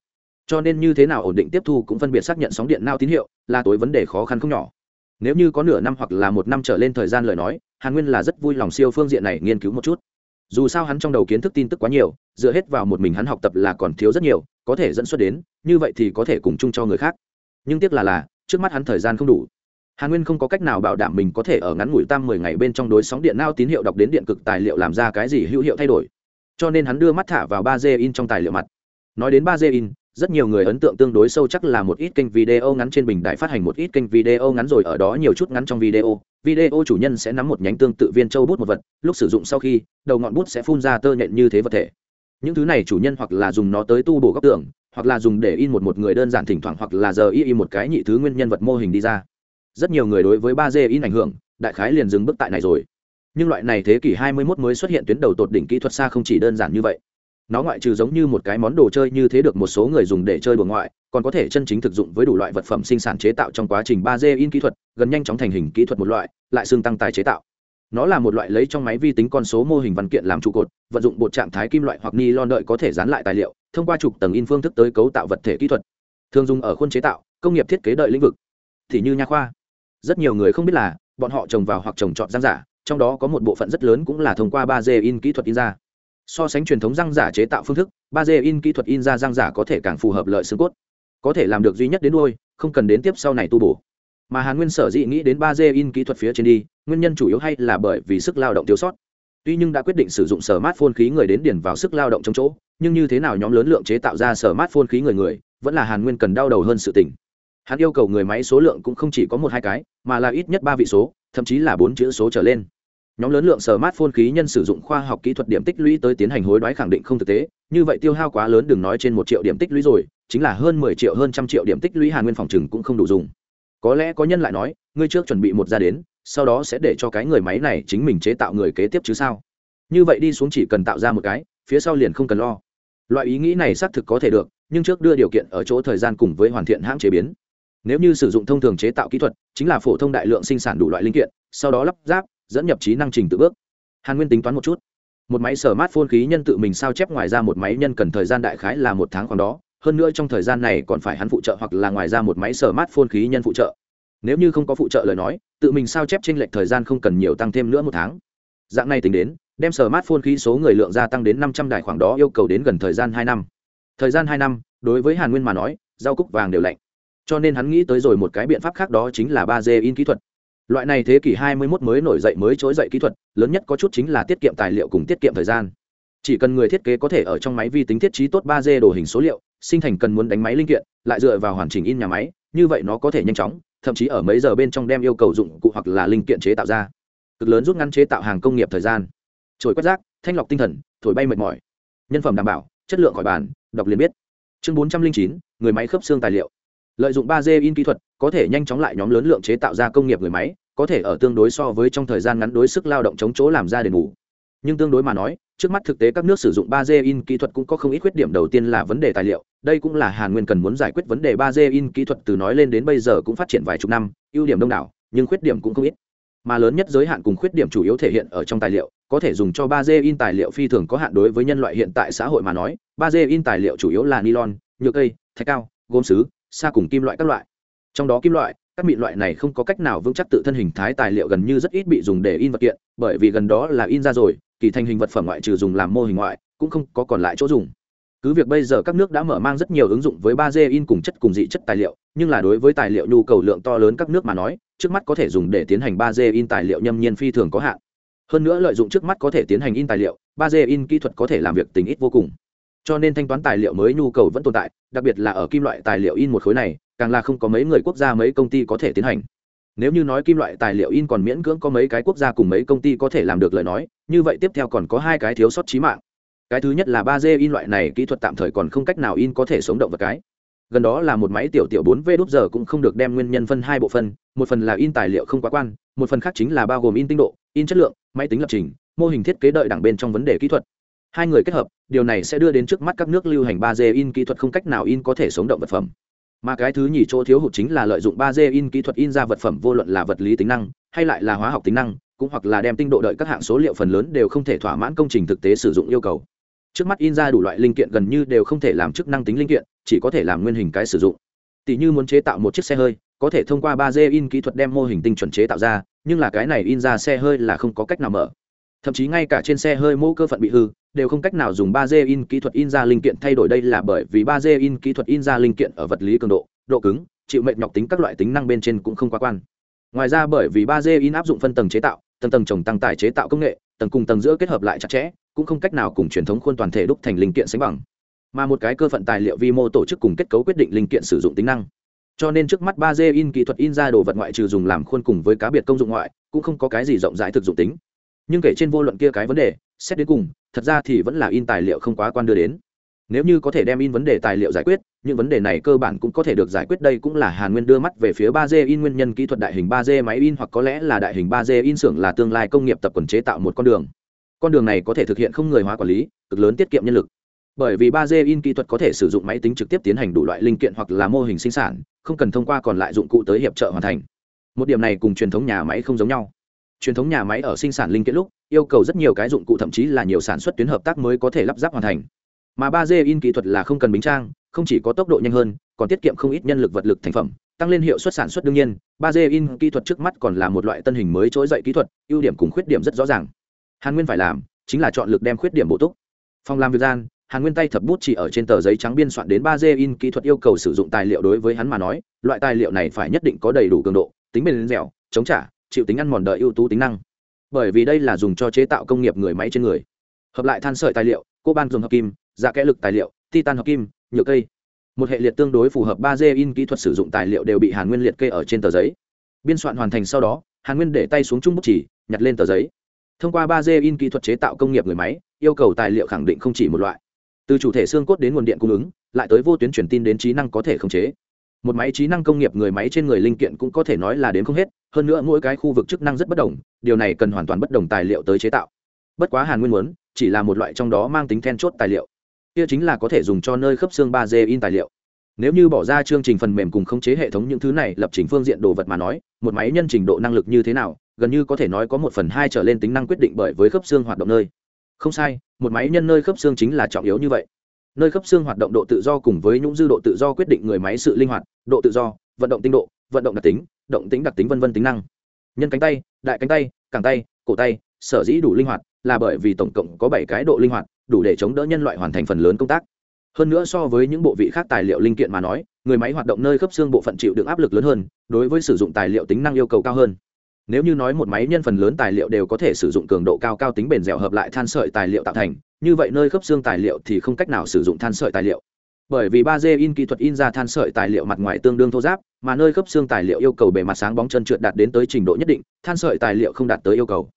cho nên như thế nào ổn định tiếp thu cũng phân biệt xác nhận sóng điện não tín hiệu là tối vấn đề khó khăn không nhỏ. Nếu như có nửa năm hoặc là một năm trở lên thời gian lời nói, hàn nguyên là rất vui lòng siêu phương diện này nghiên cứu một chút. Dù sao hắn trong đầu kiến thức tin tức quá nhiều, dựa hết vào một mình hắn học tập là còn thiếu rất nhiều, có thể dẫn xuất đến, như vậy thì có thể cùng chung cho người khác. Nhưng tiếc là là, trước mắt hắn thời gian không đủ. Hàn nguyên không có cách nào bảo đảm mình có thể ở ngắn ngủi tam mười ngày bên trong đối sóng điện nao tín hiệu đọc đến điện cực tài liệu làm ra cái gì hữu hiệu thay đổi. Cho nên hắn đưa mắt thả vào ba d in trong tài liệu mặt. Nói đến ba d in rất nhiều người ấn tượng tương đối sâu chắc là một ít kênh video ngắn trên bình đại phát hành, một ít kênh video ngắn rồi ở đó nhiều chút ngắn trong video. Video chủ nhân sẽ nắm một nhánh tương tự viên châu bút một vật, lúc sử dụng sau khi, đầu ngọn bút sẽ phun ra tơ nhện như thế vật thể. Những thứ này chủ nhân hoặc là dùng nó tới tu bổ góc tường, hoặc là dùng để in một một người đơn giản thỉnh thoảng, hoặc là giờ y in một cái nhị thứ nguyên nhân vật mô hình đi ra. Rất nhiều người đối với ba d in ảnh hưởng, đại khái liền dừng bước tại này rồi. Nhưng loại này thế kỷ 21 mới xuất hiện tuyến đầu tột đỉnh kỹ thuật xa không chỉ đơn giản như vậy nó ngoại trừ giống như một cái món đồ chơi như thế được một số người dùng để chơi đùa ngoại, còn có thể chân chính thực dụng với đủ loại vật phẩm sinh sản chế tạo trong quá trình ba d in kỹ thuật, gần nhanh chóng thành hình kỹ thuật một loại, lại xương tăng tài chế tạo. Nó là một loại lấy trong máy vi tính con số mô hình văn kiện làm trụ cột, vận dụng bột trạng thái kim loại hoặc ni lon đợi có thể dán lại tài liệu, thông qua trục tầng in phương thức tới cấu tạo vật thể kỹ thuật. Thường dùng ở khuôn chế tạo, công nghiệp thiết kế đợi lĩnh vực. Thì như nha khoa. Rất nhiều người không biết là, bọn họ trồng vào hoặc trồng trọt giang giả, trong đó có một bộ phận rất lớn cũng là thông qua ba d in kỹ thuật in ra so sánh truyền thống răng giả chế tạo phương thức, ba d in kỹ thuật in ra răng giả có thể càng phù hợp lợi xương cốt. Có thể làm được duy nhất đến đôi không cần đến tiếp sau này tu bổ. Mà hàn nguyên sở dĩ nghĩ đến ba d in kỹ thuật phía trên đi, nguyên nhân chủ yếu hay là bởi vì sức lao động thiếu sót. Tuy nhưng đã quyết định sử dụng sở mát phôn khí người đến điển vào sức lao động trong chỗ, nhưng như thế nào nhóm lớn lượng chế tạo ra sở mát phôn khí người người, vẫn là hàn nguyên cần đau đầu hơn sự tỉnh. hắn yêu cầu người máy số lượng cũng không chỉ có một hai cái, mà là ít nhất ba vị số, thậm chí là bốn chữ số trở lên nhóm lớn lượng smartphone khí nhân sử dụng khoa học kỹ thuật điểm tích lũy tới tiến hành hối đoái khẳng định không thực tế. Như vậy tiêu hao quá lớn đừng nói trên một triệu điểm tích lũy rồi, chính là hơn mười triệu, hơn trăm triệu điểm tích lũy hàn nguyên phòng chừng cũng không đủ dùng. Có lẽ có nhân lại nói, ngươi trước chuẩn bị một ra đến, sau đó sẽ để cho cái người máy này chính mình chế tạo người kế tiếp chứ sao? Như vậy đi xuống chỉ cần tạo ra một cái, phía sau liền không cần lo. Loại ý nghĩ này xác thực có thể được, nhưng trước đưa điều kiện ở chỗ thời gian cùng với hoàn thiện hãng chế biến. Nếu như sử dụng thông thường chế tạo kỹ thuật, chính là phổ thông đại lượng sinh sản đủ loại linh kiện, sau đó lắp ráp dẫn nhập trí năng trình tự bước. Hàn nguyên tính toán một chút. Một máy sở mát phôn khí nhân tự mình sao chép ngoài ra một máy nhân cần thời gian đại khái là một tháng khoảng đó. Hơn nữa trong thời gian này còn phải hắn phụ trợ hoặc là ngoài ra một máy sở mát phôn khí nhân phụ trợ. Nếu như không có phụ trợ lời nói, tự mình sao chép tranh lệch thời gian không cần nhiều tăng thêm nữa một tháng. Dạng này tính đến, đem sở mát phôn khí số người lượng gia tăng đến năm trăm đài khoảng đó yêu cầu đến gần thời gian hai năm. Thời gian hai năm, đối với hàn nguyên mà nói, rau cúc vàng đều lạnh. Cho nên hắn nghĩ tới rồi một cái biện pháp khác đó chính là ba d in kỹ thuật loại này thế kỷ 21 mới nổi dậy mới trỗi dậy kỹ thuật lớn nhất có chút chính là tiết kiệm tài liệu cùng tiết kiệm thời gian. Chỉ cần người thiết kế có thể ở trong máy vi tính thiết trí tốt 3D đồ hình số liệu sinh thành cần muốn đánh máy linh kiện lại dựa vào hoàn chỉnh in nhà máy như vậy nó có thể nhanh chóng thậm chí ở mấy giờ bên trong đem yêu cầu dụng cụ hoặc là linh kiện chế tạo ra. Cực lớn rút ngắn chế tạo hàng công nghiệp thời gian. Trồi quét rác thanh lọc tinh thần thổi bay mệt mỏi. Nhân phẩm đảm bảo chất lượng khỏi bàn đọc liền biết. Chương 409, người máy khớp xương tài liệu lợi dụng ba d in kỹ thuật, có thể nhanh chóng lại nhóm lớn lượng chế tạo ra công nghiệp người máy, có thể ở tương đối so với trong thời gian ngắn đối sức lao động chống chỗ làm ra đền bù. Nhưng tương đối mà nói, trước mắt thực tế các nước sử dụng ba d in kỹ thuật cũng có không ít khuyết điểm đầu tiên là vấn đề tài liệu. Đây cũng là hàn nguyên cần muốn giải quyết vấn đề ba d in kỹ thuật từ nói lên đến bây giờ cũng phát triển vài chục năm, ưu điểm đông đảo, nhưng khuyết điểm cũng không ít. Mà lớn nhất giới hạn cùng khuyết điểm chủ yếu thể hiện ở trong tài liệu, có thể dùng cho ba d in tài liệu phi thường có hạn đối với nhân loại hiện tại xã hội mà nói, ba d in tài liệu chủ yếu là nylon, nhựa cây, thạch cao, gốm sứ xa cùng kim loại các loại. Trong đó kim loại, các mịn loại này không có cách nào vững chắc tự thân hình thái tài liệu gần như rất ít bị dùng để in vật kiện, bởi vì gần đó là in ra rồi, kỳ thành hình vật phẩm ngoại trừ dùng làm mô hình ngoại, cũng không có còn lại chỗ dùng. Cứ việc bây giờ các nước đã mở mang rất nhiều ứng dụng với ba d in cùng chất cùng dị chất tài liệu, nhưng là đối với tài liệu nhu cầu lượng to lớn các nước mà nói, trước mắt có thể dùng để tiến hành ba d in tài liệu nhâm nhiên phi thường có hạn. Hơn nữa lợi dụng trước mắt có thể tiến hành in tài liệu, ba d in kỹ thuật có thể làm việc tình ít vô cùng cho nên thanh toán tài liệu mới nhu cầu vẫn tồn tại, đặc biệt là ở kim loại tài liệu in một khối này, càng là không có mấy người quốc gia, mấy công ty có thể tiến hành. Nếu như nói kim loại tài liệu in còn miễn cưỡng có mấy cái quốc gia cùng mấy công ty có thể làm được lời nói, như vậy tiếp theo còn có hai cái thiếu sót trí mạng. Cái thứ nhất là ba d in loại này kỹ thuật tạm thời còn không cách nào in có thể sống động vật cái. Gần đó là một máy tiểu tiểu bốn v đốt giờ cũng không được đem nguyên nhân phân hai bộ phân một phần là in tài liệu không quá quan, một phần khác chính là bao gồm in tinh độ, in chất lượng, máy tính lập trình, mô hình thiết kế đợi đẳng bên trong vấn đề kỹ thuật. Hai người kết hợp điều này sẽ đưa đến trước mắt các nước lưu hành ba d in kỹ thuật không cách nào in có thể sống động vật phẩm. Mà cái thứ nhì chỗ thiếu hụt chính là lợi dụng ba d in kỹ thuật in ra vật phẩm vô luận là vật lý tính năng, hay lại là hóa học tính năng, cũng hoặc là đem tinh độ đợi các hạng số liệu phần lớn đều không thể thỏa mãn công trình thực tế sử dụng yêu cầu. Trước mắt in ra đủ loại linh kiện gần như đều không thể làm chức năng tính linh kiện, chỉ có thể làm nguyên hình cái sử dụng. Tỷ như muốn chế tạo một chiếc xe hơi, có thể thông qua ba d in kỹ thuật đem mô hình tinh chuẩn chế tạo ra, nhưng là cái này in ra xe hơi là không có cách nào mở thậm chí ngay cả trên xe hơi mô cơ phận bị hư, đều không cách nào dùng ba d in kỹ thuật in ra linh kiện thay đổi đây là bởi vì ba d in kỹ thuật in ra linh kiện ở vật lý cường độ độ cứng, chịu mệnh nhọc tính các loại tính năng bên trên cũng không quá quan. Ngoài ra bởi vì ba d in áp dụng phân tầng chế tạo, tầng tầng trồng tăng tải chế tạo công nghệ, tầng cùng tầng giữa kết hợp lại chặt chẽ, cũng không cách nào cùng truyền thống khuôn toàn thể đúc thành linh kiện sánh bằng. Mà một cái cơ phận tài liệu vi mô tổ chức cùng kết cấu quyết định linh kiện sử dụng tính năng. Cho nên trước mắt ba d in kỹ thuật in ra đồ vật ngoại trừ dùng làm khuôn cùng với cá biệt công dụng ngoại, cũng không có cái gì rộng rãi thực dụng tính nhưng kể trên vô luận kia cái vấn đề, xét đến cùng, thật ra thì vẫn là in tài liệu không quá quan đưa đến. Nếu như có thể đem in vấn đề tài liệu giải quyết, những vấn đề này cơ bản cũng có thể được giải quyết. Đây cũng là hàn nguyên đưa mắt về phía ba d in nguyên nhân kỹ thuật đại hình ba d máy in, hoặc có lẽ là đại hình ba d in xưởng là tương lai công nghiệp tập quần chế tạo một con đường. Con đường này có thể thực hiện không người hóa quản lý, cực lớn tiết kiệm nhân lực. Bởi vì ba d in kỹ thuật có thể sử dụng máy tính trực tiếp tiến hành đủ loại linh kiện hoặc là mô hình sinh sản, không cần thông qua còn lại dụng cụ tới hiệp trợ hoàn thành. Một điểm này cùng truyền thống nhà máy không giống nhau truyền thống nhà máy ở sinh sản linh kiện lúc, yêu cầu rất nhiều cái dụng cụ thậm chí là nhiều sản xuất tuyến hợp tác mới có thể lắp ráp hoàn thành. Mà ba d in kỹ thuật là không cần bính trang, không chỉ có tốc độ nhanh hơn, còn tiết kiệm không ít nhân lực vật lực thành phẩm, tăng lên hiệu suất sản xuất đương nhiên, ba d in kỹ thuật trước mắt còn là một loại tân hình mới trỗi dậy kỹ thuật, ưu điểm cùng khuyết điểm rất rõ ràng. Hàn nguyên phải làm, chính là chọn lực đem khuyết điểm bổ túc. Phòng làm việc gian, hàn nguyên tay thập bút chỉ ở trên tờ giấy trắng biên soạn đến ba d in kỹ thuật yêu cầu sử dụng tài liệu đối với hắn mà nói, loại tài liệu này phải nhất định có đầy đủ cường độ, tính bền dẻo, chống trả chịu tính ăn mòn đợi ưu tú tính năng. Bởi vì đây là dùng cho chế tạo công nghiệp người máy trên người. Hợp lại than sợi tài liệu cô ban dùng hợp kim dạ kẽ lực tài liệu, titan hợp kim, nhựa cây. Một hệ liệt tương đối phù hợp ba d in kỹ thuật sử dụng tài liệu đều bị hàn nguyên liệt kê ở trên tờ giấy. Biên soạn hoàn thành sau đó, hàn nguyên để tay xuống chung bút chỉ, nhặt lên tờ giấy. Thông qua ba d in kỹ thuật chế tạo công nghiệp người máy, yêu cầu tài liệu khẳng định không chỉ một loại. Từ chủ thể xương cốt đến nguồn điện cung ứng, lại tới vô tuyến truyền tin đến trí năng có thể khống chế một máy trí năng công nghiệp người máy trên người linh kiện cũng có thể nói là đến không hết, hơn nữa mỗi cái khu vực chức năng rất bất đồng, điều này cần hoàn toàn bất đồng tài liệu tới chế tạo. Bất quá hàn nguyên muốn, chỉ là một loại trong đó mang tính then chốt tài liệu. Kia chính là có thể dùng cho nơi khớp xương ba d in tài liệu. Nếu như bỏ ra chương trình phần mềm cùng khống chế hệ thống những thứ này lập trình phương diện đồ vật mà nói, một máy nhân trình độ năng lực như thế nào, gần như có thể nói có một phần hai trở lên tính năng quyết định bởi với khớp xương hoạt động nơi. Không sai, một máy nhân nơi khớp xương chính là trọng yếu như vậy nơi khớp xương hoạt động độ tự do cùng với nhũng dư độ tự do quyết định người máy sự linh hoạt, độ tự do, vận động tinh độ, vận động đặc tính, động tính đặc tính vân vân tính năng. Nhân cánh tay, đại cánh tay, cẳng tay, cổ tay, sở dĩ đủ linh hoạt là bởi vì tổng cộng có bảy cái độ linh hoạt, đủ để chống đỡ nhân loại hoàn thành phần lớn công tác. Hơn nữa so với những bộ vị khác tài liệu linh kiện mà nói, người máy hoạt động nơi khớp xương bộ phận chịu được áp lực lớn hơn, đối với sử dụng tài liệu tính năng yêu cầu cao hơn. Nếu như nói một máy nhân phần lớn tài liệu đều có thể sử dụng cường độ cao cao tính bền dẻo hợp lại than sợi tài liệu tạo thành như vậy nơi khớp xương tài liệu thì không cách nào sử dụng than sợi tài liệu. Bởi vì ba d in kỹ thuật in ra than sợi tài liệu mặt ngoài tương đương thô giáp, mà nơi khớp xương tài liệu yêu cầu bề mặt sáng bóng chân trượt đạt đến tới trình độ nhất định, than sợi tài liệu không đạt tới yêu cầu.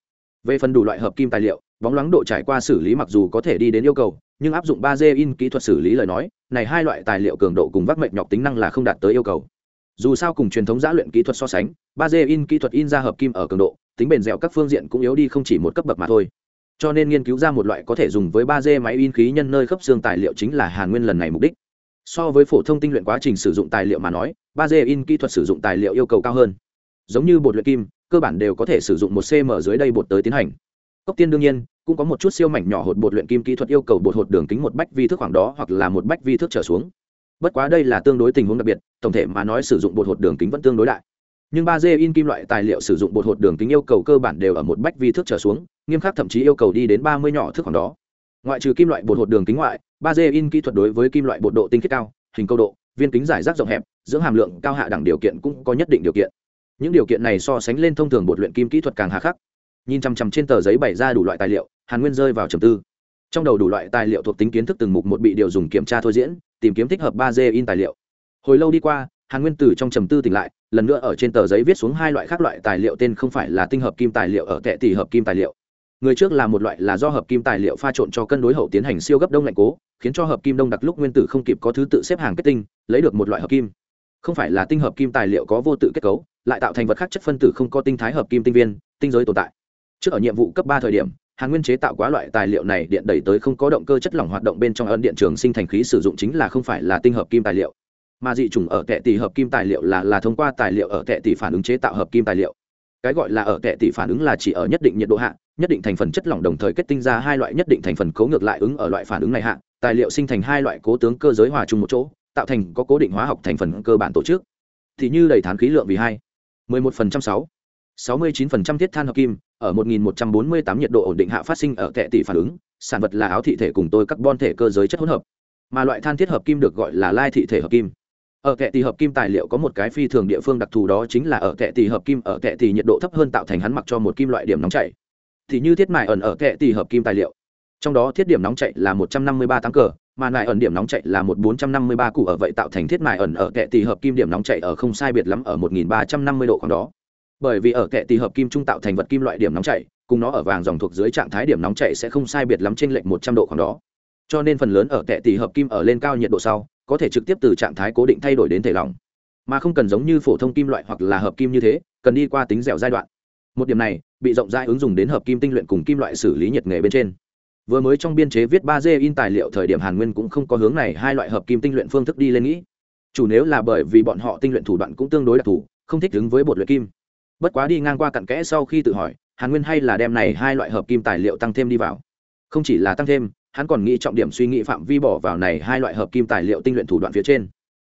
Về phần đủ loại hợp kim tài liệu, bóng loáng độ trải qua xử lý mặc dù có thể đi đến yêu cầu, nhưng áp dụng ba d in kỹ thuật xử lý lời nói, này hai loại tài liệu cường độ cùng vác mệnh nhọc tính năng là không đạt tới yêu cầu. Dù sao cùng truyền thống giã luyện kỹ thuật so sánh ba d in kỹ thuật in ra hợp kim ở cường độ, tính bền dẻo các phương diện cũng yếu đi không chỉ một cấp bậc mà thôi cho nên nghiên cứu ra một loại có thể dùng với ba d máy in khí nhân nơi khớp xương tài liệu chính là hàn nguyên lần này mục đích. So với phổ thông tinh luyện quá trình sử dụng tài liệu mà nói, ba d in kỹ thuật sử dụng tài liệu yêu cầu cao hơn. Giống như bột luyện kim, cơ bản đều có thể sử dụng một cm dưới đây bột tới tiến hành. Cốc tiên đương nhiên, cũng có một chút siêu mảnh nhỏ hột bột luyện kim kỹ thuật yêu cầu bột hột đường kính một bách vi thước khoảng đó hoặc là một bách vi thước trở xuống. Bất quá đây là tương đối tình huống đặc biệt, tổng thể mà nói sử dụng bột hột đường kính vẫn tương đối đại nhưng ba d in kim loại tài liệu sử dụng bột hột đường kính yêu cầu cơ bản đều ở một bách vi thước trở xuống, nghiêm khắc thậm chí yêu cầu đi đến ba mươi nhỏ thước khoảng đó. Ngoại trừ kim loại bột hột đường kính ngoại, ba d in kỹ thuật đối với kim loại bột độ tinh khiết cao, hình câu độ, viên kính giải rác rộng hẹp, dưỡng hàm lượng cao hạ đẳng điều kiện cũng có nhất định điều kiện. Những điều kiện này so sánh lên thông thường bột luyện kim kỹ thuật càng hà khắc. Nhìn chằm chằm trên tờ giấy bày ra đủ loại tài liệu, hàn nguyên rơi vào trầm tư. Trong đầu đủ loại tài liệu thuộc tính kiến thức từng mục một bị điều dùng kiểm tra thôi diễn, tìm kiếm thích hợp ba d in tài liệu. Hồi lâu đi qua hàn nguyên từ trong trầm tư tỉnh lại, lần nữa ở trên tờ giấy viết xuống hai loại khác loại tài liệu tên không phải là tinh hợp kim tài liệu ở tệ tỷ hợp kim tài liệu. Người trước là một loại là do hợp kim tài liệu pha trộn cho cân đối hậu tiến hành siêu gấp đông lạnh cố, khiến cho hợp kim đông đặc lúc nguyên tử không kịp có thứ tự xếp hàng kết tinh, lấy được một loại hợp kim. Không phải là tinh hợp kim tài liệu có vô tự kết cấu, lại tạo thành vật khác chất phân tử không có tinh thái hợp kim tinh viên, tinh giới tồn tại. Trước ở nhiệm vụ cấp ba thời điểm, hàn nguyên chế tạo quá loại tài liệu này điện đẩy tới không có động cơ chất lỏng hoạt động bên trong ấn điện trường sinh thành khí sử dụng chính là không phải là tinh hợp kim tài liệu mà dị chủng ở tệ tỷ hợp kim tài liệu là là thông qua tài liệu ở tệ tỷ phản ứng chế tạo hợp kim tài liệu. Cái gọi là ở tệ tỷ phản ứng là chỉ ở nhất định nhiệt độ hạ, nhất định thành phần chất lỏng đồng thời kết tinh ra hai loại nhất định thành phần cấu ngược lại ứng ở loại phản ứng này hạ. Tài liệu sinh thành hai loại cố tướng cơ giới hòa chung một chỗ, tạo thành có cố định hóa học thành phần cơ bản tổ chức. Thì như đầy thán khí lượng vì hai 11% 6 69% thiết than hợp kim, ở 1148 nhiệt độ ổn định hạ phát sinh ở kệ tỷ phản ứng, sản vật là áo thị thể cùng tôi carbon thể cơ giới chất hỗn hợp. Mà loại than thiết hợp kim được gọi là lai thị thể hợp kim ở kệ tỷ hợp kim tài liệu có một cái phi thường địa phương đặc thù đó chính là ở kệ tỷ hợp kim, ở kệ tỷ nhiệt độ thấp hơn tạo thành hắn mặc cho một kim loại điểm nóng chảy thì như thiết mài ẩn ở kệ tỷ hợp kim tài liệu. Trong đó thiết điểm nóng chạy là 153 tám cờ, mà nại ẩn điểm nóng chạy là 1453 cụ ở vậy tạo thành thiết mài ẩn ở kệ tỷ hợp kim điểm nóng chạy ở không sai biệt lắm ở 1350 độ khoảng đó. Bởi vì ở kệ tỷ hợp kim trung tạo thành vật kim loại điểm nóng chảy cùng nó ở vàng dòng thuộc dưới trạng thái điểm nóng chảy sẽ không sai biệt lắm trên lệnh một trăm độ khoảng đó. Cho nên phần lớn ở kệ tỷ hợp kim ở lên cao nhiệt độ sau có thể trực tiếp từ trạng thái cố định thay đổi đến thể lỏng. Mà không cần giống như phổ thông kim loại hoặc là hợp kim như thế, cần đi qua tính dẻo giai đoạn. Một điểm này, bị rộng rãi ứng dụng đến hợp kim tinh luyện cùng kim loại xử lý nhiệt nghề bên trên. Vừa mới trong biên chế viết ba d in tài liệu thời điểm hàn nguyên cũng không có hướng này hai loại hợp kim tinh luyện phương thức đi lên nghĩ. Chủ nếu là bởi vì bọn họ tinh luyện thủ đoạn cũng tương đối đặc thù, không thích ứng với bột luyện kim. Bất quá đi ngang qua cặn kẽ sau khi tự hỏi, hàn nguyên hay là đem này hai loại hợp kim tài liệu tăng thêm đi vào. Không chỉ là tăng thêm hắn còn nghĩ trọng điểm suy nghĩ phạm vi bỏ vào này hai loại hợp kim tài liệu tinh luyện thủ đoạn phía trên.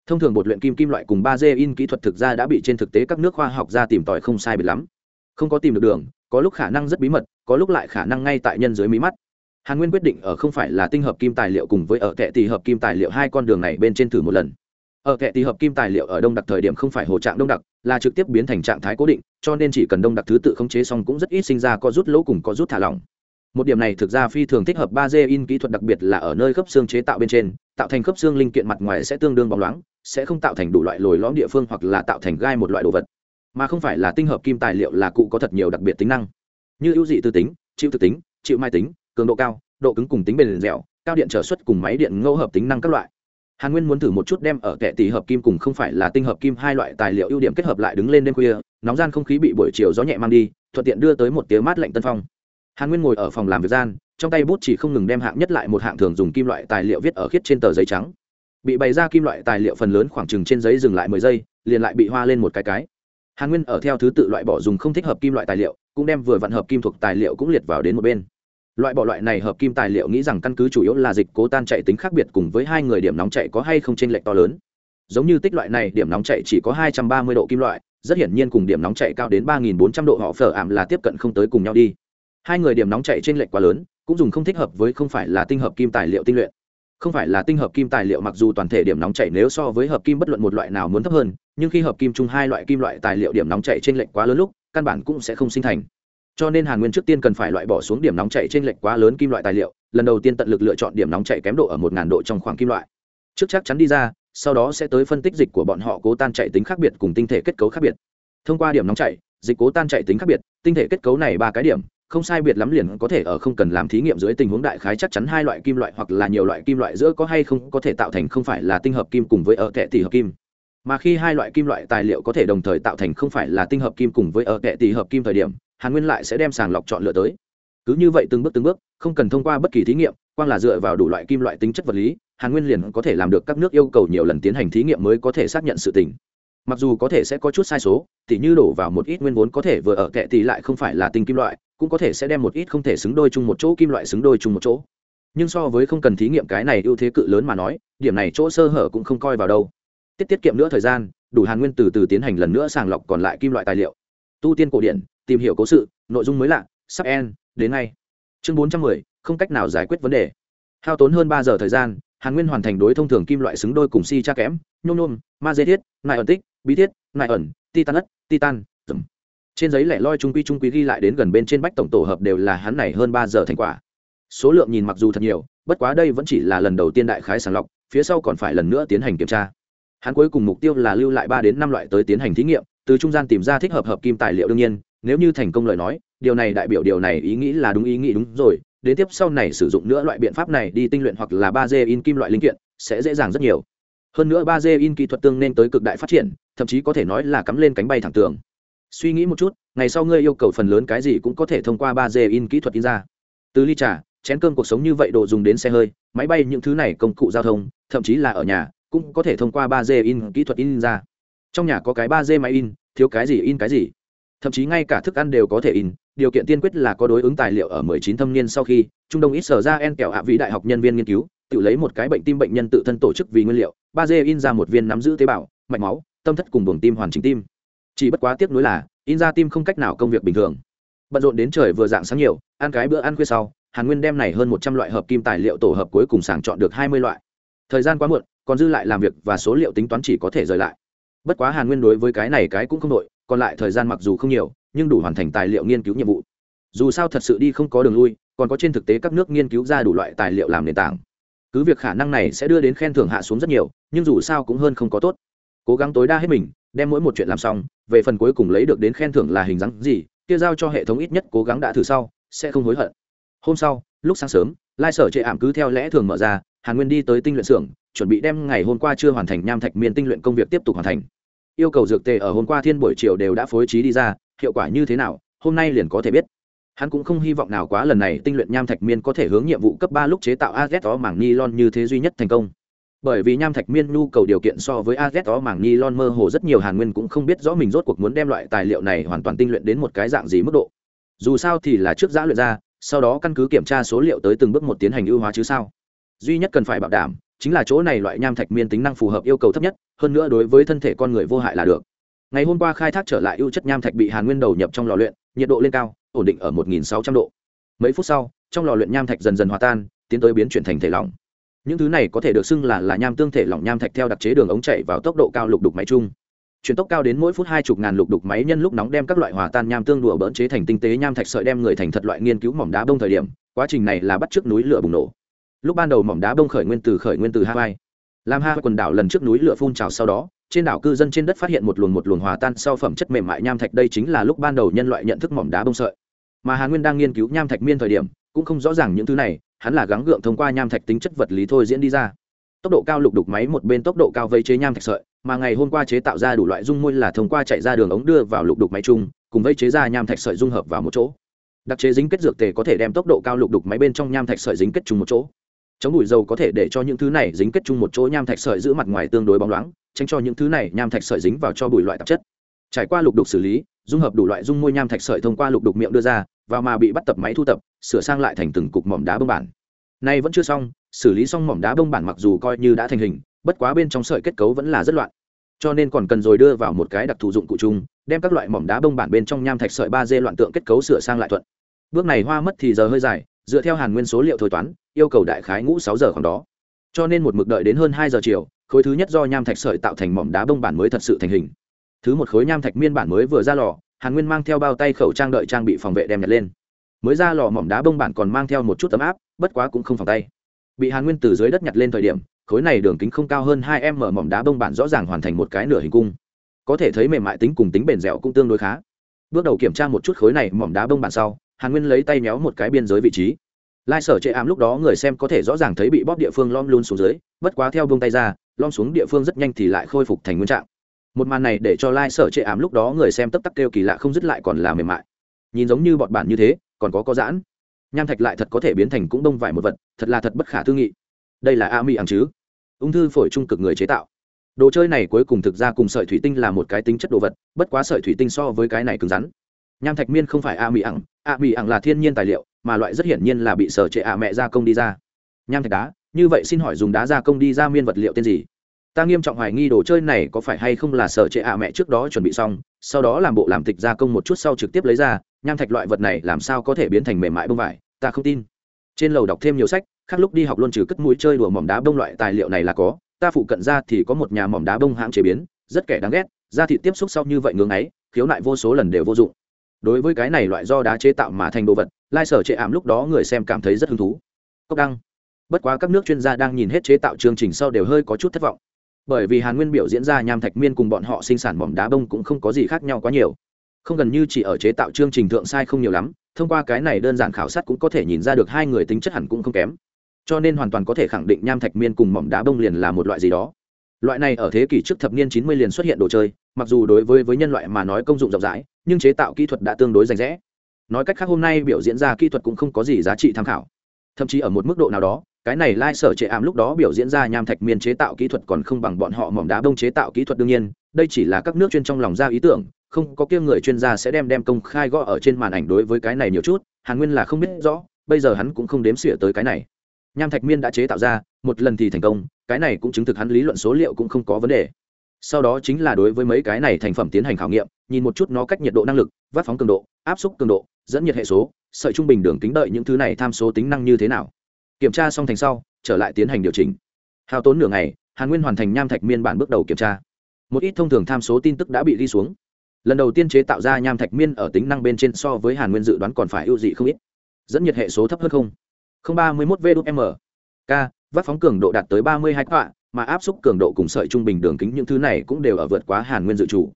Thông thường bột luyện kim kim loại cùng ba d in kỹ thuật thực ra đã bị trên thực tế các nước khoa học ra tìm tòi không sai biệt lắm. Không có tìm được đường, có lúc khả năng rất bí mật, có lúc lại khả năng ngay tại nhân dưới mí mắt. Hàn nguyên quyết định ở không phải là tinh hợp kim tài liệu cùng với ở kệ tỷ hợp kim tài liệu hai con đường này bên trên thử một lần. Ở kệ tỷ hợp kim tài liệu ở đông đặc thời điểm không phải hồ trạng đông đặc, là trực tiếp biến thành trạng thái cố định, cho nên chỉ cần đông đặc thứ tự khống chế xong cũng rất ít sinh ra có rút lỗ cùng có rút thả lỏng một điểm này thực ra phi thường thích hợp ba d in kỹ thuật, đặc biệt là ở nơi khớp xương chế tạo bên trên, tạo thành khớp xương linh kiện mặt ngoài sẽ tương đương bóng loáng, sẽ không tạo thành đủ loại lồi lõm địa phương hoặc là tạo thành gai một loại đồ vật. Mà không phải là tinh hợp kim tài liệu là cụ có thật nhiều đặc biệt tính năng. Như ưu dị tư tính, chịu thực tính, chịu mai tính, cường độ cao, độ cứng cùng tính bền dẻo, cao điện trở suất cùng máy điện ngẫu hợp tính năng các loại. Hàn nguyên muốn thử một chút đem ở kệ tỷ hợp kim cùng không phải là tinh hợp kim hai loại tài liệu ưu điểm kết hợp lại đứng lên đêm khuya, nóng gian không khí bị buổi chiều gió nhẹ mang đi, thuận tiện đưa tới một tiếng mát lạnh tân phong hàn nguyên ngồi ở phòng làm việc gian, trong tay bút chỉ không ngừng đem hạng nhất lại một hạng thường dùng kim loại tài liệu viết ở khiết trên tờ giấy trắng. Bị bày ra kim loại tài liệu phần lớn khoảng chừng trên giấy dừng lại mười giây, liền lại bị hoa lên một cái cái. Hàn nguyên ở theo thứ tự loại bỏ dùng không thích hợp kim loại tài liệu, cũng đem vừa vặn hợp kim thuộc tài liệu cũng liệt vào đến một bên. Loại bỏ loại này hợp kim tài liệu nghĩ rằng căn cứ chủ yếu là dịch cố tan chạy tính khác biệt cùng với hai người điểm nóng chạy có hay không chênh lệch to lớn. Giống như tích loại này, điểm nóng chạy chỉ có hai trăm ba mươi độ kim loại, rất hiển nhiên cùng điểm nóng chạy cao đến ba nghìn bốn trăm độ họ phở ảm là tiếp cận không tới cùng nhau đi hai người điểm nóng chạy trên lệch quá lớn, cũng dùng không thích hợp với không phải là tinh hợp kim tài liệu tinh luyện. Không phải là tinh hợp kim tài liệu mặc dù toàn thể điểm nóng chảy nếu so với hợp kim bất luận một loại nào muốn thấp hơn, nhưng khi hợp kim chung hai loại kim loại tài liệu điểm nóng chảy trên lệch quá lớn lúc, căn bản cũng sẽ không sinh thành. Cho nên hàn nguyên trước tiên cần phải loại bỏ xuống điểm nóng chảy trên lệch quá lớn kim loại tài liệu, lần đầu tiên tận lực lựa chọn điểm nóng chảy kém độ ở một ngàn độ trong khoảng kim loại. Trước chắc chắn đi ra, sau đó sẽ tới phân tích dịch của bọn họ cố tan chạy tính khác biệt cùng tinh thể kết cấu khác biệt. Thông qua điểm nóng chảy dịch cố tan chạy tính khác biệt, tinh thể kết cấu này ba cái điểm không sai biệt lắm liền có thể ở không cần làm thí nghiệm dưới tình huống đại khái chắc chắn hai loại kim loại hoặc là nhiều loại kim loại giữa có hay không có thể tạo thành không phải là tinh hợp kim cùng với ở kệ tỷ hợp kim. Mà khi hai loại kim loại tài liệu có thể đồng thời tạo thành không phải là tinh hợp kim cùng với ở kệ tỷ hợp kim thời điểm, hàn nguyên lại sẽ đem sàng lọc chọn lựa tới. Cứ như vậy từng bước từng bước, không cần thông qua bất kỳ thí nghiệm, quang là dựa vào đủ loại kim loại tính chất vật lý, hàn nguyên liền có thể làm được các nước yêu cầu nhiều lần tiến hành thí nghiệm mới có thể xác nhận sự tình. Mặc dù có thể sẽ có chút sai số thì như đổ vào một ít nguyên vốn có thể vừa ở kệ tỷ lại không phải là tinh kim loại cũng có thể sẽ đem một ít không thể xứng đôi chung một chỗ kim loại xứng đôi chung một chỗ. Nhưng so với không cần thí nghiệm cái này ưu thế cự lớn mà nói, điểm này chỗ sơ hở cũng không coi vào đâu. Tiết tiết kiệm nữa thời gian, đủ hàn nguyên từ từ tiến hành lần nữa sàng lọc còn lại kim loại tài liệu. Tu tiên cổ điển, tìm hiểu cố sự, nội dung mới lạ, sắp en đến ngay. Chương bốn trăm mười, không cách nào giải quyết vấn đề. Hao tốn hơn ba giờ thời gian, hàn nguyên hoàn thành đối thông thường kim loại xứng đôi cùng si cha kém, nhôm nhôm, ma dê thiết nại ẩn tích, bí thiết nại ẩn, titan ất, titan trên giấy lẻ loi trung quy trung quy ghi lại đến gần bên trên bách tổng tổ hợp đều là hắn này hơn ba giờ thành quả. Số lượng nhìn mặc dù thật nhiều, bất quá đây vẫn chỉ là lần đầu tiên đại khái sàng lọc, phía sau còn phải lần nữa tiến hành kiểm tra. Hắn cuối cùng mục tiêu là lưu lại ba đến năm loại tới tiến hành thí nghiệm, từ trung gian tìm ra thích hợp hợp kim tài liệu đương nhiên, nếu như thành công lời nói, điều này đại biểu điều này ý nghĩ là đúng ý nghĩ đúng rồi, đến tiếp sau này sử dụng nữa loại biện pháp này đi tinh luyện hoặc là ba d in kim loại linh kiện, sẽ dễ dàng rất nhiều. Hơn nữa ba d in kỹ thuật tương nên tới cực đại phát triển, thậm chí có thể nói là cắm lên cánh bay thẳng tường suy nghĩ một chút, ngày sau ngươi yêu cầu phần lớn cái gì cũng có thể thông qua ba d in kỹ thuật in ra. Từ ly trà, chén cơm cuộc sống như vậy đồ dùng đến xe hơi, máy bay những thứ này công cụ giao thông, thậm chí là ở nhà, cũng có thể thông qua ba d in kỹ thuật in ra. Trong nhà có cái ba d máy in, thiếu cái gì in cái gì. Thậm chí ngay cả thức ăn đều có thể in, điều kiện tiên quyết là có đối ứng tài liệu ở 19 thâm niên sau khi, trung đông ít sở ra en kẹo hạ vĩ đại học nhân viên nghiên cứu, tự lấy một cái bệnh tim bệnh nhân tự thân tổ chức vì nguyên liệu, ba d in ra một viên nắm giữ tế bào, mạch máu, tâm thất cùng buồng tim hoàn chỉnh tim chỉ bất quá tiếc nuối là, in ra tim không cách nào công việc bình thường. Bận rộn đến trời vừa dạng sáng nhiều, ăn cái bữa ăn khuya sau, hàn nguyên đem này hơn một trăm loại hợp kim tài liệu tổ hợp cuối cùng sàng chọn được hai mươi loại. Thời gian quá muộn, còn dư lại làm việc và số liệu tính toán chỉ có thể rời lại. Bất quá hàn nguyên đối với cái này cái cũng không đội còn lại thời gian mặc dù không nhiều, nhưng đủ hoàn thành tài liệu nghiên cứu nhiệm vụ. Dù sao thật sự đi không có đường lui, còn có trên thực tế các nước nghiên cứu ra đủ loại tài liệu làm nền tảng. Cứ việc khả năng này sẽ đưa đến khen thưởng hạ xuống rất nhiều, nhưng dù sao cũng hơn không có tốt. Cố gắng tối đa hết mình đem mỗi một chuyện làm xong, về phần cuối cùng lấy được đến khen thưởng là hình dáng gì, kia giao cho hệ thống ít nhất cố gắng đã thử sau, sẽ không hối hận. Hôm sau, lúc sáng sớm, lai sở chệ ảm cứ theo lẽ thường mở ra, hàn nguyên đi tới tinh luyện xưởng, chuẩn bị đem ngày hôm qua chưa hoàn thành nham thạch miên tinh luyện công việc tiếp tục hoàn thành. Yêu cầu dược tề ở hôm qua thiên buổi chiều đều đã phối trí đi ra, hiệu quả như thế nào, hôm nay liền có thể biết. Hắn cũng không hy vọng nào quá lần này tinh luyện nham thạch miên có thể hướng nhiệm vụ cấp ba lúc chế tạo a z đó mảng nylon như thế duy nhất thành công bởi vì nham thạch miên nhu cầu điều kiện so với az đó mảng nylon mơ hồ rất nhiều hàn nguyên cũng không biết rõ mình rốt cuộc muốn đem loại tài liệu này hoàn toàn tinh luyện đến một cái dạng gì mức độ. Dù sao thì là trước giã luyện ra, sau đó căn cứ kiểm tra số liệu tới từng bước một tiến hành ưu hóa chứ sao. Duy nhất cần phải bảo đảm chính là chỗ này loại nham thạch miên tính năng phù hợp yêu cầu thấp nhất, hơn nữa đối với thân thể con người vô hại là được. Ngày hôm qua khai thác trở lại ưu chất nham thạch bị hàn nguyên đầu nhập trong lò luyện, nhiệt độ lên cao, ổn định ở 1.600 độ. Mấy phút sau, trong lò luyện nham thạch dần dần hòa tan, tiến tới biến chuyển thành thể lỏng những thứ này có thể được xưng là là nham tương thể lỏng nham thạch theo đặc chế đường ống chạy vào tốc độ cao lục đục máy chung. Chuyển tốc cao đến mỗi phút hai chục ngàn lục đục máy nhân lúc nóng đem các loại hòa tan nham tương đùa bỡn chế thành tinh tế nham thạch sợi đem người thành thật loại nghiên cứu mỏm đá bông thời điểm, quá trình này là bắt trước núi lửa bùng nổ. Lúc ban đầu mỏm đá bông khởi nguyên từ khởi nguyên từ hawaii. Làm hai quần đảo lần trước núi lửa phun trào sau đó, trên đảo cư dân trên đất phát hiện một luồng một luồng hòa tan sau phẩm chất mềm mại nham thạch, đây chính là lúc ban đầu nhân loại nhận thức mỏm đá bông sợi. Mà Hà nguyên đang nghiên cứu nham thạch miên thời điểm, cũng không rõ ràng những thứ này hắn là gắng gượng thông qua nham thạch tính chất vật lý thôi diễn đi ra. Tốc độ cao lục đục máy một bên tốc độ cao vây chế nham thạch sợi, mà ngày hôm qua chế tạo ra đủ loại dung môi là thông qua chạy ra đường ống đưa vào lục đục máy chung, cùng vây chế ra nham thạch sợi dung hợp vào một chỗ. Đặc chế dính kết dược tề có thể đem tốc độ cao lục đục máy bên trong nham thạch sợi dính kết chung một chỗ. Chống bụi dầu có thể để cho những thứ này dính kết chung một chỗ nham thạch sợi giữ mặt ngoài tương đối bóng loáng, tránh cho những thứ này nham thạch sợi dính vào cho bụi loại tạp chất. Trải qua lục đục xử lý, dung hợp đủ loại dung môi nham thạch sợi thông qua lục đục miệng đưa ra và mà bị bắt tập máy thu tập, sửa sang lại thành từng cục mỏm đá bông bản. Nay vẫn chưa xong, xử lý xong mỏm đá bông bản mặc dù coi như đã thành hình, bất quá bên trong sợi kết cấu vẫn là rất loạn. Cho nên còn cần rồi đưa vào một cái đặc thù dụng cụ chung, đem các loại mỏm đá bông bản bên trong nham thạch sợi ba d loạn tượng kết cấu sửa sang lại thuận. Bước này hoa mất thì giờ hơi dài, dựa theo hàn nguyên số liệu thôi toán, yêu cầu đại khái ngũ sáu giờ khoảng đó. Cho nên một mực đợi đến hơn hai giờ chiều, khối thứ nhất do nham thạch sợi tạo thành mỏm đá bông bản mới thật sự thành hình. Thứ một khối nham thạch miên bản mới vừa ra lò hàn nguyên mang theo bao tay khẩu trang đợi trang bị phòng vệ đem nhặt lên. Mới ra lò mỏm đá bông bản còn mang theo một chút tấm áp, bất quá cũng không phòng tay. Bị hàn nguyên từ dưới đất nhặt lên thời điểm, khối này đường kính không cao hơn hai m mỏm đá bông bản rõ ràng hoàn thành một cái nửa hình cung. Có thể thấy mềm mại tính cùng tính bền dẻo cũng tương đối khá. Bước đầu kiểm tra một chút khối này mỏm đá bông bản sau, hàn nguyên lấy tay méo một cái biên giới vị trí. Lai sở chệ ám lúc đó người xem có thể rõ ràng thấy bị bóp địa phương lom luôn xuống dưới, bất quá theo bông tay ra lom xuống địa phương rất nhanh thì lại khôi phục thành nguyên trạng một màn này để cho lai、like、sở sở chệ ám lúc đó người xem tấp tắc kêu kỳ lạ không dứt lại còn là mềm mại. Nhìn giống như bọn bản như thế, còn có có giãn. Nham thạch lại thật có thể biến thành cũng đông vải một vật, thật là thật bất khả tư nghị. Đây là a mỹ ẳng chứ? Ung thư phổi trung cực người chế tạo. Đồ chơi này cuối cùng thực ra cùng sợi thủy tinh là một cái tính chất đồ vật, bất quá sợi thủy tinh so với cái này cứng rắn. Nham thạch miên không phải a mỹ ẳng a mỹ ẳng là thiên nhiên tài liệu, mà loại rất hiển nhiên là bị sở trệ ạ mẹ gia công đi ra. Nham thạch đá, như vậy xin hỏi dùng đá gia công đi ra miên vật liệu tên gì? Ta nghiêm trọng hoài nghi đồ chơi này có phải hay không là sở trệ ạ mẹ trước đó chuẩn bị xong, sau đó làm bộ làm tịch gia công một chút sau trực tiếp lấy ra, nham thạch loại vật này làm sao có thể biến thành mềm mại bông vải, ta không tin. Trên lầu đọc thêm nhiều sách, khác lúc đi học luôn trừ cất mũi chơi đùa mỏm đá bông loại tài liệu này là có, ta phụ cận ra thì có một nhà mỏm đá bông hãng chế biến, rất kẻ đáng ghét da thị tiếp xúc sau như vậy ngưỡng ấy, khiếu nại vô số lần đều vô dụng. Đối với cái này loại do đá chế tạo mà thành đồ vật, lai sở trệ ảm lúc đó người xem cảm thấy rất hứng thú. Cốc đăng. Bất quá các nước chuyên gia đang nhìn hết chế tạo chương trình sau đều hơi có chút thất vọng bởi vì hàn nguyên biểu diễn ra nham thạch miên cùng bọn họ sinh sản mỏm đá bông cũng không có gì khác nhau quá nhiều. Không gần như chỉ ở chế tạo chương trình thượng sai không nhiều lắm, thông qua cái này đơn giản khảo sát cũng có thể nhìn ra được hai người tính chất hẳn cũng không kém. Cho nên hoàn toàn có thể khẳng định nham thạch miên cùng mỏm đá bông liền là một loại gì đó. Loại này ở thế kỷ trước thập niên chín mươi liền xuất hiện đồ chơi, mặc dù đối với với nhân loại mà nói công dụng rộng rãi, nhưng chế tạo kỹ thuật đã tương đối rành rẽ. Nói cách khác hôm nay biểu diễn ra kỹ thuật cũng không có gì giá trị tham khảo. Thậm chí ở một mức độ nào đó cái này lai sở trệ ảm lúc đó biểu diễn ra nham thạch miên chế tạo kỹ thuật còn không bằng bọn họ mỏm đá bông chế tạo kỹ thuật đương nhiên, đây chỉ là các nước chuyên trong lòng ra ý tưởng, không có kia người chuyên gia sẽ đem đem công khai gõ ở trên màn ảnh đối với cái này nhiều chút, hàn nguyên là không biết rõ, bây giờ hắn cũng không đếm xỉa tới cái này. Nham thạch miên đã chế tạo ra, một lần thì thành công, cái này cũng chứng thực hắn lý luận số liệu cũng không có vấn đề. Sau đó chính là đối với mấy cái này thành phẩm tiến hành khảo nghiệm, nhìn một chút nó cách nhiệt độ năng lực, vắt phóng cường độ, áp suất cường độ, dẫn nhiệt hệ số, sợi trung bình đường kính đợi những thứ này tham số tính năng như thế nào kiểm tra xong thành sau, trở lại tiến hành điều chỉnh. Hao tốn nửa ngày, hàn nguyên hoàn thành nham thạch miên bản bước đầu kiểm tra. Một ít thông thường tham số tin tức đã bị ghi xuống. Lần đầu tiên chế tạo ra nham thạch miên ở tính năng bên trên so với hàn nguyên dự đoán còn phải ưu dị không ít. Dẫn nhiệt hệ số thấp hơn không. không ba mươi một vm k vắt phóng cường độ đạt tới ba mươi hai quạ mà áp suất cường độ cùng sợi trung bình đường kính những thứ này cũng đều ở vượt quá hàn nguyên dự trù.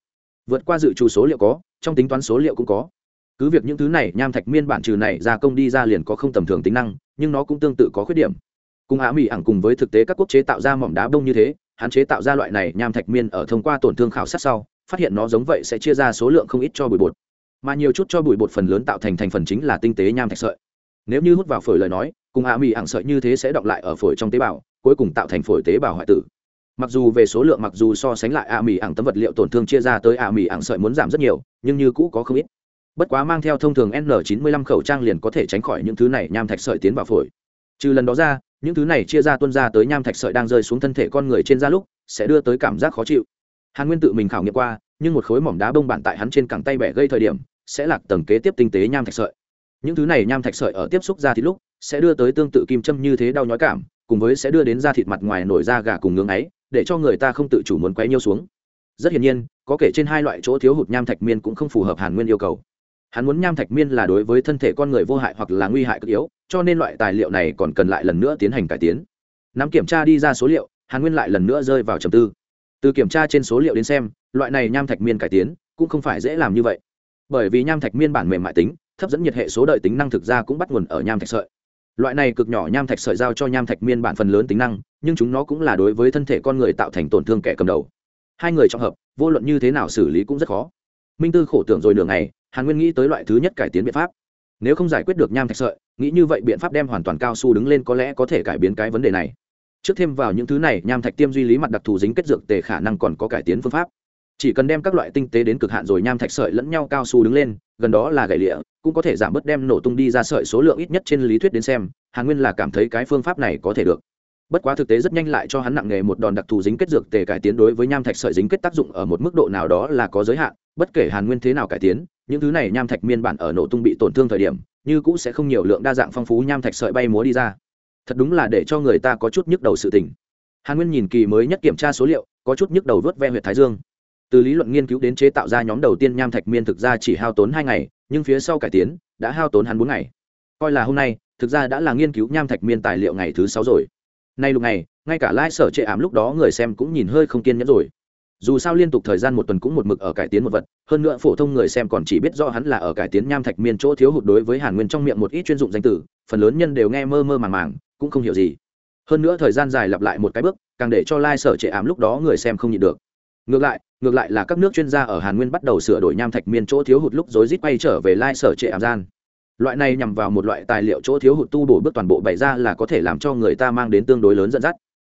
Vượt qua dự trù số liệu có, trong tính toán số liệu cũng có cứ việc những thứ này nham thạch miên bản trừ này gia công đi ra liền có không tầm thường tính năng, nhưng nó cũng tương tự có khuyết điểm. Cùng á mỹ ẳng cùng với thực tế các quốc chế tạo ra mỏm đá bông như thế hạn chế tạo ra loại này nham thạch miên ở thông qua tổn thương khảo sát sau, phát hiện nó giống vậy sẽ chia ra số lượng không ít cho bụi bột. Mà nhiều chút cho bụi bột phần lớn tạo thành thành phần chính là tinh tế nham thạch sợi. Nếu như hút vào phổi lời nói, cùng ạ mỹ ẳng sợi như thế sẽ đọng lại ở phổi trong tế bào, cuối cùng tạo thành phổi tế bào hoại tử. Mặc dù về số lượng mặc dù so sánh lại ạ mỹ ẳng tấm vật liệu tổn thương chia ra tới ạ mỹ ẳng sợi muốn giảm rất nhiều, nhưng như cũ có không ít bất quá mang theo thông thường n 95 khẩu trang liền có thể tránh khỏi những thứ này nham thạch sợi tiến vào phổi. Trừ lần đó ra, những thứ này chia ra tuân ra tới nham thạch sợi đang rơi xuống thân thể con người trên da lúc, sẽ đưa tới cảm giác khó chịu. Hàn nguyên tự mình khảo nghiệm qua, nhưng một khối mỏm đá bông bản tại hắn trên cẳng tay bẻ gây thời điểm, sẽ lạc tầng kế tiếp tinh tế nham thạch sợi. Những thứ này nham thạch sợi ở tiếp xúc ra thịt lúc, sẽ đưa tới tương tự kim châm như thế đau nhói cảm, cùng với sẽ đưa đến da thịt mặt ngoài nổi da gà cùng ngưỡng ấy, để cho người ta không tự chủ muốn quấy nhiêu xuống. Rất hiển nhiên, có kể trên hai loại chỗ thiếu hụt nham thạch miên cũng không phù hợp hàn nguyên yêu cầu hắn muốn nham thạch miên là đối với thân thể con người vô hại hoặc là nguy hại cực yếu, cho nên loại tài liệu này còn cần lại lần nữa tiến hành cải tiến. Nắm kiểm tra đi ra số liệu, hàn nguyên lại lần nữa rơi vào trầm tư. Từ kiểm tra trên số liệu đến xem, loại này nham thạch miên cải tiến cũng không phải dễ làm như vậy. Bởi vì nham thạch miên bản mềm mại tính, thấp dẫn nhiệt hệ số đợi tính năng thực ra cũng bắt nguồn ở nham thạch sợi. Loại này cực nhỏ nham thạch sợi giao cho nham thạch miên bản phần lớn tính năng, nhưng chúng nó cũng là đối với thân thể con người tạo thành tổn thương kẻ cầm đầu. Hai người trong hợp, vô luận như thế nào xử lý cũng rất khó. Minh tư khổ tưởng rồi nửa ngày hàn nguyên nghĩ tới loại thứ nhất cải tiến biện pháp. Nếu không giải quyết được nham thạch sợi, nghĩ như vậy biện pháp đem hoàn toàn cao su đứng lên có lẽ có thể cải biến cái vấn đề này. Trước thêm vào những thứ này, nham thạch tiêm duy lý mặt đặc thù dính kết dược tề khả năng còn có cải tiến phương pháp. Chỉ cần đem các loại tinh tế đến cực hạn rồi nham thạch sợi lẫn nhau cao su đứng lên, gần đó là gậy lịa, cũng có thể giảm bớt đem nổ tung đi ra sợi số lượng ít nhất trên lý thuyết đến xem, hàn nguyên là cảm thấy cái phương pháp này có thể được. Bất quá thực tế rất nhanh lại cho hắn nặng nghề một đòn đặc thù dính kết dược tề cải tiến đối với nham thạch sợi dính kết tác dụng ở một mức độ nào đó là có giới hạn, bất kể hàn nguyên thế nào cải tiến những thứ này nham thạch miên bản ở nổ tung bị tổn thương thời điểm, như cũ sẽ không nhiều lượng đa dạng phong phú nham thạch sợi bay múa đi ra. Thật đúng là để cho người ta có chút nhức đầu sự tình. Hàn nguyên nhìn kỳ mới nhất kiểm tra số liệu, có chút nhức đầu vớt ve huyện thái dương. Từ lý luận nghiên cứu đến chế tạo ra nhóm đầu tiên nham thạch miên thực ra chỉ hao tốn hai ngày, nhưng phía sau cải tiến, đã hao tốn hắn bốn ngày. Coi là hôm nay, thực ra đã là nghiên cứu nham thạch miên tài liệu ngày thứ sáu rồi. Nay lúc này ngay cả lai、like、sở chệ ảm lúc đó người xem cũng nhìn hơi không kiên nhẫn rồi dù sao liên tục thời gian một tuần cũng một mực ở cải tiến một vật, hơn nữa phổ thông người xem còn chỉ biết rõ hắn là ở cải tiến nham thạch miên chỗ thiếu hụt đối với hàn nguyên trong miệng một ít chuyên dụng danh từ, phần lớn nhân đều nghe mơ mơ màng màng, cũng không hiểu gì. Hơn nữa thời gian dài lặp lại một cái bước, càng để cho lai、like、sở trệ ám lúc đó người xem không nhịn được. Ngược lại ngược lại là các nước chuyên gia ở hàn nguyên bắt đầu sửa đổi nham thạch miên chỗ thiếu hụt lúc rối rít quay trở về lai、like、sở trệ ám gian. Loại này nhằm vào một loại tài liệu chỗ thiếu hụt tu bổ bước toàn bộ bày ra là có thể làm cho người ta mang đến tương đối lớn dẫn dắt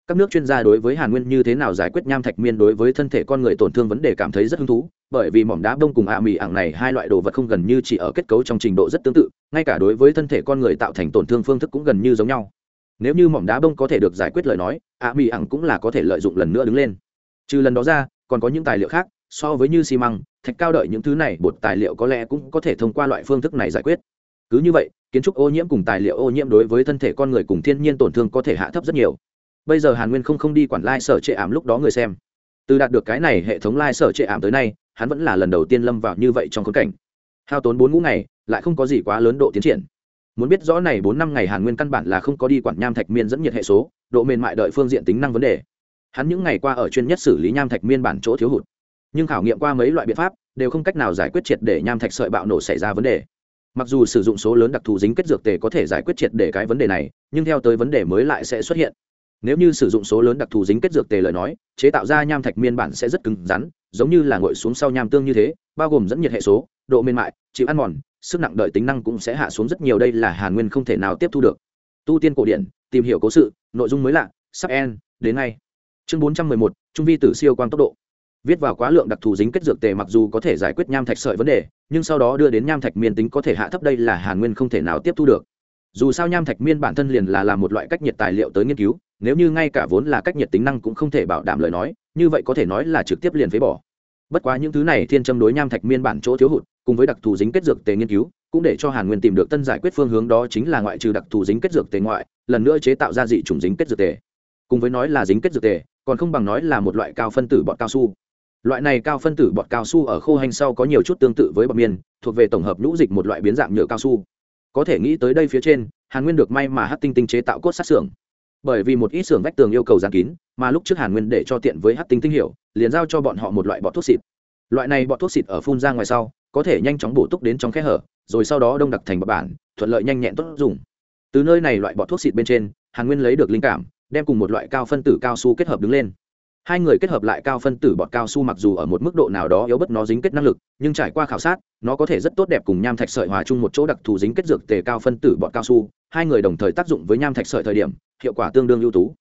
các nước chuyên gia đối với hàn nguyên như thế nào giải quyết nham thạch miên đối với thân thể con người tổn thương vấn đề cảm thấy rất hứng thú, bởi vì mỏm đá bông cùng ạ mì ảng này hai loại đồ vật không gần như chỉ ở kết cấu trong trình độ rất tương tự, ngay cả đối với thân thể con người tạo thành tổn thương phương thức cũng gần như giống nhau. Nếu như mỏm đá bông có thể được giải quyết lời nói, ạ mì ảng cũng là có thể lợi dụng lần nữa đứng lên. Trừ lần đó ra, còn có những tài liệu khác, so với như xi măng, thạch cao đợi những thứ này, bột tài liệu có lẽ cũng có thể thông qua loại phương thức này giải quyết. Cứ như vậy, kiến trúc ô nhiễm cùng tài liệu ô nhiễm đối với thân thể con người cùng thiên nhiên tổn thương có thể hạ thấp rất nhiều bây giờ hàn nguyên không không đi quản lai、like、sở trệ ảm lúc đó người xem. Từ đạt được cái này hệ thống lai、like、sở trệ ảm tới nay, hắn vẫn là lần đầu tiên lâm vào như vậy trong khốn cảnh. Hao tốn bốn ngũ ngày, lại không có gì quá lớn độ tiến triển. Muốn biết rõ này bốn năm ngày hàn nguyên căn bản là không có đi quản nham thạch miên dẫn nhiệt hệ số, độ mềm mại đợi phương diện tính năng vấn đề. Hắn những ngày qua ở chuyên nhất xử lý nham thạch miên bản chỗ thiếu hụt. Nhưng khảo nghiệm qua mấy loại biện pháp, đều không cách nào giải quyết triệt để nham thạch sợi bạo nổ xảy ra vấn đề. Mặc dù sử dụng số lớn đặc thù dính kết dược tề có thể giải quyết triệt để cái vấn đề này, nhưng theo tới vấn đề mới lại sẽ xuất hiện nếu như sử dụng số lớn đặc thù dính kết dược tề lời nói, chế tạo ra nham thạch miên bản sẽ rất cứng rắn, giống như là ngội xuống sau nham tương như thế, bao gồm dẫn nhiệt hệ số, độ mềm mại, chịu ăn mòn, sức nặng đợi tính năng cũng sẽ hạ xuống rất nhiều, đây là hàn nguyên không thể nào tiếp thu được. Tu tiên cổ điển, tìm hiểu cố sự, nội dung mới lạ, sắp en đến ngay. Chương bốn trăm mười một, trung vi tử siêu quang tốc độ. Viết vào quá lượng đặc thù dính kết dược tề mặc dù có thể giải quyết nham thạch sợi vấn đề, nhưng sau đó đưa đến nham thạch miên tính có thể hạ thấp đây là hàn nguyên không thể nào tiếp thu được. Dù sao nham thạch miên bản thân liền là làm một loại cách nhiệt tài liệu tới nghiên cứu nếu như ngay cả vốn là cách nhiệt tính năng cũng không thể bảo đảm lời nói, như vậy có thể nói là trực tiếp liền phế bỏ. Bất quá những thứ này thiên châm đối nham thạch miên bản chỗ thiếu hụt, cùng với đặc thù dính kết dược tề nghiên cứu, cũng để cho hàn nguyên tìm được tân giải quyết phương hướng đó chính là ngoại trừ đặc thù dính kết dược tề ngoại, lần nữa chế tạo ra dị chủng dính kết dược tề. Cùng với nói là dính kết dược tề, còn không bằng nói là một loại cao phân tử bọt cao su. Loại này cao phân tử bọt cao su ở khô hành sau có nhiều chút tương tự với bọt miên, thuộc về tổng hợp nhũ dịch một loại biến dạng nhựa cao su. Có thể nghĩ tới đây phía trên, hàn nguyên được may mà hát tinh tinh chế tạo cốt sát xưởng bởi vì một ít xưởng vách tường yêu cầu giàn kín, mà lúc trước hàn nguyên để cho tiện với hát tinh tinh hiểu, liền giao cho bọn họ một loại bọt thuốc xịt. Loại này bọt thuốc xịt ở phun ra ngoài sau, có thể nhanh chóng bổ túc đến trong khe hở, rồi sau đó đông đặc thành bọt bản, thuận lợi nhanh nhẹn tốt dùng. Từ nơi này loại bọt thuốc xịt bên trên, hàn nguyên lấy được linh cảm, đem cùng một loại cao phân tử cao su kết hợp đứng lên hai người kết hợp lại cao phân tử bọt cao su mặc dù ở một mức độ nào đó yếu bất nó dính kết năng lực, nhưng trải qua khảo sát, nó có thể rất tốt đẹp cùng nham thạch sợi hòa chung một chỗ đặc thù dính kết dược tề cao phân tử bọt cao su. Hai người đồng thời tác dụng với nham thạch sợi thời điểm, hiệu quả tương đương ưu tú.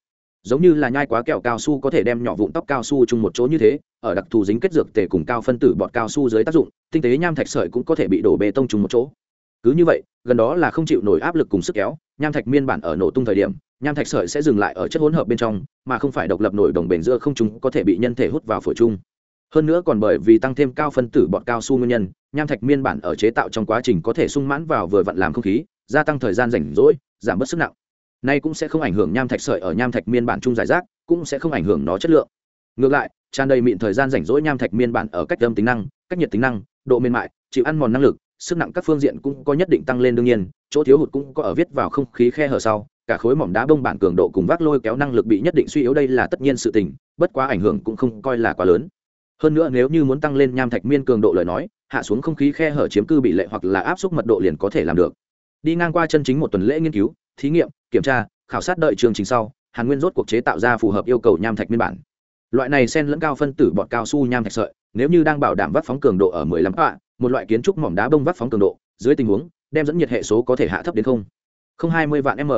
Giống như là nhai quá kẹo cao su có thể đem nhỏ vụn tóc cao su chung một chỗ như thế, ở đặc thù dính kết dược tề cùng cao phân tử bọt cao su dưới tác dụng, tinh tế nham thạch sợi cũng có thể bị đổ bê tông chung một chỗ. Cứ như vậy, gần đó là không chịu nổi áp lực cùng sức kéo nham thạch miên bản ở nổ tung thời điểm, nham thạch sợi sẽ dừng lại ở chất hỗn hợp bên trong, mà không phải độc lập nổi đồng bền giữa không chúng có thể bị nhân thể hút vào phổi chung. Hơn nữa còn bởi vì tăng thêm cao phân tử bọt cao su nguyên nhân, nham thạch miên bản ở chế tạo trong quá trình có thể sung mãn vào vừa vặn làm không khí, gia tăng thời gian rảnh rỗi, giảm bớt sức nặng. Nay cũng sẽ không ảnh hưởng nham thạch sợi ở nham thạch miên bản chung giải rác, cũng sẽ không ảnh hưởng nó chất lượng. Ngược lại, tràn đầy mịn thời gian rảnh rỗi nham thạch miên bản ở cách âm tính năng, cách nhiệt tính năng, độ mềm mại, chịu ăn mòn năng lực sức nặng các phương diện cũng có nhất định tăng lên đương nhiên, chỗ thiếu hụt cũng có ở viết vào không khí khe hở sau, cả khối mỏm đá bông bản cường độ cùng vác lôi kéo năng lực bị nhất định suy yếu đây là tất nhiên sự tình, bất quá ảnh hưởng cũng không coi là quá lớn. Hơn nữa nếu như muốn tăng lên nham thạch miên cường độ lời nói, hạ xuống không khí khe hở chiếm cư bị lệ hoặc là áp suất mật độ liền có thể làm được. Đi ngang qua chân chính một tuần lễ nghiên cứu, thí nghiệm, kiểm tra, khảo sát đợi chương trình sau, hàn nguyên rốt cuộc chế tạo ra phù hợp yêu cầu nham thạch miên bản. Loại này sen lẫn cao phân tử bọt cao su nham thạch sợi, nếu như đang bảo đảm vắt phóng cường độ ở 15 ạ một loại kiến trúc mỏm đá bông vắt phóng cường độ, dưới tình huống, đem dẫn nhiệt hệ số có thể hạ thấp đến không. Không hai mươi vạn m.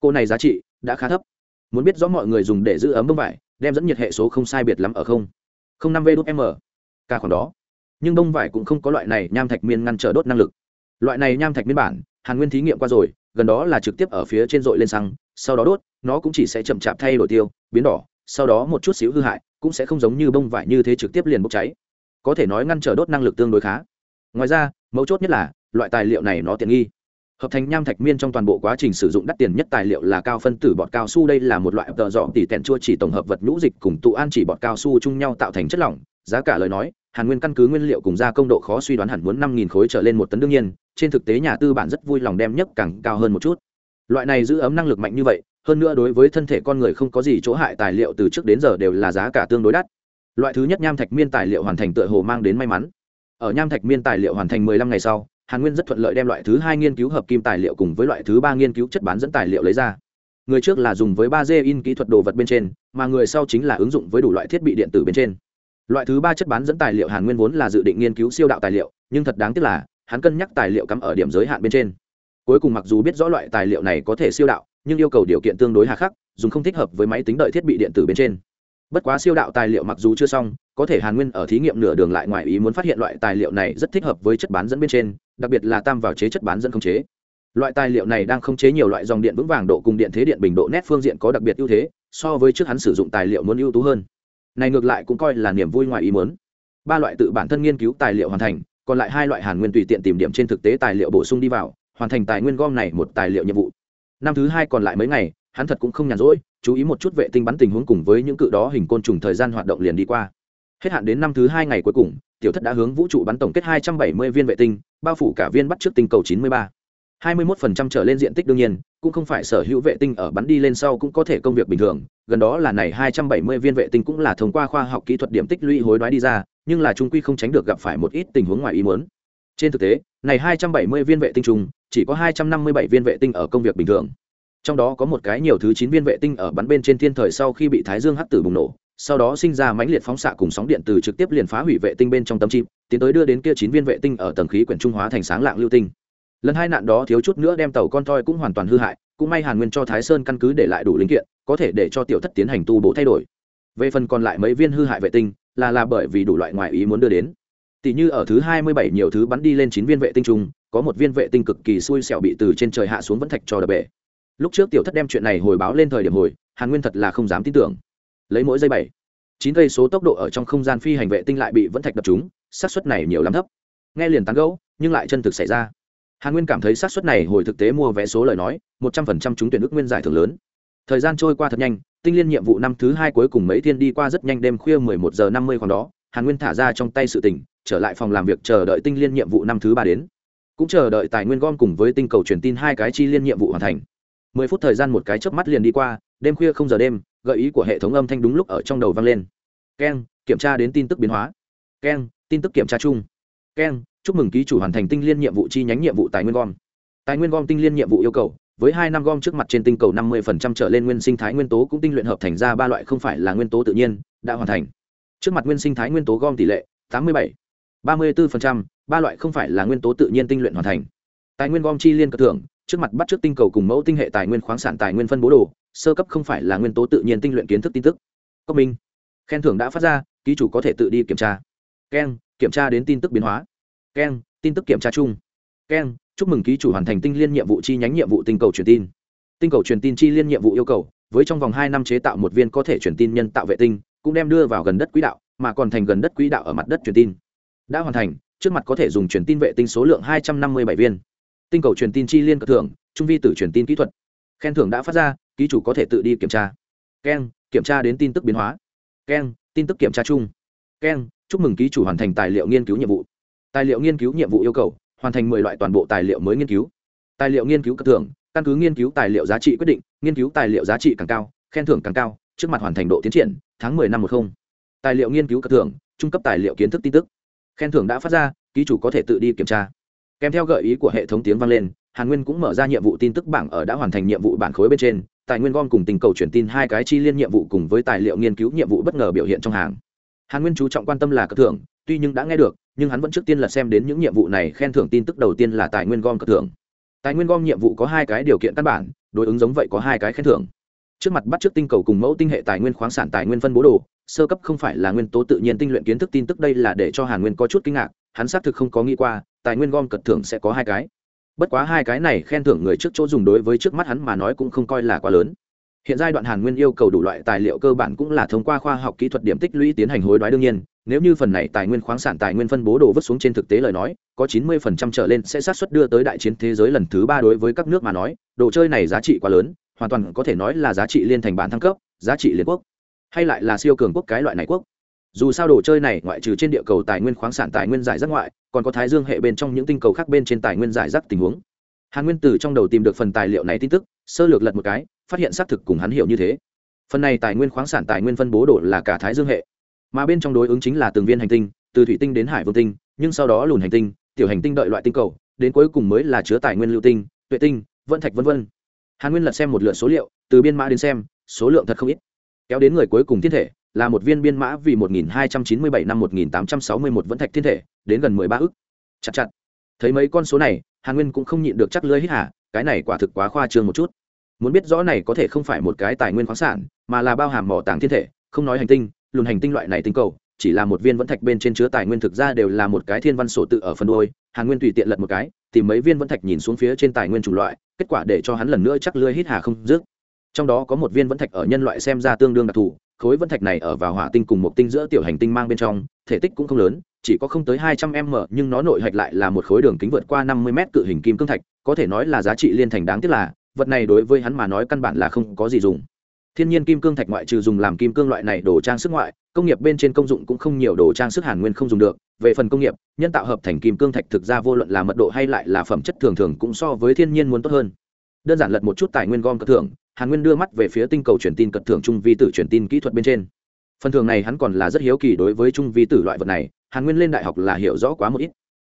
Cô này giá trị đã khá thấp. Muốn biết rõ mọi người dùng để giữ ấm bông vải, đem dẫn nhiệt hệ số không sai biệt lắm ở không. Không năm v đốt m. Cả khoảng đó. Nhưng bông vải cũng không có loại này nham thạch miên ngăn trở đốt năng lực. Loại này nham thạch miên bản, hàn nguyên thí nghiệm qua rồi, gần đó là trực tiếp ở phía trên dội lên xăng, sau đó đốt, nó cũng chỉ sẽ chậm chạp thay đổi tiêu, biến đỏ, sau đó một chút xíu hư hại, cũng sẽ không giống như bông vải như thế trực tiếp liền bốc cháy. Có thể nói ngăn trở đốt năng lực tương đối khá ngoài ra, mấu chốt nhất là, loại tài liệu này nó tiện nghi. Hợp thành nham thạch miên trong toàn bộ quá trình sử dụng đắt tiền nhất tài liệu là cao phân tử bọt cao su, đây là một loại tợ dọ tỉ tẹn chua chỉ tổng hợp vật nhũ dịch cùng tụ an chỉ bọt cao su chung nhau tạo thành chất lỏng. Giá cả lời nói, hàn nguyên căn cứ nguyên liệu cùng gia công độ khó suy đoán hẳn muốn năm nghìn khối trở lên một tấn đương nhiên, trên thực tế nhà tư bản rất vui lòng đem nhất càng cao hơn một chút. Loại này giữ ấm năng lực mạnh như vậy, hơn nữa đối với thân thể con người không có gì chỗ hại, tài liệu từ trước đến giờ đều là giá cả tương đối đắt. Loại thứ nhất nham thạch miên tài liệu hoàn thành tựa hồ mang đến may mắn ở nham thạch miên tài liệu hoàn thành mười lăm ngày sau, hàn nguyên rất thuận lợi đem loại thứ hai nghiên cứu hợp kim tài liệu cùng với loại thứ ba nghiên cứu chất bán dẫn tài liệu lấy ra. Người trước là dùng với ba d in kỹ thuật đồ vật bên trên, mà người sau chính là ứng dụng với đủ loại thiết bị điện tử bên trên. Loại thứ ba chất bán dẫn tài liệu hàn nguyên vốn là dự định nghiên cứu siêu đạo tài liệu, nhưng thật đáng tiếc là, hắn cân nhắc tài liệu cắm ở điểm giới hạn bên trên. Cuối cùng mặc dù biết rõ loại tài liệu này có thể siêu đạo, nhưng yêu cầu điều kiện tương đối hà khắc, dùng không thích hợp với máy tính đợi thiết bị điện tử bên trên bất quá siêu đạo tài liệu mặc dù chưa xong, có thể hàn nguyên ở thí nghiệm nửa đường lại ngoài ý muốn phát hiện loại tài liệu này rất thích hợp với chất bán dẫn bên trên, đặc biệt là tam vào chế chất bán dẫn không chế. Loại tài liệu này đang không chế nhiều loại dòng điện vững vàng độ cùng điện thế điện bình độ nét phương diện có đặc biệt ưu thế, so với trước hắn sử dụng tài liệu muốn ưu tú hơn. Này ngược lại cũng coi là niềm vui ngoài ý muốn. Ba loại tự bản thân nghiên cứu tài liệu hoàn thành, còn lại hai loại hàn nguyên tùy tiện tìm điểm trên thực tế tài liệu bổ sung đi vào, hoàn thành tài nguyên gom này một tài liệu nhiệm vụ. Năm thứ hai còn lại mấy ngày, hắn thật cũng không nhàn rỗi chú ý một chút vệ tinh bắn tình huống cùng với những cự đó hình côn trùng thời gian hoạt động liền đi qua. Hết hạn đến năm thứ hai ngày cuối cùng, tiểu thất đã hướng vũ trụ bắn tổng kết hai trăm bảy mươi viên vệ tinh, bao phủ cả viên bắt trước tinh cầu chín mươi ba. hai mươi 21% trở lên diện tích đương nhiên, cũng không phải sở hữu vệ tinh ở bắn đi lên sau cũng có thể công việc bình thường. Gần đó là này hai trăm bảy mươi viên vệ tinh cũng là thông qua khoa học kỹ thuật điểm tích lũy hối đoái đi ra, nhưng là trung quy không tránh được gặp phải một ít tình huống ngoài ý muốn. Trên thực tế, này hai trăm bảy mươi viên vệ tinh trùng, chỉ có hai trăm năm mươi bảy viên vệ tinh ở công việc bình thường trong đó có một cái nhiều thứ chín viên vệ tinh ở bắn bên trên thiên thời sau khi bị thái dương hắc tử bùng nổ, sau đó sinh ra mãnh liệt phóng xạ cùng sóng điện từ trực tiếp liền phá hủy vệ tinh bên trong tấm chim, tiến tới đưa đến kia chín viên vệ tinh ở tầng khí quyển trung hóa thành sáng lạng lưu tinh. Lần hai nạn đó thiếu chút nữa đem tàu con toi cũng hoàn toàn hư hại, cũng may hàn nguyên cho thái sơn căn cứ để lại đủ linh kiện, có thể để cho tiểu thất tiến hành tu bổ thay đổi. Về phần còn lại mấy viên hư hại vệ tinh, là là bởi vì đủ loại ngoại ý muốn đưa đến. Tỷ như ở thứ hai mươi bảy nhiều thứ bắn đi lên chín viên vệ tinh chung, có một viên vệ tinh cực kỳ xui xẻo bị từ trên trời hạ xuống vẫn thạch cho đập bể lúc trước tiểu thất đem chuyện này hồi báo lên thời điểm hồi, hàn nguyên thật là không dám tin tưởng. Lấy mỗi giây bảy, chín cây số tốc độ ở trong không gian phi hành vệ tinh lại bị vẫn thạch đập chúng xác suất này nhiều lắm thấp. Nghe liền tán gẫu, nhưng lại chân thực xảy ra. Hàn nguyên cảm thấy xác suất này hồi thực tế mua vé số lời nói, một trăm phần trăm trúng tuyển ước nguyên giải thưởng lớn. Thời gian trôi qua thật nhanh, tinh liên nhiệm vụ năm thứ hai cuối cùng mấy thiên đi qua rất nhanh đêm khuya mười một giờ năm mươi khoảng đó, hàn nguyên thả ra trong tay sự tỉnh trở lại phòng làm việc chờ đợi tinh liên nhiệm vụ năm thứ ba đến. Cũng chờ đợi tài nguyên gom cùng với tinh cầu truyền tin hai cái chi liên nhiệm vụ hoàn thành mười phút thời gian một cái chớp mắt liền đi qua, đêm khuya không giờ đêm, gợi ý của hệ thống âm thanh đúng lúc ở trong đầu vang lên. Keng, kiểm tra đến tin tức biến hóa. Keng, tin tức kiểm tra chung. Keng, chúc mừng ký chủ hoàn thành tinh liên nhiệm vụ chi nhánh nhiệm vụ tài nguyên gom. Tài nguyên gom tinh liên nhiệm vụ yêu cầu, với hai năm gom trước mặt trên tinh cầu năm mươi trở lên nguyên sinh thái nguyên tố cũng tinh luyện hợp thành ra ba loại không phải là nguyên tố tự nhiên, đã hoàn thành. Trước mặt nguyên sinh thái nguyên tố gom tỷ lệ tám mươi bảy, ba mươi bốn ba loại không phải là nguyên tố tự nhiên tinh luyện hoàn thành. Tài nguyên gom chi liên cơ thưởng trước mặt bắt trước tinh cầu cùng mẫu tinh hệ tài nguyên khoáng sản tài nguyên phân bố đồ, sơ cấp không phải là nguyên tố tự nhiên tinh luyện kiến thức tin tức. Cốc minh, khen thưởng đã phát ra, ký chủ có thể tự đi kiểm tra. Keng, kiểm tra đến tin tức biến hóa. Keng, tin tức kiểm tra chung. Keng, chúc mừng ký chủ hoàn thành tinh liên nhiệm vụ chi nhánh nhiệm vụ tinh cầu truyền tin. Tinh cầu truyền tin chi liên nhiệm vụ yêu cầu, với trong vòng hai năm chế tạo một viên có thể truyền tin nhân tạo vệ tinh, cũng đem đưa vào gần đất quỹ đạo, mà còn thành gần đất quỹ đạo ở mặt đất truyền tin. Đã hoàn thành, trước mặt có thể dùng truyền tin vệ tinh số lượng hai trăm năm mươi bảy viên tinh cầu truyền tin chi liên cờ thưởng trung vi tử truyền tin kỹ thuật. Khen thưởng đã phát ra, ký chủ có thể tự đi kiểm tra. Keng kiểm tra đến tin tức biến hóa. Keng tin tức kiểm tra chung. Keng chúc mừng ký chủ hoàn thành tài liệu nghiên cứu nhiệm vụ. Tài liệu nghiên cứu nhiệm vụ yêu cầu, hoàn thành mười loại toàn bộ tài liệu mới nghiên cứu. Tài liệu nghiên cứu cất thưởng căn cứ nghiên cứu tài liệu giá trị quyết định, nghiên cứu tài liệu giá trị càng cao, khen thưởng càng cao, trước mặt hoàn thành độ tiến triển, tháng mười năm một không. Tài liệu nghiên cứu cất thưởng trung cấp tài liệu kiến thức tin tức. Khen thưởng đã phát ra, ký chủ có thể tự đi kiểm tra kèm theo gợi ý của hệ thống tiếng vang lên, hàn nguyên cũng mở ra nhiệm vụ tin tức bảng ở đã hoàn thành nhiệm vụ bản khối bên trên, tài nguyên gom cùng tình cầu truyền tin hai cái chi liên nhiệm vụ cùng với tài liệu nghiên cứu nhiệm vụ bất ngờ biểu hiện trong hàng. Hàn nguyên chú trọng quan tâm là cất thưởng, tuy nhưng đã nghe được, nhưng hắn vẫn trước tiên là xem đến những nhiệm vụ này khen thưởng tin tức đầu tiên là tài nguyên gom cất thưởng. Tài nguyên gom nhiệm vụ có hai cái điều kiện căn bản, đối ứng giống vậy có hai cái khen thưởng. Trước mặt bắt trước tinh cầu cùng mẫu tinh hệ tài nguyên khoáng sản tài nguyên phân bố đồ, sơ cấp không phải là nguyên tố tự nhiên tinh luyện kiến thức tin tức đây là để cho hàn nguyên có chút kinh ngạc, hắn xác thực không có nghĩ qua tài nguyên gom cật thưởng sẽ có hai cái. Bất quá hai cái này khen thưởng người trước chỗ dùng đối với trước mắt hắn mà nói cũng không coi là quá lớn. Hiện giai đoạn hàn nguyên yêu cầu đủ loại tài liệu cơ bản cũng là thông qua khoa học kỹ thuật điểm tích lũy tiến hành hối đoái đương nhiên, nếu như phần này tài nguyên khoáng sản tài nguyên phân bố đồ vứt xuống trên thực tế lời nói, có chín mươi phần trăm trở lên sẽ sát xuất đưa tới đại chiến thế giới lần thứ ba đối với các nước mà nói, đồ chơi này giá trị quá lớn, hoàn toàn có thể nói là giá trị liên thành bản thăng cấp, giá trị liên quốc. Hay lại là siêu cường quốc cái loại này quốc dù sao đồ chơi này ngoại trừ trên địa cầu tài nguyên khoáng sản, tài nguyên giải rác ngoại, còn có thái dương hệ bên trong những tinh cầu khác bên trên tài nguyên giải rác tình huống. Hàn nguyên từ trong đầu tìm được phần tài liệu này tin tức, sơ lược lật một cái, phát hiện xác thực cùng hắn hiểu như thế. Phần này tài nguyên khoáng sản, tài nguyên phân bố đổ là cả thái dương hệ. Mà bên trong đối ứng chính là từng viên hành tinh, từ thủy tinh đến hải vương tinh, nhưng sau đó lùn hành tinh, tiểu hành tinh đợi loại tinh cầu, đến cuối cùng mới là chứa tài nguyên lưu tinh, tuệ tinh, vận thạch v v hàn nguyên lật xem một lượt số liệu, từ biên mã đến xem, số lượng thật không ít. Kéo đến người cuối cùng thiên thể là một viên biên mã vì 1297 năm 1861 vẫn thạch thiên thể, đến gần 13 ức. Chặt chặt. Thấy mấy con số này, hàn nguyên cũng không nhịn được chắc lưỡi hít hà, cái này quả thực quá khoa trương một chút. Muốn biết rõ này có thể không phải một cái tài nguyên khoáng sản, mà là bao hàm mỏ tàng thiên thể, không nói hành tinh lùn hành tinh loại này tinh cầu, chỉ là một viên vẫn thạch bên trên chứa tài nguyên thực ra đều là một cái thiên văn sổ tự ở phần đôi hàn nguyên tùy tiện lật một cái, tìm mấy viên vẫn thạch nhìn xuống phía trên tài nguyên chủng loại, kết quả để cho hắn lần nữa chắc lưỡi hít hà không dứt. Trong đó có một viên vẫn thạch ở nhân loại xem ra tương đương đặc thù khối vân thạch này ở vào hỏa tinh cùng một tinh giữa tiểu hành tinh mang bên trong, thể tích cũng không lớn, chỉ có không tới hai trăm m, nhưng nó nội hạch lại là một khối đường kính vượt qua năm mươi m cự hình kim cương thạch, có thể nói là giá trị liên thành đáng tiếc là, vật này đối với hắn mà nói căn bản là không có gì dùng. Thiên nhiên kim cương thạch ngoại trừ dùng làm kim cương loại này đồ trang sức ngoại, công nghiệp bên trên công dụng cũng không nhiều, đồ trang sức hàn nguyên không dùng được. Về phần công nghiệp, nhân tạo hợp thành kim cương thạch thực ra vô luận là mật độ hay lại là phẩm chất thường thường cũng so với thiên nhiên muốn tốt hơn. Đơn giản lật một chút tài nguyên gom cơ thưởng hàn nguyên đưa mắt về phía tinh cầu truyền tin cật thưởng trung vi tử truyền tin kỹ thuật bên trên. Phần thường này hắn còn là rất hiếu kỳ đối với trung vi tử loại vật này hàn nguyên lên đại học là hiểu rõ quá một ít.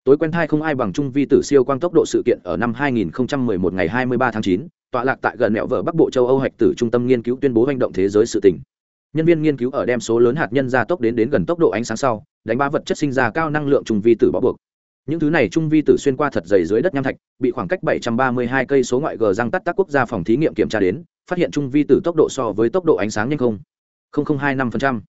Tối quen thai không ai bằng trung vi tử siêu quang tốc độ sự kiện ở năm 2011 ngày 23 tháng 9, tọa lạc tại gần mẹo vở bắc bộ châu âu hạch tử trung tâm nghiên cứu tuyên bố hành động thế giới sự tỉnh nhân viên nghiên cứu ở đem số lớn hạt nhân gia tốc đến đến gần tốc độ ánh sáng sau đánh ba vật chất sinh ra cao năng lượng trung vi tử bó buộc những thứ này trung vi tử xuyên qua thật dày dưới đất nham thạch, bị khoảng cách 732 cây số ngoại gờ răng tắt tác quốc gia phòng thí nghiệm kiểm tra đến, phát hiện trung vi tử tốc độ so với tốc độ ánh sáng nhanh không 0025%.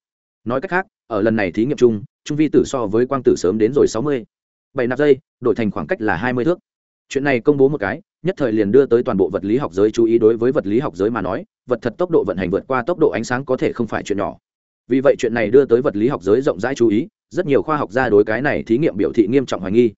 nói cách khác, ở lần này thí nghiệm chung, trung vi tử so với quang tử sớm đến rồi 60. bảy nạp giây, đổi thành khoảng cách là 20 thước chuyện này công bố một cái, nhất thời liền đưa tới toàn bộ vật lý học giới chú ý đối với vật lý học giới mà nói, vật thật tốc độ vận hành vượt qua tốc độ ánh sáng có thể không phải chuyện nhỏ vì vậy chuyện này đưa tới vật lý học giới rộng rãi chú ý rất nhiều khoa học gia đối cái này thí nghiệm biểu thị nghiêm trọng hoài nghi.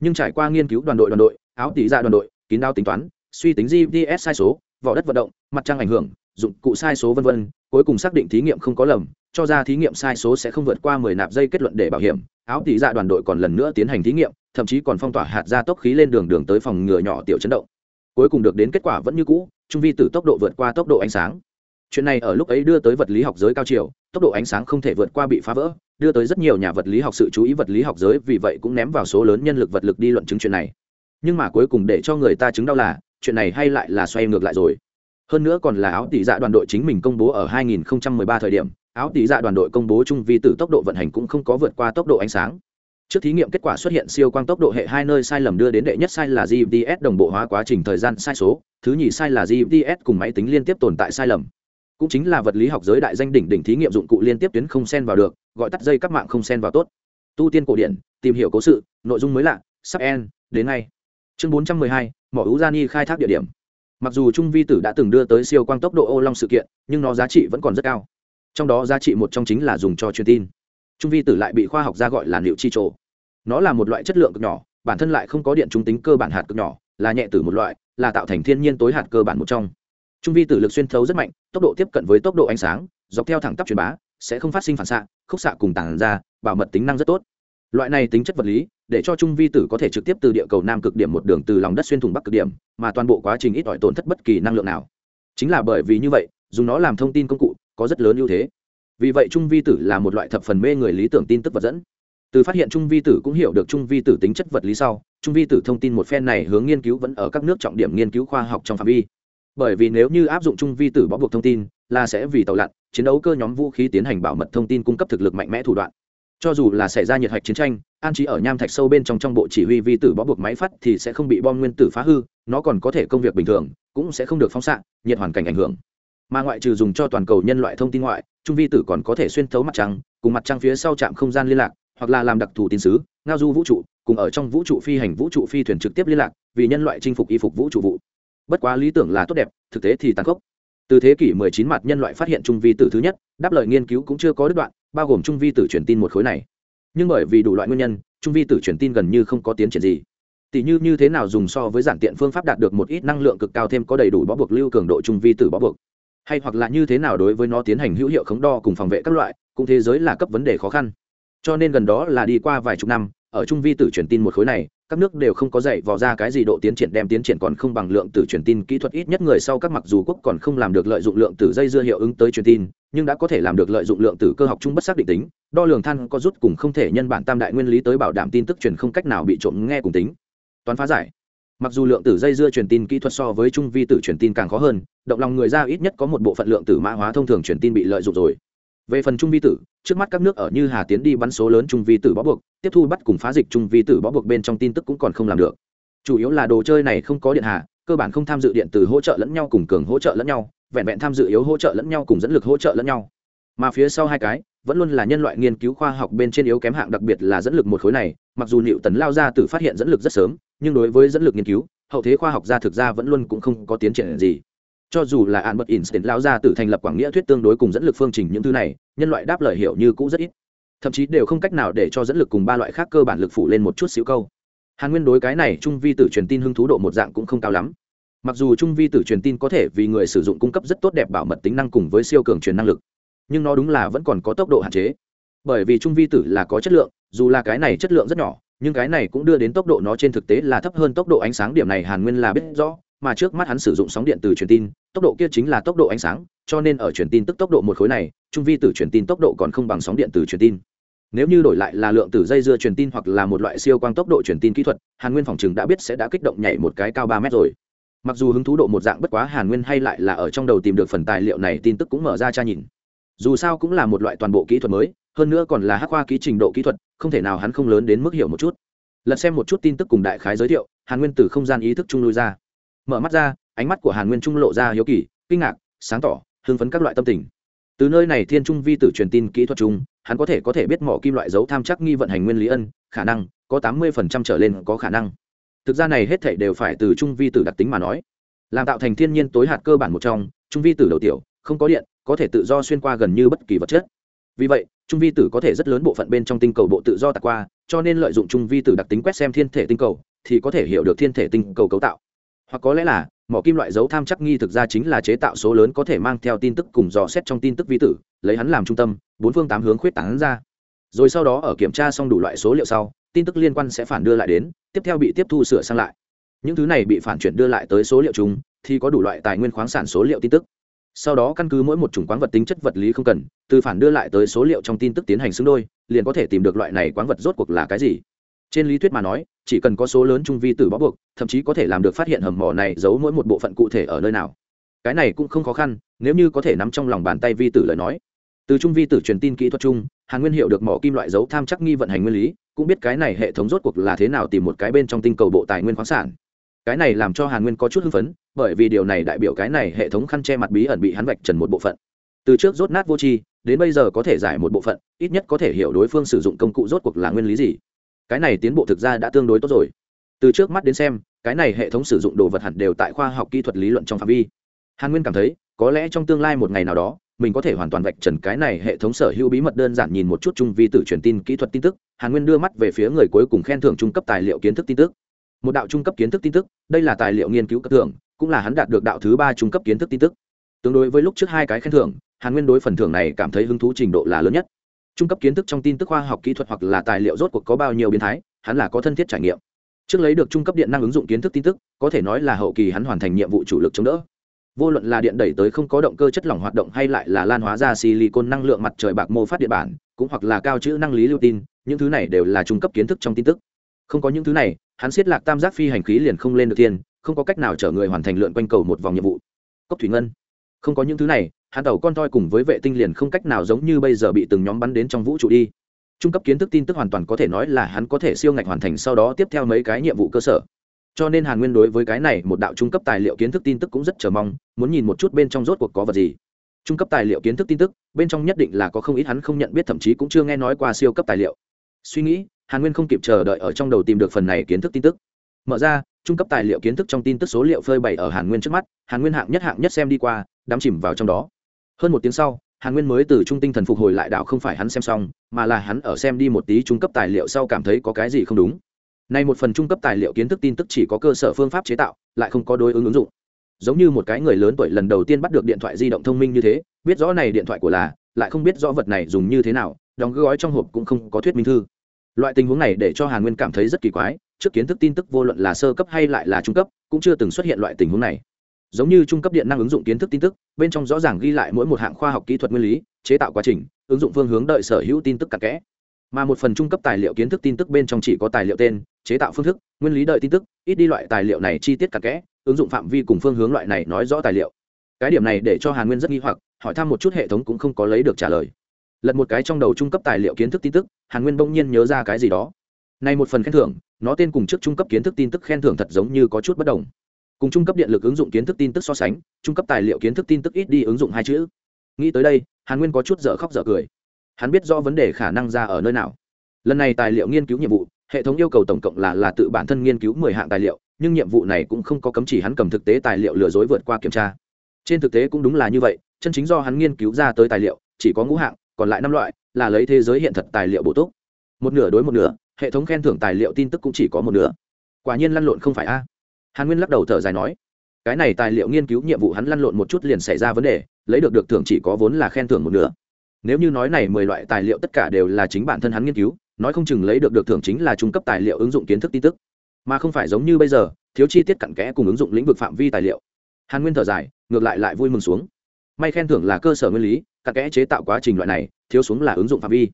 Nhưng trải qua nghiên cứu đoàn đội đoàn đội, áo tỷ ra dạ đoàn đội, kín đao tính toán, suy tính gps sai số, vỏ đất vận động, mặt trăng ảnh hưởng, dụng cụ sai số v v cuối cùng xác định thí nghiệm không có lầm, cho ra thí nghiệm sai số sẽ không vượt qua mười nạp dây kết luận để bảo hiểm, áo tỷ ra dạ đoàn đội còn lần nữa tiến hành thí nghiệm, thậm chí còn phong tỏa hạt ra tốc khí lên đường đường tới phòng ngừa nhỏ tiểu chấn động. Cuối cùng được đến kết quả vẫn như cũ, trung vi tử tốc độ vượt qua tốc độ ánh sáng chuyện này ở lúc ấy đưa tới vật lý học giới cao chiều, tốc độ ánh sáng không thể vượt qua bị phá vỡ, đưa tới rất nhiều nhà vật lý học sự chú ý vật lý học giới, vì vậy cũng ném vào số lớn nhân lực vật lực đi luận chứng chuyện này. Nhưng mà cuối cùng để cho người ta chứng đau là, chuyện này hay lại là xoay ngược lại rồi. Hơn nữa còn là áo tỷ dạ đoàn đội chính mình công bố ở 2013 thời điểm, áo tỷ dạ đoàn đội công bố chung vi tử tốc độ vận hành cũng không có vượt qua tốc độ ánh sáng. Trước thí nghiệm kết quả xuất hiện siêu quang tốc độ hệ hai nơi sai lầm đưa đến đệ nhất sai là GDS đồng bộ hóa quá trình thời gian sai số, thứ nhì sai là GDS cùng máy tính liên tiếp tồn tại sai lầm cũng chính là vật lý học giới đại danh đỉnh đỉnh thí nghiệm dụng cụ liên tiếp tuyến không xen vào được, gọi tắt dây các mạng không xen vào tốt. Tu tiên cổ điển, tìm hiểu cố sự, nội dung mới lạ, sắp en đến ngay. Chương bốn trăm mười hai, mỏ ú gia ni khai thác địa điểm. Mặc dù trung vi tử đã từng đưa tới siêu quang tốc độ ô long sự kiện, nhưng nó giá trị vẫn còn rất cao. Trong đó giá trị một trong chính là dùng cho truyền tin. Trung vi tử lại bị khoa học gia gọi là liệu chi trổ. Nó là một loại chất lượng cực nhỏ, bản thân lại không có điện trung tính cơ bản hạt cực nhỏ, là nhẹ tử một loại, là tạo thành thiên nhiên tối hạt cơ bản một trong trung vi tử lực xuyên thấu rất mạnh, tốc độ tiếp cận với tốc độ ánh sáng, dọc theo thẳng tắp truyền bá, sẽ không phát sinh phản xạ, khúc xạ cùng tàn ra, bảo mật tính năng rất tốt. Loại này tính chất vật lý, để cho trung vi tử có thể trực tiếp từ địa cầu nam cực điểm một đường từ lòng đất xuyên thủng bắc cực điểm, mà toàn bộ quá trình ít ỏi tổn thất bất kỳ năng lượng nào. Chính là bởi vì như vậy, dùng nó làm thông tin công cụ, có rất lớn ưu thế. Vì vậy trung vi tử là một loại thập phần mê người lý tưởng tin tức vật dẫn. Từ phát hiện trung vi tử cũng hiểu được trung vi tử tính chất vật lý sau, trung vi tử thông tin một phen này hướng nghiên cứu vẫn ở các nước trọng điểm nghiên cứu khoa học trong phạm vi bởi vì nếu như áp dụng trung vi tử bó buộc thông tin, là sẽ vì tàu lặn, chiến đấu cơ nhóm vũ khí tiến hành bảo mật thông tin cung cấp thực lực mạnh mẽ thủ đoạn. Cho dù là xảy ra nhiệt hạch chiến tranh, an trí ở nham thạch sâu bên trong trong bộ chỉ huy vi tử bó buộc máy phát thì sẽ không bị bom nguyên tử phá hư, nó còn có thể công việc bình thường, cũng sẽ không được phóng xạ, nhiệt hoàn cảnh ảnh hưởng. Mà ngoại trừ dùng cho toàn cầu nhân loại thông tin ngoại trung vi tử còn có thể xuyên thấu mặt trăng, cùng mặt trăng phía sau trạm không gian liên lạc, hoặc là làm đặc thù tín sứ, ngao du vũ trụ, cùng ở trong vũ trụ phi hành vũ trụ phi thuyền trực tiếp liên lạc, vì nhân loại chinh phục y phục vũ trụ vụ bất quá lý tưởng là tốt đẹp, thực tế thì tàn khốc. Từ thế kỷ 19 mặt nhân loại phát hiện trung vi tử thứ nhất, đáp lời nghiên cứu cũng chưa có đứt đoạn, bao gồm trung vi tử truyền tin một khối này. Nhưng bởi vì đủ loại nguyên nhân, trung vi tử truyền tin gần như không có tiến triển gì. Tỷ như như thế nào dùng so với giản tiện phương pháp đạt được một ít năng lượng cực cao thêm có đầy đủ bó buộc lưu cường độ trung vi tử bó buộc. Hay hoặc là như thế nào đối với nó tiến hành hữu hiệu khống đo cùng phòng vệ các loại, cũng thế giới là cấp vấn đề khó khăn. Cho nên gần đó là đi qua vài chục năm, ở trung vi tử truyền tin một khối này các nước đều không có dạy vò ra cái gì độ tiến triển đem tiến triển còn không bằng lượng tử truyền tin, kỹ thuật ít nhất người sau các mặc dù quốc còn không làm được lợi dụng lượng tử dây dưa hiệu ứng tới truyền tin, nhưng đã có thể làm được lợi dụng lượng tử cơ học chung bất xác định tính, đo lường than có rút cùng không thể nhân bản tam đại nguyên lý tới bảo đảm tin tức truyền không cách nào bị trộm nghe cùng tính. Toán phá giải. Mặc dù lượng tử dây dưa truyền tin kỹ thuật so với trung vi tử truyền tin càng khó hơn, động lòng người ra ít nhất có một bộ phận lượng tử mã hóa thông thường truyền tin bị lợi dụng rồi về phần trung vi tử, trước mắt các nước ở như hà tiến đi bắn số lớn trung vi tử bó buộc, tiếp thu bắt cùng phá dịch trung vi tử bó buộc bên trong tin tức cũng còn không làm được. Chủ yếu là đồ chơi này không có điện hà cơ bản không tham dự điện từ hỗ trợ lẫn nhau cùng cường hỗ trợ lẫn nhau, vẹn vẹn tham dự yếu hỗ trợ lẫn nhau cùng dẫn lực hỗ trợ lẫn nhau. Mà phía sau hai cái, vẫn luôn là nhân loại nghiên cứu khoa học bên trên yếu kém hạng đặc biệt là dẫn lực một khối này, mặc dù liệu tần lao ra từ phát hiện dẫn lực rất sớm, nhưng đối với dẫn lực nghiên cứu, hậu thế khoa học gia thực ra vẫn luôn cũng không có tiến triển gì cho dù là án bật instant lão ra từ thành lập quảng nghĩa thuyết tương đối cùng dẫn lực phương trình những thứ này, nhân loại đáp lời hiểu như cũ rất ít. Thậm chí đều không cách nào để cho dẫn lực cùng ba loại khác cơ bản lực phụ lên một chút xíu câu. Hàn Nguyên đối cái này trung vi tử truyền tin hưng thú độ một dạng cũng không cao lắm. Mặc dù trung vi tử truyền tin có thể vì người sử dụng cung cấp rất tốt đẹp bảo mật tính năng cùng với siêu cường truyền năng lực, nhưng nó đúng là vẫn còn có tốc độ hạn chế. Bởi vì trung vi tử là có chất lượng, dù là cái này chất lượng rất nhỏ, nhưng cái này cũng đưa đến tốc độ nó trên thực tế là thấp hơn tốc độ ánh sáng điểm này Hàn Nguyên là biết rõ, mà trước mắt hắn sử dụng sóng điện từ truyền tin, tốc độ kia chính là tốc độ ánh sáng, cho nên ở truyền tin tức tốc độ một khối này, trung vi từ truyền tin tốc độ còn không bằng sóng điện từ truyền tin. Nếu như đổi lại là lượng tử dây dưa truyền tin hoặc là một loại siêu quang tốc độ truyền tin kỹ thuật, hàn nguyên phòng chừng đã biết sẽ đã kích động nhảy một cái cao ba mét rồi. Mặc dù hứng thú độ một dạng bất quá hàn nguyên hay lại là ở trong đầu tìm được phần tài liệu này tin tức cũng mở ra tra nhìn. Dù sao cũng là một loại toàn bộ kỹ thuật mới, hơn nữa còn là hắc khoa ký trình độ kỹ thuật, không thể nào hắn không lớn đến mức hiểu một chút. Lật xem một chút tin tức cùng đại khái giới thiệu, hàn nguyên từ không gian ý thức trung lui ra mở mắt ra, ánh mắt của hàn nguyên trung lộ ra hiếu kỳ, kinh ngạc, sáng tỏ, hưng phấn các loại tâm tình. Từ nơi này thiên trung vi tử truyền tin kỹ thuật chung, hắn có thể có thể biết mỏ kim loại dấu tham chắc nghi vận hành nguyên lý ân, khả năng, có tám mươi phần trăm trở lên có khả năng. Thực ra này hết thảy đều phải từ trung vi tử đặc tính mà nói. Làm tạo thành thiên nhiên tối hạt cơ bản một trong, trung vi tử đầu tiểu, không có điện, có thể tự do xuyên qua gần như bất kỳ vật chất. Vì vậy, trung vi tử có thể rất lớn bộ phận bên trong tinh cầu bộ tự do tạc qua, cho nên lợi dụng trung vi tử đặc tính quét xem thiên thể tinh cầu, thì có thể hiểu được thiên thể tinh cầu cấu tạo hoặc có lẽ là, mỏ kim loại dấu tham chắc nghi thực ra chính là chế tạo số lớn có thể mang theo tin tức cùng dò xét trong tin tức vi tử, lấy hắn làm trung tâm, bốn phương tám hướng khuyết tảng ra. Rồi sau đó ở kiểm tra xong đủ loại số liệu sau, tin tức liên quan sẽ phản đưa lại đến, tiếp theo bị tiếp thu sửa sang lại. Những thứ này bị phản chuyển đưa lại tới số liệu chúng thì có đủ loại tài nguyên khoáng sản số liệu tin tức. Sau đó căn cứ mỗi một chủng quán vật tính chất vật lý không cần, từ phản đưa lại tới số liệu trong tin tức tiến hành xứng đôi, liền có thể tìm được loại này quán vật rốt cuộc là cái gì trên lý thuyết mà nói, chỉ cần có số lớn trung vi tử bó buộc, thậm chí có thể làm được phát hiện hầm mỏ này giấu mỗi một bộ phận cụ thể ở nơi nào. Cái này cũng không khó khăn, nếu như có thể nắm trong lòng bàn tay vi tử lời nói. Từ trung vi tử truyền tin kỹ thuật chung, hàn nguyên hiệu được mỏ kim loại dấu tham chắc nghi vận hành nguyên lý, cũng biết cái này hệ thống rốt cuộc là thế nào tìm một cái bên trong tinh cầu bộ tài nguyên khoáng sản. Cái này làm cho hàn nguyên có chút hưng phấn, bởi vì điều này đại biểu cái này hệ thống khăn che mặt bí ẩn bị hắn vạch trần một bộ phận. Từ trước rốt nát vô tri, đến bây giờ có thể giải một bộ phận, ít nhất có thể hiểu đối phương sử dụng công cụ rốt cuộc là nguyên lý gì cái này tiến bộ thực ra đã tương đối tốt rồi. Từ trước mắt đến xem, cái này hệ thống sử dụng đồ vật hẳn đều tại khoa học kỹ thuật lý luận trong phạm vi. Hàn nguyên cảm thấy, có lẽ trong tương lai một ngày nào đó, mình có thể hoàn toàn vạch trần cái này hệ thống sở hữu bí mật đơn giản nhìn một chút chung vi tử truyền tin kỹ thuật tin tức. Hàn nguyên đưa mắt về phía người cuối cùng khen thưởng trung cấp tài liệu kiến thức tin tức. Một đạo trung cấp kiến thức tin tức, đây là tài liệu nghiên cứu cấp thưởng, cũng là hắn đạt được đạo thứ ba trung cấp kiến thức tin tức. Tương đối với lúc trước hai cái khen thưởng, hàn nguyên đối phần thưởng này cảm thấy hứng thú trình độ là lớn nhất trung cấp kiến thức trong tin tức khoa học kỹ thuật hoặc là tài liệu rốt cuộc có bao nhiêu biến thái, hắn là có thân thiết trải nghiệm. Trước lấy được trung cấp điện năng ứng dụng kiến thức tin tức, có thể nói là hậu kỳ hắn hoàn thành nhiệm vụ chủ lực chống đỡ. Vô luận là điện đẩy tới không có động cơ chất lỏng hoạt động hay lại là lan hóa ra silicon năng lượng mặt trời bạc mô phát điện bản, cũng hoặc là cao chữ năng lý lưu tin, những thứ này đều là trung cấp kiến thức trong tin tức. Không có những thứ này, hắn siết lạc tam giác phi hành khí liền không lên được thiên không có cách nào chở người hoàn thành lượn quanh cầu một vòng nhiệm vụ. Cốc thủy ngân, không có những thứ này hãn tàu con toi cùng với vệ tinh liền không cách nào giống như bây giờ bị từng nhóm bắn đến trong vũ trụ đi. Trung cấp kiến thức tin tức hoàn toàn có thể nói là hắn có thể siêu ngạch hoàn thành sau đó tiếp theo mấy cái nhiệm vụ cơ sở. Cho nên hàn nguyên đối với cái này một đạo trung cấp tài liệu kiến thức tin tức cũng rất chờ mong, muốn nhìn một chút bên trong rốt cuộc có vật gì. Trung cấp tài liệu kiến thức tin tức, bên trong nhất định là có không ít hắn không nhận biết thậm chí cũng chưa nghe nói qua siêu cấp tài liệu. Suy nghĩ, hàn nguyên không kịp chờ đợi ở trong đầu tìm được phần này kiến thức tin tức. Mở ra, trung cấp tài liệu kiến thức trong tin tức số liệu phơi bày ở hàn nguyên trước mắt, hàn nguyên hạng nhất hạng nhất xem đi qua, đắm chìm vào trong đó hơn một tiếng sau hàn nguyên mới từ trung tinh thần phục hồi lại đạo không phải hắn xem xong mà là hắn ở xem đi một tí trung cấp tài liệu sau cảm thấy có cái gì không đúng Nay một phần trung cấp tài liệu kiến thức tin tức chỉ có cơ sở phương pháp chế tạo, lại không có đối ứng ứng dụng. Giống như một cái người lớn tuổi lần đầu tiên bắt được điện thoại di động thông minh như thế, biết rõ này điện thoại của là, lại không biết rõ vật này dùng như thế nào, đóng gói trong hộp cũng không có thuyết minh thư. Loại tình huống này để cho Hàn Nguyên cảm thấy rất kỳ quái, trước kiến thức tin tức vô luận là sơ cấp hay lại là trung cấp, cũng chưa từng xuất hiện loại tình huống này. Giống như trung cấp điện năng ứng dụng kiến thức tin tức, bên trong rõ ràng ghi lại mỗi một hạng khoa học kỹ thuật nguyên lý, chế tạo quá trình, ứng dụng phương hướng đợi sở hữu tin tức cặn kẽ. Mà một phần trung cấp tài liệu kiến thức tin tức bên trong chỉ có tài liệu tên chế tạo phương thức nguyên lý đợi tin tức ít đi loại tài liệu này chi tiết cặn kẽ ứng dụng phạm vi cùng phương hướng loại này nói rõ tài liệu. Cái điểm này để cho hàn nguyên rất nghi hoặc hỏi thăm một chút hệ thống cũng không có lấy được trả lời. Lật một cái trong đầu trung cấp tài liệu kiến thức tin tức hàn nguyên bỗng nhiên nhớ ra cái gì đó. Này một phần khen thưởng nó tên cùng trước trung cấp kiến thức tin tức khen thưởng thật giống như có chút bất đồng cùng trung cấp điện lực ứng dụng kiến thức tin tức so sánh, trung cấp tài liệu kiến thức tin tức ít đi ứng dụng hai chữ. Nghĩ tới đây, hàn nguyên có chút dở khóc dở cười. Hắn biết do vấn đề khả năng ra ở nơi nào. Lần này tài liệu nghiên cứu nhiệm vụ, hệ thống yêu cầu tổng cộng là là tự bản thân nghiên cứu mười hạng tài liệu, nhưng nhiệm vụ này cũng không có cấm chỉ hắn cầm thực tế tài liệu lừa dối vượt qua kiểm tra. Trên thực tế cũng đúng là như vậy, chân chính do hắn nghiên cứu ra tới tài liệu, chỉ có ngũ hạng, còn lại năm loại, là lấy thế giới hiện thật tài liệu bổ túc. Một nửa đối một nửa, hệ thống khen thưởng tài liệu tin tức cũng chỉ có một nửa. Quả nhiên lăn lộn không phải a hàn nguyên lắc đầu thở dài nói, cái này tài liệu nghiên cứu nhiệm vụ hắn lăn lộn một chút liền xảy ra vấn đề, lấy được được thưởng chỉ có vốn là khen thưởng một nửa. Nếu như nói này mười loại tài liệu tất cả đều là chính bản thân hắn nghiên cứu, nói không chừng lấy được được thưởng chính là trung cấp tài liệu ứng dụng kiến thức tin tức. Mà không phải giống như bây giờ, thiếu chi tiết cặn kẽ cùng ứng dụng lĩnh vực phạm vi tài liệu. Hàn nguyên thở dài, ngược lại lại vui mừng xuống. May khen thưởng là cơ sở nguyên lý, cặn kẽ chế tạo quá trình loại này, thiếu xuống là ứng dụng phạm vi.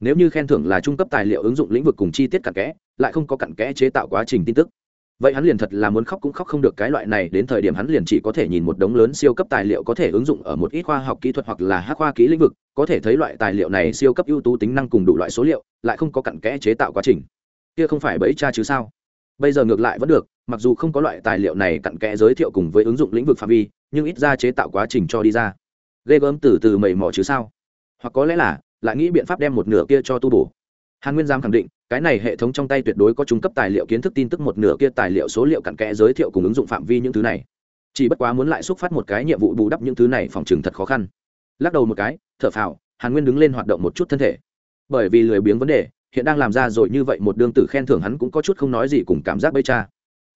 Nếu như khen thưởng là trung cấp tài liệu ứng dụng lĩnh vực cùng chi tiết cặn kẽ, lại không có cặn kẽ chế tạo quá trình tin tức vậy hắn liền thật là muốn khóc cũng khóc không được, cái loại này, đến thời điểm hắn liền chỉ có thể nhìn một đống lớn siêu cấp tài liệu có thể ứng dụng ở một ít khoa học kỹ thuật hoặc là hắc khoa kỹ lĩnh vực, có thể thấy loại tài liệu này siêu cấp ưu tú tính năng cùng đủ loại số liệu, lại không có cặn kẽ chế tạo quá trình. Kia không phải bẫy cha chứ sao? Bây giờ ngược lại vẫn được, mặc dù không có loại tài liệu này cặn kẽ giới thiệu cùng với ứng dụng lĩnh vực phạm vi, nhưng ít ra chế tạo quá trình cho đi ra. Ghê gớm từ từ mầy mò chứ sao? Hoặc có lẽ là, lại nghĩ biện pháp đem một nửa kia cho tu bổ. Hàn nguyên giam khẳng định cái này hệ thống trong tay tuyệt đối có trung cấp tài liệu kiến thức tin tức một nửa kia tài liệu số liệu cặn kẽ giới thiệu cùng ứng dụng phạm vi những thứ này. Chỉ bất quá muốn lại xúc phát một cái nhiệm vụ bù đắp những thứ này phòng chừng thật khó khăn. Lắc đầu một cái, thở phào, hàn nguyên đứng lên hoạt động một chút thân thể. Bởi vì lười biếng vấn đề, hiện đang làm ra rồi như vậy một đương tử khen thưởng hắn cũng có chút không nói gì cùng cảm giác bây cha.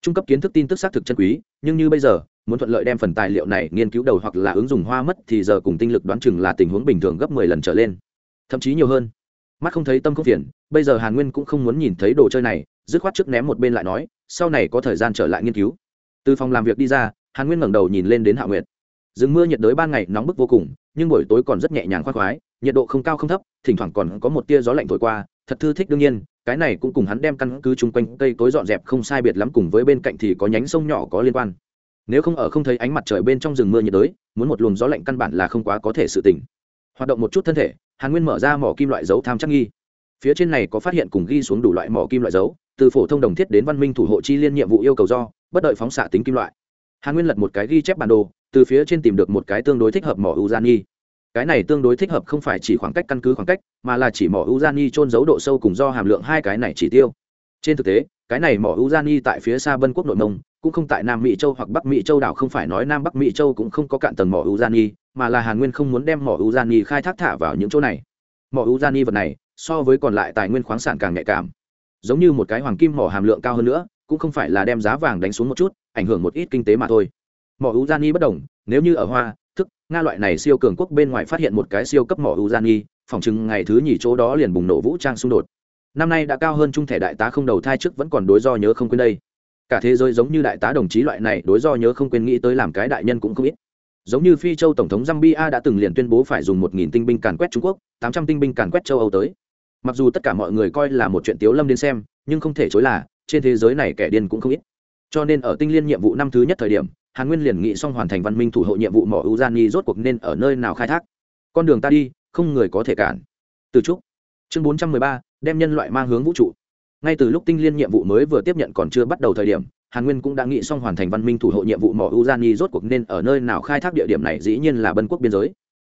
Trung cấp kiến thức tin tức xác thực chân quý, nhưng như bây giờ, muốn thuận lợi đem phần tài liệu này nghiên cứu đầu hoặc là ứng dụng hoa mất thì giờ cùng tinh lực đoán chừng là tình huống bình thường gấp mười lần trở lên. Thậm chí nhiều hơn mắt không thấy tâm không phiền, bây giờ hàn nguyên cũng không muốn nhìn thấy đồ chơi này, dứt khoát trước ném một bên lại nói, sau này có thời gian trở lại nghiên cứu. Từ phòng làm việc đi ra, hàn nguyên ngẩng đầu nhìn lên đến hạ nguyệt. Rừng mưa nhiệt đới ban ngày nóng bức vô cùng, nhưng buổi tối còn rất nhẹ nhàng khoác khoái, nhiệt độ không cao không thấp, thỉnh thoảng còn có một tia gió lạnh thổi qua, thật thư thích đương nhiên, cái này cũng cùng hắn đem căn cứ chung quanh cây tối dọn dẹp không sai biệt lắm cùng với bên cạnh thì có nhánh sông nhỏ có liên quan. Nếu không ở không thấy ánh mặt trời bên trong rừng mưa nhiệt đới, muốn một luồng gió lạnh căn bản là không quá có thể sự tỉnh. Hoạt động một chút thân thể hàn nguyên mở ra mỏ kim loại dấu tham chắc nghi. Phía trên này có phát hiện cùng ghi xuống đủ loại mỏ kim loại dấu, từ phổ thông đồng thiết đến văn minh thủ hộ chi liên nhiệm vụ yêu cầu do, bất đợi phóng xạ tính kim loại. Hàn nguyên lật một cái ghi chép bản đồ, từ phía trên tìm được một cái tương đối thích hợp mỏ uzani. Cái này tương đối thích hợp không phải chỉ khoảng cách căn cứ khoảng cách, mà là chỉ mỏ uzani trôn giấu độ sâu cùng do hàm lượng hai cái này chỉ tiêu. Trên thực tế, cái này mỏ uzani tại phía xa bân quốc nội mông, cũng không tại nam mỹ châu hoặc bắc mỹ châu đảo, không phải nói nam bắc mỹ châu cũng không có cạn tầng mỏ uzani mà là hàn nguyên không muốn đem mỏ uzani khai thác thả vào những chỗ này. Mỏ uzani vật này, so với còn lại tài nguyên khoáng sản càng nhạy cảm. Giống như một cái hoàng kim mỏ hàm lượng cao hơn nữa, cũng không phải là đem giá vàng đánh xuống một chút, ảnh hưởng một ít kinh tế mà thôi. Mỏ uzani bất đồng, nếu như ở hoa, thức, nga loại này siêu cường quốc bên ngoài phát hiện một cái siêu cấp mỏ uzani phỏng chừng ngày thứ nhì chỗ đó liền bùng nổ vũ trang xung đột. Năm nay đã cao hơn trung thể đại tá không đầu thai trước vẫn còn đối do nhớ không quên đây. Cả thế giới giống như đại tá đồng chí loại này đối do nhớ không quên nghĩ tới làm cái đại nhân cũng không ít giống như phi châu tổng thống zambia đã từng liền tuyên bố phải dùng một nghìn tinh binh càn quét trung quốc, tám trăm tinh binh càn quét châu âu tới. Mặc dù tất cả mọi người coi là một chuyện tiếu lâm đến xem, nhưng không thể chối là, trên thế giới này kẻ điên cũng không ít. Cho nên ở tinh liên nhiệm vụ năm thứ nhất thời điểm, hàn nguyên liền nghị xong hoàn thành văn minh thủ hộ nhiệm vụ mỏ ưu gian nghi rốt cuộc nên ở nơi nào khai thác. Con đường ta đi, không người có thể cản. Từ trúc, chương bốn trăm mười ba, đem nhân loại mang hướng vũ trụ. Ngay từ lúc tinh liên nhiệm vụ mới vừa tiếp nhận còn chưa bắt đầu thời điểm hàn nguyên cũng đã nghĩ xong hoàn thành văn minh thủ hộ nhiệm vụ mỏ uranium rốt cuộc nên ở nơi nào khai thác địa điểm này dĩ nhiên là bân quốc biên giới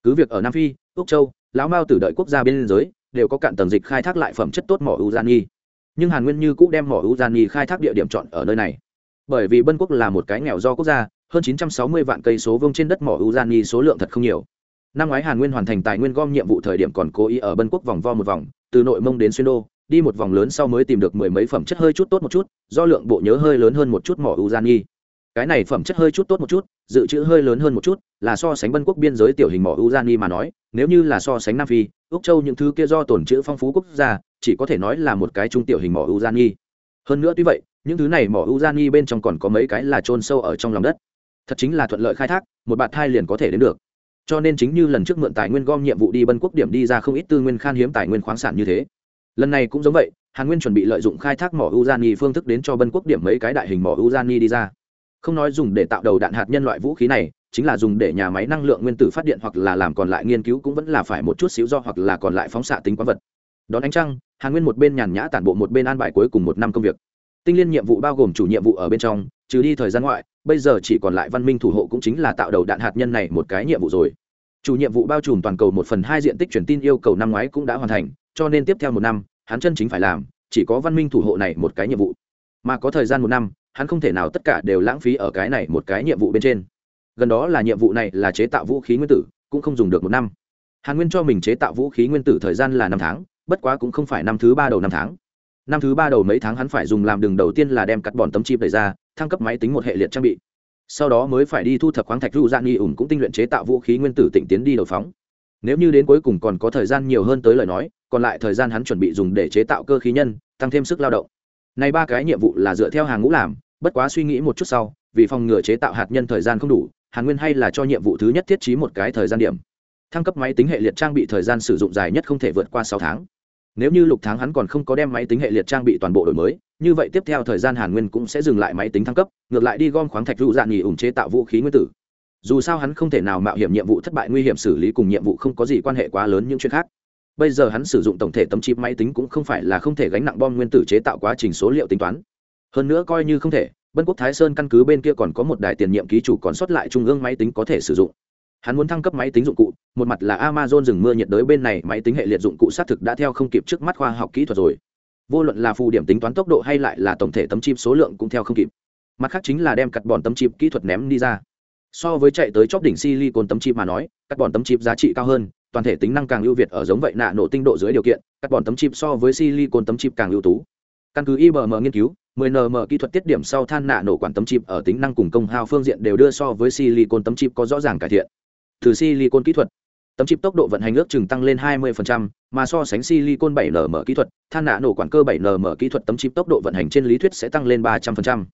cứ việc ở nam phi úc châu lão mao tử đợi quốc gia biên giới đều có cạn tầng dịch khai thác lại phẩm chất tốt mỏ uranium. nhưng hàn nguyên như cũ đem mỏ uranium khai thác địa điểm chọn ở nơi này bởi vì bân quốc là một cái nghèo do quốc gia hơn 960 vạn cây số vuông trên đất mỏ Uzani số lượng thật không nhiều. Năm ngoái Hàn Nguyên hoàn thành tài nguyên gom nhiệm vụ thời điểm còn cố ý ở Bân Quốc vòng vo một vòng, từ nội mông đến xuyên đô, đi một vòng lớn sau mới tìm được mười mấy phẩm chất hơi chút tốt một chút, do lượng bộ nhớ hơi lớn hơn một chút mỏ Uzani. Cái này phẩm chất hơi chút tốt một chút, dự trữ hơi lớn hơn một chút, là so sánh Bân Quốc biên giới tiểu hình mỏ Uzani mà nói, nếu như là so sánh Nam Phi, Úc Châu những thứ kia do tổn trữ phong phú quốc gia, chỉ có thể nói là một cái trung tiểu hình mỏ Uzani. Hơn nữa tuy vậy, những thứ này mỏ Uzani bên trong còn có mấy cái là chôn sâu ở trong lòng đất thật chính là thuận lợi khai thác một bạt thai liền có thể đến được cho nên chính như lần trước mượn tài nguyên gom nhiệm vụ đi bân quốc điểm đi ra không ít tư nguyên khan hiếm tài nguyên khoáng sản như thế lần này cũng giống vậy, hàn nguyên chuẩn bị lợi dụng khai thác mỏ uzani phương thức đến cho bân quốc điểm mấy cái đại hình mỏ uzani đi ra. Không nói dùng để tạo đầu đạn hạt nhân loại vũ khí này, chính là dùng để nhà máy năng lượng nguyên tử phát điện hoặc là làm còn lại nghiên cứu cũng vẫn là phải một chút xíu do hoặc là còn lại phóng xạ tính quán vật. Đón ánh trăng, hàn nguyên một bên nhàn nhã tản bộ một bên an bài cuối cùng một năm công việc. Tinh liên nhiệm vụ bao gồm chủ nhiệm vụ ở bên trong, trừ đi thời gian ngoại, bây giờ chỉ còn lại văn minh thủ hộ cũng chính là tạo đầu đạn hạt nhân này một cái nhiệm vụ rồi. Chủ nhiệm vụ bao trùm toàn cầu một phần hai diện tích truyền tin yêu cầu năm ngoái cũng đã hoàn thành cho nên tiếp theo một năm, hắn chân chính phải làm, chỉ có văn minh thủ hộ này một cái nhiệm vụ. Mà có thời gian một năm, hắn không thể nào tất cả đều lãng phí ở cái này một cái nhiệm vụ bên trên. Gần đó là nhiệm vụ này là chế tạo vũ khí nguyên tử, cũng không dùng được một năm. Hàn nguyên cho mình chế tạo vũ khí nguyên tử thời gian là năm tháng, bất quá cũng không phải năm thứ ba đầu năm tháng. Năm thứ ba đầu mấy tháng hắn phải dùng làm đường đầu tiên là đem cắt bòn tấm chip đẩy ra, thăng cấp máy tính một hệ liệt trang bị. Sau đó mới phải đi thu thập khoáng thạch rụ dạng nghi ủng cũng tinh luyện chế tạo vũ khí nguyên tử tịnh tiến đi đầu phóng. Nếu như đến cuối cùng còn có thời gian nhiều hơn tới lời nói còn lại thời gian hắn chuẩn bị dùng để chế tạo cơ khí nhân, tăng thêm sức lao động. Này ba cái nhiệm vụ là dựa theo hàng ngũ làm, bất quá suy nghĩ một chút sau, vì phòng ngừa chế tạo hạt nhân thời gian không đủ, hàn nguyên hay là cho nhiệm vụ thứ nhất thiết trí một cái thời gian điểm. Thăng cấp máy tính hệ liệt trang bị thời gian sử dụng dài nhất không thể vượt qua sáu tháng. Nếu như lục tháng hắn còn không có đem máy tính hệ liệt trang bị toàn bộ đổi mới, như vậy tiếp theo thời gian hàn nguyên cũng sẽ dừng lại máy tính thăng cấp, ngược lại đi gom khoáng thạch rụ dạn nghỉ ủng chế tạo vũ khí nguyên tử. Dù sao hắn không thể nào mạo hiểm nhiệm vụ thất bại, nguy hiểm xử lý cùng nhiệm vụ không có gì quan hệ quá lớn những chuyện khác bây giờ hắn sử dụng tổng thể tấm chip máy tính cũng không phải là không thể gánh nặng bom nguyên tử chế tạo quá trình số liệu tính toán. Hơn nữa coi như không thể bân quốc thái sơn căn cứ bên kia còn có một đài tiền nhiệm ký chủ còn sót lại trung ương máy tính có thể sử dụng. Hắn muốn thăng cấp máy tính dụng cụ, một mặt là amazon rừng mưa nhiệt đới bên này máy tính hệ liệt dụng cụ xác thực đã theo không kịp trước mắt khoa học kỹ thuật rồi. Vô luận là phù điểm tính toán tốc độ hay lại là tổng thể tấm chip số lượng cũng theo không kịp. Mặt khác chính là đem cắt bòn tấm chip kỹ thuật ném đi ra. So với chạy tới chóp đỉnh silicon tấm chip mà nói, cắt bòn tấm chip giá trị cao hơn toàn thể tính năng càng ưu việt ở giống vậy nạ nổ tinh độ dưới điều kiện cắt bọn tấm chip so với silicon tấm chip càng ưu tú căn cứ ibm nghiên cứu 10 nm kỹ thuật tiết điểm sau than nạ nổ quản tấm chip ở tính năng cùng công hao phương diện đều đưa so với silicon tấm chip có rõ ràng cải thiện từ silicon kỹ thuật tấm chip tốc độ vận hành ước chừng tăng lên 20%, mà so sánh silicon 7 nm kỹ thuật than nạ nổ quản cơ 7 nm kỹ thuật tấm chip tốc độ vận hành trên lý thuyết sẽ tăng lên 300%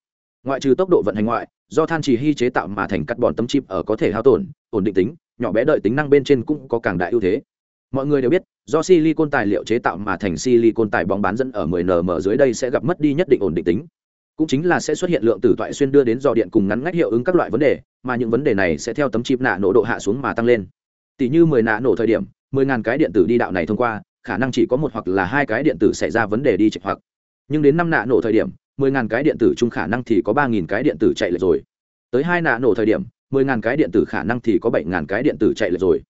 ngoại trừ tốc độ vận hành ngoại, do than chỉ hy chế tạo mà thành cắt bòn tấm chip ở có thể hao tổn, ổn định tính, nhỏ bé đợi tính năng bên trên cũng có càng đại ưu thế. Mọi người đều biết, do silicon tài liệu chế tạo mà thành silicon tài bóng bán dẫn ở 10 nm dưới đây sẽ gặp mất đi nhất định ổn định tính. Cũng chính là sẽ xuất hiện lượng tử toại xuyên đưa đến dò điện cùng ngắn ngách hiệu ứng các loại vấn đề, mà những vấn đề này sẽ theo tấm chip nạ nổ độ hạ xuống mà tăng lên. Tỷ như 10 nạ nổ thời điểm 10.000 cái điện tử đi đạo này thông qua, khả năng chỉ có một hoặc là hai cái điện tử xảy ra vấn đề đi chạy hoặc. Nhưng đến năm nạ nổ thời điểm 10.000 cái điện tử chung khả năng thì có 3.000 cái điện tử chạy lệch rồi. Tới hai nạ nổ thời điểm 10.000 cái điện tử khả năng thì có 7.000 cái điện tử chạy lệch rồi.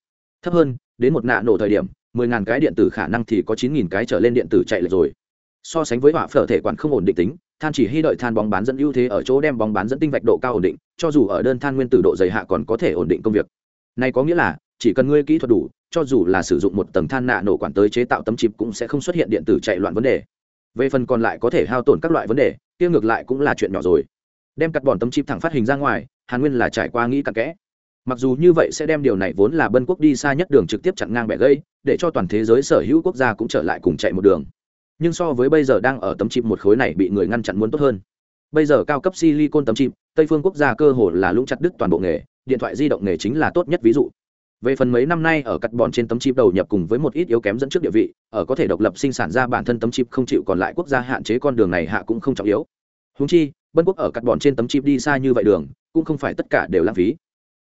Thấp hơn, đến một nạ nổ thời điểm 10.000 cái điện tử khả năng thì có 9.000 cái trở lên điện tử chạy lệch rồi. So sánh với hỏa phở thể quản không ổn định tính, than chỉ hy đợi than bóng bán dẫn ưu thế ở chỗ đem bóng bán dẫn tinh vạch độ cao ổn định, cho dù ở đơn than nguyên tử độ dày hạ còn có thể ổn định công việc. Này có nghĩa là, chỉ cần ngươi kỹ thuật đủ, cho dù là sử dụng một tầng than nạ nổ quản tới chế tạo tấm chip cũng sẽ không xuất hiện điện tử chạy loạn vấn đề về phần còn lại có thể hao tổn các loại vấn đề, kia ngược lại cũng là chuyện nhỏ rồi. Đem cắt bọn tấm chip thẳng phát hình ra ngoài, hàn nguyên là trải qua nghĩ cặn kẽ. Mặc dù như vậy sẽ đem điều này vốn là bân quốc đi xa nhất đường trực tiếp chặn ngang bẻ gây để cho toàn thế giới sở hữu quốc gia cũng trở lại cùng chạy một đường. Nhưng so với bây giờ đang ở tấm chip một khối này bị người ngăn chặn muốn tốt hơn. Bây giờ cao cấp silicon tấm chip, tây phương quốc gia cơ hồ là lũng chặt đứt toàn bộ nghề, điện thoại di động nghề chính là tốt nhất ví dụ về phần mấy năm nay ở cắt bòn trên tấm chip đầu nhập cùng với một ít yếu kém dẫn trước địa vị, ở có thể độc lập sinh sản ra bản thân tấm chip không chịu còn lại quốc gia hạn chế con đường này hạ cũng không trọng yếu. Húng chi, bân quốc ở cắt bòn trên tấm chip đi xa như vậy đường, cũng không phải tất cả đều lãng phí.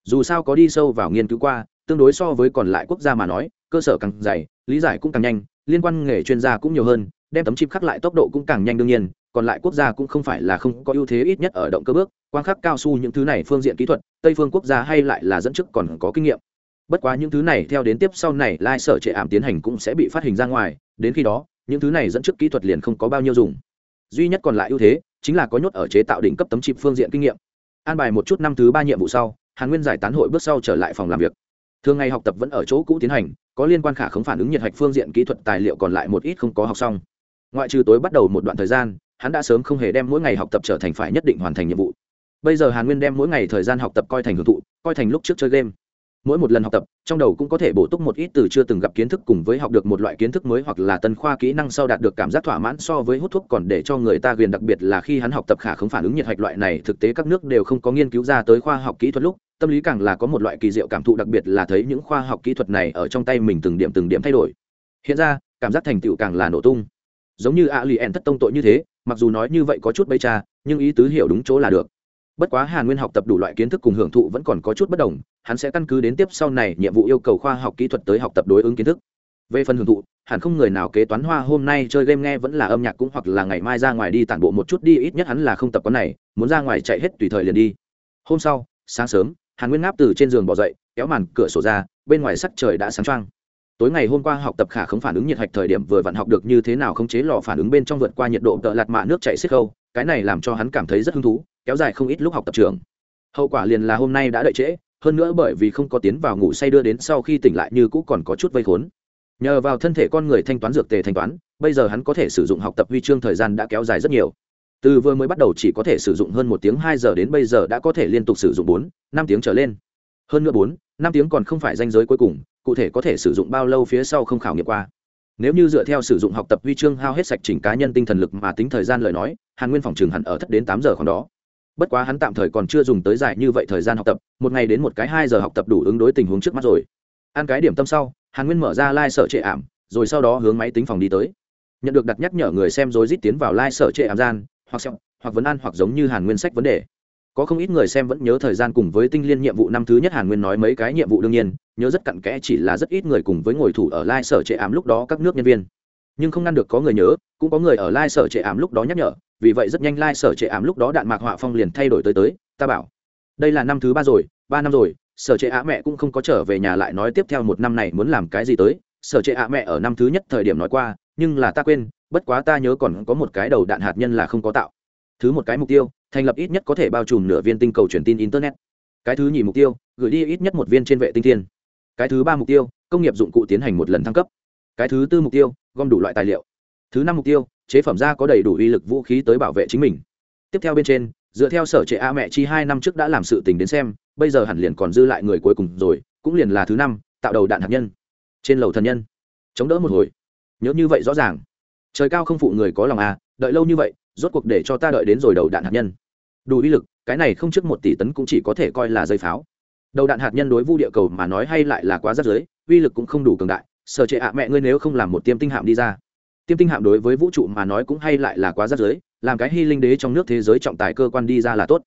Dù sao có đi sâu vào nghiên cứu qua, tương đối so với còn lại quốc gia mà nói, cơ sở càng dày, lý giải cũng càng nhanh, liên quan nghề chuyên gia cũng nhiều hơn, đem tấm chip khắc lại tốc độ cũng càng nhanh đương nhiên, còn lại quốc gia cũng không phải là không có ưu thế ít nhất ở động cơ bước quang khắc cao su những thứ này phương diện kỹ thuật, tây phương quốc gia hay lại là dẫn trước còn có kinh nghiệm bất quá những thứ này theo đến tiếp sau này, lai sở trệ ảm tiến hành cũng sẽ bị phát hình ra ngoài, đến khi đó, những thứ này dẫn trước kỹ thuật liền không có bao nhiêu dùng. Duy nhất còn lại ưu thế, chính là có nhốt ở chế tạo đỉnh cấp tấm chip phương diện kinh nghiệm. An bài một chút năm thứ ba nhiệm vụ sau, hàn nguyên giải tán hội bước sau trở lại phòng làm việc. Thường ngày học tập vẫn ở chỗ cũ tiến hành, có liên quan khả không phản ứng nhiệt hạch phương diện kỹ thuật tài liệu còn lại một ít không có học xong. Ngoại trừ tối bắt đầu một đoạn thời gian, hắn đã sớm không hề đem mỗi ngày học tập trở thành phải nhất định hoàn thành nhiệm vụ. Bây giờ hàn nguyên đem mỗi ngày thời gian học tập coi thành hưởng thụ, coi thành lúc trước chơi game mỗi một lần học tập, trong đầu cũng có thể bổ túc một ít từ chưa từng gặp kiến thức cùng với học được một loại kiến thức mới hoặc là tân khoa kỹ năng sau đạt được cảm giác thỏa mãn so với hút thuốc còn để cho người ta ghiền đặc biệt là khi hắn học tập khả không phản ứng nhiệt hạch loại này, thực tế các nước đều không có nghiên cứu ra tới khoa học kỹ thuật lúc, tâm lý càng là có một loại kỳ diệu cảm thụ đặc biệt là thấy những khoa học kỹ thuật này ở trong tay mình từng điểm từng điểm thay đổi. Hiện ra, cảm giác thành tựu càng là nổ tung. Giống như a Li En thất tông tội như thế, mặc dù nói như vậy có chút bây cha, nhưng ý tứ hiểu đúng chỗ là được bất quá hàn nguyên học tập đủ loại kiến thức cùng hưởng thụ vẫn còn có chút bất đồng, hắn sẽ căn cứ đến tiếp sau này nhiệm vụ yêu cầu khoa học kỹ thuật tới học tập đối ứng kiến thức. Về phần hưởng thụ, hẳn không người nào kế toán hoa hôm nay chơi game nghe vẫn là âm nhạc cũng hoặc là ngày mai ra ngoài đi tản bộ một chút đi, ít nhất hắn là không tập quán này, muốn ra ngoài chạy hết tùy thời liền đi. Hôm sau, sáng sớm, hàn nguyên ngáp từ trên giường bỏ dậy, kéo màn cửa sổ ra, bên ngoài sắc trời đã sáng trăng tối ngày hôm qua học tập khả không phản ứng nhiệt hạch thời điểm vừa vặn học được như thế nào khống chế lò phản ứng bên trong vượt qua nhiệt độ tợ lạt mạ nước chạy xích khâu, cái này làm cho hắn cảm thấy rất hứng thú kéo dài không ít lúc học tập trường. Hậu quả liền là hôm nay đã đợi trễ, hơn nữa bởi vì không có tiến vào ngủ say đưa đến sau khi tỉnh lại như cũ còn có chút vây khốn. Nhờ vào thân thể con người thanh toán dược tề thanh toán, bây giờ hắn có thể sử dụng học tập huy chương thời gian đã kéo dài rất nhiều. Từ vừa mới bắt đầu chỉ có thể sử dụng hơn một tiếng hai giờ đến bây giờ đã có thể liên tục sử dụng bốn, năm tiếng trở lên. Hơn nữa bốn, năm tiếng còn không phải danh giới cuối cùng, cụ thể có thể sử dụng bao lâu phía sau không khảo nghiệm qua. Nếu như dựa theo sử dụng học tập huy chương hao hết sạch chỉnh cá nhân tinh thần lực mà tính thời gian lời nói, hàn nguyên phòng trường hẳn ở thất đến tám giờ còn đó bất quá hắn tạm thời còn chưa dùng tới dài như vậy thời gian học tập, một ngày đến một cái hai giờ học tập đủ ứng đối tình huống trước mắt rồi. Ăn cái điểm tâm sau, hàn nguyên mở ra lai、like、sở trệ ảm, rồi sau đó hướng máy tính phòng đi tới. Nhận được đặt nhắc nhở người xem rối rít tiến vào lai、like、sở trệ ảm gian, hoặc xem, hoặc vấn an, hoặc giống như hàn nguyên sách vấn đề. Có không ít người xem vẫn nhớ thời gian cùng với tinh liên nhiệm vụ năm thứ nhất hàn nguyên nói mấy cái nhiệm vụ đương nhiên, nhớ rất cặn kẽ chỉ là rất ít người cùng với ngồi thủ ở lai、like、sở trệ ảm lúc đó các nước nhân viên nhưng không ngăn được có người nhớ, cũng có người ở lai、like、sở trệ ảm lúc đó nhắc nhở, vì vậy rất nhanh lai、like、sở trệ ảm lúc đó đạn mạc họa phong liền thay đổi tới tới, ta bảo, đây là năm thứ ba rồi, ba năm rồi, sở trệ ạ mẹ cũng không có trở về nhà lại nói tiếp theo một năm này muốn làm cái gì tới, sở trệ ạ mẹ ở năm thứ nhất thời điểm nói qua, nhưng là ta quên, bất quá ta nhớ còn có một cái đầu đạn hạt nhân là không có tạo. Thứ một cái mục tiêu, thành lập ít nhất có thể bao trùm nửa viên tinh cầu truyền tin internet. Cái thứ nhì mục tiêu, gửi đi ít nhất một viên trên vệ tinh thiên. Cái thứ ba mục tiêu, công nghiệp dụng cụ tiến hành một lần thăng cấp. Cái thứ tư mục tiêu gom đủ loại tài liệu. Thứ năm mục tiêu, chế phẩm ra có đầy đủ uy lực vũ khí tới bảo vệ chính mình. Tiếp theo bên trên, dựa theo sở trệ a mẹ chi hai năm trước đã làm sự tình đến xem, bây giờ hẳn liền còn dư lại người cuối cùng rồi, cũng liền là thứ năm, tạo đầu đạn hạt nhân. Trên lầu thần nhân, chống đỡ một hồi. Nhớ như vậy rõ ràng. Trời cao không phụ người có lòng à đợi lâu như vậy, rốt cuộc để cho ta đợi đến rồi đầu đạn hạt nhân. Đủ uy lực, cái này không trước một tỷ tấn cũng chỉ có thể coi là dây pháo. Đầu đạn hạt nhân đối vu địa cầu mà nói hay lại là quá rất giới uy lực cũng không đủ cường đại sở trệ ạ, mẹ ngươi nếu không làm một tiêm tinh hạm đi ra. Tiêm tinh hạm đối với vũ trụ mà nói cũng hay lại là quá rất giới làm cái hy linh đế trong nước thế giới trọng tài cơ quan đi ra là tốt.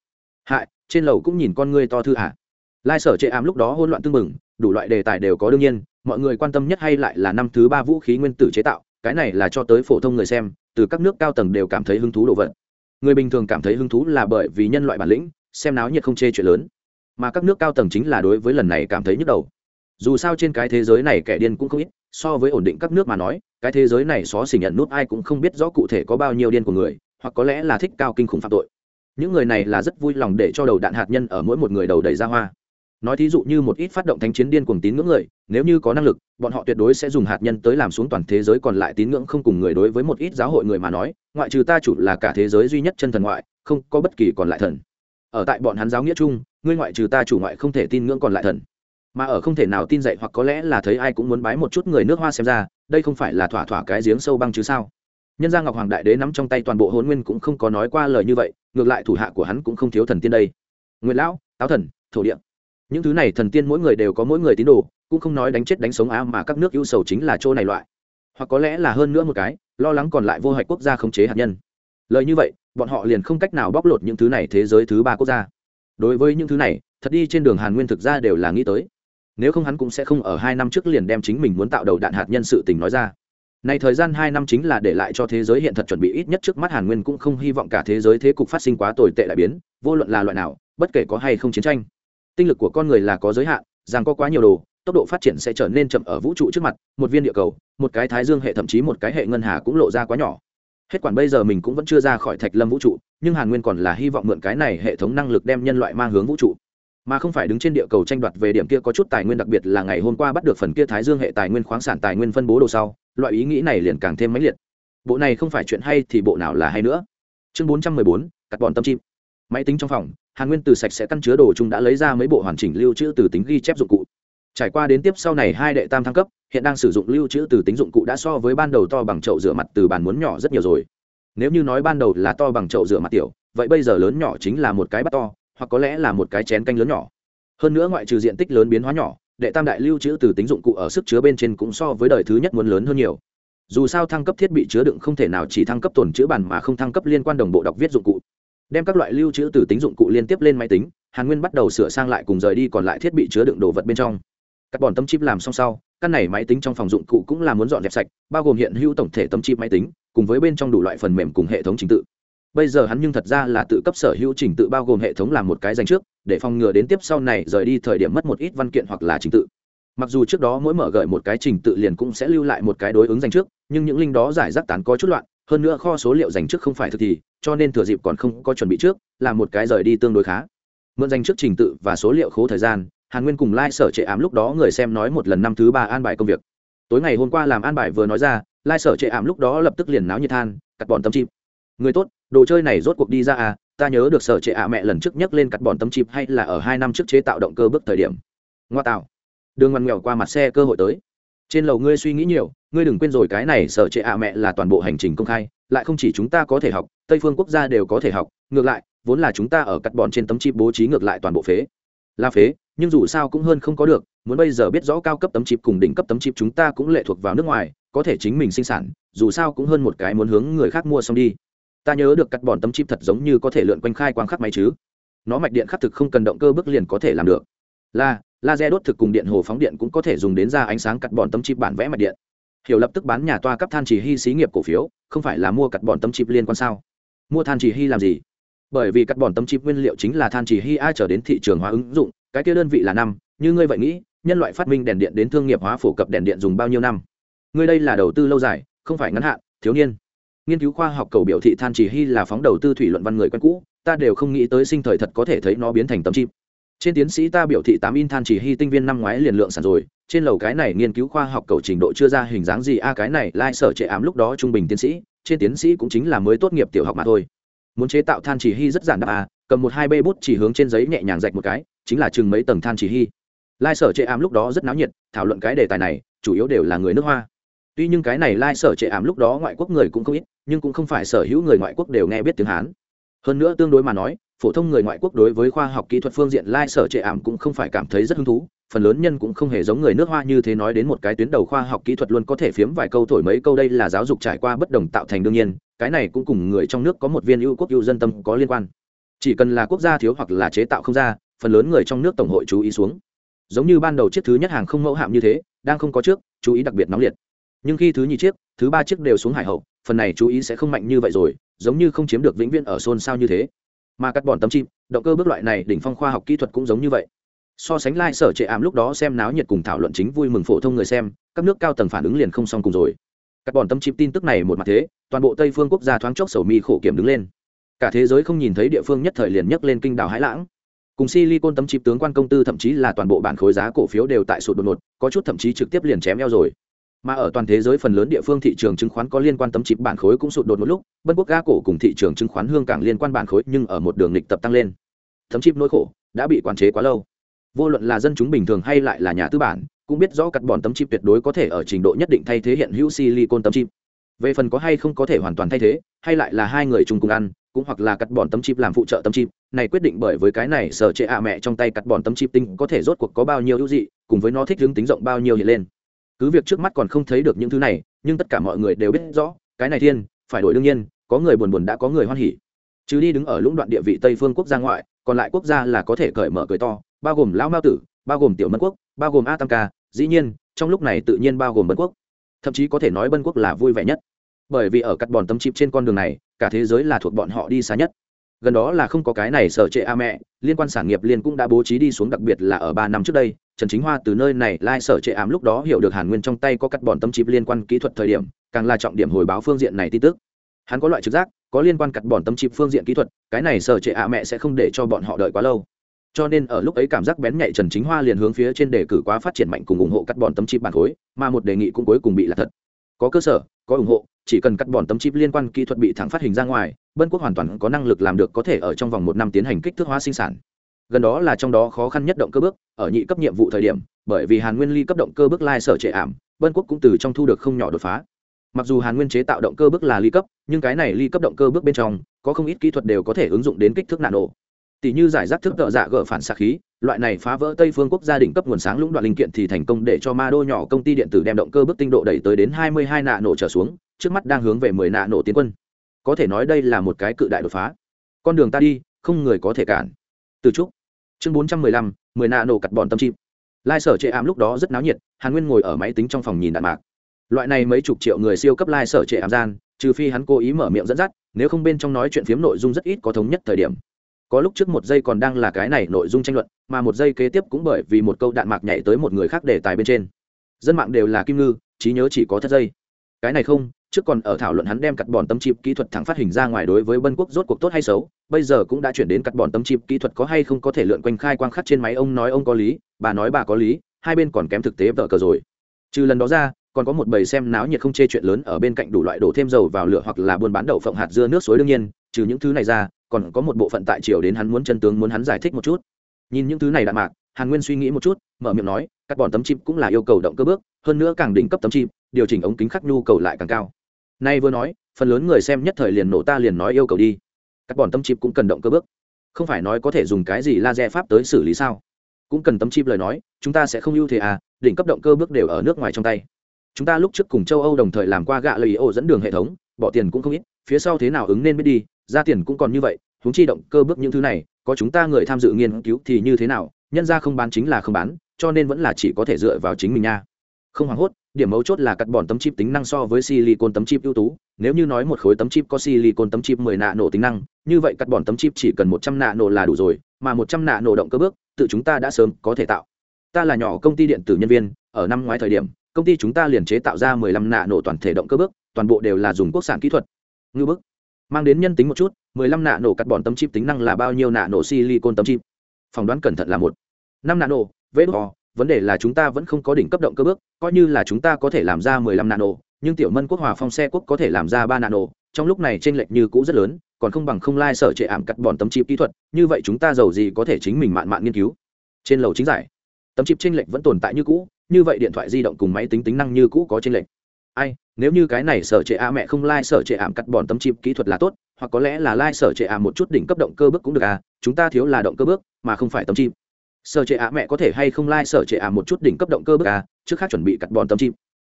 Hại, trên lầu cũng nhìn con ngươi to thư à? lai sở Trệ ám lúc đó hôn loạn tưng bừng, đủ loại đề tài đều có đương nhiên, mọi người quan tâm nhất hay lại là năm thứ ba vũ khí nguyên tử chế tạo, cái này là cho tới phổ thông người xem, từ các nước cao tầng đều cảm thấy hứng thú đồ vật. Người bình thường cảm thấy hứng thú là bởi vì nhân loại bản lĩnh, xem náo nhiệt không chê chuyện lớn. Mà các nước cao tầng chính là đối với lần này cảm thấy nhức đầu dù sao trên cái thế giới này kẻ điên cũng không ít, so với ổn định các nước mà nói, cái thế giới này xó xỉ nhận nút ai cũng không biết rõ cụ thể có bao nhiêu điên của người, hoặc có lẽ là thích cao kinh khủng phạm tội. Những người này là rất vui lòng để cho đầu đạn hạt nhân ở mỗi một người đầu đầy ra hoa. Nói thí dụ như một ít phát động thánh chiến điên cuồng tín ngưỡng người, nếu như có năng lực, bọn họ tuyệt đối sẽ dùng hạt nhân tới làm xuống toàn thế giới còn lại tín ngưỡng không cùng người đối với một ít giáo hội người mà nói, ngoại trừ ta chủ là cả thế giới duy nhất chân thần ngoại, không có bất kỳ còn lại thần. Ở tại bọn hắn giáo nghĩa chung, ngươi ngoại trừ ta chủ ngoại không thể tin ngưỡng còn lại thần mà ở không thể nào tin dạy hoặc có lẽ là thấy ai cũng muốn bái một chút người nước hoa xem ra, đây không phải là thỏa thỏa cái giếng sâu băng chứ sao? Nhân gia ngọc hoàng đại đế nắm trong tay toàn bộ hôn nguyên cũng không có nói qua lời như vậy, ngược lại thủ hạ của hắn cũng không thiếu thần tiên đây. Nguyên lão, táo thần, thổ địa. Những thứ này thần tiên mỗi người đều có mỗi người tín đồ, cũng không nói đánh chết đánh sống á mà các nước ưu sầu chính là chỗ này loại. Hoặc có lẽ là hơn nữa một cái, lo lắng còn lại vô hạch quốc gia khống chế hạt nhân. Lời như vậy, bọn họ liền không cách nào bóc lột những thứ này thế giới thứ ba quốc gia. Đối với những thứ này, thật đi trên đường hàn nguyên thực ra đều là nghĩ tới nếu không hắn cũng sẽ không ở hai năm trước liền đem chính mình muốn tạo đầu đạn hạt nhân sự tình nói ra này thời gian hai năm chính là để lại cho thế giới hiện thật chuẩn bị ít nhất trước mắt Hàn Nguyên cũng không hy vọng cả thế giới thế cục phát sinh quá tồi tệ lại biến, vô luận là loại nào, bất kể có hay không chiến tranh. Tinh lực của con người là có giới hạn, rằng có quá nhiều đồ, tốc độ phát triển sẽ trở nên chậm ở vũ trụ trước mặt, một viên địa cầu, một cái thái dương hệ thậm chí một cái hệ ngân hà cũng lộ ra quá nhỏ. Hết quản bây giờ mình cũng vẫn chưa ra khỏi Thạch Lâm vũ trụ, nhưng Hàn Nguyên còn là hy vọng mượn cái này hệ thống năng lực đem nhân loại mang hướng vũ trụ mà không phải đứng trên địa cầu tranh đoạt về điểm kia có chút tài nguyên đặc biệt là ngày hôm qua bắt được phần kia thái dương hệ tài nguyên khoáng sản tài nguyên phân bố đồ sau, loại ý nghĩ này liền càng thêm mãnh liệt. Bộ này không phải chuyện hay thì bộ nào là hay nữa. Chương bốn trăm mười bốn, cắt bọn tâm chim. Máy tính trong phòng, hàn nguyên từ sạch sẽ căn chứa đồ chung đã lấy ra mấy bộ hoàn chỉnh lưu trữ từ tính ghi chép dụng cụ. Trải qua đến tiếp sau này hai đệ tam thăng cấp, hiện đang sử dụng lưu trữ từ tính dụng cụ đã so với ban đầu to bằng chậu rửa mặt từ bàn muốn nhỏ rất nhiều rồi. Nếu như nói ban đầu là to bằng chậu rửa mặt tiểu, vậy bây giờ lớn nhỏ chính là một cái bắt to hoặc có lẽ là một cái chén canh lớn nhỏ. Hơn nữa ngoại trừ diện tích lớn biến hóa nhỏ, đệ tam đại lưu trữ từ tính dụng cụ ở sức chứa bên trên cũng so với đời thứ nhất muốn lớn hơn nhiều. Dù sao thăng cấp thiết bị chứa đựng không thể nào chỉ thăng cấp tồn chữ bản mà không thăng cấp liên quan đồng bộ đọc viết dụng cụ. Đem các loại lưu trữ từ tính dụng cụ liên tiếp lên máy tính, hàn nguyên bắt đầu sửa sang lại cùng rời đi còn lại thiết bị chứa đựng đồ vật bên trong. Các bọn tấm chip làm xong sau, căn này máy tính trong phòng dụng cụ cũng là muốn dọn dẹp sạch, bao gồm hiện hữu tổng thể tấm chip máy tính, cùng với bên trong đủ loại phần mềm cùng hệ thống trình tự bây giờ hắn nhưng thật ra là tự cấp sở hữu trình tự bao gồm hệ thống làm một cái dành trước, để phòng ngừa đến tiếp sau này rời đi thời điểm mất một ít văn kiện hoặc là trình tự. Mặc dù trước đó mỗi mở gợi một cái trình tự liền cũng sẽ lưu lại một cái đối ứng dành trước, nhưng những linh đó giải rác tán có chút loạn, hơn nữa kho số liệu dành trước không phải thực thì, cho nên thừa dịp còn không có chuẩn bị trước là một cái rời đi tương đối khá. Mượn dành trước trình tự và số liệu khố thời gian, hàn nguyên cùng lai、like、sở trệ ám lúc đó người xem nói một lần năm thứ ba an bài công việc. Tối ngày hôm qua làm an bài vừa nói ra, lai、like、sở trệ ám lúc đó lập tức liền náo nhiệt than, cắt bọn tâm chim. Người tốt đồ chơi này rốt cuộc đi ra à ta nhớ được sở trệ ạ mẹ lần trước nhắc lên cắt bọn tấm chip hay là ở hai năm trước chế tạo động cơ bước thời điểm. Ngoa tạo. Đường ngoằn nghèo qua mặt xe cơ hội tới. Trên lầu ngươi suy nghĩ nhiều, ngươi đừng quên rồi cái này sở trệ ạ mẹ là toàn bộ hành trình công khai, lại không chỉ chúng ta có thể học, tây phương quốc gia đều có thể học, ngược lại, vốn là chúng ta ở cắt bọn trên tấm chip bố trí ngược lại toàn bộ phế. Là phế, nhưng dù sao cũng hơn không có được, muốn bây giờ biết rõ cao cấp tấm chip cùng đỉnh cấp tấm chip chúng ta cũng lệ thuộc vào nước ngoài, có thể chính mình sinh sản, dù sao cũng hơn một cái muốn hướng người khác mua xong đi ta nhớ được cắt bọn tấm chip thật giống như có thể lượn quanh khai quang khắc máy chứ. Nó mạch điện khắc thực không cần động cơ bước liền có thể làm được. Là, laser đốt thực cùng điện hồ phóng điện cũng có thể dùng đến ra ánh sáng cắt bọn tấm chip bản vẽ mạch điện. Hiểu lập tức bán nhà toa cấp than chỉ hy xí nghiệp cổ phiếu, không phải là mua cắt bọn tấm chip liên quan sao? Mua than chỉ hy làm gì? Bởi vì cắt bọn tấm chip nguyên liệu chính là than chỉ hy ai trở đến thị trường hóa ứng dụng, cái kia đơn vị là năm, như ngươi vậy nghĩ, nhân loại phát minh đèn điện đến thương nghiệp hóa phổ cập đèn điện dùng bao nhiêu năm? Ngươi đây là đầu tư lâu dài, không phải ngắn hạn, thiếu niên nghiên cứu khoa học cầu biểu thị than chỉ hy là phóng đầu tư thủy luận văn người quen cũ, ta đều không nghĩ tới sinh thời thật có thể thấy nó biến thành tấm chip trên tiến sĩ ta biểu thị tám in than chỉ hy tinh viên năm ngoái liền lượng sản rồi, trên lầu cái này nghiên cứu khoa học cầu trình độ chưa ra hình dáng gì, a, cái này lai sở trệ ám lúc đó trung bình tiến sĩ, trên tiến sĩ cũng chính là mới tốt nghiệp tiểu học mà thôi. Muốn chế tạo than chỉ hy rất giản đáp, a, cầm một hai bê bút chỉ hướng trên giấy nhẹ nhàng rạch một cái, chính là chừng mấy tầng than chỉ hy. Lai sở trệ ám lúc đó rất náo nhiệt, thảo luận cái đề tài này, chủ yếu đều là người nước hoa. Tuy nhưng cái này lai sở trệ ám lúc đó ngoại quốc người cũng không ít nhưng cũng không phải sở hữu người ngoại quốc đều nghe biết tiếng hán. Hơn nữa tương đối mà nói, phổ thông người ngoại quốc đối với khoa học kỹ thuật phương diện lai sở trệ ảm cũng không phải cảm thấy rất hứng thú, phần lớn nhân cũng không hề giống người nước hoa như thế nói đến một cái tuyến đầu khoa học kỹ thuật luôn có thể phiếm vài câu thổi mấy câu đây là giáo dục trải qua bất đồng tạo thành đương nhiên, cái này cũng cùng người trong nước có một viên ưu quốc ưu dân tâm có liên quan. Chỉ cần là quốc gia thiếu hoặc là chế tạo không ra, phần lớn người trong nước tổng hội chú ý xuống. Giống như ban đầu chiếc thứ nhất hàng không mẫu hạm như thế, đang không có trước, chú ý đặc biệt nóng liệt. Nhưng khi thứ nhì chiếc, thứ ba chiếc đều xuống hải hậu phần này chú ý sẽ không mạnh như vậy rồi, giống như không chiếm được vĩnh viễn ở xôn xao như thế. Mà cắt bọn tấm chim, động cơ bước loại này đỉnh phong khoa học kỹ thuật cũng giống như vậy. So sánh lai、like、sở trệ ảm lúc đó xem náo nhiệt cùng thảo luận chính vui mừng phổ thông người xem, các nước cao tầng phản ứng liền không xong cùng rồi. Cắt bọn tấm chim tin tức này một mặt thế, toàn bộ tây phương quốc gia thoáng chốc sầu mi khổ kiểm đứng lên. Cả thế giới không nhìn thấy địa phương nhất thời liền nhấc lên kinh đảo hãi lãng. Cùng silicon tấm chip tướng quan công tư thậm chí là toàn bộ bản khối giá cổ phiếu đều tại sụt đột ngột, có chút thậm chí trực tiếp liền chém eo rồi mà ở toàn thế giới phần lớn địa phương thị trường chứng khoán có liên quan tấm chip bản khối cũng sụt đột một lúc bân quốc ga cổ cùng thị trường chứng khoán hương cảng liên quan bản khối nhưng ở một đường lịch tập tăng lên. Tấm chip nỗi khổ đã bị quản chế quá lâu. Vô luận là dân chúng bình thường hay lại là nhà tư bản, cũng biết rõ cắt bọn tấm chip tuyệt đối có thể ở trình độ nhất định thay thế hiện hữu silicon tấm chip. Về phần có hay không có thể hoàn toàn thay thế, hay lại là hai người chung cùng ăn, cũng hoặc là cắt bọn tấm chip làm phụ trợ tấm chip, này quyết định bởi với cái này sở trệ ạ mẹ trong tay cắt bọn tấm chip tinh có thể rốt cuộc có bao nhiêu ưu dị, cùng với nó thích hướng tính rộng bao nhiêu hiện lên cứ việc trước mắt còn không thấy được những thứ này, nhưng tất cả mọi người đều biết rõ, cái này thiên, phải đổi đương nhiên, có người buồn buồn đã có người hoan hỉ. Chứ đi đứng ở lũng đoạn địa vị tây phương quốc gia ngoại, còn lại quốc gia là có thể cởi mở cười to, bao gồm lão mao tử, bao gồm tiểu mân quốc, bao gồm a tam ca, dĩ nhiên, trong lúc này tự nhiên bao gồm bân quốc. Thậm chí có thể nói bân quốc là vui vẻ nhất. Bởi vì ở cắt bòn tấm chip trên con đường này, cả thế giới là thuộc bọn họ đi xa nhất. Gần đó là không có cái này sở trệ a mẹ, liên quan sản nghiệp liên cũng đã bố trí đi xuống, đặc biệt là ở ba năm trước đây trần chính hoa từ nơi này lai sở trệ ám lúc đó hiểu được hàn nguyên trong tay có cắt bọn tấm chip liên quan kỹ thuật thời điểm, càng là trọng điểm hồi báo phương diện này tin tức. Hắn có loại trực giác, có liên quan cắt bọn tấm chip phương diện kỹ thuật, cái này sở trệ a mẹ sẽ không để cho bọn họ đợi quá lâu. Cho nên ở lúc ấy cảm giác bén nhạy trần chính hoa liền hướng phía trên đề cử quá phát triển mạnh cùng ủng hộ cắt bọn tấm chip bản khối, mà một đề nghị cũng cuối cùng bị là thật. Có cơ sở, có ủng hộ, chỉ cần cắt bọn tấm chip liên quan kỹ thuật bị thẳng phát hình ra ngoài, bân quốc hoàn toàn có năng lực làm được có thể ở trong vòng một năm tiến hành kích thước hóa sinh sản gần đó là trong đó khó khăn nhất động cơ bước, ở nhị cấp nhiệm vụ thời điểm, bởi vì hàn nguyên ly cấp động cơ bước lai sở trệ ảm, vân quốc cũng từ trong thu được không nhỏ đột phá. Mặc dù hàn nguyên chế tạo động cơ bước là ly cấp, nhưng cái này ly cấp động cơ bước bên trong, có không ít kỹ thuật đều có thể ứng dụng đến kích thước nạn nổ. Tỷ như giải rác thức tợ dạ gỡ phản xạ khí, loại này phá vỡ tây phương quốc gia đỉnh cấp nguồn sáng lũng đoạn linh kiện thì thành công để cho ma đô nhỏ công ty điện tử đem động cơ bước tinh độ đẩy tới đến 22 nạ nổ trở xuống, trước mắt đang hướng về 10 nạ nổ tiến quân. Có thể nói đây là một cái cự đại đột phá. Con đường ta đi, không người có thể cản. Từ trúc chương 415, 10 nạ nổ cặt bọn tâm chim. Lai sở trệ ám lúc đó rất náo nhiệt hàn nguyên ngồi ở máy tính trong phòng nhìn đạn mạc. Loại này mấy chục triệu người siêu cấp lai sở trệ ám gian trừ phi hắn cố ý mở miệng dẫn dắt nếu không bên trong nói chuyện phiếm nội dung rất ít có thống nhất thời điểm. Có lúc trước một giây còn đang là cái này nội dung tranh luận mà một giây kế tiếp cũng bởi vì một câu đạn mạc nhảy tới một người khác đề tài bên trên. Dân mạng đều là kim ngư trí nhớ chỉ có thất giây. Cái này không trước còn ở thảo luận hắn đem cắt bòn tấm chip kỹ thuật thẳng phát hình ra ngoài đối với bân quốc rốt cuộc tốt hay xấu, bây giờ cũng đã chuyển đến cắt bòn tấm chip kỹ thuật có hay không có thể lượn quanh khai quang khắc trên máy ông nói ông có lý, bà nói bà có lý, hai bên còn kém thực tế vợ cờ rồi. Trừ lần đó ra, còn có một bầy xem náo nhiệt không chê chuyện lớn ở bên cạnh đủ loại đổ thêm dầu vào lửa hoặc là buôn bán đậu phộng hạt dưa nước suối đương nhiên, trừ những thứ này ra, còn có một bộ phận tại triều đến hắn muốn chân tướng muốn hắn giải thích một chút. Nhìn những thứ này đạn mạc, hàn nguyên suy nghĩ một chút, mở miệng nói, cắt bòn tấm chip cũng là yêu cầu động cơ bước, hơn nữa càng đỉnh cấp tấm chip, điều chỉnh ống kính khắc nhu cầu lại càng cao nay vừa nói, phần lớn người xem nhất thời liền nổ ta liền nói yêu cầu đi. Các bọn tấm chip cũng cần động cơ bước. Không phải nói có thể dùng cái gì laser pháp tới xử lý sao? Cũng cần tấm chip lời nói, chúng ta sẽ không ưu thế à đỉnh cấp động cơ bước đều ở nước ngoài trong tay. Chúng ta lúc trước cùng châu âu đồng thời làm qua gạ lời ô dẫn đường hệ thống, bỏ tiền cũng không ít, phía sau thế nào ứng nên biết đi, ra tiền cũng còn như vậy húng chi động cơ bước những thứ này, có chúng ta người tham dự nghiên cứu thì như thế nào, nhân ra không bán chính là không bán, cho nên vẫn là chỉ có thể dựa vào chính mình nha. Không hoảng hốt điểm mấu chốt là cắt bòn tấm chip tính năng so với silicon tấm chip ưu tú. Nếu như nói một khối tấm chip có silicon tấm chip 10 nạ nổ tính năng, như vậy cắt bòn tấm chip chỉ cần 100 nạ nổ là đủ rồi, mà 100 nạ nổ động cơ bước, tự chúng ta đã sớm có thể tạo. Ta là nhỏ công ty điện tử nhân viên, ở năm ngoái thời điểm, công ty chúng ta liền chế tạo ra 15 nạ nổ toàn thể động cơ bước, toàn bộ đều là dùng quốc sản kỹ thuật. Ngư bức. Mang đến nhân tính một chút 15 nạ nổ cắt bòn tấm chip tính năng là bao nhiêu nạ nổ silicon tấm chip? Phỏng đoán cẩn thận là một. năm nạ nổ vết vấn đề là chúng ta vẫn không có đỉnh cấp động cơ bước, coi như là chúng ta có thể làm ra 15 nano, nhưng tiểu mân quốc hòa phong xe quốc có thể làm ra ba nano, trong lúc này trên lệch như cũ rất lớn, còn không bằng không lai sở trệ ảm cắt bòn tấm chip kỹ thuật, như vậy chúng ta giàu gì có thể chính mình mạn mạn nghiên cứu. Trên lầu chính giải, tấm chip trên lệch vẫn tồn tại như cũ, như vậy điện thoại di động cùng máy tính tính năng như cũ có trên lệch. Ai, nếu như cái này sở trệ a mẹ không lai sở trệ ảm cắt bòn tấm chip kỹ thuật là tốt, hoặc có lẽ là lai sở trệ ảm một chút đỉnh cấp động cơ bước cũng được à chúng ta thiếu là động cơ bước, mà không phải tấm chip sở trệ ạ mẹ có thể hay không lai、like、sở trệ ạ một chút đỉnh cấp động cơ bước à trước khác chuẩn bị cắt bòn tấm chim.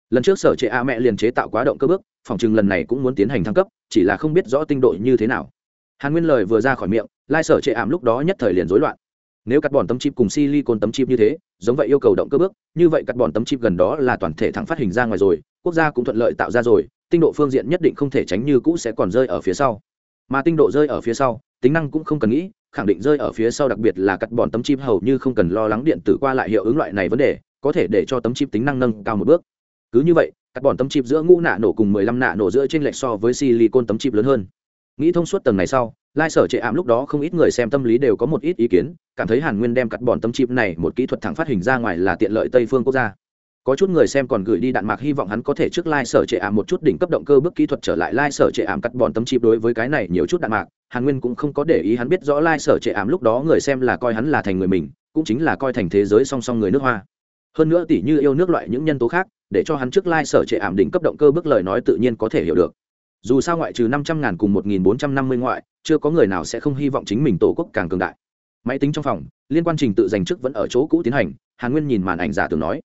Lần trước sở trệ ạ mẹ liền chế tạo quá động cơ bước, phòng chừng lần này cũng muốn tiến hành thăng cấp, chỉ là không biết rõ tinh độ như thế nào. Hàn nguyên lời vừa ra khỏi miệng lai、like、sở trệ ảm lúc đó nhất thời liền rối loạn. Nếu cắt bòn tấm chip cùng silicon tấm chip như thế, giống vậy yêu cầu động cơ bước, như vậy cắt bòn tấm chip gần đó là toàn thể thẳng phát hình ra ngoài rồi, quốc gia cũng thuận lợi tạo ra rồi, tinh độ phương diện nhất định không thể tránh như cũ sẽ còn rơi ở phía sau. Mà tinh độ rơi ở phía sau, tính năng cũng không cần nghĩ khẳng định rơi ở phía sau đặc biệt là cắt bòn tấm chip hầu như không cần lo lắng điện tử qua lại hiệu ứng loại này vấn đề, có thể để cho tấm chip tính năng nâng cao một bước. Cứ như vậy, cắt bòn tấm chip giữa ngũ nạ nổ cùng mười lăm nạ nổ giữa trên lệch so với silicon tấm chip lớn hơn. Nghĩ thông suốt tầng này sau, lai sở trệ ảm lúc đó không ít người xem tâm lý đều có một ít ý kiến, cảm thấy hàn nguyên đem cắt bòn tấm chip này một kỹ thuật thẳng phát hình ra ngoài là tiện lợi tây phương quốc gia có chút người xem còn gửi đi đạn mạc hy vọng hắn có thể trước lai sở trệ ảm một chút đỉnh cấp động cơ bước kỹ thuật trở lại lai sở trệ ảm cắt bòn tấm chip đối với cái này nhiều chút đạn mạc. Hàn nguyên cũng không có để ý hắn biết rõ lai sở trệ ảm lúc đó người xem là coi hắn là thành người mình, cũng chính là coi thành thế giới song song người nước hoa. Hơn nữa tỷ như yêu nước loại những nhân tố khác, để cho hắn trước lai sở trệ ảm đỉnh cấp động cơ bước lời nói tự nhiên có thể hiểu được. Dù sao ngoại trừ năm trăm ngàn cùng một nghìn bốn trăm năm mươi ngoại, chưa có người nào sẽ không hy vọng chính mình tổ quốc càng cường đại. Máy tính trong phòng, liên quan trình tự dành trước vẫn ở chỗ cũ tiến hành, hàn nguyên nhìn màn ảnh giả tưởng nói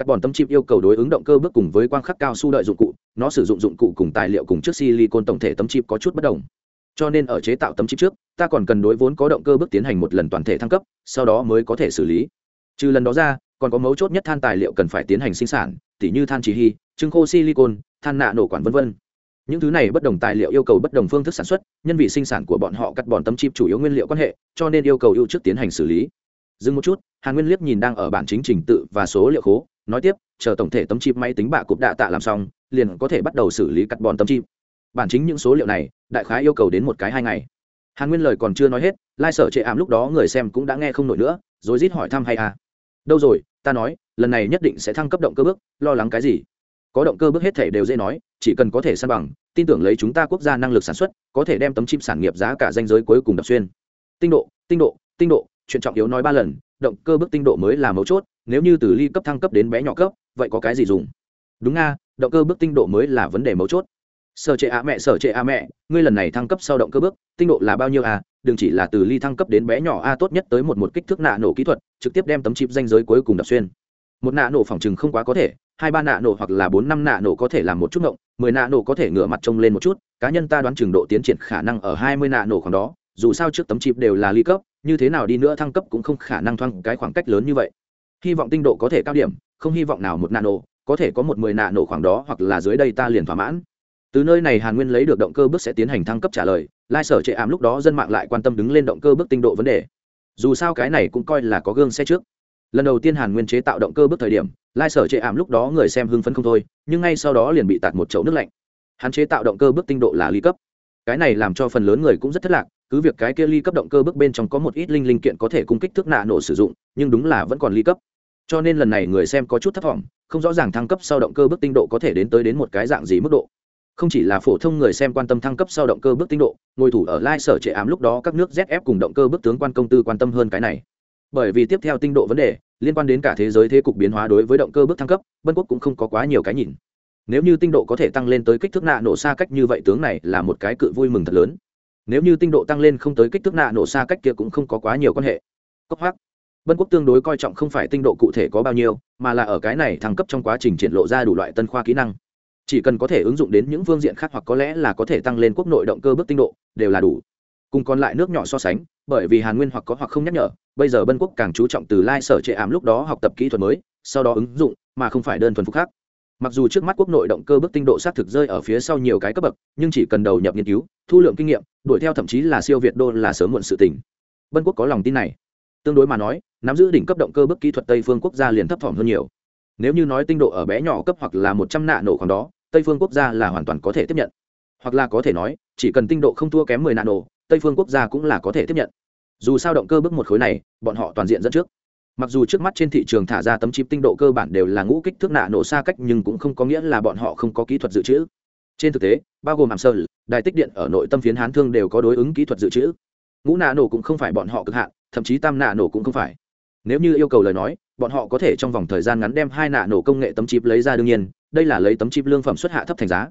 các bòn tấm chip yêu cầu đối ứng động cơ bước cùng với quang khắc cao su đợi dụng cụ, nó sử dụng dụng cụ cùng tài liệu cùng trước silicon tổng thể tấm chip có chút bất đồng. Cho nên ở chế tạo tấm chip trước, ta còn cần đối vốn có động cơ bước tiến hành một lần toàn thể thăng cấp, sau đó mới có thể xử lý. Trừ lần đó ra, còn có mấu chốt nhất than tài liệu cần phải tiến hành sinh sản, tỉ như than chỉ hy trưng khô silicon, than nạ nổ quản v v những thứ này bất đồng tài liệu yêu cầu bất đồng phương thức sản xuất, nhân vị sinh sản của bọn họ cắt bọn tấm chip chủ yếu nguyên liệu quan hệ, cho nên yêu cầu ưu trước tiến hành xử lý. Dừng một chút, hàn nguyên liếc nhìn đang ở bản chính trình tự và số liệu khố nói tiếp, chờ tổng thể tấm chip máy tính bạ cục đạ tạ làm xong, liền có thể bắt đầu xử lý cắt bòn tấm chip. Bản chính những số liệu này, đại khái yêu cầu đến một cái hai ngày. Hàn nguyên lời còn chưa nói hết, lai sở trệ ảm lúc đó người xem cũng đã nghe không nổi nữa, rồi rít hỏi thăm hay à? Đâu rồi, ta nói, lần này nhất định sẽ thăng cấp động cơ bước, lo lắng cái gì? Có động cơ bước hết thể đều dễ nói, chỉ cần có thể san bằng, tin tưởng lấy chúng ta quốc gia năng lực sản xuất, có thể đem tấm chip sản nghiệp giá cả danh giới cuối cùng đập xuyên. Tinh độ tinh độ tinh độ, chuyện trọng yếu nói ba lần, động cơ bước tinh độ mới là mấu chốt nếu như từ ly cấp thăng cấp đến bé nhỏ cấp, vậy có cái gì dùng? Đúng nga, động cơ bước tinh độ mới là vấn đề mấu chốt. Sở trệ a mẹ, sở trệ a mẹ, ngươi lần này thăng cấp sau động cơ bước, tinh độ là bao nhiêu a đừng chỉ là từ ly thăng cấp đến bé nhỏ a, tốt nhất tới một một kích thước nạ nổ kỹ thuật, trực tiếp đem tấm chip danh giới cuối cùng đập xuyên. Một nạ nổ phòng chừng không quá có thể, hai ba nạ nổ hoặc là bốn năm nạ nổ có thể làm một chút ngộng, mười nạ nổ có thể ngửa mặt trông lên một chút, cá nhân ta đoán chừng độ tiến triển khả năng ở hai mươi nạ nổ khoảng đó, dù sao trước tấm chip đều là ly cấp, như thế nào đi nữa thăng cấp cũng không khả năng thoang cái khoảng cách lớn như vậy hy vọng tinh độ có thể cao điểm, không hy vọng nào một nạ nổ có thể có một mười nạ nổ khoảng đó hoặc là dưới đây ta liền thỏa mãn. Từ nơi này hàn nguyên lấy được động cơ bước sẽ tiến hành thăng cấp trả lời, lai sở chệ ảm lúc đó dân mạng lại quan tâm đứng lên động cơ bước tinh độ vấn đề. Dù sao cái này cũng coi là có gương xe trước. Lần đầu tiên hàn nguyên chế tạo động cơ bước thời điểm, lai sở chệ ảm lúc đó người xem hưng phấn không thôi, nhưng ngay sau đó liền bị tạt một chậu nước lạnh. Hắn chế tạo động cơ bước tinh độ là ly cấp. Cái này làm cho phần lớn người cũng rất thất lạc, cứ việc cái kia ly cấp động cơ bước bên trong có một ít linh linh kiện có thể cung kích thước nạ nổ sử dụng, nhưng đúng là vẫn còn ly cấp cho nên lần này người xem có chút thất vọng, không rõ ràng thăng cấp sau động cơ bước tinh độ có thể đến tới đến một cái dạng gì mức độ. Không chỉ là phổ thông người xem quan tâm thăng cấp sau động cơ bước tinh độ, ngồi thủ ở lai sở trệ ám lúc đó các nước zf cùng động cơ bước tướng quan công tư quan tâm hơn cái này. Bởi vì tiếp theo tinh độ vấn đề, liên quan đến cả thế giới thế cục biến hóa đối với động cơ bước thăng cấp, vân quốc cũng không có quá nhiều cái nhìn. Nếu như tinh độ có thể tăng lên tới kích thước nạ nổ xa cách như vậy tướng này là một cái cự vui mừng thật lớn. Nếu như tinh độ tăng lên không tới kích thước nạ nổ xa cách kia cũng không có quá nhiều quan hệ. Cốc hoác Bân quốc tương đối coi trọng không phải tinh độ cụ thể có bao nhiêu, mà là ở cái này thăng cấp trong quá trình triển lộ ra đủ loại tân khoa kỹ năng. Chỉ cần có thể ứng dụng đến những phương diện khác hoặc có lẽ là có thể tăng lên quốc nội động cơ bước tinh độ, đều là đủ. Cùng còn lại nước nhỏ so sánh, bởi vì Hàn Nguyên hoặc có hoặc không nhắc nhở, bây giờ Bân quốc càng chú trọng từ lai sở trệ ảm lúc đó học tập kỹ thuật mới, sau đó ứng dụng, mà không phải đơn thuần phục khác. Mặc dù trước mắt quốc nội động cơ bước tinh độ xác thực rơi ở phía sau nhiều cái cấp bậc, nhưng chỉ cần đầu nhập nghiên cứu, thu lượng kinh nghiệm, đuổi theo thậm chí là siêu việt đô là sớm muộn sự tình. Bân quốc có lòng tin này tương đối mà nói, nắm giữ đỉnh cấp động cơ bức kỹ thuật tây phương quốc gia liền thấp thỏm hơn nhiều. Nếu như nói tinh độ ở bé nhỏ cấp hoặc là một trăm nạ nổ khoảng đó, tây phương quốc gia là hoàn toàn có thể tiếp nhận. Hoặc là có thể nói, chỉ cần tinh độ không thua kém mười nạ nổ, tây phương quốc gia cũng là có thể tiếp nhận. Dù sao động cơ bước một khối này, bọn họ toàn diện dẫn trước. Mặc dù trước mắt trên thị trường thả ra tấm chip tinh độ cơ bản đều là ngũ kích thước nạ nổ xa cách, nhưng cũng không có nghĩa là bọn họ không có kỹ thuật dự trữ. Trên thực tế, bao gồm hàm sơ đài tích điện ở nội tâm phiến hán thương đều có đối ứng kỹ thuật dự trữ. Ngũ nạ nổ cũng không phải bọn họ cực hạn thậm chí tam nạ nổ cũng không phải. Nếu như yêu cầu lời nói, bọn họ có thể trong vòng thời gian ngắn đem hai nạ nổ công nghệ tấm chip lấy ra đương nhiên, đây là lấy tấm chip lương phẩm xuất hạ thấp thành giá.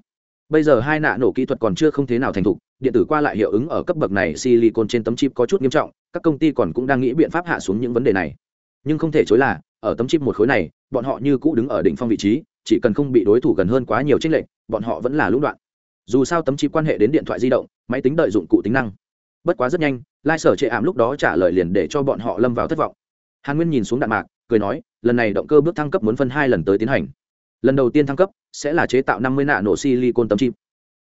Bây giờ hai nạ nổ kỹ thuật còn chưa không thế nào thành thục, điện tử qua lại hiệu ứng ở cấp bậc này silicon trên tấm chip có chút nghiêm trọng, các công ty còn cũng đang nghĩ biện pháp hạ xuống những vấn đề này. Nhưng không thể chối là, ở tấm chip một khối này, bọn họ như cũ đứng ở đỉnh phong vị trí, chỉ cần không bị đối thủ gần hơn quá nhiều tranh lệch, bọn họ vẫn là lũng đoạn. Dù sao tấm chip quan hệ đến điện thoại di động, máy tính đợi dụng cụ tính năng bất quá rất nhanh, lai sở chệ ảm lúc đó trả lời liền để cho bọn họ lâm vào thất vọng. Hàn nguyên nhìn xuống đạn mạc, cười nói, lần này động cơ bước thăng cấp muốn phân hai lần tới tiến hành. Lần đầu tiên thăng cấp sẽ là chế tạo năm mươi nạ nổ silicon tấm chip.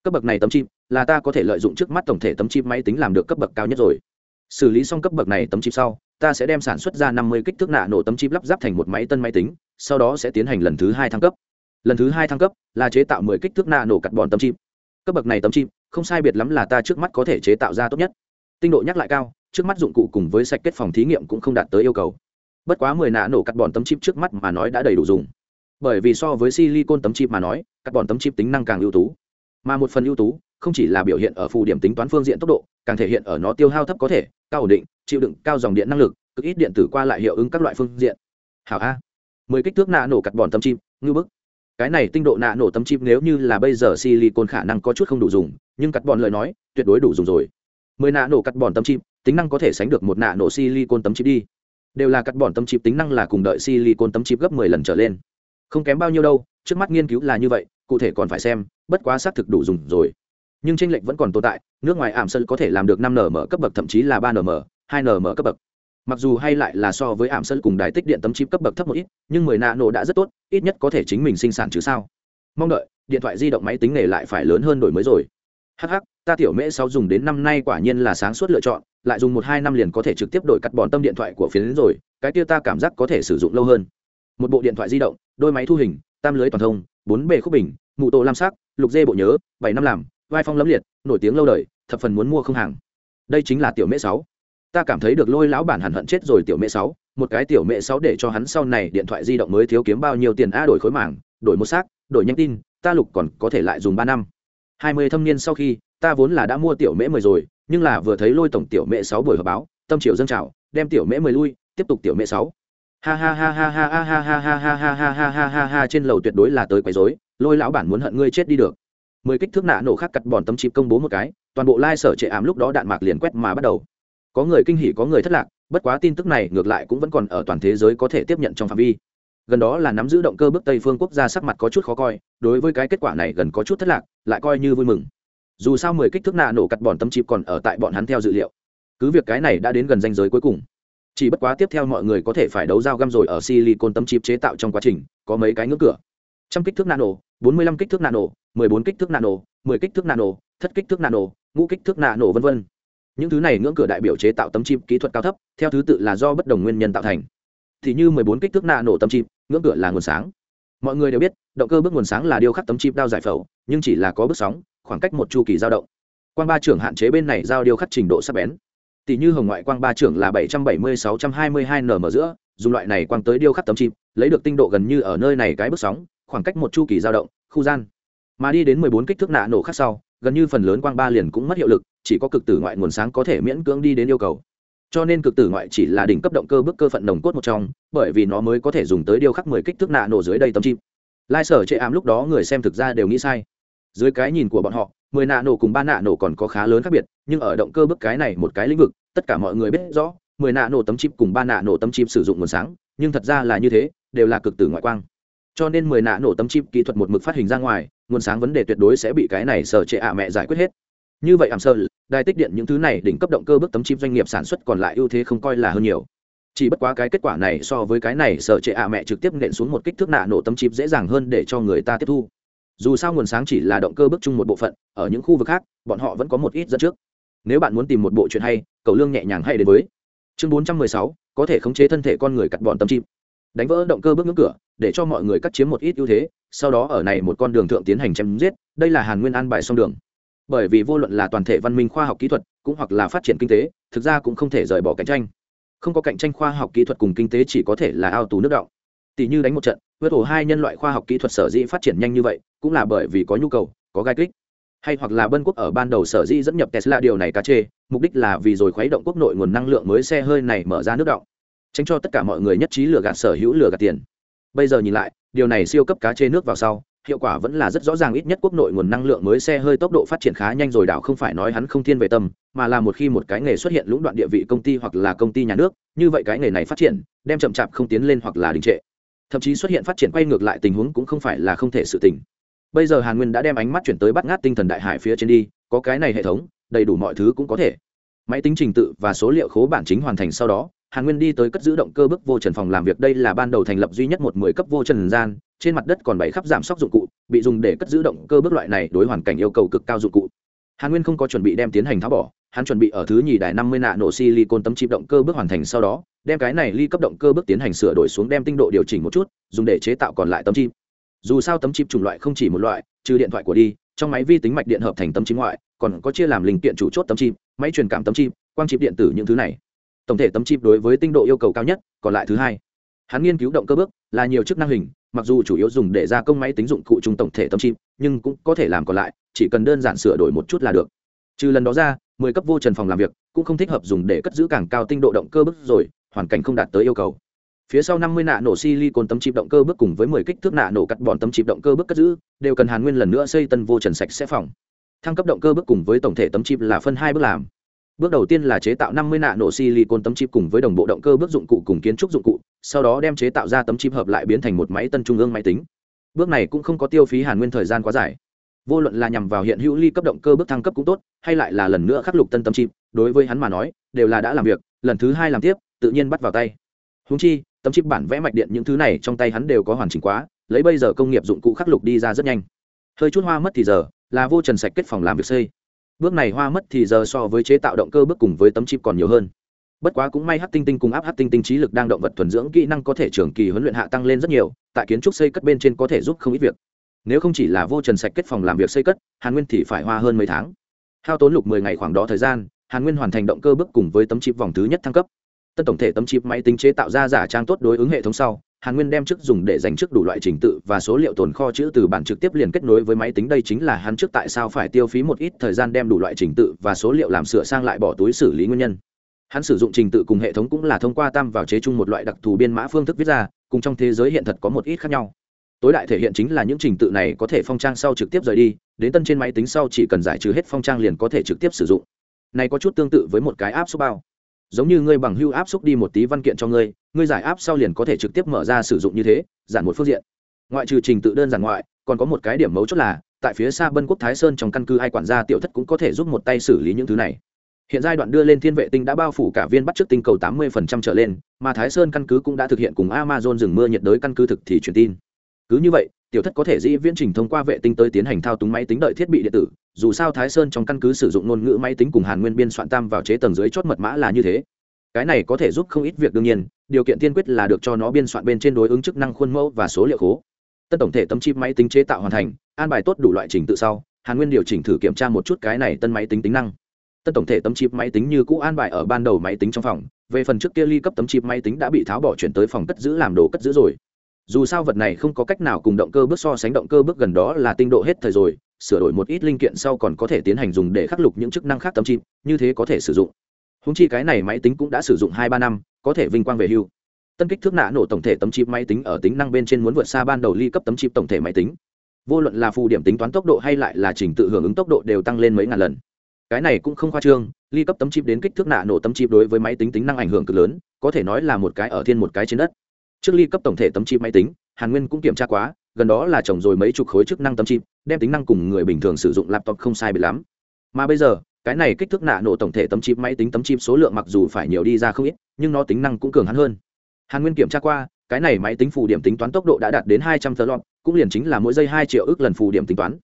Cấp bậc này tấm chip là ta có thể lợi dụng trước mắt tổng thể tấm chip máy tính làm được cấp bậc cao nhất rồi. Xử lý xong cấp bậc này tấm chip sau, ta sẽ đem sản xuất ra năm mươi kích thước nạ nổ tấm chip lắp ráp thành một máy tân máy tính, sau đó sẽ tiến hành lần thứ hai thăng cấp. Lần thứ hai thăng cấp là chế tạo mười kích thước nạ nổ cắt bòn tấm chip. Cấp bậc này tấm chip không sai biệt lắm là ta trước mắt có thể chế tạo ra tốt nhất tinh độ nhắc lại cao, trước mắt dụng cụ cùng với sạch kết phòng thí nghiệm cũng không đạt tới yêu cầu. Bất quá mười nạ nổ cắt bòn tấm chip trước mắt mà nói đã đầy đủ dùng. Bởi vì so với silicon tấm chip mà nói, cắt bòn tấm chip tính năng càng ưu tú. Mà một phần ưu tú, không chỉ là biểu hiện ở phù điểm tính toán phương diện tốc độ, càng thể hiện ở nó tiêu hao thấp có thể, cao ổn định, chịu đựng cao dòng điện năng lực, cực ít điện tử qua lại hiệu ứng các loại phương diện. Hảo a. Mười kích thước nạ nổ cắt bòn tấm chip ngư bức. Cái này tinh độ nạ nổ tấm chip nếu như là bây giờ silicon khả năng có chút không đủ dùng, nhưng cắt bòn lời nói, tuyệt đối đủ dùng rồi mười nạ nổ cắt bòn tấm chip, tính năng có thể sánh được một nạ nổ silicon tấm chip đi. Đều là cắt bòn tấm chip tính năng là cùng đợi silicon tấm chip gấp mười lần trở lên. Không kém bao nhiêu đâu, trước mắt nghiên cứu là như vậy, cụ thể còn phải xem, bất quá xác thực đủ dùng rồi. Nhưng tranh lệch vẫn còn tồn tại, nước ngoài ảm sơn có thể làm được năm nm cấp bậc, thậm chí là ba nm hai nm cấp bậc. Mặc dù hay lại là so với ảm sơn cùng đài tích điện tấm chip cấp bậc thấp một ít, nhưng mười nạ nổ đã rất tốt, ít nhất có thể chính mình sinh sản chứ sao. Mong đợi, điện thoại di động máy tính nghề lại phải lớn hơn đổi mới rồi hh ta tiểu mễ sáu dùng đến năm nay quả nhiên là sáng suốt lựa chọn, lại dùng một hai năm liền có thể trực tiếp đổi cắt bọn tâm điện thoại của phiến rồi, cái kia ta cảm giác có thể sử dụng lâu hơn. Một bộ điện thoại di động, đôi máy thu hình, tam lưới toàn thông, bốn bề khúc bình mụ tổ lam sắc, lục dê bộ nhớ, bảy năm làm, vai phong lấm liệt, nổi tiếng lâu đời, thập phần muốn mua không hàng. Đây chính là tiểu mễ sáu. Ta cảm thấy được lôi lão bản hẳn hận chết rồi tiểu mễ sáu, một cái tiểu mễ sáu để cho hắn sau này điện thoại di động mới thiếu kiếm bao nhiêu tiền a đổi khối mảng đổi một xác, đổi nhanh tin, ta lục còn có thể lại dùng ba năm hai mươi thâm niên sau khi ta vốn là đã mua tiểu mễ mười rồi nhưng là vừa thấy lôi tổng tiểu mễ sáu buổi họp báo tâm triệu dâng trào đem tiểu mễ mười lui tiếp tục tiểu mễ sáu ha ha ha ha ha ha ha ha ha ha ha ha ha ha ha ha trên lầu tuyệt đối là tới quấy rối lôi lão bản muốn hận ngươi chết đi được mười kích thước nạ nổ khác cặt bòn tấm chip công bố một cái toàn bộ lai sở trệ ám lúc đó đạn mạc liền quét mà bắt đầu có người kinh hỉ có người thất lạc bất quá tin tức này ngược lại cũng vẫn còn ở toàn thế giới có thể tiếp nhận trong phạm vi gần đó là nắm giữ động cơ bước tây phương quốc gia sắc mặt có chút khó coi, đối với cái kết quả này gần có chút thất lạc, lại coi như vui mừng. Dù sao mười kích thước nạ nổ cắt bòn tấm chip còn ở tại bọn hắn theo dự liệu. Cứ việc cái này đã đến gần danh giới cuối cùng. Chỉ bất quá tiếp theo mọi người có thể phải đấu dao găm rồi ở silicon tấm chip chế tạo trong quá trình, có mấy cái ngưỡng cửa. Trăm kích thước nano bốn mươi lăm kích thước nano mười bốn kích thước nano mười kích thước nano thất kích thước nano ngũ kích thước nano vân vân. Những thứ này ngưỡng cửa đại biểu chế tạo tấm chip kỹ thuật cao thấp, theo thứ tự là do bất đồng nguyên nhân tạo thành. Thì như mười bốn kích thước nano tấm chip ngưỡng cửa là nguồn sáng. Mọi người đều biết, động cơ bước nguồn sáng là điêu khắc tấm chip đao giải phẫu, nhưng chỉ là có bước sóng, khoảng cách một chu kỳ dao động. Quan ba trưởng hạn chế bên này giao điêu khắc trình độ sắc bén. Tỷ như hồng ngoại quang ba trưởng là bảy trăm bảy mươi sáu trăm hai mươi hai nm giữa, dùng loại này quang tới điêu khắc tấm chip, lấy được tinh độ gần như ở nơi này cái bước sóng, khoảng cách một chu kỳ dao động, khu gian. Mà đi đến mười bốn kích thước nạ nổ khác sau, gần như phần lớn quang ba liền cũng mất hiệu lực, chỉ có cực tử ngoại nguồn sáng có thể miễn cưỡng đi đến yêu cầu cho nên cực tử ngoại chỉ là đỉnh cấp động cơ bức cơ phận nồng cốt một trong, bởi vì nó mới có thể dùng tới điêu khắc mười kích thước nạ nổ dưới đây tấm chip. Lai sở chệ ám lúc đó người xem thực ra đều nghĩ sai. Dưới cái nhìn của bọn họ, mười nạ nổ cùng ba nạ nổ còn có khá lớn khác biệt, nhưng ở động cơ bức cái này một cái lĩnh vực, tất cả mọi người biết rõ, mười nạ nổ tấm chip cùng ba nạ nổ tấm chip sử dụng nguồn sáng, nhưng thật ra là như thế, đều là cực tử ngoại quang. Cho nên mười nạ nổ tấm chip kỹ thuật một mực phát hình ra ngoài, nguồn sáng vấn đề tuyệt đối sẽ bị cái này sở trệ ạ mẹ giải quyết hết như vậy ảm sơ đài tích điện những thứ này đỉnh cấp động cơ bước tấm chip doanh nghiệp sản xuất còn lại ưu thế không coi là hơn nhiều. Chỉ bất quá cái kết quả này so với cái này sở trệ ạ mẹ trực tiếp nện xuống một kích thước nạ nổ tấm chip dễ dàng hơn để cho người ta tiếp thu. Dù sao nguồn sáng chỉ là động cơ bước chung một bộ phận ở những khu vực khác bọn họ vẫn có một ít dẫn trước. Nếu bạn muốn tìm một bộ chuyện hay cầu lương nhẹ nhàng hay đến với. Chương 416, có thể khống chế thân thể con người cắt bọn tấm chip. Đánh vỡ động cơ bước ngưỡng cửa để cho mọi người cắt chiếm một ít ưu thế sau đó ở này một con đường thượng tiến hành chém giết đây là hàn nguyên an bài song đường bởi vì vô luận là toàn thể văn minh khoa học kỹ thuật cũng hoặc là phát triển kinh tế, thực ra cũng không thể rời bỏ cạnh tranh. Không có cạnh tranh khoa học kỹ thuật cùng kinh tế chỉ có thể là ao tù nước động. Tỷ như đánh một trận vớt ổ hai nhân loại khoa học kỹ thuật sở dĩ phát triển nhanh như vậy, cũng là bởi vì có nhu cầu, có gai kích. Hay hoặc là bân quốc ở ban đầu sở dĩ dẫn nhập tesla điều này cá chê, mục đích là vì rồi khuấy động quốc nội nguồn năng lượng mới xe hơi này mở ra nước động. Tránh cho tất cả mọi người nhất trí lừa gạt sở hữu lừa gạt tiền. Bây giờ nhìn lại, điều này siêu cấp cá chê nước vào sau hiệu quả vẫn là rất rõ ràng, ít nhất quốc nội nguồn năng lượng mới xe hơi tốc độ phát triển khá nhanh rồi, đảo không phải nói hắn không thiên về tâm, mà là một khi một cái nghề xuất hiện lũng đoạn địa vị công ty hoặc là công ty nhà nước, như vậy cái nghề này phát triển, đem chậm chạp không tiến lên hoặc là đình trệ. Thậm chí xuất hiện phát triển quay ngược lại tình huống cũng không phải là không thể sự tình. Bây giờ hàn nguyên đã đem ánh mắt chuyển tới bắt ngát tinh thần đại hải phía trên đi, có cái này hệ thống, đầy đủ mọi thứ cũng có thể. Máy tính trình tự và số liệu khố bản chính hoàn thành sau đó, hàn nguyên đi tới cất giữ động cơ bức vô trần phòng làm việc. Đây là ban đầu thành lập duy nhất một mười cấp vô trần gian trên mặt đất còn bảy khắp giảm sóc dụng cụ, bị dùng để cất giữ động cơ bước loại này đối hoàn cảnh yêu cầu cực cao dụng cụ. Hàn nguyên không có chuẩn bị đem tiến hành tháo bỏ, hắn chuẩn bị ở thứ nhì đài năm mươi nạ nổ silicon tấm chip động cơ bước hoàn thành sau đó, đem cái này ly cấp động cơ bước tiến hành sửa đổi xuống đem tinh độ điều chỉnh một chút, dùng để chế tạo còn lại tấm chip. Dù sao tấm chip chủng loại không chỉ một loại, trừ điện thoại của đi, trong máy vi tính mạch điện hợp thành tấm chip ngoại, còn có chia làm linh kiện chủ chốt tấm chip, máy truyền cảm tấm chip, quang chip điện tử những thứ này. Tổng thể tấm chip đối với tinh độ yêu cầu cao nhất, còn lại thứ hai. Hắn nghiên cứu động cơ bước là nhiều chức năng hình mặc dù chủ yếu dùng để gia công máy tính dụng cụ trung tổng thể tấm chim, nhưng cũng có thể làm còn lại, chỉ cần đơn giản sửa đổi một chút là được. Trừ lần đó ra, mười cấp vô trần phòng làm việc cũng không thích hợp dùng để cất giữ càng cao tinh độ động cơ bức rồi, hoàn cảnh không đạt tới yêu cầu. Phía sau năm mươi nạ nổ silicon tấm chip động cơ bước cùng với mười kích thước nạ nổ cắt bọn tấm chip động cơ bước cất giữ, đều cần hàn nguyên lần nữa xây tân vô trần sạch sẽ phòng. Thăng cấp động cơ bước cùng với tổng thể tấm chip là phân hai bước làm bước đầu tiên là chế tạo năm mươi nạ nổ silicon tấm chip cùng với đồng bộ động cơ bước dụng cụ cùng kiến trúc dụng cụ, sau đó đem chế tạo ra tấm chip hợp lại biến thành một máy tân trung ương máy tính. Bước này cũng không có tiêu phí hàn nguyên thời gian quá dài. Vô luận là nhằm vào hiện hữu ly cấp động cơ bước thăng cấp cũng tốt, hay lại là lần nữa khắc lục tân tấm chip, đối với hắn mà nói, đều là đã làm việc, lần thứ hai làm tiếp, tự nhiên bắt vào tay. Húng chi, tấm chip bản vẽ mạch điện những thứ này trong tay hắn đều có hoàn chỉnh quá, lấy bây giờ công nghiệp dụng cụ khắc lục đi ra rất nhanh. Hơi chút hoa mất thì giờ, là vô trần sạch kết phòng làm việc xây bước này hoa mất thì giờ so với chế tạo động cơ bước cùng với tấm chip còn nhiều hơn. Bất quá cũng may hát tinh tinh cùng áp hát tinh tinh trí lực đang động vật thuần dưỡng kỹ năng có thể trường kỳ huấn luyện hạ tăng lên rất nhiều, tại kiến trúc xây cất bên trên có thể giúp không ít việc. Nếu không chỉ là vô trần sạch kết phòng làm việc xây cất, hàn nguyên thì phải hoa hơn mấy tháng. Hao tốn lục mười ngày khoảng đó thời gian, hàn nguyên hoàn thành động cơ bước cùng với tấm chip vòng thứ nhất thăng cấp. Tân tổng thể tấm chip máy tính chế tạo ra giả trang tốt đối ứng hệ thống sau hàn nguyên đem trước dùng để dành trước đủ loại trình tự và số liệu tồn kho chữ từ bản trực tiếp liền kết nối với máy tính. Đây chính là hắn trước tại sao phải tiêu phí một ít thời gian đem đủ loại trình tự và số liệu làm sửa sang lại bỏ túi xử lý nguyên nhân. Hắn sử dụng trình tự cùng hệ thống cũng là thông qua tam vào chế chung một loại đặc thù biên mã phương thức viết ra, cùng trong thế giới hiện thật có một ít khác nhau. Tối đại thể hiện chính là những trình tự này có thể phong trang sau trực tiếp rời đi, đến tân trên máy tính sau chỉ cần giải trừ hết phong trang liền có thể trực tiếp sử dụng. Này có chút tương tự với một cái app số bao giống như ngươi bằng hưu áp xúc đi một tí văn kiện cho ngươi ngươi giải áp sau liền có thể trực tiếp mở ra sử dụng như thế, giản một phương diện. Ngoại trừ trình tự đơn giản ngoại, còn có một cái điểm mấu chốt là, tại phía xa bân quốc thái sơn trong căn cứ ai quản gia tiểu thất cũng có thể giúp một tay xử lý những thứ này. Hiện giai đoạn đưa lên thiên vệ tinh đã bao phủ cả viên bắt trước tinh cầu tám 80% trở lên, mà thái sơn căn cứ cũng đã thực hiện cùng amazon rừng mưa nhiệt đới căn cứ thực thì truyền tin. Cứ như vậy tiểu thất có thể dĩ viễn trình thông qua vệ tinh tới tiến hành thao túng máy tính đợi thiết bị điện tử, dù sao thái sơn trong căn cứ sử dụng ngôn ngữ máy tính cùng hàn nguyên biên soạn tam vào chế tầng dưới chốt mật mã là như thế. Cái này có thể giúp không ít việc đương nhiên, điều kiện tiên quyết là được cho nó biên soạn bên trên đối ứng chức năng khuôn mẫu và số liệu khố. Tân tổng thể tấm chip máy tính chế tạo hoàn thành, an bài tốt đủ loại trình tự sau, hàn nguyên điều chỉnh thử kiểm tra một chút cái này tân máy tính tính năng. Tân tổng thể tấm chip máy tính như cũ an bài ở ban đầu máy tính trong phòng, về phần trước kia ly cấp tấm chip máy tính đã bị tháo bỏ chuyển tới phòng cất giữ làm đồ cất giữ rồi dù sao vật này không có cách nào cùng động cơ bước so sánh, động cơ bước gần đó là tinh độ hết thời rồi, sửa đổi một ít linh kiện sau còn có thể tiến hành dùng để khắc lục những chức năng khác tấm chip, như thế có thể sử dụng. Húng chi cái này máy tính cũng đã sử dụng hai ba năm, có thể vinh quang về hưu. Tân kích thước nạ nổ tổng thể tấm chip máy tính ở tính năng bên trên muốn vượt xa ban đầu ly cấp tấm chip tổng thể máy tính. Vô luận là phù điểm tính toán tốc độ hay lại là trình tự hưởng ứng tốc độ đều tăng lên mấy ngàn lần. Cái này cũng không khoa trương, ly cấp tấm chip đến kích thước nạ nổ tấm chip đối với máy tính tính năng ảnh hưởng cực lớn, có thể nói là một cái ở thiên một cái trên đất trước ly cấp tổng thể tấm chip máy tính, hàn nguyên cũng kiểm tra quá, gần đó là trồng rồi mấy chục khối chức năng tấm chip, đem tính năng cùng người bình thường sử dụng laptop không sai biệt lắm. Mà bây giờ, cái này kích thước nạ nổ tổng thể tấm chip máy tính tấm chip số lượng mặc dù phải nhiều đi ra không ít, nhưng nó tính năng cũng cường hắn hơn. Hàn nguyên kiểm tra qua, cái này máy tính phù điểm tính toán tốc độ đã đạt đến hai trăm thờ cũng liền chính là mỗi giây hai triệu ước lần phù điểm tính toán.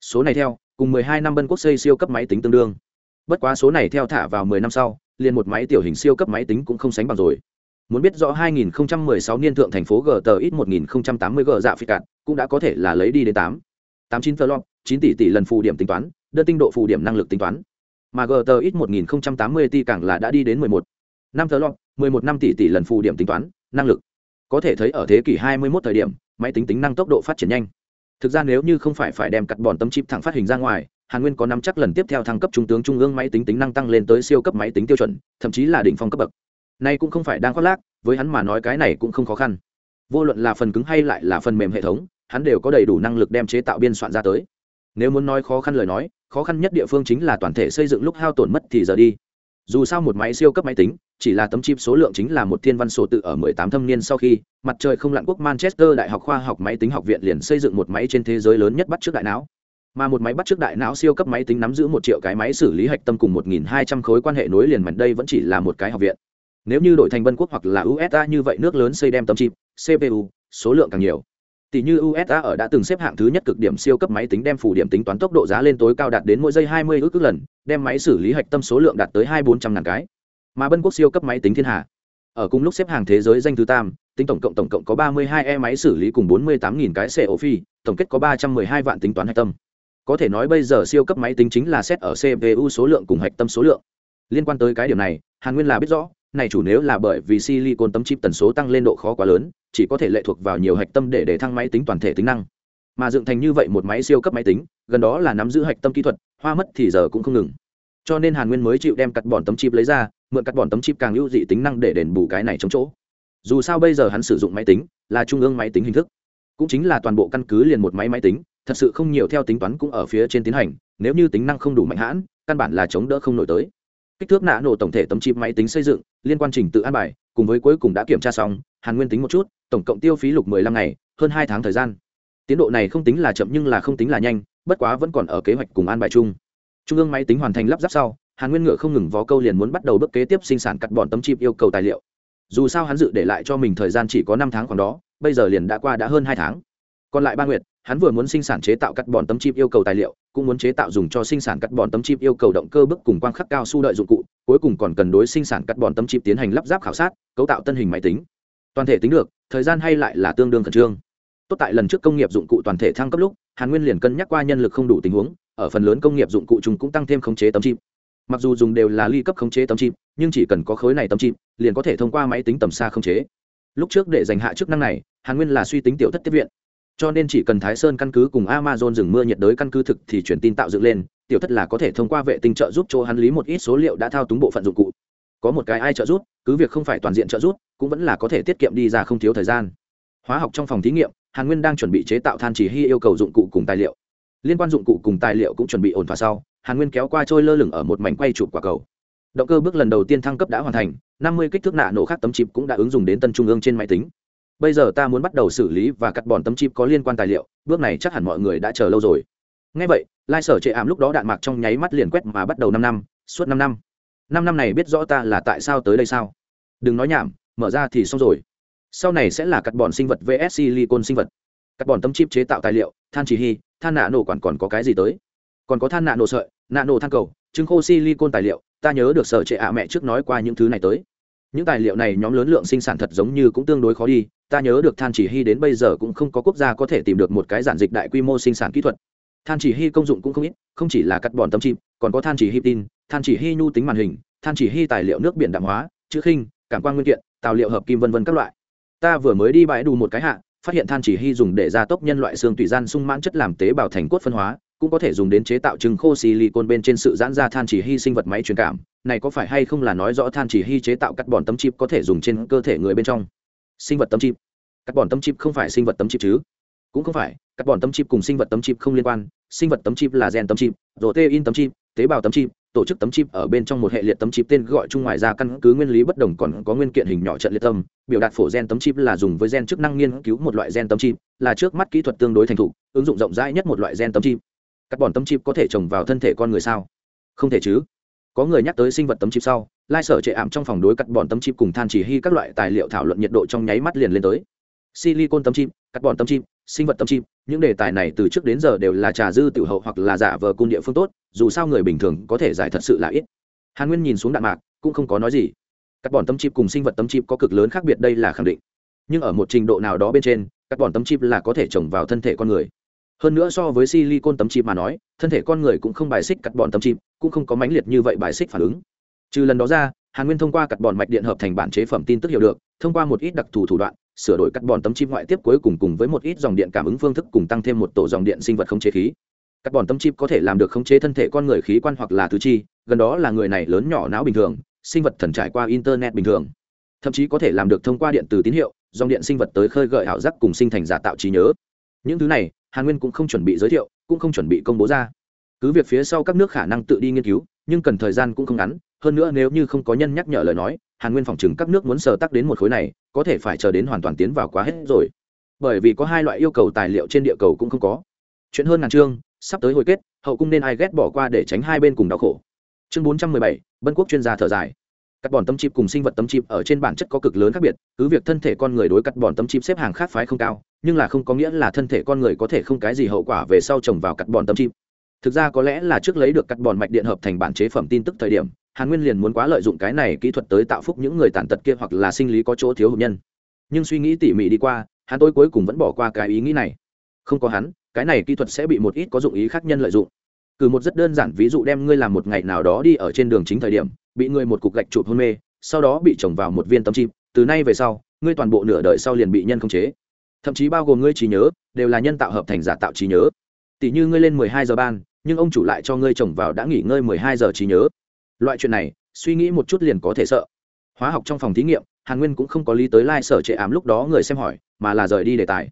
Số này theo, cùng mười hai năm bân quốc xây siêu cấp máy tính tương đương. Bất quá số này theo thả vào mười năm sau, liền một máy tiểu hình siêu cấp máy tính cũng không sánh bằng rồi muốn biết rõ 2016 niên thượng thành phố GT ít 1080 G dạ phi cạn, cũng đã có thể là lấy đi đến 8. 89 Flop, 9 tỷ tỷ lần phù điểm tính toán, đơn tinh độ phù điểm năng lực tính toán. Mà GT ít 1080 tỷ càng là đã đi đến 11. 5 Flop, 11 năm tỷ tỷ lần phù điểm tính toán, năng lực. Có thể thấy ở thế kỷ 21 thời điểm, máy tính tính năng tốc độ phát triển nhanh. Thực ra nếu như không phải phải đem cắt bọn tấm chip thẳng phát hình ra ngoài, Hàn Nguyên có nắm chắc lần tiếp theo thăng cấp trung tướng trung ương máy tính tính năng tăng lên tới siêu cấp máy tính tiêu chuẩn, thậm chí là đỉnh phong cấp bậc nay cũng không phải đang khoác lác, với hắn mà nói cái này cũng không khó khăn. Vô luận là phần cứng hay lại là phần mềm hệ thống, hắn đều có đầy đủ năng lực đem chế tạo biên soạn ra tới. Nếu muốn nói khó khăn lời nói, khó khăn nhất địa phương chính là toàn thể xây dựng lúc hao tổn mất thì giờ đi. Dù sao một máy siêu cấp máy tính, chỉ là tấm chip số lượng chính là một thiên văn sổ tự ở 18 thâm niên sau khi, mặt trời không lặn quốc manchester đại học khoa học máy tính học viện liền xây dựng một máy trên thế giới lớn nhất bắt trước đại não. Mà một máy bắt trước đại não siêu cấp máy tính nắm giữ một triệu cái máy xử lý hạch tâm cùng 1.200 khối quan hệ nối liền mảnh đây vẫn chỉ là một cái học viện nếu như đổi thành bân quốc hoặc là usa như vậy, nước lớn xây đem tấm chip cpu số lượng càng nhiều. Tỷ như usa ở đã từng xếp hạng thứ nhất cực điểm siêu cấp máy tính đem phủ điểm tính toán tốc độ giá lên tối cao đạt đến mỗi giây 20 ước lần, đem máy xử lý hạch tâm số lượng đạt tới hai bốn trăm ngàn cái. Mà bân quốc siêu cấp máy tính thiên hạ ở cùng lúc xếp hàng thế giới danh thứ tam, tính tổng cộng tổng cộng có 32 e máy xử lý cùng 48.000 cái xe ổ phi, tổng kết có 312 vạn tính toán hạch tâm. Có thể nói bây giờ siêu cấp máy tính chính là xét ở cpu số lượng cùng hạch tâm số lượng. Liên quan tới cái điểm này, hàn nguyên là biết rõ này chủ nếu là bởi vì silicon tấm chip tần số tăng lên độ khó quá lớn, chỉ có thể lệ thuộc vào nhiều hạch tâm để để thăng máy tính toàn thể tính năng. Mà dựng thành như vậy một máy siêu cấp máy tính, gần đó là nắm giữ hạch tâm kỹ thuật, hoa mất thì giờ cũng không ngừng. Cho nên hàn nguyên mới chịu đem cắt bọn tấm chip lấy ra, mượn cắt bọn tấm chip càng ưu dị tính năng để đền bù cái này chống chỗ. Dù sao bây giờ hắn sử dụng máy tính, là trung ương máy tính hình thức. Cũng chính là toàn bộ căn cứ liền một máy máy tính, thật sự không nhiều theo tính toán cũng ở phía trên tiến hành, nếu như tính năng không đủ mạnh hãn, căn bản là chống đỡ không nổi tới kích thước nạ nổ tổng thể tấm chip máy tính xây dựng, liên quan trình tự an bài, cùng với cuối cùng đã kiểm tra xong, hàn nguyên tính một chút, tổng cộng tiêu phí lục mười lăm ngày, hơn hai tháng thời gian. Tiến độ này không tính là chậm nhưng là không tính là nhanh, bất quá vẫn còn ở kế hoạch cùng an bài chung. Trung ương máy tính hoàn thành lắp ráp sau, hàn nguyên ngựa không ngừng vó câu liền muốn bắt đầu bước kế tiếp sinh sản cắt bọn tấm chip yêu cầu tài liệu. Dù sao hắn dự để lại cho mình thời gian chỉ có năm tháng còn đó, bây giờ liền đã qua đã hơn hai tháng. Còn lại ba nguyệt, hắn vừa muốn sinh sản chế tạo cắt bọn tấm chip yêu cầu tài liệu cũng muốn chế tạo dùng cho sinh sản cắt bòn tấm chip yêu cầu động cơ bức cùng quang khắc cao su đợi dụng cụ, cuối cùng còn cần đối sinh sản cắt bòn tấm chip tiến hành lắp ráp khảo sát, cấu tạo tân hình máy tính. Toàn thể tính được, thời gian hay lại là tương đương khẩn trương. Tốt tại lần trước công nghiệp dụng cụ toàn thể thăng cấp lúc, hàn nguyên liền cân nhắc qua nhân lực không đủ tình huống, ở phần lớn công nghiệp dụng cụ chúng cũng tăng thêm khống chế tấm chip. Mặc dù dùng đều là ly cấp khống chế tấm chip, nhưng chỉ cần có khối này tấm chip, liền có thể thông qua máy tính tầm xa khống chế. Lúc trước để dành hạ chức năng này, hàn nguyên là suy tính tiểu thất tiếp viện cho nên chỉ cần thái sơn căn cứ cùng amazon rừng mưa nhiệt đới căn cứ thực thì truyền tin tạo dựng lên, tiểu thất là có thể thông qua vệ tinh trợ giúp cho hắn lý một ít số liệu đã thao túng bộ phận dụng cụ. Có một cái ai trợ giúp, cứ việc không phải toàn diện trợ giúp, cũng vẫn là có thể tiết kiệm đi ra không thiếu thời gian. Hóa học trong phòng thí nghiệm, hàn nguyên đang chuẩn bị chế tạo than chỉ hy yêu cầu dụng cụ cùng tài liệu. Liên quan dụng cụ cùng tài liệu cũng chuẩn bị ổn thỏa sau, hàn nguyên kéo qua trôi lơ lửng ở một mảnh quay chụp quả cầu. Động cơ bước lần đầu tiên thăng cấp đã hoàn thành, năm mươi kích thước nạ nổ khác tấm chip cũng đã ứng dụng đến tân trung ương trên máy tính bây giờ ta muốn bắt đầu xử lý và cắt bòn tấm chip có liên quan tài liệu, bước này chắc hẳn mọi người đã chờ lâu rồi. Ngay vậy, lai sở trệ ảm lúc đó đạn mạc trong nháy mắt liền quét mà bắt đầu năm năm, suốt năm năm. Năm năm này biết rõ ta là tại sao tới đây sao? Đừng nói nhảm, mở ra thì xong rồi. Sau này sẽ là cắt bòn sinh vật vs silicon sinh vật. Cắt bòn tấm chip chế tạo tài liệu, than chỉ hy than nạ nổ quản còn có cái gì tới? Còn có than nạ nổ sợi, nạ nổ than cầu, trứng khô silicon tài liệu, ta nhớ được sở trệ ạ mẹ trước nói qua những thứ này tới những tài liệu này nhóm lớn lượng sinh sản thật giống như cũng tương đối khó đi ta nhớ được than chỉ hy đến bây giờ cũng không có quốc gia có thể tìm được một cái giản dịch đại quy mô sinh sản kỹ thuật. Than chỉ hy công dụng cũng không ít không chỉ là cắt bòn tấm chim, còn có than chỉ hy tin than chỉ hy nhu tính màn hình than chỉ hy tài liệu nước biển đạm hóa chữ khinh cảm quan nguyên kiện tài liệu hợp kim vân vân các loại. Ta vừa mới đi bãi đủ một cái hạ phát hiện than chỉ hy dùng để gia tốc nhân loại xương tùy gian sung mãn chất làm tế bào thành cốt phân hóa cũng có thể dùng đến chế tạo trứng khô silicon bên trên sự giãn ra than chỉ hy sinh vật máy truyền cảm. Này có phải hay không là nói rõ than chỉ hy chế tạo cắt bòn tấm chip có thể dùng trên cơ thể người bên trong? Sinh vật tấm chip. Cắt bòn tấm chip không phải sinh vật tấm chip chứ? Cũng không phải, cắt bòn tấm chip cùng sinh vật tấm chip không liên quan. Sinh vật tấm chip là gen tấm chip, protein tấm chip, tế bào tấm chip, tổ chức tấm chip ở bên trong một hệ liệt tấm chip tên gọi chung ngoài ra căn cứ nguyên lý bất đồng còn có nguyên kiện hình nhỏ trận liệt tâm biểu đạt phổ gen tấm chip là dùng với gen chức năng nghiên cứu một loại gen tấm chip, là trước mắt kỹ thuật tương đối thành thục, ứng dụng rộng rãi nhất một loại gen tấm chip các bọn tấm chip có thể trồng vào thân thể con người sao? Không thể chứ. Có người nhắc tới sinh vật tấm chip sau, lai sở trệ ảm trong phòng đối cắt bọn tấm chip cùng than chỉ hy các loại tài liệu thảo luận nhiệt độ trong nháy mắt liền lên tới. Silicon tấm chip, cắt bọn tấm chip, sinh vật tấm chip, những đề tài này từ trước đến giờ đều là trà dư tiểu hậu hoặc là giả vờ cung địa phương tốt, dù sao người bình thường có thể giải thật sự là ít. Hàn nguyên nhìn xuống đạn mạc, cũng không có nói gì. Cắt bọn tấm chip cùng sinh vật tấm chip có cực lớn khác biệt đây là khẳng định. Nhưng ở một trình độ nào đó bên trên, cắt bọn tấm chip là có thể trồng vào thân thể con người hơn nữa so với silicon tấm chip mà nói, thân thể con người cũng không bài xích cắt bọn tấm chip, cũng không có mãnh liệt như vậy bài xích phản ứng. Trừ lần đó ra, hàn nguyên thông qua cắt bọn mạch điện hợp thành bản chế phẩm tin tức hiểu được, thông qua một ít đặc thù thủ đoạn, sửa đổi cắt bọn tấm chip ngoại tiếp cuối cùng cùng với một ít dòng điện cảm ứng phương thức cùng tăng thêm một tổ dòng điện sinh vật không chế khí. Cắt bọn tấm chip có thể làm được khống chế thân thể con người khí quan hoặc là tứ chi, gần đó là người này lớn nhỏ não bình thường, sinh vật thần trải qua internet bình thường. Thậm chí có thể làm được thông qua điện từ tín hiệu, dòng điện sinh vật tới khơi gợi ảo giác cùng sinh thành giả tạo trí nhớ. Những thứ này hàn nguyên cũng không chuẩn bị giới thiệu, cũng không chuẩn bị công bố ra. Cứ việc phía sau các nước khả năng tự đi nghiên cứu, nhưng cần thời gian cũng không ngắn. Hơn nữa nếu như không có nhân nhắc nhở lời nói, hàn nguyên phòng chừng các nước muốn sờ tắc đến một khối này, có thể phải chờ đến hoàn toàn tiến vào quá hết rồi. Bởi vì có hai loại yêu cầu tài liệu trên địa cầu cũng không có. Chuyện hơn ngàn chương, sắp tới hồi kết, hậu cung nên ai ghét bỏ qua để tránh hai bên cùng đau khổ. Chương bốn trăm mười bảy, bân quốc chuyên gia thở dài. Cắt bòn tấm chip cùng sinh vật tấm chip ở trên bản chất có cực lớn khác biệt, cứ việc thân thể con người đối cắt bòn tấm chip xếp hàng khác phái không cao nhưng là không có nghĩa là thân thể con người có thể không cái gì hậu quả về sau trồng vào cắt bòn tâm chip thực ra có lẽ là trước lấy được cắt bòn mạch điện hợp thành bản chế phẩm tin tức thời điểm, hàn nguyên liền muốn quá lợi dụng cái này kỹ thuật tới tạo phúc những người tàn tật kia hoặc là sinh lý có chỗ thiếu hụt nhân. Nhưng suy nghĩ tỉ mỉ đi qua, hắn tôi cuối cùng vẫn bỏ qua cái ý nghĩ này. Không có hắn, cái này kỹ thuật sẽ bị một ít có dụng ý khác nhân lợi dụng. Cử một rất đơn giản ví dụ đem ngươi làm một ngày nào đó đi ở trên đường chính thời điểm, bị ngươi một cục gạch chụp hôn mê, sau đó bị trồng vào một viên tấm chim từ nay về sau, ngươi toàn bộ nửa đời sau liền bị nhân khống chế thậm chí bao gồm ngươi trí nhớ, đều là nhân tạo hợp thành giả tạo trí nhớ. Tỷ như ngươi lên mười hai giờ ban, nhưng ông chủ lại cho ngươi trồng vào đã nghỉ ngơi mười hai giờ trí nhớ. Loại chuyện này, suy nghĩ một chút liền có thể sợ. Hóa học trong phòng thí nghiệm, hàn nguyên cũng không có lý tới lai、like、sở trệ ám lúc đó người xem hỏi, mà là rời đi đề tài.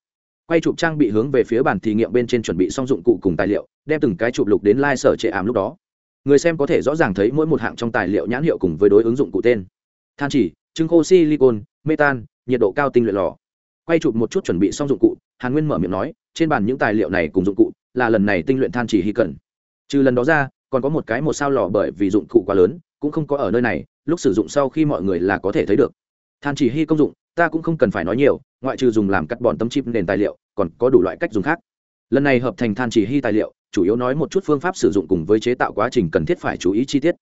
Quay chụp trang bị hướng về phía bàn thí nghiệm bên trên chuẩn bị xong dụng cụ cùng tài liệu, đem từng cái chụp lục đến lai、like、sở trệ ám lúc đó. Người xem có thể rõ ràng thấy mỗi một hạng trong tài liệu nhãn hiệu cùng với đối ứng dụng cụ tên. Than chỉ, trứng khô silicon metan nhiệt độ cao tinh luyện lò quay chụp một chút chuẩn bị xong dụng cụ, hàn nguyên mở miệng nói, trên bàn những tài liệu này cùng dụng cụ là lần này tinh luyện than chỉ hy cần trừ lần đó ra, còn có một cái một sao lò bởi vì dụng cụ quá lớn, cũng không có ở nơi này, lúc sử dụng sau khi mọi người là có thể thấy được. Than chỉ hy công dụng, ta cũng không cần phải nói nhiều, ngoại trừ dùng làm cắt bòn tấm chip nền tài liệu, còn có đủ loại cách dùng khác. Lần này hợp thành than chỉ hy tài liệu, chủ yếu nói một chút phương pháp sử dụng cùng với chế tạo quá trình cần thiết phải chú ý chi tiết.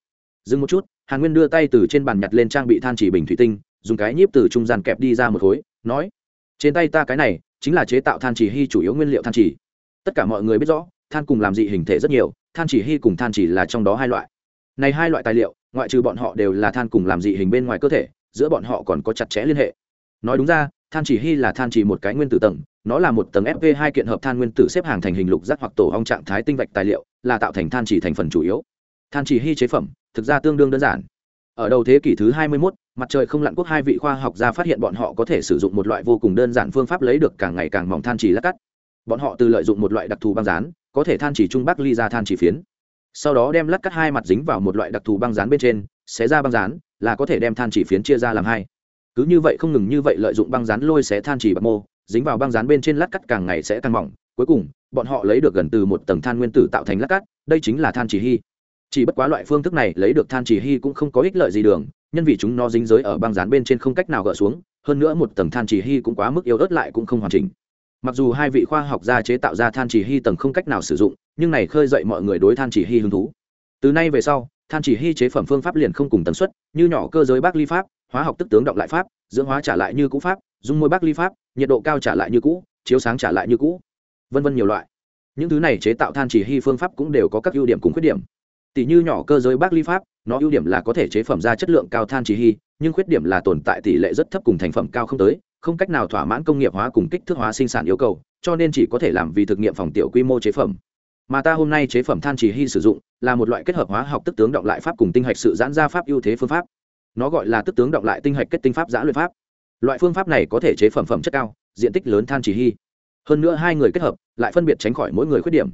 Dừng một chút, hàn nguyên đưa tay từ trên bàn nhặt lên trang bị than chỉ bình thủy tinh, dùng cái nhíp từ trung gian kẹp đi ra một khối, nói trên tay ta cái này chính là chế tạo than chỉ hy chủ yếu nguyên liệu than chỉ. Tất cả mọi người biết rõ than cùng làm dị hình thể rất nhiều than chỉ hy cùng than chỉ là trong đó hai loại. Này hai loại tài liệu ngoại trừ bọn họ đều là than cùng làm dị hình bên ngoài cơ thể giữa bọn họ còn có chặt chẽ liên hệ. Nói đúng ra than chỉ hy là than chỉ một cái nguyên tử tầng nó là một tầng fp hai kiện hợp than nguyên tử xếp hàng thành hình lục giác hoặc tổ ong trạng thái tinh vạch tài liệu là tạo thành than chỉ thành phần chủ yếu. Than chỉ hy chế phẩm thực ra tương đương đơn giản. Ở đầu thế kỷ thứ 21, mặt trời không lặn quốc hai vị khoa học gia phát hiện bọn họ có thể sử dụng một loại vô cùng đơn giản phương pháp lấy được càng ngày càng mỏng than chỉ lát cắt. Bọn họ từ lợi dụng một loại đặc thù băng dán, có thể than chỉ trung bắc ly ra than chỉ phiến. Sau đó đem lát cắt hai mặt dính vào một loại đặc thù băng dán bên trên, xé ra băng dán, là có thể đem than chỉ phiến chia ra làm hai. Cứ như vậy không ngừng như vậy lợi dụng băng dán lôi xé than chỉ bạc mô, dính vào băng dán bên trên lát cắt càng ngày sẽ càng mỏng. Cuối cùng, bọn họ lấy được gần từ một tầng than nguyên tử tạo thành lát cắt, đây chính là than chỉ hy. Chỉ bất quá loại phương thức này lấy được than chỉ hy cũng không có ích lợi gì đường nhân vì chúng nó dính giới ở băng dán bên trên không cách nào gỡ xuống, hơn nữa một tầng than chỉ hy cũng quá mức yếu ớt lại cũng không hoàn chỉnh. Mặc dù hai vị khoa học gia chế tạo ra than chỉ hy tầng không cách nào sử dụng, nhưng này khơi dậy mọi người đối than chỉ hy hứng thú. Từ nay về sau, than chỉ hy chế phẩm phương pháp liền không cùng tần suất, như nhỏ cơ giới bác ly pháp, hóa học tức tướng động lại pháp, dưỡng hóa trả lại như cũ pháp, dung môi bác ly pháp, nhiệt độ cao trả lại như cũ, chiếu sáng trả lại như cũ. Vân vân nhiều loại. Những thứ này chế tạo than chỉ hy phương pháp cũng đều có các ưu điểm cùng khuyết điểm tỷ như nhỏ cơ giới bác ly pháp, nó ưu điểm là có thể chế phẩm ra chất lượng cao than chỉ hy nhưng khuyết điểm là tồn tại tỷ lệ rất thấp cùng thành phẩm cao không tới, không cách nào thỏa mãn công nghiệp hóa cùng kích thước hóa sinh sản yêu cầu, cho nên chỉ có thể làm vì thực nghiệm phòng tiểu quy mô chế phẩm. Mà ta hôm nay chế phẩm than chỉ hy sử dụng là một loại kết hợp hóa học tức tướng động lại pháp cùng tinh hạch sự giãn ra pháp ưu thế phương pháp. Nó gọi là tức tướng động lại tinh hạch kết tinh pháp giã luyện pháp. Loại phương pháp này có thể chế phẩm phẩm chất cao, diện tích lớn than chỉ hy hơn nữa hai người kết hợp, lại phân biệt tránh khỏi mỗi người khuyết điểm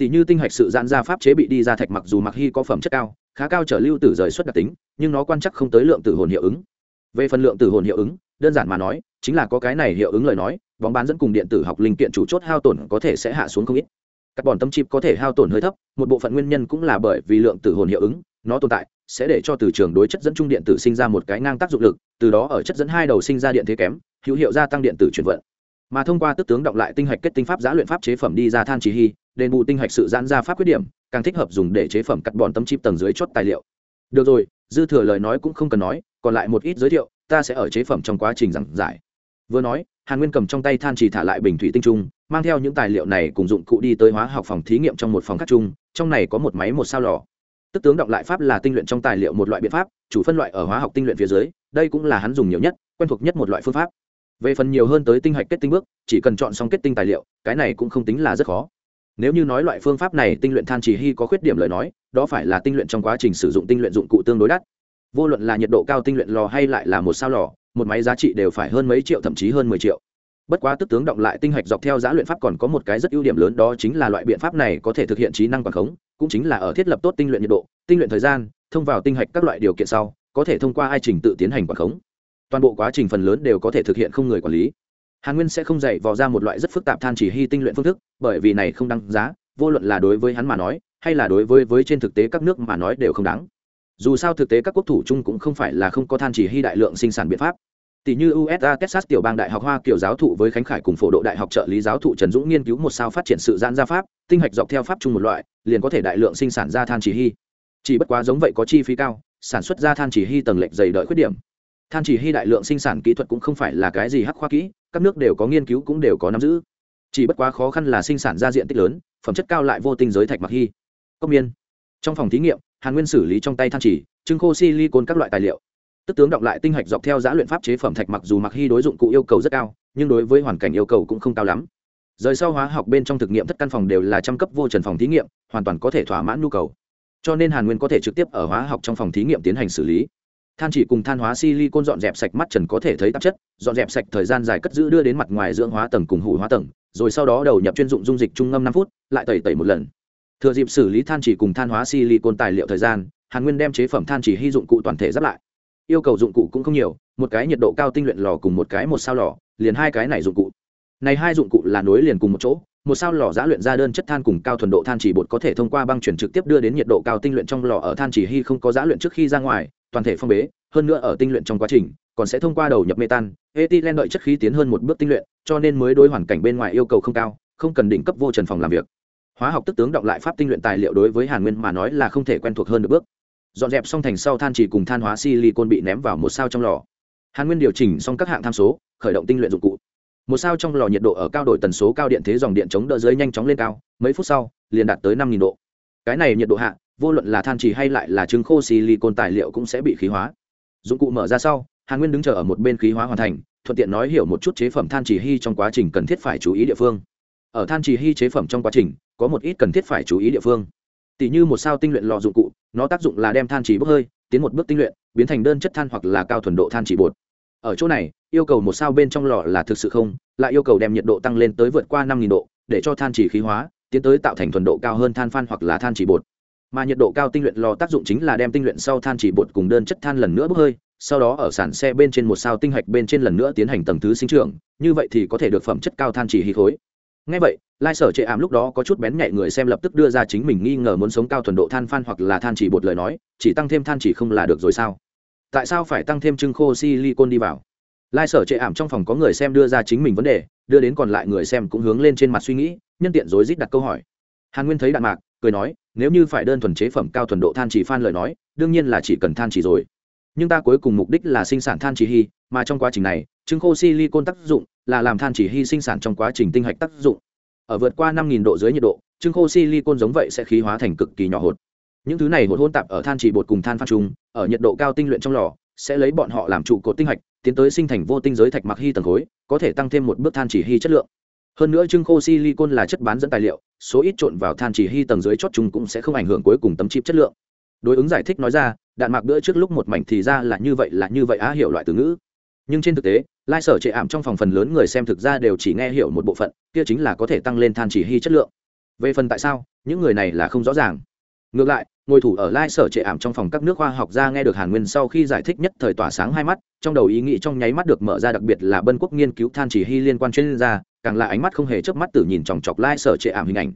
tỷ như tinh hạch sự giãn ra pháp chế bị đi ra thạch mặc dù mặc hy có phẩm chất cao, khá cao trở lưu tử rời xuất đặc tính, nhưng nó quan chắc không tới lượng tử hồn hiệu ứng. Về phần lượng tử hồn hiệu ứng, đơn giản mà nói, chính là có cái này hiệu ứng lời nói, bóng bán dẫn cùng điện tử học linh kiện chủ chốt hao tổn có thể sẽ hạ xuống không ít. Các bọn tâm chip có thể hao tổn hơi thấp, một bộ phận nguyên nhân cũng là bởi vì lượng tử hồn hiệu ứng, nó tồn tại, sẽ để cho từ trường đối chất dẫn trung điện tử sinh ra một cái ngang tác dụng lực, từ đó ở chất dẫn hai đầu sinh ra điện thế kém, hữu hiệu gia tăng điện tử chuyển vận mà thông qua tức tướng động lại tinh hạch kết tinh pháp giá luyện pháp chế phẩm đi ra than chỉ hy, đền bù tinh hạch sự giãn ra pháp quyết điểm, càng thích hợp dùng để chế phẩm cắt bọn tấm chip tầng dưới chốt tài liệu. Được rồi, dư thừa lời nói cũng không cần nói, còn lại một ít giới thiệu, ta sẽ ở chế phẩm trong quá trình giảng giải. Vừa nói, hàn nguyên cầm trong tay than chỉ thả lại bình thủy tinh trung, mang theo những tài liệu này cùng dụng cụ đi tới hóa học phòng thí nghiệm trong một phòng khác chung, trong này có một máy một sao lò. Tức tướng động lại pháp là tinh luyện trong tài liệu một loại biện pháp, chủ phân loại ở hóa học tinh luyện phía dưới, đây cũng là hắn dùng nhiều nhất, quen thuộc nhất một loại phương pháp về phần nhiều hơn tới tinh hạch kết tinh bước, chỉ cần chọn xong kết tinh tài liệu, cái này cũng không tính là rất khó. Nếu như nói loại phương pháp này tinh luyện than chỉ hy có khuyết điểm lời nói, đó phải là tinh luyện trong quá trình sử dụng tinh luyện dụng cụ tương đối đắt. Vô luận là nhiệt độ cao tinh luyện lò hay lại là một sao lò, một máy giá trị đều phải hơn mấy triệu thậm chí hơn mười triệu. Bất quá tức tướng động lại tinh hạch dọc theo giá luyện pháp còn có một cái rất ưu điểm lớn đó chính là loại biện pháp này có thể thực hiện trí năng quảng khống, cũng chính là ở thiết lập tốt tinh luyện nhiệt độ, tinh luyện thời gian, thông vào tinh hạch các loại điều kiện sau, có thể thông qua ai trình tự tiến hành quảng khống toàn bộ quá trình phần lớn đều có thể thực hiện không người quản lý. Hàn nguyên sẽ không dạy vò ra một loại rất phức tạp than chỉ hy tinh luyện phương thức, bởi vì này không đăng giá, vô luận là đối với hắn mà nói, hay là đối với với trên thực tế các nước mà nói đều không đáng. Dù sao thực tế các quốc thủ chung cũng không phải là không có than chỉ hy đại lượng sinh sản biện pháp. Tỷ như usa texas tiểu bang đại học hoa kiểu giáo thụ với khánh khải cùng phổ độ đại học trợ lý giáo thụ trần dũng nghiên cứu một sao phát triển sự giãn ra pháp, tinh hạch dọc theo pháp chung một loại, liền có thể đại lượng sinh sản ra than chỉ hy. Chỉ bất quá giống vậy có chi phí cao, sản xuất ra than chỉ hy tầng lệch dày đợi khuyết điểm than chỉ hy đại lượng sinh sản kỹ thuật cũng không phải là cái gì hắc khoa kỹ, các nước đều có nghiên cứu cũng đều có nắm giữ. Chỉ bất quá khó khăn là sinh sản ra diện tích lớn, phẩm chất cao lại vô tinh giới thạch mặc hy. Công miên. Trong phòng thí nghiệm, hàn nguyên xử lý trong tay than chỉ, trưng khô silicon các loại tài liệu. Tức tướng đọc lại tinh hạch dọc theo giã luyện pháp chế phẩm thạch mặc dù mặc hy đối dụng cụ yêu cầu rất cao, nhưng đối với hoàn cảnh yêu cầu cũng không cao lắm. Rời sau hóa học bên trong thực nghiệm thất căn phòng đều là trăm cấp vô trần phòng thí nghiệm, hoàn toàn có thể thỏa mãn nhu cầu. Cho nên hàn nguyên có thể trực tiếp ở hóa học trong phòng thí nghiệm tiến hành xử lý than chỉ cùng than hóa silicon dọn dẹp sạch mắt trần có thể thấy tạp chất, dọn dẹp sạch thời gian dài cất giữ đưa đến mặt ngoài dưỡng hóa tầng cùng hủ hóa tầng, rồi sau đó đầu nhập chuyên dụng dung dịch trung ngâm năm phút, lại tẩy tẩy một lần. Thừa dịp xử lý than chỉ cùng than hóa silicon tài liệu thời gian, hàn nguyên đem chế phẩm than chỉ hy dụng cụ toàn thể giáp lại. Yêu cầu dụng cụ cũng không nhiều, một cái nhiệt độ cao tinh luyện lò cùng một cái một sao lò, liền hai cái này dụng cụ. Này hai dụng cụ là nối liền cùng một chỗ, một sao lò giã luyện ra đơn chất than cùng cao thuần độ than chỉ bột có thể thông qua băng chuyển trực tiếp đưa đến nhiệt độ cao tinh luyện trong lò ở than chỉ hy không có giã luyện trước khi ra ngoài toàn thể phong bế, hơn nữa ở tinh luyện trong quá trình, còn sẽ thông qua đầu nhập metan ethylene đợi chất khí tiến hơn một bước tinh luyện, cho nên mới đối hoàn cảnh bên ngoài yêu cầu không cao, không cần đỉnh cấp vô trần phòng làm việc. Hóa học tức tướng động lại pháp tinh luyện tài liệu đối với hàn nguyên mà nói là không thể quen thuộc hơn được bước. Dọn dẹp xong thành sau than chỉ cùng than hóa silicon bị ném vào một sao trong lò. Hàn nguyên điều chỉnh xong các hạng tham số, khởi động tinh luyện dụng cụ. Một sao trong lò nhiệt độ ở cao đổi tần số cao điện thế dòng điện chống đỡ dưới nhanh chóng lên cao, mấy phút sau, liền đạt tới năm độ. Cái này nhiệt độ hạ vô luận là than trì hay lại là trứng khô silicon tài liệu cũng sẽ bị khí hóa. Dụng cụ mở ra sau, hàn nguyên đứng chờ ở một bên khí hóa hoàn thành, thuận tiện nói hiểu một chút chế phẩm than trì hy trong quá trình cần thiết phải chú ý địa phương. Ở than trì hy chế phẩm trong quá trình, có một ít cần thiết phải chú ý địa phương. Tỷ như một sao tinh luyện lò dụng cụ, nó tác dụng là đem than trì bốc hơi, tiến một bước tinh luyện, biến thành đơn chất than hoặc là cao thuần độ than trì bột. Ở chỗ này, yêu cầu một sao bên trong lò là thực sự không, lại yêu cầu đem nhiệt độ tăng lên tới vượt qua năm độ, để cho than trì khí hóa, tiến tới tạo thành thuần độ cao hơn than phan hoặc là than trì bột mà nhiệt độ cao tinh luyện lò tác dụng chính là đem tinh luyện sau than chỉ bột cùng đơn chất than lần nữa bốc hơi, sau đó ở sản xe bên trên một sao tinh hạch bên trên lần nữa tiến hành tầng thứ sinh trưởng, như vậy thì có thể được phẩm chất cao than chỉ hì khối. Ngay vậy, lai sở chệ ảm lúc đó có chút bén nhạy người xem lập tức đưa ra chính mình nghi ngờ muốn sống cao thuần độ than phan hoặc là than chỉ bột lời nói, chỉ tăng thêm than chỉ không là được rồi sao? Tại sao phải tăng thêm trưng khô silicon đi vào? Lai sở chệ ảm trong phòng có người xem đưa ra chính mình vấn đề, đưa đến còn lại người xem cũng hướng lên trên mặt suy nghĩ, nhân tiện rối rít đặt câu hỏi. Hàn nguyên thấy đạn mạc cười nói, nếu như phải đơn thuần chế phẩm cao thuần độ than chỉ phan lời nói, đương nhiên là chỉ cần than chỉ rồi. Nhưng ta cuối cùng mục đích là sinh sản than chỉ hy, mà trong quá trình này trứng khô silicon tác dụng là làm than chỉ hy sinh sản trong quá trình tinh hạch tác dụng. Ở vượt qua năm độ dưới nhiệt độ trứng khô silicon giống vậy sẽ khí hóa thành cực kỳ nhỏ hột. Những thứ này hột hôn tạp ở than chỉ bột cùng than phan trùng ở nhiệt độ cao tinh luyện trong lò, sẽ lấy bọn họ làm trụ cột tinh hạch, tiến tới sinh thành vô tinh giới thạch mặc hy tầng khối, có thể tăng thêm một bước than chỉ hy chất lượng hơn nữa trưng khô silicon là chất bán dẫn tài liệu, số ít trộn vào than chỉ hy tầng dưới chót chung cũng sẽ không ảnh hưởng cuối cùng tấm chip chất lượng. Đối ứng giải thích nói ra, đạn mạc bữa trước lúc một mảnh thì ra là như vậy, là như vậy á, hiểu loại từ ngữ. Nhưng trên thực tế, lai sở trệ ảm trong phòng phần lớn người xem thực ra đều chỉ nghe hiểu một bộ phận, kia chính là có thể tăng lên than chỉ hy chất lượng. Về phần tại sao, những người này là không rõ ràng. Ngược lại, ngồi thủ ở lai sở trệ ảm trong phòng các nước khoa học gia nghe được hàn nguyên sau khi giải thích nhất thời tỏa sáng hai mắt, trong đầu ý nghĩ trong nháy mắt được mở ra đặc biệt là bân quốc nghiên cứu than chỉ hy liên quan chuyên gia càng là ánh mắt không hề chớp mắt tử nhìn chòng chọc lai sở trệ ảm hình ảnh.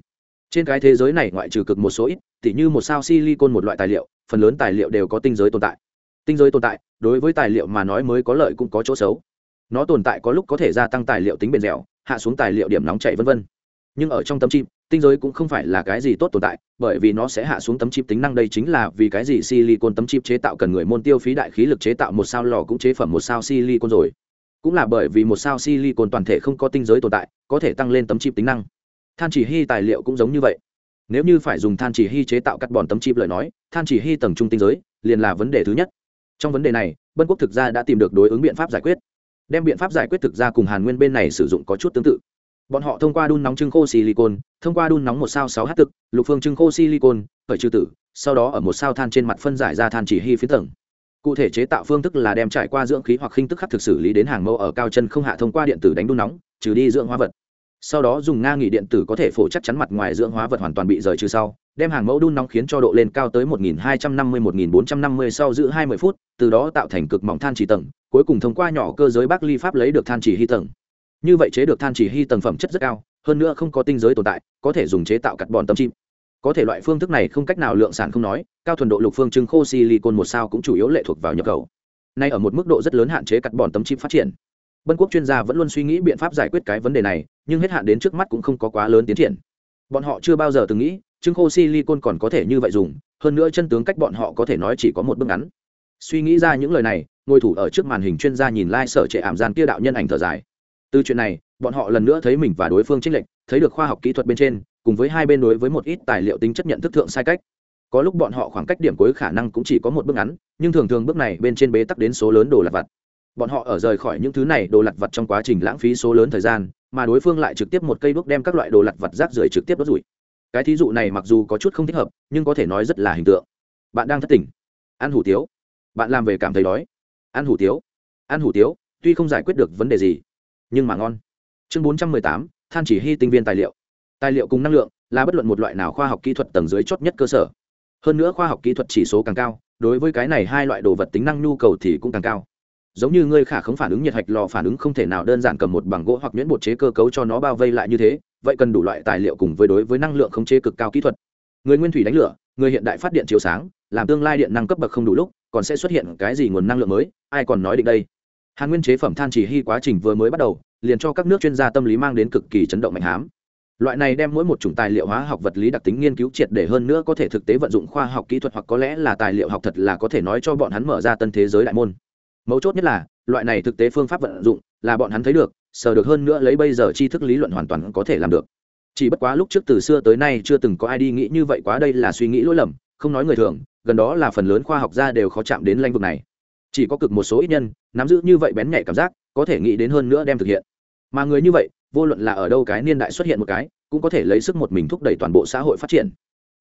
Trên cái thế giới này ngoại trừ cực một số ít, tỉ như một sao silicon một loại tài liệu, phần lớn tài liệu đều có tinh giới tồn tại. Tinh giới tồn tại, đối với tài liệu mà nói mới có lợi cũng có chỗ xấu. Nó tồn tại có lúc có thể gia tăng tài liệu tính bền dẻo, hạ xuống tài liệu điểm nóng chảy vân vân. Nhưng ở trong tấm chip, tinh giới cũng không phải là cái gì tốt tồn tại, bởi vì nó sẽ hạ xuống tấm chip tính năng đây chính là vì cái gì silicon tấm chip chế tạo cần người môn tiêu phí đại khí lực chế tạo một sao lò cũng chế phẩm một sao silicon rồi cũng là bởi vì một sao silicon toàn thể không có tinh giới tồn tại, có thể tăng lên tấm chip tính năng. Than chỉ hy tài liệu cũng giống như vậy. Nếu như phải dùng than chỉ hy chế tạo cắt bòn tấm chip lời nói, than chỉ hy tầng trung tinh giới liền là vấn đề thứ nhất. Trong vấn đề này, bân quốc thực ra đã tìm được đối ứng biện pháp giải quyết. Đem biện pháp giải quyết thực ra cùng hàn nguyên bên này sử dụng có chút tương tự. Bọn họ thông qua đun nóng trưng khô silicon, thông qua đun nóng một sao sáu h thực, lục phương trưng khô silicon, khởi trừ tử, sau đó ở một sao than trên mặt phân giải ra than chỉ hy phiến tầng cụ thể chế tạo phương thức là đem trải qua dưỡng khí hoặc khinh tức khắc thực xử lý đến hàng mẫu ở cao chân không hạ thông qua điện tử đánh đun nóng, trừ đi dưỡng hóa vật. Sau đó dùng nga nghỉ điện tử có thể phổ chắc chắn mặt ngoài dưỡng hóa vật hoàn toàn bị rời trừ sau, đem hàng mẫu đun nóng khiến cho độ lên cao tới 1250-1450 sau giữ 20 phút, từ đó tạo thành cực mỏng than chỉ tầng, cuối cùng thông qua nhỏ cơ giới bác ly pháp lấy được than chỉ hy tầng. Như vậy chế được than chỉ hy tầng phẩm chất rất cao, hơn nữa không có tinh giới tồn tại, có thể dùng chế tạo cắt bòn tâm chim có thể loại phương thức này không cách nào lượng sản không nói, cao thuần độ lục phương trưng khô silicon một sao cũng chủ yếu lệ thuộc vào nhập khẩu. Nay ở một mức độ rất lớn hạn chế cắt bòn tấm chip phát triển. Bân quốc chuyên gia vẫn luôn suy nghĩ biện pháp giải quyết cái vấn đề này, nhưng hết hạn đến trước mắt cũng không có quá lớn tiến triển. Bọn họ chưa bao giờ từng nghĩ, trưng khô silicon còn có thể như vậy dùng, hơn nữa chân tướng cách bọn họ có thể nói chỉ có một bước ngắn. Suy nghĩ ra những lời này, ngồi thủ ở trước màn hình chuyên gia nhìn lai、like、sở trệ ảm gian kia đạo nhân ảnh thở dài. Từ chuyện này bọn họ lần nữa thấy mình và đối phương chênh lệnh thấy được khoa học kỹ thuật bên trên, cùng với hai bên đối với một ít tài liệu tính chất nhận thức thượng sai cách. Có lúc bọn họ khoảng cách điểm cuối khả năng cũng chỉ có một bước ngắn, nhưng thường thường bước này bên trên bế tắc đến số lớn đồ lặt vặt. Bọn họ ở rời khỏi những thứ này đồ lặt vặt trong quá trình lãng phí số lớn thời gian, mà đối phương lại trực tiếp một cây bước đem các loại đồ lặt vặt rác rưởi trực tiếp đốt rủi cái thí dụ này mặc dù có chút không thích hợp, nhưng có thể nói rất là hình tượng. Bạn đang thất tình. Ăn hủ tiếu. Bạn làm về cảm thấy đói. Ăn hủ tiếu. Ăn hủ tiếu, tuy không giải quyết được vấn đề gì, nhưng mà ngon chương bốn trăm mười tám, than chỉ hy tinh viên tài liệu. Tài liệu cùng năng lượng là bất luận một loại nào khoa học kỹ thuật tầng dưới chót nhất cơ sở. Hơn nữa khoa học kỹ thuật chỉ số càng cao, đối với cái này hai loại đồ vật tính năng nhu cầu thì cũng càng cao. Giống như ngươi khả không phản ứng nhiệt hạch lò phản ứng không thể nào đơn giản cầm một bằng gỗ hoặc nhuyễn bột chế cơ cấu cho nó bao vây lại như thế, vậy cần đủ loại tài liệu cùng với đối với năng lượng khống chế cực cao kỹ thuật. Người nguyên thủy đánh lửa, người hiện đại phát điện chiếu sáng, làm tương lai điện năng cấp bậc không đủ lúc, còn sẽ xuất hiện cái gì nguồn năng lượng mới, ai còn nói định đây? Hàn nguyên chế phẩm than chỉ hy quá trình vừa mới bắt đầu, liền cho các nước chuyên gia tâm lý mang đến cực kỳ chấn động mạnh hám. Loại này đem mỗi một chủng tài liệu hóa học vật lý đặc tính nghiên cứu triệt để hơn nữa có thể thực tế vận dụng khoa học kỹ thuật hoặc có lẽ là tài liệu học thật là có thể nói cho bọn hắn mở ra tân thế giới đại môn. Mấu chốt nhất là, loại này thực tế phương pháp vận dụng là bọn hắn thấy được, sờ được hơn nữa lấy bây giờ tri thức lý luận hoàn toàn có thể làm được. Chỉ bất quá lúc trước từ xưa tới nay chưa từng có ai đi nghĩ như vậy quá đây là suy nghĩ lỗi lầm, không nói người thường, gần đó là phần lớn khoa học gia đều khó chạm đến lãnh vực này chỉ có cực một số ít nhân, nắm giữ như vậy bén nhạy cảm giác, có thể nghĩ đến hơn nữa đem thực hiện. Mà người như vậy, vô luận là ở đâu cái niên đại xuất hiện một cái, cũng có thể lấy sức một mình thúc đẩy toàn bộ xã hội phát triển.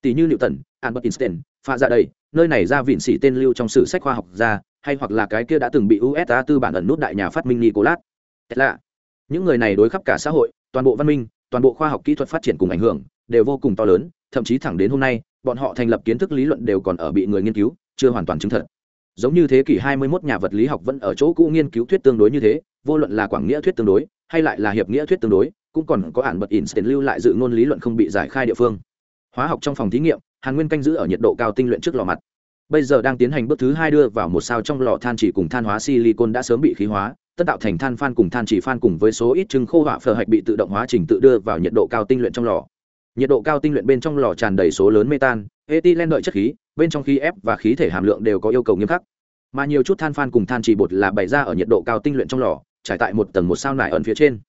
Tỷ như liệu tần albert einstein, pha dạ ra đây nơi này ra vịn xỉ tên lưu trong sử sách khoa học gia, hay hoặc là cái kia đã từng bị usa tư bản ẩn nút đại nhà phát minh nicolas tesla. Những người này đối khắp cả xã hội, toàn bộ văn minh, toàn bộ khoa học kỹ thuật phát triển cùng ảnh hưởng, đều vô cùng to lớn, thậm chí thẳng đến hôm nay, bọn họ thành lập kiến thức lý luận đều còn ở bị người nghiên cứu, chưa hoàn toàn chứng thật giống như thế kỷ 21 nhà vật lý học vẫn ở chỗ cũ nghiên cứu thuyết tương đối như thế, vô luận là quảng nghĩa thuyết tương đối, hay lại là hiệp nghĩa thuyết tương đối, cũng còn có ản bật Einstein lưu lại dự ngôn lý luận không bị giải khai địa phương. Hóa học trong phòng thí nghiệm, hàn nguyên canh giữ ở nhiệt độ cao tinh luyện trước lò mặt. Bây giờ đang tiến hành bước thứ hai đưa vào một sao trong lò than chỉ cùng than hóa silicon đã sớm bị khí hóa, tất tạo thành than phan cùng than chỉ phan cùng với số ít trứng khô hỏa phở hạch bị tự động hóa trình tự đưa vào nhiệt độ cao tinh luyện trong lò nhiệt độ cao tinh luyện bên trong lò tràn đầy số lớn metan, ethylene đợi chất khí, bên trong khí ép và khí thể hàm lượng đều có yêu cầu nghiêm khắc. Mà nhiều chút than phan cùng than chỉ bột là bày ra ở nhiệt độ cao tinh luyện trong lò, trải tại một tầng một sao nải ẩn phía trên.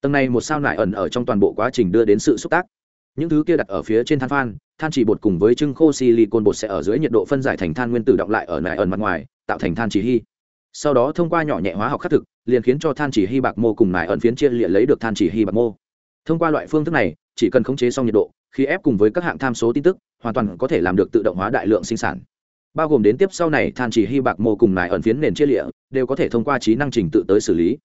Tầng này một sao nải ẩn ở trong toàn bộ quá trình đưa đến sự xúc tác. Những thứ kia đặt ở phía trên than phan, than chỉ bột cùng với trưng khô silicon bột sẽ ở dưới nhiệt độ phân giải thành than nguyên tử động lại ở nải ẩn mặt ngoài, tạo thành than chỉ hy. Sau đó thông qua nhỏ nhẹ hóa học khắc thực, liền khiến cho than chỉ hy bạc mô cùng nải ẩn phiến chia lịa lấy được than chỉ hy bạc mô. Thông qua loại phương thức này chỉ cần khống chế xong nhiệt độ khi ép cùng với các hạng tham số tin tức, hoàn toàn có thể làm được tự động hóa đại lượng sinh sản. Bao gồm đến tiếp sau này, than chỉ hy bạc mô cùng nải ẩn phiến nền chia lịa, đều có thể thông qua trí năng trình tự tới xử lý.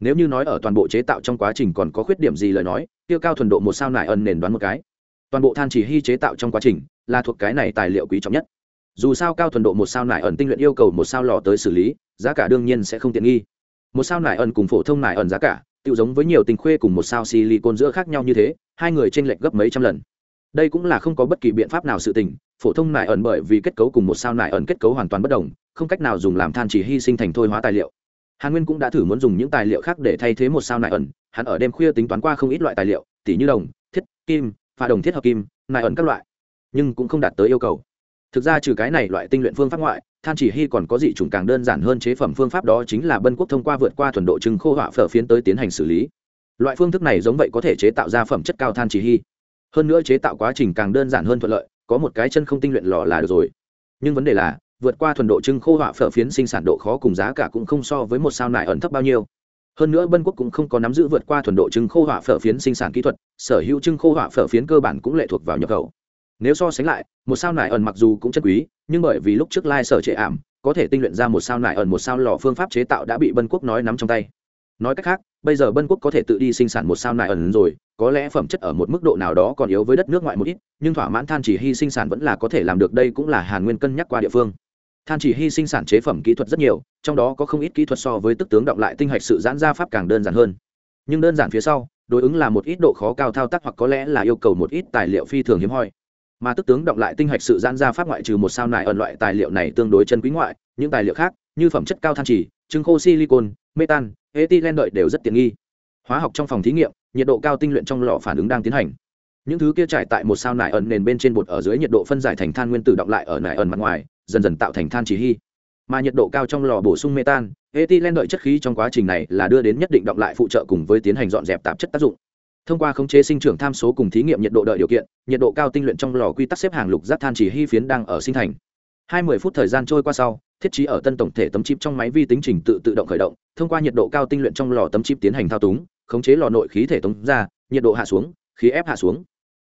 Nếu như nói ở toàn bộ chế tạo trong quá trình còn có khuyết điểm gì lời nói, tiêu cao thuần độ một sao nải ẩn nền đoán một cái. Toàn bộ than chỉ hy chế tạo trong quá trình là thuộc cái này tài liệu quý trọng nhất. Dù sao cao thuần độ một sao nải ẩn tinh luyện yêu cầu một sao lò tới xử lý, giá cả đương nhiên sẽ không tiện nghi. Một sao nải ẩn cùng phổ thông nải ẩn giá cả tự giống với nhiều tình khuê cùng một sao silicon giữa khác nhau như thế hai người trên lệch gấp mấy trăm lần. Đây cũng là không có bất kỳ biện pháp nào sự tình, phổ thông nải ẩn bởi vì kết cấu cùng một sao nải ẩn kết cấu hoàn toàn bất đồng, không cách nào dùng làm than chỉ hy sinh thành thôi hóa tài liệu. Hàn nguyên cũng đã thử muốn dùng những tài liệu khác để thay thế một sao nải ẩn, hắn ở đêm khuya tính toán qua không ít loại tài liệu, tỉ như đồng, thiết, kim, và đồng thiết hợp kim, nải ẩn các loại, nhưng cũng không đạt tới yêu cầu. Thực ra trừ cái này loại tinh luyện phương pháp ngoại, than chỉ hy còn có dị chủng càng đơn giản hơn chế phẩm phương pháp đó chính là bân quốc thông qua vượt qua thuần độ trứng khô họa phở phiến tới tiến hành xử lý loại phương thức này giống vậy có thể chế tạo ra phẩm chất cao than chỉ hy. Hơn nữa chế tạo quá trình càng đơn giản hơn thuận lợi, có một cái chân không tinh luyện lò là được rồi. Nhưng vấn đề là, vượt qua thuần độ trưng khô họa phở phiến sinh sản độ khó cùng giá cả cũng không so với một sao nải ẩn thấp bao nhiêu. Hơn nữa bân quốc cũng không có nắm giữ vượt qua thuần độ trưng khô họa phở phiến sinh sản kỹ thuật, sở hữu trưng khô họa phở phiến cơ bản cũng lệ thuộc vào nhập khẩu. Nếu so sánh lại, một sao nải ẩn mặc dù cũng chất quý, nhưng bởi vì lúc trước lai sở trệ ảm, có thể tinh luyện ra một sao nải ẩn một sao lò phương pháp chế tạo đã bị bân quốc nói nắm trong tay nói cách khác, bây giờ bân quốc có thể tự đi sinh sản một sao nại ẩn rồi, có lẽ phẩm chất ở một mức độ nào đó còn yếu với đất nước ngoại một ít, nhưng thỏa mãn than chỉ hy sinh sản vẫn là có thể làm được, đây cũng là hàn nguyên cân nhắc qua địa phương. Than chỉ hy sinh sản chế phẩm kỹ thuật rất nhiều, trong đó có không ít kỹ thuật so với tức tướng động lại tinh hạch sự giãn ra pháp càng đơn giản hơn. Nhưng đơn giản phía sau, đối ứng là một ít độ khó cao thao tác hoặc có lẽ là yêu cầu một ít tài liệu phi thường hiếm hoi. Mà tức tướng động lại tinh hạch sự giãn ra pháp ngoại trừ một sao nại ẩn loại tài liệu này tương đối chân quý ngoại, những tài liệu khác, như phẩm chất cao than chỉ, trứng khô silicon, metan ethylene đợi đều rất tiện nghi. Hóa học trong phòng thí nghiệm, nhiệt độ cao tinh luyện trong lò phản ứng đang tiến hành. Những thứ kia trải tại một sao nải ẩn nền bên trên bột ở dưới nhiệt độ phân giải thành than nguyên tử động lại ở nải ẩn mặt ngoài, dần dần tạo thành than chỉ hy. Mà nhiệt độ cao trong lò bổ sung metan ethylene đợi chất khí trong quá trình này là đưa đến nhất định động lại phụ trợ cùng với tiến hành dọn dẹp tạp chất tác dụng. Thông qua khống chế sinh trưởng tham số cùng thí nghiệm nhiệt độ đợi điều kiện, nhiệt độ cao tinh luyện trong lò quy tắc xếp hàng lục giác than chỉ hy phiến đang ở sinh thành. Hai mươi phút thời gian trôi qua sau, thiết trí ở tân tổng thể tấm chip trong máy vi tính trình tự tự động khởi động thông qua nhiệt độ cao tinh luyện trong lò tấm chip tiến hành thao túng, khống chế lò nội khí thể tống ra, nhiệt độ hạ xuống, khí ép hạ xuống.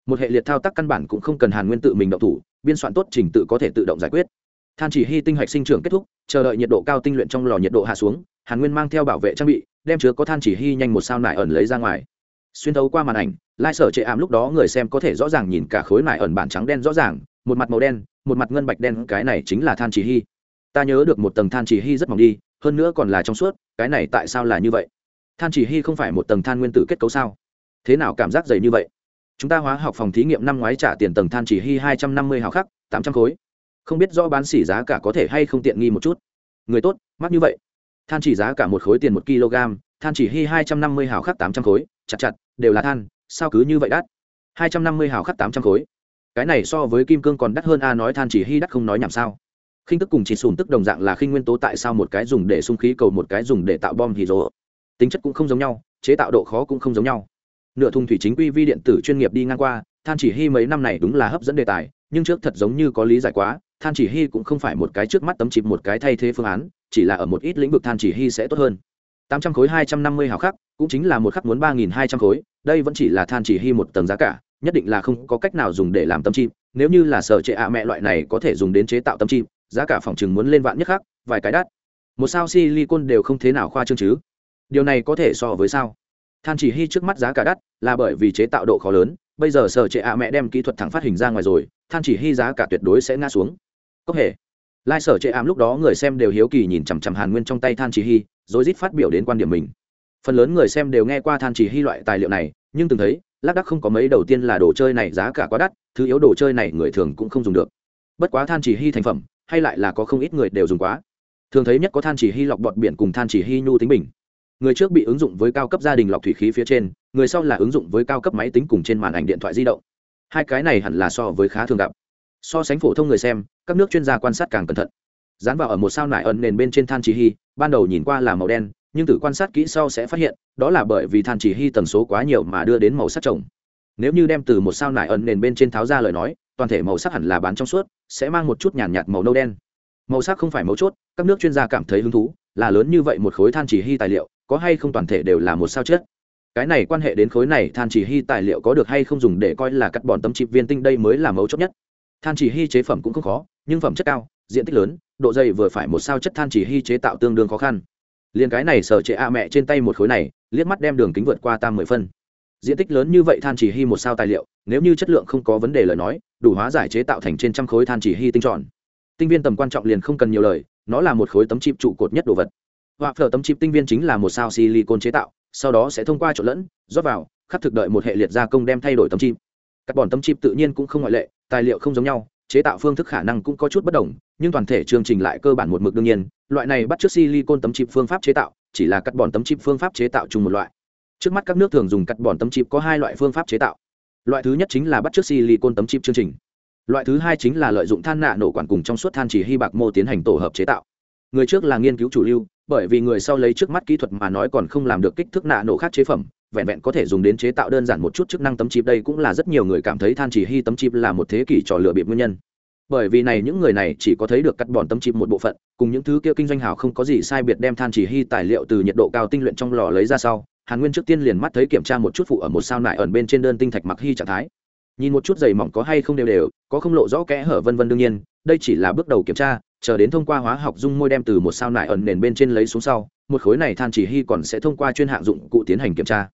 Một hệ liệt thao tác căn bản cũng không cần hàn nguyên tự mình động thủ, biên soạn tốt trình tự có thể tự động giải quyết. Than chỉ hy tinh hạch sinh trưởng kết thúc, chờ đợi nhiệt độ cao tinh luyện trong lò nhiệt độ hạ xuống, hàn nguyên mang theo bảo vệ trang bị, đem chứa có than chỉ hy nhanh một sao nải ẩn lấy ra ngoài. Xuyên thấu qua màn ảnh, lai sở chệ ảm lúc đó người xem có thể rõ ràng nhìn cả khối nải ẩn bản trắng đen rõ ràng, một mặt màu đen, một mặt ngân bạch đen, cái này chính là than chỉ hy. Ta nhớ được một tầng than chỉ hy rất mỏng đi hơn nữa còn là trong suốt, cái này tại sao là như vậy? Than chỉ hy không phải một tầng than nguyên tử kết cấu sao? Thế nào cảm giác dày như vậy? Chúng ta hóa học phòng thí nghiệm năm ngoái trả tiền tầng than chỉ hy hai trăm năm mươi hào khắc, tám trăm khối. Không biết rõ bán xỉ giá cả có thể hay không tiện nghi một chút. Người tốt, mắc như vậy. Than chỉ giá cả một khối tiền một kg, than chỉ hy hai trăm năm mươi hào khắc, tám trăm khối. Chặt chặt, đều là than, sao cứ như vậy đắt? hai trăm năm mươi hào khắc, tám trăm khối. Cái này so với kim cương còn đắt hơn a, nói than chỉ hy đắt không nói nhảm sao? Khinh tức cùng chỉ sùn tức đồng dạng là khinh nguyên tố tại sao một cái dùng để sung khí cầu một cái dùng để tạo bom thì rồ. Tính chất cũng không giống nhau, chế tạo độ khó cũng không giống nhau. Nửa thùng thủy chính quy vi điện tử chuyên nghiệp đi ngang qua, than chỉ hy mấy năm này đúng là hấp dẫn đề tài, nhưng trước thật giống như có lý giải quá, than chỉ hy cũng không phải một cái trước mắt tấm chịp một cái thay thế phương án, chỉ là ở một ít lĩnh vực than chỉ hy sẽ tốt hơn. Tám trăm khối, hai trăm năm mươi hào khắc, cũng chính là một khắc muốn ba nghìn hai trăm khối, đây vẫn chỉ là than chỉ hy một tầng giá cả, nhất định là không có cách nào dùng để làm tấm chim nếu như là sở trệ ạ mẹ loại này có thể dùng đến chế tạo tấm chim giá cả phòng chừng muốn lên vạn nhất khác, vài cái đắt. Một sao silicon đều không thế nào khoa trương chứ. Điều này có thể so với sao? Than chỉ hy trước mắt giá cả đắt, là bởi vì chế tạo độ khó lớn, bây giờ sở trệ ạ mẹ đem kỹ thuật thẳng phát hình ra ngoài rồi, than chỉ hy giá cả tuyệt đối sẽ ngã xuống. Có thể. Lai sở trệ ảm lúc đó người xem đều hiếu kỳ nhìn chằm chằm hàn nguyên trong tay than chỉ hy rồi rít phát biểu đến quan điểm mình. Phần lớn người xem đều nghe qua than chỉ hy loại tài liệu này, nhưng từng thấy, lác đắc không có mấy đầu tiên là đồ chơi này giá cả quá đắt, thứ yếu đồ chơi này người thường cũng không dùng được. Bất quá than chỉ hy thành phẩm hay lại là có không ít người đều dùng quá. Thường thấy nhất có than chỉ hy lọc bọt biển cùng than chỉ hy nhu tính bình. Người trước bị ứng dụng với cao cấp gia đình lọc thủy khí phía trên, người sau là ứng dụng với cao cấp máy tính cùng trên màn ảnh điện thoại di động. Hai cái này hẳn là so với khá thường gặp. So sánh phổ thông người xem, các nước chuyên gia quan sát càng cẩn thận. Dán vào ở một sao nải ẩn nền bên trên than chỉ hy, ban đầu nhìn qua là màu đen, nhưng từ quan sát kỹ sau sẽ phát hiện, đó là bởi vì than chỉ hy tần số quá nhiều mà đưa đến màu sắc trồng. Nếu như đem từ một sao nải ẩn nền bên trên tháo ra lời nói, toàn thể màu sắc hẳn là bán trong suốt sẽ mang một chút nhàn nhạt, nhạt màu nâu đen. Màu sắc không phải mấu chốt các nước chuyên gia cảm thấy hứng thú là lớn như vậy một khối than chỉ hy tài liệu có hay không toàn thể đều là một sao chết. Cái này quan hệ đến khối này than chỉ hy tài liệu có được hay không dùng để coi là cắt bọn tấm chip viên tinh đây mới là mấu chốt nhất. Than chỉ hy chế phẩm cũng không khó nhưng phẩm chất cao diện tích lớn độ dày vừa phải một sao chất than chỉ hy chế tạo tương đương khó khăn. Liền cái này sở chế a mẹ trên tay một khối này liếc mắt đem đường kính vượt qua tam mười phân diện tích lớn như vậy than chỉ hy một sao tài liệu, nếu như chất lượng không có vấn đề lời nói, đủ hóa giải chế tạo thành trên trăm khối than chỉ hy tinh tròn tinh viên tầm quan trọng liền không cần nhiều lời, nó là một khối tấm chip trụ cột nhất đồ vật. Hoặc phở tấm chip tinh viên chính là một sao silicon chế tạo, sau đó sẽ thông qua trộn lẫn, rót vào, khắc thực đợi một hệ liệt gia công đem thay đổi tấm chip. Các bọn tấm chip tự nhiên cũng không ngoại lệ, tài liệu không giống nhau, chế tạo phương thức khả năng cũng có chút bất đồng, nhưng toàn thể chương trình lại cơ bản một mực đương nhiên, loại này bắt chước silicon tấm chip phương pháp chế tạo, chỉ là cắt bọn tấm chip phương pháp chế tạo chung một loại trước mắt các nước thường dùng cắt bòn tấm chip có hai loại phương pháp chế tạo. Loại thứ nhất chính là bắt chước silicon tấm chip chương trình. Loại thứ hai chính là lợi dụng than nạ nổ quản cùng trong suốt than chỉ hy bạc mô tiến hành tổ hợp chế tạo. Người trước là nghiên cứu chủ lưu, bởi vì người sau lấy trước mắt kỹ thuật mà nói còn không làm được kích thước nạ nổ khác chế phẩm, vẹn vẹn có thể dùng đến chế tạo đơn giản một chút chức năng tấm chip đây cũng là rất nhiều người cảm thấy than chỉ hy tấm chip là một thế kỷ trò lựa bịp nguyên nhân. Bởi vì này những người này chỉ có thấy được cắt bòn tấm chip một bộ phận, cùng những thứ kia kinh doanh hào không có gì sai biệt đem than chỉ hy tài liệu từ nhiệt độ cao tinh luyện trong lò lấy ra sau hàn nguyên trước tiên liền mắt thấy kiểm tra một chút phụ ở một sao nại ẩn bên trên đơn tinh thạch mặc hy trạng thái. Nhìn một chút dày mỏng có hay không đều đều, có không lộ rõ kẽ hở vân vân đương nhiên, đây chỉ là bước đầu kiểm tra, chờ đến thông qua hóa học dung môi đem từ một sao nại ẩn nền bên trên lấy xuống sau, một khối này than chỉ hy còn sẽ thông qua chuyên hạng dụng cụ tiến hành kiểm tra.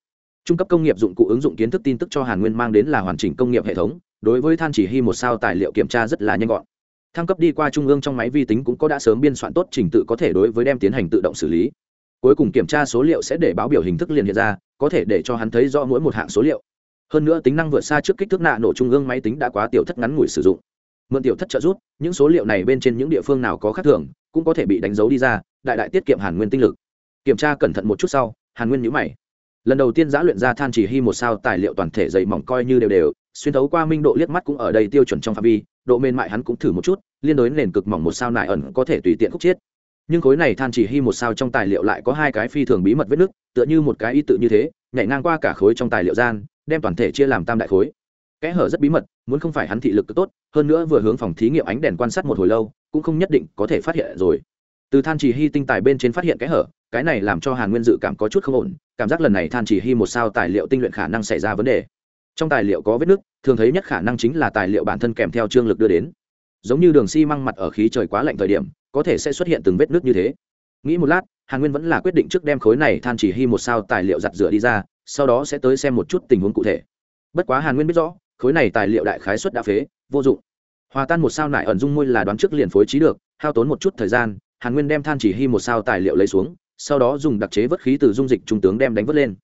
Trung cấp công nghiệp dụng cụ ứng dụng kiến thức tin tức cho hàn nguyên mang đến là hoàn chỉnh công nghiệp hệ thống, đối với than chỉ hy một sao tài liệu kiểm tra rất là nhanh gọn. Thăng cấp đi qua trung ương trong máy vi tính cũng có đã sớm biên soạn tốt trình tự có thể đối với đem tiến hành tự động xử lý cuối cùng kiểm tra số liệu sẽ để báo biểu hình thức liền hiện ra, có thể để cho hắn thấy rõ mỗi một hạng số liệu. Hơn nữa tính năng vượt xa trước kích thước nạ nổ trung ương máy tính đã quá tiểu thất ngắn ngủi sử dụng. Mượn tiểu thất trợ rút những số liệu này bên trên những địa phương nào có khác thường, cũng có thể bị đánh dấu đi ra, đại đại tiết kiệm hàn nguyên tinh lực. Kiểm tra cẩn thận một chút sau, hàn nguyên nhữ mày. Lần đầu tiên giã luyện ra than chỉ hy một sao tài liệu toàn thể dày mỏng coi như đều đều, xuyên thấu qua minh độ liếc mắt cũng ở đây tiêu chuẩn trong phạm vi, độ mềm mại hắn cũng thử một chút, liên đối nền cực mỏng một sao nại ẩn có thể tùy tiện khúc chiết nhưng khối này than chỉ hy một sao trong tài liệu lại có hai cái phi thường bí mật vết nước tựa như một cái y tự như thế, nhảy ngang qua cả khối trong tài liệu gian, đem toàn thể chia làm tam đại khối. Kẽ hở rất bí mật, muốn không phải hắn thị lực tốt, hơn nữa vừa hướng phòng thí nghiệm ánh đèn quan sát một hồi lâu, cũng không nhất định có thể phát hiện rồi. Từ than chỉ hy tinh tài bên trên phát hiện kẽ hở, cái này làm cho hàn nguyên dự cảm có chút không ổn, cảm giác lần này than chỉ hy một sao tài liệu tinh luyện khả năng xảy ra vấn đề. Trong tài liệu có vết nứt, thường thấy nhất khả năng chính là tài liệu bản thân kèm theo trương lực đưa đến. Giống như đường xi măng mặt ở khí trời quá lạnh thời điểm có thể sẽ xuất hiện từng vết nước như thế. Nghĩ một lát, hàn nguyên vẫn là quyết định trước đem khối này than chỉ hy một sao tài liệu giặt rửa đi ra, sau đó sẽ tới xem một chút tình huống cụ thể. Bất quá hàn nguyên biết rõ, khối này tài liệu đại khái xuất đã phế, vô dụng. Hòa tan một sao nải ẩn dung môi là đoán trước liền phối trí được, hao tốn một chút thời gian, hàn nguyên đem than chỉ hy một sao tài liệu lấy xuống, sau đó dùng đặc chế vớt khí từ dung dịch trung tướng đem đánh vớt lên.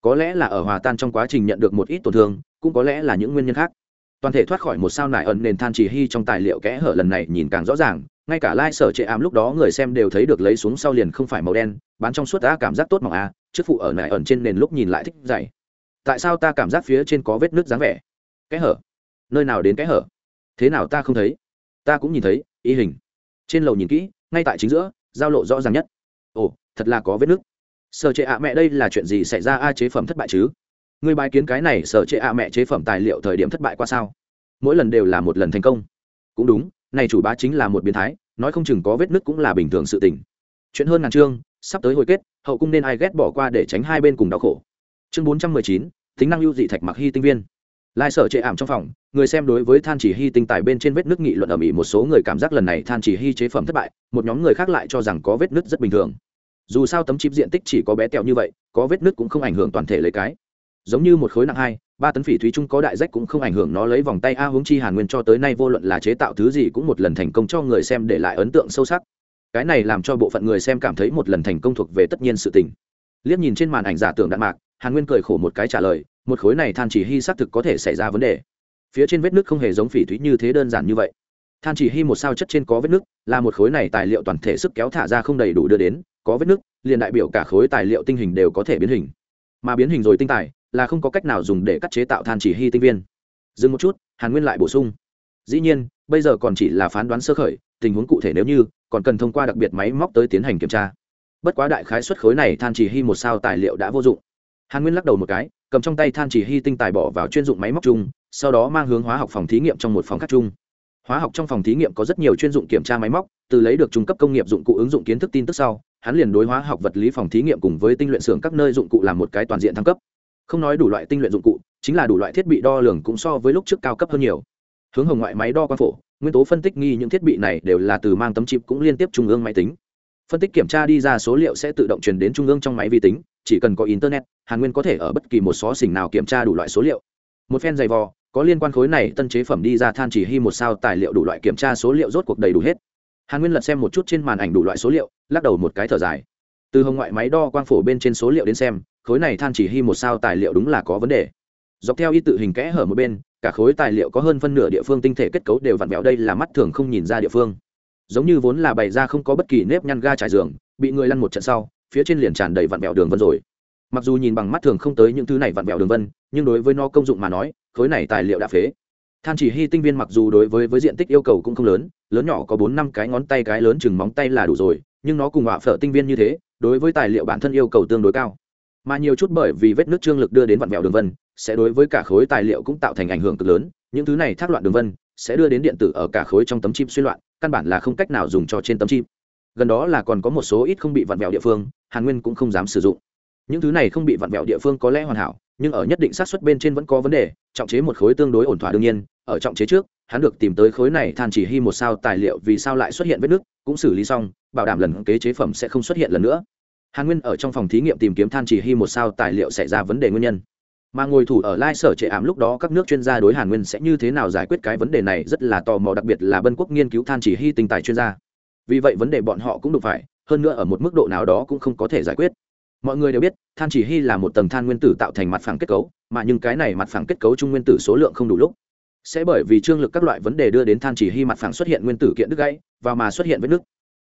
Có lẽ là ở hòa tan trong quá trình nhận được một ít tổn thương, cũng có lẽ là những nguyên nhân khác. Toàn thể thoát khỏi một sao nải ẩn nền than chỉ hy trong tài liệu kẽ hở lần này nhìn càng rõ ràng ngay cả lai、like、sở trệ ám lúc đó người xem đều thấy được lấy xuống sau liền không phải màu đen, bán trong suốt đã cảm giác tốt mỏng a trước phụ ở nải ẩn trên nền lúc nhìn lại thích dày. Tại sao ta cảm giác phía trên có vết nước dáng vẻ? Kẽ hở? Nơi nào đến kẽ hở? Thế nào ta không thấy? Ta cũng nhìn thấy, y hình. Trên lầu nhìn kỹ, ngay tại chính giữa, giao lộ rõ ràng nhất. Ồ, thật là có vết nước sở trệ ạ mẹ, đây là chuyện gì xảy ra? A, chế phẩm thất bại chứ? Người bài kiến cái này, sở trệ ạ mẹ, chế phẩm tài liệu thời điểm thất bại qua sao? Mỗi lần đều là một lần thành công. Cũng đúng này chủ bá chính là một biến thái, nói không chừng có vết nứt cũng là bình thường sự tình. Chuyện hơn ngàn chương, sắp tới hồi kết, hậu cung nên ai ghét bỏ qua để tránh hai bên cùng đau khổ. Chương bốn trăm mười chín, tính năng ưu dị thạch mặc hy tinh viên. Lai sở chệ ảm trong phòng, người xem đối với than chỉ hy tinh tài bên trên vết nước nghị luận ở mỹ một số người cảm giác lần này than chỉ hy chế phẩm thất bại, một nhóm người khác lại cho rằng có vết nứt rất bình thường. Dù sao tấm chip diện tích chỉ có bé tẹo như vậy, có vết nứt cũng không ảnh hưởng toàn thể lấy cái. Giống như một khối nặng hai ba tấn phỉ thúy trung có đại rách cũng không ảnh hưởng nó lấy vòng tay a hướng chi hàn nguyên cho tới nay vô luận là chế tạo thứ gì cũng một lần thành công cho người xem để lại ấn tượng sâu sắc. Cái này làm cho bộ phận người xem cảm thấy một lần thành công thuộc về tất nhiên sự tình. Liếc nhìn trên màn ảnh giả tưởng đạn mạc, hàn nguyên cười khổ một cái trả lời, một khối này than chỉ hy xác thực có thể xảy ra vấn đề. Phía trên vết nước không hề giống phỉ thúy như thế đơn giản như vậy. Than chỉ hy một sao chất trên có vết nước là một khối này tài liệu toàn thể sức kéo thả ra không đầy đủ đưa đến, có vết nước liền đại biểu cả khối tài liệu tinh hình đều có thể biến hình. Mà biến hình rồi tinh tài là không có cách nào dùng để cắt chế tạo than chỉ hy tinh viên. Dừng một chút, hàn nguyên lại bổ sung. Dĩ nhiên, bây giờ còn chỉ là phán đoán sơ khởi, tình huống cụ thể nếu như, còn cần thông qua đặc biệt máy móc tới tiến hành kiểm tra. Bất quá đại khái xuất khối này than chỉ hy một sao tài liệu đã vô dụng. Hàn nguyên lắc đầu một cái, cầm trong tay than chỉ hy tinh tài bỏ vào chuyên dụng máy móc chung, sau đó mang hướng hóa học phòng thí nghiệm trong một phòng khác chung. Hóa học trong phòng thí nghiệm có rất nhiều chuyên dụng kiểm tra máy móc, từ lấy được trung cấp công nghiệp dụng cụ ứng dụng kiến thức tin tức sau, hắn liền đối hóa học vật lý phòng thí nghiệm cùng với tinh luyện xưởng các nơi dụng cụ làm một cái toàn diện thăng cấp không nói đủ loại tinh luyện dụng cụ, chính là đủ loại thiết bị đo lường cũng so với lúc trước cao cấp hơn nhiều. Hướng hồng ngoại máy đo quang phổ, nguyên tố phân tích nghi những thiết bị này đều là từ mang tấm chip cũng liên tiếp trung ương máy tính. Phân tích kiểm tra đi ra số liệu sẽ tự động truyền đến trung ương trong máy vi tính, chỉ cần có internet, hàn nguyên có thể ở bất kỳ một xó xỉnh nào kiểm tra đủ loại số liệu. Một phen dày vò, có liên quan khối này tân chế phẩm đi ra than chỉ hy một sao tài liệu đủ loại kiểm tra số liệu rốt cuộc đầy đủ hết. Hàn nguyên lật xem một chút trên màn ảnh đủ loại số liệu, lắc đầu một cái thở dài. Từ hồng ngoại máy đo quang phổ bên trên số liệu đến xem khối này than chỉ hy một sao tài liệu đúng là có vấn đề. Dọc theo y tự hình kẽ hở một bên, cả khối tài liệu có hơn phân nửa địa phương tinh thể kết cấu đều vặn vẹo đây là mắt thường không nhìn ra địa phương. Giống như vốn là bày ra không có bất kỳ nếp nhăn ga trải giường, bị người lăn một trận sau, phía trên liền tràn đầy vặn vẹo đường vân rồi. Mặc dù nhìn bằng mắt thường không tới những thứ này vặn vẹo đường vân, nhưng đối với nó công dụng mà nói, khối này tài liệu đã phế. Than chỉ hy tinh viên mặc dù đối với với diện tích yêu cầu cũng không lớn lớn nhỏ có bốn năm cái ngón tay cái lớn chừng móng tay là đủ rồi, nhưng nó cùng họa phở tinh viên như thế, đối với tài liệu bản thân yêu cầu tương đối cao mà nhiều chút bởi vì vết nước trương lực đưa đến vặn vẹo đường vân, sẽ đối với cả khối tài liệu cũng tạo thành ảnh hưởng cực lớn. Những thứ này thác loạn đường vân sẽ đưa đến điện tử ở cả khối trong tấm chip suy loạn, căn bản là không cách nào dùng cho trên tấm chip gần đó là còn có một số ít không bị vặn vẹo địa phương, hàn nguyên cũng không dám sử dụng. Những thứ này không bị vặn vẹo địa phương có lẽ hoàn hảo, nhưng ở nhất định xác suất bên trên vẫn có vấn đề, trọng chế một khối tương đối ổn thỏa đương nhiên, ở trọng chế trước, hắn được tìm tới khối này than chỉ hy một sao tài liệu vì sao lại xuất hiện vết nứt cũng xử lý xong, bảo đảm lần kế chế phẩm sẽ không xuất hiện lần nữa hàn nguyên ở trong phòng thí nghiệm tìm kiếm than chỉ hy một sao tài liệu xảy ra vấn đề nguyên nhân. Mà ngồi thủ ở lai sở trệ ảm lúc đó các nước chuyên gia đối hàn nguyên sẽ như thế nào giải quyết cái vấn đề này rất là tò mò, đặc biệt là bân quốc nghiên cứu than chỉ hy tinh tài chuyên gia. Vì vậy vấn đề bọn họ cũng đụng phải, hơn nữa ở một mức độ nào đó cũng không có thể giải quyết. Mọi người đều biết, than chỉ hy là một tầng than nguyên tử tạo thành mặt phẳng kết cấu, mà nhưng cái này mặt phẳng kết cấu chung nguyên tử số lượng không đủ lúc. Sẽ bởi vì trương lực các loại vấn đề đưa đến than chỉ hy mặt phẳng xuất hiện nguyên tử kiện đứt gãy và mà xuất hiện vết nứt.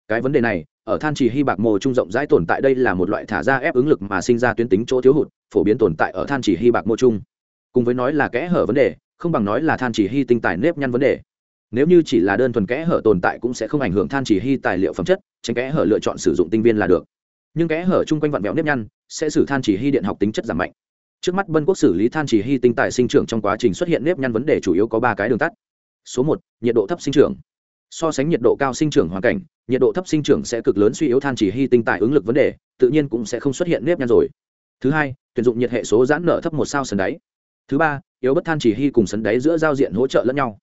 Cái vấn đề này ở than chỉ hy bạc mô trung rộng rãi tồn tại đây là một loại thả ra ép ứng lực mà sinh ra tuyến tính chỗ thiếu hụt, phổ biến tồn tại ở than chỉ hy bạc mô trung. Cùng với nói là kẽ hở vấn đề, không bằng nói là than chỉ hy tinh tài nếp nhăn vấn đề. Nếu như chỉ là đơn thuần kẽ hở tồn tại cũng sẽ không ảnh hưởng than chỉ hy tài liệu phẩm chất, tránh kẽ hở lựa chọn sử dụng tinh viên là được. Nhưng kẽ hở chung quanh vặn vẹo nếp nhăn sẽ xử than chỉ hy điện học tính chất giảm mạnh. Trước mắt bân quốc xử lý than chỉ hy tinh tài sinh trưởng trong quá trình xuất hiện nếp nhăn vấn đề chủ yếu có ba cái đường tắt. Số một, nhiệt độ thấp sinh trưởng so sánh nhiệt độ cao sinh trưởng hoàn cảnh, nhiệt độ thấp sinh trưởng sẽ cực lớn suy yếu than chỉ hy tinh tại ứng lực vấn đề, tự nhiên cũng sẽ không xuất hiện nếp nhăn rồi. Thứ hai, tuyển dụng nhiệt hệ số giãn nở thấp một sao sân đáy. Thứ ba, yếu bất than chỉ hy cùng sân đáy giữa giao diện hỗ trợ lẫn nhau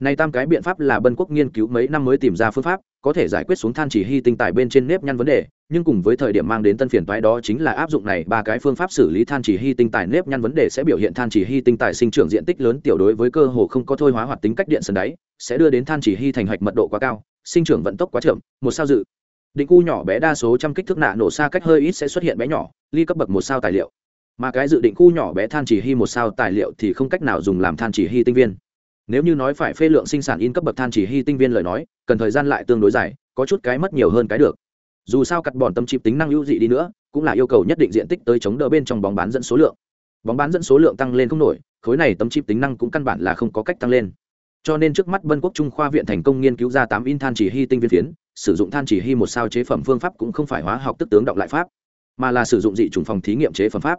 này tam cái biện pháp là bân quốc nghiên cứu mấy năm mới tìm ra phương pháp, có thể giải quyết xuống than chỉ hy tinh tài bên trên nếp nhăn vấn đề, nhưng cùng với thời điểm mang đến tân phiền toái đó chính là áp dụng này ba cái phương pháp xử lý than chỉ hy tinh tài nếp nhăn vấn đề sẽ biểu hiện than chỉ hy tinh tài sinh trưởng diện tích lớn tiểu đối với cơ hồ không có thôi hóa hoạt tính cách điện sân đáy, sẽ đưa đến than chỉ hy thành hạch mật độ quá cao, sinh trưởng vận tốc quá chậm, một sao dự. Định khu nhỏ bé đa số trăm kích thước nạ nổ xa cách hơi ít sẽ xuất hiện bé nhỏ, ly cấp bậc một sao tài liệu. Mà cái dự định khu nhỏ bé than chỉ hy một sao tài liệu thì không cách nào dùng làm than chỉ hy tinh viên nếu như nói phải phê lượng sinh sản in cấp bậc than chỉ hy tinh viên lời nói, cần thời gian lại tương đối dài, có chút cái mất nhiều hơn cái được. Dù sao cắt bỏ tâm chip tính năng ưu dị đi nữa, cũng là yêu cầu nhất định diện tích tới chống đỡ bên trong bóng bán dẫn số lượng. Bóng bán dẫn số lượng tăng lên không nổi, khối này tấm chip tính năng cũng căn bản là không có cách tăng lên. Cho nên trước mắt vân quốc trung khoa viện thành công nghiên cứu ra tám in than chỉ hy tinh viên phiến, sử dụng than chỉ hy một sao chế phẩm phương pháp cũng không phải hóa học tức tướng động lại pháp, mà là sử dụng dị chủng phòng thí nghiệm chế phẩm pháp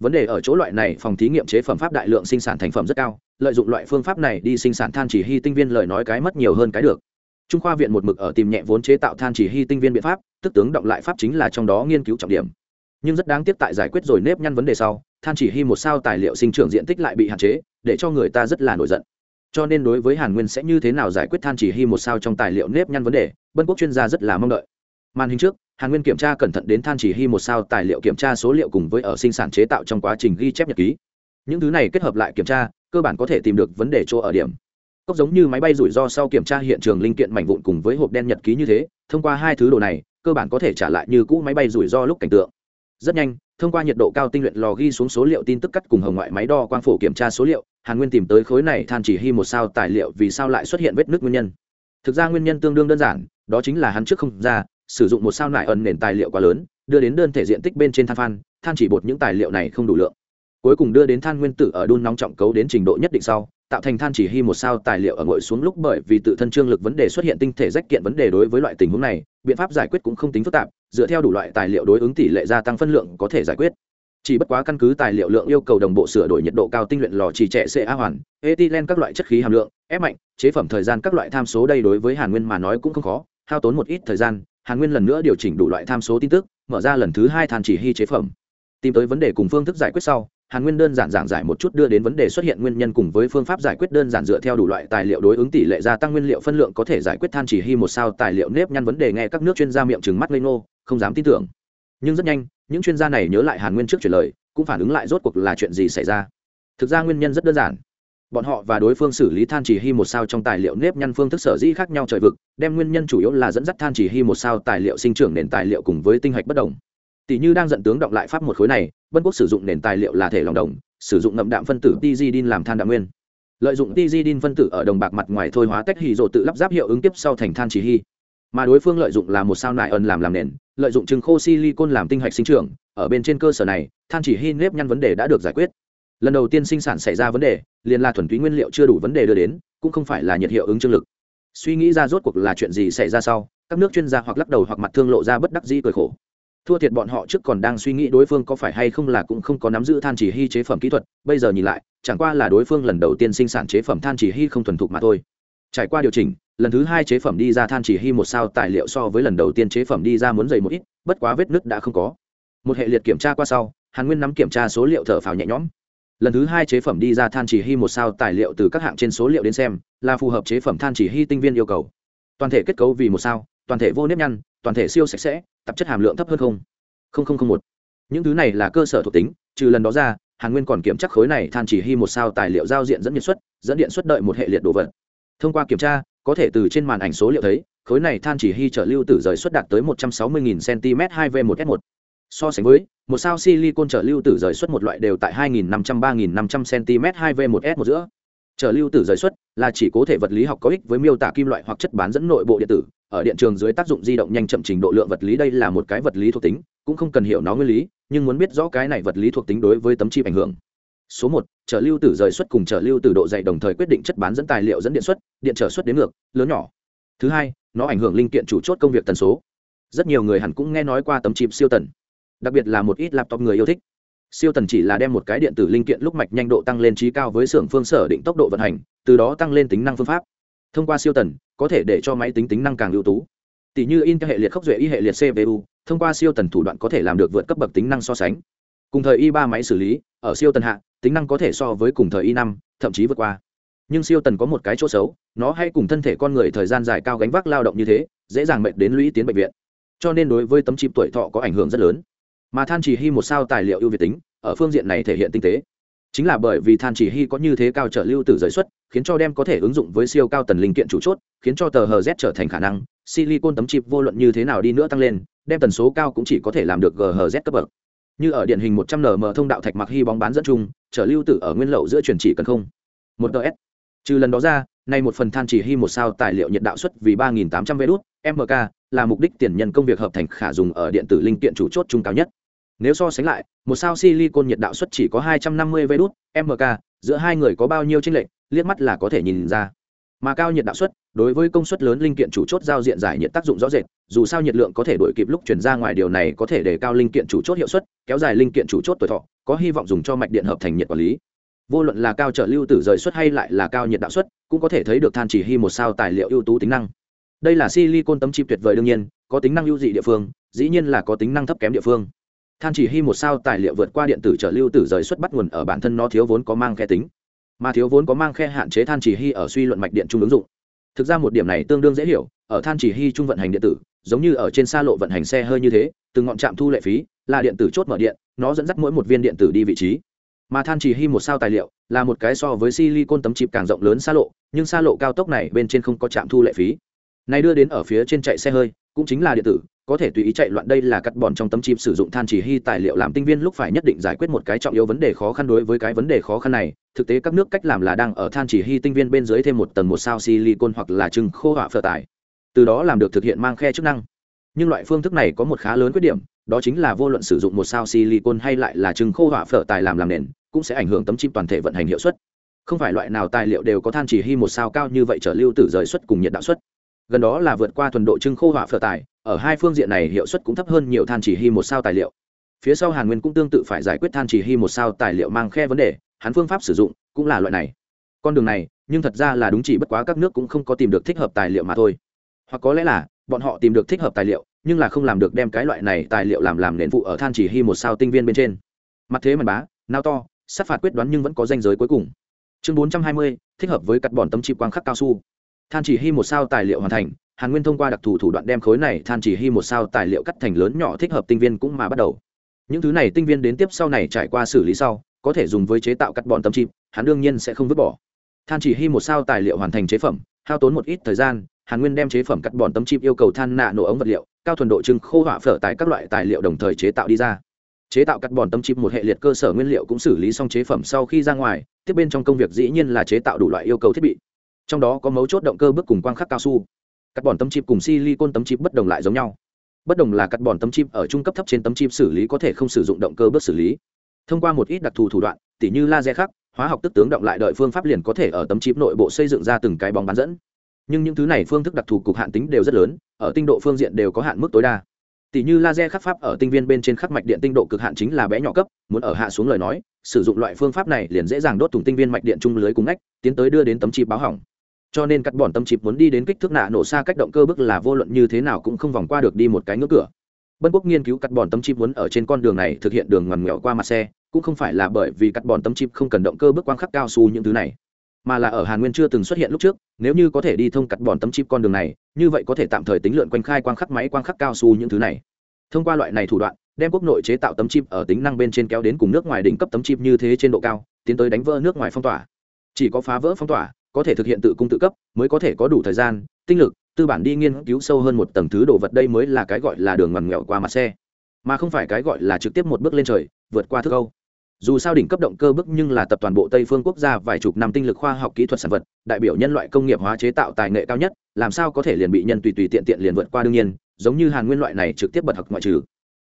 vấn đề ở chỗ loại này phòng thí nghiệm chế phẩm pháp đại lượng sinh sản thành phẩm rất cao, lợi dụng loại phương pháp này đi sinh sản than chỉ hy tinh viên lời nói cái mất nhiều hơn cái được. Trung khoa viện một mực ở tìm nhẹ vốn chế tạo than chỉ hy tinh viên biện pháp, tức tướng động lại pháp chính là trong đó nghiên cứu trọng điểm. Nhưng rất đáng tiếc tại giải quyết rồi nếp nhăn vấn đề sau, than chỉ hy một sao tài liệu sinh trưởng diện tích lại bị hạn chế, để cho người ta rất là nổi giận. Cho nên đối với hàn nguyên sẽ như thế nào giải quyết than chỉ hy một sao trong tài liệu nếp nhăn vấn đề, bân quốc chuyên gia rất là mong đợi màn hình trước, hàn nguyên kiểm tra cẩn thận đến than chỉ hy một sao tài liệu kiểm tra số liệu cùng với ở sinh sản chế tạo trong quá trình ghi chép nhật ký. Những thứ này kết hợp lại kiểm tra, cơ bản có thể tìm được vấn đề chỗ ở điểm. Cốc giống như máy bay rủi ro sau kiểm tra hiện trường linh kiện mảnh vụn cùng với hộp đen nhật ký như thế, thông qua hai thứ đồ này, cơ bản có thể trả lại như cũ máy bay rủi ro lúc cảnh tượng. Rất nhanh, thông qua nhiệt độ cao tinh luyện lò ghi xuống số liệu tin tức cắt cùng hồng ngoại máy đo quang phổ kiểm tra số liệu, hàn nguyên tìm tới khối này than chỉ hy một sao tài liệu vì sao lại xuất hiện vết nứt nguyên nhân. Thực ra nguyên nhân tương đương đơn giản, đó chính là hắn trước không ra sử dụng một sao nải ẩn nền tài liệu quá lớn, đưa đến đơn thể diện tích bên trên than phan, than chỉ bột những tài liệu này không đủ lượng. Cuối cùng đưa đến than nguyên tử ở đun nóng trọng cấu đến trình độ nhất định sau, tạo thành than chỉ hy một sao tài liệu ở ngồi xuống lúc bởi vì tự thân trương lực vấn đề xuất hiện tinh thể rách kiện vấn đề đối với loại tình huống này, biện pháp giải quyết cũng không tính phức tạp, dựa theo đủ loại tài liệu đối ứng tỷ lệ gia tăng phân lượng có thể giải quyết. Chỉ bất quá căn cứ tài liệu lượng yêu cầu đồng bộ sửa đổi nhiệt độ cao tinh luyện lò trì trẻ ca hoàn, ethylene các loại chất khí hàm lượng, ép mạnh, chế phẩm thời gian các loại tham số đây đối với hàn nguyên mà nói cũng không khó, hao tốn một ít thời gian hàn nguyên lần nữa điều chỉnh đủ loại tham số tin tức, mở ra lần thứ hai than chỉ hy chế phẩm. Tìm tới vấn đề cùng phương thức giải quyết sau, hàn nguyên đơn giản giảng giải một chút đưa đến vấn đề xuất hiện nguyên nhân cùng với phương pháp giải quyết đơn giản dựa theo đủ loại tài liệu đối ứng tỷ lệ gia tăng nguyên liệu phân lượng có thể giải quyết than chỉ hy một sao tài liệu nếp nhăn vấn đề nghe các nước chuyên gia miệng trừng mắt lây nô không dám tin tưởng. Nhưng rất nhanh, những chuyên gia này nhớ lại hàn nguyên trước chuyển lời, cũng phản ứng lại rốt cuộc là chuyện gì xảy ra. Thực ra nguyên nhân rất đơn giản bọn họ và đối phương xử lý than chỉ hy một sao trong tài liệu nếp nhăn phương thức sở dĩ khác nhau trời vực, đem nguyên nhân chủ yếu là dẫn dắt than chỉ hy một sao tài liệu sinh trưởng nền tài liệu cùng với tinh hạch bất đồng. Tỷ như đang dẫn tướng động lại pháp một khối này, vân quốc sử dụng nền tài liệu là thể lòng đồng, sử dụng ngậm đạm phân tử tgdin làm than đạm nguyên. Lợi dụng tgdin phân tử ở đồng bạc mặt ngoài thôi hóa tách hì rộ tự lắp ráp hiệu ứng tiếp sau thành than chỉ hy mà đối phương lợi dụng là một sao nại ẩn làm làm nền, lợi dụng trứng khô silicon làm tinh hạch sinh trưởng, ở bên trên cơ sở này, than chỉ hy nếp nhăn vấn đề đã được giải quyết lần đầu tiên sinh sản xảy ra vấn đề, liền là thuần túy nguyên liệu chưa đủ vấn đề đưa đến, cũng không phải là nhiệt hiệu ứng trương lực. Suy nghĩ ra rốt cuộc là chuyện gì xảy ra sau, các nước chuyên gia hoặc lắc đầu hoặc mặt thương lộ ra bất đắc dĩ cười khổ. Thua thiệt bọn họ trước còn đang suy nghĩ đối phương có phải hay không là cũng không có nắm giữ than chỉ hy chế phẩm kỹ thuật, bây giờ nhìn lại, chẳng qua là đối phương lần đầu tiên sinh sản chế phẩm than chỉ hy không thuần thục mà thôi. Trải qua điều chỉnh, lần thứ hai chế phẩm đi ra than chỉ hy một sao tài liệu so với lần đầu tiên chế phẩm đi ra muốn dày một ít, bất quá vết nứt đã không có. Một hệ liệt kiểm tra qua sau, hàn nguyên nắm kiểm tra số liệu thở phào nhẹ nhõm lần thứ hai chế phẩm đi ra than chỉ hy một sao tài liệu từ các hạng trên số liệu đến xem, là phù hợp chế phẩm than chỉ hy tinh viên yêu cầu. Toàn thể kết cấu vì một sao, toàn thể vô nếp nhăn, toàn thể siêu sạch sẽ, tạp chất hàm lượng thấp hơn không. Không không không một. Những thứ này là cơ sở thuộc tính, trừ lần đó ra, hàn nguyên còn kiểm tra khối này than chỉ hy một sao tài liệu giao diện dẫn nhiệt xuất dẫn điện xuất đợi một hệ liệt đồ vật. Thông qua kiểm tra, có thể từ trên màn ảnh số liệu thấy, khối này than chỉ hy trở lưu tử rời xuất đạt tới một trăm sáu mươi cm hai v một s một so sánh với, một sao silicon trở lưu tử rời xuất một loại đều tại 2.500-3.500 cm 2V1S một giữa. Trở lưu tử rời xuất là chỉ cố thể vật lý học có ích với miêu tả kim loại hoặc chất bán dẫn nội bộ điện tử. Ở điện trường dưới tác dụng di động nhanh chậm trình độ lượng vật lý đây là một cái vật lý thuộc tính, cũng không cần hiểu nó nguyên lý, nhưng muốn biết rõ cái này vật lý thuộc tính đối với tấm chip ảnh hưởng. Số một, trở lưu tử rời xuất cùng trở lưu tử độ dày đồng thời quyết định chất bán dẫn tài liệu dẫn điện xuất điện trở xuất đến ngược, lớn nhỏ. Thứ hai, nó ảnh hưởng linh kiện chủ chốt công việc tần số. Rất nhiều người hẳn cũng nghe nói qua tấm chip siêu tần đặc biệt là một ít laptop người yêu thích. Siêu tần chỉ là đem một cái điện tử linh kiện lúc mạch nhanh độ tăng lên trí cao với xưởng phương sở định tốc độ vận hành, từ đó tăng lên tính năng phương pháp. Thông qua siêu tần, có thể để cho máy tính tính năng càng ưu tú. Tỷ như in các hệ liệt khốc duệ y hệ liệt cpu thông qua siêu tần thủ đoạn có thể làm được vượt cấp bậc tính năng so sánh. Cùng thời i 3 máy xử lý, ở siêu tần hạ, tính năng có thể so với cùng thời i 5 thậm chí vượt qua. Nhưng siêu tần có một cái chỗ xấu, nó hay cùng thân thể con người thời gian dài cao gánh vác lao động như thế, dễ dàng mệt đến lũy tiến bệnh viện. Cho nên đối với tấm chip tuổi thọ có ảnh hưởng rất lớn mà than chỉ hy một sao tài liệu ưu việt tính, ở phương diện này thể hiện tinh tế. Chính là bởi vì than chỉ hy có như thế cao trở lưu tử giới xuất, khiến cho đem có thể ứng dụng với siêu cao tần linh kiện chủ chốt, khiến cho tờ hz trở thành khả năng, silicon tấm chip vô luận như thế nào đi nữa tăng lên, đem tần số cao cũng chỉ có thể làm được ghz cấp bậc. Như ở điện hình 100 nm thông đạo thạch mặc hy bóng bán dẫn chung, trở lưu tử ở nguyên lậu giữa truyền chỉ cần không. Một ts trừ lần đó ra, nay một phần than chỉ hy một sao tài liệu nhiệt đạo suất vì 3.800 v đút mk là mục đích tiền nhân công việc hợp thành khả dùng ở điện tử linh kiện chủ chốt trung cao nhất nếu so sánh lại, một sao silicon nhiệt đạo suất chỉ có 250 v mk giữa hai người có bao nhiêu chênh lệch, liếc mắt là có thể nhìn ra. Mà cao nhiệt đạo suất, đối với công suất lớn linh kiện chủ chốt giao diện giải nhiệt tác dụng rõ rệt, dù sao nhiệt lượng có thể đổi kịp lúc chuyển ra ngoài điều này có thể để cao linh kiện chủ chốt hiệu suất, kéo dài linh kiện chủ chốt tuổi thọ, có hy vọng dùng cho mạch điện hợp thành nhiệt quản lý. Vô luận là cao trợ lưu tử rời suất hay lại là cao nhiệt đạo suất, cũng có thể thấy được than chỉ hy một sao tài liệu ưu tú tính năng. Đây là silicon tấm chip tuyệt vời đương nhiên, có tính năng ưu dị địa phương, dĩ nhiên là có tính năng thấp kém địa phương than chỉ hy một sao tài liệu vượt qua điện tử trở lưu tử rời xuất bắt nguồn ở bản thân nó thiếu vốn có mang khe tính. Mà thiếu vốn có mang khe hạn chế than chỉ hy ở suy luận mạch điện trung ứng dụng. Thực ra một điểm này tương đương dễ hiểu, ở than chỉ hy trung vận hành điện tử, giống như ở trên xa lộ vận hành xe hơi như thế từ ngọn trạm thu lệ phí, là điện tử chốt mở điện, nó dẫn dắt mỗi một viên điện tử đi vị trí. Mà than chỉ hy một sao tài liệu, là một cái so với silicon tấm chip càng rộng lớn xa lộ, nhưng xa lộ cao tốc này bên trên không có trạm thu lệ phí. Này đưa đến ở phía trên chạy xe hơi cũng chính là điện tử, có thể tùy ý chạy loạn đây là cắt bòn trong tấm chip sử dụng than chỉ hy tài liệu làm tinh viên lúc phải nhất định giải quyết một cái trọng yếu vấn đề khó khăn đối với cái vấn đề khó khăn này. Thực tế các nước cách làm là đang ở than chỉ hy tinh viên bên dưới thêm một tầng một sao silicon hoặc là chừng khô hỏa phở tải. Từ đó làm được thực hiện mang khe chức năng. Nhưng loại phương thức này có một khá lớn khuyết điểm, đó chính là vô luận sử dụng một sao silicon hay lại là chừng khô hỏa phở tài làm làm nền, cũng sẽ ảnh hưởng tấm chip toàn thể vận hành hiệu suất. Không phải loại nào tài liệu đều có than chỉ hy một sao cao như vậy trở lưu tử rời suất cùng nhiệt đạo suất gần đó là vượt qua thuần độ trưng khô hỏa phở tài ở hai phương diện này hiệu suất cũng thấp hơn nhiều than chỉ hy một sao tài liệu. Phía sau hàn nguyên cũng tương tự phải giải quyết than chỉ hy một sao tài liệu mang khe vấn đề, hắn phương pháp sử dụng cũng là loại này. Con đường này, nhưng thật ra là đúng chỉ bất quá các nước cũng không có tìm được thích hợp tài liệu mà thôi. Hoặc có lẽ là, bọn họ tìm được thích hợp tài liệu, nhưng là không làm được đem cái loại này tài liệu làm làm nền vụ ở than chỉ hy một sao tinh viên bên trên. Mặt thế mà bá, nao to, sát phạt quyết đoán nhưng vẫn có danh giới cuối cùng. Chương bốn trăm hai mươi, thích hợp với cắt bòn tấm chip quang khắc cao su than chỉ hy một sao tài liệu hoàn thành, hàn nguyên thông qua đặc thù thủ đoạn đem khối này than chỉ hy một sao tài liệu cắt thành lớn nhỏ thích hợp tinh viên cũng mà bắt đầu. Những thứ này tinh viên đến tiếp sau này trải qua xử lý sau, có thể dùng với chế tạo cắt bòn tấm chip hắn đương nhiên sẽ không vứt bỏ. Than chỉ hy một sao tài liệu hoàn thành chế phẩm, hao tốn một ít thời gian, hàn nguyên đem chế phẩm cắt bòn tấm chip yêu cầu than nạ nổ ống vật liệu, cao thuần độ trưng khô hỏa phở tại các loại tài liệu đồng thời chế tạo đi ra. Chế tạo cắt bòn tấm chip một hệ liệt cơ sở nguyên liệu cũng xử lý xong chế phẩm sau khi ra ngoài, tiếp bên trong công việc dĩ nhiên là chế tạo đủ loại yêu cầu thiết bị trong đó có mấu chốt động cơ bước cùng quang khắc cao su. Cắt bòn tấm chip cùng silicon tấm chip bất đồng lại giống nhau. Bất đồng là cắt bòn tấm chip ở trung cấp thấp trên tấm chip xử lý có thể không sử dụng động cơ bước xử lý. Thông qua một ít đặc thù thủ đoạn, tỉ như laser khắc, hóa học tức tướng động lại đợi phương pháp liền có thể ở tấm chip nội bộ xây dựng ra từng cái bóng bán dẫn. Nhưng những thứ này phương thức đặc thù cục hạn tính đều rất lớn, ở tinh độ phương diện đều có hạn mức tối đa. Tỷ như laser khắc pháp ở tinh viên bên trên khắc mạch điện tinh độ cực hạn chính là bé nhỏ cấp, muốn ở hạ xuống lời nói, sử dụng loại phương pháp này liền dễ dàng đốt thủng tinh viên mạch điện trung lưới cùng ngách, tiến tới đưa đến tấm chip báo hỏng cho nên cắt bọn tấm chip muốn đi đến kích thước nạ nổ xa cách động cơ bức là vô luận như thế nào cũng không vòng qua được đi một cái ngưỡng cửa. Bân quốc nghiên cứu cắt bọn tấm chip muốn ở trên con đường này thực hiện đường ngoằn nghèo qua mặt xe, cũng không phải là bởi vì cắt bọn tấm chip không cần động cơ bức quang khắc cao su những thứ này, mà là ở hàn nguyên chưa từng xuất hiện lúc trước, nếu như có thể đi thông cắt bọn tấm chip con đường này, như vậy có thể tạm thời tính lượn quanh khai quang khắc máy quang khắc cao su những thứ này. Thông qua loại này thủ đoạn, đem quốc nội chế tạo tấm chip ở tính năng bên trên kéo đến cùng nước ngoài đỉnh cấp tấm chip như thế trên độ cao, tiến tới đánh vỡ nước ngoài phong tỏa. Chỉ có phá vỡ phong tỏa có thể thực hiện tự cung tự cấp, mới có thể có đủ thời gian, tinh lực, tư bản đi nghiên cứu sâu hơn một tầng thứ đồ vật đây mới là cái gọi là đường ngoằn nghèo qua mặt xe. Mà không phải cái gọi là trực tiếp một bước lên trời, vượt qua thức âu. Dù sao đỉnh cấp động cơ bức nhưng là tập toàn bộ tây phương quốc gia vài chục năm tinh lực khoa học kỹ thuật sản vật, đại biểu nhân loại công nghiệp hóa chế tạo tài nghệ cao nhất, làm sao có thể liền bị nhân tùy tùy tiện tiện liền vượt qua đương nhiên, giống như hàn nguyên loại này trực tiếp bật học ngoại trừ.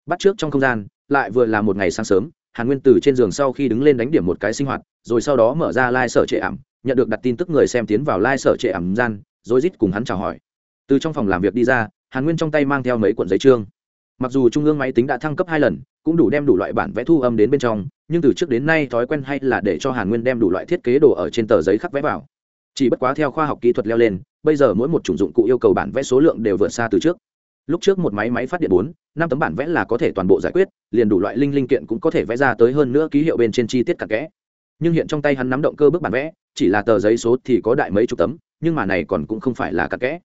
Bắt trước trong không gian, lại vừa là một ngày sáng sớm hàn nguyên từ trên giường sau khi đứng lên đánh điểm một cái sinh hoạt, rồi sau đó mở ra lai、like、sở trệ ảm, nhận được đặt tin tức người xem tiến vào lai、like、sở trệ ảm gian, rồi rít cùng hắn chào hỏi. Từ trong phòng làm việc đi ra, hàn nguyên trong tay mang theo mấy cuộn giấy trương. Mặc dù trung ương máy tính đã thăng cấp hai lần, cũng đủ đem đủ loại bản vẽ thu âm đến bên trong, nhưng từ trước đến nay thói quen hay là để cho hàn nguyên đem đủ loại thiết kế đồ ở trên tờ giấy khắc vẽ vào. Chỉ bất quá theo khoa học kỹ thuật leo lên, bây giờ mỗi một chủng dụng cụ yêu cầu bản vẽ số lượng đều vượt xa từ trước. Lúc trước một máy máy phát điện bốn năm tấm bản vẽ là có thể toàn bộ giải quyết, liền đủ loại linh linh kiện cũng có thể vẽ ra tới hơn nữa ký hiệu bên trên chi tiết cặn kẽ. Nhưng hiện trong tay hắn nắm động cơ bước bản vẽ, chỉ là tờ giấy số thì có đại mấy chục tấm, nhưng mà này còn cũng không phải là cặn kẽ.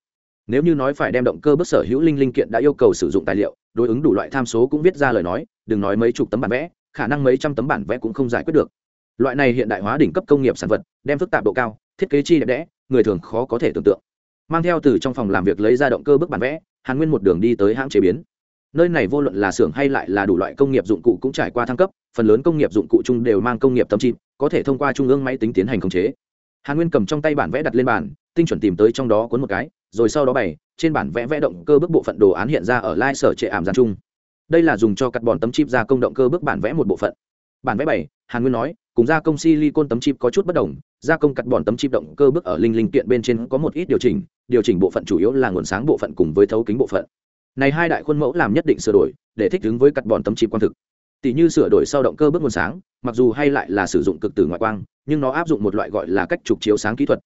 Nếu như nói phải đem động cơ bước sở hữu linh linh kiện đã yêu cầu sử dụng tài liệu, đối ứng đủ loại tham số cũng viết ra lời nói, đừng nói mấy chục tấm bản vẽ, khả năng mấy trăm tấm bản vẽ cũng không giải quyết được. Loại này hiện đại hóa đỉnh cấp công nghiệp sản vật, đem phức tạp độ cao, thiết kế chi đẹp đẽ, người thường khó có thể tưởng tượng. Mang theo từ trong phòng làm việc lấy ra động cơ bước bản vẽ, hàn nguyên một đường đi tới hãng chế biến nơi này vô luận là xưởng hay lại là đủ loại công nghiệp dụng cụ cũng trải qua thăng cấp, phần lớn công nghiệp dụng cụ chung đều mang công nghiệp tấm chip, có thể thông qua trung ương máy tính tiến hành khống chế. Hàn nguyên cầm trong tay bản vẽ đặt lên bàn, tinh chuẩn tìm tới trong đó cuốn một cái, rồi sau đó bày, trên bản vẽ vẽ động cơ bước bộ phận đồ án hiện ra ở lai sở trệ ảm gian chung. Đây là dùng cho cắt bòn tấm chip ra công động cơ bước bản vẽ một bộ phận. Bản vẽ bảy hàn nguyên nói, cùng gia công silicon tấm chip có chút bất đồng, gia công cắt bòn tấm chip động cơ bước ở linh linh kiện bên trên có một ít điều chỉnh điều chỉnh bộ phận chủ yếu là nguồn sáng bộ phận cùng với thấu kính bộ phận này hai đại khuôn mẫu làm nhất định sửa đổi, để thích ứng với cắt bọn tấm chip quang thực. Tỷ như sửa đổi sau động cơ bước nguồn sáng, mặc dù hay lại là sử dụng cực tử ngoại quang, nhưng nó áp dụng một loại gọi là cách trục chiếu sáng kỹ thuật.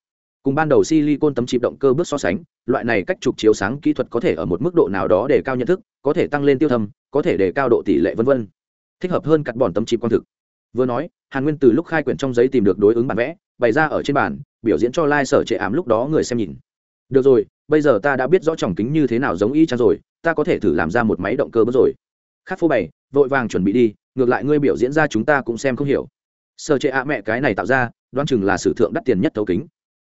Cùng ban đầu silicon tấm chip động cơ bước so sánh, loại này cách trục chiếu sáng kỹ thuật có thể ở một mức độ nào đó để cao nhận thức, có thể tăng lên tiêu thâm, có thể để cao độ tỷ lệ vân vân. Thích hợp hơn cắt bọn tấm chip quang thực. Vừa nói, hàn nguyên từ lúc khai quyển trong giấy tìm được đối ứng bản vẽ, bày ra ở trên bản biểu diễn cho lai、like、sở trệ ảm lúc đó người xem nhìn. Được rồi, bây giờ ta đã biết rõ tròng kính như thế nào giống y chang rồi ta có thể thử làm ra một máy động cơ bớt rồi. Khát phô bày, vội vàng chuẩn bị đi, ngược lại ngươi biểu diễn ra chúng ta cũng xem không hiểu. Sơ trệ ạ mẹ cái này tạo ra đoan chừng là sử thượng đắt tiền nhất thấu kính.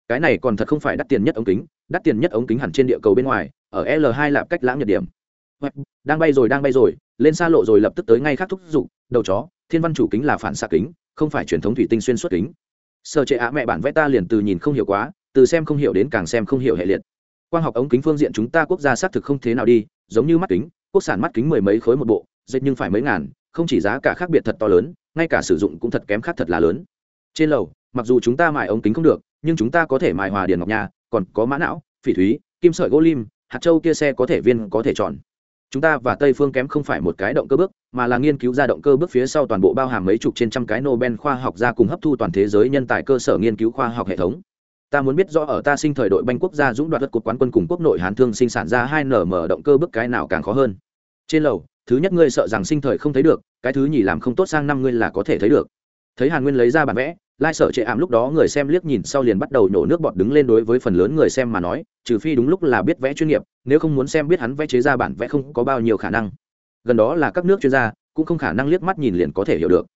Cái này còn thật không phải đắt tiền nhất ống kính, đắt tiền nhất ống kính hẳn trên địa cầu bên ngoài, ở l 2 lạp cách lãng nhật điểm. Đang bay rồi, đang bay rồi, lên xa lộ rồi lập tức tới ngay khắc thúc giục, đầu chó, thiên văn chủ kính là phản xạ kính, không phải truyền thống thủy tinh xuyên suốt kính. Sơ trệ ạ mẹ bản vẽ ta liền từ nhìn không hiểu quá, từ xem không hiểu đến càng xem không hiểu hệ liệt. Quang học ống kính phương diện chúng ta quốc gia xác thực không thế nào đi giống như mắt kính, quốc sản mắt kính mười mấy khối một bộ dệt nhưng phải mấy ngàn, không chỉ giá cả khác biệt thật to lớn, ngay cả sử dụng cũng thật kém khác thật là lớn. Trên lầu, mặc dù chúng ta mài ống kính không được, nhưng chúng ta có thể mài hòa điền ngọc nhà còn có mã não, phỉ thúy, kim sợi gỗ lim, hạt châu kia xe có thể viên, có thể chọn. Chúng ta và tây phương kém không phải một cái động cơ bước, mà là nghiên cứu ra động cơ bước phía sau toàn bộ bao hàm mấy chục trên trăm cái nobel khoa học ra cùng hấp thu toàn thế giới nhân tài cơ sở nghiên cứu khoa học hệ thống ta muốn biết rõ ở ta sinh thời đội banh quốc gia dũng đoạt đất cột quán quân cùng quốc nội hán thương sinh sản ra hai nở mở động cơ bước cái nào càng khó hơn. Trên lầu, thứ nhất ngươi sợ rằng sinh thời không thấy được, cái thứ nhì làm không tốt sang năm ngươi là có thể thấy được. Thấy hàn nguyên lấy ra bản vẽ, lai sở trệ ảm lúc đó người xem liếc nhìn sau liền bắt đầu nhổ nước bọt đứng lên đối với phần lớn người xem mà nói, trừ phi đúng lúc là biết vẽ chuyên nghiệp, nếu không muốn xem biết hắn vẽ chế ra bản vẽ không có bao nhiêu khả năng. Gần đó là các nước chuyên gia, cũng không khả năng liếc mắt nhìn liền có thể hiểu được.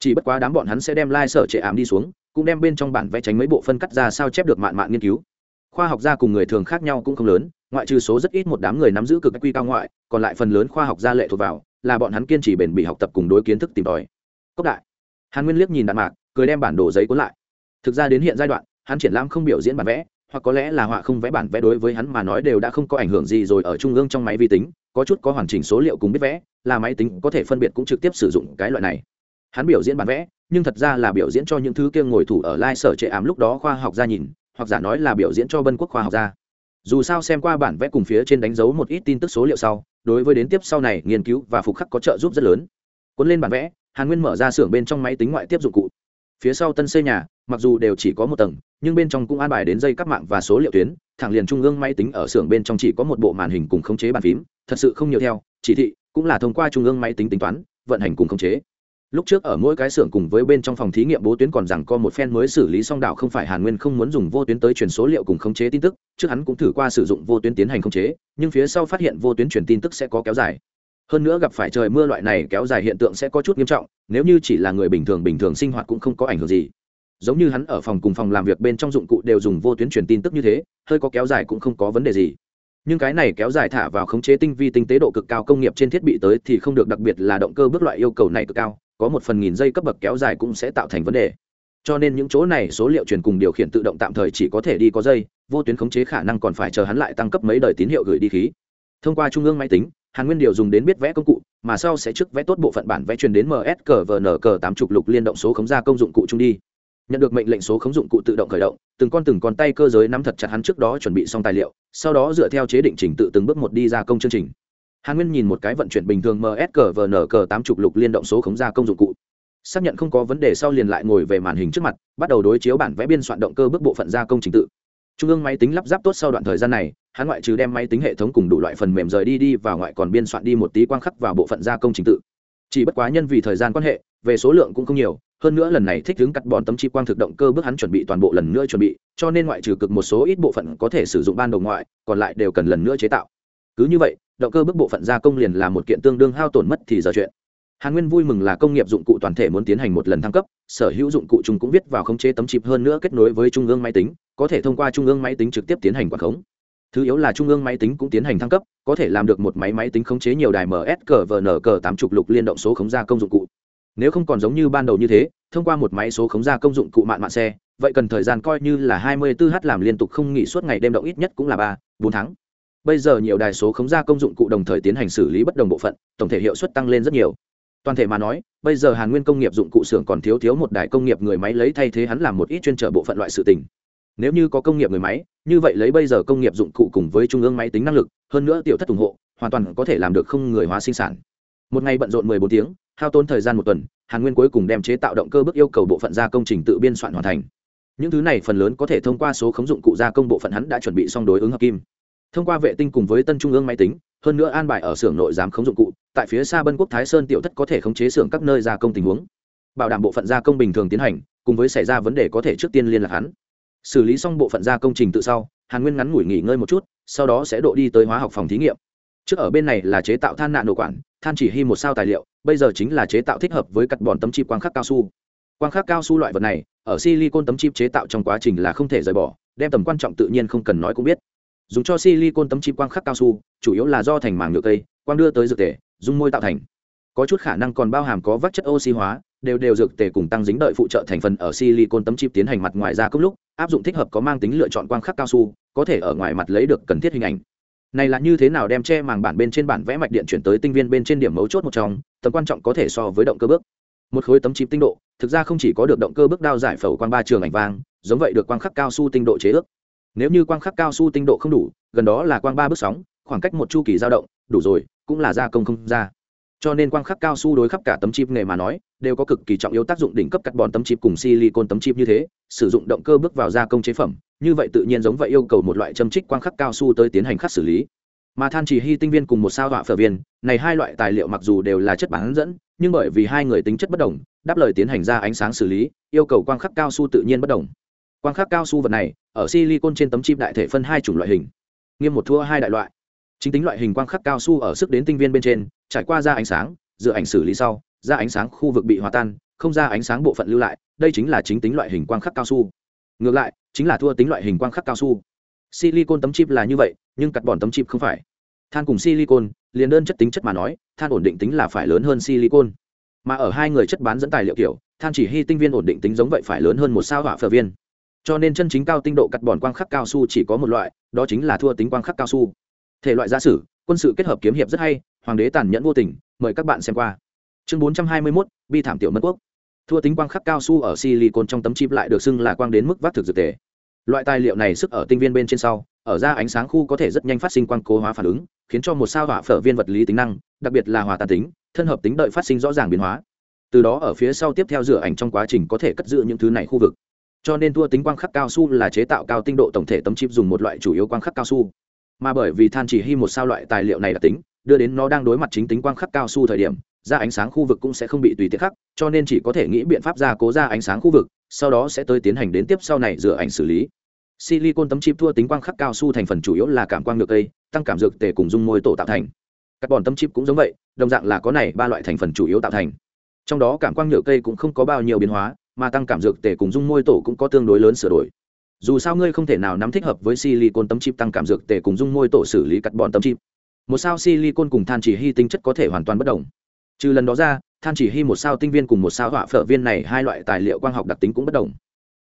Chỉ bất quá đám bọn hắn sẽ đem lai sở trệ ảm đi xuống cũng đem bên trong bản vẽ tránh mấy bộ phân cắt ra sao chép được mạn mạn nghiên cứu. Khoa học gia cùng người thường khác nhau cũng không lớn, ngoại trừ số rất ít một đám người nắm giữ cực quy cao ngoại, còn lại phần lớn khoa học gia lệ thuộc vào, là bọn hắn kiên trì bền bỉ học tập cùng đối kiến thức tìm tòi. Cốc đại. Hàn nguyên liếc nhìn đạn mạc, cười đem bản đồ giấy cuốn lại. Thực ra đến hiện giai đoạn, hắn triển lãm không biểu diễn bản vẽ, hoặc có lẽ là họa không vẽ bản vẽ đối với hắn mà nói đều đã không có ảnh hưởng gì rồi ở trung ương trong máy vi tính, có chút có hoàn chỉnh số liệu cùng biết vẽ, là máy tính có thể phân biệt cũng trực tiếp sử dụng cái loại này. Hắn biểu diễn bản vẽ nhưng thật ra là biểu diễn cho những thứ kia ngồi thủ ở lai sở trệ ám lúc đó khoa học gia nhìn, hoặc giả nói là biểu diễn cho bân quốc khoa học gia. Dù sao xem qua bản vẽ cùng phía trên đánh dấu một ít tin tức số liệu sau, đối với đến tiếp sau này, nghiên cứu và phục khắc có trợ giúp rất lớn. Cuốn lên bản vẽ, hàn nguyên mở ra xưởng bên trong máy tính ngoại tiếp dụng cụ. Phía sau tân xây nhà, mặc dù đều chỉ có một tầng, nhưng bên trong cũng an bài đến dây cắp mạng và số liệu tuyến, thẳng liền trung ương máy tính ở xưởng bên trong chỉ có một bộ màn hình cùng khống chế bàn phím, thật sự không nhiều theo, chỉ thị, cũng là thông qua trung ương máy tính tính toán, vận hành cùng khống chế lúc trước ở mỗi cái xưởng cùng với bên trong phòng thí nghiệm bố tuyến còn rằng có một phen mới xử lý xong đảo không phải hàn nguyên không muốn dùng vô tuyến tới truyền số liệu cùng khống chế tin tức, trước hắn cũng thử qua sử dụng vô tuyến tiến hành khống chế, nhưng phía sau phát hiện vô tuyến truyền tin tức sẽ có kéo dài. Hơn nữa gặp phải trời mưa loại này kéo dài hiện tượng sẽ có chút nghiêm trọng, nếu như chỉ là người bình thường bình thường sinh hoạt cũng không có ảnh hưởng gì. Giống như hắn ở phòng cùng phòng làm việc bên trong dụng cụ đều dùng vô tuyến truyền tin tức như thế, hơi có kéo dài cũng không có vấn đề gì. Nhưng cái này kéo dài thả vào khống chế tinh vi tinh tế độ cực cao công nghiệp trên thiết bị tới thì không được, đặc biệt là động cơ bước loại yêu cầu này cực cao có một phần nghìn giây cấp bậc kéo dài cũng sẽ tạo thành vấn đề. Cho nên những chỗ này số liệu truyền cùng điều khiển tự động tạm thời chỉ có thể đi có dây, vô tuyến khống chế khả năng còn phải chờ hắn lại tăng cấp mấy đời tín hiệu gửi đi khí. Thông qua trung ương máy tính, hàn nguyên điều dùng đến biết vẽ công cụ, mà sau sẽ trước vẽ tốt bộ phận bản vẽ truyền đến ms cờ vn cờ tám chục lục liên động số khống ra công dụng cụ trung đi. Nhận được mệnh lệnh số khống dụng cụ tự động khởi động, từng con từng con tay cơ giới nắm thật chặt hắn trước đó chuẩn bị xong tài liệu, sau đó dựa theo chế định trình tự từng bước một đi ra công chương trình hàn nguyên nhìn một cái vận chuyển bình thường ms cờ tám chục lục liên động số khống ra công dụng cụ. Xác nhận không có vấn đề sau liền lại ngồi về màn hình trước mặt, bắt đầu đối chiếu bản vẽ biên soạn động cơ bước bộ phận gia công trình tự. Trung ương máy tính lắp ráp tốt sau đoạn thời gian này, hắn ngoại trừ đem máy tính hệ thống cùng đủ loại phần mềm rời đi đi và ngoại còn biên soạn đi một tí quang khắc vào bộ phận gia công trình tự. Chỉ bất quá nhân vì thời gian quan hệ, về số lượng cũng không nhiều, hơn nữa lần này thích ứng cắt bọn tấm chi quang thực động cơ bước hắn chuẩn bị toàn bộ lần nữa chuẩn bị, cho nên ngoại trừ cực một số ít bộ phận có thể sử dụng ban đầu ngoại, còn lại đều cần lần nữa chế tạo. Cứ như vậy động cơ bước bộ phận gia công liền là một kiện tương đương hao tổn mất thì giờ chuyện. Hàn nguyên vui mừng là công nghiệp dụng cụ toàn thể muốn tiến hành một lần thăng cấp, sở hữu dụng cụ chúng cũng viết vào khống chế tấm chip hơn nữa kết nối với trung ương máy tính, có thể thông qua trung ương máy tính trực tiếp tiến hành quản khống. Thứ yếu là trung ương máy tính cũng tiến hành thăng cấp, có thể làm được một máy máy tính khống chế nhiều đài ms cờ vn cờ tám chục lục liên động số khống gia công dụng cụ. Nếu không còn giống như ban đầu như thế, thông qua một máy số khống gia công dụng cụ mạng mạng xe, vậy cần thời gian coi như là 24 h làm liên tục không nghỉ suốt ngày, đêm động ít nhất cũng là ba, bốn tháng bây giờ nhiều đài số khống gia công dụng cụ đồng thời tiến hành xử lý bất đồng bộ phận, tổng thể hiệu suất tăng lên rất nhiều. Toàn thể mà nói, bây giờ hàn nguyên công nghiệp dụng cụ xưởng còn thiếu thiếu một đài công nghiệp người máy lấy thay thế hắn làm một ít chuyên trở bộ phận loại sự tình. Nếu như có công nghiệp người máy, như vậy lấy bây giờ công nghiệp dụng cụ cùng với trung ương máy tính năng lực, hơn nữa tiểu thất ủng hộ, hoàn toàn có thể làm được không người hóa sinh sản. Một ngày bận rộn mười bốn tiếng, hao tốn thời gian một tuần, hàn nguyên cuối cùng đem chế tạo động cơ bước yêu cầu bộ phận gia công trình tự biên soạn hoàn thành. Những thứ này phần lớn có thể thông qua số khống dụng cụ gia công bộ phận hắn đã chuẩn bị xong đối ứng hợp kim thông qua vệ tinh cùng với tân trung ương máy tính, hơn nữa an bài ở xưởng nội giám khống dụng cụ, tại phía xa bân quốc thái sơn tiểu thất có thể khống chế xưởng các nơi gia công tình huống. Bảo đảm bộ phận gia công bình thường tiến hành, cùng với xảy ra vấn đề có thể trước tiên liên lạc hắn. Xử lý xong bộ phận gia công trình tự sau, hàn nguyên ngắn ngủi nghỉ ngơi một chút, sau đó sẽ độ đi tới hóa học phòng thí nghiệm. Trước ở bên này là chế tạo than nạn nổ quản, than chỉ hy một sao tài liệu, bây giờ chính là chế tạo thích hợp với cắt bòn tấm chip quang khắc cao su. Quang khắc cao su loại vật này, ở silicon tấm chip chế tạo trong quá trình là không thể rời bỏ, đem tầm quan trọng tự nhiên không cần nói cũng biết dùng cho silicon tấm chip quang khắc cao su, chủ yếu là do thành màng nhựa cây, quang đưa tới dược tề, dung môi tạo thành. Có chút khả năng còn bao hàm có vắc chất oxy hóa, đều đều dược tề cùng tăng dính đợi phụ trợ thành phần ở silicon tấm chip tiến hành mặt ngoài ra công lúc, áp dụng thích hợp có mang tính lựa chọn quang khắc cao su, có thể ở ngoài mặt lấy được cần thiết hình ảnh. Này là như thế nào đem che màng bản bên trên bản vẽ mạch điện chuyển tới tinh viên bên trên điểm mấu chốt một trong, tầm quan trọng có thể so với động cơ bước. Một khối tấm chip tinh độ, thực ra không chỉ có được động cơ bước đao giải phẫu quang ba trường ảnh vang, giống vậy được quang khắc cao su tinh độ chế ước nếu như quang khắc cao su tinh độ không đủ, gần đó là quang ba bước sóng, khoảng cách một chu kỳ dao động, đủ rồi, cũng là gia công không ra. Cho nên quang khắc cao su đối khắp cả tấm chip nghề mà nói, đều có cực kỳ trọng yếu tác dụng đỉnh cấp carbon tấm chip cùng silicon tấm chip như thế, sử dụng động cơ bước vào gia công chế phẩm, như vậy tự nhiên giống vậy yêu cầu một loại châm trích quang khắc cao su tới tiến hành khắc xử lý. Mà than chỉ hy tinh viên cùng một sao họa phở viên, này hai loại tài liệu mặc dù đều là chất bán dẫn, nhưng bởi vì hai người tính chất bất đồng, đáp lời tiến hành ra ánh sáng xử lý, yêu cầu quang khắc cao su tự nhiên bất đồng quang khắc cao su vật này, ở silicon trên tấm chip đại thể phân hai chủng loại hình. Nghiêm một thua hai đại loại. Chính tính loại hình quang khắc cao su ở sức đến tinh viên bên trên, trải qua ra ánh sáng dựa ảnh xử lý sau, ra ánh sáng khu vực bị hòa tan, không ra ánh sáng bộ phận lưu lại, đây chính là chính tính loại hình quang khắc cao su. Ngược lại, chính là thua tính loại hình quang khắc cao su. Silicon tấm chip là như vậy, nhưng cắt bòn tấm chip không phải. Than cùng silicon, liền đơn chất tính chất mà nói, than ổn định tính là phải lớn hơn silicon. Mà ở hai người chất bán dẫn tài liệu kiểu, than chỉ hy tinh viên ổn định tính giống vậy phải lớn hơn một sao hỏa phở viên cho nên chân chính cao tinh độ cắt bòn quang khắc cao su chỉ có một loại đó chính là thua tính quang khắc cao su. Thể loại giả sử quân sự kết hợp kiếm hiệp rất hay hoàng đế tàn nhẫn vô tình mời các bạn xem qua. Chương bốn trăm hai mươi 421, bi thảm tiểu mất quốc. Thua tính quang khắc cao su ở silicon trong tấm chip lại được xưng là quang đến mức vác thực dược tề. Loại tài liệu này sức ở tinh viên bên trên sau ở ra ánh sáng khu có thể rất nhanh phát sinh quang cố hóa phản ứng khiến cho một sao hỏa phở viên vật lý tính năng đặc biệt là hòa tàn tính thân hợp tính đợi phát sinh rõ ràng biến hóa. Từ đó ở phía sau tiếp theo rửa ảnh trong quá trình có thể cất giữ những thứ này khu vực cho nên thua tính quang khắc cao su là chế tạo cao tinh độ tổng thể tấm chip dùng một loại chủ yếu quang khắc cao su. Mà bởi vì than chỉ hy một sao loại tài liệu này đặc tính, đưa đến nó đang đối mặt chính tính quang khắc cao su thời điểm, ra ánh sáng khu vực cũng sẽ không bị tùy tiện khắc, cho nên chỉ có thể nghĩ biện pháp ra cố ra ánh sáng khu vực, sau đó sẽ tới tiến hành đến tiếp sau này rửa ảnh xử lý. Silicon tấm chip thua tính quang khắc cao su thành phần chủ yếu là cảm quang được cây, tăng cảm dược tề cùng dung môi tổ tạo thành. Các bọn tấm chip cũng giống vậy, đồng dạng là có này ba loại thành phần chủ yếu tạo thành. Trong đó cảm quang nhựa cây cũng không có bao nhiêu biến hóa mà tăng cảm dược tề cùng dung môi tổ cũng có tương đối lớn sửa đổi. Dù sao ngươi không thể nào nắm thích hợp với silicon tấm chip tăng cảm dược tề cùng dung môi tổ xử lý cắt bọn tấm chip. Một sao silicon cùng than chỉ hy tinh chất có thể hoàn toàn bất đồng. Trừ lần đó ra, than chỉ hy một sao tinh viên cùng một sao họa phở viên này hai loại tài liệu quang học đặc tính cũng bất đồng.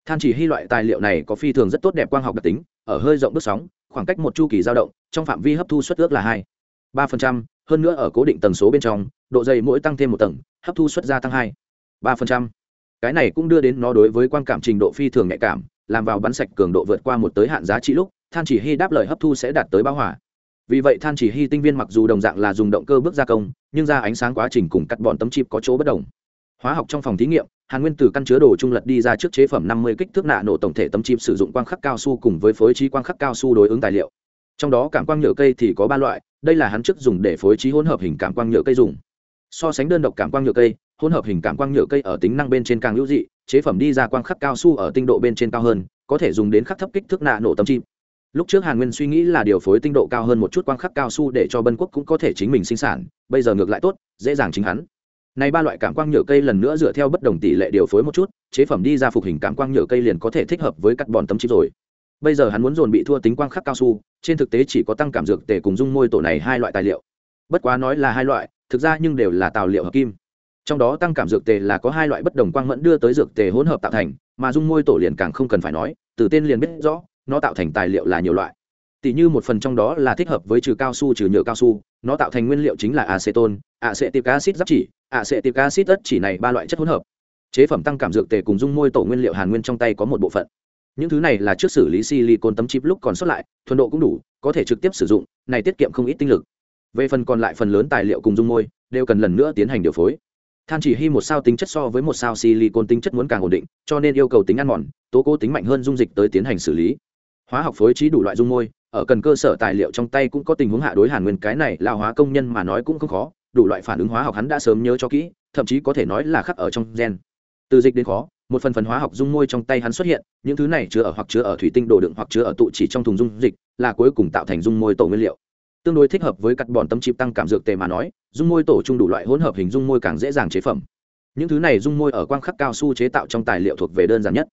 Than chỉ hy loại tài liệu này có phi thường rất tốt đẹp quang học đặc tính, ở hơi rộng bước sóng, khoảng cách một chu kỳ dao động, trong phạm vi hấp thu suất ước là hai. Ba phần trăm, hơn nữa ở cố định tần số bên trong, độ dày mỗi tăng thêm một tầng, hấp thu suất gia tăng hai. Ba phần trăm cái này cũng đưa đến nó đối với quan cảm trình độ phi thường nhạy cảm, làm vào bắn sạch cường độ vượt qua một tới hạn giá trị lúc, than chỉ hy đáp lời hấp thu sẽ đạt tới bao hỏa vì vậy than chỉ hy tinh viên mặc dù đồng dạng là dùng động cơ bước gia công, nhưng ra ánh sáng quá trình cùng cắt bọn tấm chip có chỗ bất đồng. Hóa học trong phòng thí nghiệm, hàn nguyên tử căn chứa đồ trung lật đi ra trước chế phẩm năm mươi kích thước nạ nổ tổng thể tấm chip sử dụng quang khắc cao su cùng với phối trí quang khắc cao su đối ứng tài liệu. Trong đó cảm quang nhựa cây thì có ba loại, đây là hắn trước dùng để phối trí hỗn hợp hình cảm quang nhựa cây dùng. So sánh đơn độc cảm quang nhựa cây hỗn hợp hình cảm quang nhựa cây ở tính năng bên trên càng hữu dị, chế phẩm đi ra quang khắc cao su ở tinh độ bên trên cao hơn, có thể dùng đến khắc thấp kích thước nạ nổ tấm chim. lúc trước hàn nguyên suy nghĩ là điều phối tinh độ cao hơn một chút quang khắc cao su để cho bân quốc cũng có thể chính mình sinh sản, bây giờ ngược lại tốt, dễ dàng chính hắn. Này ba loại cảm quang nhựa cây lần nữa dựa theo bất đồng tỷ lệ điều phối một chút, chế phẩm đi ra phục hình cảm quang nhựa cây liền có thể thích hợp với cắt bòn tấm chip rồi. Bây giờ hắn muốn dồn bị thua tính quang khắc cao su, trên thực tế chỉ có tăng cảm dược tề cùng dung môi tổ này hai loại tài liệu. Bất quá nói là hai loại, thực ra nhưng đều là tài liệu hợp kim trong đó tăng cảm dược tề là có hai loại bất đồng quang mẫn đưa tới dược tề hỗn hợp tạo thành, mà dung môi tổ liền càng không cần phải nói, từ tên liền biết rõ, nó tạo thành tài liệu là nhiều loại. Tỷ như một phần trong đó là thích hợp với trừ cao su trừ nhựa cao su, nó tạo thành nguyên liệu chính là acetone acetic acid giáp chỉ, acetic acid tất chỉ này ba loại chất hỗn hợp. Chế phẩm tăng cảm dược tề cùng dung môi tổ nguyên liệu hàn nguyên trong tay có một bộ phận. Những thứ này là trước xử lý silicon tấm chip lúc còn sót lại, thuần độ cũng đủ, có thể trực tiếp sử dụng, này tiết kiệm không ít tinh lực. Về phần còn lại phần lớn tài liệu cùng dung môi, đều cần lần nữa tiến hành điều phối than chỉ hy một sao tính chất so với một sao silicon tính chất muốn càng ổn định, cho nên yêu cầu tính ăn mòn, tố cố tính mạnh hơn dung dịch tới tiến hành xử lý. Hóa học phối trí đủ loại dung môi, ở cần cơ sở tài liệu trong tay cũng có tình huống hạ đối hàn nguyên cái này là hóa công nhân mà nói cũng không khó, đủ loại phản ứng hóa học hắn đã sớm nhớ cho kỹ, thậm chí có thể nói là khắc ở trong gen. Từ dịch đến khó, một phần phần hóa học dung môi trong tay hắn xuất hiện, những thứ này chứa ở hoặc chứa ở thủy tinh đồ đựng hoặc chứa ở tụ chỉ trong thùng dung dịch, là cuối cùng tạo thành dung môi tổ nguyên liệu tương đối thích hợp với cắt bòn tấm chip tăng cảm dược tề mà nói, dung môi tổ chung đủ loại hỗn hợp hình dung môi càng dễ dàng chế phẩm. Những thứ này dung môi ở quang khắc cao su chế tạo trong tài liệu thuộc về đơn giản nhất.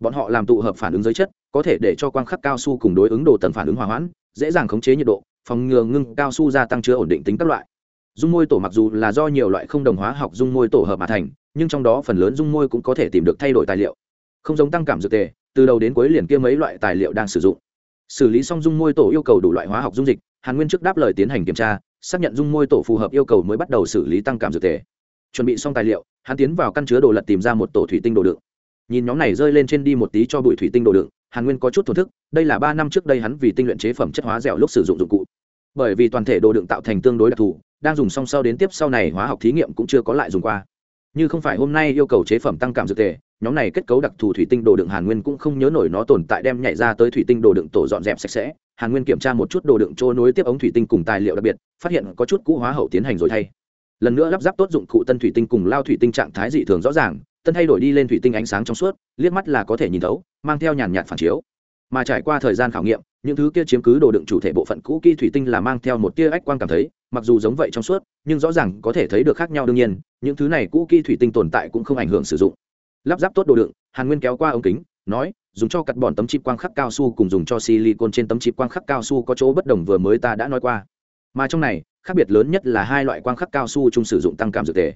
Bọn họ làm tụ hợp phản ứng giới chất, có thể để cho quang khắc cao su cùng đối ứng đồ tần phản ứng hòa hoãn, dễ dàng khống chế nhiệt độ, phòng ngừa ngưng cao su gia tăng chứa ổn định tính các loại. Dung môi tổ mặc dù là do nhiều loại không đồng hóa học dung môi tổ hợp mà thành, nhưng trong đó phần lớn dung môi cũng có thể tìm được thay đổi tài liệu. Không giống tăng cảm dược tề, từ đầu đến cuối liền kia mấy loại tài liệu đang sử dụng. Xử lý xong dung môi tổ yêu cầu đủ loại hóa học dung dịch hàn nguyên trước đáp lời tiến hành kiểm tra xác nhận dung môi tổ phù hợp yêu cầu mới bắt đầu xử lý tăng cảm dược thể. chuẩn bị xong tài liệu hắn tiến vào căn chứa đồ lật tìm ra một tổ thủy tinh đồ đựng. Nhìn nhóm này rơi lên trên đi một tí cho bụi thủy tinh đồ đựng hàn nguyên có chút thổn thức đây là ba năm trước đây hắn vì tinh luyện chế phẩm chất hóa dẻo lúc sử dụng dụng cụ. Bởi vì toàn thể đồ đựng tạo thành tương đối đặc thù đang dùng song sau đến tiếp sau này hóa học thí nghiệm cũng chưa có lại dùng qua. Như không phải hôm nay yêu cầu chế phẩm tăng cảm dược thể, nhóm này kết cấu đặc thù thủy tinh đồ đựng hàn nguyên cũng không nhớ nổi nó tồn tại đem nhảy ra tới thủy tinh đồ đựng tổ dọn dẹp sạch sẽ hàn nguyên kiểm tra một chút đồ đựng trôi nối tiếp ống thủy tinh cùng tài liệu đặc biệt, phát hiện có chút cũ hóa hậu tiến hành rồi thay. Lần nữa lắp ráp tốt dụng cụ tân thủy tinh cùng lao thủy tinh trạng thái dị thường rõ ràng, tân thay đổi đi lên thủy tinh ánh sáng trong suốt, liếc mắt là có thể nhìn thấu, mang theo nhàn nhạt phản chiếu. Mà trải qua thời gian khảo nghiệm, những thứ kia chiếm cứ đồ đựng chủ thể bộ phận cũ kỹ thủy tinh là mang theo một tia ách quang cảm thấy, mặc dù giống vậy trong suốt, nhưng rõ ràng có thể thấy được khác nhau đương nhiên, những thứ này cũ kỹ thủy tinh tồn tại cũng không ảnh hưởng sử dụng. Lắp ráp tốt đồ đựng, hàn nguyên kéo qua ống kính, nói dùng cho cắt bọn tấm chip quang khắc cao su cùng dùng cho silicon trên tấm chip quang khắc cao su có chỗ bất đồng vừa mới ta đã nói qua. Mà trong này, khác biệt lớn nhất là hai loại quang khắc cao su chung sử dụng tăng cảm dược tề.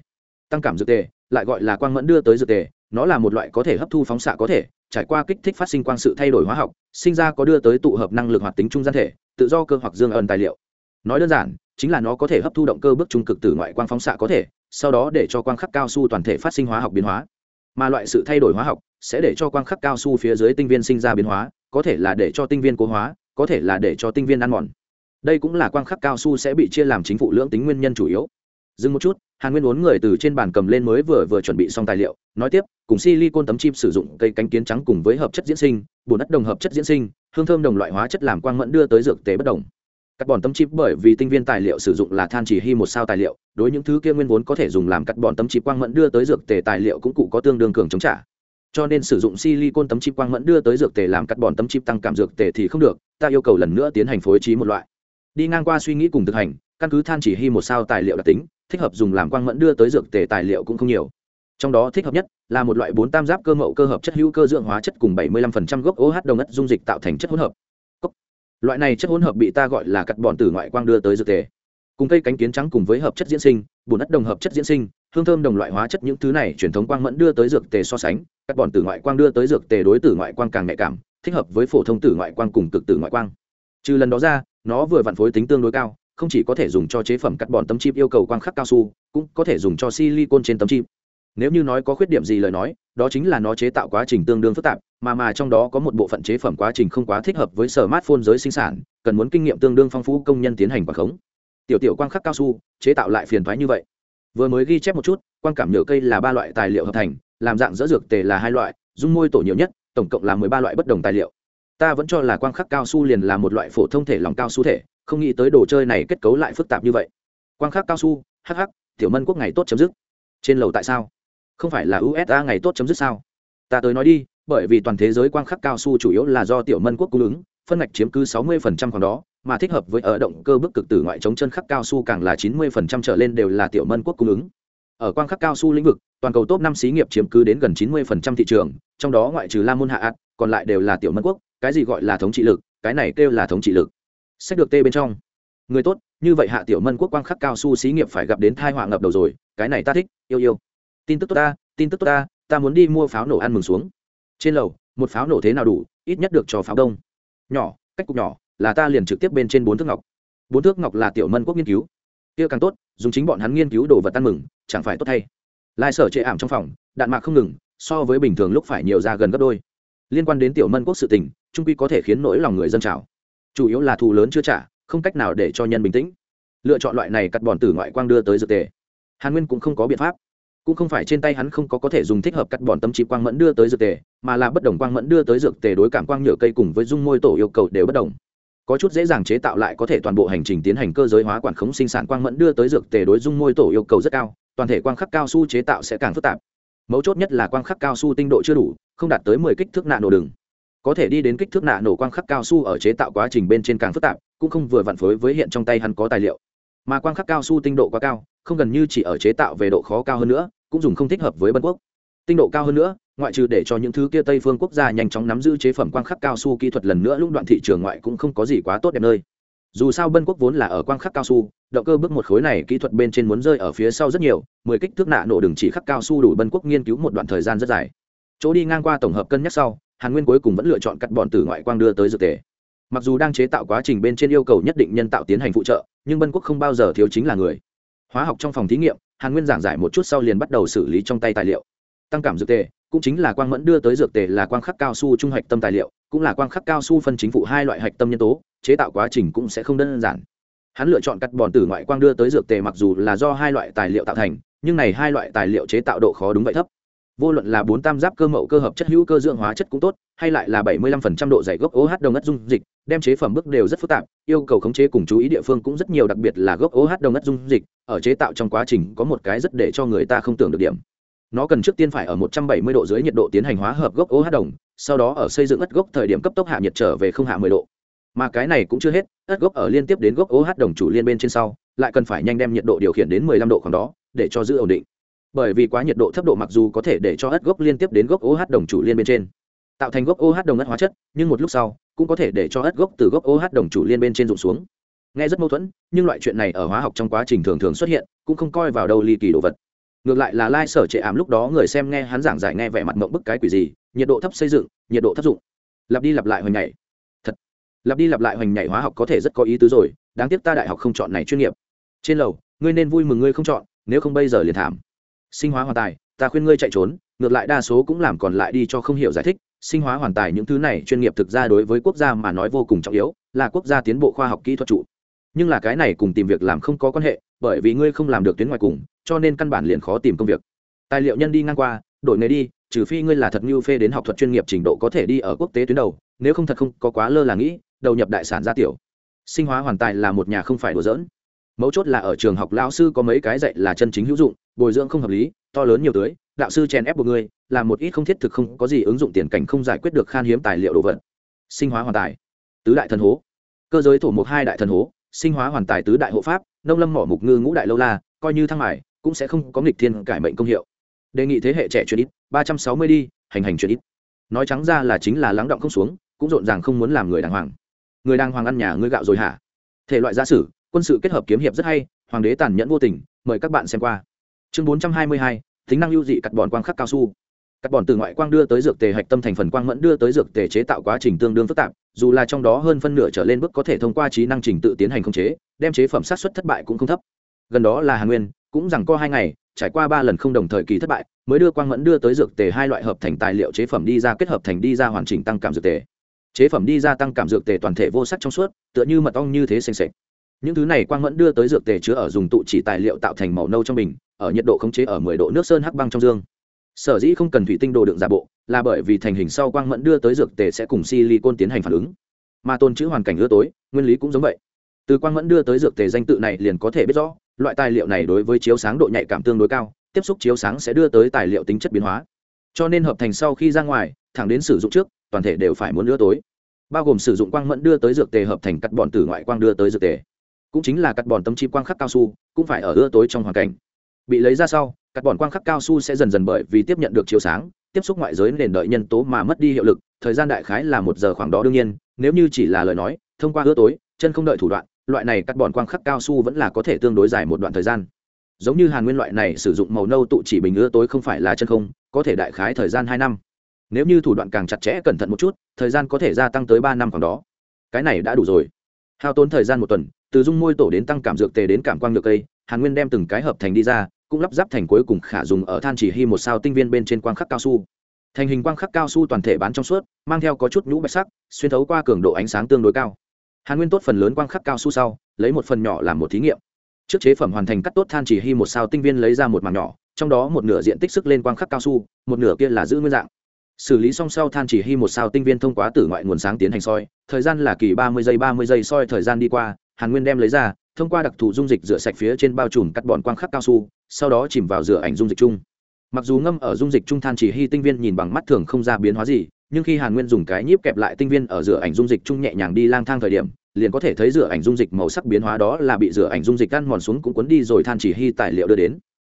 Tăng cảm dược tề, lại gọi là quang mẫn đưa tới dược tề, nó là một loại có thể hấp thu phóng xạ có thể, trải qua kích thích phát sinh quang sự thay đổi hóa học, sinh ra có đưa tới tụ hợp năng lực hoạt tính trung gian thể, tự do cơ hoặc dương ẩn tài liệu. Nói đơn giản, chính là nó có thể hấp thu động cơ bước trung cực từ ngoại quang phóng xạ có thể, sau đó để cho quang khắc cao su toàn thể phát sinh hóa học biến hóa mà loại sự thay đổi hóa học sẽ để cho quang khắc cao su phía dưới tinh viên sinh ra biến hóa, có thể là để cho tinh viên cố hóa, có thể là để cho tinh viên ăn mòn. Đây cũng là quang khắc cao su sẽ bị chia làm chính phủ lưỡng tính nguyên nhân chủ yếu. Dừng một chút, hàn nguyên uốn người từ trên bàn cầm lên mới vừa vừa chuẩn bị xong tài liệu, nói tiếp, cùng silicon tấm chip sử dụng cây cánh kiến trắng cùng với hợp chất diễn sinh, bùn đất đồng hợp chất diễn sinh, hương thơm đồng loại hóa chất làm quang mẫn đưa tới dược tế bất đồng cắt bòn tấm chip bởi vì tinh viên tài liệu sử dụng là than chỉ hy một sao tài liệu, đối những thứ kia nguyên vốn có thể dùng làm cắt bòn tấm chip quang mẫn đưa tới dược tề tài liệu cũng cụ có tương đương cường chống trả. Cho nên sử dụng silicon tấm chip quang mẫn đưa tới dược tề làm cắt bòn tấm chip tăng cảm dược tề thì không được, ta yêu cầu lần nữa tiến hành phối trí một loại. Đi ngang qua suy nghĩ cùng thực hành, căn cứ than chỉ hy một sao tài liệu đặc tính, thích hợp dùng làm quang mẫn đưa tới dược tề tài liệu cũng không nhiều. Trong đó thích hợp nhất là một loại bốn tam giáp cơ mậu cơ hợp chất hữu cơ dưỡng hóa chất cùng 75% gốc OH đồng ất dung dịch tạo thành chất hỗn hợp. Loại này chất hỗn hợp bị ta gọi là cắt bọn tử ngoại quang đưa tới dược tề. Cùng cây cánh kiến trắng cùng với hợp chất diễn sinh, bùn đất đồng hợp chất diễn sinh, hương thơm đồng loại hóa chất những thứ này truyền thống quang mẫn đưa tới dược tề so sánh, cắt bọn tử ngoại quang đưa tới dược tề đối tử ngoại quang càng nhạy cảm, thích hợp với phổ thông tử ngoại quang cùng cực tử ngoại quang. Trừ lần đó ra, nó vừa vặn phối tính tương đối cao, không chỉ có thể dùng cho chế phẩm cắt bọn tấm chip yêu cầu quang khắc cao su, cũng có thể dùng cho silicon trên tấm chip nếu như nói có khuyết điểm gì lời nói đó chính là nó chế tạo quá trình tương đương phức tạp mà mà trong đó có một bộ phận chế phẩm quá trình không quá thích hợp với sở mát phôn giới sinh sản, cần muốn kinh nghiệm tương đương phong phú công nhân tiến hành quảng khống. Tiểu tiểu quang khắc cao su, chế tạo lại phiền thoái như vậy. Vừa mới ghi chép một chút, quang cảm nhựa cây là ba loại tài liệu hợp thành, làm dạng dỡ dược tề là hai loại, dung môi tổ nhiều nhất, tổng cộng là mười ba loại bất đồng tài liệu. Ta vẫn cho là quang khắc cao su liền là một loại phổ thông thể lòng cao su thể, không nghĩ tới đồ chơi này kết cấu lại phức tạp như vậy. Quang khắc cao su hh tiểu mân quốc ngày tốt chấm dứt. Trên lầu tại sao? Không phải là usa ngày tốt chấm dứt sao? Ta tới nói đi bởi vì toàn thế giới quang khắc cao su chủ yếu là do tiểu mân quốc cung ứng, phân ngạch chiếm cứ 60% khoảng đó, mà thích hợp với ở động cơ bức cực tử ngoại chống chân khắc cao su càng là 90% trở lên đều là tiểu mân quốc cung ứng. Ở quang khắc cao su lĩnh vực, toàn cầu top năm xí nghiệp chiếm cứ đến gần 90% thị trường, trong đó ngoại trừ la môn hạ ạt còn lại đều là tiểu mân quốc, cái gì gọi là thống trị lực, cái này kêu là thống trị lực. Sách được tê bên trong. Người tốt, như vậy hạ tiểu mân quốc quang khắc cao su xí nghiệp phải gặp đến thai họa ngập đầu rồi, cái này ta thích, yêu yêu. Tin tức tốt ta, tin tức tốt ta ta muốn đi mua pháo nổ ăn mừng xuống trên lầu, một pháo nổ thế nào đủ, ít nhất được cho pháo đông. Nhỏ, cách cục nhỏ, là ta liền trực tiếp bên trên bốn thước ngọc. Bốn thước ngọc là tiểu mân quốc nghiên cứu. Kia càng tốt, dùng chính bọn hắn nghiên cứu đồ vật ăn mừng, chẳng phải tốt thay. Lai sở chệ ảm trong phòng, đạn mạc không ngừng, so với bình thường lúc phải nhiều ra gần gấp đôi. Liên quan đến tiểu mân quốc sự tình, trung quy có thể khiến nỗi lòng người dân trào. Chủ yếu là thù lớn chưa trả, không cách nào để cho nhân bình tĩnh. Lựa chọn loại này cắt bòn tử ngoại quang đưa tới dược tề. Hàn nguyên cũng không có biện pháp cũng không phải trên tay hắn không có có thể dùng thích hợp cắt bọn tấm chip quang mẫn đưa tới dược tề, mà là bất đồng quang mẫn đưa tới dược tề đối cảm quang nhựa cây cùng với dung môi tổ yêu cầu đều bất đồng. Có chút dễ dàng chế tạo lại có thể toàn bộ hành trình tiến hành cơ giới hóa quản khống sinh sản quang mẫn đưa tới dược tề đối dung môi tổ yêu cầu rất cao, toàn thể quang khắc cao su chế tạo sẽ càng phức tạp. Mấu chốt nhất là quang khắc cao su tinh độ chưa đủ, không đạt tới mười kích thước nạ nổ đường. Có thể đi đến kích thước nạ nổ quang khắc cao su ở chế tạo quá trình bên trên càng phức tạp, cũng không vừa vặn phối với hiện trong tay hắn có tài liệu. Mà quang khắc cao su tinh độ quá cao, không gần như chỉ ở chế tạo về độ khó cao hơn nữa cũng dùng không thích hợp với bân quốc. Tinh độ cao hơn nữa, ngoại trừ để cho những thứ kia tây phương quốc gia nhanh chóng nắm giữ chế phẩm quang khắc cao su kỹ thuật lần nữa lũng đoạn thị trường ngoại cũng không có gì quá tốt đẹp nơi. Dù sao bân quốc vốn là ở quang khắc cao su, động cơ bước một khối này kỹ thuật bên trên muốn rơi ở phía sau rất nhiều, mười kích thước nạ nổ đường chỉ khắc cao su đủ bân quốc nghiên cứu một đoạn thời gian rất dài. Chỗ đi ngang qua tổng hợp cân nhắc sau, hàn nguyên cuối cùng vẫn lựa chọn cắt bọn tử ngoại quang đưa tới dược tề. Mặc dù đang chế tạo quá trình bên trên yêu cầu nhất định nhân tạo tiến hành phụ trợ, nhưng bân quốc không bao giờ thiếu chính là người. Hóa học trong phòng thí nghiệm hàn nguyên giảng giải một chút sau liền bắt đầu xử lý trong tay tài liệu. Tăng cảm dược tề, cũng chính là quang mẫn đưa tới dược tề là quang khắc cao su trung hạch tâm tài liệu, cũng là quang khắc cao su phân chính phủ hai loại hạch tâm nhân tố, chế tạo quá trình cũng sẽ không đơn giản. Hắn lựa chọn cắt bòn tử ngoại quang đưa tới dược tề mặc dù là do hai loại tài liệu tạo thành, nhưng này hai loại tài liệu chế tạo độ khó đúng vậy thấp vô luận là bốn tam giáp cơ mậu cơ hợp chất hữu cơ dưỡng hóa chất cũng tốt, hay lại là bảy mươi lăm phần trăm độ dày gốc OH đồng ất dung dịch, đem chế phẩm bước đều rất phức tạp, yêu cầu khống chế cùng chú ý địa phương cũng rất nhiều, đặc biệt là gốc OH đồng ất dung dịch, ở chế tạo trong quá trình có một cái rất để cho người ta không tưởng được điểm. Nó cần trước tiên phải ở 170 độ dưới nhiệt độ tiến hành hóa hợp gốc OH đồng, sau đó ở xây dựng ất gốc thời điểm cấp tốc hạ nhiệt trở về không hạ 10 độ. Mà cái này cũng chưa hết, ất gốc ở liên tiếp đến gốc OH đồng chủ liên bên trên sau, lại cần phải nhanh đem nhiệt độ điều khiển đến 15 độ khoảng đó, để cho giữ ổn định bởi vì quá nhiệt độ thấp độ mặc dù có thể để cho ất gốc liên tiếp đến gốc OH đồng chủ liên bên trên. Tạo thành gốc OH đồng ất hóa chất, nhưng một lúc sau, cũng có thể để cho ất gốc từ gốc OH đồng chủ liên bên trên rụng xuống. Nghe rất mâu thuẫn, nhưng loại chuyện này ở hóa học trong quá trình thường thường xuất hiện, cũng không coi vào đâu ly kỳ đồ vật. Ngược lại là lai sở trệ ảm lúc đó người xem nghe hắn giảng giải nghe vẻ mặt mộng bức cái quỷ gì, nhiệt độ thấp xây dựng, nhiệt độ thấp dụng. Lặp đi lặp lại hoành nhảy. Thật. Lặp đi lặp lại hoành nhảy hóa học có thể rất có ý tứ rồi, đáng tiếc ta đại học không chọn này chuyên nghiệp. Trên lầu, ngươi nên vui mừng ngươi không chọn, nếu không bây giờ liền thảm sinh hóa hoàn tài, ta khuyên ngươi chạy trốn, ngược lại đa số cũng làm còn lại đi cho không hiểu giải thích, sinh hóa hoàn tài những thứ này chuyên nghiệp thực ra đối với quốc gia mà nói vô cùng trọng yếu, là quốc gia tiến bộ khoa học kỹ thuật trụ. Nhưng là cái này cùng tìm việc làm không có quan hệ, bởi vì ngươi không làm được tuyến ngoài cùng, cho nên căn bản liền khó tìm công việc. Tài liệu nhân đi ngang qua, đổi nghề đi, trừ phi ngươi là thật như phê đến học thuật chuyên nghiệp trình độ có thể đi ở quốc tế tuyến đầu, nếu không thật không có quá lơ là nghĩ, đầu nhập đại sản gia tiểu. Sinh hóa hoàn tài là một nhà không phải đùa dỡn mấu chốt là ở trường học lão sư có mấy cái dạy là chân chính hữu dụng, bồi dưỡng không hợp lý, to lớn nhiều tưới đạo sư chèn ép một người, làm một ít không thiết thực không có gì ứng dụng tiền cảnh không giải quyết được khan hiếm tài liệu đồ vật. Sinh hóa hoàn tài. Tứ đại thần hố. Cơ giới thổ mục hai đại thần hố, sinh hóa hoàn tài tứ đại hộ pháp, nông lâm mỏ mục ngư ngũ đại lâu la, coi như thăng mải cũng sẽ không có nghịch thiên cải mệnh công hiệu. Đề nghị thế hệ trẻ chuyển ít, ba trăm sáu mươi đi, hành hành chuyển ít. Nói trắng ra là chính là lắng động không xuống, cũng rộn ràng không muốn làm người đàng hoàng. Người đàng hoàng ăn nhà ngươi gạo rồi hả? Thể loại gia sử quân sự kết hợp kiếm hiệp rất hay, hoàng đế tàn nhẫn vô tình, mời các bạn xem qua. Chương bốn trăm hai mươi hai, tính năng ưu dị cắt bòn quang khắc cao su. Cắt bòn từ ngoại quang đưa tới dược tề hạch tâm thành phần quang mẫn đưa tới dược tề chế tạo quá trình tương đương phức tạp, dù là trong đó hơn phân nửa trở lên bước có thể thông qua trí năng trình tự tiến hành khống chế, đem chế phẩm sát xuất thất bại cũng không thấp. Gần đó là Hà nguyên, cũng rằng co hai ngày, trải qua ba lần không đồng thời kỳ thất bại, mới đưa quang mẫn đưa tới dược tề hai loại hợp thành tài liệu chế phẩm đi ra kết hợp thành đi ra hoàn chỉnh tăng cảm dược tề. Chế phẩm đi ra tăng cảm dược tề toàn thể vô sắc trong suốt, tựa như mật ong như thế xanh xệch những thứ này quang mẫn đưa tới dược tề chứa ở dùng tụ chỉ tài liệu tạo thành màu nâu trong bình, ở nhiệt độ khống chế ở 10 độ nước sơn hắc băng trong dương. Sở dĩ không cần thủy tinh đồ đựng giả bộ, là bởi vì thành hình sau quang mẫn đưa tới dược tề sẽ cùng silicon tiến hành phản ứng. Mà tôn chữ hoàn cảnh ưa tối, nguyên lý cũng giống vậy. Từ quang mẫn đưa tới dược tề danh tự này liền có thể biết rõ, loại tài liệu này đối với chiếu sáng độ nhạy cảm tương đối cao, tiếp xúc chiếu sáng sẽ đưa tới tài liệu tính chất biến hóa. Cho nên hợp thành sau khi ra ngoài, thẳng đến sử dụng trước, toàn thể đều phải muốn ưa tối. Bao gồm sử dụng quang mẫn đưa tới dược tề hợp thành cắt bọn tử ngoại quang đưa tới dược tề cũng chính là cắt bòn tấm chip quang khắc cao su, cũng phải ở ưa tối trong hoàn cảnh. Bị lấy ra sau, cắt bòn quang khắc cao su sẽ dần dần bởi vì tiếp nhận được chiếu sáng, tiếp xúc ngoại giới nền đợi nhân tố mà mất đi hiệu lực, thời gian đại khái là một giờ khoảng đó đương nhiên, nếu như chỉ là lời nói, thông qua ưa tối, chân không đợi thủ đoạn, loại này cắt bòn quang khắc cao su vẫn là có thể tương đối dài một đoạn thời gian. Giống như hàn nguyên loại này sử dụng màu nâu tụ chỉ bình ưa tối không phải là chân không, có thể đại khái thời gian hai năm. Nếu như thủ đoạn càng chặt chẽ cẩn thận một chút, thời gian có thể gia tăng tới ba năm khoảng đó. Cái này đã đủ rồi. Hao tốn thời gian một tuần từ dung môi tổ đến tăng cảm dược tề đến cảm quang dược cây, hàn nguyên đem từng cái hợp thành đi ra, cũng lắp ráp thành cuối cùng khả dùng ở than chỉ hy một sao tinh viên bên trên quang khắc cao su. Thành hình quang khắc cao su toàn thể bán trong suốt, mang theo có chút nhũ bạch sắc, xuyên thấu qua cường độ ánh sáng tương đối cao. Hàn nguyên tốt phần lớn quang khắc cao su sau, lấy một phần nhỏ làm một thí nghiệm. Trước chế phẩm hoàn thành cắt tốt than chỉ hy một sao tinh viên lấy ra một mảng nhỏ, trong đó một nửa diện tích sức lên quang khắc cao su, một nửa kia là giữ nguyên dạng. Xử lý xong sau than chỉ hy một sao tinh viên thông qua từ ngoại nguồn sáng tiến hành soi, thời gian là kỳ ba mươi giây ba mươi giây soi thời gian đi qua hàn nguyên đem lấy ra, thông qua đặc thù dung dịch rửa sạch phía trên bao trùm cắt bọn quang khắc cao su, sau đó chìm vào rửa ảnh dung dịch chung. Mặc dù ngâm ở dung dịch trung than chỉ hy tinh viên nhìn bằng mắt thường không ra biến hóa gì, nhưng khi hàn nguyên dùng cái nhíp kẹp lại tinh viên ở rửa ảnh dung dịch chung nhẹ nhàng đi lang thang thời điểm, liền có thể thấy rửa ảnh dung dịch màu sắc biến hóa đó là bị rửa ảnh dung dịch ăn mòn xuống cũng cuốn đi rồi than chỉ hy tài liệu đưa đến.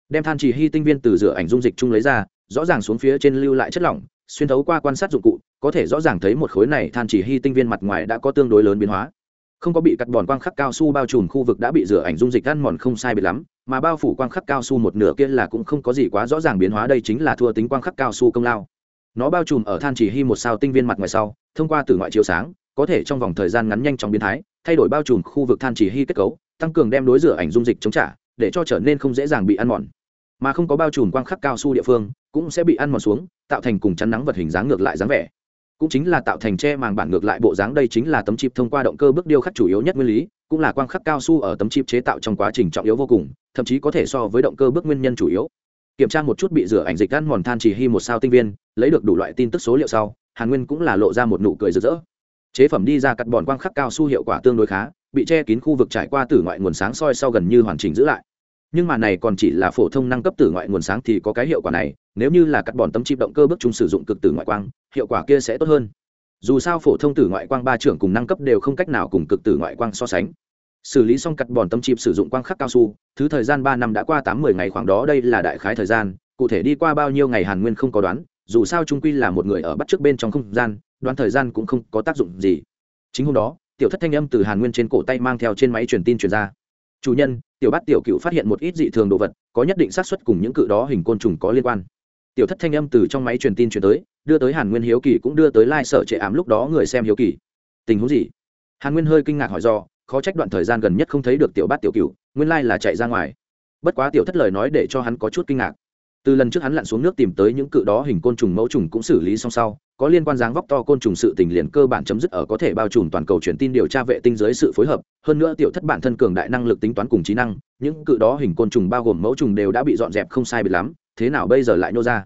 Đem than chỉ hy tinh viên từ rửa ảnh dung dịch chung lấy ra, rõ ràng xuống phía trên lưu lại chất lỏng, xuyên thấu qua quan sát dụng cụ, có thể rõ ràng thấy một khối này than chỉ hy tinh viên mặt ngoài đã có tương đối lớn biến hóa không có bị cắt bòn quang khắc cao su bao trùm khu vực đã bị rửa ảnh dung dịch ăn mòn không sai biệt lắm, mà bao phủ quang khắc cao su một nửa kia là cũng không có gì quá rõ ràng biến hóa, đây chính là thua tính quang khắc cao su công lao. Nó bao trùm ở than chỉ hy một sao tinh viên mặt ngoài sau, thông qua từ ngoại chiếu sáng, có thể trong vòng thời gian ngắn nhanh chóng biến thái, thay đổi bao trùm khu vực than chỉ hy kết cấu, tăng cường đem đối rửa ảnh dung dịch chống trả, để cho trở nên không dễ dàng bị ăn mòn. Mà không có bao trùm quang khắc cao su địa phương, cũng sẽ bị ăn mòn xuống, tạo thành cùng chắn nắng vật hình dáng ngược lại dáng vẻ cũng chính là tạo thành che màng bản ngược lại bộ dáng đây chính là tấm chip thông qua động cơ bước điêu khắc chủ yếu nhất nguyên lý, cũng là quang khắc cao su ở tấm chip chế tạo trong quá trình trọng yếu vô cùng, thậm chí có thể so với động cơ bước nguyên nhân chủ yếu. Kiểm tra một chút bị rửa ảnh dịch ăn mòn than chỉ hy một sao tinh viên, lấy được đủ loại tin tức số liệu sau, hàn nguyên cũng là lộ ra một nụ cười rực rỡ. Chế phẩm đi ra cắt bòn quang khắc cao su hiệu quả tương đối khá, bị che kín khu vực trải qua từ ngoại nguồn sáng soi sau gần như hoàn chỉnh giữ lại. Nhưng mà này còn chỉ là phổ thông năng cấp từ ngoại nguồn sáng thì có cái hiệu quả này nếu như là cắt bòn tấm chip động cơ bước chung sử dụng cực tử ngoại quang, hiệu quả kia sẽ tốt hơn. Dù sao phổ thông tử ngoại quang ba trưởng cùng năng cấp đều không cách nào cùng cực tử ngoại quang so sánh. Xử lý xong cắt bòn tấm chip sử dụng quang khắc cao su, thứ thời gian ba năm đã qua tám mươi ngày khoảng đó đây là đại khái thời gian, cụ thể đi qua bao nhiêu ngày hàn nguyên không có đoán, dù sao trung quy là một người ở bắt trước bên trong không gian, đoán thời gian cũng không có tác dụng gì. Chính hôm đó, tiểu thất thanh âm từ hàn nguyên trên cổ tay mang theo trên máy truyền tin truyền ra. Chủ nhân, tiểu bát tiểu cựu phát hiện một ít dị thường đồ vật, có nhất định xác suất cùng những cự đó hình côn trùng có liên quan tiểu thất thanh âm từ trong máy truyền tin truyền tới, đưa tới hàn nguyên hiếu kỳ cũng đưa tới lai、like、sở trệ ám lúc đó người xem hiếu kỳ. Tình huống gì? Hàn nguyên hơi kinh ngạc hỏi do, khó trách đoạn thời gian gần nhất không thấy được tiểu bát tiểu cựu nguyên lai là chạy ra ngoài. Bất quá tiểu thất lời nói để cho hắn có chút kinh ngạc. Từ lần trước hắn lặn xuống nước tìm tới những cự đó hình côn trùng mẫu trùng cũng xử lý xong sau, có liên quan dáng vóc to côn trùng sự tình liền cơ bản chấm dứt ở có thể bao trùm toàn cầu truyền tin điều tra vệ tinh dưới sự phối hợp, hơn nữa tiểu thất bản thân cường đại năng lực tính toán cùng trí năng, những cự đó hình côn trùng bao gồm mẫu trùng đều đã bị dọn dẹp không sai biệt lắm thế nào bây giờ lại nô ra?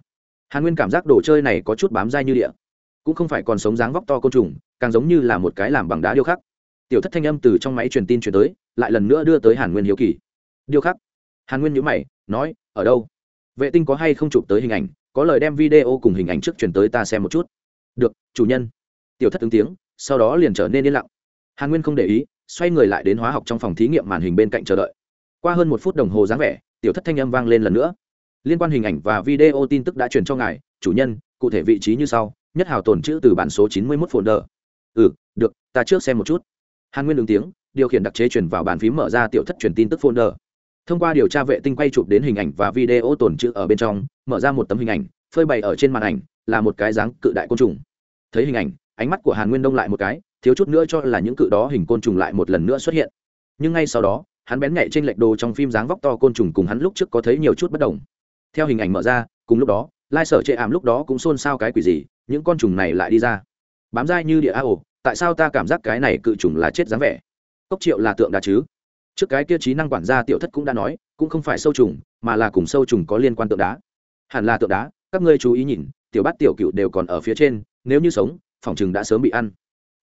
Hàn nguyên cảm giác đồ chơi này có chút bám dai như địa. Cũng không phải còn sống dáng vóc to côn trùng, càng giống như là một cái làm bằng đá điêu khắc. Tiểu thất thanh âm từ trong máy truyền tin truyền tới, lại lần nữa đưa tới hàn nguyên hiếu kỳ. Điêu khắc? Hàn nguyên nhữ mày, nói, ở đâu? Vệ tinh có hay không chụp tới hình ảnh? Có lời đem video cùng hình ảnh trước chuyển tới ta xem một chút. Được, chủ nhân. Tiểu thất ứng tiếng, sau đó liền trở nên yên lặng. Hàn nguyên không để ý, xoay người lại đến hóa học trong phòng thí nghiệm màn hình bên cạnh chờ đợi. Qua hơn một phút đồng hồ dáng vẻ, tiểu thất thanh âm vang lên lần nữa liên quan hình ảnh và video tin tức đã truyền cho ngài, chủ nhân, cụ thể vị trí như sau, nhất hào tồn chữ từ bản số chín mươi mốt folder. Ừ được, ta trước xem một chút. Hàn nguyên ứng tiếng, điều khiển đặc chế truyền vào bàn phím mở ra tiểu thất truyền tin tức folder. Thông qua điều tra vệ tinh quay chụp đến hình ảnh và video tồn trữ ở bên trong, mở ra một tấm hình ảnh, phơi bày ở trên màn ảnh, là một cái dáng cự đại côn trùng. Thấy hình ảnh, ánh mắt của hàn nguyên đông lại một cái, thiếu chút nữa cho là những cự đó hình côn trùng lại một lần nữa xuất hiện. Nhưng ngay sau đó, hắn bén nhạy trên lệch đồ trong phim dáng vóc to côn trùng cùng hắn lúc trước có thấy nhiều chút bất đồng theo hình ảnh mở ra, cùng lúc đó, lai sở chệ ảm lúc đó cũng xôn xao cái quỷ gì, những con trùng này lại đi ra. Bám dai như địa a ổ tại sao ta cảm giác cái này cự trùng là chết dáng vẻ? Cốc triệu là tượng đá chứ? Trước cái kia trí năng quản gia tiểu thất cũng đã nói, cũng không phải sâu trùng, mà là cùng sâu trùng có liên quan tượng đá. Hẳn là tượng đá, các ngươi chú ý nhìn, tiểu bát tiểu cựu đều còn ở phía trên, nếu như sống, phòng chừng đã sớm bị ăn.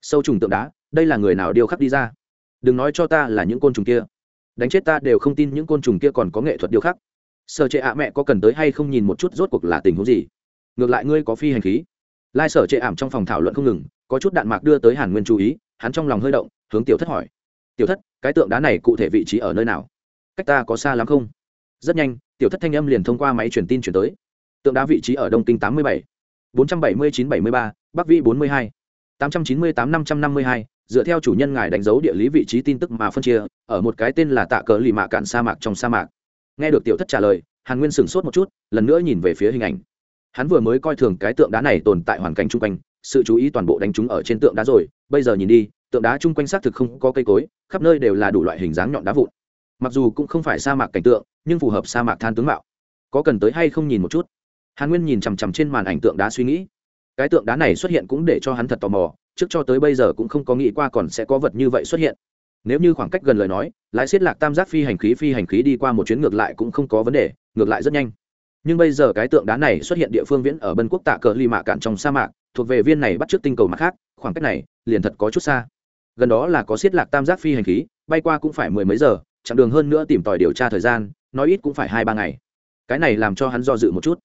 Sâu trùng tượng đá, đây là người nào điêu khắc đi ra? Đừng nói cho ta là những côn trùng kia. Đánh chết ta đều không tin những côn trùng kia còn có nghệ thuật điêu khắc sở trệ ạ mẹ có cần tới hay không nhìn một chút rốt cuộc là tình huống gì? Ngược lại ngươi có phi hành khí. Lai sở trệ ảm trong phòng thảo luận không ngừng, có chút đạn mạc đưa tới hàn nguyên chú ý, hắn trong lòng hơi động, hướng tiểu thất hỏi. Tiểu thất, cái tượng đá này cụ thể vị trí ở nơi nào? Cách ta có xa lắm không? Rất nhanh, tiểu thất thanh âm liền thông qua máy truyền tin chuyển tới. Tượng đá vị trí ở đông kinh tám mươi bảy, bốn trăm bảy mươi chín bảy mươi ba, bắc vĩ bốn mươi hai, tám trăm chín mươi tám năm trăm năm mươi hai, dựa theo chủ nhân ngài đánh dấu địa lý vị trí tin tức mà phân chia, ở một cái tên là tạ cờ lì mạ cạn sa mạc trong sa mạc nghe được tiểu thất trả lời, hàn nguyên sửng sốt một chút, lần nữa nhìn về phía hình ảnh. Hắn vừa mới coi thường cái tượng đá này tồn tại hoàn cảnh chung quanh, sự chú ý toàn bộ đánh trúng ở trên tượng đá rồi, bây giờ nhìn đi, tượng đá chung quanh xác thực không có cây cối, khắp nơi đều là đủ loại hình dáng nhọn đá vụn. Mặc dù cũng không phải sa mạc cảnh tượng, nhưng phù hợp sa mạc than tướng mạo. Có cần tới hay không nhìn một chút? Hàn nguyên nhìn chằm chằm trên màn ảnh tượng đá suy nghĩ. Cái tượng đá này xuất hiện cũng để cho hắn thật tò mò, trước cho tới bây giờ cũng không có nghĩ qua còn sẽ có vật như vậy xuất hiện nếu như khoảng cách gần lời nói, lái xiết lạc tam giác phi hành khí phi hành khí đi qua một chuyến ngược lại cũng không có vấn đề, ngược lại rất nhanh. Nhưng bây giờ cái tượng đá này xuất hiện địa phương viễn ở bân quốc tạ cờ ly mạ cạn trong sa mạc, thuộc về viên này bắt trước tinh cầu mặt khác, khoảng cách này liền thật có chút xa. Gần đó là có xiết lạc tam giác phi hành khí, bay qua cũng phải mười mấy giờ, chặng đường hơn nữa tìm tòi điều tra thời gian, nói ít cũng phải hai ba ngày. Cái này làm cho hắn do dự một chút.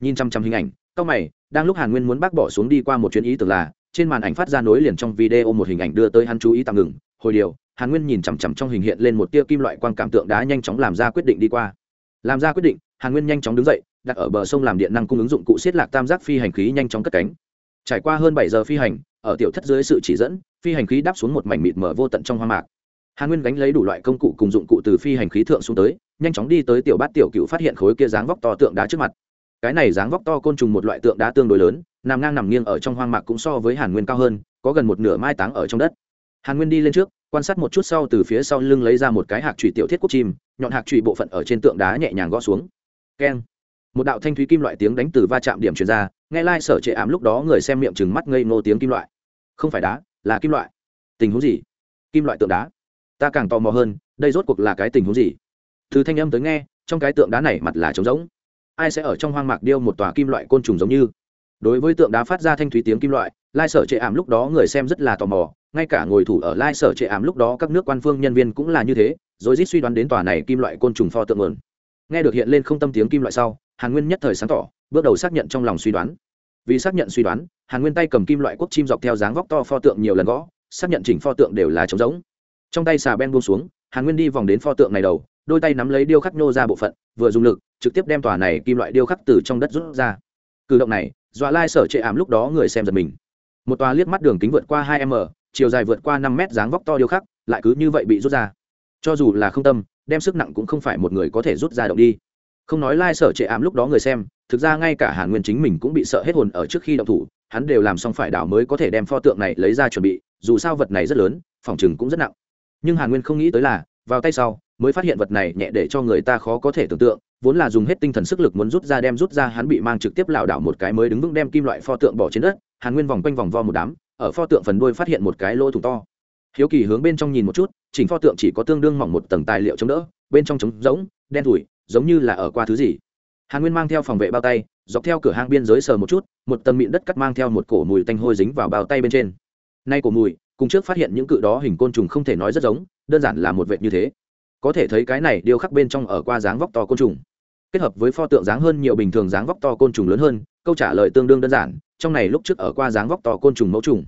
Nhìn chăm chăm hình ảnh cao mày, đang lúc hàn nguyên muốn bác bỏ xuống đi qua một chuyến ý tưởng là, trên màn ảnh phát ra nối liền trong video một hình ảnh đưa tới hắn chú ý tạm ngừng, hồi điều hàn nguyên nhìn chằm chằm trong hình hiện lên một tia kim loại quang cảm tượng đá nhanh chóng làm ra quyết định đi qua. Làm ra quyết định, hàn nguyên nhanh chóng đứng dậy, đặt ở bờ sông làm điện năng cung ứng dụng cụ xiết lạc tam giác phi hành khí nhanh chóng cất cánh. Trải qua hơn bảy giờ phi hành, ở tiểu thất dưới sự chỉ dẫn, phi hành khí đáp xuống một mảnh mịt mở vô tận trong hoa mạc. Hàn nguyên gánh lấy đủ loại công cụ cùng dụng cụ từ phi hành khí thượng xuống tới, nhanh chóng đi tới tiểu bát tiểu cựu phát hiện khối kia dáng vóc to tượng đá trước mặt. Cái này dáng vóc to côn trùng một loại tượng đá tương đối lớn, nằm ngang nằm nghiêng ở trong hoang mạc cũng so với hàn nguyên cao hơn, có gần một nửa mai táng ở trong đất. Hàn nguyên đi lên trước quan sát một chút sau từ phía sau lưng lấy ra một cái hạc trụy tiểu thiết quốc chim, nhọn hạc trụy bộ phận ở trên tượng đá nhẹ nhàng gõ xuống. Keng. Một đạo thanh thúy kim loại tiếng đánh từ va chạm điểm truyền ra, nghe lai、like、sở trệ ảm lúc đó người xem miệng chừng mắt ngây ngô tiếng kim loại. Không phải đá, là kim loại. Tình huống gì? Kim loại tượng đá. Ta càng tò mò hơn, đây rốt cuộc là cái tình huống gì? Từ thanh âm tới nghe, trong cái tượng đá này mặt là trống rỗng. Ai sẽ ở trong hoang mạc điêu một tòa kim loại côn trùng giống như? Đối với tượng đá phát ra thanh thúy tiếng kim loại lai sở trệ ảm lúc đó người xem rất là tò mò, ngay cả ngồi thủ ở lai sở trệ ảm lúc đó các nước quan phương nhân viên cũng là như thế, rồi rít suy đoán đến tòa này kim loại côn trùng pho tượng mượn. Nghe được hiện lên không tâm tiếng kim loại sau, hàn nguyên nhất thời sáng tỏ, bước đầu xác nhận trong lòng suy đoán. Vì xác nhận suy đoán, hàn nguyên tay cầm kim loại quốc chim dọc theo dáng vóc to pho tượng nhiều lần gõ, xác nhận chỉnh pho tượng đều là trống giống trong tay xà ben buông xuống, hàn nguyên đi vòng đến pho tượng này đầu, đôi tay nắm lấy điêu khắc nhô ra bộ phận, vừa dùng lực, trực tiếp đem tòa này kim loại điêu khắc từ trong đất rút ra. Cử động này, dọa lai sở trệ ảm lúc đó người xem giật mình một tòa liếc mắt đường kính vượt qua hai m, chiều dài vượt qua năm mét dáng vóc to điêu khắc, lại cứ như vậy bị rút ra. Cho dù là không tâm, đem sức nặng cũng không phải một người có thể rút ra động đi. Không nói lai trệ ám lúc đó người xem, thực ra ngay cả hàn nguyên chính mình cũng bị sợ hết hồn ở trước khi động thủ, hắn đều làm xong phải đảo mới có thể đem pho tượng này lấy ra chuẩn bị, dù sao vật này rất lớn, phòng chừng cũng rất nặng. Nhưng hàn nguyên không nghĩ tới là, vào tay sau, mới phát hiện vật này nhẹ để cho người ta khó có thể tưởng tượng, vốn là dùng hết tinh thần sức lực muốn rút ra đem rút ra, hắn bị mang trực tiếp lảo đảo một cái mới đứng vững đem kim loại pho tượng bỏ trên đất hàn nguyên vòng quanh vòng vo một đám, ở pho tượng phần đuôi phát hiện một cái lỗ thủng to. Hiếu kỳ hướng bên trong nhìn một chút, chỉnh pho tượng chỉ có tương đương mỏng một tầng tài liệu chống đỡ, bên trong trống rỗng, đen thủi giống như là ở qua thứ gì. Hàn nguyên mang theo phòng vệ bao tay, dọc theo cửa hang biên giới sờ một chút, một tầng mịn đất cắt mang theo một cổ mùi tanh hôi dính vào bao tay bên trên. Nay cổ mùi, cùng trước phát hiện những cự đó hình côn trùng không thể nói rất giống, đơn giản là một vệt như thế. Có thể thấy cái này điêu khắc bên trong ở qua dáng vóc to côn trùng. Kết hợp với pho tượng dáng hơn nhiều bình thường dáng vóc to côn trùng lớn hơn, câu trả lời tương đương đơn giản trong này lúc trước ở qua dáng vóc to côn trùng mẫu trùng.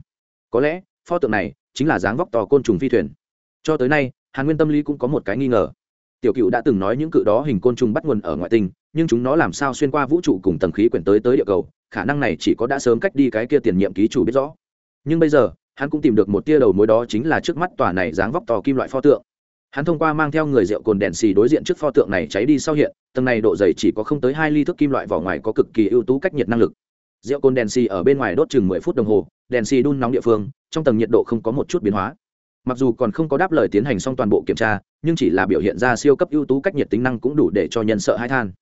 Có lẽ, pho tượng này chính là dáng vóc to côn trùng phi thuyền. Cho tới nay, hàn nguyên tâm lý cũng có một cái nghi ngờ. Tiểu cựu đã từng nói những cự đó hình côn trùng bắt nguồn ở ngoại tinh nhưng chúng nó làm sao xuyên qua vũ trụ cùng tầng khí quyển tới tới địa cầu, khả năng này chỉ có đã sớm cách đi cái kia tiền nhiệm ký chủ biết rõ. Nhưng bây giờ, hắn cũng tìm được một tia đầu mối đó chính là trước mắt tòa này dáng vóc to kim loại pho tượng. Hắn thông qua mang theo người rượu cồn đèn xì đối diện trước pho tượng này cháy đi sau hiện, tầng này độ dày chỉ có không tới hai ly thước kim loại vỏ ngoài có cực kỳ ưu tú cách nhiệt năng lực rượu cồn đèn xì ở bên ngoài đốt chừng mười phút đồng hồ, đèn xì đun nóng địa phương, trong tầng nhiệt độ không có một chút biến hóa. Mặc dù còn không có đáp lời tiến hành xong toàn bộ kiểm tra, nhưng chỉ là biểu hiện ra siêu cấp ưu tú cách nhiệt tính năng cũng đủ để cho nhân sợ hai than.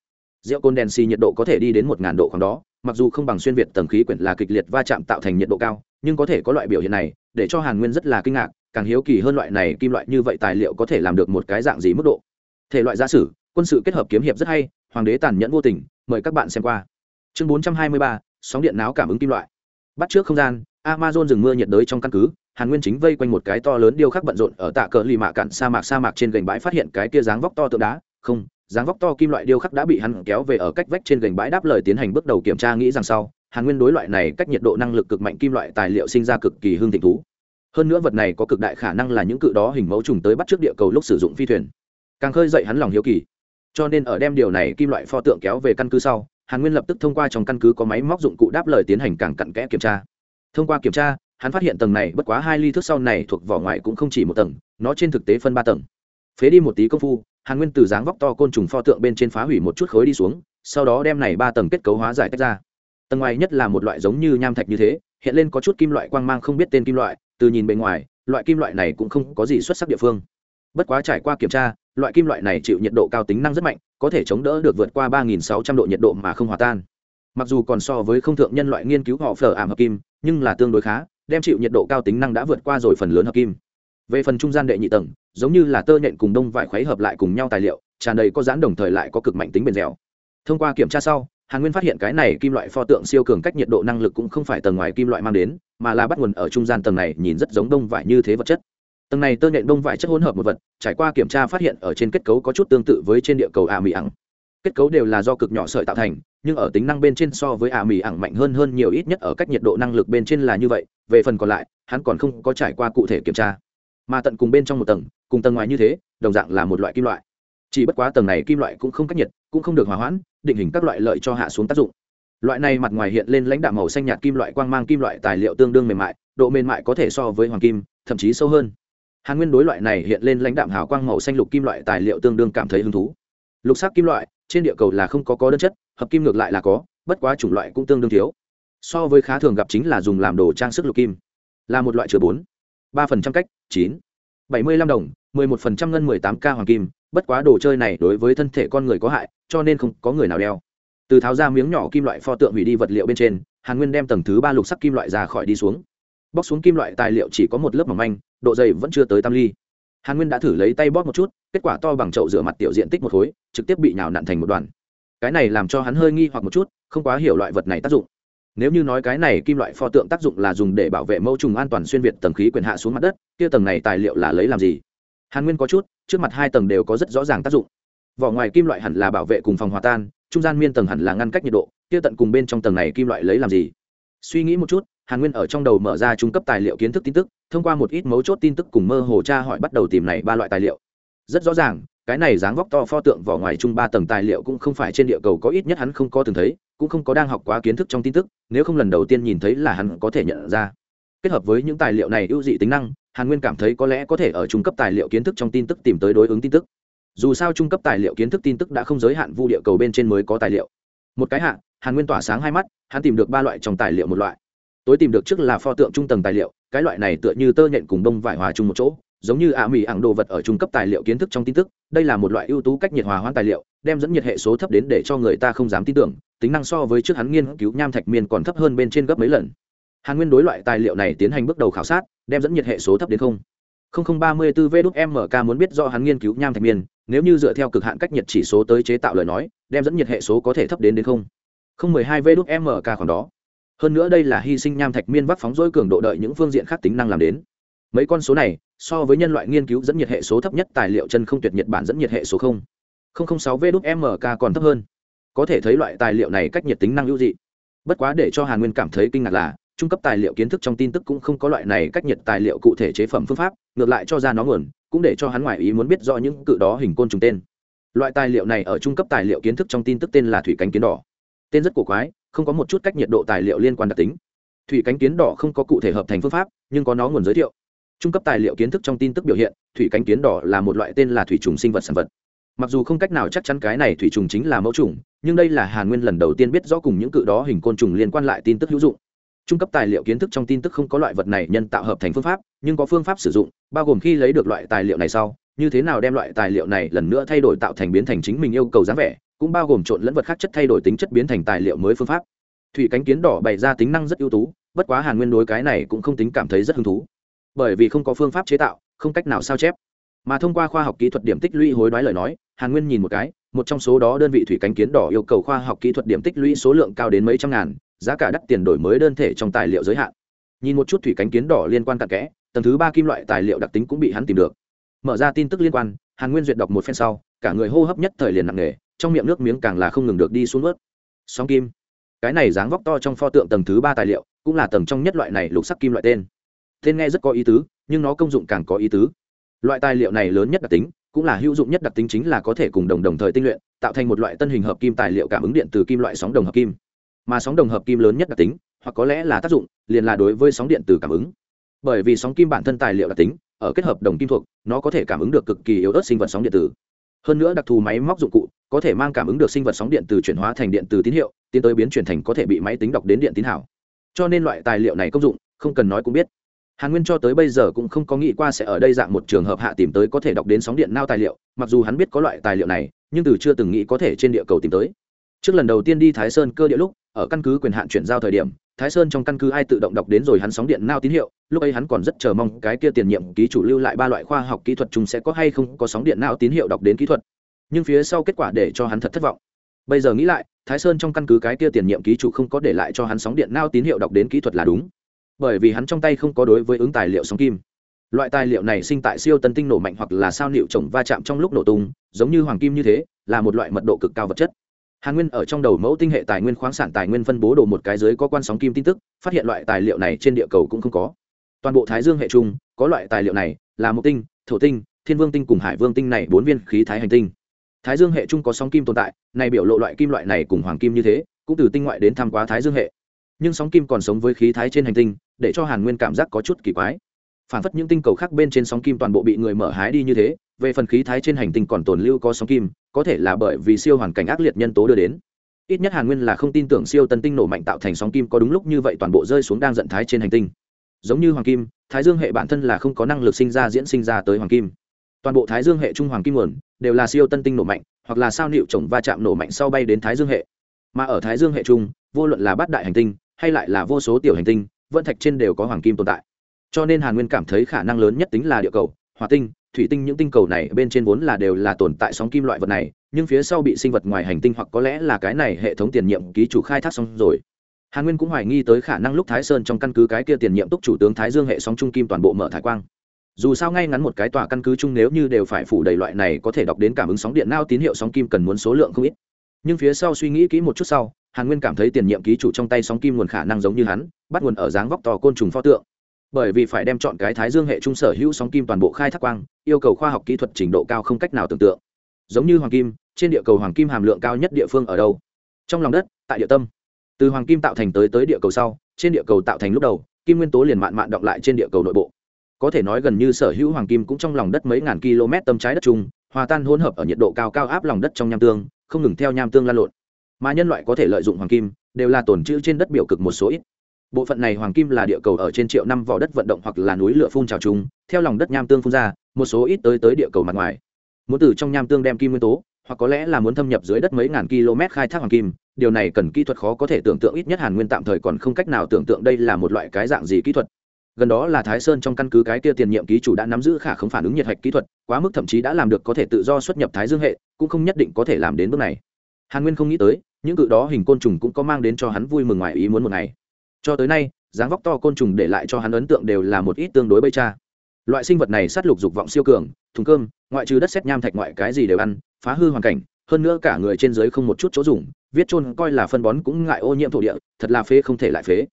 Rượu cồn đèn xì nhiệt độ có thể đi đến một ngàn độ khoảng đó, mặc dù không bằng xuyên việt tầng khí quyển là kịch liệt va chạm tạo thành nhiệt độ cao, nhưng có thể có loại biểu hiện này, để cho hàn nguyên rất là kinh ngạc, càng hiếu kỳ hơn loại này kim loại như vậy tài liệu có thể làm được một cái dạng gì mức độ. Thể loại gia sử, quân sự kết hợp kiếm hiệp rất hay, hoàng đế tàn nhẫn vô tình, mời các bạn xem qua. Chương bốn trăm hai mươi ba sóng điện náo cảm ứng kim loại. Bắt trước không gian, amazon rừng mưa nhiệt đới trong căn cứ, hàn nguyên chính vây quanh một cái to lớn điêu khắc bận rộn ở tạ cờ lì mạ cạn sa mạc sa mạc trên gành bãi phát hiện cái kia dáng vóc to tượng đá. Không, dáng vóc to kim loại điêu khắc đã bị hắn kéo về ở cách vách trên gành bãi đáp lời tiến hành bước đầu kiểm tra nghĩ rằng sau, hàn nguyên đối loại này cách nhiệt độ năng lực cực mạnh kim loại tài liệu sinh ra cực kỳ hương thịnh thú. Hơn nữa vật này có cực đại khả năng là những cự đó hình mẫu trùng tới bắt trước địa cầu lúc sử dụng phi thuyền. Càng khơi dậy hắn lòng hiếu kỳ. Cho nên ở đem điều này kim loại pho tượng kéo về căn cứ sau hàn nguyên lập tức thông qua trong căn cứ có máy móc dụng cụ đáp lời tiến hành càng cặn kẽ kiểm tra. Thông qua kiểm tra, hắn phát hiện tầng này bất quá hai ly thước sau này thuộc vỏ ngoài cũng không chỉ một tầng, nó trên thực tế phân ba tầng. Phế đi một tí công phu, hàn nguyên từ dáng vóc to côn trùng pho tượng bên trên phá hủy một chút khối đi xuống, sau đó đem này ba tầng kết cấu hóa giải tách ra. Tầng ngoài nhất là một loại giống như nham thạch như thế, hiện lên có chút kim loại quang mang không biết tên kim loại, từ nhìn bề ngoài, loại kim loại này cũng không có gì xuất sắc địa phương. Bất quá trải qua kiểm tra, loại kim loại này chịu nhiệt độ cao tính năng rất mạnh có thể chống đỡ được vượt qua 3.600 độ nhiệt độ mà không hòa tan. Mặc dù còn so với không thượng nhân loại nghiên cứu họ phở ảm hợp kim, nhưng là tương đối khá, đem chịu nhiệt độ cao tính năng đã vượt qua rồi phần lớn hợp kim. Về phần trung gian đệ nhị tầng, giống như là tơ nhện cùng đông vải khuấy hợp lại cùng nhau tài liệu, tràn đầy có giãn đồng thời lại có cực mạnh tính bền dẻo. Thông qua kiểm tra sau, hàn nguyên phát hiện cái này kim loại pho tượng siêu cường cách nhiệt độ năng lực cũng không phải tầng ngoài kim loại mang đến, mà là bắt nguồn ở trung gian tầng này nhìn rất giống đông vải như thế vật chất tầng này tơ nhện đông vải chất hỗn hợp một vật, trải qua kiểm tra phát hiện ở trên kết cấu có chút tương tự với trên địa cầu ả mì ẳng kết cấu đều là do cực nhỏ sợi tạo thành, nhưng ở tính năng bên trên so với ả mì ẳng mạnh hơn hơn nhiều ít nhất ở cách nhiệt độ năng lực bên trên là như vậy, về phần còn lại, hắn còn không có trải qua cụ thể kiểm tra. Mà tận cùng bên trong một tầng, cùng tầng ngoài như thế, đồng dạng là một loại kim loại. Chỉ bất quá tầng này kim loại cũng không cách nhiệt, cũng không được hòa hoãn, định hình các loại lợi cho hạ xuống tác dụng. Loại này mặt ngoài hiện lên lãnh đạo màu xanh nhạt kim loại quang mang kim loại tài liệu tương đương mềm mại, độ mềm mại có thể so với hoàng kim, thậm chí sâu hơn hàn nguyên đối loại này hiện lên lãnh đạm hào quang màu xanh lục kim loại tài liệu tương đương cảm thấy hứng thú. Lục sắc kim loại, trên địa cầu là không có có đơn chất, hợp kim ngược lại là có, bất quá chủng loại cũng tương đương thiếu. So với khá thường gặp chính là dùng làm đồ trang sức lục kim. Là một loại chứa bốn. ba phần trăm cách, chín. bảy mươi lăm đồng, mười một phần trăm ngân mười tám k hoàng kim, bất quá đồ chơi này đối với thân thể con người có hại, cho nên không có người nào đeo. Từ tháo ra miếng nhỏ kim loại pho tượng hủy đi vật liệu bên trên, hàn nguyên đem tầng thứ ba lục sắc kim loại ra khỏi đi xuống. Bóc xuống kim loại tài liệu chỉ có một lớp mỏng manh độ dày vẫn chưa tới tam ly. Hàn nguyên đã thử lấy tay bóp một chút, kết quả to bằng chậu rửa mặt tiểu diện tích một khối, trực tiếp bị nhào nặn thành một đoàn. Cái này làm cho hắn hơi nghi hoặc một chút, không quá hiểu loại vật này tác dụng. Nếu như nói cái này kim loại pho tượng tác dụng là dùng để bảo vệ mẫu trùng an toàn xuyên việt tầng khí quyền hạ xuống mặt đất, kia tầng này tài liệu là lấy làm gì? Hàn nguyên có chút, trước mặt hai tầng đều có rất rõ ràng tác dụng. Vỏ ngoài kim loại hẳn là bảo vệ cùng phòng hòa tan, trung gian miên tầng hẳn là ngăn cách nhiệt độ, kia tận cùng bên trong tầng này kim loại lấy làm gì? Suy nghĩ một chút, hàn nguyên ở trong đầu mở ra trung cấp tài liệu kiến thức tin tức thông qua một ít mấu chốt tin tức cùng mơ hồ tra hỏi bắt đầu tìm này ba loại tài liệu. Rất rõ ràng, cái này dáng vóc to pho tượng vỏ ngoài chung ba tầng tài liệu cũng không phải trên địa cầu có ít nhất hắn không có từng thấy, cũng không có đang học quá kiến thức trong tin tức, nếu không lần đầu tiên nhìn thấy là hắn có thể nhận ra. Kết hợp với những tài liệu này ưu dị tính năng, hàn nguyên cảm thấy có lẽ có thể ở trung cấp tài liệu kiến thức trong tin tức tìm tới đối ứng tin tức. Dù sao trung cấp tài liệu kiến thức tin tức đã không giới hạn vu địa cầu bên trên mới có tài liệu. Một cái hạ, hàn nguyên tỏa sáng hai mắt, hắn tìm được ba loại trong tài liệu một loại. Tối tìm được trước là pho tượng trung tầng tài liệu cái loại này tựa như tơ nhện cùng đông vải hòa chung một chỗ, giống như ả mỹ ảng đồ vật ở trung cấp tài liệu kiến thức trong tin tức, đây là một loại ưu tú cách nhiệt hòa hoãn tài liệu, đem dẫn nhiệt hệ số thấp đến để cho người ta không dám tin tưởng, tính năng so với trước hắn nghiên cứu nham thạch miên còn thấp hơn bên trên gấp mấy lần. Hàn nguyên đối loại tài liệu này tiến hành bước đầu khảo sát, đem dẫn nhiệt hệ số thấp đến không. Không ba mươi bốn v đúc mk muốn biết do hắn nghiên cứu nham thạch miên, nếu như dựa theo cực hạn cách nhiệt chỉ số tới chế tạo lời nói, đem dẫn nhiệt hệ số có thể thấp đến đến không. Không mười hai v đúc mk khoảng đó hơn nữa đây là hy sinh nham thạch miên vắc phóng dối cường độ đợi những phương diện khác tính năng làm đến. Mấy con số này, so với nhân loại nghiên cứu dẫn nhiệt hệ số thấp nhất, tài liệu chân không tuyệt nhiệt bản dẫn nhiệt hệ số không. không sáu v đúc mk còn thấp hơn. Có thể thấy loại tài liệu này cách nhiệt tính năng ưu dị. Bất quá để cho hàn nguyên cảm thấy kinh ngạc là, trung cấp tài liệu kiến thức trong tin tức cũng không có loại này cách nhiệt tài liệu cụ thể chế phẩm phương pháp, ngược lại cho ra nó nguồn, cũng để cho hắn ngoại ý muốn biết rõ những cự đó hình côn trùng tên. Loại tài liệu này ở trung cấp tài liệu kiến thức trong tin tức tên là thủy cánh kiến đỏ. Tên rất cổ quái không có một chút cách nhiệt độ tài liệu liên quan đặc tính. Thủy cánh kiến đỏ không có cụ thể hợp thành phương pháp, nhưng có nó nguồn giới thiệu. Trung cấp tài liệu kiến thức trong tin tức biểu hiện, thủy cánh kiến đỏ là một loại tên là thủy trùng sinh vật sản vật. Mặc dù không cách nào chắc chắn cái này thủy trùng chính là mẫu trùng, nhưng đây là hàn nguyên lần đầu tiên biết rõ cùng những cự đó hình côn trùng liên quan lại tin tức hữu dụng. Trung cấp tài liệu kiến thức trong tin tức không có loại vật này nhân tạo hợp thành phương pháp, nhưng có phương pháp sử dụng, bao gồm khi lấy được loại tài liệu này sau như thế nào đem loại tài liệu này lần nữa thay đổi tạo thành biến thành chính mình yêu cầu dáng vẻ, cũng bao gồm trộn lẫn vật khác chất thay đổi tính chất biến thành tài liệu mới phương pháp. Thủy cánh kiến đỏ bày ra tính năng rất ưu tú, bất quá hàn nguyên đối cái này cũng không tính cảm thấy rất hứng thú. Bởi vì không có phương pháp chế tạo, không cách nào sao chép. Mà thông qua khoa học kỹ thuật điểm tích lũy hối đoái lời nói, hàn nguyên nhìn một cái, một trong số đó đơn vị thủy cánh kiến đỏ yêu cầu khoa học kỹ thuật điểm tích lũy số lượng cao đến mấy trăm ngàn, giá cả đắt tiền đổi mới đơn thể trong tài liệu giới hạn. Nhìn một chút thủy cánh kiến đỏ liên quan cặn kẽ, tầng thứ ba kim loại tài liệu đặc tính cũng bị hắn tìm được mở ra tin tức liên quan, hàn nguyên duyệt đọc một phen sau, cả người hô hấp nhất thời liền nặng nề, trong miệng nước miếng càng là không ngừng được đi xuống ướt song kim. Cái này dáng vóc to trong pho tượng tầng thứ ba tài liệu, cũng là tầng trong nhất loại này lục sắc kim loại tên. Tên nghe rất có ý tứ, nhưng nó công dụng càng có ý tứ. Loại tài liệu này lớn nhất đặc tính, cũng là hữu dụng nhất đặc tính chính là có thể cùng đồng đồng thời tinh luyện, tạo thành một loại tân hình hợp kim tài liệu cảm ứng điện từ kim loại sóng đồng hợp kim. Mà sóng đồng hợp kim lớn nhất đặc tính, hoặc có lẽ là tác dụng, liền là đối với sóng điện từ cảm ứng. Bởi vì sóng kim bản thân tài liệu đặc tính ở kết hợp đồng kim thuộc, nó có thể cảm ứng được cực kỳ yếu ớt sinh vật sóng điện tử. Hơn nữa đặc thù máy móc dụng cụ có thể mang cảm ứng được sinh vật sóng điện từ chuyển hóa thành điện từ tín hiệu, tiến tới biến chuyển thành có thể bị máy tính đọc đến điện tín hảo cho nên loại tài liệu này công dụng, không cần nói cũng biết. Hàn nguyên cho tới bây giờ cũng không có nghĩ qua sẽ ở đây dạng một trường hợp hạ tìm tới có thể đọc đến sóng điện nao tài liệu, mặc dù hắn biết có loại tài liệu này, nhưng từ chưa từng nghĩ có thể trên địa cầu tìm tới. Trước lần đầu tiên đi thái sơn cơ địa lúc, ở căn cứ quyền hạn chuyển giao thời điểm thái sơn trong căn cứ ai tự động đọc đến rồi hắn sóng điện nao tín hiệu, lúc ấy hắn còn rất chờ mong cái kia tiền nhiệm ký chủ lưu lại ba loại khoa học kỹ thuật chúng sẽ có hay không có sóng điện nao tín hiệu đọc đến kỹ thuật. Nhưng phía sau kết quả để cho hắn thật thất vọng. Bây giờ nghĩ lại, thái sơn trong căn cứ cái kia tiền nhiệm ký chủ không có để lại cho hắn sóng điện nao tín hiệu đọc đến kỹ thuật là đúng. Bởi vì hắn trong tay không có đối với ứng tài liệu sóng kim. Loại tài liệu này sinh tại siêu tân tinh nổ mạnh hoặc là sao liệu trồng va chạm trong lúc nổ tung, giống như hoàng kim như thế, là một loại mật độ cực cao vật chất hàn nguyên ở trong đầu mẫu tinh hệ tài nguyên khoáng sản tài nguyên phân bố đồ một cái dưới có quan sóng kim tin tức, phát hiện loại tài liệu này trên địa cầu cũng không có. Toàn bộ thái dương hệ chung có loại tài liệu này là một tinh, thổ tinh, thiên vương tinh cùng hải vương tinh này bốn viên khí thái hành tinh. Thái dương hệ chung có sóng kim tồn tại, này biểu lộ loại kim loại này cùng hoàng kim như thế, cũng từ tinh ngoại đến tham quá thái dương hệ. Nhưng sóng kim còn sống với khí thái trên hành tinh, để cho hàn nguyên cảm giác có chút kỳ quái. Phản phất những tinh cầu khác bên trên sóng kim toàn bộ bị người mở hái đi như thế về phần khí thái trên hành tinh còn tồn lưu có sóng kim, có thể là bởi vì siêu hoàn cảnh ác liệt nhân tố đưa đến. Ít nhất hàn nguyên là không tin tưởng siêu tân tinh nổ mạnh tạo thành sóng kim có đúng lúc như vậy toàn bộ rơi xuống đang giận thái trên hành tinh. Giống như hoàng kim, thái dương hệ bản thân là không có năng lực sinh ra diễn sinh ra tới hoàng kim. Toàn bộ thái dương hệ trung hoàng kim nguồn đều là siêu tân tinh nổ mạnh, hoặc là sao nịu chồng va chạm nổ mạnh sau bay đến thái dương hệ. Mà ở thái dương hệ trung, vô luận là bát đại hành tinh, hay lại là vô số tiểu hành tinh vận thạch trên đều có hoàng kim tồn tại. Cho nên hàn nguyên cảm thấy khả năng lớn nhất tính là địa cầu, hỏa tinh thủy tinh những tinh cầu này bên trên vốn là đều là tồn tại sóng kim loại vật này, nhưng phía sau bị sinh vật ngoài hành tinh hoặc có lẽ là cái này hệ thống tiền nhiệm ký chủ khai thác xong rồi. Hàn nguyên cũng hoài nghi tới khả năng lúc thái sơn trong căn cứ cái kia tiền nhiệm túc chủ tướng thái dương hệ sóng trung kim toàn bộ mở thái quang. Dù sao ngay ngắn một cái tòa căn cứ chung nếu như đều phải phủ đầy loại này có thể đọc đến cảm ứng sóng điện nao tín hiệu sóng kim cần muốn số lượng không ít. Nhưng phía sau suy nghĩ kỹ một chút sau, hàn nguyên cảm thấy tiền nhiệm ký chủ trong tay sóng kim nguồn khả năng giống như hắn, bắt nguồn ở dáng vóc to côn trùng pho tượng bởi vì phải đem chọn cái thái dương hệ trung sở hữu sóng kim toàn bộ khai thác quang, yêu cầu khoa học kỹ thuật trình độ cao không cách nào tưởng tượng. Giống như hoàng kim, trên địa cầu hoàng kim hàm lượng cao nhất địa phương ở đâu? Trong lòng đất, tại địa tâm. Từ hoàng kim tạo thành tới tới địa cầu sau, trên địa cầu tạo thành lúc đầu, kim nguyên tố liền mạn mạn động lại trên địa cầu nội bộ. Có thể nói gần như sở hữu hoàng kim cũng trong lòng đất mấy ngàn km tâm trái đất chung, hòa tan hỗn hợp ở nhiệt độ cao cao áp lòng đất trong nham tương, không ngừng theo nham tương lan lộn. Mà nhân loại có thể lợi dụng hoàng kim, đều là tồn trữ trên đất biểu cực một số ít bộ phận này hoàng kim là địa cầu ở trên triệu năm vỏ đất vận động hoặc là núi lửa phun trào chúng, theo lòng đất nham tương phun ra, một số ít tới tới địa cầu mặt ngoài. Muốn từ trong nham tương đem kim nguyên tố, hoặc có lẽ là muốn thâm nhập dưới đất mấy ngàn km khai thác hoàng kim, điều này cần kỹ thuật khó có thể tưởng tượng, ít nhất hàn nguyên tạm thời còn không cách nào tưởng tượng đây là một loại cái dạng gì kỹ thuật. Gần đó là thái sơn trong căn cứ cái kia tiền nhiệm ký chủ đã nắm giữ khả không phản ứng nhiệt hạch kỹ thuật, quá mức thậm chí đã làm được có thể tự do xuất nhập thái dương hệ, cũng không nhất định có thể làm đến bước này. Hàn nguyên không nghĩ tới, những cự đó hình côn trùng cũng có mang đến cho hắn vui mừng ngoài ý muốn một ngày cho tới nay, dáng vóc to côn trùng để lại cho hắn ấn tượng đều là một ít tương đối bây cha. Loại sinh vật này sát lục dục vọng siêu cường, thùng cơm, ngoại trừ đất xét nham thạch ngoại cái gì đều ăn, phá hư hoàn cảnh, hơn nữa cả người trên dưới không một chút chỗ dùng, viết chôn coi là phân bón cũng ngại ô nhiễm thổ địa, thật là phế không thể lại phế.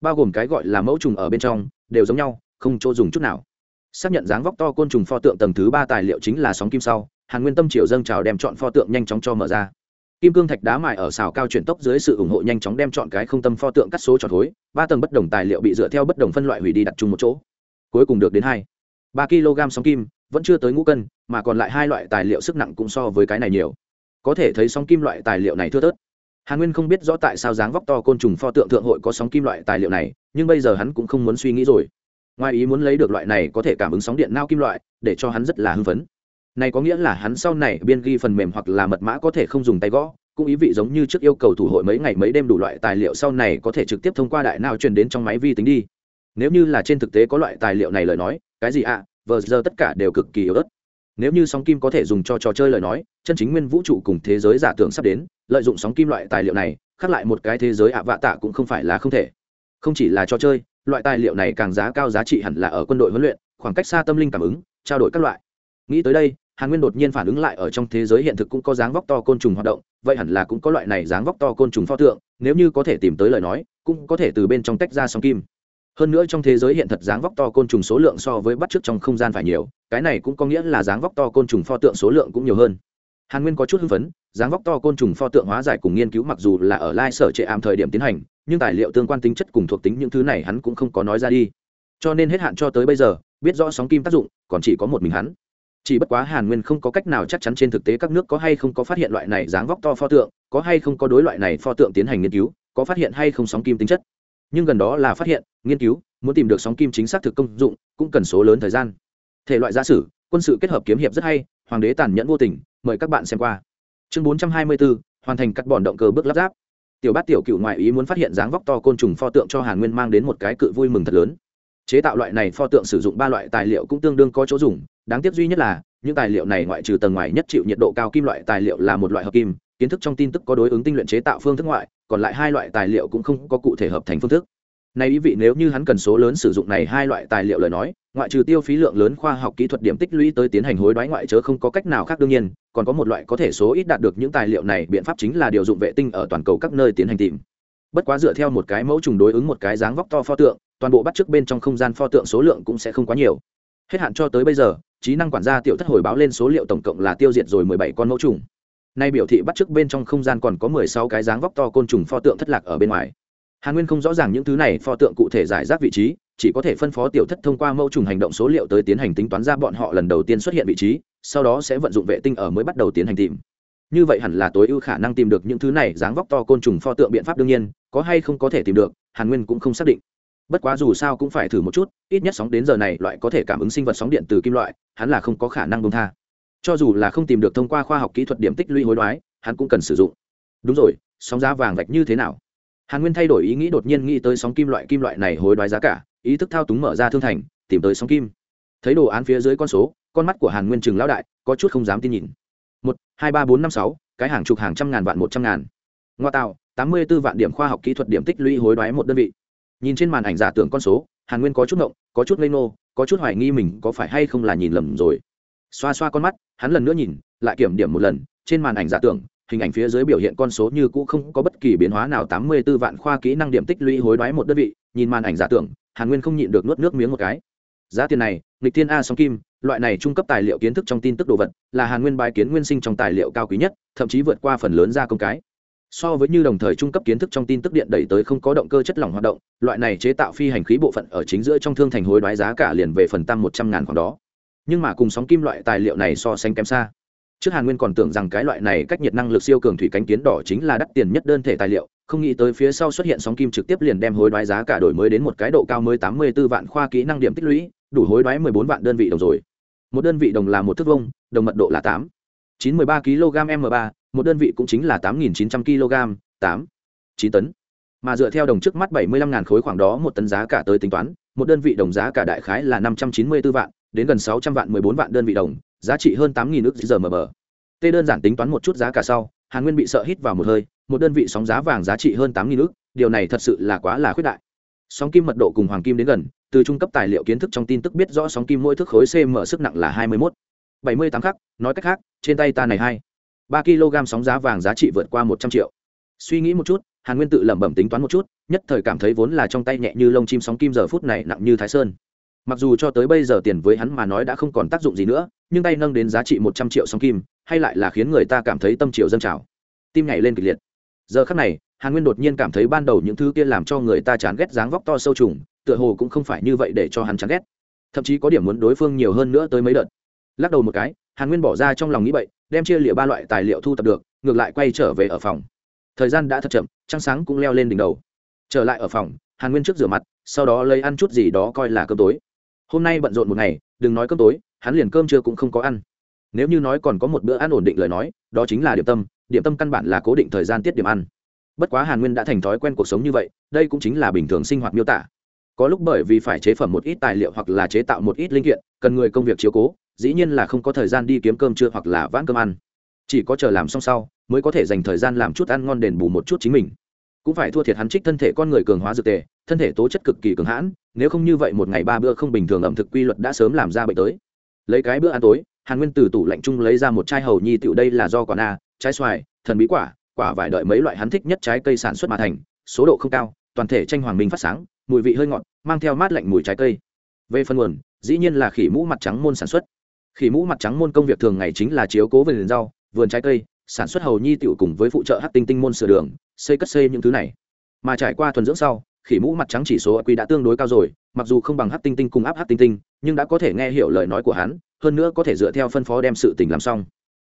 Bao gồm cái gọi là mẫu trùng ở bên trong, đều giống nhau, không chỗ dùng chút nào. Xác nhận dáng vóc to côn trùng pho tượng tầng thứ ba tài liệu chính là sóng kim sau, hàn nguyên tâm triều dâng trào đem chọn pho tượng nhanh chóng cho mở ra kim cương thạch đá mài ở xào cao chuyển tốc dưới sự ủng hộ nhanh chóng đem chọn cái không tâm pho tượng cắt số tròn khối, ba tầng bất đồng tài liệu bị dựa theo bất đồng phân loại hủy đi đặt chung một chỗ. Cuối cùng được đến hai. Ba kg sóng kim, vẫn chưa tới ngũ cân, mà còn lại hai loại tài liệu sức nặng cũng so với cái này nhiều. Có thể thấy sóng kim loại tài liệu này thưa thớt. Hàn nguyên không biết rõ tại sao dáng vóc to côn trùng pho tượng thượng hội có sóng kim loại tài liệu này, nhưng bây giờ hắn cũng không muốn suy nghĩ rồi. Ngoài ý muốn lấy được loại này có thể cảm ứng sóng điện nao kim loại, để cho hắn rất là hưng phấn này có nghĩa là hắn sau này biên ghi phần mềm hoặc là mật mã có thể không dùng tay gõ cũng ý vị giống như trước yêu cầu thủ hội mấy ngày mấy đêm đủ loại tài liệu sau này có thể trực tiếp thông qua đại nào truyền đến trong máy vi tính đi. Nếu như là trên thực tế có loại tài liệu này lời nói cái gì ạ? À, vờ giờ tất cả đều cực kỳ yếu ớt. Nếu như sóng kim có thể dùng cho trò chơi lời nói chân chính nguyên vũ trụ cùng thế giới giả tưởng sắp đến lợi dụng sóng kim loại tài liệu này khắc lại một cái thế giới ạ vạ tạ cũng không phải là không thể. Không chỉ là trò chơi loại tài liệu này càng giá cao giá trị hẳn là ở quân đội huấn luyện khoảng cách xa tâm linh cảm ứng trao đổi các loại. Nghĩ tới đây hàn nguyên đột nhiên phản ứng lại ở trong thế giới hiện thực cũng có dáng vóc to côn trùng hoạt động, vậy hẳn là cũng có loại này dáng vóc to côn trùng pho tượng, nếu như có thể tìm tới lời nói, cũng có thể từ bên trong tách ra sóng kim. Hơn nữa trong thế giới hiện thật dáng vóc to côn trùng số lượng so với bắt chước trong không gian phải nhiều, cái này cũng có nghĩa là dáng vóc to côn trùng pho tượng số lượng cũng nhiều hơn. Hàn nguyên có chút hưng phấn, dáng vóc to côn trùng pho tượng hóa giải cùng nghiên cứu mặc dù là ở lai sở trệ ảm thời điểm tiến hành, nhưng tài liệu tương quan tính chất cùng thuộc tính những thứ này hắn cũng không có nói ra đi. Cho nên hết hạn cho tới bây giờ, biết rõ sóng kim tác dụng, còn chỉ có một mình hắn chỉ bất quá hàn nguyên không có cách nào chắc chắn trên thực tế các nước có hay không có phát hiện loại này dáng vóc to pho tượng, có hay không có đối loại này pho tượng tiến hành nghiên cứu, có phát hiện hay không sóng kim tính chất. Nhưng gần đó là phát hiện, nghiên cứu, muốn tìm được sóng kim chính xác thực công dụng, cũng cần số lớn thời gian. Thể loại giả sử, quân sự kết hợp kiếm hiệp rất hay, hoàng đế tàn nhẫn vô tình, mời các bạn xem qua. Chương bốn trăm hai mươi bốn hoàn thành cắt bòn động cơ bước lắp ráp. Tiểu bát tiểu cựu ngoại ý muốn phát hiện dáng vóc to côn trùng pho tượng cho hàn nguyên mang đến một cái cự vui mừng thật lớn chế tạo loại này pho tượng sử dụng ba loại tài liệu cũng tương đương có chỗ dùng, đáng tiếc duy nhất là, những tài liệu này ngoại trừ tầng ngoài nhất chịu nhiệt độ cao kim loại tài liệu là một loại hợp kim, kiến thức trong tin tức có đối ứng tinh luyện chế tạo phương thức ngoại, còn lại hai loại tài liệu cũng không có cụ thể hợp thành phương thức. Này ý vị nếu như hắn cần số lớn sử dụng này hai loại tài liệu lời nói, ngoại trừ tiêu phí lượng lớn khoa học kỹ thuật điểm tích lũy tới tiến hành hối đoái ngoại chớ không có cách nào khác đương nhiên, còn có một loại có thể số ít đạt được những tài liệu này, biện pháp chính là điều dụng vệ tinh ở toàn cầu các nơi tiến hành tìm bất quá dựa theo một cái mẫu trùng đối ứng một cái dáng vóc to pho tượng, toàn bộ bắt trước bên trong không gian pho tượng số lượng cũng sẽ không quá nhiều. Hết hạn cho tới bây giờ, trí năng quản gia tiểu thất hồi báo lên số liệu tổng cộng là tiêu diệt rồi mười bảy con mẫu trùng. Nay biểu thị bắt trước bên trong không gian còn có mười sáu cái dáng vóc to côn trùng pho tượng thất lạc ở bên ngoài. Hàn nguyên không rõ ràng những thứ này pho tượng cụ thể giải rác vị trí, chỉ có thể phân phó tiểu thất thông qua mẫu trùng hành động số liệu tới tiến hành tính toán ra bọn họ lần đầu tiên xuất hiện vị trí, sau đó sẽ vận dụng vệ tinh ở mới bắt đầu tiến hành tìm như vậy hẳn là tối ưu khả năng tìm được những thứ này, dáng vóc to côn trùng pho tượng biện pháp đương nhiên, có hay không có thể tìm được, hàn nguyên cũng không xác định. Bất quá dù sao cũng phải thử một chút, ít nhất sóng đến giờ này, loại có thể cảm ứng sinh vật sóng điện từ kim loại, hắn là không có khả năng bông tha. Cho dù là không tìm được thông qua khoa học kỹ thuật điểm tích lũy hối đoái, hắn cũng cần sử dụng. Đúng rồi, sóng giá vàng vạch như thế nào? Hàn nguyên thay đổi ý nghĩ đột nhiên nghĩ tới sóng kim loại kim loại này hối đoái giá cả, ý thức thao túng mở ra thương thành, tìm tới sóng kim. Thấy đồ án phía dưới con số, con mắt của hàn nguyên chừng lão đại, có chút không dám tin nhìn một, hai, ba, bốn, năm, sáu, cái hàng chục hàng trăm ngàn vạn một trăm ngàn. Ngoa tạo, tám mươi b ố vạn điểm khoa học kỹ thuật điểm tích lũy hối đoái một đơn vị. Nhìn trên màn ảnh giả tưởng con số, hàn nguyên có chút ngộng, có chút lây nô có chút hoài nghi mình có phải hay không là nhìn lầm rồi. Xoa xoa con mắt, hắn lần nữa nhìn, lại kiểm điểm một lần, trên màn ảnh giả tưởng, hình ảnh phía dưới biểu hiện con số như cũ không có bất kỳ biến hóa nào, tám mươi 84 vạn khoa kỹ năng điểm tích lũy hối đoái một đơn vị. Nhìn màn ảnh giả tưởng, hàn nguyên không nhịn được nuốt nước miếng một cái giá tiền này, nghịch thiên a song kim, loại này trung cấp tài liệu kiến thức trong tin tức đồ vật, là hàn nguyên bài kiến nguyên sinh trong tài liệu cao quý nhất, thậm chí vượt qua phần lớn gia công cái. So với như đồng thời trung cấp kiến thức trong tin tức điện đẩy tới không có động cơ chất lỏng hoạt động, loại này chế tạo phi hành khí bộ phận ở chính giữa trong thương thành hối đoái giá cả liền về phần tăng một trăm ngàn khoảng đó. Nhưng mà cùng sóng kim loại tài liệu này so sánh kém xa. Trước hàn nguyên còn tưởng rằng cái loại này cách nhiệt năng lực siêu cường thủy cánh kiến đỏ chính là đắt tiền nhất đơn thể tài liệu, không nghĩ tới phía sau xuất hiện sóng kim trực tiếp liền đem hối đoái giá cả đổi mới đến một cái độ cao mới tám mươi 84 vạn khoa kỹ năng điểm tích lũy đủ hối đoái mười bốn vạn đơn vị đồng rồi. Một đơn vị đồng là một thước vông đồng mật độ là tám. chín mươi ba kg m ba, một đơn vị cũng chính là tám nghìn chín trăm kg, tám. Chín tấn. Mà dựa theo đồng trước mắt bảy mươi lăm ngàn khối khoảng đó, một tấn giá cả tới tính toán, một đơn vị đồng giá cả đại khái là năm trăm chín mươi 594 vạn, đến gần sáu trăm vạn mười bốn vạn đơn vị đồng, giá trị hơn tám nghìn ước giờ mờ bờ tê đơn giản tính toán một chút giá cả sau, hàn nguyên bị sợ hít vào một hơi, một đơn vị sóng giá vàng giá trị hơn tám nghìn ước, điều này thật sự là quá là khuyết đại. Sóng kim mật độ cùng hoàng kim đến gần từ trung cấp tài liệu kiến thức trong tin tức biết rõ sóng kim mỗi thước khối cm sức nặng là hai mươi một bảy mươi tám khắc, nói cách khác, trên tay ta này hai. ba kg sóng giá vàng giá trị vượt qua một trăm triệu. Suy nghĩ một chút, hàn nguyên tự lẩm bẩm tính toán một chút, nhất thời cảm thấy vốn là trong tay nhẹ như lông chim sóng kim giờ phút này nặng như thái sơn. Mặc dù cho tới bây giờ tiền với hắn mà nói đã không còn tác dụng gì nữa, nhưng tay nâng đến giá trị một trăm triệu sóng kim, hay lại là khiến người ta cảm thấy tâm triệu dân trào. Tim nhảy lên kịch liệt. Giờ khắc này, hàn nguyên đột nhiên cảm thấy ban đầu những thứ kia làm cho người ta chán ghét dáng vóc to sâu trùng tựa hồ cũng không phải như vậy để cho hắn chán ghét. Thậm chí có điểm muốn đối phương nhiều hơn nữa tới mấy đợt. Lắc đầu một cái, hàn nguyên bỏ ra trong lòng nghĩ vậy đem chia lịa ba loại tài liệu thu tập được, ngược lại quay trở về ở phòng. Thời gian đã thật chậm, trăng sáng cũng leo lên đỉnh đầu. Trở lại ở phòng, hàn nguyên trước rửa mặt, sau đó lấy ăn chút gì đó coi là cơm tối. Hôm nay bận rộn một ngày, đừng nói cơm tối, hắn liền cơm trưa cũng không có ăn. Nếu như nói còn có một bữa ăn ổn định lời nói, đó chính là điểm tâm điểm tâm căn bản là cố định thời gian tiết điểm ăn. Bất quá hàn nguyên đã thành thói quen cuộc sống như vậy, đây cũng chính là bình thường sinh hoạt miêu tả có lúc bởi vì phải chế phẩm một ít tài liệu hoặc là chế tạo một ít linh kiện, cần người công việc chiếu cố, dĩ nhiên là không có thời gian đi kiếm cơm trưa hoặc là vãn cơm ăn. Chỉ có chờ làm xong sau, mới có thể dành thời gian làm chút ăn ngon đền bù một chút chính mình. Cũng phải thua thiệt hắn trích thân thể con người cường hóa dược tề, thân thể tố chất cực kỳ cường hãn, nếu không như vậy một ngày ba bữa không bình thường ẩm thực quy luật đã sớm làm ra bệnh tới. Lấy cái bữa ăn tối, hàn nguyên từ tủ lạnh chung lấy ra một chai hầu nhi tựu đây là do quả na, trái xoài, thần bí quả quả vải đợi mấy loại hắn thích nhất trái cây sản xuất mà thành, số độ không cao, toàn thể tranh hoàng minh phát sáng mùi vị hơi ngọt, mang theo mát lạnh mùi trái cây. Về phần nguồn, dĩ nhiên là khỉ mũ mặt trắng môn sản xuất. Khỉ mũ mặt trắng môn công việc thường ngày chính là chiếu cố vườn rau, vườn trái cây, sản xuất hầu nhi tiểu cùng với phụ trợ hát tinh tinh môn sửa đường, xây cất xây những thứ này. Mà trải qua thuần dưỡng sau, khỉ mũ mặt trắng chỉ số quy đã tương đối cao rồi, mặc dù không bằng hát tinh tinh cùng áp hát tinh tinh, nhưng đã có thể nghe hiểu lời nói của hắn, hơn nữa có thể dựa theo phân phó đem sự tình làm xong.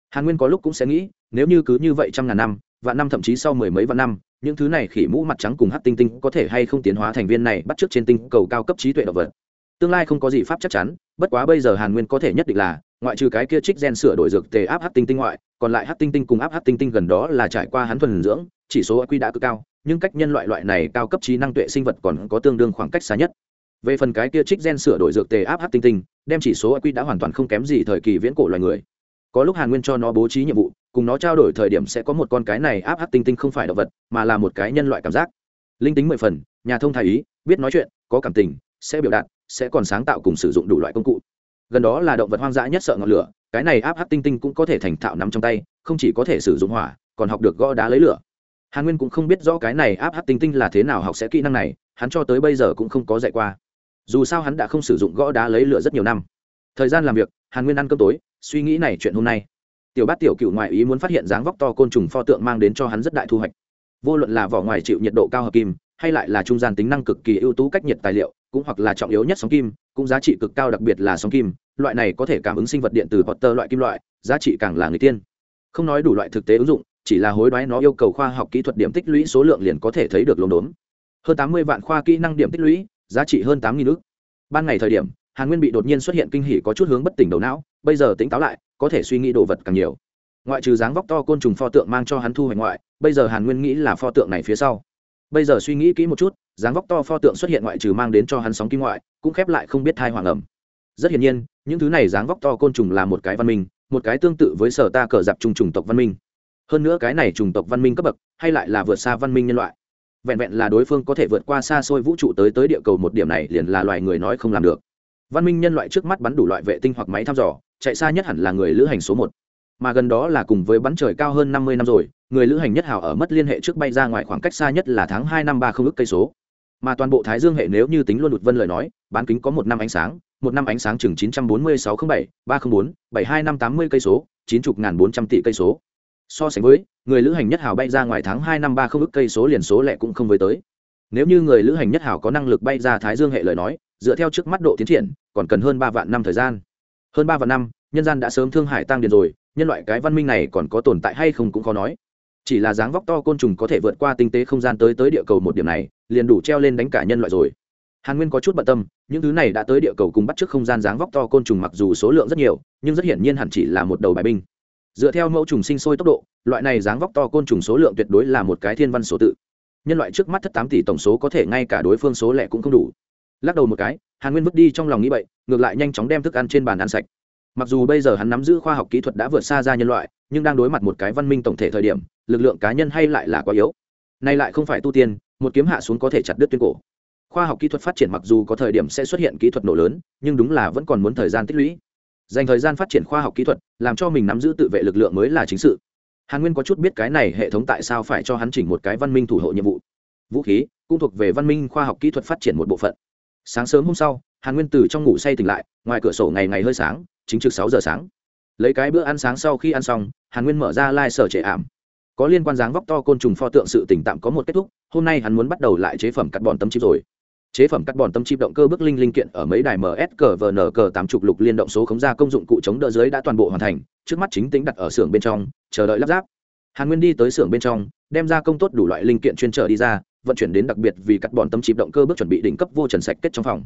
Hàn nguyên có lúc cũng sẽ nghĩ, nếu như cứ như vậy trăm ngàn năm vạn năm thậm chí sau mười mấy vạn năm, những thứ này khỉ mũ mặt trắng cùng hát tinh tinh có thể hay không tiến hóa thành viên này bắt chước trên tinh cầu cao cấp trí tuệ động vật. Tương lai không có gì pháp chắc chắn, bất quá bây giờ hàn nguyên có thể nhất định là, ngoại trừ cái kia trích gen sửa đổi dược tề áp hát tinh tinh ngoại, còn lại hát tinh tinh cùng áp hát tinh tinh gần đó là trải qua hắn thuần dưỡng, chỉ số quy đã cực cao, nhưng cách nhân loại loại này cao cấp trí năng tuệ sinh vật còn có tương đương khoảng cách xa nhất. Về phần cái kia trích gen sửa đổi dược tề áp hát tinh tinh, đem chỉ số quy đã hoàn toàn không kém gì thời kỳ viễn cổ loài người. Có lúc hàn nguyên cho nó bố trí nhiệm vụ cùng nó trao đổi thời điểm sẽ có một con cái này áp hắc tinh tinh không phải động vật, mà là một cái nhân loại cảm giác. Linh tính mười phần, nhà thông thái ý, biết nói chuyện, có cảm tình, sẽ biểu đạt, sẽ còn sáng tạo cùng sử dụng đủ loại công cụ. Gần đó là động vật hoang dã nhất sợ ngọn lửa, cái này áp hắc tinh tinh cũng có thể thành thạo nắm trong tay, không chỉ có thể sử dụng hỏa, còn học được gõ đá lấy lửa. Hàn nguyên cũng không biết rõ cái này áp hắc tinh tinh là thế nào học sẽ kỹ năng này, hắn cho tới bây giờ cũng không có dạy qua. Dù sao hắn đã không sử dụng gõ đá lấy lửa rất nhiều năm. Thời gian làm việc, hàn nguyên ăn cơm tối, suy nghĩ này chuyện hôm nay tiểu bát tiểu cựu ngoại ý muốn phát hiện dáng vóc to côn trùng pho tượng mang đến cho hắn rất đại thu hoạch. Vô luận là vỏ ngoài chịu nhiệt độ cao hợp kim, hay lại là trung gian tính năng cực kỳ ưu tú cách nhiệt tài liệu, cũng hoặc là trọng yếu nhất sóng kim, cũng giá trị cực cao đặc biệt là sóng kim, loại này có thể cảm ứng sinh vật điện từ hoặc tơ loại kim loại, giá trị càng là người tiên. Không nói đủ loại thực tế ứng dụng, chỉ là hối đoái nó yêu cầu khoa học kỹ thuật điểm tích lũy số lượng liền có thể thấy được lồn đốn. Hơn tám mươi vạn khoa kỹ năng điểm tích lũy, giá trị hơn tám nghìn ước ban ngày thời điểm hàn nguyên bị đột nhiên xuất hiện kinh hỉ có chút hướng bất tỉnh đầu não, bây giờ tỉnh táo lại, có thể suy nghĩ đồ vật càng nhiều. Ngoại trừ dáng vóc to côn trùng pho tượng mang cho hắn thu hoạch ngoại, bây giờ hàn nguyên nghĩ là pho tượng này phía sau. Bây giờ suy nghĩ kỹ một chút, dáng vóc to pho tượng xuất hiện ngoại trừ mang đến cho hắn sóng kim ngoại, cũng khép lại không biết thai hoàng ẩm. Rất hiển nhiên, những thứ này dáng vóc to côn trùng là một cái văn minh, một cái tương tự với sở ta cờ dạp trùng trùng tộc văn minh. Hơn nữa cái này trùng tộc văn minh cấp bậc, hay lại là vượt xa văn minh nhân loại. Vẹn vẹn là đối phương có thể vượt qua xa xôi vũ trụ tới tới địa cầu một điểm này liền là loài người nói không làm được văn minh nhân loại trước mắt bắn đủ loại vệ tinh hoặc máy thăm dò, chạy xa nhất hẳn là người lữ hành số một. Mà gần đó là cùng với bắn trời cao hơn năm mươi năm rồi, người lữ hành nhất hào ở mất liên hệ trước bay ra ngoài khoảng cách xa nhất là tháng hai năm ba không ước cây số. Mà toàn bộ thái dương hệ nếu như tính luôn đột vân lời nói, bán kính có một năm ánh sáng, một năm ánh sáng chừng chín trăm bốn mươi sáu không bảy, ba không bốn, bảy hai năm tám mươi cây số, chín chục ngàn bốn trăm tỷ cây số. So sánh với, người lữ hành nhất hào bay ra ngoài tháng hai năm ba không ước cây số liền số lẻ cũng không với tới. Nếu như người lữ hành nhất hào có năng lực bay ra thái dương hệ lời nói, dựa theo trước mắt độ tiến triển còn cần hơn ba vạn năm thời gian. Hơn ba vạn năm, nhân gian đã sớm thương hải tăng điền rồi, nhân loại cái văn minh này còn có tồn tại hay không cũng khó nói. Chỉ là dáng vóc to côn trùng có thể vượt qua tinh tế không gian tới tới địa cầu một điểm này, liền đủ treo lên đánh cả nhân loại rồi. Hàn nguyên có chút bận tâm, những thứ này đã tới địa cầu cùng bắt trước không gian dáng vóc to côn trùng mặc dù số lượng rất nhiều, nhưng rất hiển nhiên hẳn chỉ là một đầu bài binh. Dựa theo mẫu trùng sinh sôi tốc độ, loại này dáng vóc to côn trùng số lượng tuyệt đối là một cái thiên văn số tự. Nhân loại trước mắt thất tám tỷ tổng số có thể ngay cả đối phương số lẻ cũng không đủ lắc đầu một cái, hàn nguyên vứt đi trong lòng nghĩ vậy ngược lại nhanh chóng đem thức ăn trên bàn ăn sạch. Mặc dù bây giờ hắn nắm giữ khoa học kỹ thuật đã vượt xa ra nhân loại, nhưng đang đối mặt một cái văn minh tổng thể thời điểm, lực lượng cá nhân hay lại là quá yếu. Nay lại không phải tu tiên, một kiếm hạ xuống có thể chặt đứt tuyến cổ. Khoa học kỹ thuật phát triển mặc dù có thời điểm sẽ xuất hiện kỹ thuật nổ lớn, nhưng đúng là vẫn còn muốn thời gian tích lũy. Dành thời gian phát triển khoa học kỹ thuật, làm cho mình nắm giữ tự vệ lực lượng mới là chính sự. Hàn nguyên có chút biết cái này hệ thống tại sao phải cho hắn chỉnh một cái văn minh thủ hộ nhiệm vụ. Vũ khí cũng thuộc về văn minh khoa học kỹ thuật phát triển một bộ phận sáng sớm hôm sau, hàn nguyên từ trong ngủ say tỉnh lại, ngoài cửa sổ ngày ngày hơi sáng, chính trực sáu giờ sáng. Lấy cái bữa ăn sáng sau khi ăn xong, hàn nguyên mở ra lai、like、sở trệ ảm. Có liên quan dáng vóc to côn trùng pho tượng sự tỉnh tạm có một kết thúc, hôm nay hắn muốn bắt đầu lại chế phẩm cắt bòn tấm chip rồi. Chế phẩm cắt bòn tâm chip động cơ bước linh linh kiện ở mấy đài ms cờ vn cờ tám chục lục liên động số khống ra công dụng cụ chống đỡ dưới đã toàn bộ hoàn thành, trước mắt chính tính đặt ở xưởng bên trong, chờ đợi lắp ráp. Hàn nguyên đi tới xưởng bên trong, đem ra công tốt đủ loại linh kiện chuyên trở đi ra vận chuyển đến đặc biệt vì cắt bòn tấm chip động cơ bước chuẩn bị đỉnh cấp vô trần sạch kết trong phòng.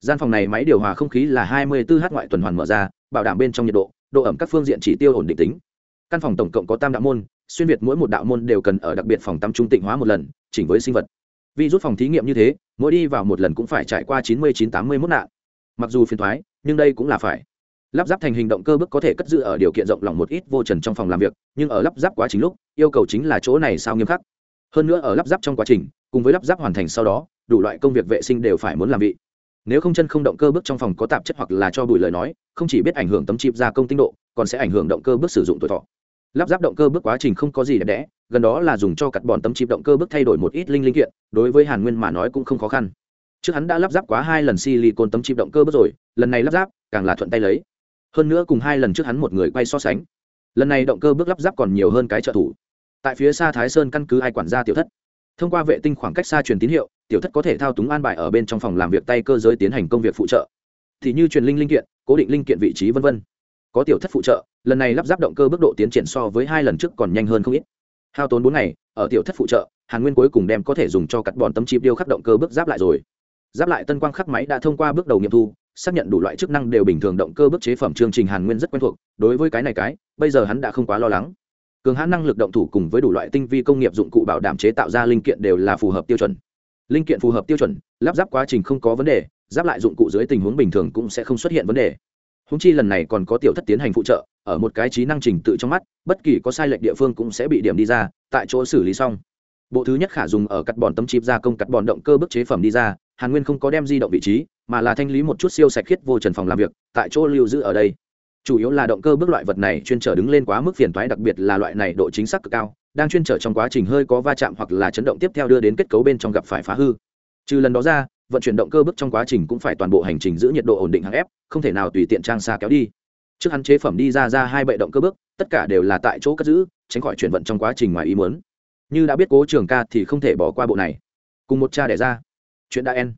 Gian phòng này máy điều hòa không khí là 24 h ngoại tuần hoàn mở ra, bảo đảm bên trong nhiệt độ độ ẩm các phương diện chỉ tiêu ổn định tính. Căn phòng tổng cộng có tam đạo môn, xuyên việt mỗi một đạo môn đều cần ở đặc biệt phòng tắm trung tịnh hóa một lần, chỉnh với sinh vật. Vì rút phòng thí nghiệm như thế, mỗi đi vào một lần cũng phải trải qua chín mươi chín tám mươi mốt nạn. Mặc dù phiền thoái nhưng đây cũng là phải. Lắp ráp thành hình động cơ bức có thể cất giữ ở điều kiện rộng lòng một ít vô trần trong phòng làm việc, nhưng ở lắp ráp quá trình lúc, yêu cầu chính là chỗ này sao nghiêm khắc hơn nữa ở lắp ráp trong quá trình, cùng với lắp ráp hoàn thành sau đó, đủ loại công việc vệ sinh đều phải muốn làm vị. Nếu không chân không động cơ bước trong phòng có tạp chất hoặc là cho bụi lời nói, không chỉ biết ảnh hưởng tấm chip gia công tinh độ, còn sẽ ảnh hưởng động cơ bước sử dụng tuổi thọ. Lắp ráp động cơ bước quá trình không có gì đẹp đẽ, gần đó là dùng cho cắt bòn tấm chip động cơ bước thay đổi một ít linh linh kiện, đối với hàn nguyên mà nói cũng không khó khăn. Trước hắn đã lắp ráp quá hai lần silicon tấm chip động cơ bước rồi, lần này lắp ráp, càng là thuận tay lấy. Hơn nữa cùng hai lần trước hắn một người quay so sánh. Lần này động cơ bước lắp ráp còn nhiều hơn cái trợ thủ tại phía xa thái sơn căn cứ ai quản gia tiểu thất. Thông qua vệ tinh khoảng cách xa truyền tín hiệu, tiểu thất có thể thao túng an bài ở bên trong phòng làm việc tay cơ giới tiến hành công việc phụ trợ. Thì như truyền linh linh kiện, cố định linh kiện vị trí v v có tiểu thất phụ trợ, lần này lắp ráp động cơ bước độ tiến triển so với hai lần trước còn nhanh hơn không ít. Hao tốn bốn ngày, ở tiểu thất phụ trợ, hàn nguyên cuối cùng đem có thể dùng cho cắt bòn tấm chip điêu khắc động cơ bước giáp lại rồi. Giáp lại tân quang khắc máy đã thông qua bước đầu nghiệm thu, xác nhận đủ loại chức năng đều bình thường động cơ bước chế phẩm chương trình hàn nguyên rất quen thuộc, đối với cái này cái, bây giờ hắn đã không quá lo lắng cường hãn năng lực động thủ cùng với đủ loại tinh vi công nghiệp dụng cụ bảo đảm chế tạo ra linh kiện đều là phù hợp tiêu chuẩn. Linh kiện phù hợp tiêu chuẩn, lắp ráp quá trình không có vấn đề, giáp lại dụng cụ dưới tình huống bình thường cũng sẽ không xuất hiện vấn đề. Húng chi lần này còn có tiểu thất tiến hành phụ trợ, ở một cái trí năng trình tự trong mắt, bất kỳ có sai lệch địa phương cũng sẽ bị điểm đi ra, tại chỗ xử lý xong. Bộ thứ nhất khả dùng ở cắt bòn tấm chip gia công cắt bòn động cơ bức chế phẩm đi ra, hàn nguyên không có đem di động vị trí, mà là thanh lý một chút siêu sạch khiết vô trần phòng làm việc, tại chỗ lưu giữ ở đây chủ yếu là động cơ bước loại vật này chuyên trở đứng lên quá mức phiền toái, đặc biệt là loại này độ chính xác cực cao, đang chuyên trở trong quá trình hơi có va chạm hoặc là chấn động tiếp theo đưa đến kết cấu bên trong gặp phải phá hư. Trừ lần đó ra, vận chuyển động cơ bước trong quá trình cũng phải toàn bộ hành trình giữ nhiệt độ ổn định hàng ép không thể nào tùy tiện trang xa kéo đi. Trước hắn chế phẩm đi ra ra hai bệ động cơ bước, tất cả đều là tại chỗ cất giữ, tránh khỏi chuyển vận trong quá trình ngoài ý muốn. Như đã biết cố trường ca thì không thể bỏ qua bộ này. Cùng một cha đẻ ra. Chuyện đã en